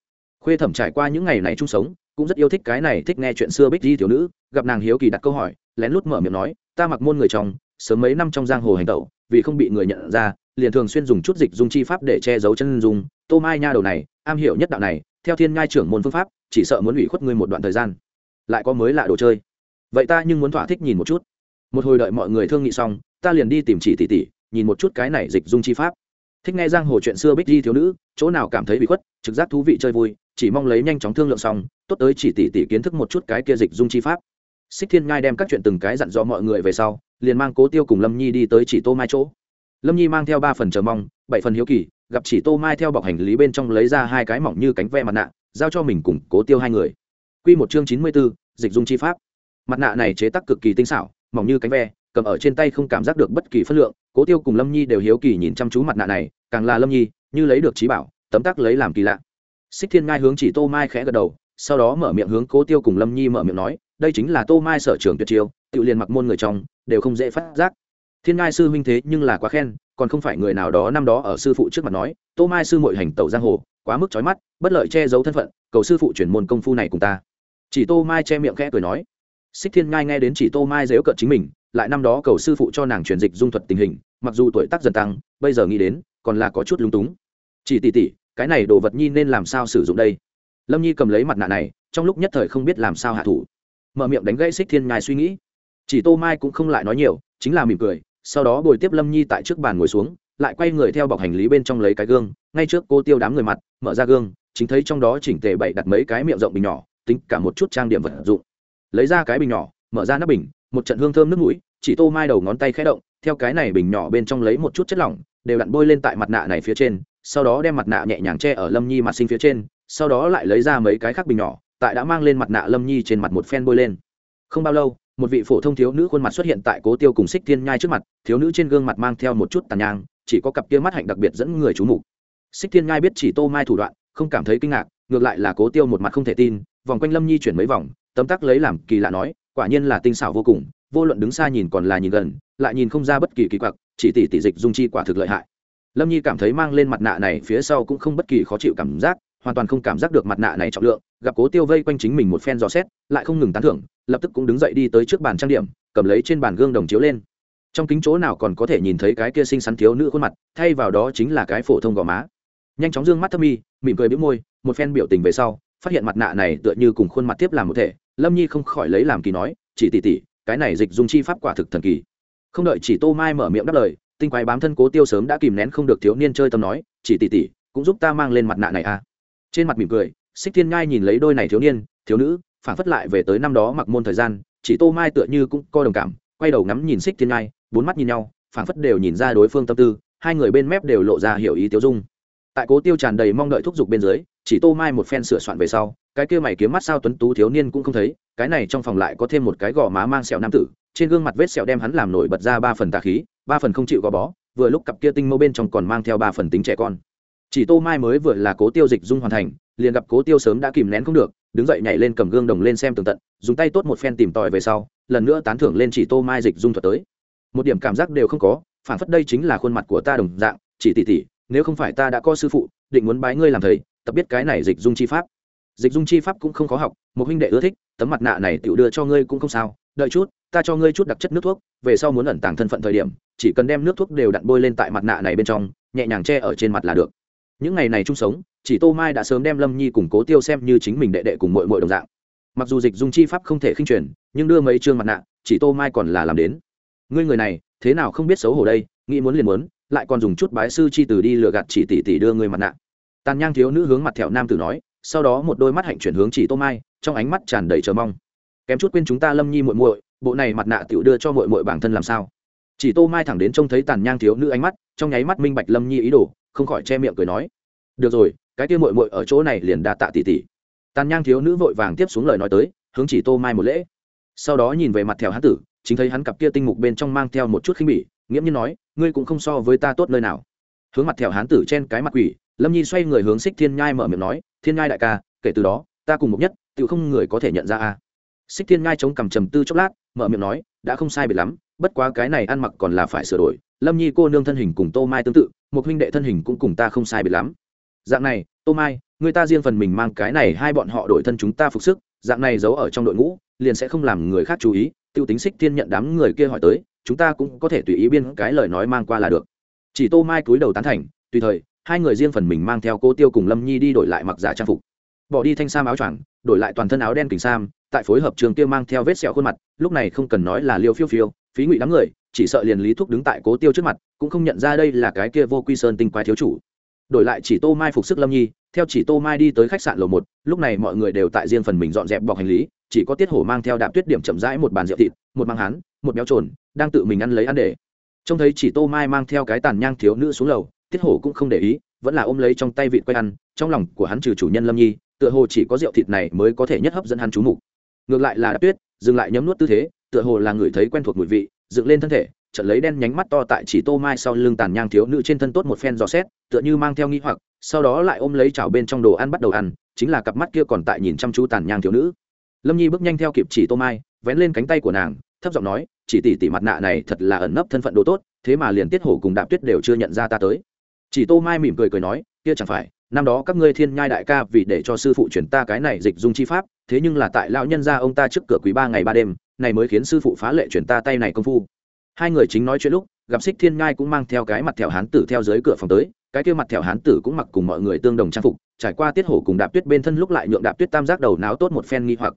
Khuê thẩm trải qua những ngày này chung sống cũng rất yêu thích cái này thích nghe chuyện xưa bích di thiếu nữ gặp nàng hiếu kỳ đặt câu hỏi lén lút mở miệng nói ta mặc môn người chồng, sớm mấy năm trong giang hồ hành tẩu vì không bị người nhận ra liền thường xuyên dùng chút dịch dung chi pháp để che giấu chân dung. Tô mai nha đầu này am hiểu nhất đạo này theo thiên ngai trưởng môn phương pháp chỉ sợ muốn ủy khuất ngươi một đoạn thời gian. Lại có mới lạ đồ chơi vậy ta nhưng muốn thỏa thích nhìn một chút. Một hồi đợi mọi người thương nghị xong, ta liền đi tìm chỉ tỷ tỷ, nhìn một chút cái này dịch dung chi pháp. Thích nghe giang hồ chuyện xưa bích di thiếu nữ, chỗ nào cảm thấy bị khuất, trực giác thú vị chơi vui, chỉ mong lấy nhanh chóng thương lượng xong, tốt tới chỉ tỷ tỷ kiến thức một chút cái kia dịch dung chi pháp. Xích thiên ngai đem các chuyện từng cái dặn dò mọi người về sau, liền mang cố tiêu cùng lâm nhi đi tới chỉ tô mai chỗ. Lâm nhi mang theo ba phần chờ mong, bảy phần hiếu kỳ, gặp chỉ tô mai theo bọc hành lý bên trong lấy ra hai cái mỏng như cánh ve mặt nạ, giao cho mình cùng cố tiêu hai người. Q một chương chín mươi b ố dịch dung chi pháp mặt nạ này chế tác cực kỳ tinh xảo, mỏng như cánh ve, cầm ở trên tay không cảm giác được bất kỳ phân lượng. Cố tiêu cùng lâm nhi đều hiếu kỳ nhìn chăm chú mặt nạ này, càng là lâm nhi, như lấy được trí bảo, tấm tắc lấy làm kỳ lạ. Xích thiên ngai hướng chỉ tô mai khẽ gật đầu, sau đó mở miệng hướng cố tiêu cùng lâm nhi mở miệng nói, đây chính là tô mai sở trường tuyệt chiêu, tự liền mặc môn người trong, đều không dễ phát giác. Thiên ngai sư huynh thế nhưng là quá khen, còn không phải người nào đó năm đó ở sư phụ trước mặt nói, tô mai sư mội hành tẩu giang hồ, quá mức trói mắt, bất lợi che giấu thân phận, cầu sư phụ chuyển môn công phu này cùng ta. Chỉ tô mai che miệng khẽ cười nói xích thiên ngai nghe đến chỉ tô mai dếu cợt chính mình, lại năm đó cầu sư phụ cho nàng truyền dịch dung thuật tình hình, mặc dù tuổi tác dần tăng, bây giờ nghĩ đến, còn là có chút lung túng. Chỉ tỉ tỉ cái này đồ vật nhi nên làm sao sử dụng đây? Lâm nhi cầm lấy mặt nạ này, trong lúc nhất thời không biết làm sao hạ thủ. Mở miệng đánh gãy xích thiên nhai suy nghĩ. Chỉ tô mai cũng không lại nói nhiều, chính là mỉm cười, sau đó bồi tiếp lâm nhi tại trước bàn ngồi xuống, lại quay người theo bọc hành lý bên trong lấy cái gương, ngay trước cô tiêu đám người mặt, mở ra gương, chính thấy trong đó chỉnh tề bậy đặt mấy cái miệng rộng bình nhỏ, tính cả một chút trang điểm vật dụng lấy ra cái bình nhỏ, mở ra nắp bình, một trận hương thơm nước mũi, chỉ tô mai đầu ngón tay khẽ động, theo cái này bình nhỏ bên trong lấy một chút chất lỏng, đều đặn bôi lên tại mặt nạ này phía trên, sau đó đem mặt nạ nhẹ nhàng che ở lâm nhi mặt sinh phía trên, sau đó lại lấy ra mấy cái khác bình nhỏ, tại đã mang lên mặt nạ lâm nhi trên mặt một phen bôi lên. Không bao lâu, một vị phổ thông thiếu nữ khuôn mặt xuất hiện tại cố tiêu cùng xích thiên nhai trước mặt, thiếu nữ trên gương mặt mang theo một chút tàn nhang, chỉ có cặp kia mắt hạnh đặc biệt dẫn người chú mục. Xích thiên nhai biết chỉ tô mai thủ đoạn, không cảm thấy kinh ngạc, ngược lại là cố tiêu một mặt không thể tin, vòng quanh lâm nhi chuyển mấy vòng tấm tắc lấy làm kỳ lạ nói, quả nhiên là tinh xảo vô cùng, vô luận đứng xa nhìn còn là nhìn gần, lại nhìn không ra bất kỳ kỳ quặc, chỉ tỷ tỷ dịch dung chi quả thực lợi hại. Lâm nhi cảm thấy mang lên mặt nạ này phía sau cũng không bất kỳ khó chịu cảm giác, hoàn toàn không cảm giác được mặt nạ này trọng lượng, gặp cố tiêu vây quanh chính mình một phen dò xét, lại không ngừng tán thưởng, lập tức cũng đứng dậy đi tới trước bàn trang điểm, cầm lấy trên bàn gương đồng chiếu lên. Trong kính chỗ nào còn có thể nhìn thấy cái kia xinh xắn thiếu nữ khuôn mặt, thay vào đó chính là cái phổ thông gò má. Nhanh chóng dương mắt thâm y, mỉm cười bĩu môi, một phen biểu tình về sau, phát hiện mặt nạ này tựa như cùng khuôn mặt tiếp làm một thể lâm nhi không khỏi lấy làm kỳ nói, chỉ tỉ tỉ cái này dịch dung chi pháp quả thực thần kỳ. Không đợi chỉ tô mai mở miệng đáp lời, tinh quái bám thân cố tiêu sớm đã kìm nén không được thiếu niên chơi tâm nói, chỉ tỉ tỉ cũng giúp ta mang lên mặt nạ này à? Trên mặt mỉm cười, xích thiên ngai nhìn lấy đôi này thiếu niên, thiếu nữ, phản phất lại về tới năm đó mặc môn thời gian, chỉ tô mai tựa như cũng co đồng cảm, quay đầu ngắm nhìn xích thiên ngai bốn mắt nhìn nhau, phản phất đều nhìn ra đối phương tâm tư, hai người bên mép đều lộ ra hiểu ý tiêu dung tại cố tiêu tràn đầy mong đợi thúc giục bên dưới, chỉ tô mai một phen sửa soạn về sau, cái kia mày kiếm mắt sao tuấn tú thiếu niên cũng không thấy, cái này trong phòng lại có thêm một cái gò má mang sẹo nam tử, trên gương mặt vết sẹo đem hắn làm nổi bật ra ba phần tà khí, ba phần không chịu gò bó, vừa lúc cặp kia tinh mâu bên trong còn mang theo ba phần tính trẻ con. Chỉ tô mai mới vừa là cố tiêu dịch dung hoàn thành, liền gặp cố tiêu sớm đã kìm nén không được, đứng dậy nhảy lên cầm gương đồng lên xem tường tận, dùng tay tốt một phen tìm tòi về sau, lần nữa tán thưởng lên chỉ tô mai dịch dung thuật tới. Một điểm cảm giác đều không có phản phất đây chính là khuôn mặt của ta đồng dạng, chỉ tỉ tỉ nếu không phải ta đã có sư phụ, định muốn bái ngươi làm thầy, tập biết cái này dịch dung chi pháp. Dịch dung chi pháp cũng không khó học, một huynh đệ ưa thích, tấm mặt nạ này tự đưa cho ngươi cũng không sao, đợi chút, ta cho ngươi chút đặc chất nước thuốc, về sau muốn ẩn tàng thân phận thời điểm, chỉ cần đem nước thuốc đều đặn bôi lên tại mặt nạ này bên trong, nhẹ nhàng che ở trên mặt là được. Những ngày này chung sống, chỉ tô mai đã sớm đem lâm nhi cùng cố tiêu xem như chính mình đệ đệ cùng mội mội đồng dạng. Mặc dù dịch dung chi pháp không thể khinh truyền, nhưng đưa mấy chương mặt nạ, chỉ tô mai còn là làm đến. Ngươi người này, thế nào không biết xấu hổ đây, nghĩ muốn liền muốn lại còn dùng chút bái sư chi từ đi lừa gạt chỉ tỷ tỷ đưa người mặt nạ. Tàn nhang thiếu nữ hướng mặt thẹo nam tử nói, sau đó một đôi mắt hạnh chuyển hướng chỉ tô mai, trong ánh mắt tràn đầy chờ mong. Kém chút quên chúng ta lâm nhi muội muội, bộ này mặt nạ tiểu đưa cho muội muội bản thân làm sao? Chỉ tô mai thẳng đến trông thấy tàn nhang thiếu nữ ánh mắt, trong nháy mắt minh bạch lâm nhi ý đồ, không khỏi che miệng cười nói, được rồi, cái kia muội muội ở chỗ này liền đa tạ tỷ tỷ. Tàn nhang thiếu nữ vội vàng tiếp xuống lời nói tới, hướng chỉ tô mai một lễ. Sau đó nhìn về mặt thẹo hán tử, chính thấy hắn cặp kia tinh mục bên trong mang theo một chút khinh bỉ nghiễm nhiên nói, ngươi cũng không so với ta tốt nơi nào. Hướng mặt thẹo hán tử trên cái mặt quỷ, lâm nhi xoay người hướng xích thiên nhai mở miệng nói, thiên nhai đại ca, kể từ đó, ta cùng một nhất tự không người có thể nhận ra a. Xích thiên nhai chống cằm trầm tư chốc lát, mở miệng nói, đã không sai biệt lắm, bất quá cái này ăn mặc còn là phải sửa đổi, lâm nhi cô nương thân hình cùng tô mai tương tự, một huynh đệ thân hình cũng cùng ta không sai biệt lắm. Dạng này, tô mai, người ta riêng phần mình mang cái này hai bọn họ đổi thân chúng ta phục sức, dạng này giấu ở trong đội ngũ, liền sẽ không làm người khác chú ý t i ê u tính xích thiên nhận đám người kia hỏi tới chúng ta cũng có thể tùy ý biên cái lời nói mang qua là được. Chỉ tô mai cúi đầu tán thành, tùy thời, hai người riêng phần mình mang theo cô tiêu cùng lâm nhi đi đổi lại mặc giả trang phục. Bỏ đi thanh sam áo choàng, đổi lại toàn thân áo đen kình sam, tại phối hợp trường Tiêu mang theo vết sẹo khuôn mặt, lúc này không cần nói là liêu phiêu phiêu, phí ngụy đám người, chỉ sợ liền lý thúc đứng tại cố tiêu trước mặt, cũng không nhận ra đây là cái kia vô quy sơn tinh quái thiếu chủ. Đổi lại chỉ tô mai phục sức lâm nhi, theo chỉ tô mai đi tới khách sạn lầu một, lúc này mọi người đều tại riêng phần mình dọn dẹp bọc hành lý chỉ có tiết hổ mang theo đạp tuyết điểm chậm rãi một bàn rượu thịt, một mang hán, một béo trồn, đang tự mình ăn lấy ăn để. Trông thấy chỉ tô mai mang theo cái tàn nhang thiếu nữ xuống lầu, tiết hổ cũng không để ý, vẫn là ôm lấy trong tay vịt quay ăn, trong lòng của hắn trừ chủ nhân lâm nhi, tựa hồ chỉ có rượu thịt này mới có thể nhất hấp dẫn hắn chú mục. Ngược lại là đạp tuyết, dừng lại nhấm nuốt tư thế, tựa hồ là người thấy quen thuộc mùi vị, dựng lên thân thể trận lấy đen nhánh mắt to tại chỉ tô mai sau lưng tàn nhang thiếu nữ trên thân tốt một phen dò xét, tựa như mang theo nghi hoặc, sau đó lại ôm lấy chảo bên trong đồ ăn bắt đầu ăn, chính là cặp mắt kia còn tại nhìn chăm chú tàn nhang thiếu nữ lâm nhi bước nhanh theo kịp chỉ tô mai, vén lên cánh tay của nàng, thấp giọng nói, chỉ tỷ tỷ mặt nạ này thật là ẩn nấp thân phận đồ tốt, thế mà liền tiết hổ cùng đạp tuyết đều chưa nhận ra ta tới. Chỉ tô mai mỉm cười cười nói, kia chẳng phải, năm đó các ngươi thiên nhai đại ca vì để cho sư phụ chuyển ta cái này dịch dung chi pháp, thế nhưng là tại lão nhân gia ông ta trước cửa quý ba ngày ba đêm, này mới khiến sư phụ phá lệ chuyển ta tay này công phu. Hai người chính nói chuyện lúc, gặp xích thiên nhai cũng mang theo cái mặt thẹo hán tử theo dưới cửa phòng tới, cái kia mặt thẹo hán tử cũng mặc cùng mọi người tương đồng trang phục, trải qua tiết hổ cùng đạp tuyết bên thân lúc lại nhượng đạp tuyết tam giác đầu náo tốt một phen nghi hoặc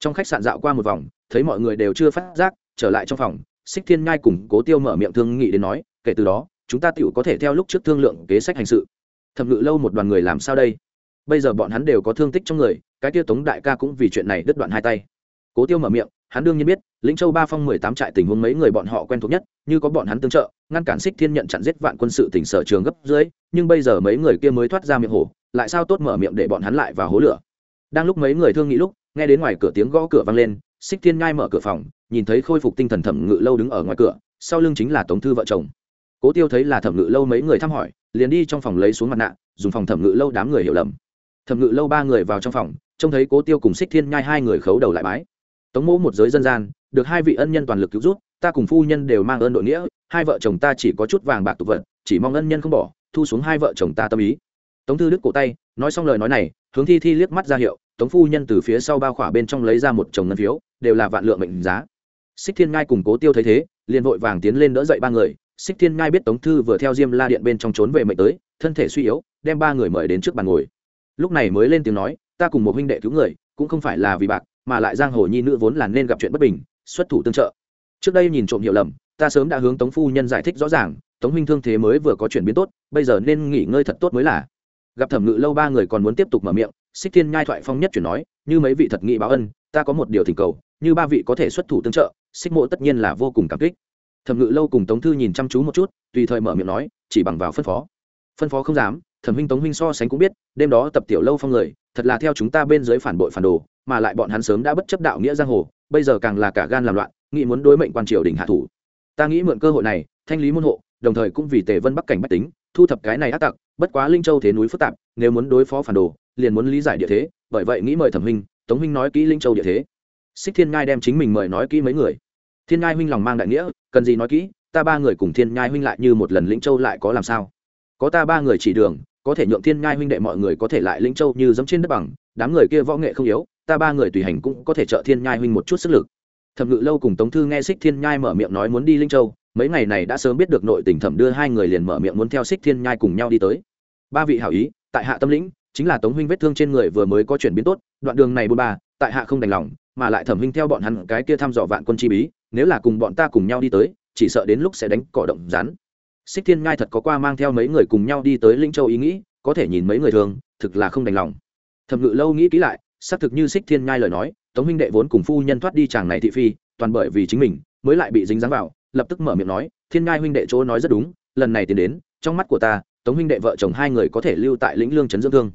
trong khách sạn dạo qua một vòng, thấy mọi người đều chưa phát giác, trở lại trong phòng, xích thiên nhai cùng cố tiêu mở miệng thương nghị đến nói, kể từ đó, chúng ta tựu có thể theo lúc trước thương lượng kế sách hành sự. Thẩm ngự lâu một đoàn người làm sao đây? Bây giờ bọn hắn đều có thương tích trong người, cái tiêu tống đại ca cũng vì chuyện này đứt đoạn hai tay. Cố tiêu mở miệng, hắn đương nhiên biết, lĩnh châu ba phong mười tám trại tình huống mấy người bọn họ quen thuộc nhất, như có bọn hắn tương trợ, ngăn cản xích thiên nhận chặn giết vạn quân sự tỉnh sở trường gấp dưới, nhưng bây giờ mấy người kia mới thoát ra miệng hổ, lại sao tốt mở miệng để bọn hắn lại vào hố lửa. Đang lúc mấy người thương nghĩ lúc nghe đến ngoài cửa tiếng gõ cửa vang lên, xích thiên ngai mở cửa phòng, nhìn thấy khôi phục tinh thần thẩm ngự lâu đứng ở ngoài cửa, sau lưng chính là tống thư vợ chồng. Cố tiêu thấy là thẩm ngự lâu mấy người thăm hỏi, liền đi trong phòng lấy xuống mặt nạ, dùng phòng thẩm ngự lâu đám người hiểu lầm. Thẩm ngự lâu ba người vào trong phòng, trông thấy cố tiêu cùng xích thiên nhai hai người khấu đầu lại bái. Tống mỗ một giới dân gian, được hai vị ân nhân toàn lực cứu giúp, ta cùng phu nhân đều mang ơn đội nghĩa, hai vợ chồng ta chỉ có chút vàng bạc tục vật, chỉ mong ân nhân không bỏ, thu xuống hai vợ chồng ta tâm ý. Tống thư đức cổ tay, nói xong lời nói này, hướng thi thi liếc mắt ra hiệu tống phu nhân từ phía sau bao khỏa bên trong lấy ra một chồng ngân phiếu, đều là vạn lượng mệnh giá. Xích thiên ngai cùng cố tiêu thấy thế, liền vội vàng tiến lên đỡ dậy ba người. Xích thiên ngai biết tống thư vừa theo diêm la điện bên trong trốn về mệnh tới, thân thể suy yếu, đem ba người mời đến trước bàn ngồi. Lúc này mới lên tiếng nói, ta cùng một huynh đệ cứu người, cũng không phải là vì bạc, mà lại giang hồ nhi nữ vốn là nên gặp chuyện bất bình, xuất thủ tương trợ. Trước đây nhìn trộm hiểu lầm, ta sớm đã hướng tống phu nhân giải thích rõ ràng, tống huynh thương thế mới vừa có chuyển biến tốt, bây giờ nên nghỉ ngơi thật tốt mới là. Gặp thẩm ngự lâu ba người còn muốn tiếp tục mở miệng xích thiên nhai thoại phong nhất chuyển nói, như mấy vị thật nghị báo ân, ta có một điều thỉnh cầu, như ba vị có thể xuất thủ tương trợ, xích mộ tất nhiên là vô cùng cảm kích. Thẩm ngự lâu cùng tống thư nhìn chăm chú một chút, tùy thời mở miệng nói, chỉ bằng vào phân phó. Phân phó không dám, thẩm huynh tống huynh so sánh cũng biết, đêm đó tập tiểu lâu phong người, thật là theo chúng ta bên dưới phản bội phản đồ, mà lại bọn hắn sớm đã bất chấp đạo nghĩa giang hồ, bây giờ càng là cả gan làm loạn, nghĩ muốn đối mệnh quan triều đình hạ thủ. Ta nghĩ mượn cơ hội này, thanh lý môn hộ, đồng thời cũng vì tề vân bắc cảnh bách tính, thu thập cái này ác tặc, bất quá linh châu thế núi phức tạp, nếu muốn đối phó phản đồ liền muốn lý giải địa thế, bởi vậy nghĩ mời thẩm huynh, tống huynh nói kỹ linh châu địa thế. Xích thiên ngai đem chính mình mời nói kỹ mấy người. Thiên ngai huynh lòng mang đại nghĩa, cần gì nói kỹ, ta ba người cùng thiên nhai huynh lại như một lần lĩnh châu lại có làm sao? Có ta ba người chỉ đường, có thể nhượng thiên nhai huynh đệ mọi người có thể lại lĩnh châu như giống trên đất bằng, đám người kia võ nghệ không yếu, ta ba người tùy hành cũng có thể trợ thiên nhai huynh một chút sức lực. Thẩm ngự lâu cùng tống thư nghe xích thiên nhai mở miệng nói muốn đi linh châu, mấy ngày này đã sớm biết được nội tình thẩm đưa hai người liền mở miệng muốn theo xích thiên nhai cùng nhau đi tới. Ba vị hảo ý, tại hạ tâm lĩnh chính là tống huynh vết thương trên người vừa mới có chuyển biến tốt, đoạn đường này bôn ba, tại hạ không đành lòng, mà lại thẩm huynh theo bọn hắn cái kia thăm dò vạn quân chi bí, nếu là cùng bọn ta cùng nhau đi tới, chỉ sợ đến lúc sẽ đánh cỏ động rắn. Xích thiên ngai thật có qua mang theo mấy người cùng nhau đi tới linh châu ý nghĩ, có thể nhìn mấy người thường, thực là không đành lòng. Thẩm ngự lâu nghĩ kỹ lại, xác thực như xích thiên ngai lời nói, tống huynh đệ vốn cùng phu nhân thoát đi chàng này thị phi, toàn bởi vì chính mình, mới lại bị dính dáng vào, lập tức mở miệng nói, thiên ngai huynh đệ chỗ nói rất đúng, lần này tiến đến, trong mắt của ta, tống huynh đệ vợ chồng hai người có thể lưu tại lĩnh lương trấn dưỡng thương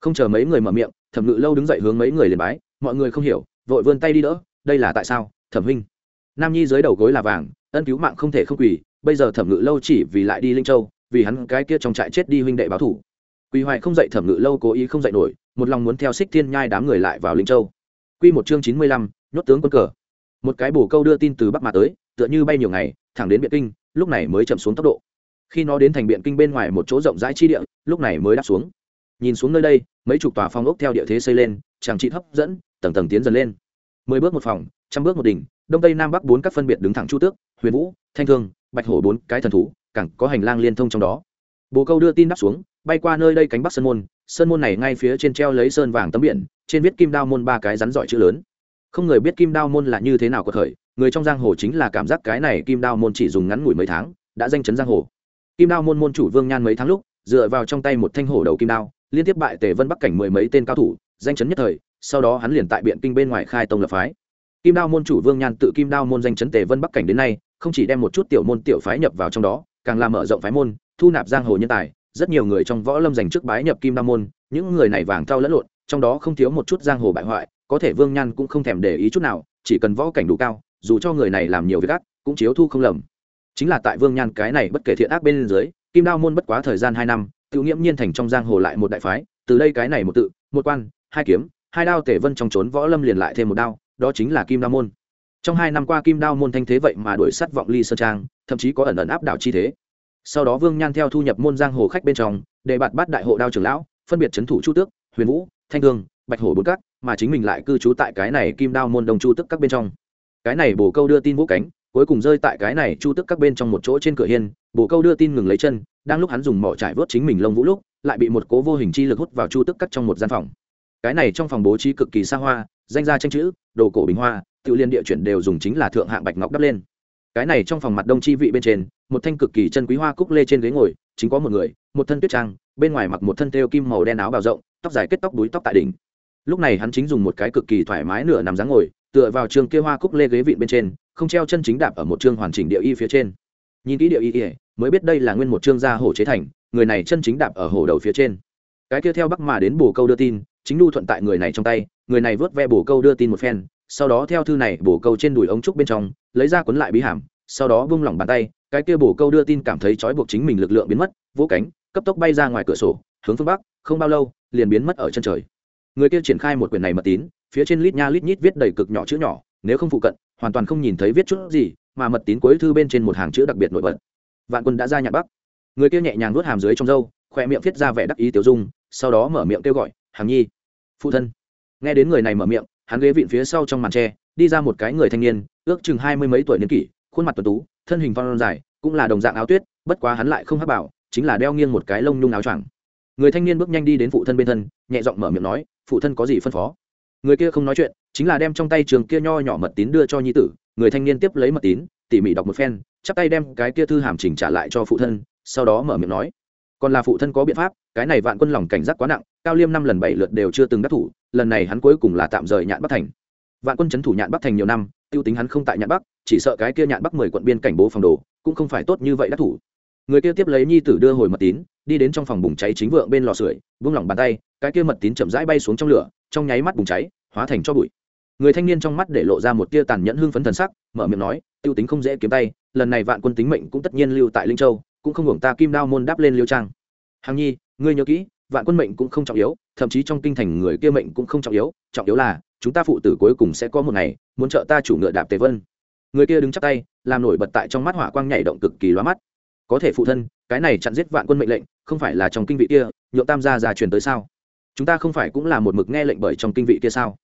không chờ mấy người mở miệng, thẩm ngự lâu đứng dậy hướng mấy người liền bái, mọi người không hiểu, vội vươn tay đi đỡ, đây là tại sao, thẩm huynh? Nam nhi dưới đầu gối là vàng, ân cứu mạng không thể không quỳ, bây giờ thẩm ngự lâu chỉ vì lại đi linh châu, vì hắn cái kia trong trại chết đi huynh đệ báo thủ. Quỳ hoài không dậy, thẩm ngự lâu cố ý không dậy nổi, một lòng muốn theo xích thiên nhai đám người lại vào linh châu. Quy một chương chín mươi lăm, nhốt tướng quân cờ. Một cái bổ câu đưa tin từ bắc mà tới, tựa như bay nhiều ngày, thẳng đến biện kinh, lúc này mới chậm xuống tốc độ. Khi nó đến thành biện kinh bên ngoài một chỗ rộng rãi chi địa, lúc này mới đáp xuống nhìn xuống nơi đây, mấy chục tòa phong ốc theo địa thế xây lên, chẳng trị hấp dẫn, tầng tầng tiến dần lên. Mười bước một phòng, trăm bước một đỉnh, đông tây nam bắc bốn các phân biệt đứng thẳng chu tước, huyền vũ, thanh thương, bạch hổ bốn cái thần thú cẳng có hành lang liên thông trong đó. Bồ câu đưa tin đáp xuống, bay qua nơi đây cánh bắc sơn môn sơn môn này ngay phía trên treo lấy sơn vàng tấm biển, trên viết kim đao môn ba cái rắn giỏi chữ lớn. Không người biết kim đao môn là như thế nào có thời, người trong giang hồ chính là cảm giác cái này kim đao môn chỉ dùng ngắn ngủi mấy tháng, đã danh chấn giang hồ. Kim đao môn môn chủ vương nhan mấy tháng lúc, dựa vào trong tay một thanh hổ đầu kim đao liên tiếp bại tề vân bắc cảnh mười mấy tên cao thủ, danh chấn nhất thời, sau đó hắn liền tại biện kinh bên ngoài khai tông lập phái. Kim đao môn chủ vương nhan tự kim đao môn danh chấn tề vân bắc cảnh đến nay, không chỉ đem một chút tiểu môn tiểu phái nhập vào trong đó, càng làm mở rộng phái môn, thu nạp giang hồ nhân tài. Rất nhiều người trong võ lâm dành trước bái nhập kim đao môn, những người này vàng trao lẫn lộn, trong đó không thiếu một chút giang hồ bại hoại, có thể vương nhan cũng không thèm để ý chút nào, chỉ cần võ cảnh đủ cao, dù cho người này làm nhiều việc ác, cũng chiếu thu không lầm. Chính là tại vương nhan cái này bất kể thiện ác bên dưới, kim đao môn bất quá thời gian hai năm tự nghiễm nhiên thành trong giang hồ lại một đại phái, từ đây cái này một tự, một quan, hai kiếm, hai đao tể vân trong trốn võ lâm liền lại thêm một đao, đó chính là kim đao môn. Trong hai năm qua kim đao môn thanh thế vậy mà đuổi sắt vọng ly sơn trang, thậm chí có ẩn ẩn áp đảo chi thế. Sau đó vương nhan theo thu nhập môn giang hồ khách bên trong, để bạt bắt đại hộ đao trưởng lão, phân biệt c thủ chu tước, huyền vũ, thanh thương, bạch hổ bốn các, mà chính mình lại cư trú tại cái này kim đao môn đồng chu tức các bên trong. Cái này bồ câu đưa tin vũ cánh, cuối cùng rơi tại cái này chu tức các bên trong một chỗ trên cửa hiên, bồ câu đưa tin ngừng lấy chân đang lúc hắn dùng mỏ trải vớt chính mình lông vũ lúc, lại bị một cố vô hình chi lực hút vào chu tức cắt trong một gian phòng. Cái này trong phòng bố trí cực kỳ xa hoa, danh gia tranh chữ, đồ cổ bình hoa, tự liên địa chuyển đều dùng chính là thượng hạng bạch ngọc đắp lên. Cái này trong phòng mặt đông chi vị bên trên, một thanh cực kỳ chân quý hoa cúc lê trên ghế ngồi, chính có một người, một thân tuyết trang, bên ngoài mặc một thân thêu kim màu đen áo bào rộng, tóc dài kết tóc đuối tóc tại đỉnh. Lúc này hắn chính dùng một cái cực kỳ thoải mái nửa nằm dáng ngồi, tựa vào trường kia hoa cúc lê ghế vịn bên trên, không treo chân chính đạp ở một chương hoàn chỉnh địa y phía trên nhìn kỹ địa y ỉa mới biết đây là nguyên một chương gia hổ chế thành, người này chân chính đạp ở hổ đầu phía trên. Cái kia theo bắc mà đến bồ câu đưa tin, chính đu thuận tại người này trong tay, người này vớt ve bồ câu đưa tin một phen, sau đó theo thư này bồ câu trên đùi ống trúc bên trong, lấy ra cuốn lại bí hàm, sau đó bung lỏng bàn tay, cái kia bồ câu đưa tin cảm thấy trói buộc chính mình lực lượng biến mất, vỗ cánh, cấp tốc bay ra ngoài cửa sổ, hướng phương bắc, không bao lâu, liền biến mất ở chân trời. Người kia triển khai một quyển này mật tín, phía trên lít nha lít nhít viết đầy cực nhỏ chữ nhỏ, nếu không phụ cận, hoàn toàn không nhìn thấy viết chút gì mà mật tín cuối thư bên trên một hàng chữ đặc biệt nổi bật. Vạn quân đã ra nhạc bắc. Người kia nhẹ nhàng nuốt hàm dưới trong dâu, khoe miệng viết ra vẻ đắc ý tiểu dung sau đó mở miệng kêu gọi hằng nhi phụ thân. Nghe đến người này mở miệng hắn ghế vịn phía sau trong màn tre đi ra một cái người thanh niên ước chừng hai mươi mấy tuổi niên kỷ khuôn mặt tuần tú thân hình phong dài cũng là đồng dạng áo tuyết bất quá hắn lại không hắc bảo chính là đeo nghiêng một cái lông nhung áo choàng. Người thanh niên bước nhanh đi đến phụ thân bên thân nhẹ giọng mở miệng nói phụ thân có gì phân phó? Người kia không nói chuyện chính là đem trong tay trường kia nho nhỏ mật tín đưa cho nhi tử người thanh niên tiếp lấy mật tín, tỉ mỉ đọc một phen, chắp tay đem cái kia thư hàm chỉnh trả lại cho phụ thân, sau đó mở miệng nói, còn là phụ thân có biện pháp, cái này vạn quân lòng cảnh giác quá nặng, cao liêm năm lần bảy lượt đều chưa từng đắc thủ, lần này hắn cuối cùng là tạm rời nhạn bắc thành. Vạn quân c thủ nhạn bắc thành nhiều năm, tiêu tính hắn không tại nhạn bắc, chỉ sợ cái kia nhạn bắc mười quận biên cảnh bố phòng đồ, cũng không phải tốt như vậy đắc thủ. Người kia tiếp lấy nhi tử đưa hồi mật tín, đi đến trong phòng bùng cháy chính vượng bên lò sưởi, vung lỏng bàn tay, cái kia mật tín chậm rãi bay xuống trong lửa, trong nháy mắt bùng cháy, hóa thành cho bụi người thanh niên trong mắt để lộ ra một tia tàn nhẫn hưng phấn thần sắc, mở miệng nói, tiêu tính không dễ kiếm tay, lần này vạn quân tính mệnh cũng tất nhiên lưu tại linh châu, cũng không hưởng ta kim đao môn đáp lên liêu trang. Hằng nhi, ngươi nhớ kỹ, vạn quân mệnh cũng không trọng yếu, thậm chí trong kinh thành người kia mệnh cũng không trọng yếu trọng yếu là, chúng ta phụ tử cuối cùng sẽ có một ngày, muốn trợ ta chủ ngựa đạp tề vân. Người kia đứng chắp tay, làm nổi bật tại trong mắt hỏa quang nhảy động cực kỳ loa mắt. Có thể phụ thân, cái này chặn giết vạn quân mệnh lệnh, không phải là trong kinh vị kia, nhượng tam gia già truyền tới sao? Chúng ta không phải cũng là một mực nghe lệnh bởi trong kinh vị kia sao?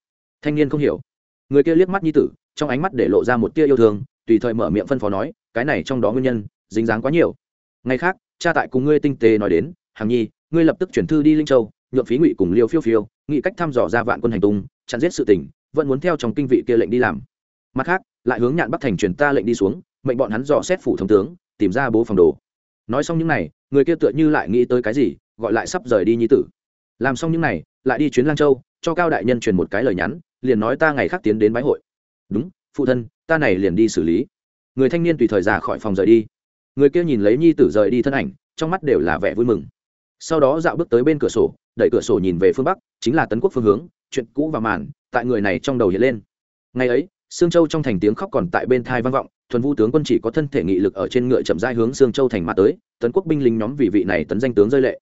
Thanh niên không hiểu. Người kia liếc mắt nhi tử, trong ánh mắt để lộ ra một tia yêu thương, tùy thời mở miệng phân phó nói, cái này trong đó nguyên nhân, dính dáng quá nhiều. Ngày khác, cha tại cùng ngươi tinh tế nói đến hàng nhi, ngươi lập tức chuyển thư đi linh châu, nhượng phí ngụy cùng liêu phiêu phiêu, nghĩ cách thăm dò ra vạn quân hành tung, chặn giết sự tình, vẫn muốn theo trong kinh vị kia lệnh đi làm. Mặt khác, lại hướng nhạn bắc thành truyền ta lệnh đi xuống, mệnh bọn hắn dò xét phủ thống tướng, tìm ra bố phòng đồ. Nói xong những này, người kia tựa như lại nghĩ tới cái gì, gọi lại sắp rời đi nhi tử. Làm xong những này, lại đi chuyến lang châu, cho cao đại nhân truyền một cái lời nhắn liền nói ta ngày khác tiến đến bái hội. Đúng, phụ thân, ta này liền đi xử lý. Người thanh niên tùy thời ra khỏi phòng rời đi. Người kia nhìn lấy nhi tử rời đi thân ảnh, trong mắt đều là vẻ vui mừng. Sau đó dạo bước tới bên cửa sổ, đẩy cửa sổ nhìn về phương bắc, chính là tấn quốc phương hướng, chuyện cũ và màn, tại người này trong đầu hiện lên. Ngày ấy, sương châu trong thành tiếng khóc còn tại bên thai vang vọng, thuần vu tướng quân chỉ có thân thể nghị lực ở trên ngựa chậm rãi hướng sương châu thành mà tới, tấn quốc binh lính nhóm vì vị này tấn danh tướng rơi lệ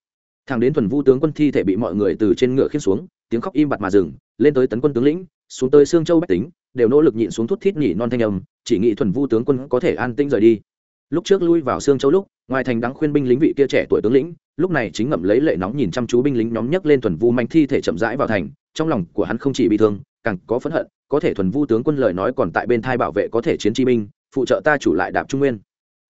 thằng đến thuần vu tướng quân thi thể bị mọi người từ trên ngựa khiến xuống, tiếng khóc im bặt mà dừng, lên tới tấn quân tướng lĩnh, xuống tới sương châu bách tính, đều nỗ lực nhịn xuống thút thít nhỉ non thanh âm, chỉ nghĩ thuần vu tướng quân có thể an tĩnh rời đi. Lúc trước lui vào sương châu lúc, ngoài thành đáng khuyên binh lính vị kia trẻ tuổi tướng lĩnh, lúc này chính ngậm lấy lệ nóng nhìn chăm chú binh lính nhóm nhấc lên thuần vu manh thi thể chậm rãi vào thành, trong lòng của hắn không chỉ bị thương, càng có phẫn hận, có thể thuần vu tướng quân lời nói còn tại bên thai bảo vệ có thể chiến chi binh, phụ trợ ta chủ lại đạp trung nguyên.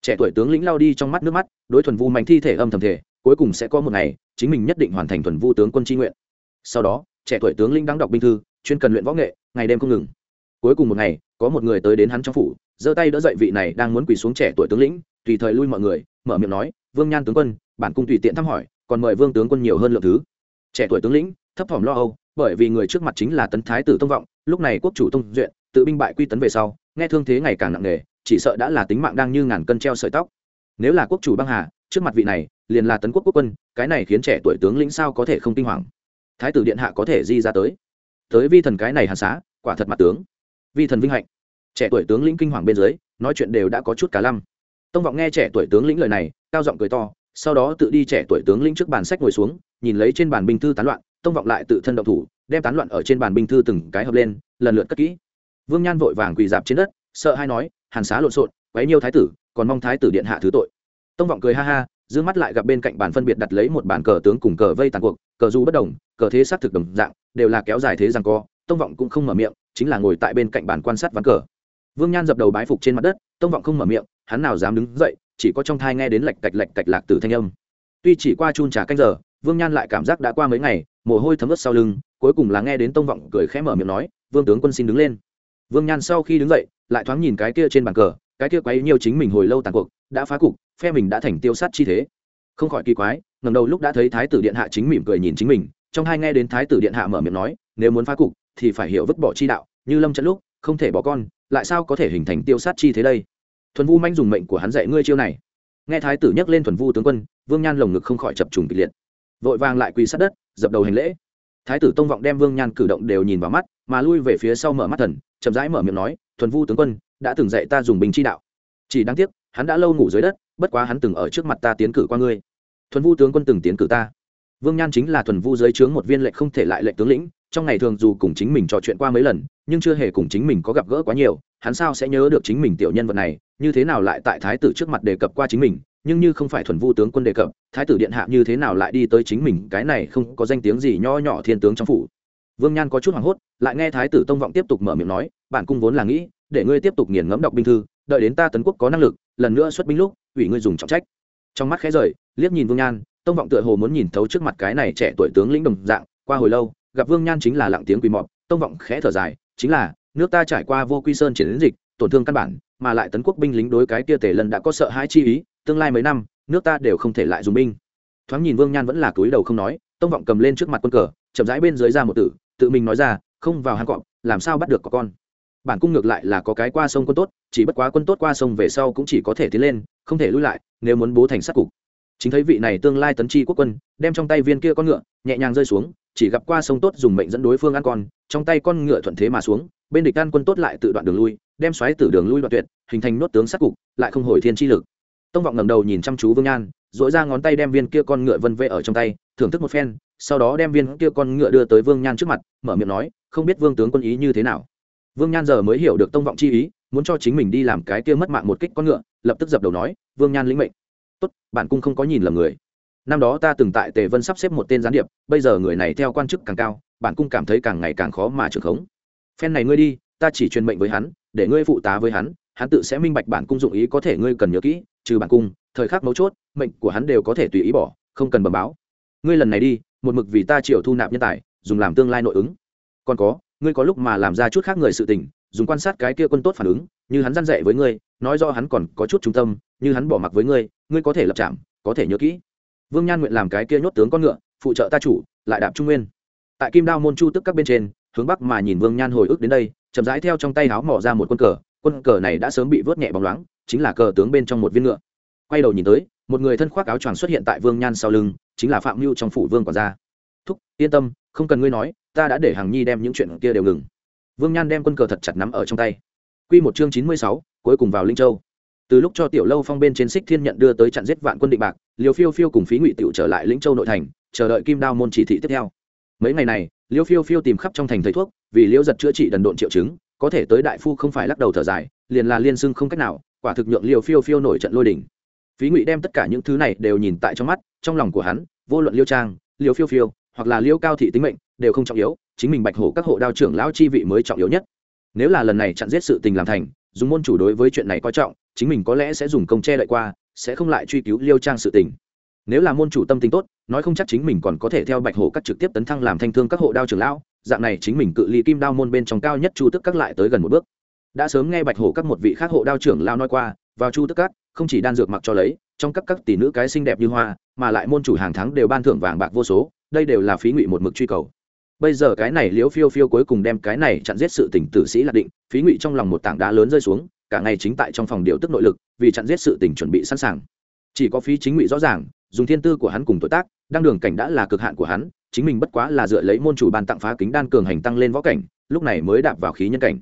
Trẻ tuổi tướng lĩnh lao đi trong mắt nước mắt, đối thuần vu manh thi thể âm thầm thể cuối cùng sẽ có một ngày, chính mình nhất định hoàn thành thuần vu tướng quân tri nguyện. Sau đó, trẻ tuổi tướng lĩnh đang đọc binh thư, chuyên cần luyện võ nghệ, ngày đêm không ngừng. Cuối cùng một ngày, có một người tới đến hắn trong phủ, giơ tay đỡ dậy vị này đang muốn quỳ xuống trẻ tuổi tướng lĩnh, tùy thời lui mọi người, mở miệng nói, vương nhan tướng quân, bản cung tùy tiện thăm hỏi, còn mời vương tướng quân nhiều hơn lượng thứ. Trẻ tuổi tướng lĩnh, thấp thỏm lo âu, bởi vì người trước mặt chính là tấn thái tử tông vọng, lúc này quốc chủ tông duyện, tự binh bại quy tấn về sau, nghe thương thế ngày càng nặng nề, chỉ sợ đã là tính mạng đang như ngàn cân treo sợi tóc. Nếu là quốc chủ băng hà, trước mặt vị này liền là tấn quốc quốc quân, cái này khiến trẻ tuổi tướng lĩnh sao có thể không kinh hoàng? Thái tử điện hạ có thể di ra tới. Tới vi thần cái này hàn xá, quả thật mặt tướng. Vi thần vinh hạnh. Trẻ tuổi tướng lĩnh kinh hoàng bên dưới, nói chuyện đều đã có chút cả lăm. Tông vọng nghe trẻ tuổi tướng lĩnh lời này, cao giọng cười to, sau đó tự đi trẻ tuổi tướng lĩnh trước bàn sách ngồi xuống, nhìn lấy trên bàn binh thư tán loạn, tông vọng lại tự thân động thủ, đem tán loạn ở trên bàn binh thư từng cái hợp lên, lần lượt cất kỹ. Vương nhan vội vàng quỳ dạp trên đất, sợ hay nói, hàn xá lộn xộn, quấy nhiêu thái tử, còn mong thái tử điện hạ thứ tội. Tông vọng cười ha ha dương mắt lại gặp bên cạnh bàn phân biệt đặt lấy một bàn cờ tướng cùng cờ vây tàn cuộc, cờ du bất đồng, cờ thế xác thực đồng dạng, đều là kéo dài thế rằng co, tông vọng cũng không mở miệng, chính là ngồi tại bên cạnh bàn quan sát ván cờ. Vương nhan dập đầu bái phục trên mặt đất, tông vọng không mở miệng, hắn nào dám đứng dậy, chỉ có trong thai nghe đến lạch cạch lạch cạch lạc từ thanh âm. Tuy chỉ qua chun trà canh giờ, vương nhan lại cảm giác đã qua mấy ngày, mồ hôi thấm ướt sau lưng, cuối cùng là nghe đến tông vọng cười khẽ mở miệng nói, vương tướng quân xin đứng lên. Vương nhan sau khi đứng dậy, lại thoáng nhìn cái kia trên bàn cờ, cái kia quấy nhiều chính mình hồi lâu tàn cuộc, đã phá cục phe mình đã thành tiêu sát chi thế. Không khỏi kỳ quái ngầm đầu lúc đã thấy thái tử điện hạ chính mỉm cười nhìn chính mình, trong hai nghe đến thái tử điện hạ mở miệng nói, nếu muốn phá cục, thì phải hiểu vứt bỏ chi đạo, như lâm trận lúc, không thể bỏ con, lại sao có thể hình thành tiêu sát chi thế đây? Thuần vu manh dùng mệnh của hắn dạy ngươi chiêu này. Nghe thái tử nhắc lên thuần vu tướng quân, vương nhan lồng ngực không khỏi chập trùng kịch liệt. Vội vàng lại quỳ sát đất, dập đầu hành lễ. Thái tử tông vọng đem vương nhan cử động đều nhìn vào mắt, mà lui về phía sau mở mắt thần, chậm rãi mở miệng nói, thuần vu tướng quân, đã từng dạy ta dùng bình chi đạo. Chỉ đáng tiếc, hắn đã lâu ngủ dưới đất bất quá hắn từng ở trước mặt ta tiến cử qua ngươi. Thuần vu tướng quân từng tiến cử ta. Vương nhan chính là thuần vu dưới trướng một viên lệnh không thể lại lệnh tướng lĩnh, trong ngày thường dù cùng chính mình trò chuyện qua mấy lần, nhưng chưa hề cùng chính mình có gặp gỡ quá nhiều, hắn sao sẽ nhớ được chính mình tiểu nhân vật này, như thế nào lại tại thái tử trước mặt đề cập qua chính mình, nhưng như không phải thuần vu tướng quân đề cập, thái tử điện hạ như thế nào lại đi tới chính mình, cái này không có danh tiếng gì nho nhỏ thiên tướng trong phủ. Vương nhan có chút hoảng hốt, lại nghe thái tử tông vọng tiếp tục mở miệng nói, bản cung vốn là nghĩ, để ngươi tiếp tục nghiền ngẫm đọc binh thư, đợi đến ta tấn quốc có năng lực, lần nữa xuất binh lúc ủy ngươi dùng trọng trách. Trong mắt khẽ rời, liếc nhìn vương nhan, tông vọng tựa hồ muốn nhìn thấu trước mặt cái này trẻ tuổi tướng lĩnh đồng dạng, qua hồi lâu, gặp vương nhan chính là lặng tiếng quỳ mọt tông vọng khẽ thở dài, chính là, nước ta trải qua vô quy sơn triển lĩnh dịch, tổn thương căn bản, mà lại tấn quốc binh lính đối cái kia tề lần đã có sợ hãi chi ý, tương lai mấy năm, nước ta đều không thể lại dùng binh. Thoáng nhìn vương nhan vẫn là túi đầu không nói, tông vọng cầm lên trước mặt quân cờ, chậm rãi bên dưới ra một tử, tự mình nói ra, không vào hang cọp, làm sao bắt được có con? Bản cung ngược lại là có cái qua sông quân tốt, chỉ bất quá quân tốt qua sông về sau cũng chỉ có thể tiến lên, không thể lui lại, nếu muốn bố thành sát cục. Chính thấy vị này tương lai tấn chi quốc quân, đem trong tay viên kia con ngựa, nhẹ nhàng rơi xuống, chỉ gặp qua sông tốt dùng mệnh dẫn đối phương ăn con, trong tay con ngựa thuận thế mà xuống, bên địch ăn quân tốt lại tự đoạn đường lui, đem xoáy từ đường lui đoạn tuyệt, hình thành nốt tướng sát cục, lại không hồi thiên chi lực. Tông vọng ngầm đầu nhìn chăm chú vương nhan dội ra ngón tay đem viên kia con ngựa vân vệ ở trong tay, thưởng thức một phen, sau đó đem viên kia con ngựa đưa tới vương nhan trước mặt, mở miệng nói, không biết vương tướng quân ý như thế nào? Vương nhan giờ mới hiểu được tông vọng chi ý, muốn cho chính mình đi làm cái kia mất mạng một kích con ngựa, lập tức dập đầu nói, vương nhan lĩnh mệnh. Tốt bản cung không có nhìn lầm người. Năm đó ta từng tại tề vân sắp xếp một tên gián điệp, bây giờ người này theo quan chức càng cao bản cung cảm thấy càng ngày càng khó mà trưởng khống. Phen này ngươi đi, ta chỉ truyền mệnh với hắn, để ngươi phụ tá với hắn hắn tự sẽ minh bạch bản cung dụng ý có thể ngươi cần nhớ kỹ, trừ bản cung, thời khắc mấu chốt, mệnh của hắn đều có thể tùy ý bỏ, không cần bẩm báo. Ngươi lần này đi, một mực vì ta chịu thu nạp nhân tài, dùng làm tương lai nội ứng. Còn có ngươi có lúc mà làm ra chút khác người sự tình, dùng quan sát cái kia quân tốt phản ứng, như hắn răn dạy với ngươi, nói do hắn còn có chút trung tâm, như hắn bỏ mặc với ngươi ngươi có thể lập trạm, có thể nhớ kỹ. Vương nhan nguyện làm cái kia nhốt tướng con ngựa, phụ trợ ta chủ, lại đạp trung nguyên. Tại kim đao môn chu tức các bên trên, hướng bắc mà nhìn vương nhan hồi ức đến đây, chậm rãi theo trong tay háo mỏ ra một quân cờ quân cờ này đã sớm bị vớt nhẹ bóng loáng, chính là cờ tướng bên trong một viên ngựa. Quay đầu nhìn tới, một người thân khoác áo choàng xuất hiện tại vương nhan sau lưng, chính là phạm mưu trong phủ vương quản gia. Thúc, yên tâm, không cần ngươi nói ta đã để hàng nhi đem những chuyện kia đều ngừng. Vương nhan đem quân cờ thật chặt nắm ở trong tay. Q một chương chín mươi sáu, cuối cùng vào linh châu. Từ lúc cho tiểu lâu phong bên trên xích thiên nhận đưa tới chặn giết vạn quân định bạc, liêu phiêu phiêu cùng phí ngụy tiểu trở lại lĩnh châu nội thành, chờ đợi kim đao môn chỉ thị tiếp theo. Mấy ngày này, liêu phiêu phiêu tìm khắp trong thành thầy thuốc, vì liêu giật chữa trị đần độn triệu chứng, có thể tới đại phu không phải lắc đầu thở dài, liền là liên xưng không cách nào, quả thực nhượng liêu phiêu phiêu nổi trận lôi đỉnh phí ngụy đem tất cả những thứ này đều nhìn tại trong mắt, trong lòng của hắn, vô luận liêu trang, liêu phiêu phiêu, hoặc là liêu cao thị tính mệnh đều không trọng yếu, chính mình bạch hổ các hộ đao trưởng lão chi vị mới trọng yếu nhất. Nếu là lần này chặn giết sự tình làm thành, dùng môn chủ đối với chuyện này coi trọng, chính mình có lẽ sẽ dùng công che đậy qua, sẽ không lại truy cứu liêu trang sự tình. Nếu là môn chủ tâm tính tốt, nói không chắc chính mình còn có thể theo bạch hổ các trực tiếp tấn thăng làm thanh thương các hộ đao trưởng lão, dạng này chính mình cự ly kim đao môn bên trong cao nhất chu tức các lại tới gần một bước. Đã sớm nghe bạch hổ các một vị khác hộ đao trưởng lao nói qua, vào chu tức các, không chỉ đan dược mặc cho lấy, trong các các tỷ nữ cái xinh đẹp như hoa, mà lại môn chủ hàng tháng đều ban thưởng vàng bạc vô số, đây đều là phí ngụy một mực truy cầu bây giờ cái này liễu phiêu phiêu cuối cùng đem cái này chặn giết sự tỉnh tử sĩ lạc định, phí ngụy trong lòng một tảng đá lớn rơi xuống, cả ngày chính tại trong phòng điều tức nội lực, vì chặn giết sự tỉnh chuẩn bị sẵn sàng. Chỉ có phí chính ngụy rõ ràng, dùng thiên tư của hắn cùng tuổi tác, đăng đường cảnh đã là cực hạn của hắn, chính mình bất quá là dựa lấy môn chủ bàn tặng phá kính đan cường hành tăng lên võ cảnh, lúc này mới đạp vào khí nhân cảnh.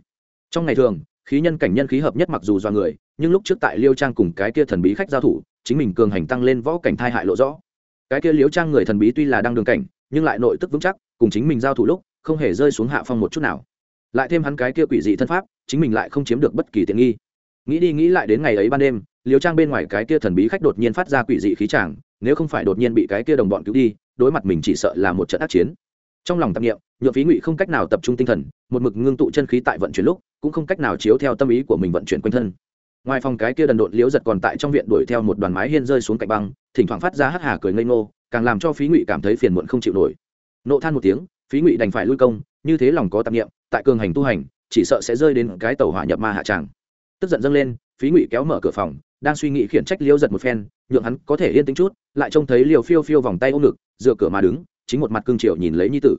Trong ngày thường, khí nhân cảnh nhân khí hợp nhất mặc dù do người, nhưng lúc trước tại liêu trang cùng cái kia thần bí khách giao thủ, chính mình cường hành tăng lên võ cảnh thai hại lộ rõ. Cái kia liêu trang người thần bí tuy là đang đường cảnh nhưng lại nội tức vững chắc, cùng chính mình giao thủ lúc, không hề rơi xuống hạ phong một chút nào. Lại thêm hắn cái kia quỷ dị thân pháp, chính mình lại không chiếm được bất kỳ tiện nghi. Nghĩ đi nghĩ lại đến ngày ấy ban đêm liều trang bên ngoài cái kia thần bí khách đột nhiên phát ra quỷ dị khí tràng, nếu không phải đột nhiên bị cái kia đồng bọn cứu đi, đối mặt mình chỉ sợ là một trận ác chiến. Trong lòng tạp nghiệm nhựa phí ngụy không cách nào tập trung tinh thần, một mực ngưng tụ chân khí tại vận chuyển lúc, cũng không cách nào chiếu theo tâm ý của mình vận chuyển quanh thân. Ngoài phòng cái kia đần độn liếu giật còn tại trong viện đuổi theo một đoàn mái hiên rơi xuống cạnh băng, thỉnh thoảng phát ra hắc hà cười ngây ngô càng làm cho phí ngụy cảm thấy phiền muộn không chịu nổi. Nộ than một tiếng, phí ngụy đành phải lui công, như thế lòng có tạp nghiệm tại cường hành tu hành, chỉ sợ sẽ rơi đến cái tàu hỏa nhập ma hạ tràng. Tức giận dâng lên, phí ngụy kéo mở cửa phòng, đang suy nghĩ khiển trách liêu giật một phen, nhượng hắn có thể yên tĩnh chút, lại trông thấy liều phiêu phiêu vòng tay ôm ngực, dựa cửa mà đứng, chính một mặt cương triệu nhìn lấy nhi tử.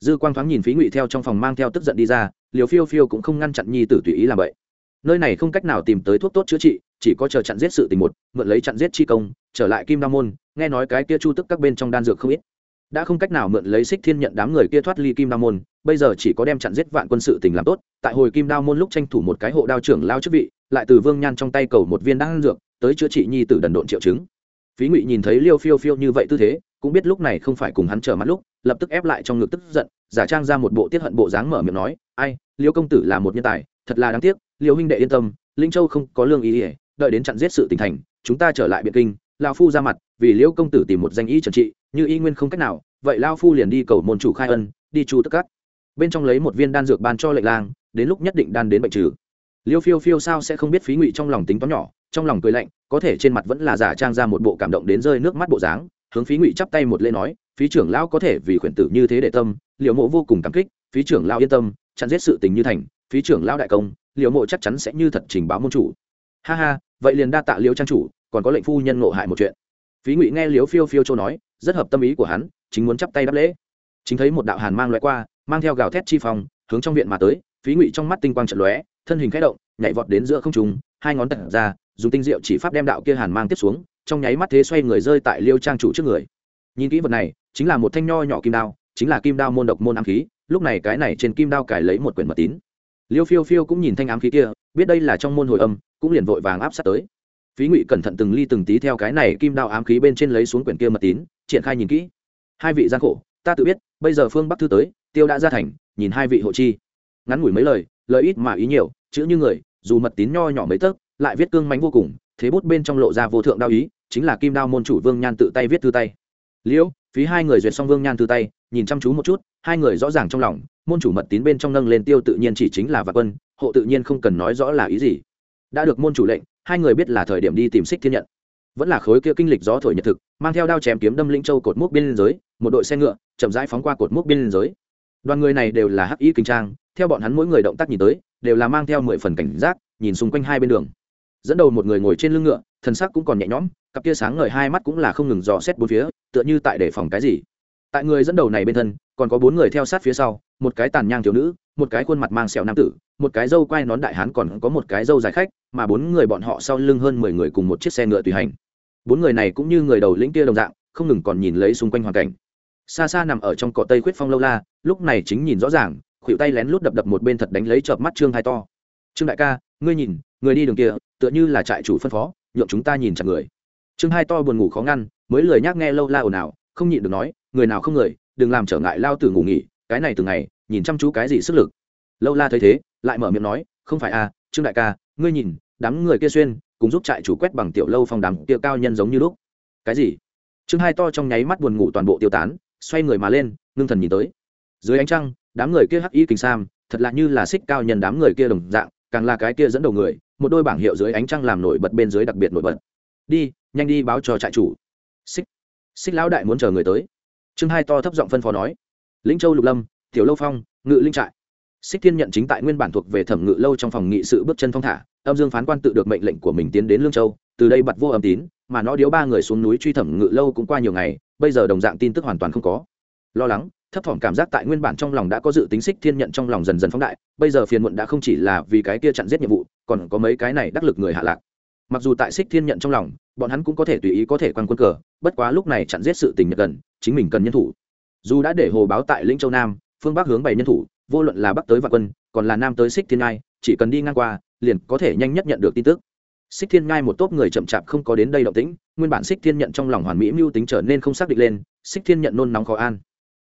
Dư quang thoáng nhìn phí ngụy theo trong phòng mang theo tức giận đi ra liều phiêu phiêu cũng không ngăn chặn nhi tử tùy ý làm vậy. Nơi này không cách nào tìm tới thuốc tốt chữa trị, chỉ có chờ chặn giết sự tình một, mượn lấy chặn giết chi công, trở lại kim đa môn nghe nói cái kia chu tức các bên trong đan dược không ít. Đã không cách nào mượn lấy xích thiên nhận đám người kia thoát ly kim đao môn, bây giờ chỉ có đem chặn giết vạn quân sự tình làm tốt, tại hồi kim đao môn lúc tranh thủ một cái hộ đao trưởng lao chức vị, lại từ vương nhan trong tay cầu một viên đan dược, tới chữa trị nhi tử đần độn triệu chứng. Phí ngụy nhìn thấy liêu phiêu phiêu như vậy tư thế, cũng biết lúc này không phải cùng hắn chờ mắt lúc, lập tức ép lại trong ngực tức giận, giả trang ra một bộ tiết hận bộ dáng mở miệng nói, ai, liêu công tử là một nhân tài, thật là đáng tiếc, liêu huynh đệ yên tâm, linh châu không có lương ý ỉa đợi đến chặn giết sự tỉnh thành, chúng ta trở lại biện kinh. Lao phu ra mặt vì liễu công tử tìm một danh y trần trị, như y nguyên không cách nào, vậy lao phu liền đi cầu môn chủ khai ân, đi chu tức cắt bên trong lấy một viên đan dược ban cho lệnh lang, đến lúc nhất định đan đến bệnh trừ. Liêu phiêu phiêu sao sẽ không biết phí ngụy trong lòng tính toán nhỏ, trong lòng cười lạnh, có thể trên mặt vẫn là giả trang ra một bộ cảm động đến rơi nước mắt bộ dáng, hướng phí ngụy chắp tay một lễ nói, phí trưởng lão có thể vì khuyển tử như thế để tâm liệu mộ vô cùng cảm kích, phí trưởng lão yên tâm, chặn giết sự tình như thành, phí trưởng lão đại công liệu mộ chắc chắn sẽ như thật trình báo môn chủ. Ha ha, vậy liền đa tạ liêu trang chủ, còn có lệnh phu nhân ngộ hại một chuyện phí ngụy nghe liếu phiêu phiêu châu nói, rất hợp tâm ý của hắn, chính muốn chắp tay đáp lễ. Chính thấy một đạo hàn mang loại qua, mang theo gào thét chi phòng hướng trong viện mà tới, phí ngụy trong mắt tinh quang trận lóe, thân hình khẽ động, nhảy vọt đến giữa không trung, hai ngón tật ra, dùng tinh diệu chỉ pháp đem đạo kia hàn mang tiếp xuống, trong nháy mắt thế xoay người rơi tại liêu trang chủ trước người. Nhìn kỹ vật này, chính là một thanh nho nhỏ kim đao, chính là kim đao môn độc môn ám khí, lúc này cái này trên kim đao cài lấy một quyển mật tín. Liêu phiêu phiêu cũng nhìn thanh ám khí kia, biết đây là trong môn hồi âm, cũng liền vội vàng áp sát tới phí ngụy cẩn thận từng ly từng tí theo cái này kim đao ám khí bên trên lấy xuống quyển kia mật tín, triển khai nhìn kỹ. Hai vị gian khổ, ta tự biết, bây giờ phương bắc thư tới, tiêu đã ra thành, nhìn hai vị hộ chi. Ngắn ngủi mấy lời lời ít mà ý nhiều, chữ như người, dù mật tín nho nhỏ mấy tấc, lại viết cương mánh vô cùng, thế bút bên trong lộ ra vô thượng đao ý, chính là kim đao môn chủ vương nhan tự tay viết thư tay. Liễu phí hai người duyệt xong vương nhan thư tay, nhìn chăm chú một chút, hai người rõ ràng trong lòng, môn chủ mật tín bên trong nâng lên tiêu tự nhiên chỉ chính là vạn quân, hộ tự nhiên không cần nói rõ là ý gì. Đã được môn chủ lệnh hai người biết là thời điểm đi tìm xích thiên nhận. Vẫn là khối kia kinh lịch gió thổi nhật thực, mang theo đao chém kiếm đâm linh châu cột mốc biên giới, một đội xe ngựa, chậm rãi phóng qua cột mốc biên giới. Đoàn người này đều là hắc y kinh trang, theo bọn hắn mỗi người động tác nhìn tới, đều là mang theo mười phần cảnh giác, nhìn xung quanh hai bên đường. Dẫn đầu một người ngồi trên lưng ngựa thân sắc cũng còn nhẹ nhõm, cặp kia sáng ngời hai mắt cũng là không ngừng dò xét bốn phía, tựa như tại để phòng cái gì. Tại người dẫn đầu này bên thân, còn có bốn người theo sát phía sau, một cái tàn nhang thiếu nữ một cái khuôn mặt mang sẹo nam tử, một cái dâu quai nón đại hán còn có một cái dâu dài khách, mà bốn người bọn họ sau lưng hơn mười người cùng một chiếc xe ngựa tùy hành. Bốn người này cũng như người đầu lĩnh kia đồng dạng, không ngừng còn nhìn lấy xung quanh hoàn cảnh. Xa xa nằm ở trong cỏ tây khuyết phong lâu la, lúc này chính nhìn rõ ràng, khuỷu tay lén lút đập đập một bên thật đánh lấy chợp mắt trương hai to. Trương đại ca, ngươi nhìn, người đi đường kia, tựa như là trại chủ phân phó, nhượng chúng ta nhìn chặt người. Trương hai to buồn ngủ khó ngăn, mới lười nhác nghe lâu la ồn ào, không nhịn được nói, người nào không người, đừng làm trở ngại lao tử ngủ nghỉ, cái này từ ngày nhìn chăm chú cái gì sức lực. Lâu la thấy thế, lại mở miệng nói, không phải à trương đại ca, ngươi nhìn, đám người kia xuyên, cùng giúp trại chủ quét bằng tiểu lâu phong đám kia cao nhân giống như lúc. Cái gì? Trương hai to trong nháy mắt buồn ngủ toàn bộ tiêu tán, xoay người mà lên, ngưng thần nhìn tới. Dưới ánh trăng, đám người kia hắc y kình sam, thật là như là xích cao nhân đám người kia đồng dạng, càng là cái kia dẫn đầu người, một đôi bảng hiệu dưới ánh trăng làm nổi bật bên dưới đặc biệt nổi bật. Đi, nhanh đi báo cho trại chủ. Xích xích lão đại muốn chờ người tới. Trương hai to thấp giọng phân phó nói. Lĩnh châu lục lâm tiểu lâu phong, ngự linh trại. Xích thiên nhận chính tại nguyên bản thuộc về thẩm ngự lâu trong phòng nghị sự bước chân phong thả, âm dương phán quan tự được mệnh lệnh của mình tiến đến lương châu, từ đây bật vô âm tín, mà nó điếu ba người xuống núi truy thẩm ngự lâu cũng qua nhiều ngày, bây giờ đồng dạng tin tức hoàn toàn không có. Lo lắng, thấp thỏm cảm giác tại nguyên bản trong lòng đã có dự tính xích thiên nhận trong lòng dần dần phóng đại, bây giờ phiền muộn đã không chỉ là vì cái kia chặn giết nhiệm vụ, còn có mấy cái này đắc lực người hạ lạc. Mặc dù tại xích thiên nhận trong lòng, bọn hắn cũng có thể tùy ý có thể quan quân cờ, bất quá lúc này chặn giết sự tình nhật gần, chính mình cần nhân thủ. Dù đã để hồ báo tại lĩnh châu nam phương bắc hướng bảy nhân thủ, vô luận là bắc tới vạn quân, còn là nam tới xích thiên ngai, chỉ cần đi ngang qua, liền có thể nhanh nhất nhận được tin tức. Xích thiên ngai một tốp người chậm chạp không có đến đây động tĩnh, nguyên bản xích thiên nhận trong lòng hoàn mỹ mưu tính trở nên không xác định lên, xích thiên nhận nôn nóng khó an.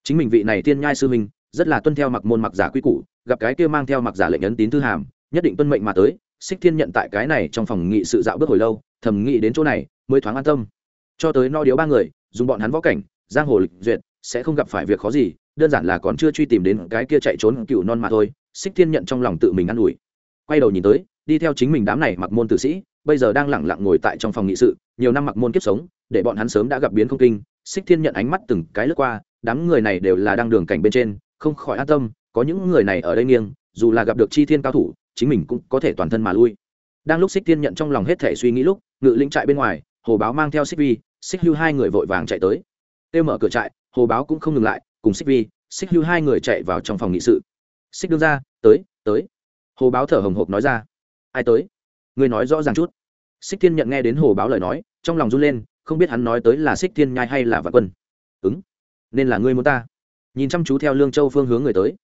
Chính mình vị này thiên nhai sư minh rất là tuân theo mặc môn mặc giả quy củ, gặp cái kia mang theo mặc giả lệnh ấn tín thư hàm, nhất định tuân mệnh mà tới, xích thiên nhận tại cái này trong phòng nghị sự dạo bước hồi lâu, thầm nghĩ đến chỗ này, mới thoáng an tâm. Cho tới no điếu ba người, dùng bọn hắn võ cảnh, giang hồ lịch duyệt, sẽ không gặp phải việc khó gì đơn giản là còn chưa truy tìm đến cái kia chạy trốn cựu non mà thôi, xích thiên nhận trong lòng tự mình ă n ủi. Quay đầu nhìn tới, đi theo chính mình đám này mặc môn tử sĩ, bây giờ đang lẳng lặng ngồi tại trong phòng nghị sự, nhiều năm mặc môn kiếp sống, để bọn hắn sớm đã gặp biến không kinh, xích thiên nhận ánh mắt từng cái lướt qua, đám người này đều là đang đường cảnh bên trên, không khỏi an tâm, có những người này ở đây nghiêng, dù là gặp được chi thiên cao thủ, chính mình cũng có thể toàn thân mà lui. Đang lúc xích thiên nhận trong lòng hết thể suy nghĩ lúc, ngự lĩnh trại bên ngoài, hồ báo mang theo xích vi, xích hưu hai người vội vàng chạy tới. Têu mở cửa trại, hồ báo cũng không ngừng lại cùng xích vi, xích hưu hai người chạy vào trong phòng nghị sự. Xích đương ra tới tới. Hồ báo thở hồng hộc nói ra. Ai tới? Ngươi nói rõ ràng chút. Xích thiên nhận nghe đến hồ báo lời nói, trong lòng run lên, không biết hắn nói tới là xích thiên nhai hay là vạn quân. Ứng. Nên là ngươi muốn ta. Nhìn chăm chú theo lương châu phương hướng người tới.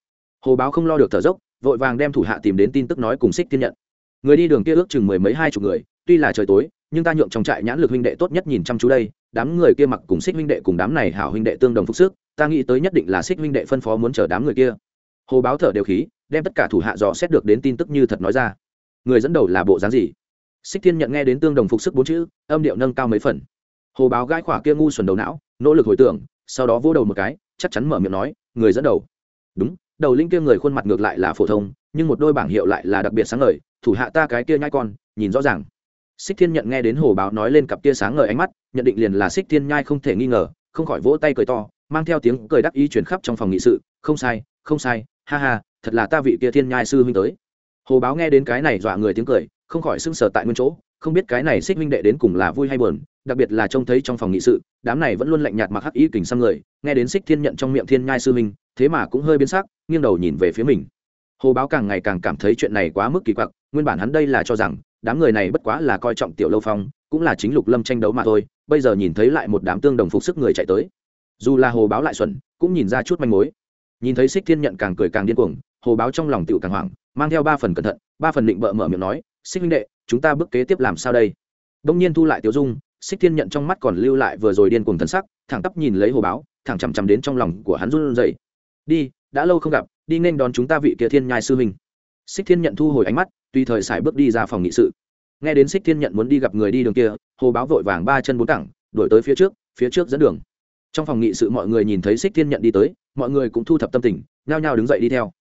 Hồ báo không lo được thở dốc, vội vàng đem thủ hạ tìm đến tin tức nói cùng xích thiên nhận. Người đi đường kia ước chừng mười mấy hai chục người, tuy là trời tối, nhưng ta nhượng trong trại nhãn lực huynh đệ tốt nhất nhìn chăm chú đây, đám người kia mặc cùng xích huynh đệ cùng đám này hảo huynh đệ tương đồng phúc sức ta nghĩ tới nhất định là xích huynh đệ phân phó muốn chờ đám người kia. Hồ báo thở đều khí, đem tất cả thủ hạ dò xét được đến tin tức như thật nói ra. Người dẫn đầu là bộ dáng gì? Xích thiên nhận nghe đến tương đồng phục sức bốn chữ, âm điệu nâng cao mấy phần. Hồ báo gãi khỏa kia ngu xuẩn đầu não, nỗ lực hồi tưởng, sau đó vô đầu một cái, chắc chắn mở miệng nói, người dẫn đầu. Đúng, đầu linh kia người khuôn mặt ngược lại là phổ thông, nhưng một đôi bảng hiệu lại là đặc biệt sáng ngời, thủ hạ ta cái kia nhai con, nhìn rõ ràng. Xích thiên nhận nghe đến hồ báo nói lên cặp kia sáng ngời ánh mắt, nhận định liền là xích thiên nhai không thể nghi ngờ, không khỏi vỗ tay cười to mang theo tiếng cười đắc ý chuyển khắp trong phòng nghị sự, không sai không sai, ha ha, thật là ta vị kia thiên nhai sư huynh tới. Hồ báo nghe đến cái này dọa người tiếng cười, không khỏi sưng sờ tại nguyên chỗ, không biết cái này xích huynh đệ đến cùng là vui hay buồn, đặc biệt là trông thấy trong phòng nghị sự, đám này vẫn luôn lạnh nhạt mặc hắc ý kình xăm người, nghe đến xích thiên nhận trong miệng thiên nhai sư huynh, thế mà cũng hơi biến sắc, nghiêng đầu nhìn về phía mình. Hồ báo càng ngày càng cảm thấy chuyện này quá mức kỳ quặc, nguyên bản hắn đây là cho rằng, đám người này bất quá là coi trọng tiểu lâu phong, cũng là chính lục lâm tranh đấu mà thôi, bây giờ nhìn thấy lại một đám tương đồng phục sức người chạy tới dù là hồ báo lại xuẩn, cũng nhìn ra chút manh mối. Nhìn thấy xích thiên nhận càng cười càng điên cuồng, hồ báo trong lòng tựu càng hoảng, mang theo ba phần cẩn thận, ba phần định bợ mở miệng nói xích huynh đệ, chúng ta bước kế tiếp làm sao đây? Đông nhiên thu lại tiểu dung xích thiên nhận trong mắt còn lưu lại vừa rồi điên cuồng thần sắc, thẳng tắp nhìn lấy hồ báo, thẳng chằm chằm đến trong lòng của hắn run rẩy. Đi, đã lâu không gặp, đi nên đón chúng ta vị kia thiên nhai sư huynh. Xích thiên nhận thu hồi ánh mắt, tùy thời xài bước đi ra phòng nghị sự. Nghe đến xích thiên nhận muốn đi gặp người đi đường kia, hồ báo vội vàng ba chân bốn cẳng, đuổi tới phía trước phía trước dẫn đường trong phòng nghị sự mọi người nhìn thấy xích thiên nhận đi tới, mọi người cũng thu thập tâm tình, nhao nhao đứng dậy đi theo.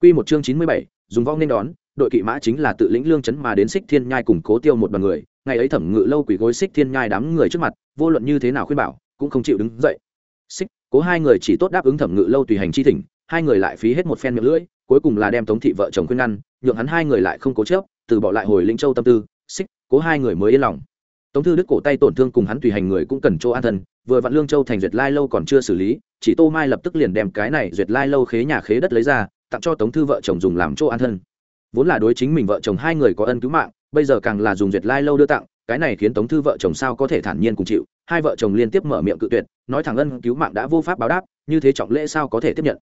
Quy một chương chín mươi bảy, dùng vong nên đón, đội kỵ mã chính là tự lĩnh lương chấn mà đến xích thiên nhai cùng cố tiêu một đoàn người, ngày ấy thẩm ngự lâu quỷ gối xích thiên nhai đám người trước mặt, vô luận như thế nào khuyên bảo, cũng không chịu đứng dậy. Xích cố hai người chỉ tốt đáp ứng thẩm ngự lâu tùy hành chi thỉnh, hai người lại phí hết một phen miệng lưỡi, cuối cùng là đem tống thị vợ chồng khuyên ngăn, nhượng hắn hai người lại không cố chớp từ bỏ lại hồi linh châu tâm tư. Xích cố hai người mới yên lòng. Tống thư đức cổ tay tổn thương cùng hắn tùy hành người cũng cần chỗ an thân vừa vặn lương châu thành duyệt lai lâu còn chưa xử lý, chỉ tô mai lập tức liền đem cái này duyệt lai lâu khế nhà khế đất lấy ra, tặng cho tống thư vợ chồng dùng làm chỗ an thân. Vốn là đối chính mình vợ chồng hai người có ân cứu mạng, bây giờ càng là dùng duyệt lai lâu đưa tặng, cái này khiến tống thư vợ chồng sao có thể thản nhiên cùng chịu, hai vợ chồng liên tiếp mở miệng cự tuyệt, nói thẳng ân cứu mạng đã vô pháp báo đáp, như thế trọng lễ sao có thể tiếp nhận.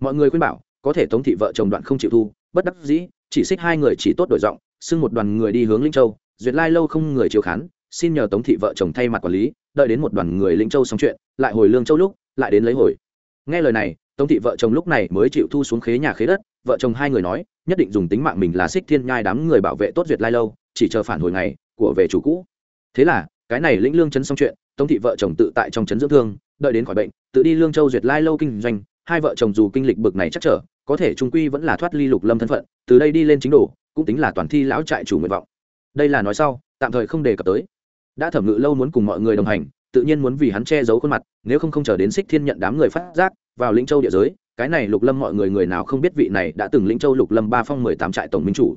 Mọi người khuyên bảo, có thể tống thị vợ chồng đoạn không chịu thu, bất đắc dĩ, chỉ xích hai người chỉ tốt đổi giọng, xưng một đoàn người đi hướng linh châu, duyệt lai lâu không người chiếu khán xin nhờ tống thị vợ chồng thay mặt quản lý, đợi đến một đoàn người linh châu xong chuyện, lại hồi lương châu lúc, lại đến lấy hồi. Nghe lời này, tống thị vợ chồng lúc này mới chịu thu xuống khế nhà khế đất, vợ chồng hai người nói, nhất định dùng tính mạng mình là xích thiên nhai đám người bảo vệ tốt duyệt lai lâu, chỉ chờ phản hồi ngày của về chủ cũ. Thế là, cái này lĩnh lương chấn xong chuyện, tống thị vợ chồng tự tại trong chấn dưỡng thương, đợi đến khỏi bệnh, tự đi lương châu duyệt lai lâu kinh doanh, hai vợ chồng dù kinh lịch bực này chắc trở, có thể trung quy vẫn là thoát ly lục lâm thân phận, từ đây đi lên chính đồ, cũng tính là toàn thi lão trại chủ nguyện vọng. Đây là nói sau, tạm thời không đề cập tới đã thẩm ngự lâu muốn cùng mọi người đồng hành, tự nhiên muốn vì hắn che giấu khuôn mặt, nếu không không chờ đến xích thiên nhận đám người phát giác, vào lĩnh châu địa giới, cái này lục lâm mọi người người nào không biết vị này đã từng lĩnh châu lục lâm ba phong mười tám trại tổng minh chủ.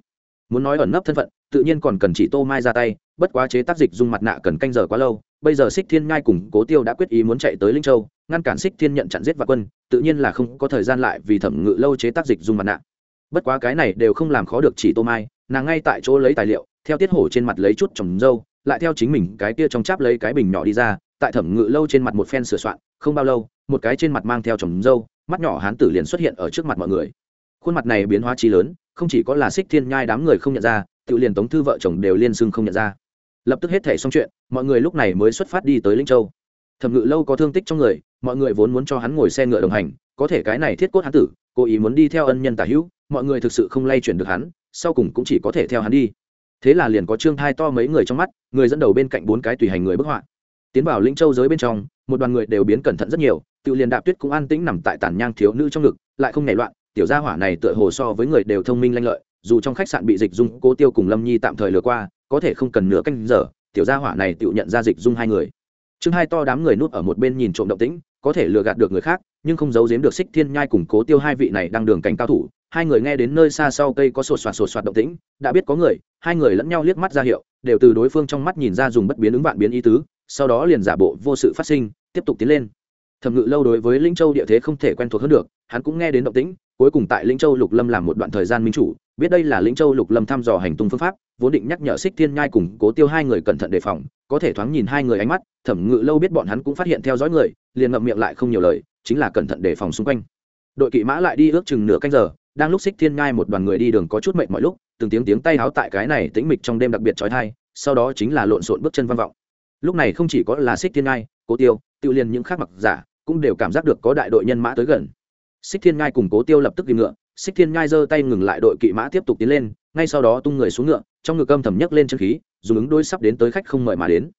Muốn nói ẩn nấp thân phận, tự nhiên còn cần chỉ tô mai ra tay, bất quá chế tác dịch dung mặt nạ cần canh giờ quá lâu, bây giờ xích thiên ngai cùng cố tiêu đã quyết ý muốn chạy tới linh châu, ngăn cản xích thiên nhận chặn giết và quân, tự nhiên là không có thời gian lại vì thẩm ngự lâu chế tác dịch dung mặt nạ. Bất quá cái này đều không làm khó được chỉ tô mai, nàng ngay tại chỗ lấy tài liệu, theo tiết hổ trên mặt lấy chút trồng dâu lại theo chính mình cái kia trong cháp lấy cái bình nhỏ đi ra, tại thẩm ngự lâu trên mặt một phen sửa soạn, không bao lâu, một cái trên mặt mang theo trồng dâu, mắt nhỏ hán tử liền xuất hiện ở trước mặt mọi người. Khuôn mặt này biến hóa trí lớn, không chỉ có là xích thiên nhai đám người không nhận ra, tự liền tống thư vợ chồng đều liên xưng không nhận ra. Lập tức hết thể xong chuyện, mọi người lúc này mới xuất phát đi tới linh châu. Thẩm ngự lâu có thương tích trong người, mọi người vốn muốn cho hắn ngồi xe ngựa đồng hành, có thể cái này thiết cốt hắn tử, cố ý muốn đi theo ân nhân tả hữu, mọi người thực sự không lay chuyển được hắn, sau cùng cũng chỉ có thể theo hắn đi thế là liền có trương thai to mấy người trong mắt, người dẫn đầu bên cạnh bốn cái tùy hành người bức họa. Tiến vào linh châu giới bên trong, một đoàn người đều biến cẩn thận rất nhiều, tự liền đạp tuyết cũng an tĩnh nằm tại tàn nhang thiếu nữ trong ngực, lại không nảy loạn, tiểu gia hỏa này tựa hồ so với người đều thông minh lanh lợi, dù trong khách sạn bị dịch dung, cố tiêu cùng lâm nhi tạm thời lừa qua, có thể không cần nửa canh giờ, tiểu gia hỏa này tự nhận ra dịch dung hai người. Chương hai to đám người núp ở một bên nhìn trộm động tĩnh, có thể lừa gạt được người khác, nhưng không giấu giếm được xích thiên nhai cùng cố tiêu hai vị này đang đường cảnh cao thủ. Hai người nghe đến nơi xa sau cây có sột soạt sột soạt động tĩnh, đã biết có người hai người lẫn nhau liếc mắt ra hiệu, đều từ đối phương trong mắt nhìn ra dùng bất biến ứng vạn biến ý tứ, sau đó liền giả bộ vô sự phát sinh, tiếp tục tiến lên. Thẩm ngự lâu đối với linh châu địa thế không thể quen thuộc hơn được, hắn cũng nghe đến động tĩnh, cuối cùng tại linh châu lục lâm làm một đoạn thời gian minh chủ, biết đây là linh châu lục lâm thăm dò hành tung phương pháp, vốn định nhắc nhở xích thiên nhai cùng cố tiêu hai người cẩn thận đề phòng, có thể thoáng nhìn hai người ánh mắt, thẩm ngự lâu biết bọn hắn cũng phát hiện theo dõi người, liền ngậm miệng lại không nhiều lời, chính là cẩn thận đề phòng xung quanh. Đội kỵ mã lại đi ước chừng nửa canh giờ, đang lúc xích thiên nhai một đoàn người đi đường có chút mệt mọi lúc từng tiếng tiếng tay háo tại cái này tĩnh mịch trong đêm đặc biệt trói thai sau đó chính là lộn xộn bước chân vang vọng. Lúc này không chỉ có là xích thiên Ngai, cố tiêu tự liền những khác mặc giả cũng đều cảm giác được có đại đội nhân mã tới gần. Xích thiên Ngai cùng cố tiêu lập tức đi ngựa xích thiên Ngai giơ tay ngừng lại đội kỵ mã tiếp tục tiến lên ngay sau đó tung người xuống ngựa trong ngực âm thầm nhấc lên chân khí dùng ứng đôi sắp đến tới khách không mời mà đến.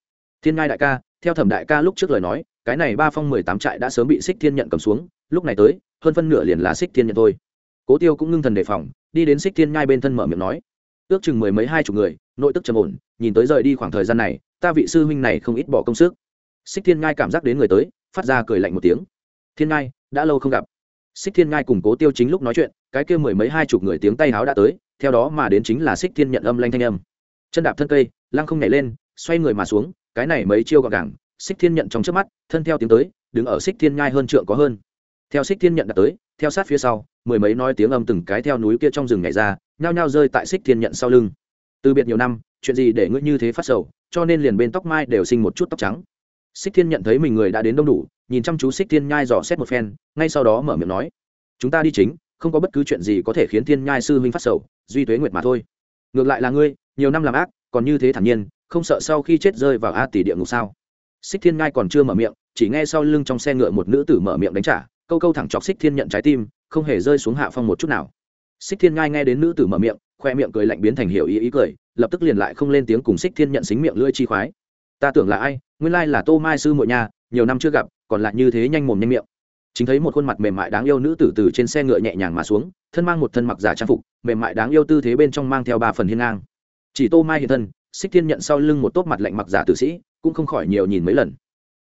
Thiên ngai đại ca theo thẩm đại ca lúc trước lời nói cái này ba phong mười tám trại đã sớm bị xích thiên nhận cầm xuống lúc này tới hơn phân nửa liền là xích thiên nhận thôi cố tiêu cũng ngưng thần đề phòng, đi đến xích thiên nhai bên thân mở miệng nói. Ước chừng mười mấy hai chục người, nội tức trầm ổn, nhìn tới rời đi khoảng thời gian này, ta vị sư huynh này không ít bỏ công sức. Xích thiên nhai cảm giác đến người tới, phát ra cười lạnh một tiếng. Thiên nhai, đã lâu không gặp. Xích thiên nhai cùng cố tiêu chính lúc nói chuyện, cái kia mười mấy hai chục người tiếng tay háo đã tới, theo đó mà đến chính là xích thiên nhận âm lanh thanh âm. Chân đạp thân cây, lăng không nhảy lên, xoay người mà xuống, cái này mấy chiêu gọn gàng, xích thiên nhận trong trước mắt, thân theo tiếng tới, đứng ở xích thiên nhai hơn trượng có hơn. Theo xích thiên nhận đã tới theo sát phía sau, mười mấy nói tiếng âm từng cái theo núi kia trong rừng nhảy ra, nhao nhao rơi tại xích thiên nhận sau lưng. Từ biệt nhiều năm, chuyện gì để ngươi như thế phát sầu, cho nên liền bên tóc mai đều sinh một chút tóc trắng. Xích thiên nhận thấy mình người đã đến đông đủ, nhìn chăm chú xích thiên nhai dò xét một phen, ngay sau đó mở miệng nói, chúng ta đi chính, không có bất cứ chuyện gì có thể khiến thiên nhai sư huynh phát sầu, duy tuế nguyệt mà thôi. Ngược lại là ngươi, nhiều năm làm ác, còn như thế thản nhiên, không sợ sau khi chết rơi vào a tỷ địa ngục sao? Xích thiên nhai còn chưa mở miệng, chỉ nghe sau lưng trong xe ngựa một nữ tử mở miệng đánh trả câu câu thẳng chọc xích thiên nhận trái tim, không hề rơi xuống hạ phong một chút nào. Xích thiên ngai nghe đến nữ tử mở miệng, khoe miệng cười lạnh biến thành hiểu ý ý cười, lập tức liền lại không lên tiếng cùng xích thiên nhận xính miệng lưỡi chi khoái. Ta tưởng là ai? Nguyên lai là tô mai sư muội nhà nhiều năm chưa gặp, còn lại như thế nhanh mồm nhanh miệng. Chính thấy một khuôn mặt mềm mại đáng yêu nữ tử từ trên xe ngựa nhẹ nhàng mà xuống, thân mang một thân mặc giả trang phục, mềm mại đáng yêu tư thế bên trong mang theo ba phần hiên ngang. Chỉ tô mai hiện thân, xích thiên nhận sau lưng một tốp mặt lạnh mặc giả tử sĩ, cũng không khỏi nhiều nhìn mấy lần.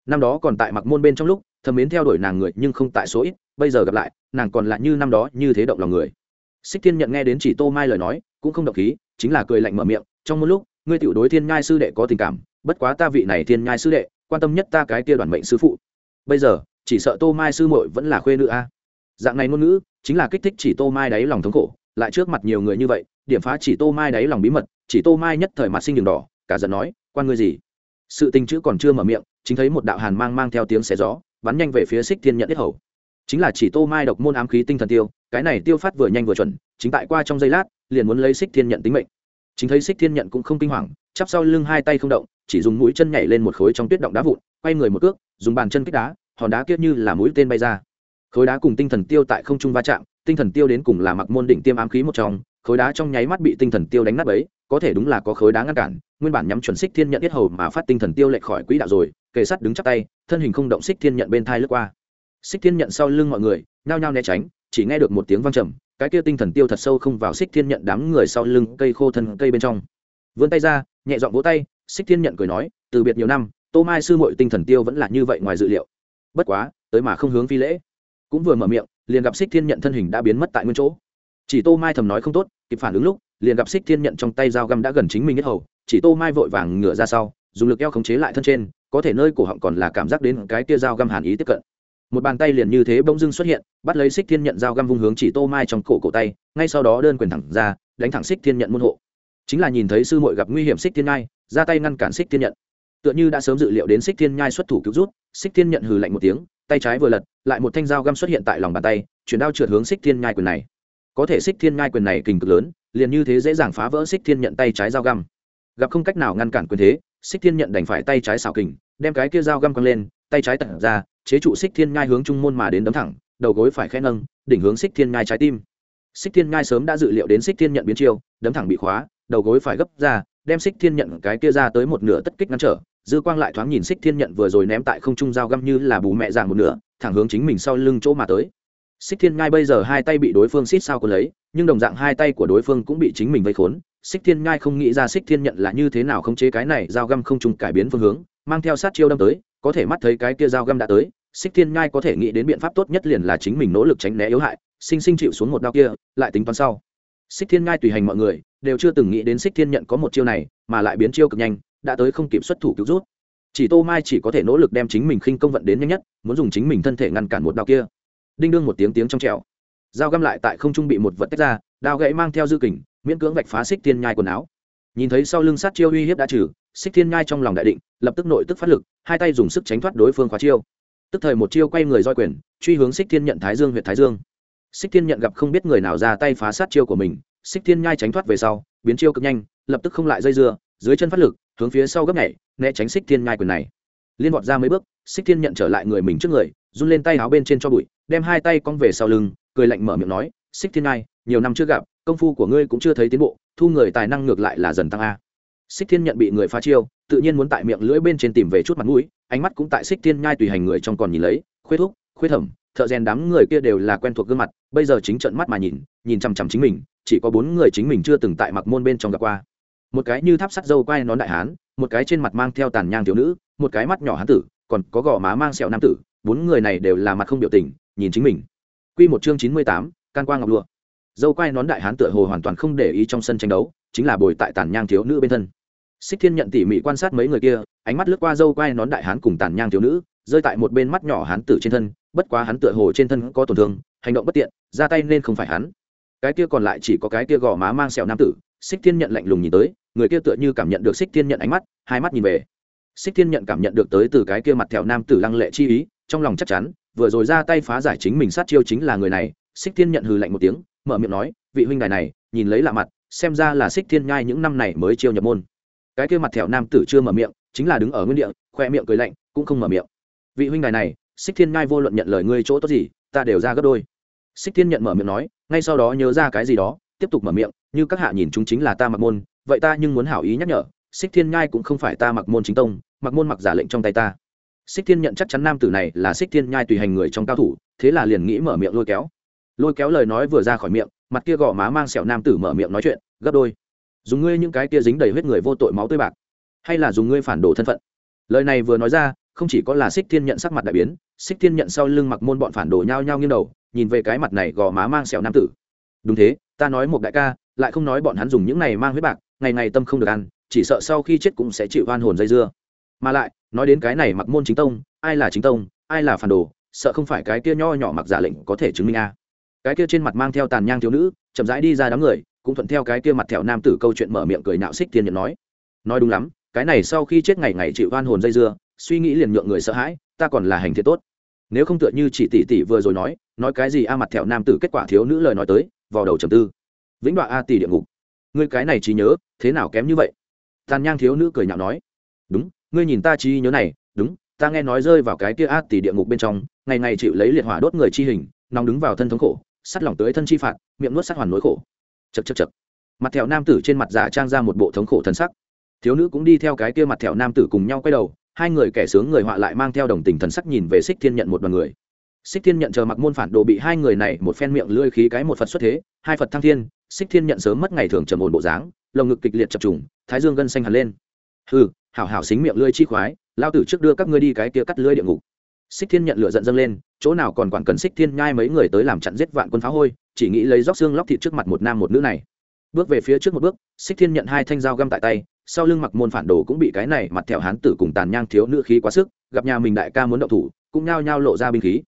Năm đó còn tại mặc môn bên trong lúc thầm mến theo đuổi nàng người nhưng không tại số ít, bây giờ gặp lại, nàng còn lại như năm đó như thế động lòng người. Xích thiên nhận nghe đến chỉ tô mai lời nói, cũng không động khí, chính là cười lạnh mở miệng, trong một lúc, ngươi tiểu đối thiên nhai sư đệ có tình cảm, bất quá ta vị này thiên nhai sư đệ, quan tâm nhất ta cái kia đoàn mệnh sư phụ. Bây giờ, chỉ sợ tô mai sư muội vẫn là khuê nữ a. Dạng này ngôn ngữ, chính là kích thích chỉ tô mai đáy lòng thống khổ, lại trước mặt nhiều người như vậy, điểm phá chỉ tô mai đáy lòng bí mật, chỉ tô mai nhất thời mặt sinh đường đỏ, cả giận nói, quan ngươi gì? Sự tình chữ còn chưa mở miệng, chính thấy một đạo hàn mang mang theo tiếng xé gió bắn nhanh về phía xích thiên nhận ít hầu. Chính là chỉ tô mai độc môn ám khí tinh thần tiêu, cái này tiêu phát vừa nhanh vừa chuẩn, chính tại qua trong giây lát, liền muốn lấy xích thiên nhận tính mệnh. Chính thấy xích thiên nhận cũng không kinh hoàng, chắp sau lưng hai tay không động, chỉ dùng mũi chân nhảy lên một khối trong tuyết động đá vụn, quay người một cước, dùng bàn chân kích đá, hòn đá kia như là mũi tên bay ra. Khối đá cùng tinh thần tiêu tại không trung va chạm, tinh thần tiêu đến cùng là mặc môn đỉnh tiêm ám khí một trong, khối đá trong nháy mắt bị tinh thần tiêu đánh nát ấy có thể đúng là có khối đá ngăn cản, nguyên bản nhắm chuẩn xích thiên nhận biết hầu mà phát tinh thần tiêu lệch khỏi quỹ đạo rồi, kề sắt đứng chắc tay, thân hình không động xích thiên nhận bên thai lướt qua. Xích thiên nhận sau lưng mọi người, nhao nhao né tránh, chỉ nghe được một tiếng vang trầm, cái kia tinh thần tiêu thật sâu không vào xích thiên nhận đám người sau lưng cây khô thân cây bên trong. Vươn tay ra, nhẹ dọn vỗ tay, xích thiên nhận cười nói, từ biệt nhiều năm, tô mai sư mội tinh thần tiêu vẫn là như vậy ngoài dự liệu. Bất quá, tới mà không hướng phi lễ. Cũng vừa mở miệng, liền gặp xích thiên nhận thân hình đã biến mất tại nguyên chỗ. Chỉ tô mai thầm nói không tốt, kịp phản ứng lúc liền gặp xích thiên nhận trong tay dao găm đã gần chính mình nhất hầu, chỉ tô mai vội vàng ngửa ra sau, dùng lực eo khống chế lại thân trên, có thể nơi cổ họng còn là cảm giác đến cái tia dao găm hàn ý tiếp cận. Một bàn tay liền như thế bỗng dưng xuất hiện, bắt lấy xích thiên nhận dao găm vung hướng chỉ tô mai trong cổ cổ tay, ngay sau đó đơn quyền thẳng ra, đánh thẳng xích thiên nhận môn hộ. Chính là nhìn thấy sư muội gặp nguy hiểm xích thiên nhai, ra tay ngăn cản xích thiên nhận. Tựa như đã sớm dự liệu đến xích thiên nhai xuất thủ cứu rút xích thiên nhận hừ lạnh một tiếng, tay trái vừa lật, lại một thanh dao găm xuất hiện tại lòng bàn tay, chuyển đao trượt hướng xích thiên nhai quyền này. Có thể xích thiên nhai quyền này kình cực lớn liền như thế dễ dàng phá vỡ xích thiên nhận tay trái dao găm. Gặp không cách nào ngăn cản quyền thế xích thiên nhận đành phải tay trái xảo kình, đem cái kia dao găm quăng lên, tay trái tận ra, chế trụ xích thiên ngai hướng trung môn mà đến đấm thẳng, đầu gối phải khẽ nâng, đỉnh hướng xích thiên ngai trái tim. Xích thiên ngai sớm đã dự liệu đến xích thiên nhận biến chiêu, đấm thẳng bị khóa, đầu gối phải gấp ra, đem xích thiên nhận cái kia ra tới một nửa tất kích ngăn trở, dư quang lại thoáng nhìn xích thiên nhận vừa rồi ném tại không trung dao găm như là bù mẹ dạng một nửa, thẳng hướng chính mình sau lưng chỗ mà tới. Xích thiên ngai bây giờ hai tay bị đối phương xít sao có lấy nhưng đồng dạng hai tay của đối phương cũng bị chính mình vây khốn. Xích thiên nhai không nghĩ ra xích thiên nhận là như thế nào không chế cái này dao găm không trùng cải biến phương hướng, mang theo sát chiêu đâm tới, có thể mắt thấy cái kia dao găm đã tới. Xích thiên nhai có thể nghĩ đến biện pháp tốt nhất liền là chính mình nỗ lực tránh né yếu hại, sinh sinh chịu xuống một đao kia, lại tính toán sau. Xích thiên nhai tùy hành mọi người, đều chưa từng nghĩ đến xích thiên nhận có một chiêu này, mà lại biến chiêu cực nhanh, đã tới không kịp xuất thủ cứu rút. Chỉ tô mai chỉ có thể nỗ lực đem chính mình khinh công vận đến nhanh nhất, muốn dùng chính mình thân thể ngăn cản một đao kia. Đinh đương một tiếng tiếng trong trèo dao găm lại tại không trung bị một vật tách ra, đao gãy mang theo dư kình, miễn cưỡng vạch phá xích thiên nhai quần áo. Nhìn thấy sau lưng sát chiêu uy hiếp đã trừ, xích thiên nhai trong lòng đại định, lập tức nội tức phát lực, hai tay dùng sức tránh thoát đối phương khóa chiêu. Tức thời một chiêu quay người roi quyền, truy hướng xích thiên nhận thái dương huyện thái dương. Xích thiên nhận gặp không biết người nào ra tay phá sát chiêu của mình, xích thiên nhai tránh thoát về sau, biến chiêu cực nhanh, lập tức không lại dây dưa, dưới chân phát lực, hướng phía sau gấp nhảy, né tránh xích thiên nhai quyền này. Liên vọt ra mấy bước, xích thiên nhận trở lại người mình trước người, run lên tay áo bên trên cho bụi, đem hai tay cong về sau lưng cười lạnh mở miệng nói, xích thiên ngai, nhiều năm chưa gặp, công phu của ngươi cũng chưa thấy tiến bộ, thu người tài năng ngược lại là dần tăng a. Xích thiên nhận bị người phá chiêu, tự nhiên muốn tại miệng lưỡi bên trên tìm về chút mặt mũi, ánh mắt cũng tại xích thiên nhai tùy hành người trong còn nhìn lấy khuyết thúc khuyết thẩm, thợ rèn đám người kia đều là quen thuộc gương mặt, bây giờ chính trận mắt mà nhìn nhìn chằm chằm chính mình, chỉ có bốn người chính mình chưa từng tại mặc môn bên trong gặp qua. Một cái như tháp sắt dâu quai nón đại hán, một cái trên mặt mang theo tàn nhang thiếu nữ, một cái mắt nhỏ hán tử, còn có gò má mang sẹo nam tử, bốn người này đều là mặt không biểu tình, nhìn chính mình. Quy một chương chín mươi tám, can quang ngọc lụa. Dâu quai nón đại hán tựa hồ hoàn toàn không để ý trong sân tranh đấu chính là bồi tại tàn nhang thiếu nữ bên thân. Xích thiên nhận tỉ mỉ quan sát mấy người kia ánh mắt lướt qua dâu quai nón đại hán cùng tàn nhang thiếu nữ rơi tại một bên mắt nhỏ hán tử trên thân bất quá hắn tựa hồ trên thân có tổn thương hành động bất tiện ra tay nên không phải hắn. Cái kia còn lại chỉ có cái kia gò má mang sẹo nam tử xích thiên nhận lạnh lùng nhìn tới người kia tựa như cảm nhận được xích thiên nhận ánh mắt hai mắt nhìn về. Xích thiên nhận cảm nhận được tới từ cái kia mặt thẹo nam tử lăng lệ chi ý trong lòng chắc chắn vừa rồi ra tay phá giải chính mình sát chiêu chính là người này, xích thiên nhận hừ lạnh một tiếng, mở miệng nói, vị huynh đài này, nhìn lấy lạ mặt, xem ra là xích thiên nhai những năm này mới chiêu nhập môn. Cái kia mặt thẹo nam tử chưa mở miệng, chính là đứng ở nguyên địa, khoe miệng cười lạnh, cũng không mở miệng. Vị huynh đài này, xích thiên nhai vô luận nhận lời ngươi chỗ tốt gì, ta đều ra gấp đôi. Xích thiên nhận mở miệng nói, ngay sau đó nhớ ra cái gì đó, tiếp tục mở miệng, như các hạ nhìn chúng chính là ta mặc môn, vậy ta nhưng muốn hảo ý nhắc nhở, xích thiên nhai cũng không phải ta mặc môn chính tông, mặc môn mặc giả lệnh trong tay ta xích thiên nhận chắc chắn nam tử này là xích thiên nhai tùy hành người trong cao thủ, thế là liền nghĩ mở miệng lôi kéo. Lôi kéo lời nói vừa ra khỏi miệng, mặt kia gò má mang sẹo nam tử mở miệng nói chuyện, gấp đôi. Dùng ngươi những cái kia dính đầy huyết người vô tội máu tươi bạc, hay là dùng ngươi phản đồ thân phận. Lời này vừa nói ra, không chỉ có là xích thiên nhận sắc mặt đại biến, xích thiên nhận sau lưng mặc môn bọn phản đồ nhao nhao nghiêng đầu, nhìn về cái mặt này gò má mang sẹo nam tử. Đúng thế, ta nói một đại ca, lại không nói bọn hắn dùng những này mang huyết bạc, ngày ngày tâm không được ăn, chỉ sợ sau khi chết cũng sẽ chịu oan hồn dây dưa mà lại, nói đến cái này mặc môn chính tông, ai là chính tông, ai là phản đồ, sợ không phải cái kia nho nhỏ mặc giả lệnh có thể chứng minh a. Cái kia trên mặt mang theo tàn nhang thiếu nữ, chậm rãi đi ra đám người, cũng thuận theo cái kia mặt thẹo nam tử câu chuyện mở miệng cười nạo xích thiên nhận nói. Nói đúng lắm, cái này sau khi chết ngày ngày chịu oan hồn dây dưa, suy nghĩ liền nhượng người sợ hãi, ta còn là hành thiện tốt. Nếu không tựa như chị tỷ tỷ vừa rồi nói nói cái gì a mặt thẹo nam tử kết quả thiếu nữ lời nói tới, vào đầu trầm tư. Vĩnh đoạn a tỷ địa ngục. Ngươi cái này trí nhớ, thế nào kém như vậy? Tàn nhang thiếu nữ cười nhạo nói. Đúng ngươi nhìn ta trí nhớ này, đúng, ta nghe nói rơi vào cái kia át tỷ địa ngục bên trong, ngày ngày chịu lấy liệt hỏa đốt người chi hình, nóng đứng vào thân thống khổ, sắt lỏng tới thân chi phạt, miệng nuốt sát hoàn nỗi khổ. Chật chật chật mặt thẹo nam tử trên mặt giả trang ra một bộ thống khổ thân sắc. Thiếu nữ cũng đi theo cái kia mặt thẹo nam tử cùng nhau quay đầu, hai người kẻ sướng người họa lại mang theo đồng tình thần sắc nhìn về xích thiên nhận một đoàn người. Xích thiên nhận chờ mặc môn phản đồ bị hai người này một phen miệng lưỡi khí cái một phật xuất thế, hai phật thăng thiên, xích thiên nhận sớm mất ngày thường trầm ổn bộ dáng, lồng ngực kịch liệt chập trùng, thái dương gân xanh hẳn lên. Hừ hảo hảo xính miệng lưỡi chi khoái, lao tử trước đưa các ngươi đi cái kia cắt lưỡi địa ngục. Xích thiên nhận lửa giận dâng lên, chỗ nào còn quản cần xích thiên nhai mấy người tới làm chặn giết vạn quân phá hôi, chỉ nghĩ lấy róc xương lóc thịt trước mặt một nam một nữ này. Bước về phía trước một bước, xích thiên nhận hai thanh dao găm tại tay, sau lưng mặc môn phản đồ cũng bị cái này mặt thẹo hán tử cùng tàn nhang thiếu nữ khí quá sức, gặp nhà mình đại ca muốn động thủ, cũng nhao nhao lộ ra binh khí.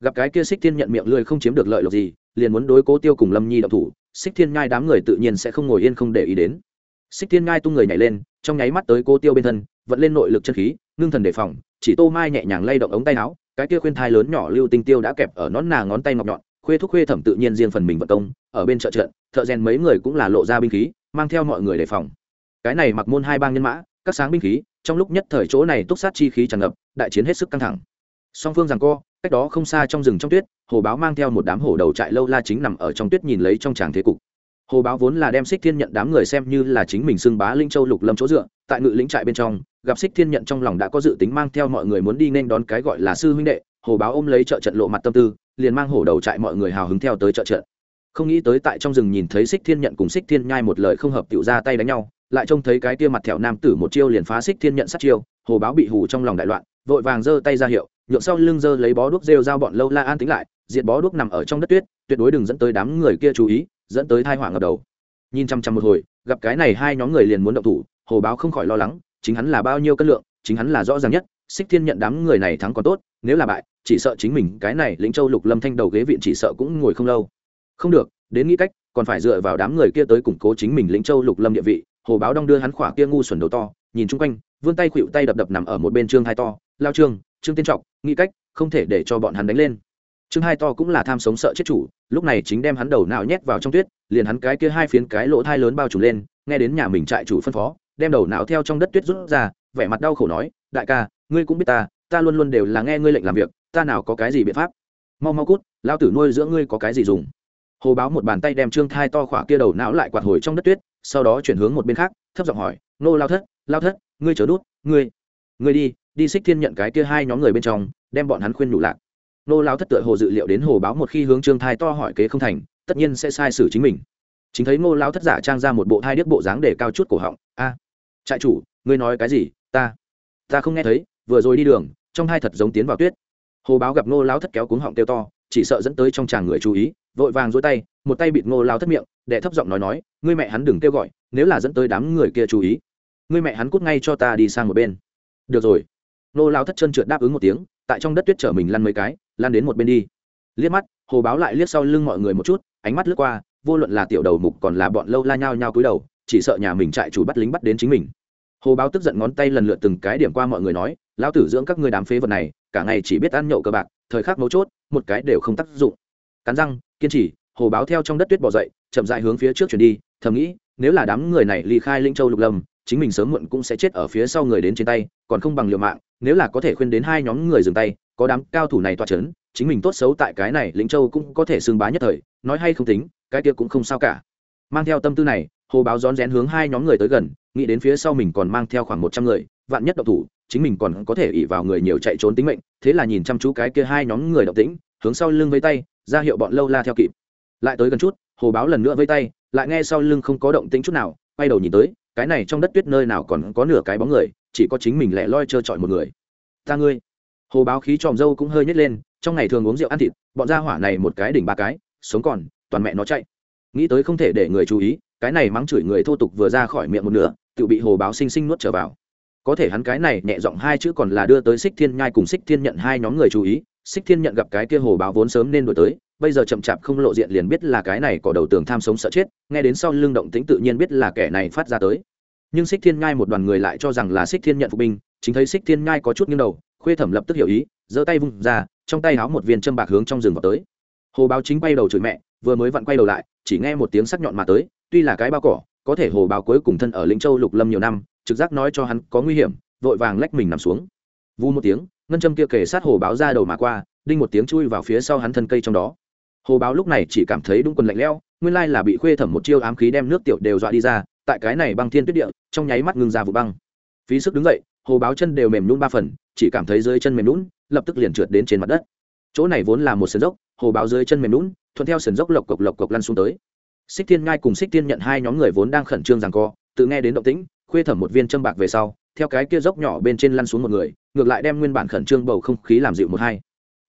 Gặp cái kia xích thiên nhận miệng lười không chiếm được lợi lộc gì, liền muốn đối cố tiêu cùng lâm nhi động thủ, xích thiên nhai đám người tự nhiên sẽ không ngồi yên không để ý đến xích thiên ngai tung người nhảy lên, trong nháy mắt tới cô tiêu bên thân, vận lên nội lực chân khí, ngưng thần đề phòng, chỉ tô mai nhẹ nhàng lay động ống tay áo, cái kia khuyên thai lớn nhỏ lưu tinh tiêu đã kẹp ở nón nà ngón tay ngọc nhọn, khuê thúc khuê thẩm tự nhiên riêng phần mình vận công, ở bên trợ trận, thợ rèn mấy người cũng là lộ ra binh khí, mang theo mọi người đề phòng. Cái này mặc môn hai bang nhân mã, các sáng binh khí, trong lúc nhất thời chỗ này túc sát chi khí tràn ngập, đại chiến hết sức căng thẳng. Song phương rằng co, cách đó không xa trong rừng trong tuyết, hồ báo mang theo một đám hổ đầu trại lâu la chính nằm ở trong tuyết nhìn lấy trong tràng thế cục hồ báo vốn là đem xích thiên nhận đám người xem như là chính mình xưng bá linh châu lục lâm chỗ dựa, tại ngự lĩnh trại bên trong, gặp xích thiên nhận trong lòng đã có dự tính mang theo mọi người muốn đi nên đón cái gọi là sư huynh đệ, hồ báo ôm lấy trợ trận lộ mặt tâm tư, liền mang hổ đầu trại mọi người hào hứng theo tới trợ trận. Không nghĩ tới tại trong rừng nhìn thấy xích thiên nhận cùng xích thiên nhai một lời không hợp tiểu ra tay đánh nhau, lại trông thấy cái kia mặt thẹo nam tử một chiêu liền phá xích thiên nhận sát chiêu, hồ báo bị hù trong lòng đại loạn, vội vàng giơ tay ra hiệu, nhượng sau lưng giơ lấy bó đuốc rêu dao bọn lâu la an tính lại diện bó đuốc nằm ở trong đất tuyết, tuyệt đối đừng dẫn tới đám người kia chú ý dẫn tới thai họa ngập đầu. Nhìn chăm chăm một hồi, gặp cái này hai nhóm người liền muốn động thủ, hồ báo không khỏi lo lắng, chính hắn là bao nhiêu cân lượng, chính hắn là rõ ràng nhất, xích thiên nhận đám người này thắng còn tốt, nếu là bại, chỉ sợ chính mình, cái này lĩnh châu lục lâm thanh đầu ghế viện chỉ sợ cũng ngồi không lâu. Không được, đến nghĩ cách, còn phải dựa vào đám người kia tới củng cố chính mình lĩnh châu lục lâm địa vị, hồ báo đong đưa hắn khỏa kia ngu xuẩn đầu to, nhìn chung quanh, vươn tay khuỵu tay đập đập nằm ở một bên trương hai to, lao trương trương tiên trọng, nghĩ cách, không thể để cho bọn hắn đánh lên trương hai to cũng là tham sống sợ chết chủ, lúc này chính đem hắn đầu não nhét vào trong tuyết, liền hắn cái kia hai phiến cái lỗ thai lớn bao trùm lên, nghe đến nhà mình trại chủ phân phó, đem đầu não theo trong đất tuyết rút ra, vẻ mặt đau khổ nói, đại ca, ngươi cũng biết ta ta luôn luôn đều là nghe ngươi lệnh làm việc, ta nào có cái gì biện pháp? Mau mau cút, lao tử nuôi giữa ngươi có cái gì dùng? Hồ báo một bàn tay đem trương thai to khỏa kia đầu não lại quạt hồi trong đất tuyết, sau đó chuyển hướng một bên khác, thấp giọng hỏi, nô lao thất lao thất, ngươi chớ đút, ngươi ngươi đi đi xích thiên nhận cái kia hai nhóm người bên trong, đem bọn hắn khuyên nhủ lạc nô lao thất tựa hồ dự liệu đến hồ báo một khi hướng trương thai to hỏi kế không thành, tất nhiên sẽ sai xử chính mình. Chính thấy nô lao thất giả trang ra một bộ thai điếc bộ dáng để cao chút cổ họng, a, trại chủ, ngươi nói cái gì? Ta ta không nghe thấy, vừa rồi đi đường, trong hai thật giống tiến vào tuyết. Hồ báo gặp nô lao thất kéo cuống họng kêu to, chỉ sợ dẫn tới trong chàng người chú ý, vội vàng dối tay, một tay bịt nô lao thất miệng, để thấp giọng nói nói, ngươi mẹ hắn đừng kêu gọi, nếu là dẫn tới đám người kia chú ý, ngươi mẹ hắn cút ngay cho ta đi sang một bên. Được rồi. Nô lao thất chân trượt đáp ứng một tiếng, tại trong đất tuyết chở mình lăn mấy cái lan đến một bên đi. Liếc mắt, hồ báo lại liếc sau lưng mọi người một chút, ánh mắt lướt qua, vô luận là tiểu đầu mục còn là bọn lâu la nhao nhao cúi đầu, chỉ sợ nhà mình trại chủ bắt lính bắt đến chính mình. Hồ báo tức giận ngón tay lần lượt từng cái điểm qua mọi người nói lao tử dưỡng các ngươi đám phế vật này, cả ngày chỉ biết ăn nhậu cờ bạc, thời khắc mấu chốt, một cái đều không tác dụng. Cắn răng, kiên trì, hồ báo theo trong đất tuyết bỏ dậy, chậm dại hướng phía trước chuyển đi, thầm nghĩ, nếu là đám người này ly khai linh châu lục lâm, chính mình sớm muộn cũng sẽ chết ở phía sau người đến trên tay, còn không bằng liều mạng, nếu là có thể khuyên đến hai nhóm người dừng tay có đám cao thủ này toa c h ấ n chính mình tốt xấu tại cái này lĩnh châu cũng có thể xưng bá nhất thời, nói hay không tính, cái kia cũng không sao cả. Mang theo tâm tư này, hồ báo rón rén hướng hai nhóm người tới gần, nghĩ đến phía sau mình còn mang theo khoảng một trăm người, vạn nhất độc thủ, chính mình còn có thể ỉ vào người nhiều chạy trốn tính mệnh, thế là nhìn chăm chú cái kia hai nhóm người động tĩnh, hướng sau lưng với tay, ra hiệu bọn lâu la theo kịp. Lại tới gần chút, hồ báo lần nữa với tay, lại nghe sau lưng không có động tĩnh chút nào, quay đầu nhìn tới, cái này trong đất tuyết nơi nào còn có nửa cái bóng người, chỉ có chính mình lẻ loi trơ trọi một người. Ta ngươi hồ báo khí tròm dâu cũng hơi nhét lên, trong ngày thường uống rượu ăn thịt, bọn gia hỏa này một cái đỉnh ba cái, sống còn, toàn mẹ nó chạy. Nghĩ tới không thể để người chú ý, cái này mắng chửi người thô tục vừa ra khỏi miệng một nửa, tự bị hồ báo sinh sinh nuốt trở vào. Có thể hắn cái này nhẹ giọng hai chữ còn là đưa tới xích thiên nhai cùng xích thiên nhận hai nhóm người chú ý, xích thiên nhận gặp cái kia hồ báo vốn sớm nên đổi tới, bây giờ chậm chạp không lộ diện liền biết là cái này có đầu tường tham sống sợ chết, nghe đến sau lưng động tĩnh tự nhiên biết là kẻ này phát ra tới. Nhưng xích thiên nhai một đoàn người lại cho rằng là xích thiên nhận phục binh chính thấy xích thiên nhai có chút nghiêng đầu, khuê thẩm lập tức hiểu ý, giơ tay vung ra, trong tay háo một viên châm bạc hướng trong rừng vào tới. Hồ báo chính bay đầu chửi mẹ, vừa mới vặn quay đầu lại, chỉ nghe một tiếng sắc nhọn mà tới, tuy là cái bao cỏ, có thể hồ báo cuối cùng thân ở lĩnh châu lục lâm nhiều năm, trực giác nói cho hắn có nguy hiểm, vội vàng lách mình nằm xuống. Vu một tiếng, ngân châm kia kề sát hồ báo ra đầu mà qua, đinh một tiếng chui vào phía sau hắn thân cây trong đó. Hồ báo lúc này chỉ cảm thấy đúng quần lạnh lẽo, nguyên lai là bị khuê thẩm một chiêu ám khí đem nước tiểu đều dọa đi ra, tại cái này băng thiên tuyết địa, trong nháy mắt ngưng ra vụ băng. Phí sức đứng dậy hồ báo chân đều mềm nhún ba phần, chỉ cảm thấy dưới chân mềm nhún, lập tức liền trượt đến trên mặt đất. Chỗ này vốn là một sườn dốc, hồ báo dưới chân mềm nhún, thuận theo sườn dốc lộc cộc lộc cộc lăn xuống tới. Xích thiên ngai cùng xích thiên nhận hai nhóm người vốn đang khẩn trương rằng co, tự nghe đến động tĩnh, khuê thẩm một viên châm bạc về sau, theo cái kia dốc nhỏ bên trên lăn xuống một người, ngược lại đem nguyên bản khẩn trương bầu không khí làm dịu một hai.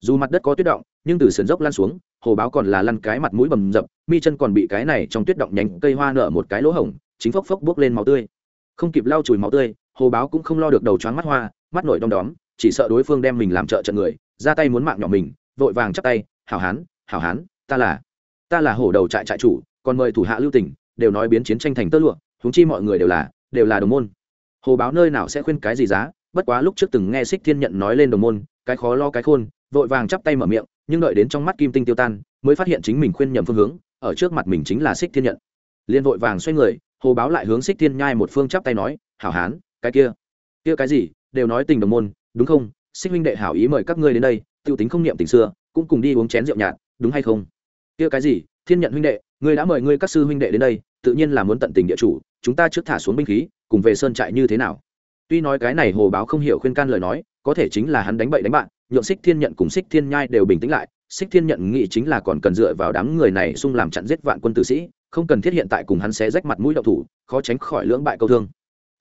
Dù mặt đất có tuyết động, nhưng từ sườn dốc lăn xuống, hồ báo còn là lăn cái mặt mũi bầm dập, mi chân còn bị cái này trong tuyết động nhánh cây hoa nở một cái lỗ hổng, chính phốc phốc bước lên máu tươi. Không kịp lau chùi máu tươi hồ báo cũng không lo được đầu choáng mắt hoa, mắt nổi đom đóm, chỉ sợ đối phương đem mình làm trợ trận người, ra tay muốn mạng nhỏ mình, vội vàng chắp tay, hảo hán hảo hán, ta là ta là hổ đầu trại trại chủ, còn mời thủ hạ lưu tỉnh đều nói biến chiến tranh thành tơ lụa, huống chi mọi người đều là đều là đồng môn. Hồ báo nơi nào sẽ khuyên cái gì giá, bất quá lúc trước từng nghe xích thiên nhận nói lên đồng môn, cái khó lo cái khôn, vội vàng chắp tay mở miệng, nhưng đợi đến trong mắt kim tinh tiêu tan, mới phát hiện chính mình khuyên nhầm phương hướng, ở trước mặt mình chính là xích thiên nhận. Liền vội vàng xoay người, hồ báo lại hướng xích thiên nhai một phương chắp tay nói, hảo hán cái kia. Kia cái gì? Đều nói tình đồng môn, đúng không? Xích huynh đệ hảo ý mời các ngươi đến đây t i ê u tính không niệm tình xưa, cũng cùng đi uống chén rượu nhạt, đúng hay không? Kia cái gì? Thiên nhận huynh đệ, ngươi đã mời ngươi các sư huynh đệ đến đây, tự nhiên là muốn tận tình địa chủ, chúng ta trước thả xuống binh khí, cùng về sơn trại như thế nào? Tuy nói cái này hồ báo không hiểu khuyên can lời nói, có thể chính là hắn đánh bậy đánh bạn, nhượng xích thiên nhận cùng xích thiên nhai đều bình tĩnh lại, xích thiên nhận nghĩ chính là còn cần dựa vào đám người này xung làm chặn giết vạn quân tử sĩ, không cần thiết hiện tại cùng hắn sẽ rách mặt mũi đậu thủ, khó tránh khỏi lưỡng bại câu thương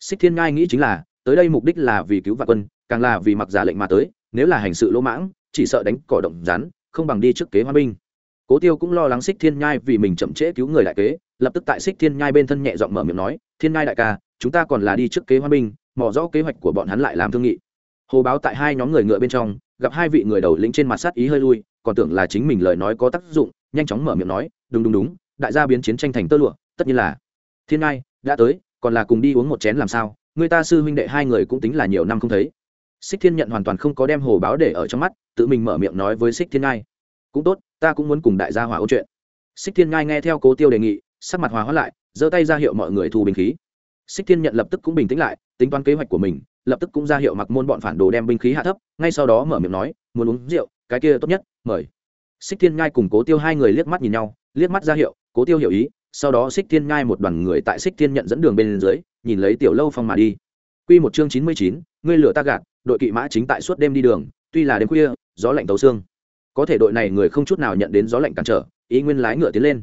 xích thiên nhai nghĩ chính là, tới đây mục đích là vì cứu vạn quân, càng là vì mặc giả lệnh mà tới, nếu là hành sự lỗ mãng, chỉ sợ đánh cỏ động rắn, không bằng đi trước kế hoa binh. Cố tiêu cũng lo lắng xích thiên nhai vì mình chậm trễ cứu người đại kế, lập tức tại xích thiên nhai bên thân nhẹ giọng mở miệng nói, thiên nhai đại ca, chúng ta còn là đi trước kế hoa binh, mò rõ kế hoạch của bọn hắn lại làm thương nghị. Hồ báo tại hai nhóm người ngựa bên trong, gặp hai vị người đầu lĩnh trên mặt sát ý hơi lui, còn tưởng là chính mình lời nói có tác dụng, nhanh chóng mở miệng nói, đúng đúng đúng, đại gia biến chiến tranh thành tơ lụa, tất nhiên là. Thiên ngai đã tới còn là cùng đi uống một chén làm sao? Người ta sư huynh đệ hai người cũng tính là nhiều năm không thấy. Xích thiên nhận hoàn toàn không có đem hồ báo để ở trong mắt, tự mình mở miệng nói với xích thiên ngai. Cũng tốt, ta cũng muốn cùng đại gia hỏa ôn chuyện. Xích thiên ngai nghe theo cố tiêu đề nghị, sắc mặt hòa hóa lại, giơ tay ra hiệu mọi người thu bình khí. Xích thiên nhận lập tức cũng bình tĩnh lại, tính toán kế hoạch của mình, lập tức cũng ra hiệu mặc môn bọn phản đồ đem binh khí hạ thấp, ngay sau đó mở miệng nói, muốn uống rượu, cái kia tốt nhất, mời. Xích thiên ngai cùng cố tiêu hai người liếc mắt nhìn nhau, liếc mắt ra hiệu, cố tiêu hiểu ý sau đó xích thiên ngai một đoàn người tại xích thiên nhận dẫn đường bên dưới nhìn lấy tiểu lâu phong mà đi Quy một chương chín mươi chín, ngươi lửa ta gạt, đội kỵ mã chính tại suốt đêm đi đường, tuy là đêm khuya, gió lạnh tấu xương. Có thể đội này người không chút nào nhận đến gió lạnh cản trở, ý nguyên lái ngựa tiến lên.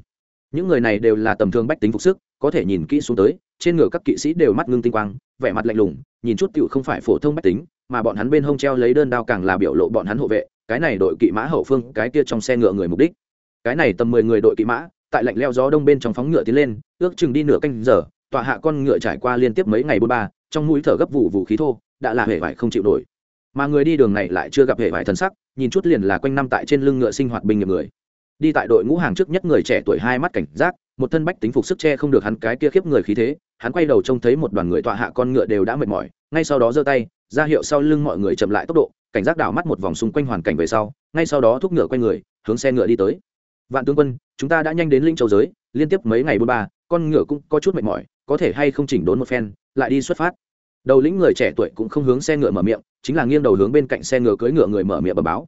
Những người này đều là tầm thường bách tính phục sức, có thể nhìn kỹ xuống tới, trên ngựa các kỵ sĩ đều mắt ngưng tinh quang, vẻ mặt lạnh lùng, nhìn chút tiểu không phải phổ thông bách tính, mà bọn hắn bên hông treo lấy đơn đao càng là biểu lộ bọn hắn hộ vệ, cái này đội kỵ mã hậu phương, cái kia trong xe ngựa người mục đích. Cái này tầm mười người đội kỵ mã, tại lạnh leo gió đông bên trong phóng ngựa tiến lên, ước chừng đi nửa canh giờ, tọa hạ con ngựa trải qua liên tiếp mấy ngày bôn ba, trong mũi thở gấp vụ vụ khí thô đã là hệ vải không chịu nổi. Mà người đi đường này lại chưa gặp hệ vải thần sắc nhìn chút liền là quanh năm tại trên lưng ngựa sinh hoạt bình nghiệp người. Đi tại đội ngũ hàng trước nhất người trẻ tuổi hai mắt cảnh giác một thân bách tính phục sức che không được hắn cái kia khiếp người khí thế hắn quay đầu trông thấy một đoàn người tọa hạ con ngựa đều đã mệt mỏi ngay sau đó giơ tay ra hiệu sau lưng mọi người chậm lại tốc độ cảnh giác đảo mắt một vòng xung quanh hoàn cảnh về sau ngay sau đó thúc ngựa quay người hướng xe ngựa đi tới vạn tướng quân, chúng ta đã nhanh đến linh châu giới, liên tiếp mấy ngày buôn ba, con ngựa cũng có chút mệt mỏi, có thể hay không chỉnh đốn một phen, lại đi xuất phát. Đầu lĩnh người trẻ tuổi cũng không hướng xe ngựa mở miệng, chính là nghiêng đầu hướng bên cạnh xe ngựa cưỡi ngựa người mở miệng bờ báo.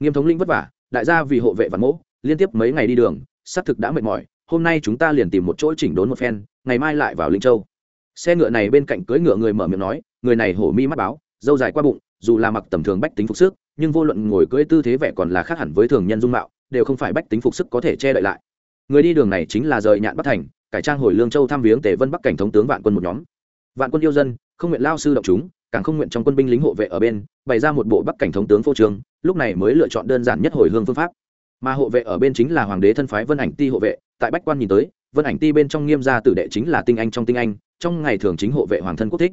Nghiêm thống lĩnh vất vả, đại gia vì hộ vệ vạn mỗ, liên tiếp mấy ngày đi đường, xác thực đã mệt mỏi, hôm nay chúng ta liền tìm một chỗ chỉnh đốn một phen, ngày mai lại vào linh châu. Xe ngựa này bên cạnh cưỡi ngựa người mở miệng nói, người này hổ mi mắt báo, dâu dài qua bụng, dù là mặc tầm thường bách tính phục sức, nhưng vô luận ngồi cưỡi tư thế vẻ còn là khác hẳn với thường nhân dung mạo đều không phải bách tính phục sức có thể che đậy lại. Người đi đường này chính là rời nhạn bắc thành, cải trang hồi lương châu thăm viếng tề vân bắc cảnh thống tướng vạn quân một nhóm. Vạn quân yêu dân, không nguyện lao sư động chúng, càng không nguyện trong quân binh lính hộ vệ ở bên, bày ra một bộ bắc cảnh thống tướng phô trường lúc này mới lựa chọn đơn giản nhất hồi hương phương pháp. Mà hộ vệ ở bên chính là hoàng đế thân phái vân ảnh ti hộ vệ, tại bách quan nhìn tới, vân ảnh ti bên trong nghiêm gia tử đệ chính là tinh anh trong tinh anh, trong ngày thường chính hộ vệ hoàng thân quốc thích.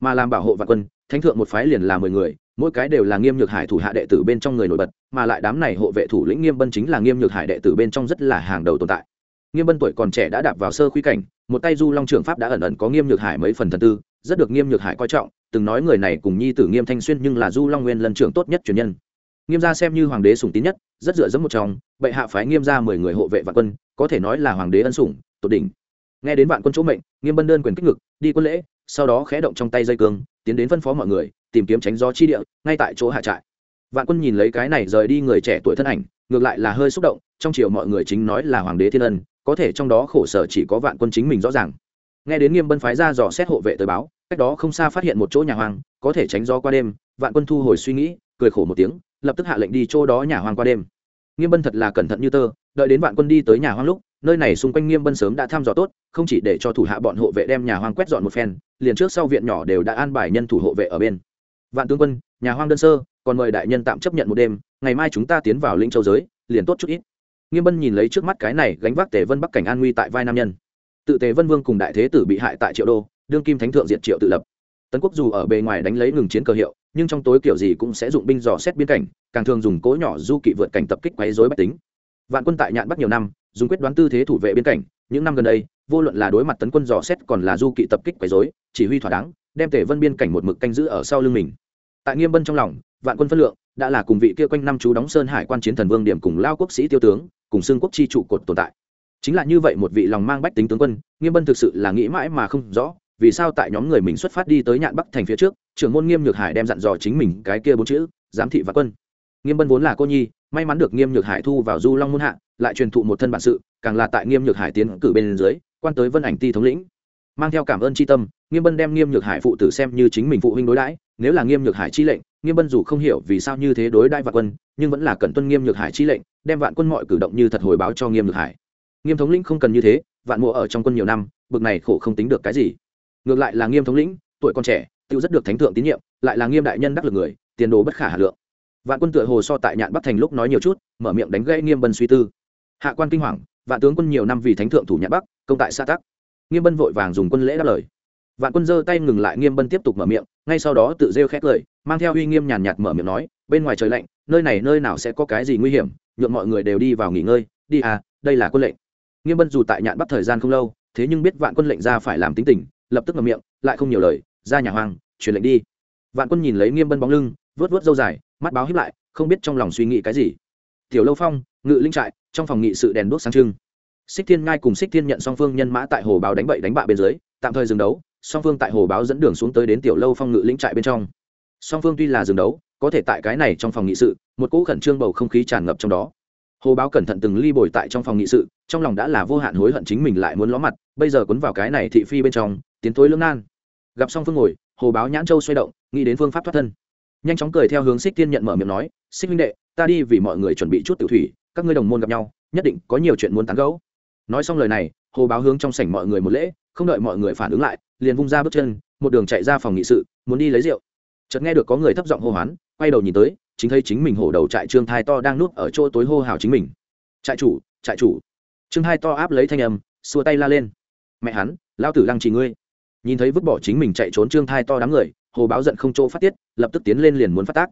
Mà làm bảo hộ vạn quân, thánh thượng một phái liền là mười người mỗi cái đều là nghiêm nhược hải thủ hạ đệ tử bên trong người nổi bật, mà lại đám này hộ vệ thủ lĩnh nghiêm bân chính là nghiêm nhược hải đệ tử bên trong rất là hàng đầu tồn tại. Nghiêm bân tuổi còn trẻ đã đạp vào sơ khuy cảnh, một tay du long trường pháp đã ẩn ẩn có nghiêm nhược hải mấy phần thần tư, rất được nghiêm nhược hải coi trọng, từng nói người này cùng nhi tử nghiêm thanh xuyên nhưng là du long nguyên lần trưởng tốt nhất truyền nhân. Nghiêm gia xem như hoàng đế sủng tín nhất, rất dựa dẫm một trong, bệ hạ phái nghiêm gia mười người hộ vệ vạn quân, có thể nói là hoàng đế ân sủng, tột đỉnh. Nghe đến vạn quân chỗ mệnh, nghiêm bân đơn quyền kích ngực, đi quân lễ, sau đó khẽ động trong tay dây cương, tiến đến phân phó mọi người tìm kiếm tránh gió chi địa, ngay tại chỗ hạ trại. Vạn quân nhìn lấy cái này rời đi người trẻ tuổi thân ảnh, ngược lại là hơi xúc động, trong chiều mọi người chính nói là hoàng đế thiên ân, có thể trong đó khổ sở chỉ có vạn quân chính mình rõ ràng. Nghe đến nghiêm bân phái ra dò xét hộ vệ tới báo, cách đó không xa phát hiện một chỗ nhà hoàng có thể tránh gió qua đêm, vạn quân thu hồi suy nghĩ, cười khổ một tiếng, lập tức hạ lệnh đi chỗ đó nhà hoàng qua đêm. Nghiêm bân thật là cẩn thận như tơ, đợi đến vạn quân đi tới nhà hoang lúc, nơi này xung quanh nghiêm bân sớm đã thăm dò tốt, không chỉ để cho thủ hạ bọn hộ vệ đem nhà hoang quét dọn một phen, liền trước sau viện nhỏ đều đã an bài nhân thủ hộ vệ ở bên vạn tướng quân, nhà hoang đơn sơ, còn mời đại nhân tạm chấp nhận một đêm, ngày mai chúng ta tiến vào Linh châu giới, liền tốt chút ít. Nghiêm bân nhìn lấy trước mắt cái này gánh vác tề vân bắc cảnh an nguy tại vai nam nhân. Tự tề vân vương cùng đại thế tử bị hại tại triệu đô, đương kim thánh thượng diệt triệu tự lập. Tấn quốc dù ở bề ngoài đánh lấy ngừng chiến cờ hiệu, nhưng trong tối kiểu gì cũng sẽ dụng binh dò xét biên cảnh, càng thường dùng cố nhỏ du kỵ vượt cảnh tập kích quấy dối bách tính. Vạn quân tại nhạn bắc nhiều năm, dùng quyết đoán tư thế thủ vệ biên cảnh, những năm gần đây, vô luận là đối mặt tấn quân dò xét còn là du kỵ tập kích quấy dối chỉ huy thỏa đáng đem tể vân biên cảnh một mực canh giữ ở sau lưng mình tại nghiêm bân trong lòng vạn quân phân lượng đã là cùng vị kia quanh năm chú đóng sơn hải quan chiến thần vương điểm cùng lao quốc sĩ tiêu tướng cùng xương quốc chi trụ cột tồn tại chính là như vậy một vị lòng mang bách tính tướng quân nghiêm bân thực sự là nghĩ mãi mà không rõ vì sao tại nhóm người mình xuất phát đi tới nhạn bắc thành phía trước trưởng môn nghiêm nhược hải đem dặn dò chính mình cái kia bốn chữ giám thị và quân nghiêm bân vốn là cô nhi may mắn được nghiêm nhược hải thu vào du long môn hạ lại truyền thụ một thân bản sự càng là tại nghiêm nhược hải tiến cử bên dưới quan tới vân ảnh ti thống lĩnh mang theo cảm ơn tri tâm nghiêm bân đem nghiêm nhược hải phụ tử xem như chính mình phụ huynh đối đãi, nếu là nghiêm nhược hải chi lệnh, nghiêm bân dù không hiểu vì sao như thế đối đãi vạn quân, nhưng vẫn là cần tuân nghiêm nhược hải chi lệnh, đem vạn quân mọi cử động như thật hồi báo cho nghiêm nhược hải. Nghiêm thống lĩnh không cần như thế, vạn mộ ở trong quân nhiều năm, bực này khổ không tính được cái gì. Ngược lại là nghiêm thống lĩnh, tuổi còn trẻ, tự rất được thánh thượng tín nhiệm, lại là nghiêm đại nhân đắc lực người, tiền đồ bất khả hà lượng. Vạn quân tựa hồ so tại nhạn bắc thành lúc nói nhiều chút, mở miệng đánh gãy nghiêm bân suy tư. Hạ quan kinh hoàng, vạn tướng quân nhiều năm vì thánh thượng thủ nhạn bắc, công tại xã tắc. Nghiêm bân vội vàng dùng quân lễ đáp lời vạn quân giơ tay ngừng lại, nghiêm bân tiếp tục mở miệng, ngay sau đó tự rêu khét lời mang theo uy nghiêm nhàn nhạt mở miệng nói, bên ngoài trời lạnh, nơi này nơi nào sẽ có cái gì nguy hiểm, nhượng mọi người đều đi vào nghỉ ngơi, đi à đây là quân lệnh. Nghiêm bân dù tại nhạn bắt thời gian không lâu, thế nhưng biết vạn quân lệnh ra phải làm tính tình, lập tức ngậm miệng, lại không nhiều lời, ra nhà hoang, truyền lệnh đi. Vạn quân nhìn lấy nghiêm bân bóng lưng vớt vớt dâu dài, mắt báo hiếp lại, không biết trong lòng suy nghĩ cái gì. Tiểu lâu phong, ngự linh trại, trong phòng nghị sự đèn đuốc sáng trưng. Xích thiên ngai cùng xích thiên nhận song phương nhân mã tại hồ báo đánh bậy đánh bạ bên dưới, tạm thời dừng đấu song phương tại hồ báo dẫn đường xuống tới đến tiểu lâu phong ngự lĩnh trại bên trong. Song phương tuy là dừng đấu, có thể tại cái này trong phòng nghị sự, một cỗ khẩn trương bầu không khí tràn ngập trong đó. Hồ báo cẩn thận từng ly bồi tại trong phòng nghị sự, trong lòng đã là vô hạn hối hận chính mình lại muốn ló mặt, bây giờ cuốn vào cái này thị phi bên trong, tiến thối lưỡng nan. Gặp xong phương ngồi, hồ báo nhãn châu xoay động, nghĩ đến phương pháp thoát thân. Nhanh chóng cười theo hướng xích tiên nhận mở miệng nói xích minh đệ, ta đi vì mọi người chuẩn bị chút tự thủy, các ngươi đồng môn gặp nhau, nhất định có nhiều chuyện muốn tán gẫu. Nói xong lời này, hồ báo hướng trong sảnh mọi người một lễ không đợi mọi người phản ứng lại, liền vung ra bước chân, một đường chạy ra phòng nghị sự, muốn đi lấy rượu. Chợt nghe được có người thấp giọng hô hoán, quay đầu nhìn tới, chính thấy chính mình hổ đầu trại trương thai to đang nuốt ở chỗ tối hô hào chính mình. Trại chủ trại chủ. Trương thai to áp lấy thanh âm, xua tay la lên. Mẹ hắn lao tử lăng trì ngươi. Nhìn thấy vứt bỏ chính mình chạy trốn trương thai to đám người, hồ báo giận không chỗ phát tiết, lập tức tiến lên liền muốn phát tác.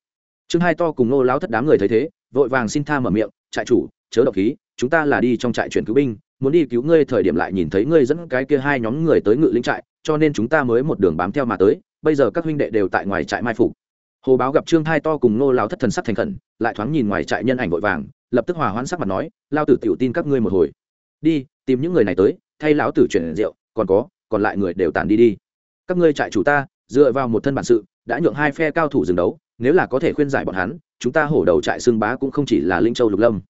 Trương hai to cùng nô lao thất đám người thấy thế, vội vàng xin tha mở miệng, trại chủ, chớ độc khí, chúng ta là đi trong trại chuyển cứu binh muốn đi cứu ngươi thời điểm lại nhìn thấy ngươi dẫn cái kia hai nhóm người tới ngự lĩnh trại, cho nên chúng ta mới một đường bám theo mà tới, bây giờ các huynh đệ đều tại ngoài trại mai phục. Hồ báo gặp trương thai to cùng nô lao thất thần sắc thành khẩn, lại thoáng nhìn ngoài trại nhân ảnh vội vàng, lập tức hòa hoãn sắc mặt nói lao tử tiểu tin các ngươi một hồi. Đi, tìm những người này tới, thay lão tử chuyển rượu, còn có, còn lại người đều tàn đi đi. Các ngươi trại chủ ta, dựa vào một thân bản sự, đã nhượng hai phe cao thủ dừng đấu, nếu là có thể khuyên giải bọn hắn, chúng ta hổ đầu trại xương bá cũng không chỉ là linh châu lục lâm.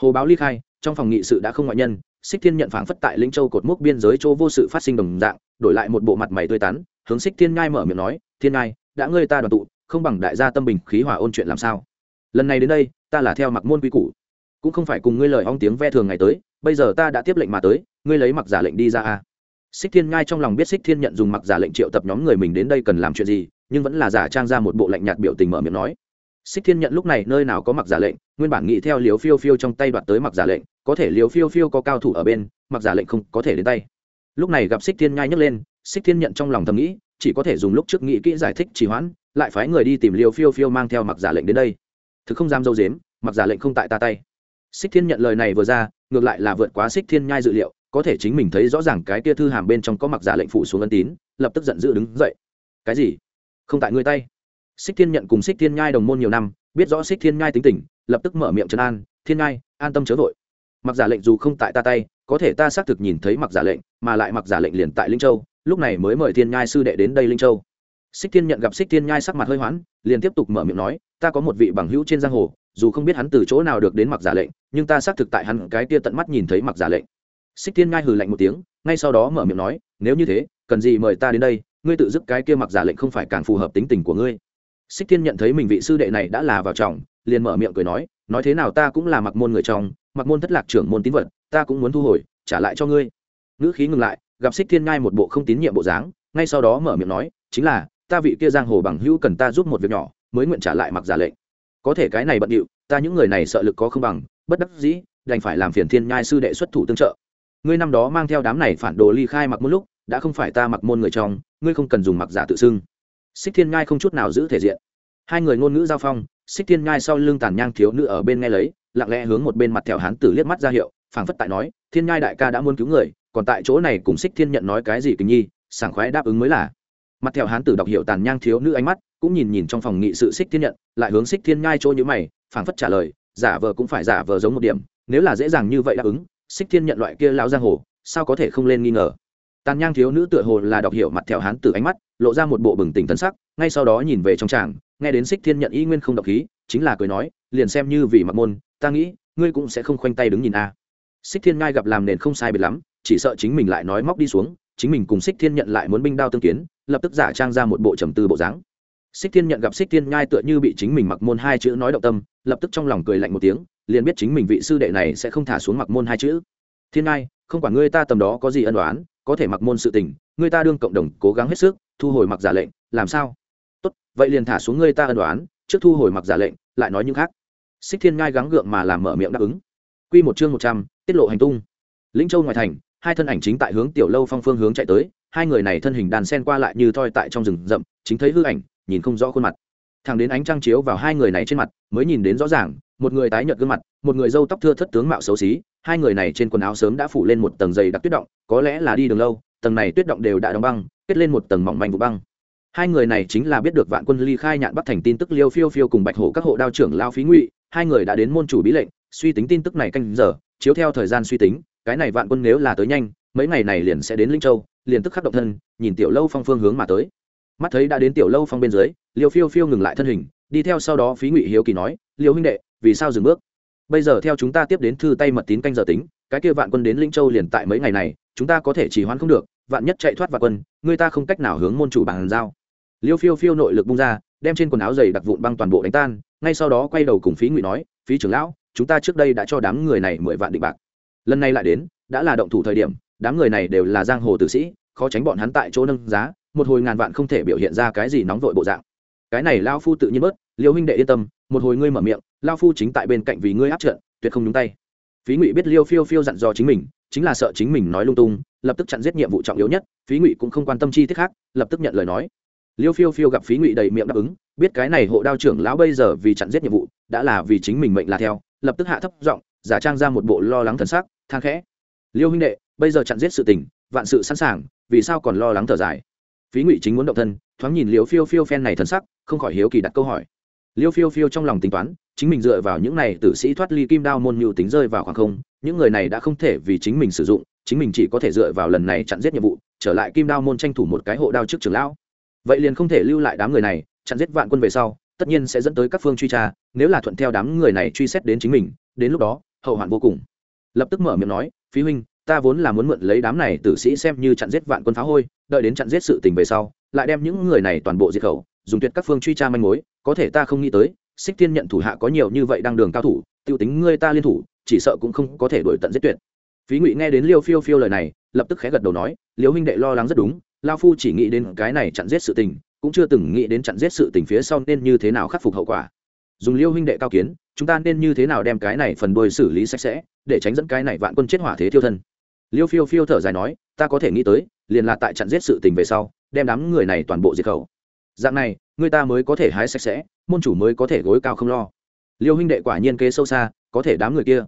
Hồ báo ly khai, trong phòng nghị sự đã không ngoại nhân xích thiên nhận phảng phất tại linh châu cột mốc biên giới chỗ vô sự phát sinh đồng dạng, đổi lại một bộ mặt mày tươi tắn, hướng xích thiên ngai mở miệng nói, thiên ngai đã ngươi ta đoàn tụ, không bằng đại gia tâm bình khí hòa ôn chuyện làm sao? Lần này đến đây, ta là theo mặc môn quy củ. Cũng không phải cùng ngươi lời ong tiếng ve thường ngày tới, bây giờ ta đã tiếp lệnh mà tới, ngươi lấy mặc giả lệnh đi ra a. Xích thiên ngai trong lòng biết xích thiên nhận dùng mặc giả lệnh triệu tập nhóm người mình đến đây cần làm chuyện gì, nhưng vẫn là giả trang ra một bộ lạnh nhạt biểu tình mở miệng nói xích thiên nhận lúc này nơi nào có mặc giả lệnh, nguyên bản nghĩ theo liều phiêu phiêu trong tay đoạt tới mặc giả lệnh, có thể liều phiêu phiêu có cao thủ ở bên, mặc giả lệnh không có thể đến tay. Lúc này gặp xích thiên nhai nhấc lên, xích thiên nhận trong lòng thầm nghĩ, chỉ có thể dùng lúc trước nghĩ kỹ giải thích trì hoãn, lại phái người đi tìm liều phiêu phiêu mang theo mặc giả lệnh đến đây. Thực không dám dâu dếm, mặc giả lệnh không tại ta tay. Xích thiên nhận lời này vừa ra, ngược lại là vượt quá xích thiên nhai dự liệu, có thể chính mình thấy rõ ràng cái kia thư hàm bên trong có mặc giả lệnh phủ xuống ân tín, lập tức giận dữ đứng dậy. Cái gì? Không tại ngươi tay xích thiên nhận cùng xích thiên nhai đồng môn nhiều năm, biết rõ xích thiên nhai tính tình, lập tức mở miệng trấn an, thiên nhai, an tâm chớ vội. Mặc giả lệnh dù không tại ta tay, có thể ta xác thực nhìn thấy mặc giả lệnh, mà lại mặc giả lệnh liền tại linh châu, lúc này mới mời thiên nhai sư đệ đến đây linh châu. Xích thiên nhận gặp xích thiên nhai sắc mặt hơi hoãn, liền tiếp tục mở miệng nói, ta có một vị bằng hữu trên giang hồ, dù không biết hắn từ chỗ nào được đến mặc giả lệnh, nhưng ta xác thực tại hắn cái kia tận mắt nhìn thấy mặc giả lệnh. Xích thiên nhai hừ lạnh một tiếng, ngay sau đó mở miệng nói, nếu như thế, cần gì mời ta đến đây, ngươi tự dứt cái kia mặc giả lệnh không phải càng phù hợp tính tình của ngươi xích thiên nhận thấy mình vị sư đệ này đã là vào trọng, liền mở miệng cười nói nói thế nào ta cũng là mặc môn người trong, mặc môn thất lạc trưởng môn tín vật, ta cũng muốn thu hồi, trả lại cho ngươi. Ngữ khí ngừng lại, gặp xích thiên nhai một bộ không tín nhiệm bộ dáng, ngay sau đó mở miệng nói, chính là, ta vị kia giang hồ bằng hữu cần ta giúp một việc nhỏ, mới nguyện trả lại mặc giả lệnh. Có thể cái này bận điệu, ta những người này sợ lực có không bằng, bất đắc dĩ, đành phải làm phiền thiên nhai sư đệ xuất thủ tương trợ. Ngươi năm đó mang theo đám này phản đồ ly khai mặc Môn lúc, đã không phải ta mặc môn người trong, ngươi không cần dùng mặc giả tự xưng xích thiên ngai không chút nào giữ thể diện. Hai người ngôn ngữ giao phong, xích thiên ngai sau lưng tàn nhang thiếu nữ ở bên nghe lấy, lặng lẽ hướng một bên mặt thẹo hán tử liếc mắt ra hiệu, phảng phất tại nói, thiên ngai đại ca đã muốn cứu người, còn tại chỗ này cùng xích thiên nhận nói cái gì tình nhi, sảng khoái đáp ứng mới là. Mặt thẹo hán tử đọc hiệu tàn nhang thiếu nữ ánh mắt, cũng nhìn nhìn trong phòng nghị sự xích thiên nhận, lại hướng xích thiên ngai chỗ như mày, phảng phất trả lời, giả vờ cũng phải giả vờ giống một điểm, nếu là dễ dàng như vậy đáp ứng, xích thiên nhận loại kia lão giang hồ, sao có thể không lên nghi ngờ? Tàn nhang thiếu nữ tựa hồ là đọc hiểu mặt theo hán tử ánh mắt lộ ra một bộ bừng tỉnh tân sắc, ngay sau đó nhìn về trong tràng, nghe đến xích thiên nhận y nguyên không độc khí, chính là cười nói, liền xem như vì mặc môn, ta nghĩ, ngươi cũng sẽ không khoanh tay đứng nhìn a. Xích thiên ngai gặp làm nền không sai biệt lắm, chỉ sợ chính mình lại nói móc đi xuống, chính mình cùng xích thiên nhận lại muốn binh đao tương kiến, lập tức giả trang ra một bộ trầm tư bộ dáng. Xích thiên nhận gặp xích thiên Ngai tựa như bị chính mình mặc môn hai chữ nói động tâm, lập tức trong lòng cười lạnh một tiếng, liền biết chính mình vị sư đệ này sẽ không thả xuống mặc môn hai chữ. Thiên ngai, không quản ngươi ta tầm đó có gì ân đoán có thể mặc môn sự tình, ngươi ta đương cộng đồng cố gắng hết sức thu hồi mặc giả lệnh, làm sao? Tốt, vậy liền thả xuống ngươi ta ân đoán trước thu hồi mặc giả lệnh, lại nói những khác. Xích thiên ngai gắng gượng mà làm mở miệng đáp ứng. Q một chương một trăm, tiết lộ hành tung. Lĩnh châu ngoài thành, hai thân ảnh chính tại hướng tiểu lâu phong phương hướng chạy tới, hai người này thân hình đàn sen qua lại như thoi tại trong rừng rậm, chính thấy hư ảnh, nhìn không rõ khuôn mặt. Thằng đến ánh trăng chiếu vào hai người này trên mặt, mới nhìn đến rõ ràng, một người tái nhợt gương mặt, một người râu tóc thưa thất tướng mạo xấu xí, hai người này trên quần áo sớm đã phủ lên một tầng dày đặc tuyết động, có lẽ là đi đường lâu, tầng này tuyết động đều đã đóng băng kết lên một tầng mỏng manh vụ băng. Hai người này chính là biết được vạn quân ly khai nhạn bắc thành tin tức liêu phiêu phiêu cùng bạch hổ các hộ đao trưởng lao phí ngụy, hai người đã đến môn chủ bí lệnh, suy tính tin tức này canh giờ, chiếu theo thời gian suy tính, cái này vạn quân nếu là tới nhanh, mấy ngày này liền sẽ đến linh châu, liền tức khắc động thân, nhìn tiểu lâu phong phương hướng mà tới. Mắt thấy đã đến tiểu lâu phong bên dưới, liêu phiêu phiêu ngừng lại thân hình, đi theo sau đó phí ngụy hiếu kỳ nói, liêu huynh đệ, vì sao dừng bước? Bây giờ theo chúng ta tiếp đến thư tay mật tín canh giờ tính, cái kia vạn quân đến linh châu liền tại mấy ngày này, chúng ta có thể chỉ hoãn không được vạn nhất chạy thoát vào quân, người ta không cách nào hướng môn chủ bàn giao. Liêu phiêu phiêu nội lực bung ra, đem trên quần áo dày đặc vụn băng toàn bộ đánh tan, ngay sau đó quay đầu cùng phí ngụy nói, phí trưởng lão, chúng ta trước đây đã cho đám người này mười vạn định bạc. Lần này lại đến, đã là động thủ thời điểm, đám người này đều là giang hồ tử sĩ, khó tránh bọn hắn tại chỗ nâng giá, một hồi ngàn vạn không thể biểu hiện ra cái gì nóng vội bộ dạng. Cái này lao phu tự nhiên bớt, liêu huynh đệ yên tâm, một hồi ngươi mở miệng, lao phu chính tại bên cạnh vì ngươi áp trận, tuyệt không nhúng tay. Phí ngụy biết liêu phiêu phiêu dặn dò chính mình chính là sợ chính mình nói lung tung, lập tức chặn giết nhiệm vụ trọng yếu nhất, phí ngụy cũng không quan tâm chi tiết khác, lập tức nhận lời nói. Liêu phiêu phiêu gặp phí ngụy đầy miệng đáp ứng, biết cái này hộ đao trưởng lão bây giờ vì chặn giết nhiệm vụ, đã là vì chính mình mệnh là theo, lập tức hạ thấp giọng, giả trang ra một bộ lo lắng thần sắc thang khẽ. Liêu huynh đệ, bây giờ chặn giết sự tình, vạn sự sẵn sàng, vì sao còn lo lắng thở dài? Phí ngụy chính muốn động thân, thoáng nhìn liêu phiêu phiêu phen này thần sắc, không khỏi hiếu kỳ đặt câu hỏi. Liêu phiêu phiêu trong lòng tính toán, chính mình dựa vào những này tử sĩ thoát ly kim đao môn mưu tính rơi vào khoảng không những người này đã không thể vì chính mình sử dụng, chính mình chỉ có thể dựa vào lần này chặn giết nhiệm vụ, trở lại kim đao môn tranh thủ một cái hộ đao trước trường lão. Vậy liền không thể lưu lại đám người này, chặn giết vạn quân về sau, tất nhiên sẽ dẫn tới các phương truy tra, nếu là thuận theo đám người này truy xét đến chính mình, đến lúc đó, hậu hoạn vô cùng. Lập tức mở miệng nói, phí huynh, ta vốn là muốn mượn lấy đám này tử sĩ xem như chặn giết vạn quân phá hôi, đợi đến chặn giết sự tình về sau, lại đem những người này toàn bộ diệt khẩu, dùng tuyệt các phương truy tra manh mối, có thể ta không nghĩ tới, xích tiên nhận thủ hạ có nhiều như vậy đang đường cao thủ, tiêu tính ngươi ta liên thủ chỉ sợ cũng không có thể đổi tận giết tuyệt. Phí ngụy nghe đến liêu phiêu phiêu lời này, lập tức khẽ gật đầu nói, liêu huynh đệ lo lắng rất đúng, lao phu chỉ nghĩ đến cái này chặn giết sự tình, cũng chưa từng nghĩ đến chặn giết sự tình phía sau nên như thế nào khắc phục hậu quả. Dùng liêu huynh đệ cao kiến, chúng ta nên như thế nào đem cái này phần đôi xử lý sạch sẽ, để tránh dẫn cái này vạn quân chết hỏa thế thiêu thân? Liêu phiêu phiêu thở dài nói, ta có thể nghĩ tới, liền là tại chặn giết sự tình về sau, đem đám người này toàn bộ diệt khẩu. Dạng này, người ta mới có thể hái sạch sẽ, môn chủ mới có thể gối cao không lo. Liêu huynh đệ quả nhiên kế sâu xa, có thể đám người kia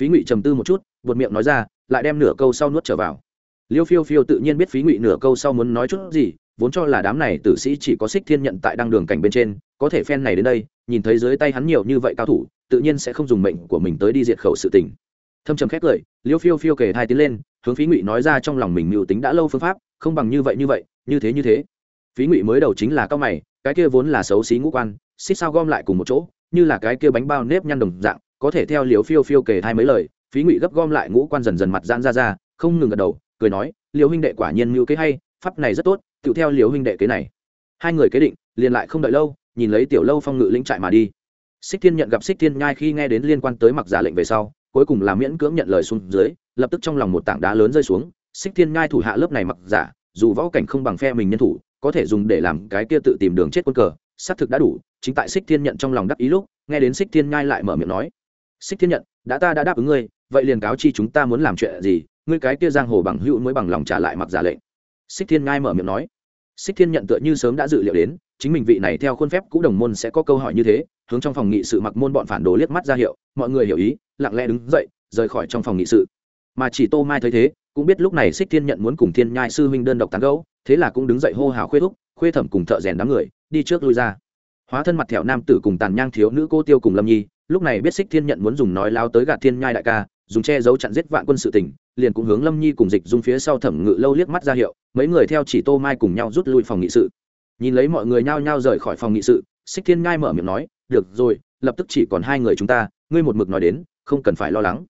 phí ngụy trầm tư một chút, buột miệng nói ra, lại đem nửa câu sau nuốt trở vào. Liêu phiêu phiêu tự nhiên biết phí ngụy nửa câu sau muốn nói chút gì, vốn cho là đám này tử sĩ chỉ có xích thiên nhận tại đăng đường cảnh bên trên, có thể phen này đến đây, nhìn thấy dưới tay hắn nhiều như vậy cao thủ, tự nhiên sẽ không dùng mệnh của mình tới đi diệt khẩu sự tình. Thâm trầm khép cười, liêu phiêu phiêu kể hai tiến lên, hướng phí ngụy nói ra trong lòng mình mưu tính đã lâu phương pháp, không bằng như vậy như vậy, như thế như thế. Phí ngụy mới đầu chính là cao mày, cái kia vốn là xấu xí ngũ quan, xích sao gom lại cùng một chỗ, như là cái kia bánh bao nếp nhăn đồng dạng có thể theo liều phiêu phiêu kể hai mấy lời, phí ngụy gấp gom lại ngũ quan dần dần mặt giãn ra ra, không ngừng gật đầu, cười nói liều huynh đệ quả nhiên mưu kế hay, pháp này rất tốt tự theo liều huynh đệ kế này. Hai người kế định, liền lại không đợi lâu, nhìn lấy tiểu lâu phong ngự lĩnh trại mà đi. Xích thiên nhận gặp xích thiên nhai khi nghe đến liên quan tới mặc giả lệnh về sau, cuối cùng là miễn cưỡng nhận lời xuống dưới, lập tức trong lòng một tảng đá lớn rơi xuống, xích thiên nhai thủ hạ lớp này mặc giả, dù võ cảnh không bằng phe mình nhân thủ, có thể dùng để làm cái kia tự tìm đường chết quân cờ, xác thực đã đủ, chính tại xích thiên nhận trong lòng đắc ý lúc, nghe đến xích thiên nhai lại mở miệng nói xích thiên nhận, đã ta đã đáp ứng ngươi, vậy liền cáo chi chúng ta muốn làm chuyện gì, ngươi cái kia giang hồ bằng hữu mới bằng lòng trả lại mặc giả lệnh. Xích thiên ngai mở miệng nói. Xích thiên nhận tựa như sớm đã dự liệu đến, chính mình vị này theo khuôn phép cũ đồng môn sẽ có câu hỏi như thế, hướng trong phòng nghị sự mặc môn bọn phản đồ liếc mắt ra hiệu, mọi người hiểu ý, lặng lẽ đứng dậy, rời khỏi trong phòng nghị sự. Mà chỉ tô mai thấy thế, cũng biết lúc này xích thiên nhận muốn cùng thiên nhai sư huynh đơn độc tán gấu thế là cũng đứng dậy hô hào khuê thúc, khuê thẩm cùng thợ rèn đám người, đi trước lui ra. Hóa thân mặt thẹo nam tử cùng tàn nhang thiếu nữ cô tiêu cùng lâm nhi lúc này biết xích thiên nhận muốn dùng nói lao tới gạt thiên nhai đại ca, dùng che giấu chặn giết vạn quân sự tỉnh liền cũng hướng lâm nhi cùng dịch dung phía sau thẩm ngự lâu liếc mắt ra hiệu, mấy người theo chỉ tô mai cùng nhau rút lui phòng nghị sự. Nhìn lấy mọi người nhao nhao rời khỏi phòng nghị sự xích thiên nhai mở miệng nói, được rồi, lập tức chỉ còn hai người chúng ta, ngươi một mực nói đến, không cần phải lo lắng.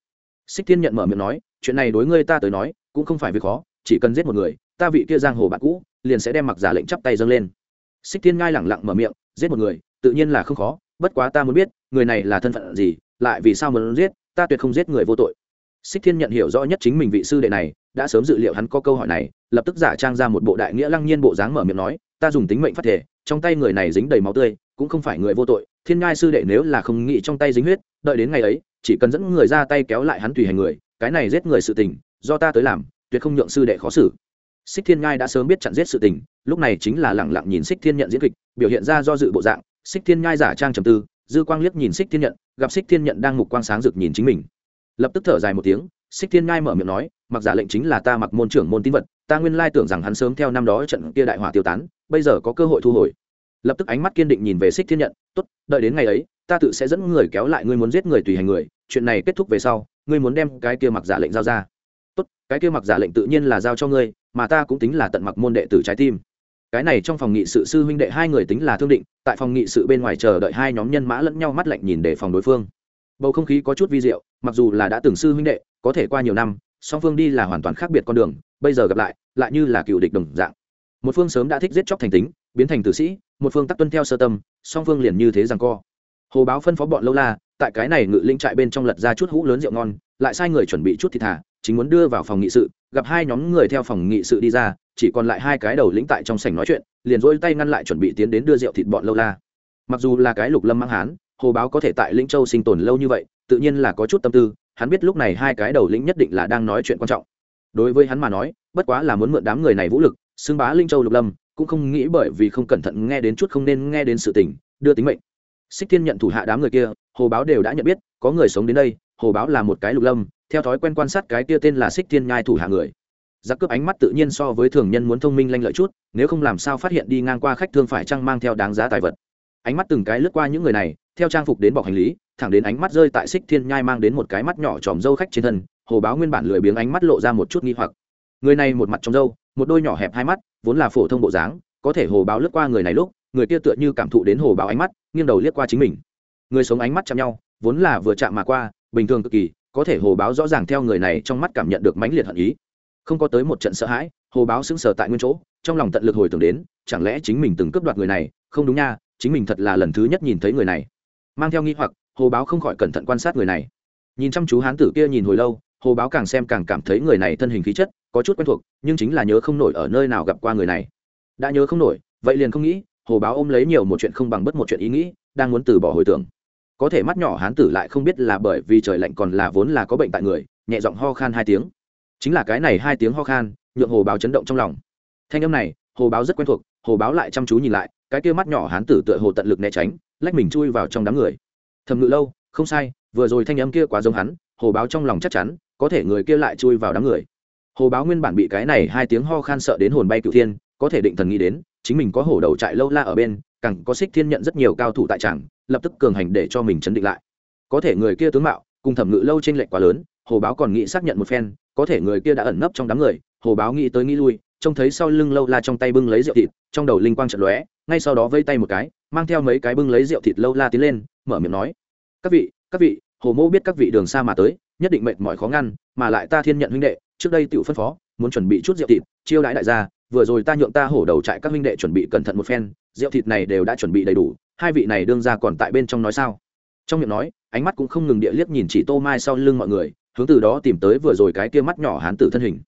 Xích thiên nhận mở miệng nói, chuyện này đối ngươi ta tới nói, cũng không phải việc khó, chỉ cần giết một người, ta vị kia giang hồ bạn cũ, liền sẽ đem mặc giả lệnh chắp tay dâng lên. Xích thiên ngai lẳng lặng mở miệng, giết một người, tự nhiên là không khó, bất quá ta muốn biết người này là thân phận gì, lại vì sao muốn giết, ta tuyệt không giết người vô tội. Xích thiên nhận hiểu rõ nhất chính mình vị sư đệ này, đã sớm dự liệu hắn có câu hỏi này, lập tức giả trang ra một bộ đại nghĩa lăng nhiên bộ dáng mở miệng nói, ta dùng tính mệnh phát thể, trong tay người này dính đầy máu tươi, cũng không phải người vô tội, thiên ngai sư đệ nếu là không nghĩ trong tay dính huyết, đợi đến ngày ấy, chỉ cần dẫn người ra tay kéo lại hắn tùy hành người, cái này giết người sự tình, do ta tới làm, tuyệt không nhượng sư đệ khó xử. Xích thiên ngai đã sớm biết chặn giết sự tình, lúc này chính là lẳng lặng nhìn xích thiên nhận diễn kịch, biểu hiện ra do dự bộ dạng, xích thiên ngai giả trang trầm tư dư quang liếc nhìn xích thiên nhận, gặp xích thiên nhận đang mục quang sáng rực nhìn chính mình. Lập tức thở dài một tiếng, xích thiên ngai mở miệng nói, mặc giả lệnh chính là ta mặc môn trưởng môn tín vật, ta nguyên lai tưởng rằng hắn sớm theo năm đó trận kia đại hỏa tiêu tán, bây giờ có cơ hội thu hồi. Lập tức ánh mắt kiên định nhìn về xích thiên nhận, tốt, đợi đến ngày ấy, ta tự sẽ dẫn người kéo lại ngươi muốn giết người tùy hành người, chuyện này kết thúc về sau, ngươi muốn đem cái kia mặc giả lệnh giao ra. Tốt, cái kia mặc giả lệnh tự nhiên là giao cho ngươi, mà ta cũng tính là tận mặc môn đệ tử trái tim cái này trong phòng nghị sự sư huynh đệ hai người tính là thương định, tại phòng nghị sự bên ngoài chờ đợi hai nhóm nhân mã lẫn nhau mắt lạnh nhìn để phòng đối phương. Bầu không khí có chút vi diệu, mặc dù là đã từng sư huynh đệ, có thể qua nhiều năm, song phương đi là hoàn toàn khác biệt con đường, bây giờ gặp lại lại như là cựu địch đồng dạng. Một phương sớm đã thích giết chóc thành tính, biến thành tử sĩ, một phương tắc tuân theo sơ tâm, song phương liền như thế rằng co. Hồ báo phân phó bọn lâu la, tại cái này ngự linh trại bên trong lật ra chút hũ lớn rượu ngon, lại sai người chuẩn bị chút thịt thả chính muốn đưa vào phòng nghị sự, gặp hai nhóm người theo phòng nghị sự đi ra, chỉ còn lại hai cái đầu lĩnh tại trong sảnh nói chuyện, liền dỗi tay ngăn lại chuẩn bị tiến đến đưa rượu thịt bọn lâu la. Mặc dù là cái lục lâm mang hán, hồ báo có thể tại lĩnh châu sinh tồn lâu như vậy, tự nhiên là có chút tâm tư, hắn biết lúc này hai cái đầu lĩnh nhất định là đang nói chuyện quan trọng. Đối với hắn mà nói, bất quá là muốn mượn đám người này vũ lực, xưng bá linh châu lục lâm, cũng không nghĩ bởi vì không cẩn thận nghe đến chút không nên nghe đến sự tình, đưa tính mệnh. Xích thiên nhận thủ hạ đám người kia, hồ báo đều đã nhận biết, có người sống đến đây, hồ báo là một cái lục lâm theo thói quen quan sát cái kia tên là xích thiên nhai thủ hạ người. Giặc cướp ánh mắt tự nhiên so với thường nhân muốn thông minh lanh lợi chút, nếu không làm sao phát hiện đi ngang qua khách thương phải chăng mang theo đáng giá tài vật. Ánh mắt từng cái lướt qua những người này, theo trang phục đến bọc hành lý, thẳng đến ánh mắt rơi tại xích thiên nhai mang đến một cái mắt nhỏ tròm dâu khách trên thân, hồ báo nguyên bản lười biếng ánh mắt lộ ra một chút nghi hoặc. Người này một mặt trong dâu một đôi nhỏ hẹp hai mắt, vốn là phổ thông bộ dáng, có thể hồ báo lướt qua người này lúc, người kia tựa như cảm thụ đến hồ báo ánh mắt, nghiêng đầu liếc qua chính mình. Người sống ánh mắt chạm nhau, vốn là vừa chạm mà qua, bình thường cực kỳ có thể hồ báo rõ ràng theo người này trong mắt cảm nhận được mãnh liệt hận ý. Không có tới một trận sợ hãi, hồ báo sững sờ tại nguyên chỗ, trong lòng tận lực hồi tưởng đến, chẳng lẽ chính mình từng cướp đoạt người này? Không đúng nha, chính mình thật là lần thứ nhất nhìn thấy người này. Mang theo nghi hoặc, hồ báo không khỏi cẩn thận quan sát người này. Nhìn chăm chú hán tử kia nhìn hồi lâu, hồ báo càng xem càng cảm thấy người này thân hình khí chất, có chút quen thuộc, nhưng chính là nhớ không nổi ở nơi nào gặp qua người này. Đã nhớ không nổi, vậy liền không nghĩ, hồ báo ôm lấy nhiều một chuyện không bằng bất một chuyện ý nghĩ, đang muốn từ bỏ hồi tưởng có thể mắt nhỏ hán tử lại không biết là bởi vì trời lạnh còn là vốn là có bệnh tại người, nhẹ giọng ho khan hai tiếng. Chính là cái này hai tiếng ho khan, nhượng hồ báo chấn động trong lòng. Thanh âm này, hồ báo rất quen thuộc, hồ báo lại chăm chú nhìn lại, cái kia mắt nhỏ hán tử tựa hồ tận lực né tránh, lách mình chui vào trong đám người. Thầm ngự lâu, không sai, vừa rồi thanh âm kia quá giống hắn, hồ báo trong lòng chắc chắn, có thể người kia lại chui vào đám người. Hồ báo nguyên bản bị cái này hai tiếng ho khan sợ đến hồn bay cựu thiên, có thể định thần nghĩ đến, chính mình có hổ đầu trại lâu la ở bên, càng có xích thiên nhận rất nhiều cao thủ tại trảng lập tức cường hành để cho mình chấn định lại. Có thể người kia tướng mạo, cùng thẩm ngự lâu trên lệch quá lớn, hồ báo còn nghĩ xác nhận một phen, có thể người kia đã ẩn nấp trong đám người, hồ báo nghĩ tới nghĩ lui, trông thấy sau lưng lâu la trong tay bưng lấy rượu thịt, trong đầu linh quang trận lóe, ngay sau đó vây tay một cái, mang theo mấy cái bưng lấy rượu thịt lâu la tiến lên, mở miệng nói, các vị các vị, hồ mô biết các vị đường xa mà tới, nhất định mệt mỏi khó ngăn, mà lại ta thiên nhận huynh đệ, trước đây tự phân phó, muốn chuẩn bị chút rượu thịt, chiêu đãi đại gia, vừa rồi ta nhượng ta hổ đầu trại các huynh đệ chuẩn bị cẩn thận một phen, rượu thịt này đều đã chuẩn bị đầy đủ hai vị này đương ra còn tại bên trong nói sao? Trong miệng nói, ánh mắt cũng không ngừng địa liếc nhìn chỉ tô mai sau lưng mọi người, hướng từ đó tìm tới vừa rồi cái kia mắt nhỏ hán tử thân hình.